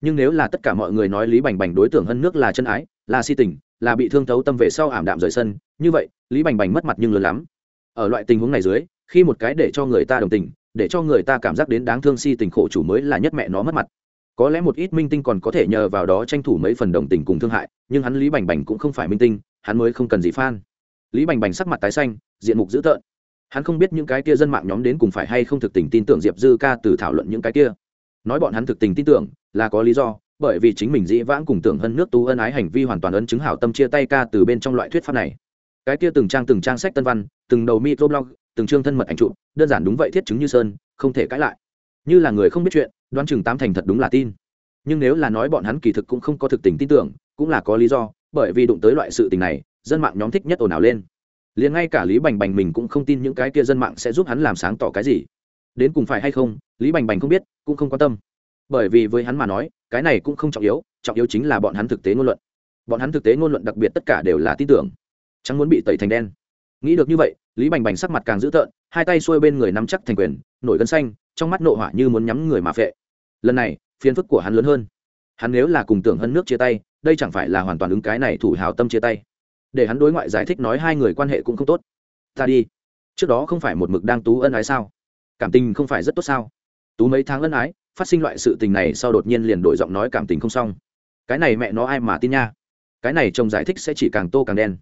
[SPEAKER 1] Nhưng nếu là tất cả mọi người nói lý bành bành đối tượng hân nước là chân ái, là si tình, là bị thương thấu tâm về sau ảm đạm rời sân, như vậy, lý bành bành mất mặt nhưng lớn lắm. Ở loại tình huống này dưới, khi một cái để cho người ta đồng tình, để cho người ta cảm giác đến đáng thương si tình khổ chủ mới là nhất mẹ nó mất mặt có lẽ một ít minh tinh còn có thể nhờ vào đó tranh thủ mấy phần đồng tình cùng thương hại, nhưng hắn lý bành bành cũng không phải minh tinh, hắn mới không cần gì phan lý bành bành sắc mặt tái xanh, diện mục dữ tợn. Hắn không biết những cái kia dân mạng nhóm đến cùng phải hay không thực tình tin tưởng diệp dư ca từ thảo luận những cái kia. Nói bọn hắn thực tình tin tưởng, là có lý do, bởi vì chính mình dĩ vãng cùng tưởng hơn nước tu ân ái hành vi hoàn toàn ấn chứng hảo tâm chia tay ca từ bên trong loại thuyết pháp này. Cái kia từng trang từng trang sách tân văn, từng đầu microblog, từng chương thân mật ảnh trụ đơn giản đúng vậy thiết chứng như sơn, không thể cãi lại. Như là người không biết chuyện đoán chừng tám thành thật đúng là tin. Nhưng nếu là nói bọn hắn kỳ thực cũng không có thực tình tin tưởng, cũng là có lý do, bởi vì đụng tới loại sự tình này, dân mạng nhóm thích nhất ồn ào lên. Liền ngay cả lý bành bành mình cũng không tin những cái kia dân mạng sẽ giúp hắn làm sáng tỏ cái gì. Đến cùng phải hay không, lý bành bành không biết, cũng không quan tâm. Bởi vì với hắn mà nói, cái này cũng không trọng yếu trọng yếu chính là bọn hắn thực tế ngôn luận. Bọn hắn thực tế ngôn luận đặc biệt tất cả đều là tin tưởng. Chẳng muốn bị tẩy thành đen. Nghĩ được như vậy, lý bành bành sắc mặt càng dữ tợn, hai tay xuôi bên người nắm chắc thành quyền, nổi gân xanh trong mắt nộ hỏa như muốn nhắm người mà phệ. Lần này, phiền phức của hắn lớn hơn. Hắn nếu là cùng tưởng hân nước chia tay, đây chẳng phải là hoàn toàn ứng cái này thủ hào tâm chia tay. Để hắn đối ngoại giải thích nói hai người quan hệ cũng không tốt. Ta đi. Trước đó không phải một mực đang tú ân ái sao? Cảm tình không phải rất tốt sao? Tú mấy tháng ân ái, phát sinh loại sự tình này sau đột nhiên liền đổi giọng nói cảm tình không xong. Cái này mẹ nó ai mà tin nha? Cái này chồng giải thích sẽ chỉ càng tô càng đen.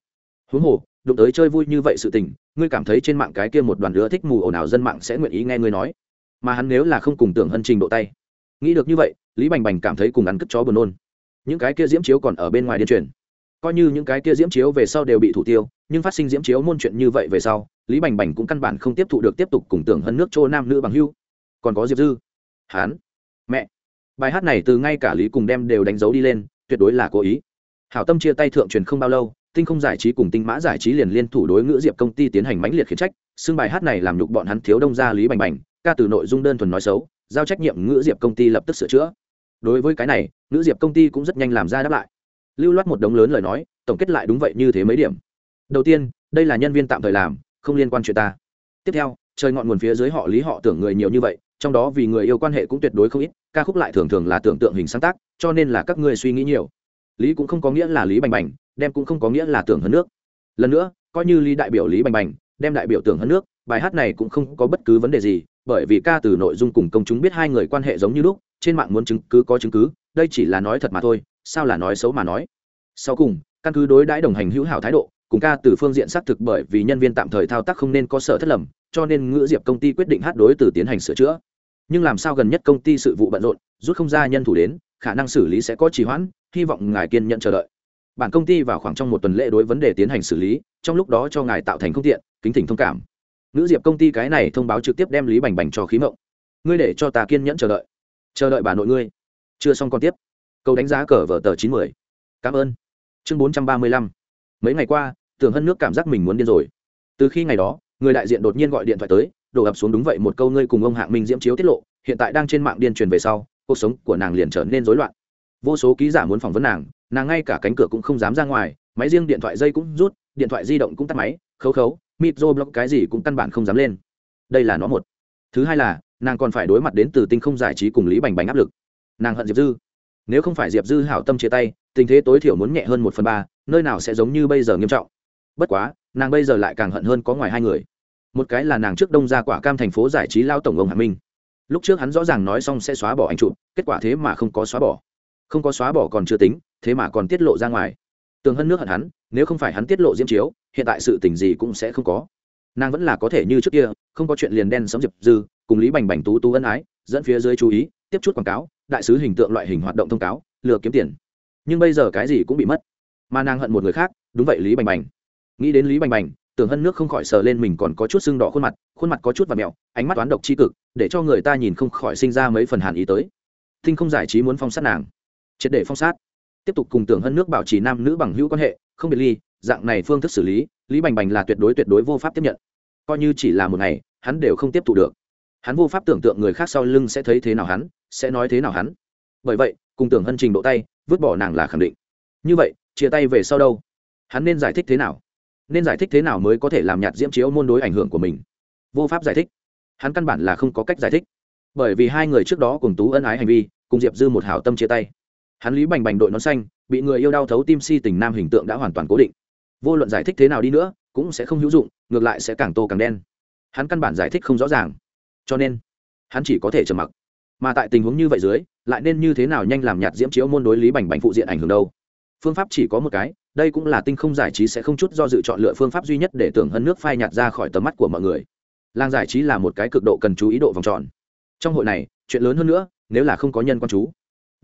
[SPEAKER 1] Huống hồ, đụng tới chơi vui như vậy sự tình, ngươi cảm thấy trên mạng cái kia một đoàn lứa thích mù ồn ào dân mạng sẽ nguyện ý nghe ngươi nói mà hắn nếu là không cùng tưởng hân trình độ tay. Nghĩ được như vậy, lý bành bành cảm thấy cùng ăn cất chó buồn nôn. Những cái kia diễm chiếu còn ở bên ngoài điên truyền. Coi như những cái kia diễm chiếu về sau đều bị thủ tiêu, nhưng phát sinh diễm chiếu môn chuyện như vậy về sau, lý bành bành cũng căn bản không tiếp thụ được tiếp tục cùng tưởng hân nước chỗ nam nữ bằng hưu. Còn có diệp dư hán mẹ. Bài hát này từ ngay cả lý cùng đem đều đánh dấu đi lên, tuyệt đối là cố ý. Hảo tâm chia tay thượng truyền không bao lâu, tinh không giải trí cùng tinh mã giải trí liền liên thủ đối ngữ diệp công ty tiến hành mãnh liệt khiển trách, xưng bài hát này làm nhục bọn hắn thiếu đông gia lý bành bành ca từ nội dung đơn thuần nói xấu, giao trách nhiệm ngữ diệp công ty lập tức sửa chữa. Đối với cái này, ngữ diệp công ty cũng rất nhanh làm ra đáp lại. Lưu loát một đống lớn lời nói, tổng kết lại đúng vậy như thế mấy điểm. Đầu tiên, đây là nhân viên tạm thời làm, không liên quan chuyện ta. Tiếp theo, trời ngọn nguồn phía dưới họ lý họ tưởng người nhiều như vậy, trong đó vì người yêu quan hệ cũng tuyệt đối không ít, ca khúc lại thường thường là tưởng tượng hình sáng tác, cho nên là các ngươi suy nghĩ nhiều. Lý cũng không có nghĩa là lý bành bành, đem cũng không có nghĩa là tưởng hơn nước. Lần nữa, coi như lý đại biểu lý bành bành đem đại biểu tưởng hơn nước, bài hát này cũng không có bất cứ vấn đề gì, bởi vì ca từ nội dung cùng công chúng biết hai người quan hệ giống như lúc, trên mạng muốn chứng cứ có chứng cứ, đây chỉ là nói thật mà thôi, sao là nói xấu mà nói. Sau cùng, căn cứ đối đãi đồng hành hữu hảo thái độ, cùng ca từ phương diện xác thực bởi vì nhân viên tạm thời thao tác không nên có sở thất lầm, cho nên ngữ diệp công ty quyết định hát đối từ tiến hành sửa chữa. Nhưng làm sao gần nhất công ty sự vụ bận rộn, rút không ra nhân thủ đến, khả năng xử lý sẽ có trì hoãn, hy vọng ngài kiên nhận chờ đợi bản công ty vào khoảng trong một tuần lễ đối vấn đề tiến hành xử lý, trong lúc đó cho ngài tạo thành không tiện, kính thỉnh thông cảm. Nữ diệp công ty cái này thông báo trực tiếp đem lý bành bành cho khí mộng. Ngươi để cho ta kiên nhẫn chờ đợi. Chờ đợi bà nội ngươi. Chưa xong còn tiếp. Câu đánh giá cờ vở tờ chín mươi cảm ơn. Chương bốn trăm ba mươi lăm. Mấy ngày qua, tưởng hân nước cảm giác mình muốn điên rồi. Từ khi ngày đó, người đại diện đột nhiên gọi điện thoại tới, đổ ập xuống đúng vậy một câu ngươi cùng ông hạng minh diễm chiếu tiết lộ, hiện tại đang trên mạng điên truyền về sau, cuộc sống của nàng liền trở nên rối loạn. Vô số ký giả muốn phỏng vấn nàng nàng ngay cả cánh cửa cũng không dám ra ngoài, máy riêng điện thoại dây cũng rút, điện thoại di động cũng tắt máy, khấu khấu, micro block cái gì cũng căn bản không dám lên. Đây là nó một. Thứ hai là, nàng còn phải đối mặt đến từ tinh không giải trí cùng lý bành bành áp lực. Nàng hận diệp dư. Nếu không phải diệp dư hảo tâm chia tay, tình thế tối thiểu muốn nhẹ hơn một phần ba, nơi nào sẽ giống như bây giờ nghiêm trọng. Bất quá, nàng bây giờ lại càng hận hơn có ngoài hai người. Một cái là nàng trước đông ra quả cam thành phố giải trí lao tổng ông hạ minh. Lúc trước hắn rõ ràng nói xong sẽ xóa bỏ anh chụp, kết quả thế mà không có xóa bỏ. Không có xóa bỏ còn chưa tính thế mà còn tiết lộ ra ngoài. Tường hân nước hận hắn, nếu không phải hắn tiết lộ diễm chiếu, hiện tại sự tình gì cũng sẽ không có. Nàng vẫn là có thể như trước kia, không có chuyện liền đen sống diệp dư, cùng lý bành bành tú tú ân ái, dẫn phía dưới chú ý, tiếp chút quảng cáo, đại sứ hình tượng loại hình hoạt động thông cáo, lừa kiếm tiền. Nhưng bây giờ cái gì cũng bị mất. Mà nàng hận một người khác, đúng vậy lý bành bành. Nghĩ đến lý bành bành tưởng hân nước không khỏi sờ lên mình còn có chút sưng đỏ khuôn mặt khuôn mặt có chút và mẹo, ánh mắt toán độc c h i cực, để cho người ta nhìn không khỏi sinh ra mấy phần hàn ý tới. Thinh không giải trí muốn phong sát nàng, triệt để phong sát tiếp tục cùng tưởng hân nước bảo trì nam nữ bằng hữu quan hệ, không biệt ly, dạng này phương thức xử lý lý bành bành là tuyệt đối tuyệt đối vô pháp tiếp nhận. Coi như chỉ là một ngày, hắn đều không tiếp thu được. Hắn vô pháp tưởng tượng người khác sau lưng sẽ thấy thế nào hắn, sẽ nói thế nào hắn. Bởi vậy, cùng tưởng hân trình độ tay, vứt bỏ nàng là khẳng định. Như vậy, chia tay về sau đâu? Hắn nên giải thích thế nào? Nên giải thích thế nào mới có thể làm nhạt diễm chiếu môn đối ảnh hưởng của mình? Vô pháp giải thích. Hắn căn bản là không có cách giải thích. Bởi vì hai người trước đó cùng tú ân ái hành vi, cùng diệp dư một hảo tâm chia tay hắn lý bành bành đội nón xanh, bị người yêu đau thấu tim si tình nam hình tượng đã hoàn toàn cố định. Vô luận giải thích thế nào đi nữa, cũng sẽ không hữu dụng, ngược lại sẽ càng tô càng đen. Hắn căn bản giải thích không rõ ràng. Cho nên, hắn chỉ có thể trầm mặc. Mà tại tình huống như vậy dưới, lại nên như thế nào nhanh làm nhạt diễm chiếu môn đối lý bành bành phụ diện ảnh hưởng đâu? Phương pháp chỉ có một cái, đây cũng là tinh không giải trí sẽ không chút do dự chọn lựa phương pháp duy nhất để tưởng hân nước phai nhạt ra khỏi tầm mắt của mọi người. Làng giải trí là một cái cực độ cần chú ý độ vòng tròn. Trong hội này, chuyện lớn hơn nữa, nếu là không có nhân quan chú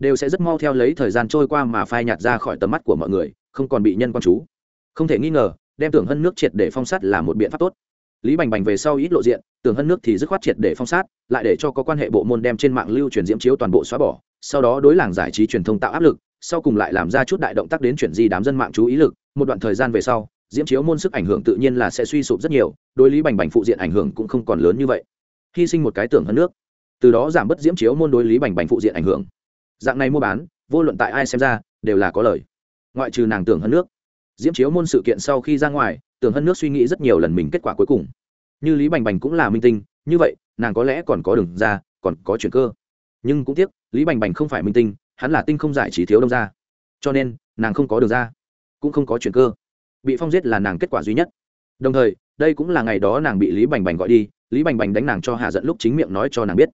[SPEAKER 1] đều sẽ rất mau theo lấy thời gian trôi qua mà phai nhạt ra khỏi tầm mắt của mọi người, không còn bị nhân quan chú. Không thể nghi ngờ, đem tưởng hân nước triệt để phong sát là một biện pháp tốt. Lý bành bành về sau ít lộ diện tưởng hân nước thì dứt khoát triệt để phong sát, lại để cho có quan hệ bộ môn đem trên mạng lưu truyền diễm chiếu toàn bộ xóa bỏ, sau đó đối làng giải trí truyền thông tạo áp lực, sau cùng lại làm ra chút đại động tác đến chuyển di đám dân mạng chú ý lực. Một đoạn thời gian về sau, diễm chiếu môn sức ảnh hưởng tự nhiên là sẽ suy sụp rất nhiều, đối lý bành bành phụ diện ảnh hưởng cũng không còn lớn như vậy. Hy sinh một cái tưởng hân nước, từ đó giảm bớt diễm chiếu môn đối lý bành bành phụ diện ảnh hưởng dạng này mua bán, vô luận tại ai xem ra, đều là có lời. Ngoại trừ nàng tưởng hơn nước. Diễm chiếu môn sự kiện sau khi ra ngoài, tưởng hân nước suy nghĩ rất nhiều lần mình kết quả cuối cùng. Như lý bành bành cũng là minh tinh, như vậy, nàng có lẽ còn có đường ra, còn có chuyện cơ. Nhưng cũng tiếc, lý bành bành không phải minh tinh, hắn là tinh không giải trí thiếu đông ra cho nên, nàng không có đường ra, cũng không có chuyện cơ. Bị phong giết là nàng kết quả duy nhất. Đồng thời, đây cũng là ngày đó nàng bị lý bành bành gọi đi, lý bành bành đánh nàng cho hạ giận lúc chính miệng nói cho nàng biết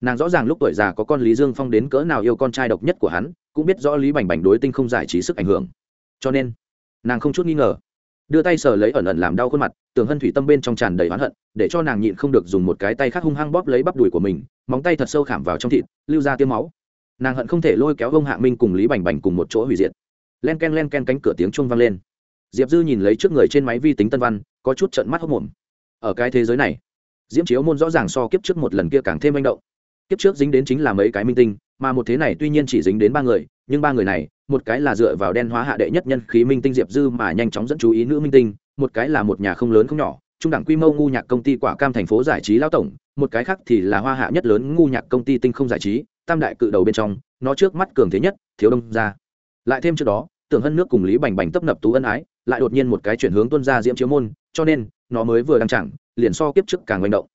[SPEAKER 1] nàng rõ ràng lúc tuổi già có con lý dương phong đến cỡ nào yêu con trai độc nhất của hắn, cũng biết rõ lý bành bành đối tinh không giải trí sức ảnh hưởng. Cho nên, nàng không chút nghi ngờ, đưa tay sờ lấy ẩn ẩn làm đau khuôn mặt, tường hân thủy tâm bên trong tràn đầy oán hận, để cho nàng nhịn không được dùng một cái tay khác hung hăng bóp lấy bắp đùi của mình, móng tay thật sâu khảm vào trong thịt, lưu ra tiêm máu. Nàng hận không thể lôi kéo ông hạ minh cùng lý bành bành cùng một chỗ hủy diệt. Len ken len ken cánh cửa tiếng chuông vang lên. Diệp dư nhìn lấy trước người trên máy vi tính tân văn, có chút trận mắt hốc mồm ở cái thế giới này, diễm chiếu môn rõ ràng so kiếp trước một lần kia càng thêm manh động kiếp trước dính đến chính là mấy cái minh tinh, mà một thế này tuy nhiên chỉ dính đến ba người, nhưng ba người này, một cái là dựa vào đen hóa hạ đệ nhất nhân khí minh tinh diệp dư mà nhanh chóng dẫn chú ý nữ minh tinh, một cái là một nhà không lớn không nhỏ, trung đẳng quy mô ngu nhạc công ty quả cam thành phố giải trí lao tổng, một cái khác thì là hoa hạ nhất lớn ngu nhạc công ty tinh không giải trí, tam đại cự đầu bên trong, nó trước mắt cường thế nhất, thiếu đông ra lại thêm trước đó, tưởng hân nước cùng lý bành bành tấp nập tú ân ái, lại đột nhiên một cái chuyển hướng tuân ra diễm chiếu môn, cho nên, nó mới vừa đăng chẳng, liền so kiếp trước càng manh động.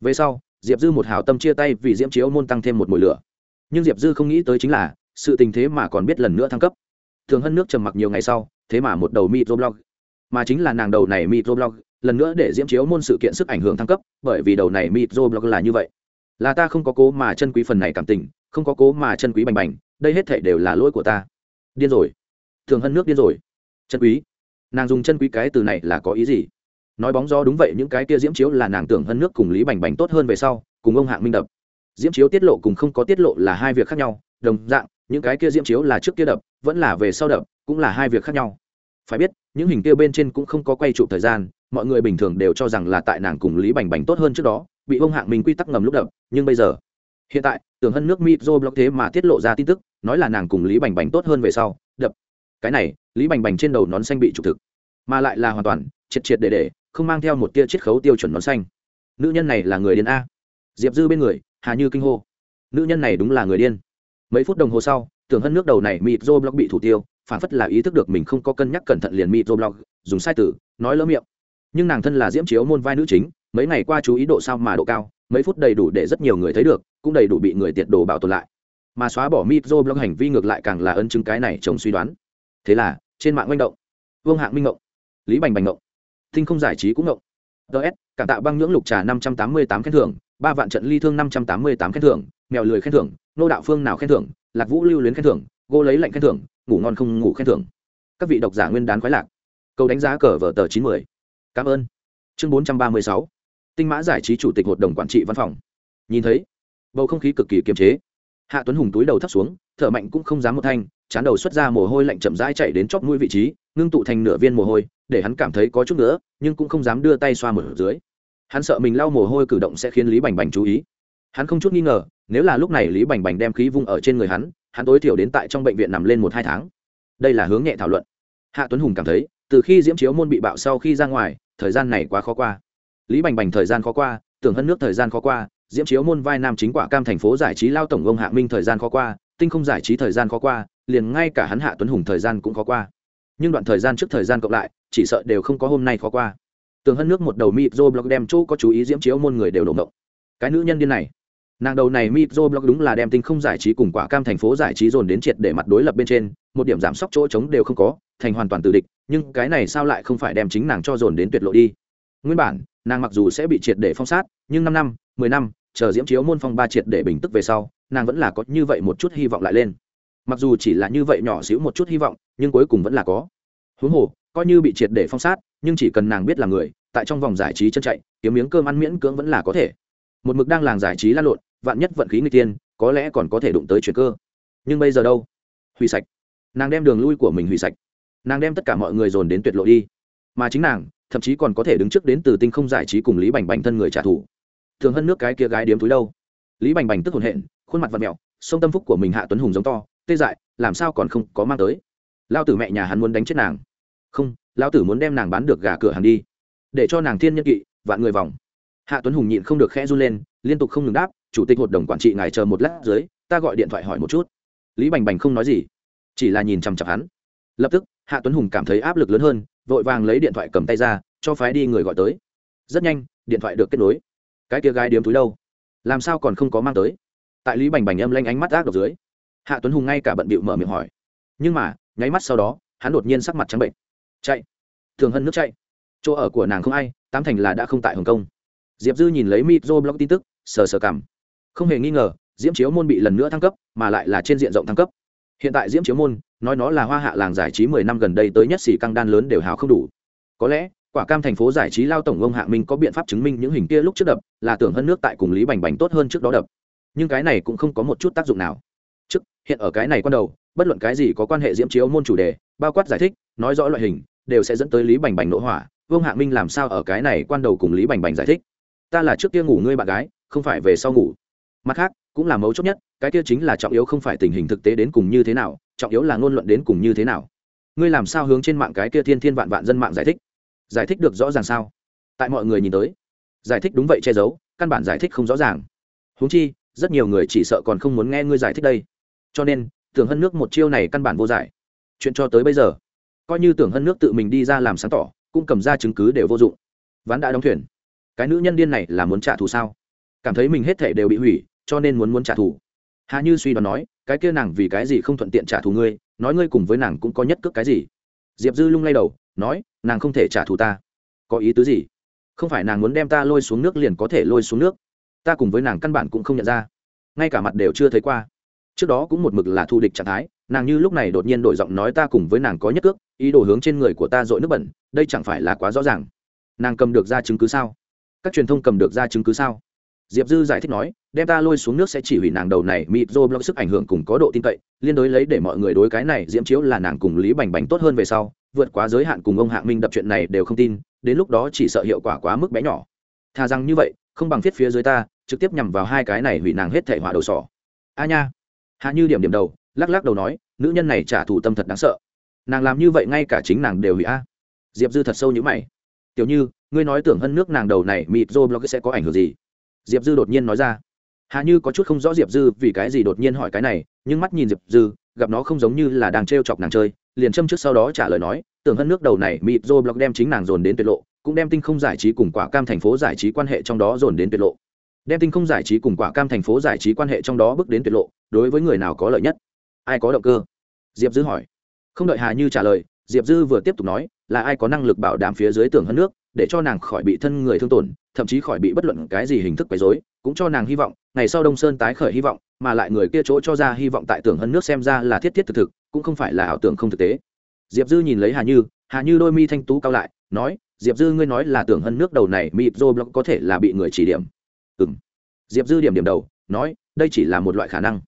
[SPEAKER 1] Về sau diệp dư một hảo tâm chia tay vì diễm chiếu môn tăng thêm một mùi lửa. Nhưng diệp dư không nghĩ tới chính là, sự tình thế mà còn biết lần nữa thăng cấp. Thường hân nước trầm mặc nhiều ngày sau, thế mà một đầu microblog mà chính là nàng đầu này microblog lần nữa để diễm chiếu môn sự kiện sức ảnh hưởng thăng cấp, bởi vì đầu này microblog là như vậy. Là ta không có cố mà chân quý phần này cảm tình, không có cố mà chân quý bành bành, đây hết thể đều là lỗi của ta. Điên rồi. Thường hân nước điên rồi. Chân quý. Nàng dùng chân quý cái từ này là có ý gì? Nói bóng gió đúng vậy, những cái kia diễm chiếu là nàng tưởng hân nước cùng lý bành bành tốt hơn về sau, cùng ông hạng minh đập. Diễm chiếu tiết lộ cùng không có tiết lộ là hai việc khác nhau, đồng dạng, những cái kia diễm chiếu là trước kia đập, vẫn là về sau đập, cũng là hai việc khác nhau. Phải biết, những hình kia bên trên cũng không có quay trụ thời gian, mọi người bình thường đều cho rằng là tại nàng cùng lý bành bành tốt hơn trước đó, bị ông hạng minh quy tắc ngầm lúc đập, nhưng bây giờ, hiện tại, tưởng hân nước mitro block thế mà tiết lộ ra tin tức, nói là nàng cùng lý bành bành tốt hơn về sau, đập. Cái này, lý bành bành trên đầu nón xanh bị trục thực, mà lại là hoàn toàn, triệt triệt để để không mang theo một tia chiết khấu tiêu chuẩn nón xanh. Nữ nhân này là người điên a. Diệp dư bên người, hà như kinh hô. Nữ nhân này đúng là người điên. Mấy phút đồng hồ sau, tưởng hân nước đầu này mịt dô blog bị thủ tiêu, phản phất là ý thức được mình không có cân nhắc cẩn thận liền mịt dô blog dùng sai từ, nói lỡ miệng. Nhưng nàng thân là diễm chiếu môn vai nữ chính, mấy ngày qua chú ý độ sao mà độ cao, mấy phút đầy đủ để rất nhiều người thấy được, cũng đầy đủ bị người tiệt đồ bảo tồn lại. Mà xóa bỏ mịt dô blog hành vi ngược lại càng là ấn chứng cái này chồng suy đoán. Thế là, trên mạng manh động. Vương hạng minh ngộng. Lý bành bành ngộng thinh không giải trí cũng ngộng. Ts cảm tạ băng nhưỡng lục trà năm trăm tám mươi tám khen thưởng, ba vạn trận ly thương năm trăm tám mươi tám khen thưởng, mèo lười khen thưởng, nô đạo phương nào khen thưởng, lạc vũ lưu luyến khen thưởng, gô lấy lệnh khen thưởng, ngủ ngon không ngủ khen thưởng. Các vị độc giả nguyên đán khoái lạc. Câu đánh giá cờ vở tờ chín mươi. Cảm ơn. Chương bốn trăm ba mươi sáu. Tinh mã giải trí chủ tịch hội đồng quản trị văn phòng. Nhìn thấy, bầu không khí cực kỳ kiềm chế. Hạ tuấn hùng túi đầu thấp xuống, thở mạnh cũng không dám một thanh, chán đầu xuất ra mồ hôi lạnh chậm rãi chạy đến chóp mũi vị trí, ngưng tụ thành nửa viên mồ hôi để hắn cảm thấy có chút nữa, nhưng cũng không dám đưa tay xoa mở dưới. Hắn sợ mình lau mồ hôi cử động sẽ khiến lý bành bành chú ý. Hắn không chút nghi ngờ, nếu là lúc này lý bành bành đem khí vung ở trên người hắn hắn tối thiểu đến tại trong bệnh viện nằm lên một hai tháng. Đây là hướng nhẹ thảo luận. Hạ tuấn hùng cảm thấy, từ khi diễm chiếu môn bị bạo sau khi ra ngoài, thời gian này quá khó qua. Lý bành bành thời gian khó qua, tưởng hân nước thời gian khó qua, diễm chiếu môn vai nam chính quả cam thành phố giải trí lao tổng ông hạ minh thời gian khó qua, tinh không giải trí thời gian khó qua, liền ngay cả hắn hạ tuấn hùng thời gian cũng khó qua. Nhưng đoạn thời gian trước thời gian cộng lại chỉ sợ đều không có hôm nay khó qua. Tường hân nước một đầu mịp dô blog đem chỗ có chú ý diễm chiếu môn người đều đổ động cái nữ nhân điên này. Nàng đầu này mịp dô blog đúng là đem tinh không giải trí cùng quả cam thành phố giải trí dồn đến triệt để mặt đối lập bên trên, một điểm giảm sốc chỗ trống đều không có, thành hoàn toàn từ địch, nhưng cái này sao lại không phải đem chính nàng cho dồn đến tuyệt lộ đi? Nguyên bản, nàng mặc dù sẽ bị triệt để phong sát, nhưng năm năm, mười năm, chờ diễm chiếu môn phong ba triệt để bình tức về sau, nàng vẫn là có như vậy một chút hy vọng lại lên. Mặc dù chỉ là như vậy nhỏ xíu một chút hy vọng, nhưng cuối cùng vẫn là có. Huống hồ coi như bị triệt để phong sát, nhưng chỉ cần nàng biết là người, tại trong vòng giải trí chân chạy, kiếm miếng cơm ăn miễn cưỡng vẫn là có thể. Một mực đang làng giải trí lan lộn, vạn nhất vận khí người tiên có lẽ còn có thể đụng tới chuyện cơ. Nhưng bây giờ đâu? Hủy sạch. Nàng đem đường lui của mình hủy sạch. Nàng đem tất cả mọi người dồn đến tuyệt lộ đi. Mà chính nàng, thậm chí còn có thể đứng trước đến từ tinh không giải trí cùng lý bành bành thân người trả thù. Thường hơn nước cái kia gái điếm túi đâu? Lý bành bành tức hồn hện, khuôn mặt vật mẹo, sông tâm phúc của mình hạ tuấn hùng giống to, tê dại, làm sao còn không có mang tới? Lao tử mẹ nhà hắn muốn đánh chết nàng không, lão tử muốn đem nàng bán được gà cửa hàng đi. Để cho nàng thiên nhân kỵ, vạn người vòng. Hạ tuấn hùng nhịn không được khẽ run lên, liên tục không ngừng đáp, chủ tịch hội đồng quản trị ngài chờ một lát dưới, ta gọi điện thoại hỏi một chút. Lý bành bành không nói gì, chỉ là nhìn chằm chặp hắn. Lập tức, hạ tuấn hùng cảm thấy áp lực lớn hơn, vội vàng lấy điện thoại cầm tay ra, cho phái đi người gọi tới. Rất nhanh, điện thoại được kết nối. Cái kia gái điếm túi đâu? Làm sao còn không có mang tới? Tại lý bành bành âm lanh ánh mắt ác độc dưới, hạ tuấn hùng ngay cả bận bịu mở miệng hỏi. Nhưng mà, nháy mắt sau đó, hắn đột nhiên sắc mặt trắng bệnh chạy. Thường hân nước chạy. Chỗ ở của nàng không ai, tám thành là đã không tại hồng kông. Diệp dư nhìn lấy mitro blog tin tức, sờ sờ cảm không hề nghi ngờ, diễm chiếu môn bị lần nữa thăng cấp, mà lại là trên diện rộng thăng cấp. Hiện tại diễm chiếu môn, nói nó là hoa hạ làng giải trí mười năm gần đây tới nhất xỉ căng đan lớn đều hào không đủ. Có lẽ, quả cam thành phố giải trí lao tổng ông hạ minh có biện pháp chứng minh những hình kia lúc trước đập, là tưởng hơn nước tại cùng lý bành bành tốt hơn trước đó đập. Nhưng cái này cũng không có một chút tác dụng nào. Trước, hiện ở cái này quan đầu, bất luận cái gì có quan hệ diễm chiếu môn chủ đề bao quát giải thích, nói rõ loại hình, đều sẽ dẫn tới lý bành bành nỗ hỏa. Vương hạ minh làm sao ở cái này quan đầu cùng lý bành bành giải thích? Ta là trước kia ngủ ngươi bạn gái, không phải về sau ngủ. Mặt khác, cũng là mấu chốt nhất, cái kia chính là trọng yếu không phải tình hình thực tế đến cùng như thế nào, trọng yếu là ngôn luận đến cùng như thế nào. Ngươi làm sao hướng trên mạng cái kia thiên thiên vạn vạn dân mạng giải thích? Giải thích được rõ ràng sao? Tại mọi người nhìn tới, giải thích đúng vậy che giấu, căn bản giải thích không rõ ràng. Huống chi, rất nhiều người chỉ sợ còn không muốn nghe ngươi giải thích đây. Cho nên, tưởng hân nước một chiêu này căn bản vô giải chuyện cho tới bây giờ. Coi như tưởng hân nước tự mình đi ra làm sáng tỏ, cũng cầm ra chứng cứ đều vô dụng. Ván đã đóng thuyền. Cái nữ nhân điên này là muốn trả thù sao? Cảm thấy mình hết thể đều bị hủy, cho nên muốn muốn trả thù. Hà như suy đoán nói, cái kia nàng vì cái gì không thuận tiện trả thù ngươi, nói ngươi cùng với nàng cũng có nhất cước cái gì? Diệp dư lung lay đầu, nói, nàng không thể trả thù ta. Có ý tứ gì? Không phải nàng muốn đem ta lôi xuống nước liền có thể lôi xuống nước. Ta cùng với nàng căn bản cũng không nhận ra. Ngay cả mặt đều chưa thấy qua. Trước đó cũng một mực là thù địch trạng thái nàng như lúc này đột nhiên đổi giọng nói ta cùng với nàng có nhất cước ý đồ hướng trên người của ta dội nước bẩn, đây chẳng phải là quá rõ ràng. Nàng cầm được ra chứng cứ sao? Các truyền thông cầm được ra chứng cứ sao? Diệp dư giải thích nói, đem ta lôi xuống nước sẽ chỉ hủy nàng đầu này, mịt dô blog sức ảnh hưởng cùng có độ tin cậy, liên đối lấy để mọi người đối cái này diễm chiếu là nàng cùng lý bành bành tốt hơn về sau, vượt quá giới hạn cùng ông Hạ minh đập chuyện này đều không tin, đến lúc đó chỉ sợ hiệu quả quá mức bé nhỏ. Thà rằng như vậy, không bằng thiết phía dưới ta, trực tiếp nhằm vào hai cái này hủy nàng hết thể hỏa đầu sỏ. A nha. Hạ như điểm điểm đầu lắc lắc đầu nói, nữ nhân này trả thù tâm thật đáng sợ. Nàng làm như vậy ngay cả chính nàng đều hủy a. Diệp dư thật sâu như mày. Tiểu như, ngươi nói tưởng hơn nước nàng đầu này, mịt dô blog sẽ có ảnh hưởng gì? Diệp dư đột nhiên nói ra. Hà như có chút không rõ diệp dư vì cái gì đột nhiên hỏi cái này, nhưng mắt nhìn diệp dư, gặp nó không giống như là đang t r e o chọc nàng chơi, liền châm trước sau đó trả lời nói, tưởng hơn nước đầu này, mịt dô blog đem chính nàng dồn đến tuyệt lộ, cũng đem tinh không giải trí cùng quả cam thành phố giải trí quan hệ trong đó dồn đến tuyệt lộ. Đem tinh không giải trí cùng quả cam thành phố giải trí quan hệ trong đó bước đến tuyệt lộ, đối với người nào có lợi nhất? Ai có động cơ? Diệp dư hỏi. Không đợi hà như trả lời, diệp dư vừa tiếp tục nói, là ai có năng lực bảo đảm phía dưới tưởng hơn nước, để cho nàng khỏi bị thân người thương tổn, thậm chí khỏi bị bất luận cái gì hình thức quấy rối, cũng cho nàng hy vọng, ngày sau đông sơn tái khởi hy vọng, mà lại người kia chỗ cho ra hy vọng tại tưởng hân nước xem ra là thiết thiết thực thực, cũng không phải là ảo tưởng không thực tế. Diệp dư nhìn lấy hà như hà như đôi mi thanh tú cao lại, nói, diệp dư, ngươi nói là tưởng hân nước đầu này mịp dô blog có thể là bị người chỉ điểm. Ừ m diệp dư điểm điểm đầu, nói, đây chỉ là một loại khả năng.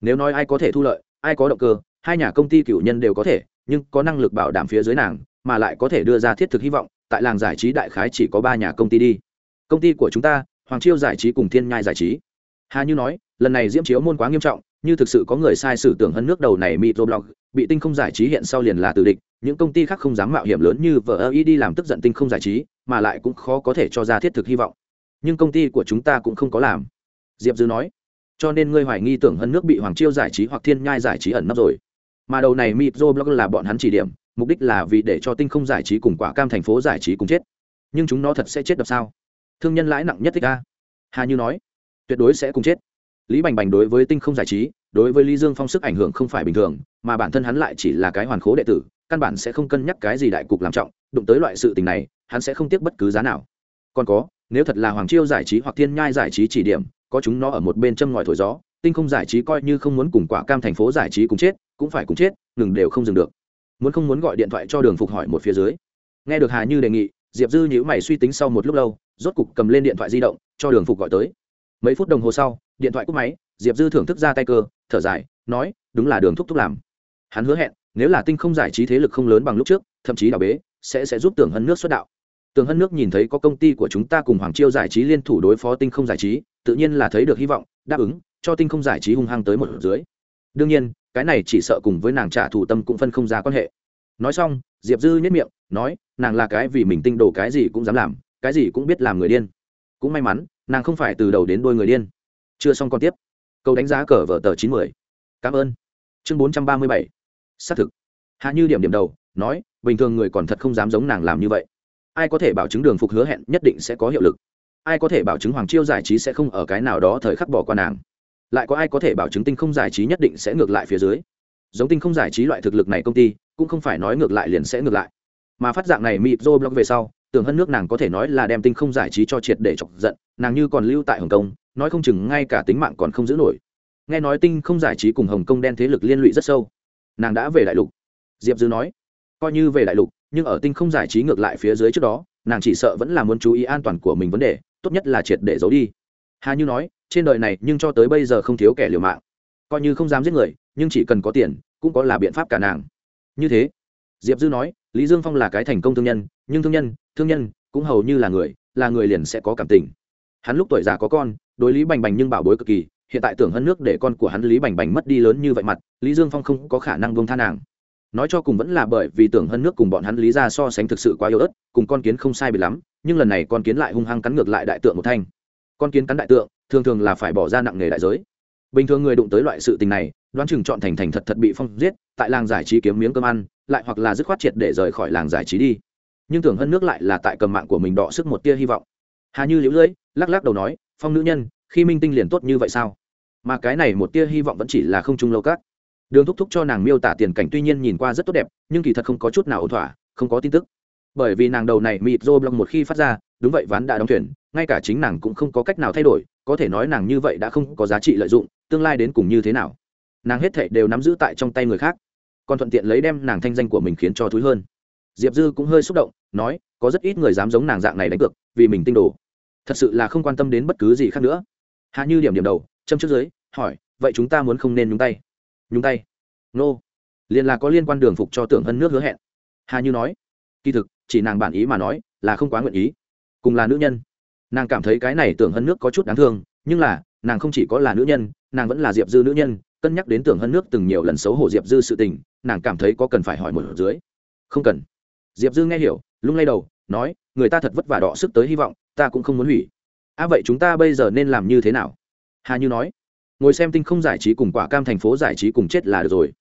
[SPEAKER 1] Nếu nói ai có thể thu lợi ai có động cơ, hai nhà công ty cựu nhân đều có thể, nhưng có năng lực bảo đảm phía dưới nàng, mà lại có thể đưa ra thiết thực hy vọng, tại làng giải trí đại khái chỉ có ba nhà công ty đi. Công ty của chúng ta, hoàng chiêu giải trí cùng thiên nhai giải trí. Hà như nói, lần này diễm chiếu môn quá nghiêm trọng, như thực sự có người sai sử tưởng hơn nước đầu này microblog bị tinh không giải trí hiện sau liền là tử địch, những công ty khác không dám mạo hiểm lớn như vờ đi làm tức giận tinh không giải trí, mà lại cũng khó có thể cho ra thiết thực hy vọng. Nhưng công ty của chúng ta cũng không có làm. Diệp dư nói cho nên ngươi hoài nghi tưởng hơn nước bị hoàng chiêu giải trí hoặc thiên nhai giải trí ẩn nấp rồi. Mà đầu này microblog là bọn hắn chỉ điểm, mục đích là vì để cho tinh không giải trí cùng quả cam thành phố giải trí cùng chết. Nhưng chúng nó thật sẽ chết đập sao? Thương nhân lãi nặng nhất thích ca hà như nói, tuyệt đối sẽ cùng chết. Lý bành bành đối với tinh không giải trí, đối với lý dương phong sức ảnh hưởng không phải bình thường, mà bản thân hắn lại chỉ là cái hoàn khố đệ tử, căn bản sẽ không cân nhắc cái gì đại cục làm trọng, đụng tới loại sự tình này, hắn sẽ không tiếc bất cứ giá nào. Còn có, nếu thật là hoàng chiêu giải trí hoặc thiên nhai giải trí chỉ điểm có chúng nó ở một bên châm ngòi thổi gió, tinh không giải trí coi như không muốn cùng quả cam thành phố giải trí cùng chết, cũng phải cùng chết, ngừng đều không dừng được. Muốn không muốn gọi điện thoại cho đường phục hỏi một phía dưới. Nghe được hà như đề nghị, diệp dư nhữ mày suy tính sau một lúc lâu, rốt cục cầm lên điện thoại di động, cho đường phục gọi tới. Mấy phút đồng hồ sau, điện thoại cúp máy, diệp dư thưởng thức ra tay cơ, thở dài, nói, đúng là đường thúc thúc làm. Hắn hứa hẹn, nếu là tinh không giải trí thế lực không lớn bằng lúc trước, thậm chí đào bế, sẽ sẽ giúp tưởng hân nước xuất đạo. Tưởng hân nước nhìn thấy có công ty của chúng ta cùng hoàng chiêu giải trí liên thủ đối phó tinh không giải trí tự nhiên là thấy được hy vọng, đáp ứng, cho tinh không giải trí hung hăng tới một dưới. Đương nhiên, cái này chỉ sợ cùng với nàng trả thù tâm cũng phân không ra quan hệ. Nói xong, diệp dư nhất miệng, nói, nàng là cái vì mình tinh đồ cái gì cũng dám làm, cái gì cũng biết làm người điên. Cũng may mắn, nàng không phải từ đầu đến đôi người điên. Chưa xong còn tiếp. Câu đánh giá cờ vở tờ chín mươi cảm ơn. Chương bốn trăm ba mươi bảy. Xác thực. Hạ như điểm điểm đầu, nói, bình thường người còn thật không dám giống nàng làm như vậy. Ai có thể bảo chứng đường phục hứa hẹn nhất định sẽ có hiệu lực ai có thể bảo chứng hoàng chiêu giải trí sẽ không ở cái nào đó thời khắc bỏ qua nàng? Lại có ai có thể bảo chứng tinh không giải trí nhất định sẽ ngược lại phía dưới? Giống tinh không giải trí loại thực lực này công ty, cũng không phải nói ngược lại liền sẽ ngược lại. Mà phát dạng này mịp dô blog về sau, tưởng hơn nước nàng có thể nói là đem tinh không giải trí cho triệt để chọc giận, nàng như còn lưu tại hồng kông, nói không chừng ngay cả tính mạng còn không giữ nổi. Nghe nói tinh không giải trí cùng hồng kông đen thế lực liên lụy rất sâu. Nàng đã về đại lục. Diệp dư nói, coi như về đại lục, nhưng ở tinh không giải trí ngược lại phía dưới trước đó, nàng chỉ sợ vẫn là muốn chú ý an toàn của mình vấn đề tốt nhất là triệt để giấu đi. Hà như nói, trên đời này nhưng cho tới bây giờ không thiếu kẻ liều mạng. Coi như không dám giết người, nhưng chỉ cần có tiền, cũng có là biện pháp cả nàng. Như thế, diệp dư nói, lý dương phong là cái thành công thương nhân, nhưng thương nhân thương nhân cũng hầu như là người là người liền sẽ có cảm tình. Hắn lúc tuổi già có con, đối lý bành bành nhưng bảo bối cực kỳ, hiện tại tưởng hân nước để con của hắn lý bành bành mất đi lớn như vậy mặt, lý dương phong không có khả năng buông tha nàng. Nói cho cùng vẫn là bởi vì tưởng hân nước cùng bọn hắn lý ra so sánh thực sự quá yếu ớt, cùng con kiến không sai bị lắm nhưng lần này con kiến lại hung hăng cắn ngược lại đại tượng một thanh. Con kiến cắn đại tượng, thường thường là phải bỏ ra nặng nghề đại giới. Bình thường người đụng tới loại sự tình này, đoán chừng chọn thành thành thật thật bị phong giết, tại làng giải trí kiếm miếng cơm ăn, lại hoặc là dứt khoát triệt để rời khỏi làng giải trí đi. Nhưng tưởng hơn nước lại là tại cầm mạng của mình đọ sức một tia hy vọng. Hà như liễu lưỡi, lắc lắc đầu nói, phong nữ nhân, khi minh tinh liền tốt như vậy sao? Mà cái này một tia hy vọng vẫn chỉ là không trung lâu các đường thúc thúc cho nàng miêu tả tiền cảnh tuy nhiên nhìn qua rất tốt đẹp, nhưng kỳ thật không có chút nào ổn thỏa, không có tin tức bởi vì nàng đầu này mịt rô blog một khi phát ra, đúng vậy ván đã đóng thuyền, ngay cả chính nàng cũng không có cách nào thay đổi, có thể nói nàng như vậy đã không có giá trị lợi dụng, tương lai đến cùng như thế nào. Nàng hết thệ đều nắm giữ tại trong tay người khác, còn thuận tiện lấy đem nàng thanh danh của mình khiến cho thúi hơn. Diệp dư cũng hơi xúc động, nói, có rất ít người dám giống nàng dạng này đánh cược, vì mình tinh đồ. Thật sự là không quan tâm đến bất cứ gì khác nữa. Hạ như điểm điểm đầu, châm trước dưới, hỏi, vậy chúng ta muốn không nên nhúng tay? Nhúng tay? Nô、no. liền là có liên quan đường phục cho tưởng hân nước hứa hẹn. Hà như nói, kỳ thực chỉ nàng bản ý mà nói là không quá nguyện ý. Cùng là nữ nhân. Nàng cảm thấy cái này tưởng hân nước có chút đáng thương, nhưng là, nàng không chỉ có là nữ nhân, nàng vẫn là diệp dư nữ nhân, cân nhắc đến tưởng hân nước từng nhiều lần xấu hổ diệp dư sự tình, nàng cảm thấy có cần phải hỏi một dưới. Không cần. Diệp dư nghe hiểu, lung lay đầu, nói, người ta thật vất vả đọ sức tới hy vọng, ta cũng không muốn hủy. À vậy chúng ta bây giờ nên làm như thế nào? Hà như nói, ngồi xem tinh không giải trí cùng quả cam thành phố giải trí cùng chết là được rồi.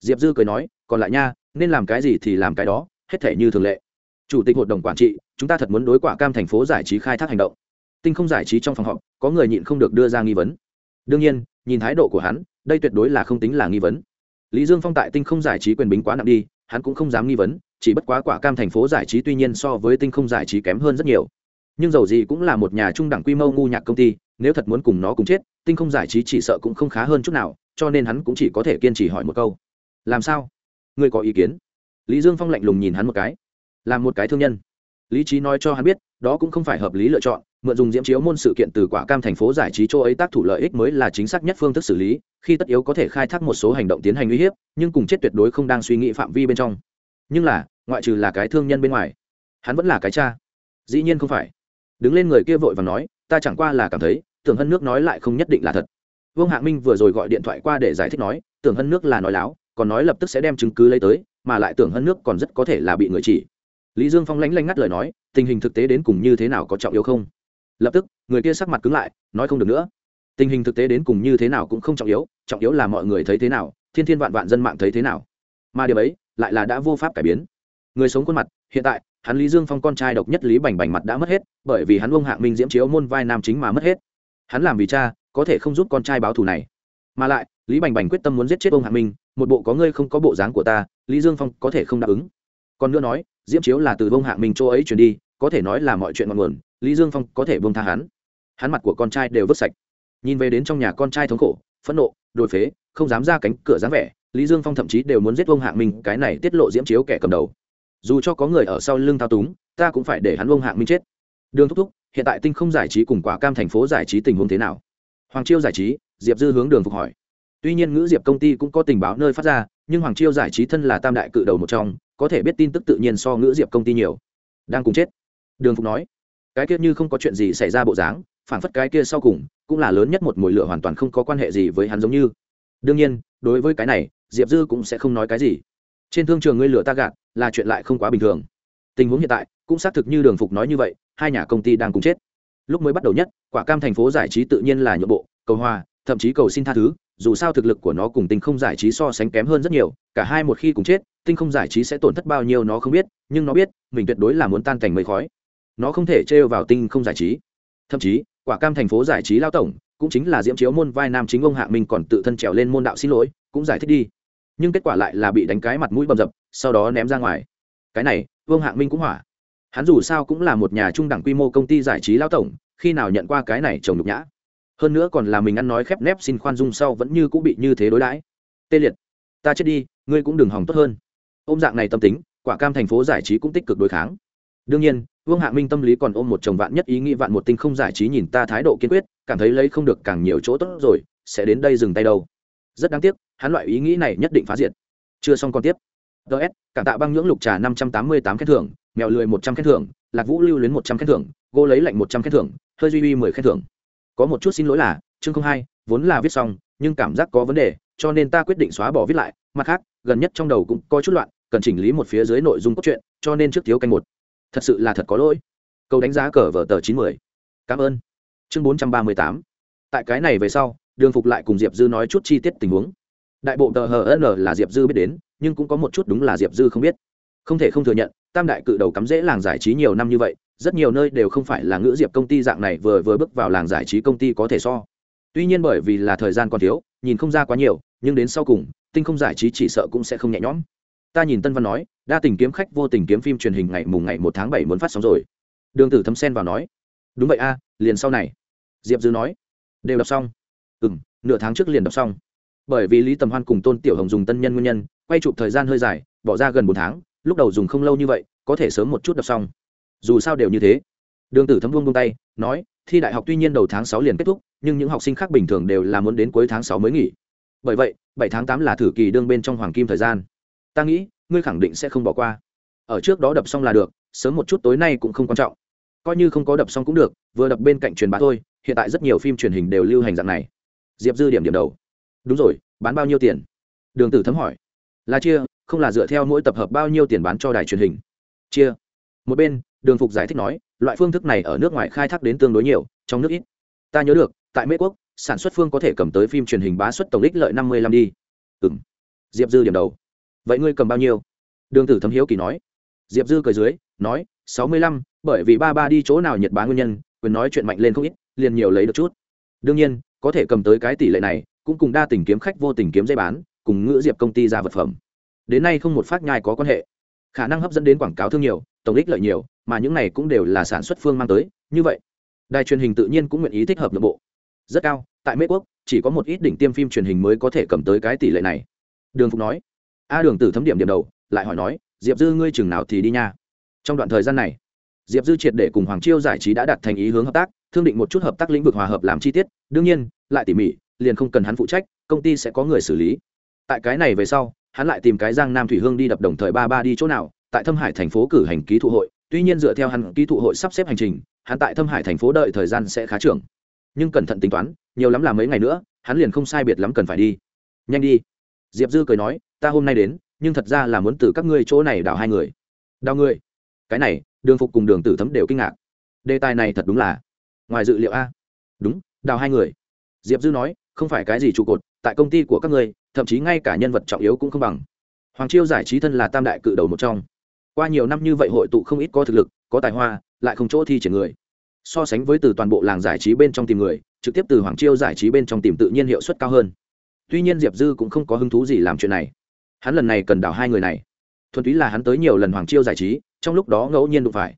[SPEAKER 1] Diệp dư cười nói, còn lại nha, nên làm cái gì thì làm cái đó, hết thể như thường lệ chủ tịch hội đồng quản trị, chúng ta thật muốn đối quả cam thành phố giải trí khai thác hành động. Tinh không giải trí trong phòng họp, có người nhịn không được đưa ra nghi vấn. Đương nhiên, nhìn thái độ của hắn, đây tuyệt đối là không tính là nghi vấn. Lý dương phong tại tinh không giải trí quyền bính quá nặng đi, hắn cũng không dám nghi vấn, chỉ bất quá quả cam thành phố giải trí tuy nhiên so với tinh không giải trí kém hơn rất nhiều. Nhưng dầu gì cũng là một nhà trung đẳng quy mô ngu nhạc công ty, nếu thật muốn cùng nó cùng chết, tinh không giải trí chỉ sợ cũng không khá hơn chút nào, cho nên hắn cũng chỉ có thể kiên trì hỏi một câu. Làm sao? Ngươi có ý kiến? Lý dương phong lạnh lùng nhìn hắn một cái làm một cái thương nhân. Lý trí nói cho hắn biết, đó cũng không phải hợp lý lựa chọn, mượn dùng diễm chiếu môn sự kiện từ quả cam thành phố giải trí chỗ ấy tác thủ lợi ích mới là chính xác nhất phương thức xử lý, khi tất yếu có thể khai thác một số hành động tiến hành uy hiếp, nhưng cùng chết tuyệt đối không đang suy nghĩ phạm vi bên trong. Nhưng là, ngoại trừ là cái thương nhân bên ngoài, hắn vẫn là cái cha. Dĩ nhiên không phải. Đứng lên người kia vội và nói, ta chẳng qua là cảm thấy, tưởng hân nước nói lại không nhất định là thật. Vương hạ minh vừa rồi gọi điện thoại qua để giải thích nói, tưởng hân nước là nói láo, còn nói lập tức sẽ đem chứng cứ lấy tới, mà lại tưởng hân nước còn rất có thể là bị người chỉ lý dương phong lánh lanh ngắt lời nói, tình hình thực tế đến cùng như thế nào có trọng yếu không? Lập tức, người kia sắc mặt cứng lại, nói không được nữa. Tình hình thực tế đến cùng như thế nào cũng không trọng yếu trọng yếu là mọi người thấy thế nào, thiên thiên vạn vạn dân mạng thấy thế nào. Mà điều ấy lại là đã vô pháp cải biến. Người sống khuôn mặt, hiện tại, hắn lý dương phong con trai độc nhất lý bành bành mặt đã mất hết, bởi vì hắn ông hạng minh diễm chiếu môn vai nam chính mà mất hết. Hắn làm vì cha, có thể không giúp con trai báo thù này. Mà lại, lý bành bành quyết tâm muốn giết chết ông hạng minh, một bộ có ngươi không có bộ dáng của ta, lý dương phong có thể không đáp ứng. Còn nữa nói diễm chiếu là từ ông hạng minh chỗ ấy chuyển đi, có thể nói là mọi chuyện ngọn nguồn, lý dương phong có thể bông tha hắn. Hắn mặt của con trai đều vứt sạch. Nhìn về đến trong nhà con trai thống khổ, phẫn nộ, đồi phế, không dám ra cánh cửa dáng vẻ, lý dương phong thậm chí đều muốn giết vông hạng minh cái này tiết lộ diễm chiếu kẻ cầm đầu. Dù cho có người ở sau lưng thao túng, ta cũng phải để hắn vông hạng minh chết. Đường thúc thúc, hiện tại tinh không giải trí cùng quả cam thành phố giải trí tình huống thế nào? Hoàng chiêu giải trí, diệp dư hướng đường phục hỏi tuy nhiên ngữ diệp công ty cũng có tình báo nơi phát ra, nhưng hoàng chiêu giải trí thân là tam đại cự đầu một trong, có thể biết tin tức tự nhiên so ngữ diệp công ty nhiều. Đang cùng chết. Đường phục nói, cái kia như không có chuyện gì xảy ra bộ dáng phản phất cái kia sau cùng, cũng là lớn nhất một mùi lửa hoàn toàn không có quan hệ gì với hắn giống như. Đương nhiên, đối với cái này, diệp dư cũng sẽ không nói cái gì. Trên thương trường ngươi lửa ta gạt, là chuyện lại không quá bình thường. Tình huống hiện tại, cũng xác thực như đường phục nói như vậy, hai nhà công ty đang cùng chết. Lúc mới bắt đầu nhất, quả cam thành phố giải trí tự nhiên là nhượng bộ, cầu hòa, thậm chí cầu xin tha thứ dù sao thực lực của nó cùng tinh không giải trí so sánh kém hơn rất nhiều, cả hai một khi cùng chết, tinh không giải trí sẽ tổn thất bao nhiêu nó không biết, nhưng nó biết, mình tuyệt đối là muốn tan thành mây khói. Nó không thể trêu vào tinh không giải trí. Thậm chí, quả cam thành phố giải trí lao tổng cũng chính là diễm chiếu môn vai nam chính ông hạ minh còn tự thân trèo lên môn đạo xin lỗi, cũng giải thích đi. Nhưng kết quả lại là bị đánh cái mặt mũi bầm dập, sau đó ném ra ngoài. Cái này vương hạng minh cũng hỏa. Hắn dù sao cũng là một nhà trung đẳng quy mô công ty giải trí lao tổng, khi nào nhận qua cái này trồng nhục nhã? Hơn nữa còn là mình ăn nói khép nép xin khoan dung sau vẫn như cũng bị như thế đối đãi. Tê liệt. Ta chết đi, ngươi cũng đừng hỏng tốt hơn. Ôm dạng này tâm tính, quả cam thành phố giải trí cũng tích cực đối kháng. Đương nhiên, vương hạ minh tâm lý còn ôm một chồng vạn nhất ý nghĩ vạn một tinh không giải trí nhìn ta thái độ kiên quyết, cảm thấy lấy không được càng nhiều chỗ tốt rồi, sẽ đến đây dừng tay đâu. Rất đáng tiếc, hắn loại ý nghĩ này nhất định phá diệt. Chưa xong còn tiếp. Ts cảm tạ băng nhưỡng lục trà năm trăm tám mươi tám khen thưởng, mèo lười một trăm khen thưởng, lạc vũ lưu luyến một trăm khen thưởng gô lấy lạnh một trăm khen thưởng, hơi duy uy mười khen thưởng có một chút xin lỗi là, chương không hai, vốn là viết xong, nhưng cảm giác có vấn đề, cho nên ta quyết định xóa bỏ viết lại. Mặt khác, gần nhất trong đầu cũng có chút loạn, cần chỉnh lý một phía dưới nội dung cốt truyện, cho nên trước thiếu canh một. Thật sự là thật có lỗi. Câu đánh giá cờ vở tờ chín mươi cảm ơn. Chương bốn trăm ba mươi tám. Tại cái này về sau, đường phục lại cùng diệp dư nói chút chi tiết tình huống. Đại bộ tờ hn là diệp dư biết đến, nhưng cũng có một chút đúng là diệp dư không biết. Không thể không thừa nhận, tam đại cự đầu cắm dễ làng giải trí nhiều năm như vậy rất nhiều nơi đều không phải là ngữ diệp công ty dạng này vừa vừa bước vào làng giải trí công ty có thể so. Tuy nhiên bởi vì là thời gian còn thiếu, nhìn không ra quá nhiều, nhưng đến sau cùng, tinh không giải trí chỉ sợ cũng sẽ không nhẹ nhõm. Ta nhìn tân văn nói, đa tình kiếm khách, vô tình kiếm phim truyền hình ngày mùng ngày một tháng bảy muốn phát sóng rồi. Đường tử thấm sen vào nói, đúng vậy a, liền sau này. Diệp dư nói, đều đọc xong. Ừ m nửa tháng trước liền đọc xong. Bởi vì lý tầm hoan cùng tôn tiểu hồng dùng tân nhân nguyên nhân, quay chụp thời gian hơi dài, bỏ ra gần bốn tháng, lúc đầu dùng không lâu như vậy, có thể sớm một chút đọc xong dù sao đều như thế. Đường tử thấm buông buông tay, nói, thi đại học tuy nhiên đầu tháng sáu liền kết thúc, nhưng những học sinh khác bình thường đều là muốn đến cuối tháng sáu mới nghỉ. Bởi vậy, bảy tháng tám là thử kỳ đương bên trong hoàng kim thời gian. Ta nghĩ, ngươi khẳng định sẽ không bỏ qua. Ở trước đó đập xong là được, sớm một chút tối nay cũng không quan trọng. Coi như không có đập xong cũng được, vừa đập bên cạnh truyền bá thôi, hiện tại rất nhiều phim truyền hình đều lưu hành dạng này. Diệp dư điểm điểm đầu. Đúng rồi, bán bao nhiêu tiền? Đường tử thấm hỏi. Là chia, không là dựa theo mỗi tập hợp bao nhiêu tiền bán cho đài truyền hình? Chia. Một bên đường phục giải thích nói, loại phương thức này ở nước ngoài khai thác đến tương đối nhiều, trong nước ít. Ta nhớ được, tại mỹ quốc, sản xuất phương có thể cầm tới phim truyền hình bá xuất tổng đích lợi năm mươi lăm đi. Ừ m diệp dư điểm đầu. Vậy ngươi cầm bao nhiêu? Đường tử thấm hiếu kỳ nói. Diệp dư cười dưới, nói, sáu mươi lăm, bởi vì ba ba đi chỗ nào nhật bá nguyên nhân, quyền nói chuyện mạnh lên không ít, liền nhiều lấy được chút. Đương nhiên, có thể cầm tới cái tỷ lệ này, cũng cùng đa tình kiếm khách vô tình kiếm dây bán, cùng ngữ diệp công ty ra vật phẩm. Đến nay không một phát nhai có quan hệ. Khả năng hấp dẫn đến quảng cáo thương nhiều tổng ích lợi nhiều, mà những này cũng đều là sản xuất phương mang tới, như vậy, đài truyền hình tự nhiên cũng nguyện ý thích hợp nội bộ. Rất cao, tại mỹ quốc, chỉ có một ít đỉnh tiêm phim truyền hình mới có thể cầm tới cái tỷ lệ này. Đường phục nói. A đường tử thấm điểm điểm đầu, lại hỏi nói, diệp dư ngươi chừng nào thì đi nha? Trong đoạn thời gian này, diệp dư triệt để cùng hoàng chiêu giải trí đã đặt thành ý hướng hợp tác, thương định một chút hợp tác lĩnh vực hòa hợp làm chi tiết, đương nhiên, lại tỉ mỉ, liền không cần hắn phụ trách, công ty sẽ có người xử lý. Tại cái này về sau, hắn lại tìm cái giang nam thủy hương đi đập đồng thời ba ba đi chỗ nào tại thâm hải thành phố cử hành ký thụ hội, tuy nhiên dựa theo hắn ký thụ hội sắp xếp hành trình, hắn tại thâm hải thành phố đợi thời gian sẽ khá trưởng. Nhưng cẩn thận tính toán, nhiều lắm là mấy ngày nữa, hắn liền không sai biệt lắm cần phải đi. Nhanh đi. Diệp dư cười nói, ta hôm nay đến, nhưng thật ra là muốn từ các ngươi chỗ này đào hai người. Đào người? Cái này, đường phục cùng đường tử thấm đều kinh ngạc. Đề tài này thật đúng là ngoài dự liệu a. Đúng, đào hai người. Diệp dư nói, không phải cái gì trụ cột, tại công ty của các ngươi, thậm chí ngay cả nhân vật trọng yếu cũng không bằng. Hoàng chiêu giải trí thân là tam đại cự đầu một trong qua nhiều năm như vậy hội tụ không ít có thực lực, có tài hoa, lại không chỗ thi triển người. So sánh với từ toàn bộ làng giải trí bên trong tìm người, trực tiếp từ hoàng chiêu giải trí bên trong tìm tự nhiên hiệu suất cao hơn. Tuy nhiên diệp dư cũng không có hứng thú gì làm chuyện này. Hắn lần này cần đào hai người này. Thuần túy là hắn tới nhiều lần hoàng chiêu giải trí, trong lúc đó ngẫu nhiên đụng phải.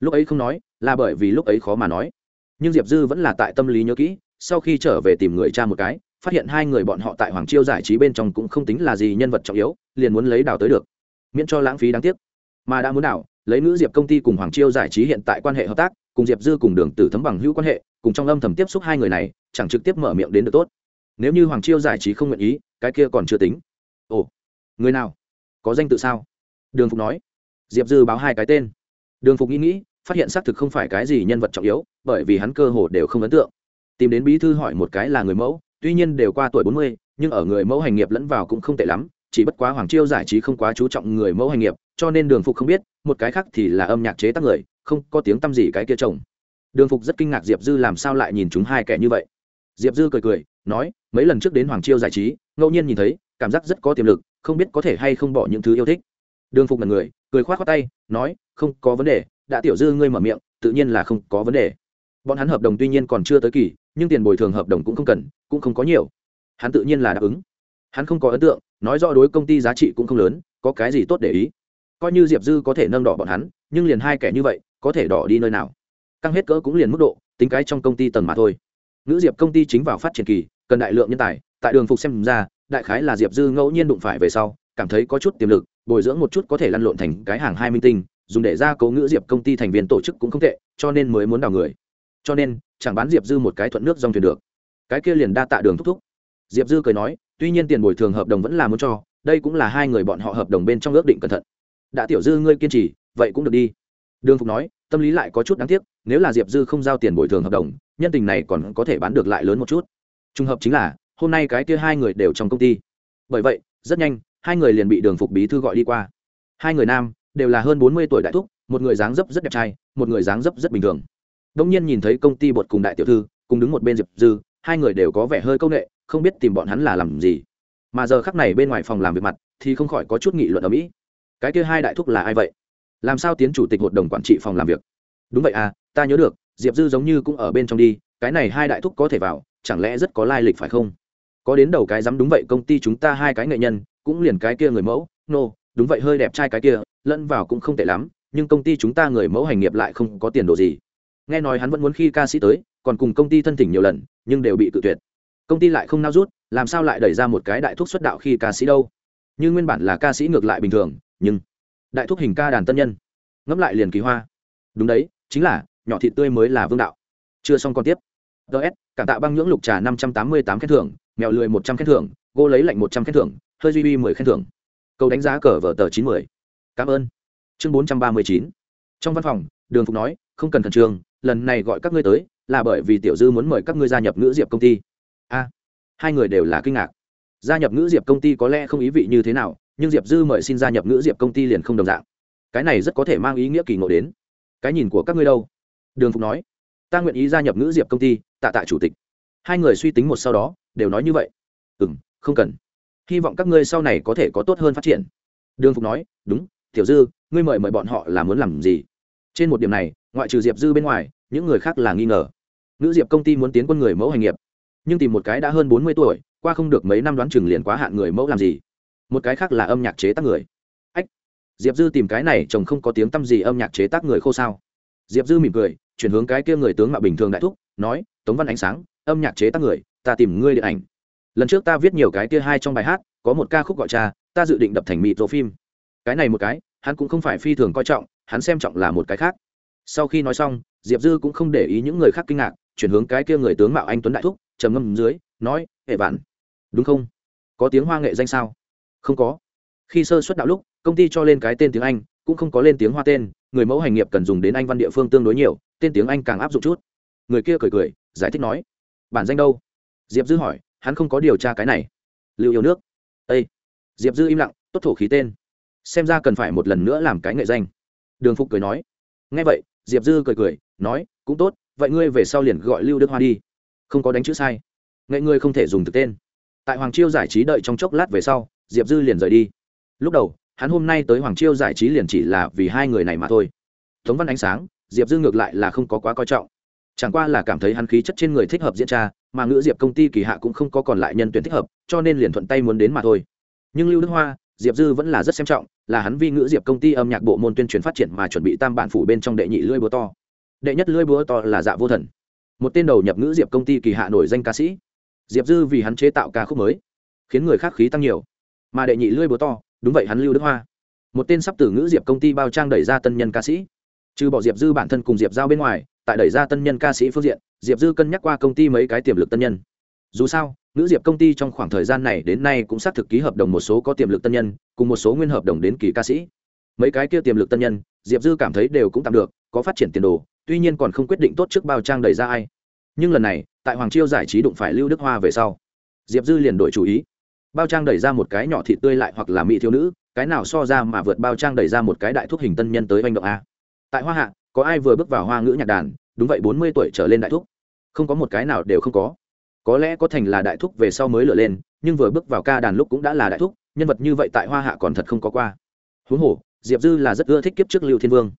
[SPEAKER 1] Lúc ấy không nói, là bởi vì lúc ấy khó mà nói. Nhưng diệp dư vẫn là tại tâm lý nhớ kỹ, sau khi trở về tìm người cha một cái, phát hiện hai người bọn họ tại hoàng chiêu giải trí bên trong cũng không tính là gì nhân vật trọng yếu, liền muốn lấy đào tới được. Miễn cho lãng phí đáng tiếc mà đã muốn đảo, lấy nữ diệp công ty cùng hoàng chiêu giải trí hiện tại quan hệ hợp tác, cùng diệp dư cùng đường tử thấm bằng hữu quan hệ, cùng trong âm thầm tiếp xúc hai người này, chẳng trực tiếp mở miệng đến được tốt. Nếu như hoàng chiêu giải trí không nguyện ý, cái kia còn chưa tính. Ồ, người nào? Có danh tự sao? Đường phục nói. Diệp dư báo hai cái tên. Đường phục nghĩ nghĩ, phát hiện xác thực không phải cái gì nhân vật trọng yếu, bởi vì hắn cơ hồ đều không ấn tượng. Tìm đến bí thư hỏi một cái là người mẫu, tuy nhiên đều qua tuổi bốn mươi, nhưng ở người mẫu hành nghiệp lẫn vào cũng không tệ lắm, chỉ bất quá hoàng chiêu giải trí không quá chú trọng người mẫu hành nghiệp cho nên đường phục không biết, một cái khác thì là âm nhạc chế tác người, không có tiếng tăm gì cái kia chồng. Đường phục rất kinh ngạc diệp dư làm sao lại nhìn chúng hai kẻ như vậy. Diệp dư cười cười, nói, mấy lần trước đến hoàng chiêu giải trí, ngẫu nhiên nhìn thấy, cảm giác rất có tiềm lực, không biết có thể hay không bỏ những thứ yêu thích. Đường phục là người, cười khoát khoát tay, nói, không có vấn đề, đã tiểu dư ngươi mở miệng, tự nhiên là không có vấn đề. Bọn hắn hợp đồng tuy nhiên còn chưa tới kỳ, nhưng tiền bồi thường hợp đồng cũng không cần, cũng không có nhiều. Hắn tự nhiên là đáp ứng. Hắn không có ấn tượng, nói rõ đối công ty giá trị cũng không lớn, có cái gì tốt để ý coi như diệp dư có thể nâng đỏ bọn hắn nhưng liền hai kẻ như vậy có thể đỏ đi nơi nào căng hết cỡ cũng liền mức độ tính cái trong công ty tầng mà thôi nữ diệp công ty chính vào phát triển kỳ cần đại lượng nhân tài tại đường phục xem ra đại khái là diệp dư ngẫu nhiên đụng phải về sau cảm thấy có chút tiềm lực bồi dưỡng một chút có thể lăn lộn thành cái hàng hai minh tinh dùng để ra cố ngữ diệp công ty thành viên tổ chức cũng không tệ cho nên mới muốn đào người cho nên chẳng bán diệp dư một cái thuận nước dòng thuyền được cái kia liền đa tạ đường thúc thúc diệp dư cười nói tuy nhiên tiền bồi thường hợp đồng vẫn là muốn cho đây cũng là hai người bọn họ hợp đồng bên trong ước định cẩn thận đã tiểu dư ngươi kiên trì, vậy cũng được đi. Đường phục nói, tâm lý lại có chút đáng tiếc, nếu là diệp dư không giao tiền bồi thường hợp đồng, nhân tình này còn có thể bán được lại lớn một chút. Trùng hợp chính là, hôm nay cái kia hai người đều trong công ty. Bởi vậy, rất nhanh, hai người liền bị đường phục bí thư gọi đi qua. Hai người nam, đều là hơn bốn mươi tuổi đại thúc, một người dáng dấp rất đẹp trai, một người dáng dấp rất bình thường. Đông nhiên nhìn thấy công ty bột cùng đại tiểu thư, cùng đứng một bên diệp dư, hai người đều có vẻ hơi c â u n ệ không biết tìm bọn hắn là làm gì. Mà giờ khắc này bên ngoài phòng làm việc mặt, thì không khỏi có chút nghị luận ở mỹ cái kia hai đại thúc là ai vậy? Làm sao tiến chủ tịch hội đồng quản trị phòng làm việc? Đúng vậy à ta nhớ được diệp dư giống như cũng ở bên trong đi cái này hai đại thúc có thể vào chẳng lẽ rất có lai lịch phải không? Có đến đầu cái dám đúng vậy công ty chúng ta hai cái nghệ nhân cũng liền cái kia người mẫu nô、no, đúng vậy hơi đẹp trai cái kia lẫn vào cũng không tệ lắm nhưng công ty chúng ta người mẫu hành nghiệp lại không có tiền đồ gì. Nghe nói hắn vẫn muốn khi ca sĩ tới còn cùng công ty thân thỉnh nhiều lần nhưng đều bị tự tuyệt. Công ty lại không nao rút làm sao lại đẩy ra một cái đại thuốc xuất đạo khi ca sĩ đâu? Như nguyên bản là ca sĩ ngược lại bình thường nhưng đại thuốc hình ca đàn tân nhân ngẫm lại liền kỳ hoa đúng đấy chính là nhỏ thị tươi mới là vương đạo chưa xong còn tiếp ts cảm tạ băng nhưỡng lục trà năm trăm tám mươi tám khen thưởng, mèo lười một trăm khen thưởng gô lấy lạnh một trăm khen thưởng, hơi duy bi mười khen thưởng. Câu đánh giá cờ vở tờ chín mươi cảm ơn. Chương bốn trăm ba mươi chín. Trong văn phòng, đường phục nói, không cần khẩn trương, lần này gọi các ngươi tới là bởi vì tiểu dư muốn mời các ngươi gia nhập ngữ diệp công ty. A. Hai người đều là kinh ngạc. Gia nhập ngữ diệp công ty có lẽ không ý vị như thế nào nhưng diệp dư mời xin gia nhập ngữ diệp công ty liền không đồng dạng. Cái này rất có thể mang ý nghĩa kỳ ngộ đến. Cái nhìn của các ngươi đâu? Đường phục nói. Ta nguyện ý gia nhập ngữ diệp công ty, tạ tạ chủ tịch. Hai người suy tính một sau đó, đều nói như vậy. Ừ m không cần. Hy vọng các ngươi sau này có thể có tốt hơn phát triển. Đường phục nói, đúng, tiểu dư, ngươi mời mời bọn họ là muốn làm gì? Trên một điểm này, ngoại trừ diệp dư bên ngoài, những người khác là nghi ngờ. Nữ diệp công ty muốn tiến quân người mẫu hành nghiệp. Nhưng tìm một cái đã hơn bốn mươi tuổi, qua không được mấy năm đoán chừng liền quá hạn người mẫu làm gì? Một cái khác là âm nhạc chế tác người. Ách, diệp dư tìm cái này chồng không có tiếng t â m gì âm nhạc chế tác người khô sao? Diệp dư mỉm cười, chuyển hướng cái kia người tướng mạo bình thường đại thúc, nói, tống văn ánh sáng, âm nhạc chế tác người, ta tìm ngươi điện ảnh. Lần trước ta viết nhiều cái kia hai trong bài hát, có một ca khúc gọi cha, ta dự định đập thành mịt rộ phim. Cái này một cái, hắn cũng không phải phi thường coi trọng, hắn xem trọng là một cái khác. Sau khi nói xong, diệp dư cũng không để ý những người khác kinh ngạc, chuyển hướng cái kia người tướng mạo anh tuấn đại thúc, trầm ngâm dưới, nói, hệ bản đúng không? Có tiếng hoa nghệ danh sao? Không có. Khi sơ xuất đạo lúc, công ty cho lên cái tên tiếng anh, cũng không có lên tiếng hoa tên, người mẫu hành nghiệp cần dùng đến anh văn địa phương tương đối nhiều, tên tiếng anh càng áp dụng chút. Người kia cười cười, giải thích nói, bản danh đâu? Diệp dư hỏi, hắn không có điều tra cái này. Lưu yêu nước. Â diệp dư im lặng, tốt thổ khí tên. Xem ra cần phải một lần nữa làm cái nghệ danh. Đường phục cười nói. Ngay vậy, diệp dư cười cười, nói, cũng tốt, vậy ngươi về sau liền gọi lưu đức hoa đi. Không có đánh chữ sai. Nghệ ngươi không thể dùng thực tên. Tại hoàng chiêu giải trí đợi trong chốc lát về sau diệp dư liền rời đi. Lúc đầu, hắn hôm nay tới hoàng chiêu giải trí liền chỉ là vì hai người này mà thôi. Tống văn ánh sáng, diệp dư ngược lại là không có quá coi trọng. Chẳng qua là cảm thấy hắn khí chất trên người thích hợp diễn tra, mà ngữ diệp công ty kỳ hạ cũng không có còn lại nhân tuyển thích hợp, cho nên liền thuận tay muốn đến mà thôi. Nhưng lưu đức hoa, diệp dư vẫn là rất xem trọng, là hắn vi ngữ diệp công ty âm nhạc bộ môn tuyên truyền phát triển mà chuẩn bị tam bản phủ bên trong đệ nhị lưỡi búa to. Đệ nhất lưỡi búa to là dạ vô thần. Một tên đầu nhập ngữ diệp công ty kỳ hạ nổi danh ca sĩ. Diệp dư vì hắn chế tạo ca khúc mới, khiến người khác khí tăng nhiều mà đệ nhị lưỡi búa to, đúng vậy hắn lưu đức hoa. Một tên sắp từ ngữ diệp công ty bao trang đẩy ra tân nhân ca sĩ. Trừ bỏ diệp dư bản thân cùng diệp giao bên ngoài, tại đẩy ra tân nhân ca sĩ phương diện, diệp dư cân nhắc qua công ty mấy cái tiềm lực tân nhân. Dù sao nữ diệp công ty trong khoảng thời gian này đến nay cũng xác thực ký hợp đồng một số có tiềm lực tân nhân, cùng một số nguyên hợp đồng đến kỳ ca sĩ. Mấy cái kia tiềm lực tân nhân, diệp dư cảm thấy đều cũng tạm được, có phát triển tiền đồ, tuy nhiên còn không quyết định tốt trước bao trang đẩy ra ai. Nhưng lần này, tại hoàng chiêu giải trí đụng phải lưu đức hoa về sau, diệp dư liền đổi chủ ý bao trang đẩy ra một cái nhỏ thịt tươi lại hoặc là mỹ thiếu nữ, cái nào so ra mà vượt bao trang đẩy ra một cái đại thuốc hình tân nhân tới oanh động a. Tại hoa hạ, có ai vừa bước vào hoa ngữ nhạc đàn, đúng vậy bốn mươi tuổi trở lên đại thuốc không có một cái nào đều không có. Có lẽ có thành là đại thúc về sau mới lựa lên, nhưng vừa bước vào ca đàn lúc cũng đã là đại thúc, nhân vật như vậy tại hoa hạ còn thật không có qua. Huống hồ, diệp dư là rất ưa thích kiếp trước lưu thiên vương.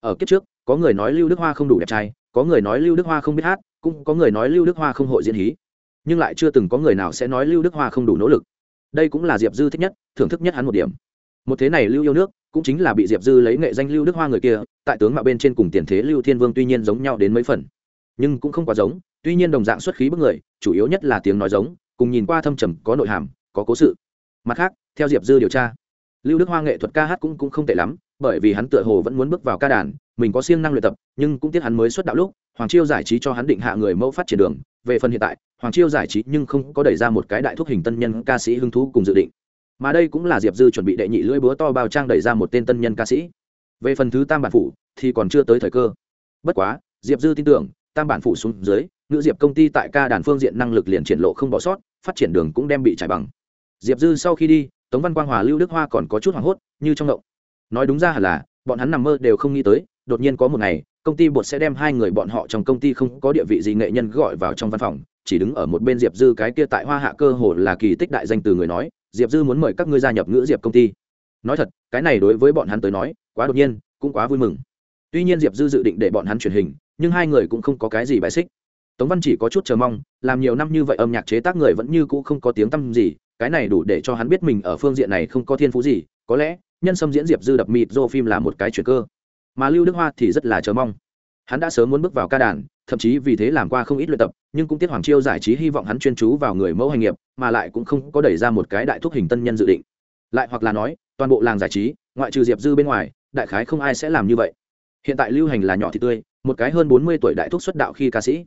[SPEAKER 1] Ở kiếp trước, có người nói lưu đức hoa không đủ đẹp trai, có người nói lưu đức hoa không biết hát, cũng có người nói lưu đức hoa không hội diễn hí. Nhưng lại chưa từng có người nào sẽ nói lưu đức hoa không đủ nỗ lực đây cũng là diệp dư thích nhất thưởng thức nhất hắn một điểm. Một thế này lưu yêu nước cũng chính là bị diệp dư lấy nghệ danh lưu đức hoa người kia tại tướng mạo bên trên cùng tiền thế lưu thiên vương tuy nhiên giống nhau đến mấy phần nhưng cũng không quá giống tuy nhiên đồng dạng xuất khí bức người chủ yếu nhất là tiếng nói giống cùng nhìn qua thâm trầm có nội hàm có cố sự. Mặt khác theo diệp dư điều tra lưu đức hoa nghệ thuật ca hát cũng, cũng không tệ lắm bởi vì hắn tựa hồ vẫn muốn bước vào ca đàn mình có siêng năng luyện tập nhưng cũng tiếc hắn mới xuất đạo lúc hoàng chiêu giải trí cho hắn định hạ người mẫu phát triển đường về phần hiện tại, hoàng chiêu giải trí nhưng không có đẩy ra một cái đại thúc hình tân nhân ca sĩ hứng thú cùng dự định. Mà đây cũng là diệp dư chuẩn bị đệ nhị lưỡi búa to bao trang đẩy ra một tên tân nhân ca sĩ. Về phần thứ tam bản phủ, thì còn chưa tới thời cơ. Bất quá, diệp dư tin tưởng, tam bản phủ xuống dưới nữ diệp công ty tại ca đàn phương diện năng lực liền triển lộ không bỏ sót, phát triển đường cũng đem bị trải bằng. Diệp dư sau khi đi, tống văn quang hòa, lưu đức hoa còn có chút hoảng hốt, như trong động. Nói đúng ra hẳn là, bọn hắn nằm mơ đều không nghĩ tới, đột nhiên có một ngày công ty bột sẽ đem hai người bọn họ trong công ty không có địa vị gì nghệ nhân gọi vào trong văn phòng, chỉ đứng ở một bên diệp dư cái kia tại hoa hạ cơ hồ là kỳ tích đại danh từ người nói, diệp dư muốn mời các ngươi gia nhập ngữ diệp công ty. Nói thật, cái này đối với bọn hắn tới nói, quá đột nhiên, cũng quá vui mừng. Tuy nhiên diệp dư dự định để bọn hắn truyền hình, nhưng hai người cũng không có cái gì bài xích. Tống văn chỉ có chút chờ mong, làm nhiều năm như vậy âm nhạc chế tác người vẫn như cũ không có tiếng tăm gì, cái này đủ để cho hắn biết mình ở phương diện này không có thiên phú gì, có lẽ, nhân sâm diễn diệp dư đập mịt dô phim là một cái chuyện cơ mà lưu đức hoa thì rất là chờ mong. Hắn đã sớm muốn bước vào ca đàn, thậm chí vì thế làm qua không ít luyện tập, nhưng cũng tiếc hoàng chiêu giải trí hy vọng hắn chuyên chú vào người mẫu hành nghiệp, mà lại cũng không có đẩy ra một cái đại thúc hình tân nhân dự định. Lại hoặc là nói, toàn bộ làng giải trí, ngoại trừ diệp dư bên ngoài, đại khái không ai sẽ làm như vậy. Hiện tại lưu hành là nhỏ thì tươi, một cái hơn bốn mươi tuổi đại thúc xuất đạo khi ca sĩ.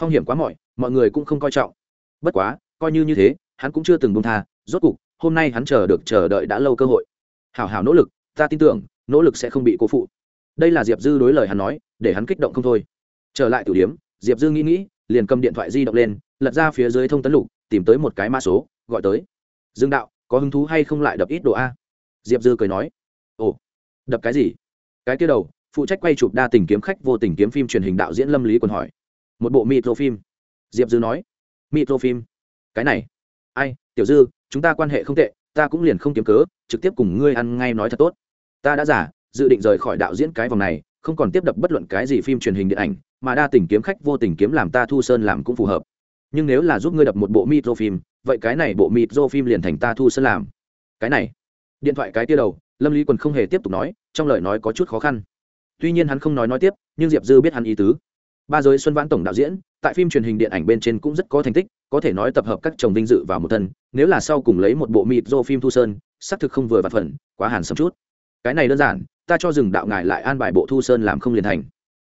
[SPEAKER 1] Phong hiểm quá mọi mọi người cũng không coi trọng. Bất quá, coi như như thế, hắn cũng chưa từng bông tha, rốt cục, hôm nay hắn chờ được chờ đợi đã lâu cơ hội. Hảo hảo nỗ lực, ta tin tưởng, nỗ lực sẽ không bị cố phụ đây là diệp dư đối lời hắn nói, để hắn kích động không thôi. Trở lại tử điếm, diệp dư nghĩ nghĩ, liền cầm điện thoại di động lên, lật ra phía dưới thông tấn lục, tìm tới một cái mã số, gọi tới. Dương đạo, có hứng thú hay không lại đập ít đồ a? Diệp dư cười nói. Ồ, đập cái gì? Cái kia đầu, phụ trách quay chụp đa tình kiếm khách vô tình kiếm phim truyền hình đạo diễn lâm lý còn hỏi. Một bộ micro phim diệp dư nói. Micro phim cái này. Ai, tiểu dư, chúng ta quan hệ không tệ, ta cũng liền không kiếm cớ, trực tiếp cùng ngươi ăn ngay nói thật tốt. Ta đã giả dự định rời khỏi đạo diễn cái vòng này, không còn tiếp đập bất luận cái gì phim truyền hình điện ảnh, mà đa tình kiếm khách vô tình kiếm làm ta thu sơn làm cũng phù hợp. Nhưng nếu là giúp ngươi đập một bộ micro phim, vậy cái này bộ micro phim liền thành ta thu sơn làm. Cái này. Điện thoại cái tia đầu, lâm lý quần không hề tiếp tục nói, trong lời nói có chút khó khăn. Tuy nhiên hắn không nói nói tiếp, nhưng diệp dư biết hắn ý tứ. Ba giới xuân vãn tổng đạo diễn, tại phim truyền hình điện ảnh bên trên cũng rất có thành tích, có thể nói tập hợp các chồng vinh dự vào một thân, nếu là sau cùng lấy một bộ mịt do phim thu sơn, xác thực không vừa vặt phần, quá hàn sầm chút. Cái này đơn giản ta cho rừng đạo ngài lại an bài bộ thu sơn làm không liền thành.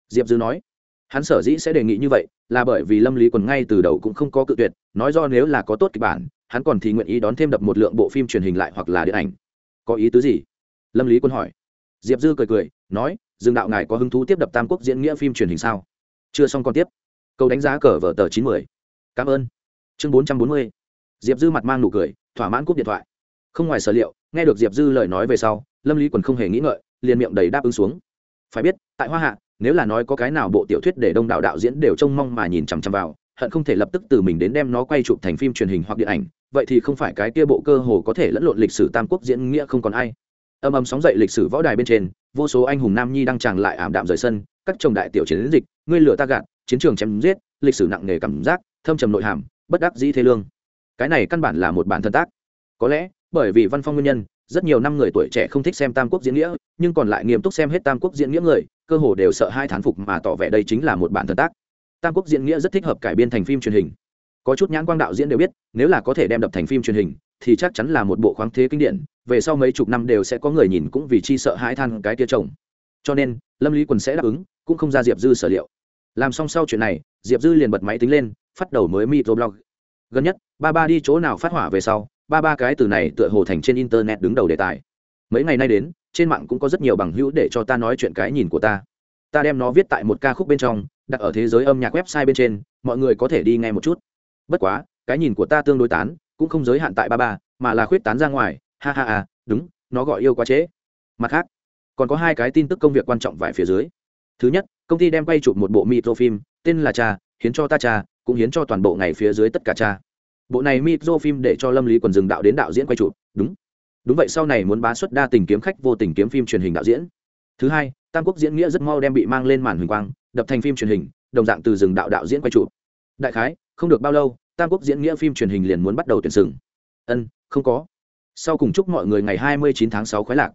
[SPEAKER 1] Diệp dư nói. Hắn sở dĩ sẽ đề nghị như vậy là bởi vì lâm lý quần ngay từ đầu cũng không có cự tuyệt, nói do nếu là có tốt kịch bản, hắn còn thì nguyện ý đón thêm đập một lượng bộ phim truyền hình lại hoặc là điện ảnh. Có ý tứ gì? Lâm lý quân hỏi. Diệp dư cười cười, nói dương đạo ngài có hứng thú tiếp đập tam quốc diễn nghĩa phim truyền hình sao? Chưa xong còn tiếp. Câu đánh giá cờ vở tờ chín mươi cảm ơn. Chương bốn trăm bốn mươi. Diệp dư mặt mang nụ cười, thỏa mãn cúp điện thoại. Không ngoài sở liệu, nghe được diệp dư lời nói về sau, lâm lý quần không hề nghĩ ngợi liền miệng đầy đáp ứng xuống. Phải biết, tại hoa hạ, nếu là nói có cái nào bộ tiểu thuyết để đông đảo đạo diễn đều trông mong mà nhìn chằm chằm vào, hận không thể lập tức từ mình đến đem nó quay chụp thành phim truyền hình hoặc điện ảnh, vậy thì không phải cái kia bộ cơ hồ có thể lẫn lộn lịch sử tam quốc diễn nghĩa không còn ai. Âm âm sóng dậy lịch sử võ đài bên trên, vô số anh hùng nam nhi đang tràng lại ảm đạm rời sân, các chồng đại tiểu chiến dịch, ngươi lửa ta gạt, chiến trường chém giết, lịch sử nặng nề cảm giác, thâm trầm nội hàm, bất đắc dĩ thế lương. Cái này căn bản là một bản thân tác. Có lẽ, bởi vì văn phong nguyên nhân rất nhiều năm người tuổi trẻ không thích xem tam quốc diễn nghĩa, nhưng còn lại nghiêm túc xem hết tam quốc diễn nghĩa người, cơ hồ đều sợ hai thán phục mà tỏ vẻ đây chính là một bản thân tác. Tam quốc diễn nghĩa rất thích hợp cải biên thành phim truyền hình. Có chút nhãn quang đạo diễn đều biết, nếu là có thể đem đập thành phim truyền hình, thì chắc chắn là một bộ khoáng thế kinh điển, về sau mấy chục năm đều sẽ có người nhìn cũng vì chi sợ hãi than cái tia chồng. Cho nên, lâm lý quần sẽ đáp ứng, cũng không ra diệp dư sở liệu. Làm xong sau chuyện này, diệp dư liền bật máy tính lên, phát đầu mới microblog gần nhất, ba ba đi chỗ nào phát hỏa về sau ba ba cái từ này tựa hồ thành trên internet đứng đầu đề tài. Mấy ngày nay đến, trên mạng cũng có rất nhiều bằng hữu để cho ta nói chuyện cái nhìn của ta. Ta đem nó viết tại một ca khúc bên trong, đặt ở thế giới âm nhạc website bên trên, mọi người có thể đi nghe một chút. Bất quá, cái nhìn của ta tương đối tán, cũng không giới hạn tại ba ba, mà là khuyết tán ra ngoài. Ha ha ha, đúng, nó gọi yêu quá trễ mặt khác, còn có hai cái tin tức công việc quan trọng vài phía dưới. Thứ nhất, công ty đem quay chụp một bộ micro phim tên là cha, hiến cho ta cha, cũng hiến cho toàn bộ ngày phía dưới tất cả cha bộ này micro phim để cho lâm lý quần dừng đạo đến đạo diễn quay chụp, đúng. Đúng vậy, sau này muốn bá xuất đa tình kiếm khách vô tình kiếm phim truyền hình đạo diễn. Thứ hai, tam quốc diễn nghĩa rất mau đem bị mang lên màn huỳnh quang, đập thành phim truyền hình, đồng dạng từ rừng đạo đạo diễn quay chụp. Đại khái, không được bao lâu, tam quốc diễn nghĩa phim truyền hình liền muốn bắt đầu tuyển sừng. Ân, không có. Sau cùng chúc mọi người ngày 29 tháng 6 khoái lạc.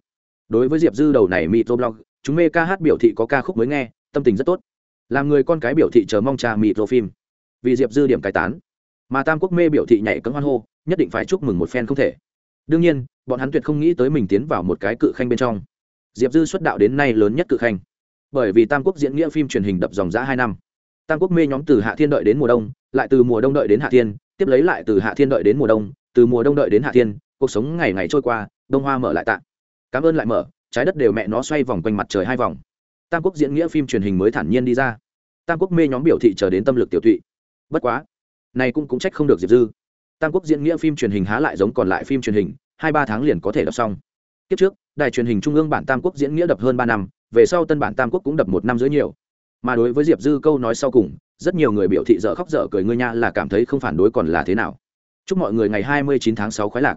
[SPEAKER 1] Đối với diệp dư đầu này micro blog, chúng mê ca hát biểu thị có ca khúc mới nghe, tâm tình rất tốt. Làm người con cái biểu thị chờ mong cha micro phim. Vì diệp dư điểm cải tán mà tam quốc mê biểu thị nhảy cấm hoan hô, nhất định phải chúc mừng một phen không thể. Đương nhiên, bọn hắn tuyệt không nghĩ tới mình tiến vào một cái cự khanh bên trong. Diệp dư xuất đạo đến nay lớn nhất cự khanh. Bởi vì tam quốc diễn nghĩa phim truyền hình đập dòng giã hai năm. Tam quốc mê nhóm từ hạ thiên đợi đến mùa đông, lại từ mùa đông đợi đến hạ thiên, tiếp lấy lại từ hạ thiên đợi đến mùa đông, từ mùa đông đợi đến hạ thiên, cuộc sống ngày ngày trôi qua, đông hoa mở lại tạ. Cảm ơn lại mở, trái đất đều mẹ nó xoay vòng quanh mặt trời hai vòng. Tam quốc diễn nghĩa phim truyền hình mới thản nhiên đi ra. Tam quốc mê nhóm biểu thị chờ đến tâm lực tiểu thụy bất quá này cũng cũng trách không được diệp dư. Tam quốc diễn nghĩa phim truyền hình há lại giống còn lại phim truyền hình, hai ba tháng liền có thể đọc xong. Kiếp trước, đài truyền hình trung ương bản tam quốc diễn nghĩa đập hơn ba năm, về sau tân bản tam quốc cũng đập một năm dưới nhiều. Mà đối với diệp dư câu nói sau cùng, rất nhiều người biểu thị dở khóc dở cười ngươi nha là cảm thấy không phản đối còn là thế nào. Chúc mọi người ngày hai mươi chín tháng sáu khoái lạc.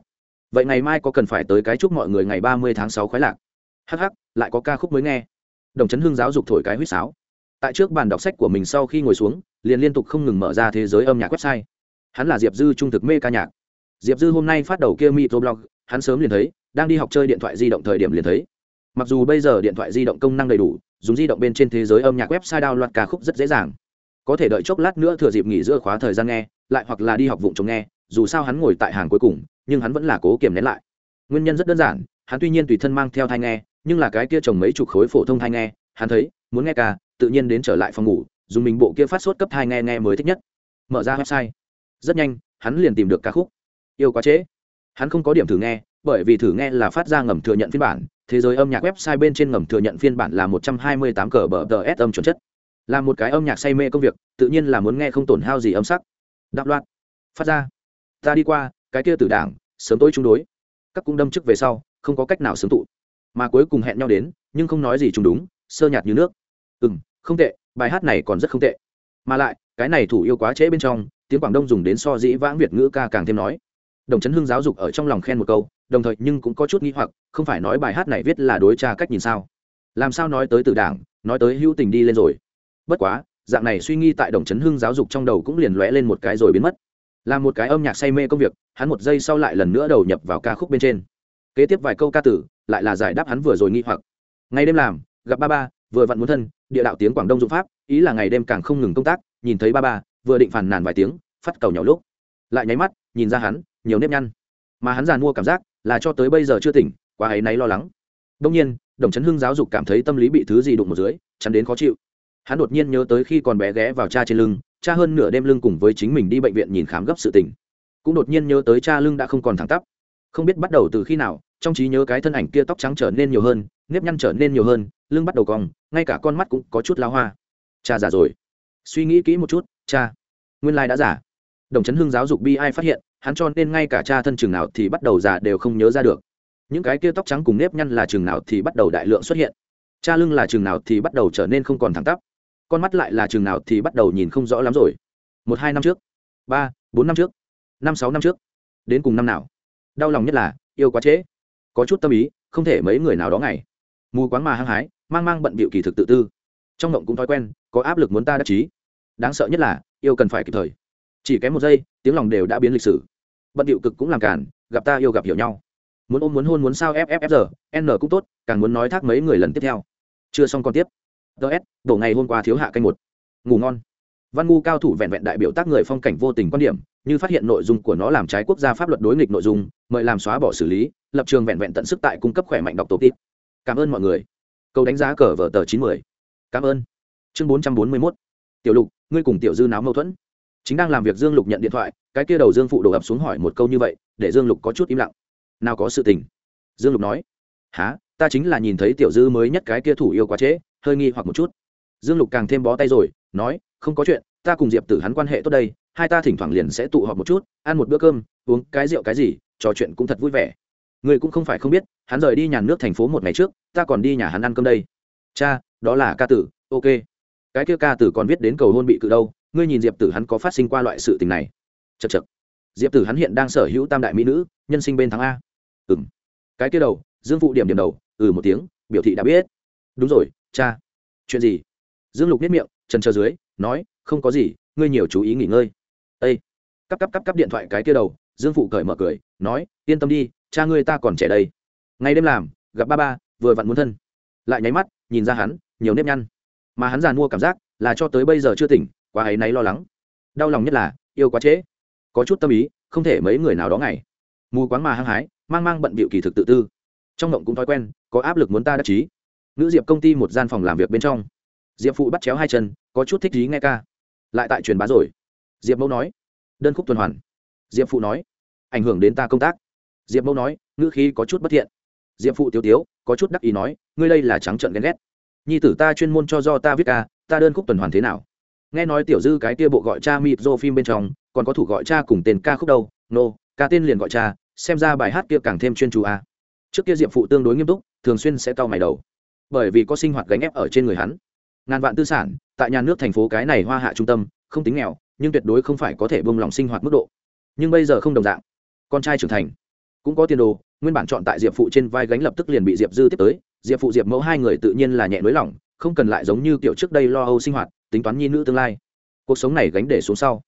[SPEAKER 1] Vậy ngày mai có cần phải tới cái chúc mọi người ngày ba mươi tháng sáu khoái lạc. Hh lại có ca khúc mới nghe. Đồng chấn hương giáo dục thổi cái huýt sáo. Tại trước bàn đọc sách của mình sau khi ngồi xuống liền liên tục không ngừng mở ra thế giới âm nhạc website. Hắn là diệp dư trung thực mê ca nhạc. Diệp dư hôm nay phát đầu kia microblog hắn sớm liền thấy, đang đi học chơi điện thoại di động thời điểm liền thấy. Mặc dù bây giờ điện thoại di động công năng đầy đủ, dùng di động bên trên thế giới âm nhạc website đao loạt ca khúc rất dễ dàng. Có thể đợi chốc lát nữa thừa dịp nghỉ giữa khóa thời gian nghe, lại hoặc là đi học vụng chống nghe, dù sao hắn ngồi tại hàng cuối cùng, nhưng hắn vẫn là cố kiềm nén lại. Nguyên nhân rất đơn giản, hắn tuy nhiên tùy thân mang theo thai nghe, nhưng là cái kia trồng mấy chục khối phổ thông thai nghe, hắn thấy, muốn nghe ca, tự nhiên đến trở lại phòng ngủ dùng mình bộ kia phát sốt cấp hai nghe nghe mới thích nhất. Mở ra website. Rất nhanh, hắn liền tìm được ca khúc. Yêu quá trễ. Hắn không có điểm thử nghe, bởi vì thử nghe là phát ra ngầm thừa nhận phiên bản, thế giới âm nhạc website bên trên ngầm thừa nhận phiên bản là một trăm hai mươi tám cờ bờ tờ s âm chuẩn chất. Là một cái âm nhạc say mê công việc, tự nhiên là muốn nghe không tổn hao gì âm sắc. Đạo loạt. Phát ra. Ta đi qua, cái kia từ đảng, sớm tối chung đối. Các cung đâm trước về sau, không có cách nào sớm tụ. Mà cuối cùng hẹn nhau đến, nhưng không nói gì chung đúng, sơ nhạt như nước. Ừ m không tệ, bài hát này còn rất không tệ. Mà lại, cái này thủ yêu quá trễ bên trong, tiếng quảng đông dùng đến so dĩ vãng việt ngữ ca càng thêm nói. Đồng chấn hưng giáo dục ở trong lòng khen một câu, đồng thời nhưng cũng có chút nghi hoặc, không phải nói bài hát này viết là đối tra cách nhìn sao? Làm sao nói tới từ đảng, nói tới hữu tình đi lên rồi? Bất quá, dạng này suy nghi tại đồng chấn hưng giáo dục trong đầu cũng liền lóe lên một cái rồi biến mất. Là một cái âm nhạc say mê công việc, hắn một giây sau lại lần nữa đầu nhập vào ca khúc bên trên. Kế tiếp vài câu ca tử, lại là giải đáp hắn vừa rồi nghi hoặc. Ngay đêm làm, gặp ba ba, vừa vặn muốn thân địa đạo tiếng quảng đông dụng pháp, ý là ngày đêm càng không ngừng công tác, nhìn thấy ba ba, vừa định phản nàn vài tiếng, phát cầu nhỏ lúc. Lại nháy mắt, nhìn ra hắn, nhiều nếp nhăn. Mà hắn giàn mua cảm giác, là cho tới bây giờ chưa tỉnh, quá ấy náy lo lắng. Đông nhiên, đồng chấn hưng giáo dục cảm thấy tâm lý bị thứ gì đụng một dưới chắn đến khó chịu. Hắn đột nhiên nhớ tới khi còn bé ghé vào cha trên lưng, cha hơn nửa đêm lưng cùng với chính mình đi bệnh viện nhìn khám gấp sự tình. Cũng đột nhiên nhớ tới cha lưng đã không còn thẳng tắp. Không biết bắt đầu từ khi nào, trong trí nhớ cái thân ảnh kia tóc trắng trở nên nhiều hơn nếp nhăn trở nên nhiều hơn, lưng bắt đầu cong, ngay cả con mắt cũng có chút lao hoa. Cha già rồi. Suy nghĩ kỹ một chút, cha. Nguyên lai đã giả đồng chấn hưng giáo dục bi ai phát hiện, hắn cho nên ngay cả cha thân chừng nào thì bắt đầu già đều không nhớ ra được. Những cái kia tóc trắng cùng nếp nhăn là chừng nào thì bắt đầu đại lượng xuất hiện. Cha lưng là chừng nào thì bắt đầu trở nên không còn thẳng tắp. Con mắt lại là chừng nào thì bắt đầu nhìn không rõ lắm rồi. Một, hai năm trước. Ba, bốn năm trước. Năm, sáu năm trước. Đến cùng năm nào. Đau lòng nhất là, yêu quá trễ. Có chút tâm ý, không thể mấy người nào đó ngày mù quáng mà hăng hái, mang mang bận bịu kỳ thực tự tư. Trong ngộng cũng thói quen, có áp lực muốn ta đắc chí. Đáng sợ nhất là, yêu cần phải kịp thời. Chỉ kém một giây, tiếng lòng đều đã biến lịch sử. Bận điệu cực cũng làm cản gặp ta yêu gặp hiểu nhau. Muốn ôm muốn hôn muốn sao fffr giờ n cũng tốt, càng muốn nói thác mấy người lần tiếp theo. Chưa xong còn tiếp. Ts đổ ngày hôm qua thiếu hạ canh một. Ngủ ngon. Văn ngu cao thủ vẹn vẹn đại biểu tác người phong cảnh vô tình quan điểm, như phát hiện nội dung của nó làm trái quốc gia pháp luật đối nghịch nội dung, mời làm xóa bỏ xử lý, lập trường vẹn vẹn tận sức tại cung cấp khỏe mạnh đọc tổ tít cảm ơn mọi người. Câu đánh giá cờ vở tờ chín mươi cảm ơn. Chương bốn trăm bốn mươi mốt. Tiểu lục, ngươi cùng tiểu dư náo mâu thuẫn. Chính đang làm việc dương lục nhận điện thoại, cái kia đầu dương phụ đổ ập xuống hỏi một câu như vậy, để dương lục có chút im lặng. Nào có sự tình? Dương lục nói. Há ta chính là nhìn thấy tiểu dư mới nhất cái kia thủ yêu quá trễ, hơi nghi hoặc một chút. Dương lục càng thêm bó tay rồi, nói, không có chuyện, ta cùng diệp tử hắn quan hệ tốt đây, hai ta thỉnh thoảng liền sẽ tụ họp một chút, ăn một bữa cơm, uống cái rượu cái gì, trò chuyện cũng thật vui vẻ người cũng không phải không biết, hắn rời đi nhà nước thành phố một ngày trước, ta còn đi nhà hắn ăn cơm đây. Cha, đó là ca tử, ok. Cái kia ca tử còn viết đến cầu hôn bị cự đâu, ngươi nhìn diệp tử hắn có phát sinh qua loại sự tình này. Chật chật diệp tử hắn hiện đang sở hữu tam đại mỹ nữ, nhân sinh bên thắng a. Ừ m cái kia đầu, dương phụ điểm điểm đầu ừ một tiếng, biểu thị đã biết. Đúng rồi, cha. Chuyện gì? Dương lục biết miệng, trần trờ dưới, nói, không có gì, ngươi nhiều chú ý nghỉ ngơi. Ây cắp cắp cắp cắp điện thoại cái kia đầu, dương phụ cởi mở cười, nói, yên tâm đi cha ngươi ta còn trẻ đây. Ngày đêm làm, gặp ba ba, vừa vặn muốn thân. Lại nháy mắt, nhìn ra hắn, nhiều nếp nhăn. Mà hắn giàn mua cảm giác là cho tới bây giờ chưa tỉnh, quá ấy náy lo lắng. Đau lòng nhất là, yêu quá trễ. Có chút tâm ý, không thể mấy người nào đó ngày. Mù quáng mà hăng hái, mang mang bận bịu kỳ thực tự tư. Trong động cũng thói quen, có áp lực muốn ta đắc chí. Nữ diệp công ty một gian phòng làm việc bên trong. Diệp phụ bắt chéo hai chân, có chút thích ý nghe ca. Lại tại truyền bá rồi. Diệp mẫu nói, đơn khúc tuần hoàn. Diệp phụ nói, ảnh hưởng đến ta công tác diệp mẫu nói ngữ khí có chút bất thiện. Diệp phụ tiêu tiếu có chút đắc ý nói ngươi đây là trắng trợn ghen ghét. Nhi tử ta chuyên môn cho do ta viết ca ta đơn khúc tuần hoàn thế nào? Nghe nói tiểu dư cái kia bộ gọi cha mịt dô phim bên trong còn có thủ gọi cha cùng tên ca khúc đâu? Nô、no, ca tên liền gọi cha xem ra bài hát kia càng thêm chuyên chú a trước kia diệp phụ tương đối nghiêm túc thường xuyên sẽ cau mày đầu. Bởi vì có sinh hoạt gánh ép ở trên người hắn. Ngàn vạn tư sản tại nhà nước thành phố cái này hoa hạ trung tâm không tính nghèo nhưng tuyệt đối không phải có thể bông lòng sinh hoạt mức độ. Nhưng bây giờ không đồng dạng. Con trai trưởng thành cũng có tiền đồ, nguyên bản chọn tại diệp phụ trên vai gánh lập tức liền bị diệp dư tiếp tới. Diệp phụ, diệp mẫu hai người tự nhiên là nhẹ nới lỏng không cần lại giống như kiểu trước đây lo âu sinh hoạt, tính toán nhi nữ tương lai. Cuộc sống này gánh để xuống sau.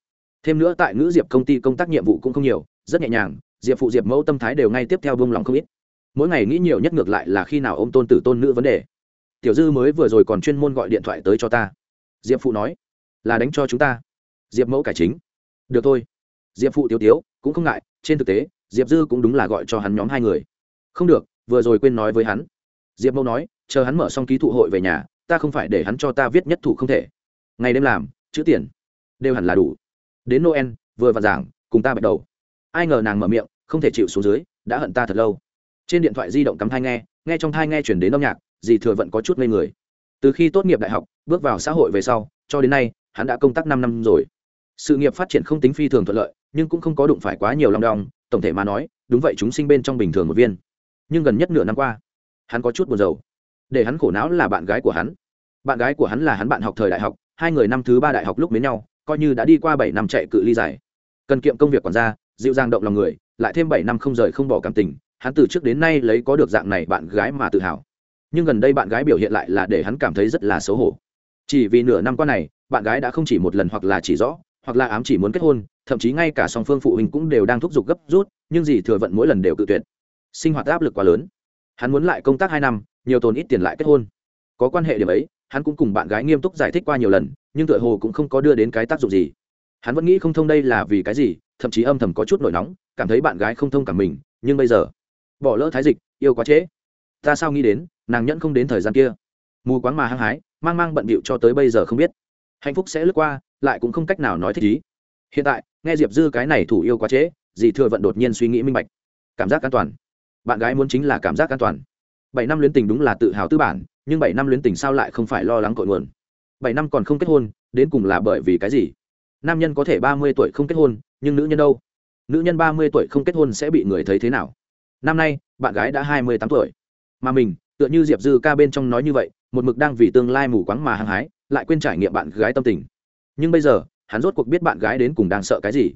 [SPEAKER 1] Thêm nữa tại ngữ diệp công ty công tác nhiệm vụ cũng không nhiều, rất nhẹ nhàng, diệp phụ, diệp mẫu tâm thái đều ngay tiếp theo buông lòng không ít. Mỗi ngày nghĩ nhiều nhất ngược lại là khi nào ô m tôn tử tôn nữ vấn đề. Tiểu dư mới vừa rồi còn chuyên môn gọi điện thoại tới cho ta. Diệp phụ nói, là đánh cho chúng ta. Diệp mẫu cải chính, được thôi. Diệp phụ tiêu tiếu, cũng không ngại, trên thực tế diệp dư cũng đúng là gọi cho hắn nhóm hai người. Không được, vừa rồi quên nói với hắn. Diệp mẫu nói, chờ hắn mở xong ký thụ hội về nhà, ta không phải để hắn cho ta viết nhất thụ không thể. Ngày đêm làm, chữ tiền, đều hẳn là đủ. Đến noel, vừa và giảng, cùng ta bắt đầu. Ai ngờ nàng mở miệng, không thể chịu xuống dưới, đã hận ta thật lâu. Trên điện thoại di động cắm thai nghe nghe trong thai nghe chuyển đến âm nhạc, dì thừa vẫn có chút ngây người. Từ khi tốt nghiệp đại học, bước vào xã hội về sau, cho đến nay, hắn đã công tác năm năm rồi. Sự nghiệp phát triển không tính phi thường thuận lợi nhưng cũng không có đụng phải quá nhiều long đong, tổng thể mà nói, đúng vậy chúng sinh bên trong bình thường một viên. Nhưng gần nhất nửa năm qua, hắn có chút buồn rầu. Để hắn khổ não là bạn gái của hắn. Bạn gái của hắn là hắn bạn học thời đại học, hai người năm thứ ba đại học lúc mến nhau, coi như đã đi qua bảy năm chạy cự ly dài. Cần kiệm công việc quản gia dịu dàng động lòng người, lại thêm bảy năm không rời không bỏ cảm tình, hắn từ trước đến nay lấy có được dạng này bạn gái mà tự hào. Nhưng gần đây bạn gái biểu hiện lại là để hắn cảm thấy rất là xấu hổ. Chỉ vì nửa năm qua này, bạn gái đã không chỉ một lần hoặc là chỉ rõ hoặc là ám chỉ muốn kết hôn, thậm chí ngay cả song phương phụ huynh cũng đều đang thúc giục gấp rút, nhưng dì thừa vận mỗi lần đều cự tuyệt. Sinh hoạt áp lực quá lớn. Hắn muốn lại công tác hai năm, nhiều tồn ít tiền lại kết hôn. Có quan hệ điểm ấy, hắn cũng cùng bạn gái nghiêm túc giải thích qua nhiều lần, nhưng tựa hồ cũng không có đưa đến cái tác dụng gì. Hắn vẫn nghĩ không thông đây là vì cái gì, thậm chí âm thầm có chút nổi nóng, cảm thấy bạn gái không thông cảm mình, nhưng bây giờ, bỏ lỡ thái dịch, yêu quá trễ. Ta sao nghĩ đến, nàng nhẫn không đến thời gian kia. Mù quáng mà hăng hái, mang mang bận bịu cho tới bây giờ không biết hạnh phúc sẽ lướt qua, lại cũng không cách nào nói thích ý. Hiện tại, nghe diệp dư cái này thủ yêu quá trễ dì thừa vận đột nhiên suy nghĩ minh bạch. Cảm giác an toàn. Bạn gái muốn chính là cảm giác an toàn. Bảy năm luyến tình đúng là tự hào tư bản, nhưng bảy năm luyến tình sao lại không phải lo lắng cội nguồn? Bảy năm còn không kết hôn, đến cùng là bởi vì cái gì? Nam nhân có thể ba mươi tuổi không kết hôn, nhưng nữ nhân đâu? Nữ nhân ba mươi tuổi không kết hôn sẽ bị người thấy thế nào? Năm nay, bạn gái đã hai mươi tám tuổi. Mà mình, tựa như diệp dư ca bên trong nói như vậy, một mực đang vì tương lai mù quáng mà hăng hái lại quên trải nghiệm bạn gái tâm tình. Nhưng bây giờ, hắn rốt cuộc biết bạn gái đến cùng đang sợ cái gì.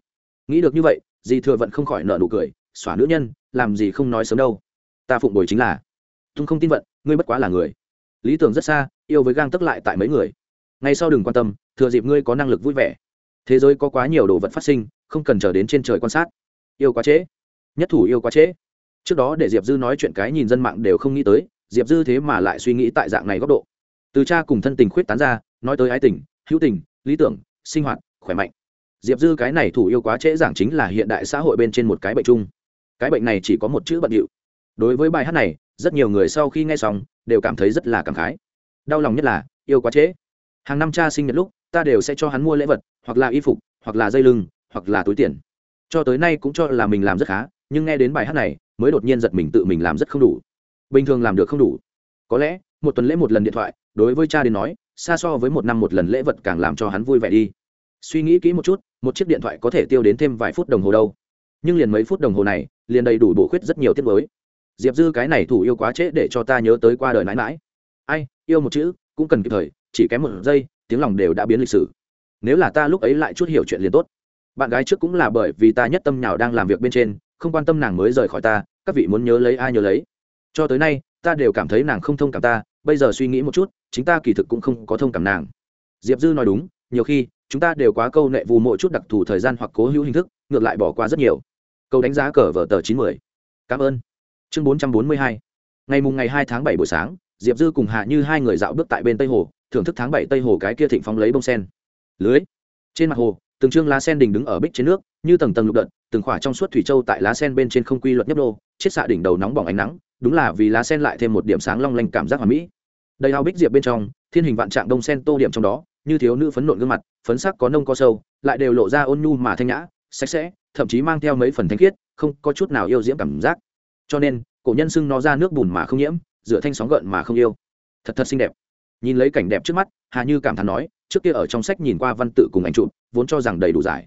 [SPEAKER 1] Nghĩ được như vậy dì thừa vẫn không khỏi nợ nụ cười, xóa nữ nhân, làm gì không nói sớm đâu. Ta phụng bồi chính là. Tung không tin vận, ngươi bất quá là người. Lý tưởng rất xa, yêu với gang tức lại tại mấy người. Ngay sau đừng quan tâm, thừa dịp ngươi có năng lực vui vẻ. Thế giới có quá nhiều đồ vật phát sinh, không cần chờ đến trên trời quan sát. Yêu quá trễ. Nhất thủ yêu quá trễ. Trước đó để diệp dư nói chuyện cái nhìn dân mạng đều không nghĩ tới, diệp dư thế mà lại suy nghĩ tại dạng này góc độ từ cha cùng thân tình khuyết tán ra, nói tới ái tình, hữu tình, lý tưởng, sinh hoạt, khỏe mạnh. Diệp dư cái này thủ yêu quá trễ giảng chính là hiện đại xã hội bên trên một cái bệnh chung. Cái bệnh này chỉ có một chữ bận điệu. Đối với bài hát này, rất nhiều người sau khi nghe xong, đều cảm thấy rất là cảm khái. Đau lòng nhất là, yêu quá trễ. Hàng năm cha sinh nhật lúc, ta đều sẽ cho hắn mua lễ vật, hoặc là y phục, hoặc là dây lưng, hoặc là túi tiền. Cho tới nay cũng cho là mình làm rất khá, nhưng nghe đến bài hát này, mới đột nhiên giật mình tự mình làm rất không đủ. Bình thường làm được không đủ. Có lẽ một tuần lễ một lần điện thoại, đối với cha đến nói, xa so với một năm một lần lễ vật càng làm cho hắn vui vẻ đi. Suy nghĩ kỹ một chút, một chiếc điện thoại có thể tiêu đến thêm vài phút đồng hồ đâu. Nhưng liền mấy phút đồng hồ này, liền đầy đủ bổ khuyết rất nhiều tiết mới. Diệp dư cái này thủ yêu quá trễ để cho ta nhớ tới qua đời mãi mãi. Ai, yêu một chữ, cũng cần kịp thời, chỉ kém một giây, tiếng lòng đều đã biến lịch sử. Nếu là ta lúc ấy lại chút hiểu chuyện liền tốt. Bạn gái trước cũng là bởi vì ta nhất tâm nhào đang làm việc bên trên, không quan tâm nàng mới rời khỏi ta, các vị muốn nhớ lấy ai nhớ lấy. Cho tới nay, ta đều cảm thấy nàng không thông cảm ta bây giờ suy nghĩ một chút, chính ta kỳ thực cũng không có thông cảm nàng. Diệp dư nói đúng, nhiều khi, chúng ta đều quá câu nệ vù mộ chút đặc thù thời gian hoặc cố hữu hình thức, ngược lại bỏ qua rất nhiều. Câu đánh giá cờ vở tờ chín mươi cảm ơn. Chương bốn trăm bốn mươi hai. Ngày mùng ngày hai tháng bảy buổi sáng, diệp dư cùng hạ như hai người dạo bước tại bên tây hồ, thưởng thức tháng bảy tây hồ cái kia thịnh phóng lấy bông sen. Lưới. Trên mặt hồ, từng trương lá sen đình đứng ở bích trên nước, như tầng tầng lục đợt, từng khỏa trong suốt thủy châu tại lá sen bên trên không quy luật nhấp đô chiết xạ đỉnh đầu nóng bỏng ánh nắng đúng là vì lá sen lại thêm một điểm sáng long lanh cảm giác hoàn mỹ. Đầy ao bích diệp bên trong, thiên hình vạn trạng đông sen tô điểm trong đó, như thiếu nữ phấn nộn gương mặt, phấn sắc có nông có sâu, lại đều lộ ra ôn nhu mà thanh nhã, sạch sẽ, thậm chí mang theo mấy phần thanh khiết, không có chút nào yêu diễm cảm giác. Cho nên, cổ nhân xưng nó ra nước bùn mà không nhiễm, rửa thanh sóng gợn mà không yêu. Thật thật xinh đẹp. Nhìn lấy cảnh đẹp trước mắt, hà như cảm thán nói, trước kia ở trong sách nhìn qua văn tự cùng ảnh chụp, vốn cho rằng đầy đủ giải.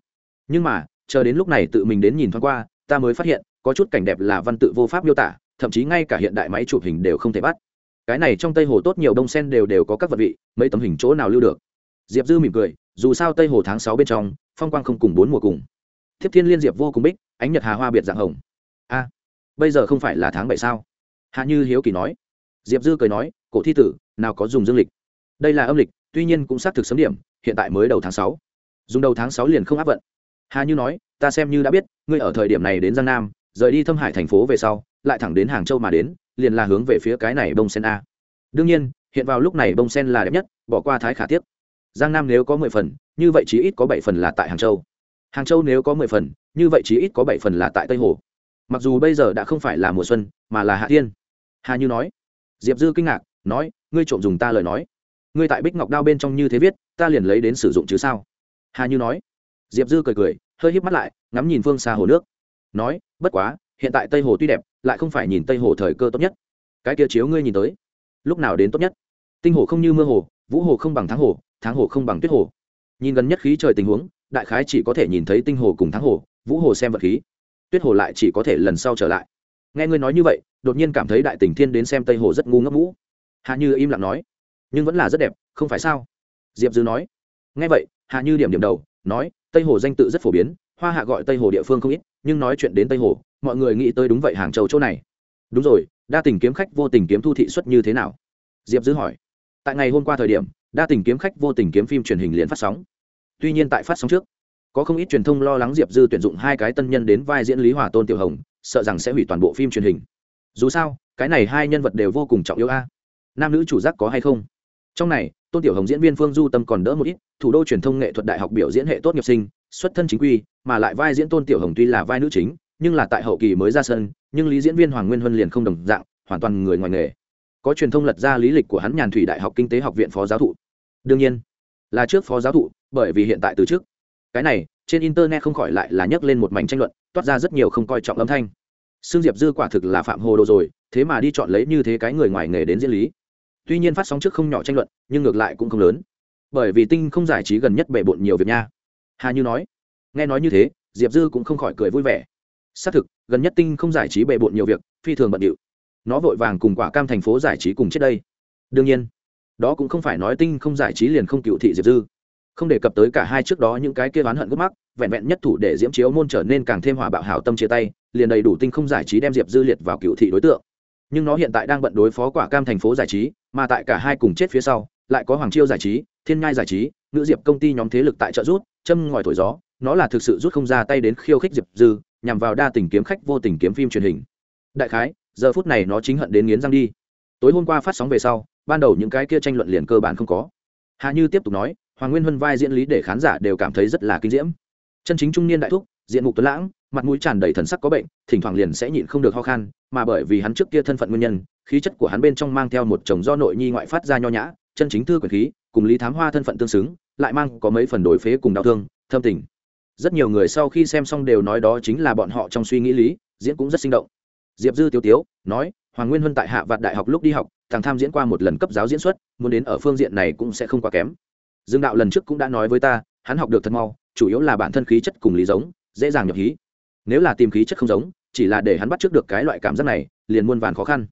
[SPEAKER 1] Nhưng mà, chờ đến lúc này tự mình đến nhìn thoáng qua, ta mới phát hiện, có chút cảnh đẹp là văn tự vô pháp miêu tả thậm chí ngay cả hiện đại máy chụp hình đều không thể bắt. Cái này trong tây hồ tốt nhiều đông sen đều đều có các vật vị, mấy tấm hình chỗ nào lưu được. Diệp dư mỉm cười, dù sao tây hồ tháng sáu bên trong, phong quang không cùng bốn mùa cùng. Thiếp thiên liên diệp vô cùng bích, ánh nhật hà hoa biệt dạng hồng. A, bây giờ không phải là tháng bảy sao? Hạ như hiếu kỳ nói. Diệp dư cười nói, cổ thi tử, nào có dùng dương lịch? Đây là âm lịch, tuy nhiên cũng xác thực sớm điểm, hiện tại mới đầu tháng sáu. Dùng đầu tháng sáu liền không áp vận. Hà như nói, ta xem như đã biết, ngươi ở thời điểm này đến giang nam, rời đi thâm hải thành phố về sau lại thẳng đến hàng châu mà đến, liền là hướng về phía cái này bông sen a. Đương nhiên, hiện vào lúc này bông sen là đẹp nhất, bỏ qua thái khả tiếp. Giang nam nếu có mười phần, như vậy chí ít có bảy phần là tại hàng châu. Hàng châu nếu có mười phần, như vậy chí ít có bảy phần là tại tây hồ. Mặc dù bây giờ đã không phải là mùa xuân, mà là hạ thiên. Hà như nói. Diệp dư kinh ngạc, nói, ngươi trộm dùng ta lời nói. Ngươi tại bích ngọc đao bên trong như thế viết, ta liền lấy đến sử dụng chứ sao? Hà như nói. Diệp dư cười cười, hơi híp mắt lại, ngắm nhìn phương xa hồ nước. Nói, bất quá, hiện tại tây hồ tuy đẹp lại không phải nhìn tây hồ thời cơ tốt nhất. Cái kia chiếu ngươi nhìn tới. Lúc nào đến tốt nhất? Tinh hồ không như mưa hồ vũ hồ không bằng tháng hồ tháng hồ không bằng tuyết hồ. Nhìn gần nhất khí trời tình huống đại khái chỉ có thể nhìn thấy tinh hồ cùng tháng hồ vũ hồ xem vật khí. Tuyết hồ lại chỉ có thể lần sau trở lại. Nghe ngươi nói như vậy đột nhiên cảm thấy đại tình thiên đến xem tây hồ rất ngu ngốc mũ, hạ như im lặng nói nhưng vẫn là rất đẹp không phải sao? Diệp dư nói nghe vậy hạ như điểm điểm đầu nói tây hồ danh tự rất phổ biến hoa hạ gọi tây hồ địa phương không ít, nhưng nói chuyện đến tây hồ, mọi người nghĩ tới đúng vậy hàng châu chỗ này. Đúng rồi, đa tình kiếm khách vô tình kiếm thu thị xuất như thế nào? Diệp dư hỏi. Tại ngày hôm qua thời điểm, đa tình kiếm khách vô tình kiếm phim truyền hình liền phát sóng. Tuy nhiên tại phát sóng trước, có không ít truyền thông lo lắng diệp dư tuyển dụng hai cái tân nhân đến vai diễn lý hòa tôn tiểu hồng, sợ rằng sẽ hủy toàn bộ phim truyền hình. Dù sao, cái này hai nhân vật đều vô cùng trọng yếu a. Nam nữ chủ giác có hay không? Trong này, tôn tiểu hồng diễn viên phương du tâm còn đỡ một ít, thủ đô truyền thông nghệ thuật đại học biểu diễn hệ tốt nghiệp sinh xuất thân chính quy mà lại vai diễn tôn tiểu hồng tuy là vai nữ chính nhưng là tại hậu kỳ mới ra sân nhưng lý diễn viên hoàng nguyên huân liền không đồng dạng hoàn toàn người ngoài nghề có truyền thông lật ra lý lịch của hắn nhàn thủy đại học kinh tế học viện phó giáo thụ đương nhiên là trước phó giáo thụ bởi vì hiện tại từ trước cái này trên internet không khỏi lại là nhấc lên một mảnh tranh luận toát ra rất nhiều không coi trọng âm thanh xương Diệp Dư quả thực là phạm hồ đồ rồi, thế mà đi chọn lấy như thế cái người ngoài nghề đến diễn lý. Tuy nhiên phát sóng trước không nhỏ tranh luận, nhưng ngược lại cũng không lớn. Bởi vì tinh không giải trí gần nhất bể bộn nhiều việc nha. Hà Như nói. Nghe nói như thế, Diệp Dư cũng không khỏi cười vui vẻ. Xác thực, gần nhất tinh không giải trí bề bộn nhiều việc, phi thường bận điệu. Nó vội vàng cùng quả cam thành phố giải trí cùng chết đây. Đương nhiên, đó cũng không phải nói tinh không giải trí liền không cựu thị Diệp Dư không đề cập tới cả hai trước đó những cái kia oán hận gốc mắc vẹn vẹn nhất thủ để diễm chiếu môn trở nên càng thêm hòa bạo hảo tâm chia tay liền đầy đủ tinh không giải trí đem diệp dư liệt vào cựu thị đối tượng nhưng nó hiện tại đang bận đối phó quả cam thành phố giải trí mà tại cả hai cùng chết phía sau lại có hoàng chiêu giải trí thiên ngai giải trí, ngữ diệp công ty nhóm thế lực tại trợ rút, châm ngòi thổi gió, nó là thực sự rút không ra tay đến khiêu khích diệp dư, nhằm vào đa tình kiếm khách vô tình kiếm phim truyền hình. Đại khái, giờ phút này nó chính hận đến nghiến răng đi. Tối hôm qua phát sóng về sau, ban đầu những cái kia tranh luận liền cơ bản không có. Hạ như tiếp tục nói, hoàng nguyên huân vai diễn lý để khán giả đều cảm thấy rất là kinh diễm. Chân chính trung niên đại thúc, diện mục tuấn lãng, mặt mũi tràn đầy thần sắc có bệnh, thỉnh thoảng liền sẽ nhịn không được ho khan, mà bởi vì hắn trước kia thân phận nguyên nhân, khí chất của hắn bên trong mang theo một chồng do nội nhi ngoại phát ra nho nhã chân chính thư quyền khí, cùng lý thám hoa thân phận tương xứng, lại mang có mấy phần đổi phế cùng đau thương, thâm tình. Rất nhiều người sau khi xem xong đều nói đó chính là bọn họ trong suy nghĩ lý, diễn cũng rất sinh động. Diệp dư tiêu tiếu nói, hoàng nguyên huân tại hạ vạn đại học lúc đi học, thằng tham diễn qua một lần cấp giáo diễn xuất, muốn đến ở phương diện này cũng sẽ không quá kém. Dương đạo lần trước cũng đã nói với ta, hắn học được thật mau, chủ yếu là bản thân khí chất cùng lý giống, dễ dàng nhập hí. Nếu là tìm khí chất không giống, chỉ là để hắn bắt trước được cái loại cảm giác này, liền muôn vàn khó khăn.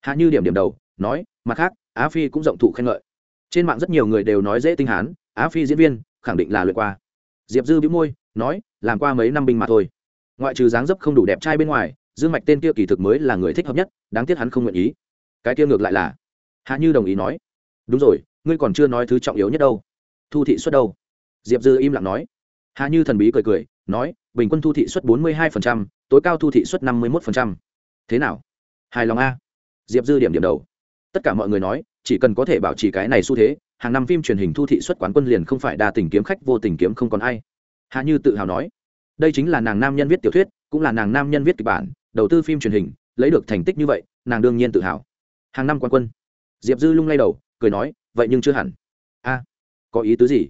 [SPEAKER 1] Hạ như điểm điểm đầu, nói, mặt khác, á phi cũng rộng thụ khen ngợi trên mạng rất nhiều người đều nói dễ tinh hán, á phi diễn viên, khẳng định là lượt qua. Diệp dư bĩu môi, nói, làm qua mấy năm binh mà thôi. Ngoại trừ dáng dấp không đủ đẹp trai bên ngoài, dương mạch tên kia kỳ thực mới là người thích hợp nhất, đáng tiếc hắn không nguyện ý. Cái kia ngược lại là. Hạ như đồng ý nói. Đúng rồi, ngươi còn chưa nói thứ trọng yếu nhất đâu. Thu thị suất đâu? Diệp dư im lặng nói. Hạ như thần bí cười cười, nói, bình quân thu thị suất bốn mươi hai tối cao thu thị suất năm mươi một thế nào? Hài lòng a? Diệp dư điểm điểm đầu. Tất cả mọi người nói chỉ cần có thể bảo trì cái này xu thế, hàng năm phim truyền hình thu thị xuất quán quân liền không phải đa tình kiếm khách, vô tình kiếm không còn ai. Hạ như tự hào nói, đây chính là nàng nam nhân viết tiểu thuyết, cũng là nàng nam nhân viết kịch bản, đầu tư phim truyền hình, lấy được thành tích như vậy, nàng đương nhiên tự hào. Hàng năm quán quân, diệp dư lung lay đầu, cười nói, vậy nhưng chưa hẳn. A, có ý tứ gì?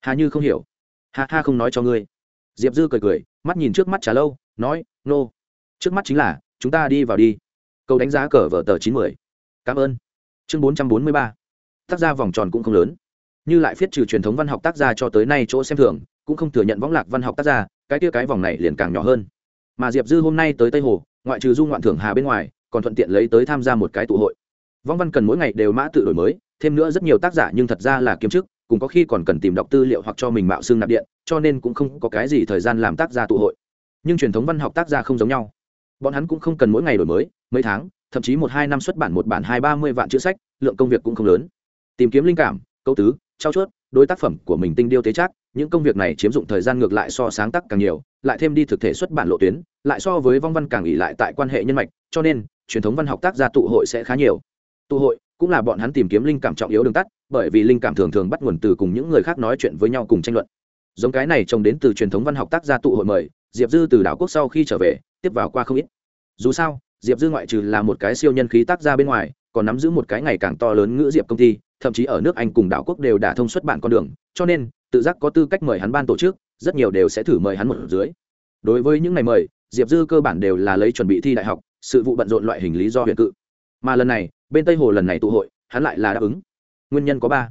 [SPEAKER 1] Hà như không hiểu. Ha ha không nói cho ngươi. Diệp dư cười cười, mắt nhìn trước mắt trả lâu, nói, nô、no. trước mắt chính là, chúng ta đi vào đi. Câu đánh giá cờ vở tờ chín mươi cảm ơn chương bốn trăm bốn mươi ba. Tác gia vòng tròn cũng không lớn. Như lại viết trừ truyền thống văn học tác gia cho tới nay chỗ xem thường, cũng không thừa nhận võng lạc văn học tác gia, cái kia cái vòng này liền càng nhỏ hơn. Mà diệp dư hôm nay tới tây hồ, ngoại trừ du ngoạn thưởng hà bên ngoài, còn thuận tiện lấy tới tham gia một cái tụ hội. Võng văn cần mỗi ngày đều mã tự đổi mới, thêm nữa rất nhiều tác giả nhưng thật ra là kiếm chức cùng có khi còn cần tìm đọc tư liệu hoặc cho mình mạo xương nạp điện, cho nên cũng không có cái gì thời gian làm tác gia tụ hội. Nhưng truyền thống văn học tác gia không giống nhau bọn hắn cũng không cần mỗi ngày đổi mới, mấy tháng, thậm chí một hai năm xuất bản một bản hai ba mươi vạn chữ sách, lượng công việc cũng không lớn. Tìm kiếm linh cảm, câu tứ trao chuốt, đối tác phẩm của mình tinh điêu tế chắc những công việc này chiếm dụng thời gian ngược lại so sáng tác càng nhiều, lại thêm đi thực thể xuất bản lộ tuyến, lại so với vong văn càng ỉ lại tại quan hệ nhân mạch, cho nên, truyền thống văn học tác gia tụ hội sẽ khá nhiều. Tụ hội cũng là bọn hắn tìm kiếm linh cảm trọng yếu đường tắt, bởi vì linh cảm thường thường bắt nguồn từ cùng những người khác nói chuyện với nhau cùng tranh luận. Giống cái này trông đến từ truyền thống văn học tác gia tụ hội mời, diệp dư từ đảo quốc sau khi trở về tiếp vào qua không ít. Dù sao, diệp dư ngoại trừ là một cái siêu nhân khí tác ra bên ngoài, còn nắm giữ một cái ngày càng to lớn ngữ diệp công ty, thậm chí ở nước anh cùng đảo quốc đều đã thông xuất bản con đường, cho nên, tự giác có tư cách mời hắn ban tổ chức, rất nhiều đều sẽ thử mời hắn một dưới. Đối với những ngày mời, diệp dư cơ bản đều là lấy chuẩn bị thi đại học, sự vụ bận rộn loại hình lý do huyện cự. Mà lần này, bên tây hồ lần này tụ hội, hắn lại là đáp ứng. Nguyên nhân có ba.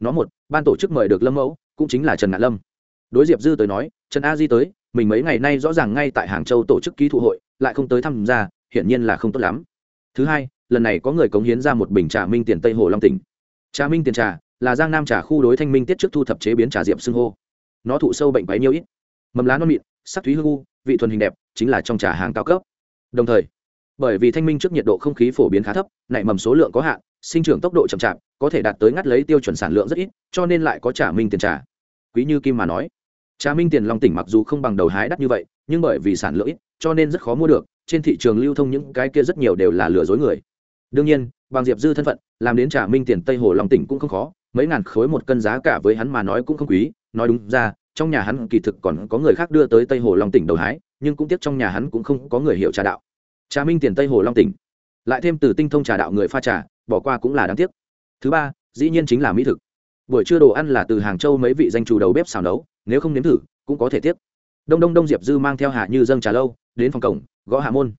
[SPEAKER 1] Nó một, ban tổ chức mời được lâm mẫu, cũng chính là trần ngạn lâm. Đối diệp dư tới nói, trần a di tới mình mấy ngày nay rõ ràng ngay tại hàng châu tổ chức ký thụ hội, lại không tới tham gia hiển nhiên là không tốt lắm. Thứ hai, lần này có người cống hiến ra một bình trà minh tiền tây hồ long tỉnh. Trà minh tiền trà là giang nam trà khu đối thanh minh tiết trước thu thập chế biến trà diệm xưng hô. Nó thụ sâu bệnh bấy nhiêu ít. Mầm lá non mịn, sắc thúy hương u, vị thuần hình đẹp, chính là trong trà hàng cao cấp. Đồng thời, bởi vì thanh minh trước nhiệt độ không khí phổ biến khá thấp, nảy mầm số lượng có hạn, sinh trưởng tốc độ chậm chạp, có thể đạt tới ngắt lấy tiêu chuẩn sản lượng rất ít, cho nên lại có trà minh tiền trà. Quý như kim mà nói trà minh tiền long tỉnh mặc dù không bằng đầu hái đắt như vậy, nhưng bởi vì sản lượng ít, cho nên rất khó mua được. Trên thị trường lưu thông những cái kia rất nhiều đều là lừa dối người. Đương nhiên, bằng diệp dư thân phận, làm đến trà minh tiền tây hồ long tỉnh cũng không khó. Mấy ngàn khối một cân giá cả với hắn mà nói cũng không quý. Nói đúng ra, trong nhà hắn kỳ thực còn có người khác đưa tới tây hồ long tỉnh đầu hái, nhưng cũng tiếc trong nhà hắn cũng không có người hiểu trà đạo. Trà minh tiền tây hồ long tỉnh. Lại thêm từ tinh thông trà đạo người pha trà, bỏ qua cũng là đáng tiếc. Thứ ba, dĩ nhiên chính là mỹ thực. Buổi trưa đồ ăn là từ hàng châu mấy vị danh chủ đầu bếp xào nấu nếu không nếm thử, cũng có thể tiếc đông đông đông diệp dư mang theo hạ như dâng trà lâu, đến phòng cổng, gõ hạ môn.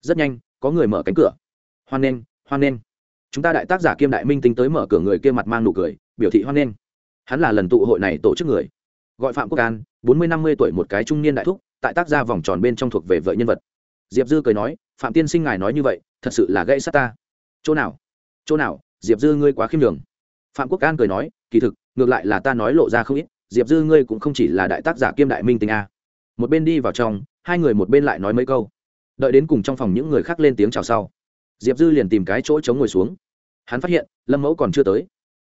[SPEAKER 1] Rất nhanh, có người mở cánh cửa. Hoan nghênh hoan nghênh. Chúng ta đại tác giả kiêm đại minh tính tới mở cửa người kia mặt mang nụ cười, biểu thị hoan nghênh. Hắn là lần tụ hội này tổ chức người. Gọi phạm quốc an, bốn mươi năm mươi tuổi một cái trung niên đại thúc, tại tác gia vòng tròn bên trong thuộc về vợ nhân vật. Diệp dư cười nói, phạm tiên sinh ngài nói như vậy, thật sự là gây sát ta. Chỗ nào? Chỗ nào? Diệp dư ngươi quá khiêm đường phạm quốc an cười nói, kỳ thực, ngược lại là ta nói lộ ra không ít diệp dư ngươi cũng không chỉ là đại tác giả kiêm đại minh tình a. Một bên đi vào trong, hai người một bên lại nói mấy câu. Đợi đến cùng trong phòng những người khác lên tiếng chào sau, diệp dư liền tìm cái chỗ chống ngồi xuống. Hắn phát hiện, lâm mẫu còn chưa tới.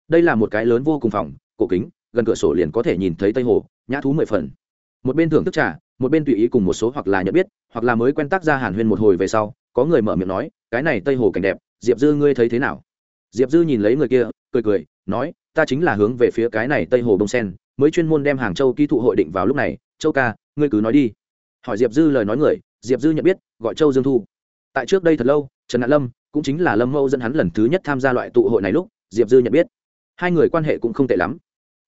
[SPEAKER 1] Đây là một cái lớn vô cùng phòng, cổ kính, gần cửa sổ liền có thể nhìn thấy tây hồ, nhã thú mười phần. Một bên thưởng thức trà, một bên tùy ý cùng một số hoặc là nhận biết, hoặc là mới quen tác ra hàn huyên một hồi về sau, có người mở miệng nói, cái này tây hồ cảnh đẹp, diệp dư ngươi thấy thế nào? Diệp dư nhìn lấy người kia, cười cười, nói, ta chính là hướng về phía cái này tây hồ đông sen mới chuyên môn đem hàng châu ký thụ hội định vào lúc này, châu ca, ngươi cứ nói đi. Hỏi diệp dư lời nói người, diệp dư nhận biết, gọi châu dương thu. Tại trước đây thật lâu, trần nạn lâm cũng chính là lâm mâu dẫn hắn lần thứ nhất tham gia loại tụ hội này lúc, diệp dư nhận biết. Hai người quan hệ cũng không tệ lắm.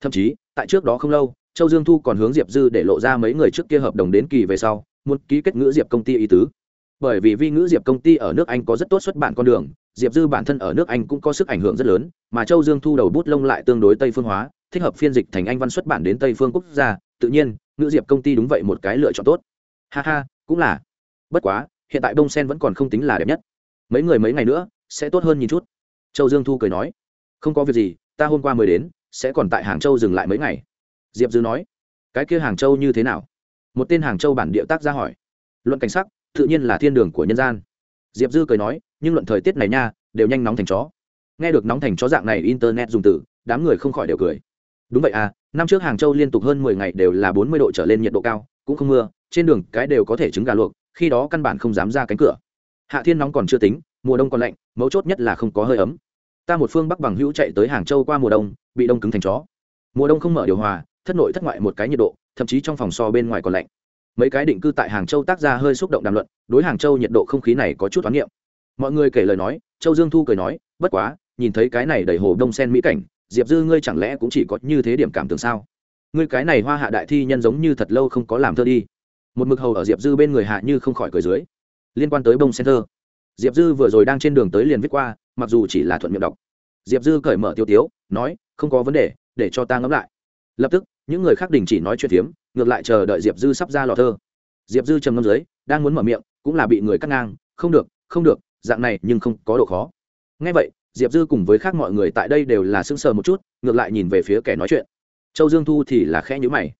[SPEAKER 1] Thậm chí, tại trước đó không lâu, châu dương thu còn hướng diệp dư để lộ ra mấy người trước kia hợp đồng đến kỳ về sau, muốn ký kết ngữ diệp công ty ý tứ. Bởi vì vi ngữ diệp công ty ở nước anh có rất tốt xuất bản con đường, diệp dư bản thân ở nước anh cũng có sức ảnh hưởng rất lớn, mà châu dương thu đầu bút lông lại tương đối tây phương hóa thích hợp phiên dịch thành anh văn xuất bản đến tây phương quốc gia, tự nhiên, ngữ diệp công ty đúng vậy một cái lựa chọn tốt. Ha ha, cũng là. Bất quá, hiện tại bông sen vẫn còn không tính là đẹp nhất. Mấy người mấy ngày nữa, sẽ tốt hơn nhìn chút. Châu dương thu cười nói. Không có việc gì, ta hôm qua mới đến, sẽ còn tại hàng châu dừng lại mấy ngày. Diệp dư nói. Cái kia hàng châu như thế nào? Một tên hàng châu bản địa tác ra hỏi. Luận cảnh sắc, tự nhiên là thiên đường của nhân gian. Diệp dư cười nói, nhưng luận thời tiết này nha, đều nhanh nóng thành chó. Nghe được nóng thành chó dạng này, internet dùng từ, đám người không khỏi đều cười đúng vậy à năm trước hàng châu liên tục hơn mười ngày đều là bốn mươi độ trở lên nhiệt độ cao, cũng không mưa, trên đường cái đều có thể trứng gà luộc, khi đó căn bản không dám ra cánh cửa. Hạ thiên nóng còn chưa tính, mùa đông còn lạnh, mấu chốt nhất là không có hơi ấm. Ta một phương bắc bằng hữu chạy tới hàng châu qua mùa đông, bị đông cứng thành chó. Mùa đông không mở điều hòa, thất nội thất ngoại một cái nhiệt độ, thậm chí trong phòng so bên ngoài còn lạnh. Mấy cái định cư tại hàng châu tác ra hơi xúc động đàm luận, đối hàng châu nhiệt độ không khí này có chút toán niệm mọi người kể lời nói, châu dương thu cười nói, bất quá, nhìn thấy cái này đầy hồ đông sen mỹ cảnh diệp dư ngươi chẳng lẽ cũng chỉ có như thế điểm cảm tưởng sao? Ngươi cái này hoa hạ đại thi nhân giống như thật lâu không có làm thơ đi. Một mực hầu ở diệp dư bên người hạ như không khỏi cười dưới. Liên quan tới bông sen thơ, diệp dư vừa rồi đang trên đường tới liền viết qua, mặc dù chỉ là thuận miệng đọc. Diệp dư cởi mở tiêu tiếu, nói, không có vấn đề, để cho ta ngẫm lại. Lập tức, những người khác đình chỉ nói chuyện phiếm, ngược lại chờ đợi diệp dư sắp ra lò thơ. Diệp dư trầm ngâm dưới, đang muốn mở miệng, cũng là bị người cắt ngang, không được không được, dạng này nhưng không có độ khó. Ngay vậy diệp dư cùng với khác mọi người tại đây đều là sững sờ một chút, ngược lại nhìn về phía kẻ nói chuyện. Châu dương thu thì là khẽ nhữ mày.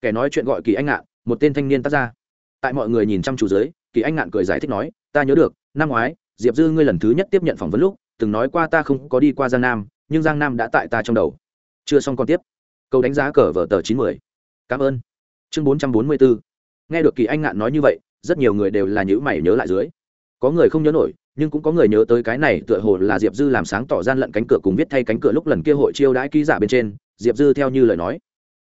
[SPEAKER 1] Kẻ nói chuyện gọi kỳ anh ngạn, một tên thanh niên tác ra tại mọi người nhìn chăm chú dưới, kỳ anh ngạn cười giải thích nói, ta nhớ được, năm ngoái, diệp dư ngươi lần thứ nhất tiếp nhận phỏng vấn lúc, từng nói qua ta không có đi qua giang nam, nhưng giang nam đã tại ta trong đầu. Chưa xong còn tiếp. Câu đánh giá cờ vở tờ chín mươi cảm ơn. Chương bốn trăm bốn mươi bốn. Nghe được kỳ anh ngạn nói như vậy, rất nhiều người đều là nhữ mày nhớ lại dưới. Có người không nhớ nổi nhưng cũng có người nhớ tới cái này tựa hồ là diệp dư làm sáng tỏ gian lận cánh cửa cùng viết thay cánh cửa lúc lần kia hội chiêu đãi ký giả bên trên, diệp dư theo như lời nói.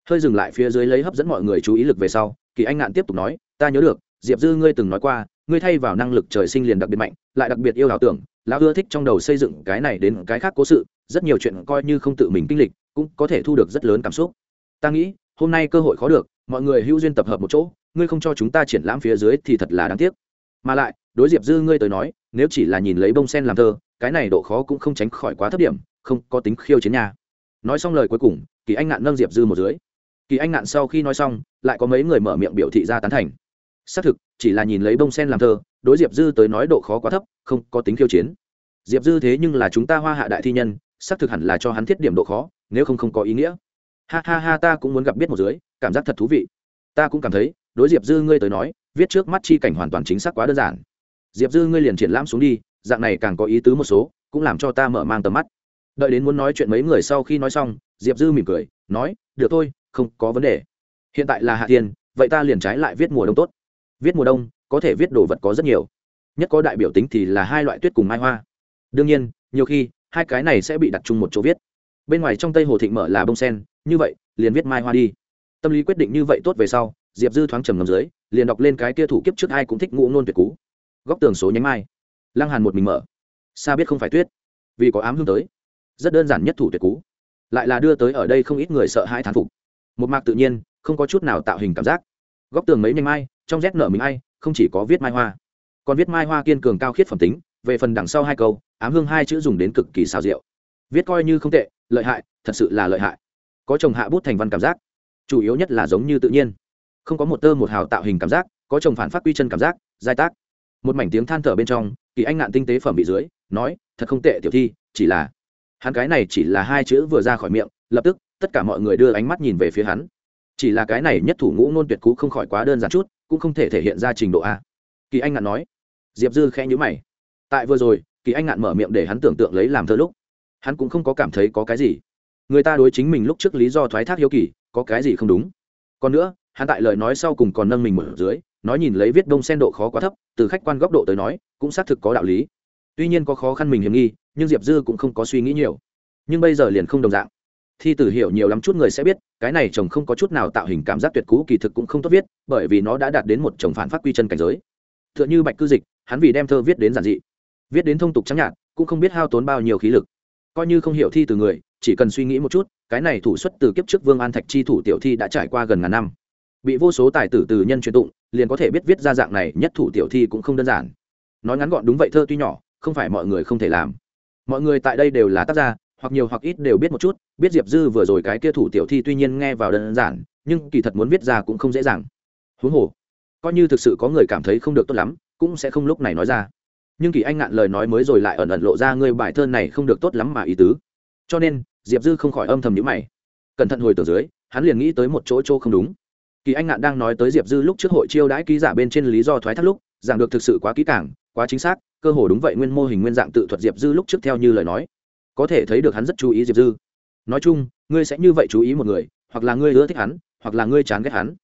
[SPEAKER 1] Hơi dừng lại phía dưới lấy hấp dẫn mọi người chú ý lực về sau, kỳ anh ngạn tiếp tục nói, ta nhớ được, diệp dư ngươi từng nói qua, ngươi thay vào năng lực trời sinh liền đặc biệt mạnh, lại đặc biệt yêu ảo tưởng, lão ưa thích trong đầu xây dựng cái này đến cái khác cố sự, rất nhiều chuyện coi như không tự mình kinh lịch, cũng có thể thu được rất lớn cảm xúc. Ta nghĩ, hôm nay cơ hội khó được, mọi người hữu duyên tập hợp một chỗ, ngươi không cho chúng ta triển lãm phía dưới thì thật là đáng tiếc mà lại, đối diệp dư ngươi tới nói, nếu chỉ là nhìn lấy bông sen làm thơ, cái này độ khó cũng không tránh khỏi quá thấp điểm, không có tính khiêu chiến nhà nói xong lời cuối cùng, kỳ anh ngạn nâng diệp dư một dưới. Kỳ anh ngạn sau khi nói xong, lại có mấy người mở miệng biểu thị ra tán thành. Xác thực, chỉ là nhìn lấy bông sen làm thơ, đối diệp dư tới nói độ khó quá thấp, không có tính khiêu chiến. Diệp dư thế nhưng là chúng ta hoa hạ đại thi nhân, xác thực hẳn là cho hắn thiết điểm độ khó, nếu không không có ý nghĩa. Ha ha ha, ta cũng muốn gặp biết một dưới, cảm giác thật thú vị. Ta cũng cảm thấy, đối diệp dư ngươi tới nói viết trước mắt chi cảnh hoàn toàn chính xác quá đơn giản. Diệp dư ngươi liền triển lãm xuống đi, dạng này càng có ý tứ một số, cũng làm cho ta mở mang tầm mắt. Đợi đến muốn nói chuyện mấy người sau khi nói xong, diệp dư mỉm cười, nói, được thôi, không có vấn đề. Hiện tại là hạ thiên vậy ta liền trái lại viết mùa đông tốt. Viết mùa đông, có thể viết đồ vật có rất nhiều. Nhất có đại biểu tính thì là hai loại tuyết cùng mai hoa. Đương nhiên, nhiều khi, hai cái này sẽ bị đặt chung một chỗ viết. Bên ngoài trong tây hồ thịnh mở là bông sen, như vậy, liền viết mai hoa đi. Tâm lý quyết định như vậy tốt về sau, diệp dư thoáng trầm ngầm dưới liền đọc lên cái kia thủ kiếp trước ai cũng thích ngũ nôn tuyệt cú. Góc tường số nhánh mai. Lăng hàn một mình mở. Xa biết không phải tuyết, vì có ám hương tới. Rất đơn giản nhất thủ tuyệt cú. Lại là đưa tới ở đây không ít người sợ hãi thán phục. Một mạc tự nhiên, không có chút nào tạo hình cảm giác. Góc tường mấy nhánh mai, trong rét nở mình ai, không chỉ có viết mai hoa. Còn viết mai hoa kiên cường cao khiết phẩm tính, về phần đằng sau hai câu, ám hương hai chữ dùng đến cực kỳ xào rượu. Viết coi như không tệ, lợi hại, thật sự là lợi hại. Có chồng hạ bút thành văn cảm giác. Chủ yếu nhất là giống như tự nhiên không có một tơ một hào tạo hình cảm giác, có chồng phản phát quy chân cảm giác, giai tác. Một mảnh tiếng than thở bên trong, kỳ anh ngạn tinh tế phẩm bị dưới, nói, thật không tệ, tiểu thi, chỉ là hắn cái này chỉ là hai chữ vừa ra khỏi miệng, lập tức, tất cả mọi người đưa ánh mắt nhìn về phía hắn. Chỉ là cái này nhất thủ ngũ ngôn tuyệt cú không khỏi quá đơn giản chút, cũng không thể thể hiện ra trình độ a. Kỳ anh ngạn nói. Diệp dư khẽ nhữ mày. Tại vừa rồi, kỳ anh ngạn mở miệng để hắn tưởng tượng lấy làm thơ lúc. Hắn cũng không có cảm thấy có cái gì. Người ta đối chính mình lúc trước lý do thoái thác hiếu kỳ, có cái gì không đúng? Còn nữa hắn tại lời nói sau cùng còn nâng mình một dưới, nói nhìn lấy viết đông sen độ khó quá thấp, từ khách quan góc độ tới nói, cũng xác thực có đạo lý. Tuy nhiên có khó khăn mình hiểm nghi, nhưng diệp dư cũng không có suy nghĩ nhiều. Nhưng bây giờ liền không đồng dạng. Thi tử hiểu nhiều lắm chút người sẽ biết, cái này chồng không có chút nào tạo hình cảm giác tuyệt cú kỳ thực cũng không tốt viết, bởi vì nó đã đạt đến một chồng phản phát quy chân cảnh giới. T h ư ợ n h ư bạch cư dịch, hắn vì đem thơ viết đến giản dị. Viết đến thông tục trắng nhạt, cũng không biết hao tốn bao nhiêu khí lực. Coi như không hiểu thi từ người, chỉ cần suy nghĩ một chút, cái này thủ xuất từ kiếp trước vương an thạch chi thủ tiểu thi đã trải qua gần ngàn năm bị vô số tài tử từ nhân truyền tụng, liền có thể biết viết ra dạng này nhất thủ tiểu thi cũng không đơn giản. Nói ngắn gọn đúng vậy thơ tuy nhỏ, không phải mọi người không thể làm. Mọi người tại đây đều là tác gia, hoặc nhiều hoặc ít đều biết một chút, biết diệp dư vừa rồi cái kia thủ tiểu thi tuy nhiên nghe vào đơn giản, nhưng kỳ thật muốn viết ra cũng không dễ dàng. Huống hồ, coi như thực sự có người cảm thấy không được tốt lắm, cũng sẽ không lúc này nói ra. Nhưng kỳ anh ngạn lời nói mới rồi lại ẩn ẩn lộ ra ngươi bài thơ này không được tốt lắm mà ý tứ. Cho nên, diệp dư không khỏi âm thầm nhữ mày. Cẩn thận hồi tưởng dưới, hắn liền nghĩ tới một chỗ chỗ không đúng kỳ anh ngạn đang nói tới diệp dư lúc trước hội chiêu đãi ký giả bên trên lý do thoái thác lúc, giảng được thực sự quá kỹ càng, quá chính xác, cơ hồ đúng vậy nguyên mô hình nguyên dạng tự thuật diệp dư lúc trước theo như lời nói. Có thể thấy được hắn rất chú ý diệp dư. Nói chung, ngươi sẽ như vậy chú ý một người, hoặc là ngươi ưa thích hắn, hoặc là ngươi chán ghét hắn.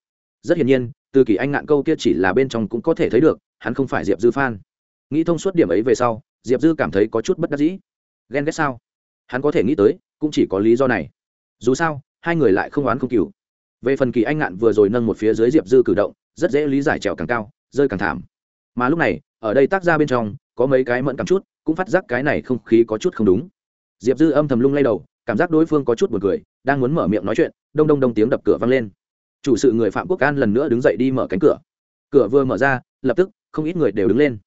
[SPEAKER 1] Rất hiển nhiên, từ kỳ anh ngạn câu kia chỉ là bên trong cũng có thể thấy được, hắn không phải diệp dư f nghĩ thông suốt điểm ấy về sau, diệp dư cảm thấy có chút bất đắc dĩ. Ghen ghét sao? Hắn có thể nghĩ tới, cũng chỉ có lý do này. Dù sao, hai người lại không oán không cừu về phần kỳ anh ngạn vừa rồi nâng một phía dưới diệp dư cử động, rất dễ lý giải trèo càng cao, rơi càng thảm. Mà lúc này, ở đây tác ra bên trong, có mấy cái mẫn cảm chút, cũng phát giác cái này không khí có chút không đúng. Diệp dư âm thầm lung lay đầu, cảm giác đối phương có chút b u ồ n cười, đang muốn mở miệng nói chuyện, đông đông đông tiếng đập cửa vang lên. Chủ sự người phạm quốc an lần nữa đứng dậy đi mở cánh cửa. Cửa vừa mở ra, lập tức, không ít người đều đứng lên.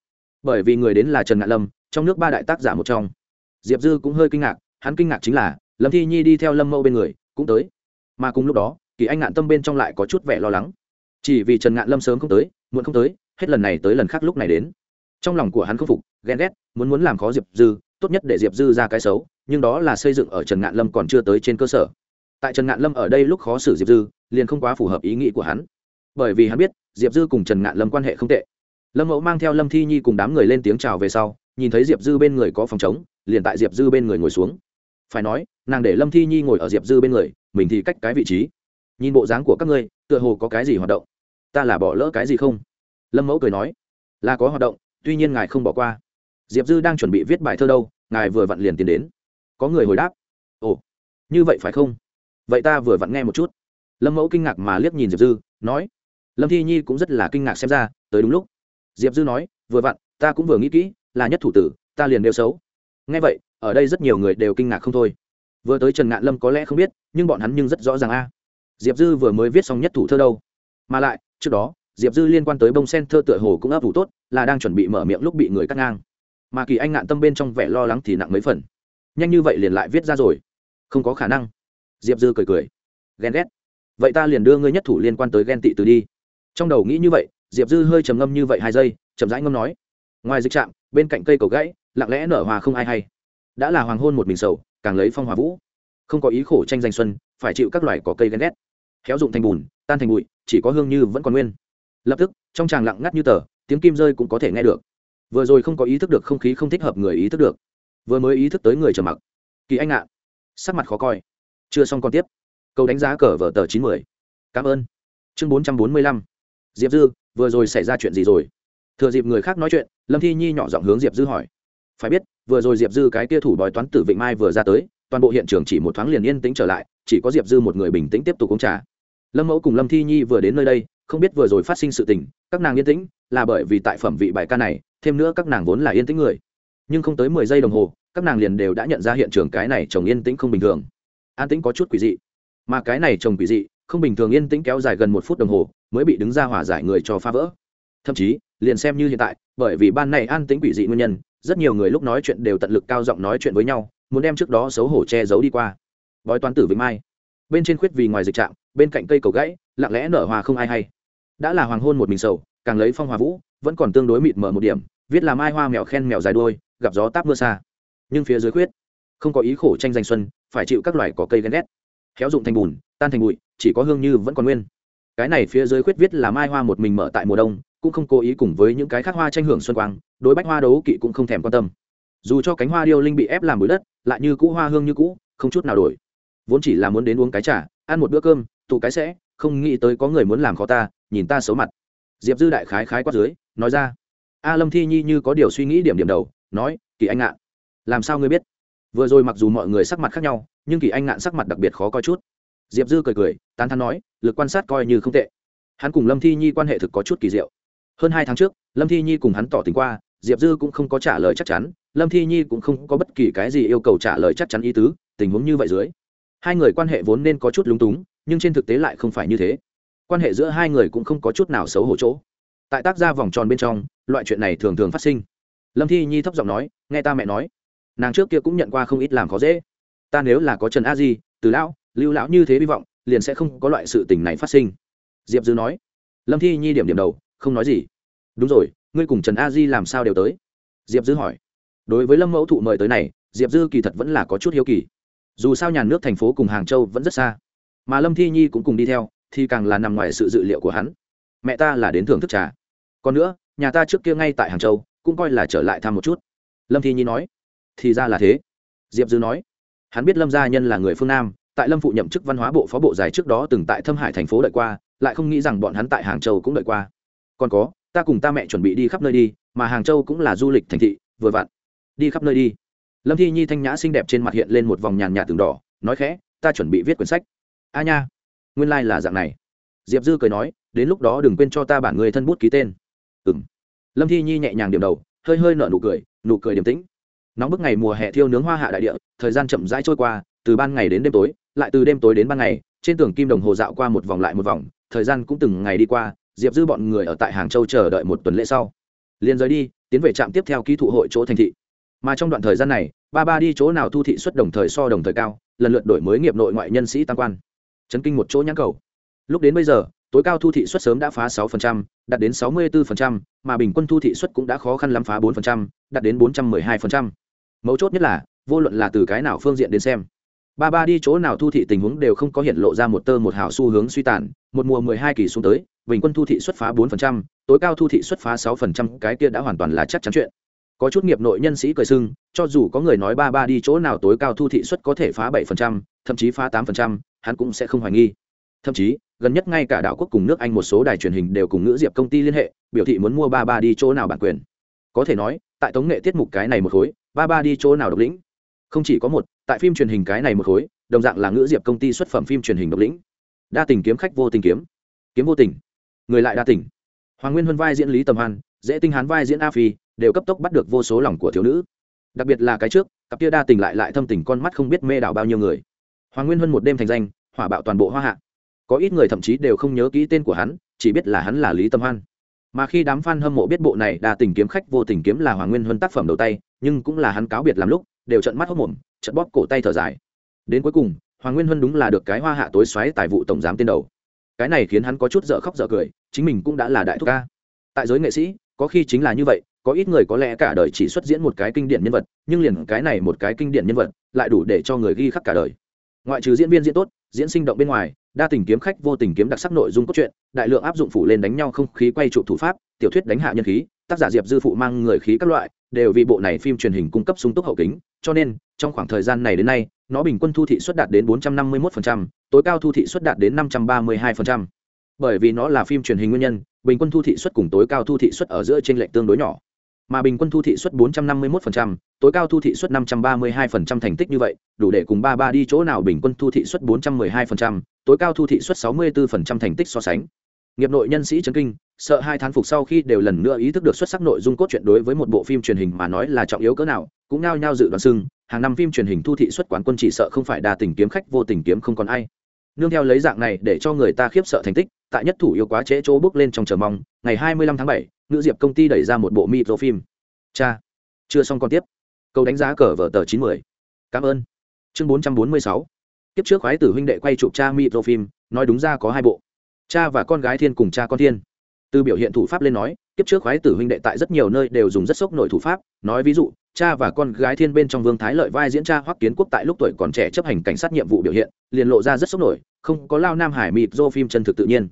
[SPEAKER 1] Bởi vì người đến là trần ngạn lâm, trong nước ba đại tác giả một trong. Diệp dư cũng hơi kinh ngạc, hắn kinh ngạc chính là, lâm thi nhi đi theo lâm mâu bên người, cũng tới. Mà cùng lúc đó kỳ anh ngạn tâm bên trong lại có chút vẻ lo lắng. Chỉ vì trần ngạn lâm sớm không tới, muộn không tới, hết lần này tới lần khác lúc này đến. Trong lòng của hắn không phục, ghen ghét, muốn muốn làm khó diệp dư, tốt nhất để diệp dư ra cái xấu, nhưng đó là xây dựng ở trần ngạn lâm còn chưa tới trên cơ sở. Tại trần ngạn lâm ở đây lúc khó xử diệp dư, liền không quá phù hợp ý nghĩ của hắn. Bởi vì hắn biết, diệp dư cùng trần ngạn lâm quan hệ không tệ. Lâm mẫu mang theo lâm thi nhi cùng đám người lên tiếng chào về sau, nhìn thấy diệp dư bên người có phòng chống liền tại diệp dư bên người ngồi xuống. Phải nói, nàng để lâm thi nhi ngồi ở diệp dư bên người, mình thì cách cái vị trí nhìn bộ dáng của các ngươi, tựa hồ có cái gì hoạt động? Ta là bỏ lỡ cái gì không? Lâm mẫu cười nói, là có hoạt động, tuy nhiên ngài không bỏ qua. Diệp dư đang chuẩn bị viết bài thơ đâu, ngài vừa vặn liền tiến đến. Có người hồi đáp, ồ, như vậy phải không? Vậy ta vừa vặn nghe một chút. Lâm mẫu kinh ngạc mà liếc nhìn diệp dư, nói, lâm thi nhi cũng rất là kinh ngạc xem ra, tới đúng lúc. Diệp dư nói, vừa vặn, ta cũng vừa nghĩ kỹ, là nhất thủ tử, ta liền đều xấu. Nghe vậy, ở đây rất nhiều người đều kinh ngạc không thôi. Vừa tới trần ngạn lâm có lẽ không biết, nhưng bọn hắn nhưng rất rõ ràng a diệp dư vừa mới viết xong nhất thủ thơ đâu. Mà lại, trước đó, diệp dư liên quan tới bông sen thơ tựa hồ cũng ấp ủ tốt, là đang chuẩn bị mở miệng lúc bị người cắt ngang. Mà kỳ anh ngạn tâm bên trong vẻ lo lắng thì nặng mấy phần. Nhanh như vậy liền lại viết ra rồi. Không có khả năng. Diệp dư cười cười. Ghen ghét. Vậy ta liền đưa ngươi nhất thủ liên quan tới ghen tị từ đi. Trong đầu nghĩ như vậy, diệp dư hơi trầm ngâm như vậy hai giây, chậm rãi ngâm nói. Ngoài dịch trạm, bên cạnh cây cầu gãy, lặng lẽ nở hòa không ai hay. Đã là hoàng hôn một mình sầu, càng lấy phong hòa vũ. Không có ý khổ tranh giành xuân, phải chịu các loài có cây ghen ghét héo dụng thành bùn, tan thành bụi, chỉ có hương như vẫn còn nguyên. Lập tức, trong tràng lặng ngắt như tờ, tiếng kim rơi cũng có thể nghe được. Vừa rồi không có ý thức được không khí không thích hợp người ý thức được. Vừa mới ý thức tới người trầm mặc. Kỳ anh ạ. Sắc mặt khó coi. Chưa xong còn tiếp. Câu đánh giá cờ vở tờ chín mươi. Cảm ơn. Chương bốn trăm bốn mươi lăm. Diệp dư, vừa rồi xảy ra chuyện gì rồi? Thừa dịp người khác nói chuyện, lâm thi nhi nhỏ giọng hướng diệp dư hỏi. Phải biết, vừa rồi diệp dư cái kia thủ bói toán tử vịnh mai vừa ra tới, toàn bộ hiện trường chỉ một thoáng liền yên tĩnh trở lại, chỉ có diệp dư một người bình tĩnh tiếp tục uống trà lâm mẫu cùng lâm thi nhi vừa đến nơi đây, không biết vừa rồi phát sinh sự tình, các nàng yên tĩnh, là bởi vì tại phẩm vị bài ca này, thêm nữa các nàng vốn là yên tĩnh người. Nhưng không tới mười giây đồng hồ, các nàng liền đều đã nhận ra hiện trường cái này chồng yên tĩnh không bình thường. An tĩnh có chút quỷ dị. Mà cái này chồng quỷ dị, không bình thường yên tĩnh kéo dài gần một phút đồng hồ, mới bị đứng ra hòa giải người cho phá vỡ. Thậm chí, liền xem như hiện tại, bởi vì ban này an tĩnh quỷ dị nguyên nhân, rất nhiều người lúc nói chuyện đều tận lực cao giọng nói chuyện với nhau, muốn đem trước đó xấu hổ che giấu đi qua. Bói toán tử vĩnh mai. Bên trên khuyết vì ngoài dịch trạm bên cạnh cây cầu gãy, lặng lẽ nở hoa không ai hay. Đã là hoàng hôn một mình sầu, càng lấy phong hòa vũ, vẫn còn tương đối mịt mờ một điểm, viết là mai hoa mèo khen mèo dài đôi gặp gió táp mưa xa. Nhưng phía dưới khuyết, không có ý khổ tranh giành xuân, phải chịu các loài có cây ghen ghét. Khéo dụng thành bùn, tan thành bụi, chỉ có hương như vẫn còn nguyên. Cái này phía dưới khuyết viết là mai hoa một mình mở tại mùa đông, cũng không cố ý cùng với những cái khác hoa tranh hưởng xuân quang, đối bách hoa đấu kỵ cũng không thèm quan tâm. Dù cho cánh hoa điêu linh bị ép làm bụi đất, lại như cũ hoa hương như cũ, không chút nào đổi. Vốn chỉ là muốn đến uống cái trà, ăn một bữa cơm tụ cái sẽ, không nghĩ tới có người muốn làm khó ta, nhìn ta xấu mặt. Diệp dư đại khái khái quát dưới, nói ra. A lâm thi nhi như có điều suy nghĩ điểm điểm đầu, nói, kỳ anh ngạn làm sao ngươi biết? Vừa rồi mặc dù mọi người sắc mặt khác nhau, nhưng kỳ anh ngạn sắc mặt đặc biệt khó coi chút. Diệp dư cười cười, tán thắn nói, lực quan sát coi như không tệ. Hắn cùng lâm thi nhi quan hệ thực có chút kỳ diệu. Hơn hai tháng trước, lâm thi nhi cùng hắn tỏ tình qua, diệp dư cũng không có trả lời chắc chắn, lâm thi nhi cũng không có bất kỳ cái gì yêu cầu trả lời chắc chắn ý tứ, tình huống như vậy dưới. Hai người quan hệ vốn nên có chút lúng túng nhưng trên thực tế lại không phải như thế. Quan hệ giữa hai người cũng không có chút nào xấu hổ chỗ. Tại tác gia vòng tròn bên trong, loại chuyện này thường thường phát sinh. Lâm thi nhi thấp giọng nói, nghe ta mẹ nói. Nàng trước kia cũng nhận qua không ít làm khó dễ. Ta nếu là có trần a di, từ lão, lưu lão như thế hy vọng, liền sẽ không có loại sự tình này phát sinh. Diệp dư nói. Lâm thi nhi điểm điểm đầu, không nói gì. Đúng rồi, ngươi cùng trần a di làm sao đều tới? Diệp dư hỏi. Đối với lâm mẫu thụ mời tới này, diệp dư kỳ thật vẫn là có chút hiếu kỳ. Dù sao nhà nước thành phố cùng hàng châu vẫn rất xa mà lâm thi nhi cũng cùng đi theo, thì càng là nằm ngoài sự dự liệu của hắn. Mẹ ta là đến thưởng thức trà. Còn nữa, nhà ta trước kia ngay tại hàng châu, cũng coi là trở lại thăm một chút. Lâm thi nhi nói. Thì ra là thế. Diệp dư nói. Hắn biết lâm gia nhân là người phương nam, tại lâm phụ nhậm chức văn hóa bộ phó bộ dài trước đó từng tại thâm hải thành phố đợi qua, lại không nghĩ rằng bọn hắn tại hàng châu cũng đợi qua. Còn có, ta cùng ta mẹ chuẩn bị đi khắp nơi đi, mà hàng châu cũng là du lịch thành thị, vừa vặn. Đi khắp nơi đi. Lâm thi nhi thanh nhã xinh đẹp trên mặt hiện lên một vòng nhàn nhạt từng đỏ, nói khẽ, ta chuẩn bị viết quyển sách a nha, nguyên lai、like、là dạng này. Diệp dư cười nói, đến lúc đó đừng quên cho ta bản người thân bút ký tên. Ừ m lâm thi nhi nhẹ nhàng điểm đầu, hơi hơi nở nụ cười nụ cười điềm tĩnh. Nóng bức ngày mùa hè thiêu nướng hoa hạ đại địa, thời gian chậm rãi trôi qua, từ ban ngày đến đêm tối, lại từ đêm tối đến ban ngày, trên tường kim đồng hồ dạo qua một vòng lại một vòng, thời gian cũng từng ngày đi qua, diệp dư bọn người ở tại hàng châu chờ đợi một tuần lễ sau. Liền rời đi, tiến về trạm tiếp theo ký thụ hội chỗ thành thị. Mà trong đoạn thời gian này, ba ba đi chỗ nào thu thị suất đồng thời so đồng thời cao, lần lượt đổi mới nghiệp nội ngoại nhân sĩ tăng quan chấn kinh một chỗ nhãn cầu lúc đến bây giờ tối cao thu thị suất sớm đã phá 6%, đạt đến 64%, mà bình quân thu thị suất cũng đã khó khăn lắm phá 4%, đạt đến 412%. Mấu chốt nhất là, vô luận là từ cái nào phương diện đến xem, ba ba đi chỗ nào thu thị tình huống đều không có hiện lộ ra một tơ một hào xu hướng suy tàn, một mùa 12 kỳ xuống tới, bình quân thu thị xuất phá 4%, tối cao thu thị xuất phá 6%, cái kia đã hoàn toàn là chắc chắn chuyện. Có chút nghiệp nội nhân sĩ cười sưng, cho dù có người nói ba ba đi chỗ nào tối cao thu thị suất có thể phá 7%, thậm chí phá 8%, hắn cũng sẽ không hoài nghi. Thậm chí, gần nhất ngay cả đảo quốc cùng nước Anh một số đài truyền hình đều cùng ngữ diệp công ty liên hệ, biểu thị muốn mua ba ba đi chỗ nào bản quyền. Có thể nói, tại tống nghệ tiết mục cái này một khối, ba ba đi chỗ nào độc lĩnh. Không chỉ có một, tại phim truyền hình cái này một khối, đồng dạng là ngữ diệp công ty xuất phẩm phim truyền hình độc lĩnh. Đa tình kiếm khách vô tình kiếm, kiếm vô tình người lại đa tình. hoàng nguyên huân vai diễn lý tầm hoan dễ tinh hán vai diễn a phi đều cấp tốc bắt được vô số lòng của thiếu nữ đặc biệt là cái trước cặp kia đa tình lại lại thâm tình con mắt không biết mê đảo bao nhiêu người hoàng nguyên huân một đêm thành danh hỏa bạo toàn bộ hoa hạ. Có ít người thậm chí đều không nhớ kỹ tên của hắn, chỉ biết là hắn là lý tâm hoan. Mà khi đám f a n hâm mộ biết bộ này đa tình kiếm khách vô tình kiếm là hoàng nguyên hơn tác phẩm đầu tay, nhưng cũng là hắn cáo biệt làm lúc, đều trận mắt hốc mồm trận bóp cổ tay thở dài. Đến cuối cùng, hoàng nguyên hơn đúng là được cái hoa hạ tối xoáy tài vụ tổng giám tên đầu. Cái này khiến hắn có chút dở khóc dở cười, chính mình cũng đã là đại thúc ca. Tại giới nghệ sĩ, có khi chính là như vậy, có ít người có lẽ cả đời chỉ xuất diễn một cái kinh điển nhân vật, nhưng liền cái này một cái kinh điển nhân vật, lại đủ để cho người ghi khắc cả đời ngoại trừ diễn viên diễn tốt diễn sinh động bên ngoài đa tình kiếm khách vô tình kiếm đặc sắc nội dung cốt truyện đại lượng áp dụng phủ lên đánh nhau không khí quay trụ thủ pháp tiểu thuyết đánh hạ nhân khí tác giả diệp dư phụ mang người khí các loại đều vì bộ này phim truyền hình cung cấp sung túc hậu kính cho nên trong khoảng thời gian này đến nay nó bình quân thu thị suất đạt đến 451%, tối cao thu thị suất đạt đến 532%. bởi vì nó là phim truyền hình nguyên nhân bình quân thu thị suất cùng tối cao thu thị suất ở giữa trên lệch tương đối nhỏ mà bình quân thu thị suất 451%, tối cao thu thị suất 532% thành tích như vậy, đủ để cùng ba ba đi chỗ nào bình quân thu thị suất 412%, tối cao thu thị suất 64% thành tích so sánh. Nghiệp nội nhân sĩ chấn kinh, sợ hai thán phục sau khi đều lần nữa ý thức được xuất sắc nội dung cốt truyện đối với một bộ phim truyền hình mà nói là trọng yếu cỡ nào, cũng nao nhao dự đoán sưng, hàng năm phim truyền hình thu thị suất quán quân chỉ sợ không phải đa tình kiếm khách vô tình kiếm không còn ai. Nương theo lấy dạng này để cho người ta khiếp sợ thành tích, tại nhất thủ yêu quá trễ chỗ bước lên trong chờ mong, ngày 25 tháng 7, nữ diệp công ty đẩy ra một bộ micro phim. Cha, chưa xong còn tiếp. Câu đánh giá cờ vở tờ 90. Cảm ơn. Chương 446. Tiếp trước khoái tử huynh đệ quay chụp cha micro phim, nói đúng ra có hai bộ. Cha và con gái thiên cùng cha con thiên từ biểu hiện thủ pháp lên nói kiếp trước khoái tử huynh đệ tại rất nhiều nơi đều dùng rất sốc nổi thủ pháp nói ví dụ cha và con gái thiên bên trong vương thái lợi vai diễn cha hoắc kiến quốc tại lúc tuổi còn trẻ chấp hành cảnh sát nhiệm vụ biểu hiện liền lộ ra rất sốc nổi không có lao nam hải mịt do phim chân thực tự nhiên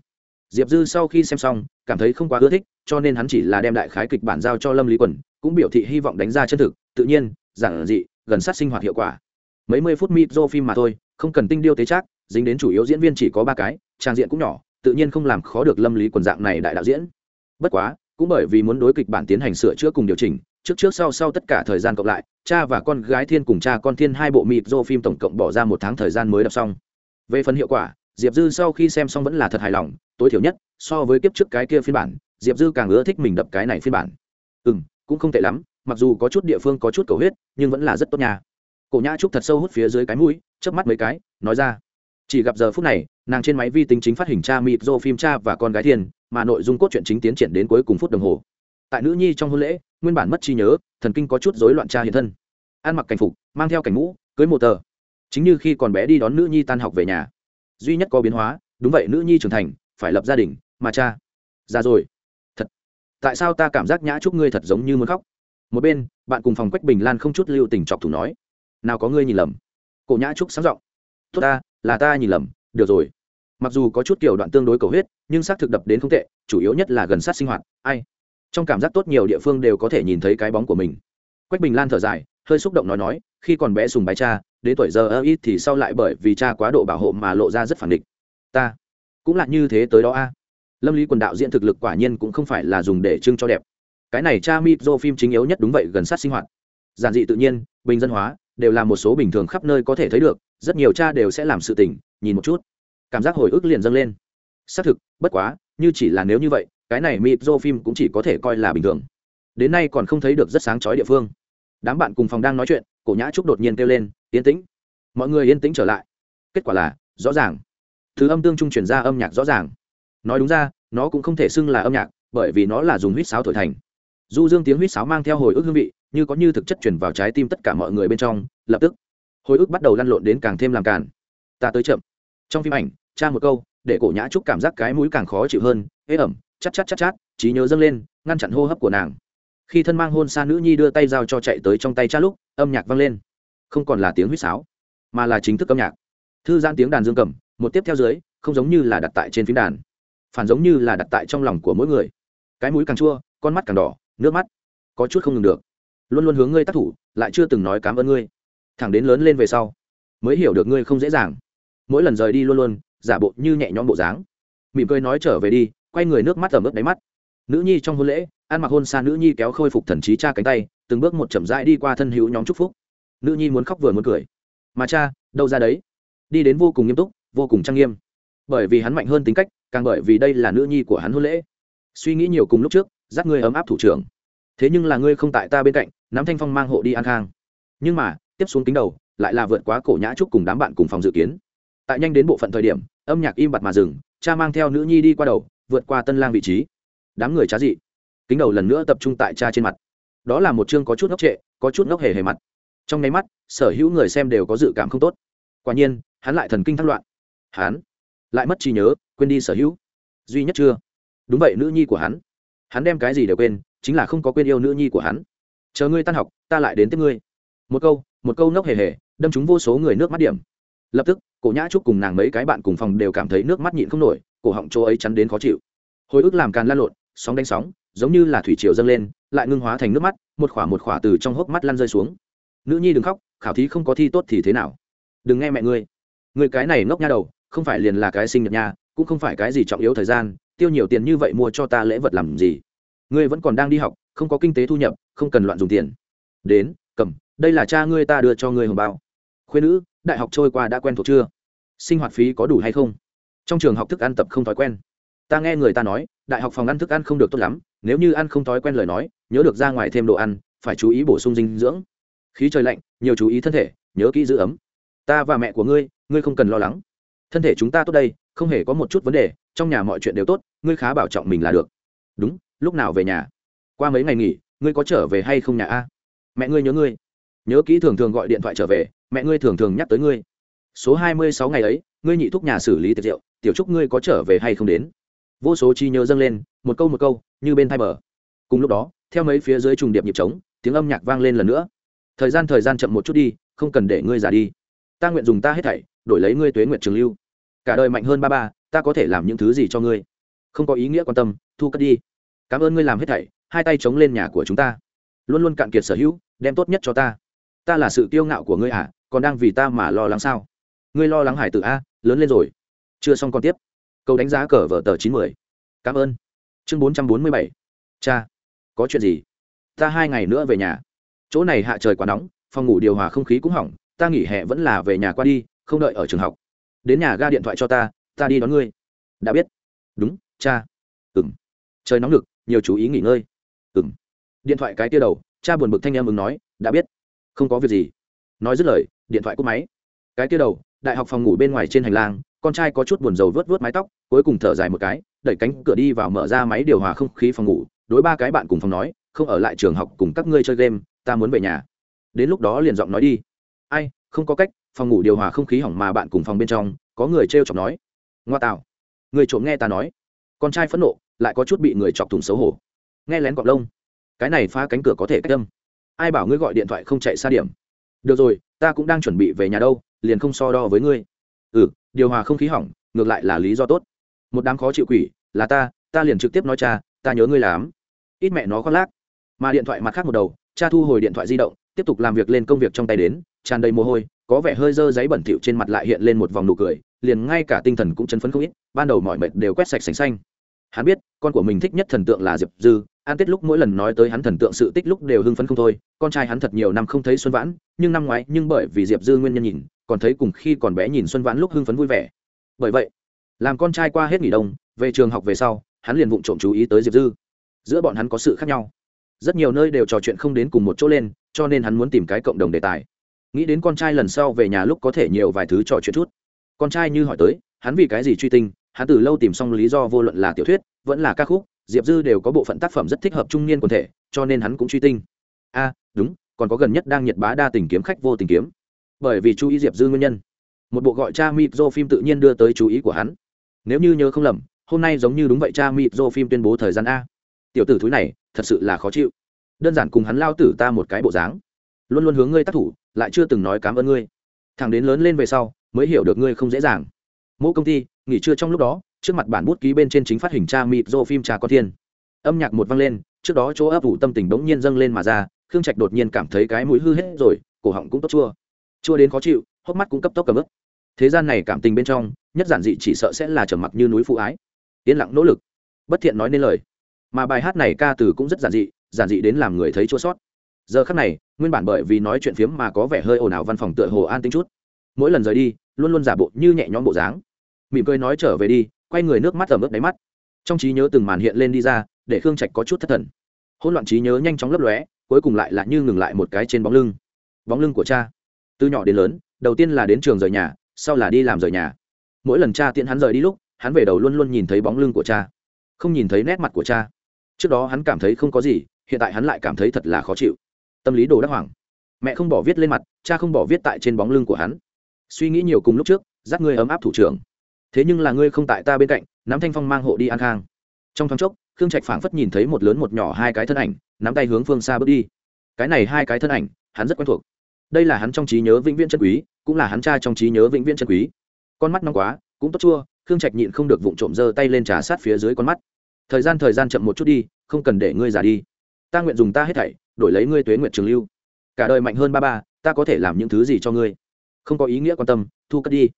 [SPEAKER 1] diệp dư sau khi xem xong, cảm thấy không quá ưa thích, cho nên hắn chỉ là đem đại khái kịch bản giao cho lâm lý quần cũng biểu thị hy vọng đánh ra chân thực, tự nhiên, giản dị, gần sát sinh hoạt hiệu quả. Mấy mươi phút mịt do phim mà thôi, không cần tinh điêu tế trác, dính đến chủ yếu diễn viên chỉ có ba cái, trang diện cũng nhỏ, tự nhiên không làm khó được lâm lý quần dạng này đại đạo diễn. Bất quá, cũng bởi vì muốn đối kịch bản tiến hành sửa chữa cùng điều chỉnh, trước trước sau sau tất cả thời gian cộng lại, cha và con gái thiên cùng cha con thiên hai bộ mịt do phim tổng cộng bỏ ra một tháng thời gian mới đọc xong. Về phần hiệu quả diệp dư sau khi xem xong vẫn là thật hài lòng, tối thiểu nhất, so với kiếp trước cái kia phiên bản, diệp dư càng ưa thích mình đập cái này phiên bản. Ừ m cũng không tệ lắm, mặc dù có chút địa phương có chút cầu huyết, nhưng vẫn là rất tốt nha. Cổ nhã trúc thật sâu hút phía dưới cái mũi, chớp mắt mấy cái, nói ra. Chỉ gặp giờ phút này, nàng trên máy vi tính chính phát hình cha mịt dô phim cha và con gái thiên, mà nội dung cốt truyện chính tiến triển đến cuối cùng phút đồng hồ. Tại nữ nhi trong hôn lễ, nguyên bản mất trí nhớ, thần kinh có chút rối loạn cha hiện thân. Ăn mặc cảnh phục, mang theo cảnh mũ, cưới một tờ. Chính như khi còn bé đi đón nữ nhi tan học về nhà duy nhất có biến hóa, đúng vậy, nữ nhi trưởng thành, phải lập gia đình, mà cha, già rồi. Thật, tại sao ta cảm giác nhã chúc ngươi thật giống như muốn khóc? Một bên, bạn cùng phòng quách bình lan không chút lưu tình chọc thủ nói, nào có ngươi nhìn lầm. Cổ nhã trúc sáng giọng, tốt ta, là ta nhìn lầm, được rồi. Mặc dù có chút kiểu đoạn tương đối cầu huyết, nhưng xác thực đập đến không tệ, chủ yếu nhất là gần sát sinh hoạt, ai, trong cảm giác tốt nhiều địa phương đều có thể nhìn thấy cái bóng của mình. Quách bình lan thở dài, hơi xúc động nói nói, khi còn bé sùng bái cha đến tuổi giờ ơ ít thì sau lại bởi vì cha quá độ bảo hộ mà lộ ra rất phản địch. Ta cũng là như thế tới đó a. Lâm lý quần đạo diễn thực lực quả nhiên cũng không phải là dùng để trưng cho đẹp. Cái này cha mịp do phim chính yếu nhất đúng vậy gần sát sinh hoạt. Giản dị tự nhiên, bình dân hóa, đều là một số bình thường khắp nơi có thể thấy được, rất nhiều cha đều sẽ làm sự tình, nhìn một chút. Cảm giác hồi ức liền dâng lên. Xác thực, bất quá, như chỉ là nếu như vậy, cái này mịp do phim cũng chỉ có thể coi là bình thường. Đến nay còn không thấy được rất sáng chói địa phương. Đám bạn cùng phòng đang nói chuyện, cổ nhã trúc đột nhiên kêu lên yên tĩnh. Mọi người yên tĩnh trở lại. Kết quả là, rõ ràng. Thứ âm tương trung chuyển ra âm nhạc rõ ràng. Nói đúng ra, nó cũng không thể xưng là âm nhạc, bởi vì nó là dùng huýt sáo thổi thành. Du dương tiếng huýt sáo mang theo hồi ức hương vị, như có như thực chất chuyển vào trái tim tất cả mọi người bên trong, lập tức, hồi ức bắt đầu lăn lộn đến càng thêm làm càn. Ta tới chậm. Trong phim ảnh tra một câu, để cổ nhã trúc cảm giác cái mũi càng khó chịu hơn, ế ẩm chắc chắc chắc chắc trí nhớ dâng lên, ngăn chặn hô hấp của nàng. Khi thân mang hôn xa nữ nhi đưa tay dao cho chạy tới trong tay cha lúc, âm nhạc vang lên không còn là tiếng huýt sáo, mà là chính thức âm nhạc. Thư giãn tiếng đàn dương cầm, một tiếp theo dưới, không giống như là đặt tại trên phím đàn, phản giống như là đặt tại trong lòng của mỗi người. Cái mũi càng chua, con mắt càng đỏ, nước mắt có chút không ngừng được. Luôn luôn hướng ngươi tác thủ, lại chưa từng nói cảm ơn ngươi. Thẳng đến lớn lên về sau, mới hiểu được ngươi không dễ dàng. Mỗi lần rời đi luôn luôn, giả bộ như nhẹ nhõm bộ dáng. Mỉm cười nói trở về đi, quay người nước mắt ở mức đáy mắt. Nữ nhi trong hôn lễ, ăn mặc hôn xa nữ nhi kéo khôi phục thần trí cha cánh tay, từng bước một chậm rãi đi qua thân hữu nhóm chúc phúc nữ nhi muốn khóc vừa muốn cười. Mà cha, đâu ra đấy? Đi đến vô cùng nghiêm túc, vô cùng trang nghiêm. Bởi vì hắn mạnh hơn tính cách, càng bởi vì đây là nữ nhi của hắn hôn lễ. Suy nghĩ nhiều cùng lúc trước, dắt ngươi ấm áp thủ trưởng. Thế nhưng là ngươi không tại ta bên cạnh, nắm thanh phong mang hộ đi an khang. Nhưng mà, tiếp xuống kính đầu, lại là vượt quá cổ nhã trúc cùng đám bạn cùng phòng dự kiến. Tại nhanh đến bộ phận thời điểm, âm nhạc im bặt mà dừng, cha mang theo nữ nhi đi qua đầu, vượt qua tân lang vị trí. Đám người trá dị. Kính đầu lần nữa tập trung tại cha trên mặt. Đó là một chương có chút ngốc trệ, có chút ngốc hề hề mặt trong nháy mắt, sở hữu người xem đều có dự cảm không tốt. Quả nhiên, hắn lại thần kinh thắc loạn. Hắn lại mất trí nhớ, quên đi sở hữu. Duy nhất chưa. Đúng vậy, nữ nhi của hắn. Hắn đem cái gì đều quên, chính là không có quên yêu nữ nhi của hắn. Chờ ngươi tan học, ta lại đến tiếp ngươi. Một câu một câu nốc hề hề, đâm chúng vô số người nước mắt điểm. Lập tức, cổ nhã trúc cùng nàng mấy cái bạn cùng phòng đều cảm thấy nước mắt nhịn không nổi, cổ họng chỗ ấy chắn đến khó chịu. Hồi ức làm càn lan lộn, sóng đánh sóng, giống như là thủy triều dâng lên, lại ngưng hóa thành nước mắt, một khỏa một khỏa từ trong hốc mắt lăn rơi xuống nữ nhi đừng khóc, khảo thí không có thi tốt thì thế nào? Đừng nghe mẹ ngươi. Người cái này ngốc nha đầu, không phải liền là cái sinh nhật nha, cũng không phải cái gì trọng yếu thời gian, tiêu nhiều tiền như vậy mua cho ta lễ vật làm gì? Ngươi vẫn còn đang đi học, không có kinh tế thu nhập, không cần loạn dùng tiền. Đến, cầm, đây là cha ngươi ta đưa cho ngươi hồng bao. Khuyên nữ, đại học trôi qua đã quen thuộc chưa? Sinh hoạt phí có đủ hay không? Trong trường học thức ăn tập không thói quen. Ta nghe người ta nói, đại học phòng ăn thức ăn không được tốt lắm, nếu như ăn không thói quen lời nói, nhớ được ra ngoài thêm đồ ăn, phải chú ý bổ sung dinh dưỡng khí trời lạnh, nhiều chú ý thân thể, nhớ kỹ giữ ấm. Ta và mẹ của ngươi ngươi không cần lo lắng. Thân thể chúng ta tốt đây, không hề có một chút vấn đề, trong nhà mọi chuyện đều tốt, ngươi khá bảo trọng mình là được. Đúng, lúc nào về nhà? Qua mấy ngày nghỉ, ngươi có trở về hay không nhà a? Mẹ ngươi nhớ ngươi. Nhớ kỹ thường thường gọi điện thoại trở về, mẹ ngươi thường thường nhắc tới ngươi. Số hai mươi sáu ngày ấy, ngươi nhị thúc nhà xử lý tiệc rượu, tiểu trúc ngươi có trở về hay không đến? Vô số chi nhớ dâng lên, một câu một câu, như bên thai bờ. Cùng lúc đó, theo mấy phía dưới trùng điệp nhịp trống, tiếng âm nhạc vang lên lần nữa thời gian thời gian chậm một chút đi, không cần để ngươi già đi. Ta nguyện dùng ta hết thảy, đổi lấy ngươi tuế nguyện trường lưu. Cả đời mạnh hơn ba ba, ta có thể làm những thứ gì cho ngươi? Không có ý nghĩa quan tâm, thu cất đi. Cảm ơn ngươi làm hết thảy, hai tay chống lên nhà của chúng ta. Luôn luôn cạn kiệt sở hữu, đem tốt nhất cho ta. Ta là sự kiêu ngạo của ngươi à còn đang vì ta mà lo lắng sao? Ngươi lo lắng hải tử a, lớn lên rồi. Chưa xong còn tiếp. Câu đánh giá cờ vở tờ chín mươi cảm ơn. Chương bốn trăm bốn mươi bảy. Cha, có chuyện gì? Ta hai ngày nữa về nhà chỗ này hạ trời quá nóng, phòng ngủ điều hòa không khí cũng hỏng, ta nghỉ hè vẫn là về nhà qua đi, không đợi ở trường học. Đến nhà ga điện thoại cho ta ta đi đón ngươi. Đã biết. Đúng, cha. Ừng trời nóng lực nhiều chú ý nghỉ ngơi. Ừng điện thoại cái tia đầu, cha buồn bực thanh em ứng nói, đã biết. Không có việc gì. Nói dứt lời, điện thoại cúp máy. Cái tia đầu, đại học phòng ngủ bên ngoài trên hành lang, con trai có chút buồn rầu vớt vớt mái tóc, cuối cùng thở dài một cái, đẩy cánh cửa đi vào mở ra máy điều hòa không khí phòng ngủ, đối ba cái bạn cùng phòng nói, không ở lại trường học cùng các ngươi chơi game ta muốn về nhà. Đến lúc đó liền giọng nói đi. Ai, không có cách, phòng ngủ điều hòa không khí hỏng mà bạn cùng phòng bên trong, có người t r chọc nói. Ngoa tạo. Người trộm nghe ta nói. Con trai phẫn nộ, lại có chút bị người chọc thủng xấu hổ. Nghe lén cọc lông. Cái này phá cánh cửa có thể cách tâm ai bảo ngươi gọi điện thoại không chạy xa điểm. Được rồi, ta cũng đang chuẩn bị về nhà đâu, liền không so đo với ngươi. Ừ điều hòa không khí hỏng, ngược lại là lý do tốt. Một đám khó chịu quỷ, là ta ta liền trực tiếp nói cha, ta nhớ ngươi làm ít mẹ nó khoác lác. Mà điện thoại mặt khác một đầu cha thu hồi điện thoại di động, tiếp tục làm việc lên công việc trong tay đến, tràn đầy mồ hôi, có vẻ hơi dơ giấy bẩn thỉu trên mặt lại hiện lên một vòng nụ cười, liền ngay cả tinh thần cũng chấn phấn không ít, ban đầu mọi mệt đều quét sạch sành xanh. Hắn biết, con của mình thích nhất thần tượng là diệp dư an tết lúc mỗi lần nói tới hắn thần tượng sự tích lúc đều hưng phấn không thôi, con trai hắn thật nhiều năm không thấy xuân vãn, nhưng năm ngoái, nhưng bởi vì diệp dư nguyên nhân nhìn, còn thấy cùng khi còn bé nhìn xuân vãn lúc hưng phấn vui vẻ. Bởi vậy, làm con trai qua hết nghỉ đông, về trường học về sau, hắn liền vụng trộm chú ý tới diệp dư. Giữa bọn hắn có sự khác nhau rất nhiều nơi đều trò chuyện không đến cùng một chỗ lên, cho nên hắn muốn tìm cái cộng đồng đề tài. Nghĩ đến con trai lần sau về nhà lúc có thể nhiều vài thứ trò chuyện chút. Con trai như hỏi tới, hắn vì cái gì truy tinh, hắn từ lâu tìm xong lý do vô luận là tiểu thuyết, vẫn là ca khúc, diệp dư đều có bộ phận tác phẩm rất thích hợp trung niên quần thể, cho nên hắn cũng truy tinh. A, đúng, còn có gần nhất đang nhiệt bá đa tình kiếm khách vô tình kiếm. Bởi vì chú ý diệp dư nguyên nhân. Một bộ gọi cha mịp do phim tự nhiên đưa tới chú ý của hắn. Nếu như nhớ không lầm, hôm nay giống như đúng vậy cha mịp do phim tuyên bố thời gian a tiểu tử thúi này thật sự là khó chịu. Đơn giản cùng hắn lao tử ta một cái bộ dáng. Luôn luôn hướng ngươi tác thủ, lại chưa từng nói cảm ơn ngươi. Thằng đến lớn lên về sau, mới hiểu được ngươi không dễ dàng. Mỗi công ty, nghỉ trưa trong lúc đó, trước mặt bản bút ký bên trên chính phát hình cha mịt rô phim trà con thiên. Âm nhạc một vang lên, trước đó chỗ ấp ủ tâm tình bỗng nhiên dâng lên mà ra, khương trạch đột nhiên cảm thấy cái mũi hư hết rồi, cổ họng cũng tốt chua. Chua đến khó chịu, hốc mắt cũng cấp tốc cầm ức thế gian này cảm tình bên trong, nhất giản dị chỉ sợ sẽ là trở mặc như núi phụ ái. Yên lặng nỗ lực. Bất thiện nói nên lời mà bài hát này ca từ cũng rất giản dị giản dị đến làm người thấy chua sót. Giờ khắc này, nguyên bản bởi vì nói chuyện phiếm mà có vẻ hơi ồn ào văn phòng tựa hồ an tính chút. Mỗi lần rời đi, luôn luôn giả bộ như nhẹ nhõm bộ dáng. Mỉm cười nói trở về đi, quay người nước mắt ở mức đáy mắt. Trong trí nhớ từng màn hiện lên đi ra, để khương trạch có chút thất thần. Hỗn loạn trí nhớ nhanh chóng lấp lóe, cuối cùng lại là như ngừng lại một cái trên bóng lưng. Bóng lưng của cha. Từ nhỏ đến lớn, đầu tiên là đến trường rời nhà, sau là đi làm rời nhà. Mỗi lần cha tiễn hắn rời đi lúc, hắn về đầu luôn luôn nhìn thấy bóng lưng của cha. Không nhìn thấy nét mặt của cha trước đó hắn cảm thấy không có gì, hiện tại hắn lại cảm thấy thật là khó chịu. Tâm lý đồ đắc hoàng mẹ không bỏ viết lên mặt, cha không bỏ viết tại trên bóng lưng của hắn. Suy nghĩ nhiều cùng lúc trước, dắt ngươi ấm áp thủ trưởng. Thế nhưng là ngươi không tại ta bên cạnh, nắm thanh phong mang hộ đi an khang. Trong thoáng chốc, khương trạch phảng phất nhìn thấy một lớn một nhỏ hai cái thân ảnh, nắm tay hướng phương xa bước đi. Cái này hai cái thân ảnh, hắn rất quen thuộc. Đây là hắn trong trí nhớ vĩnh viễn chân quý, cũng là hắn cha trong trí nhớ vĩnh viễn chân quý. Con mắt nóng quá, cũng tốt chua, khương trạch nhịn không được vụng trộm giơ tay lên trà sát phía dưới con mắt thời gian thời gian chậm một chút đi, không cần để ngươi già đi. Ta nguyện dùng ta hết thảy, đổi lấy ngươi tuế nguyện trường lưu. Cả đời mạnh hơn ba ba, ta có thể làm những thứ gì cho ngươi? Không có ý nghĩa quan tâm, thu cất đi.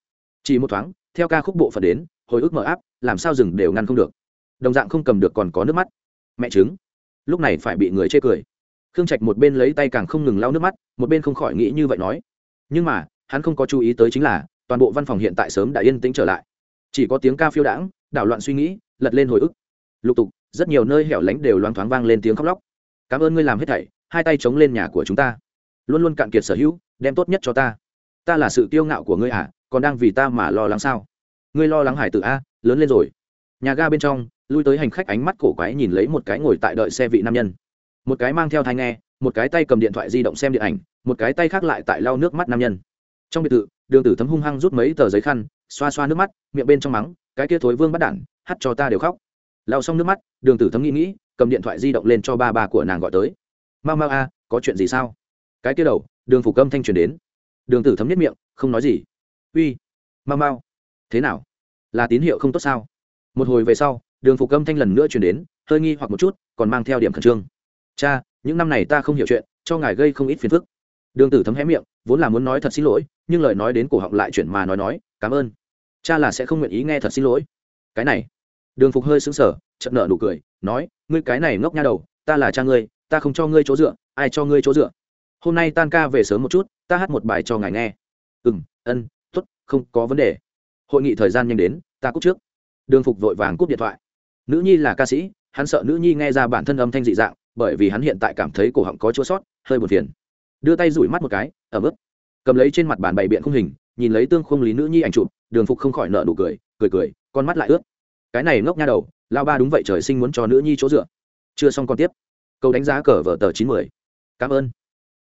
[SPEAKER 1] Chỉ một thoáng, theo ca khúc bộ phận đến, hồi ức mở áp, làm sao dừng đều ngăn không được. Đồng dạng không cầm được còn có nước mắt. Mẹ chứng lúc này phải bị người chê cười. Khương trạch một bên lấy tay càng không ngừng lau nước mắt, một bên không khỏi nghĩ như vậy nói. Nhưng mà, hắn không có chú ý tới chính là, toàn bộ văn phòng hiện tại sớm đã yên tĩnh trở lại. Chỉ có tiếng ca phiêu đãng, đảo loạn suy nghĩ, lật lên hồi ức lục tục, rất nhiều nơi hẻo lánh đều loáng thoáng vang lên tiếng khóc lóc. Cảm ơn ngươi làm hết thảy, hai tay chống lên nhà của chúng ta. Luôn luôn cạn kiệt sở hữu, đem tốt nhất cho ta. Ta là sự kiêu ngạo của ngươi à còn đang vì ta mà lo lắng sao? Ngươi lo lắng hải tử a, lớn lên rồi. Nhà ga bên trong, lui tới hành khách ánh mắt cổ quái nhìn lấy một cái ngồi tại đợi xe vị nam nhân. Một cái mang theo thai nghe, một cái tay cầm điện thoại di động xem điện ảnh, một cái tay khác lại tại lau nước mắt nam nhân. Trong biệt thự, đường tử thấm hung hăng rút mấy tờ giấy khăn, xoa xoa nước mắt, miệng bên trong mắng, cái kia thối vương bắt đản hắt cho ta đều khóc lau xong nước mắt, đường tử thấm nghĩ nghĩ, cầm điện thoại di động lên cho ba ba của nàng gọi tới. Mau mau a, có chuyện gì sao? Cái kia đầu, đường phủ câm thanh truyền đến. Đường tử thấm nhất miệng, không nói gì. Uy, mau mau. Thế nào? Là tín hiệu không tốt sao? Một hồi về sau, đường phủ câm thanh lần nữa truyền đến, hơi nghi hoặc một chút, còn mang theo điểm khẩn trương. Cha, những năm này ta không hiểu chuyện, cho ngài gây không ít phiền phức. Đường tử thấm hé miệng, vốn là muốn nói thật xin lỗi, nhưng lời nói đến cổ họng lại chuyển mà nói nói, cảm ơn. Cha là sẽ không nguyện ý nghe thật xin lỗi. Cái này đường phục hơi sững sờ, chậm nợ nụ cười nói ngươi cái này ngốc nha đầu ta là cha ngươi ta không cho ngươi chỗ dựa ai cho ngươi chỗ dựa? Hôm nay tan ca về sớm một chút ta hát một bài cho ngài nghe. Ừ m ân t ố t không có vấn đề. Hội nghị thời gian nhanh đến ta cúp trước. Đường phục vội vàng cúp điện thoại. Nữ nhi là ca sĩ hắn sợ nữ nhi nghe ra bản thân âm thanh dị dạng bởi vì hắn hiện tại cảm thấy cổ họng có chua sót hơi buồn phiền. Đưa tay rủi mắt một cái ở mức cầm lấy trên mặt bàn bày biện khung hình nhìn lấy tương khung lý nữ nhi ảnh chụp đường phục không khỏi nợ nụ cười cười cười con mắt lại ướt cái này ngốc nha đầu lao ba đúng vậy trời sinh muốn cho nữ nhi chỗ dựa. Chưa xong còn tiếp. Câu đánh giá cờ vở tờ chín mươi cảm ơn.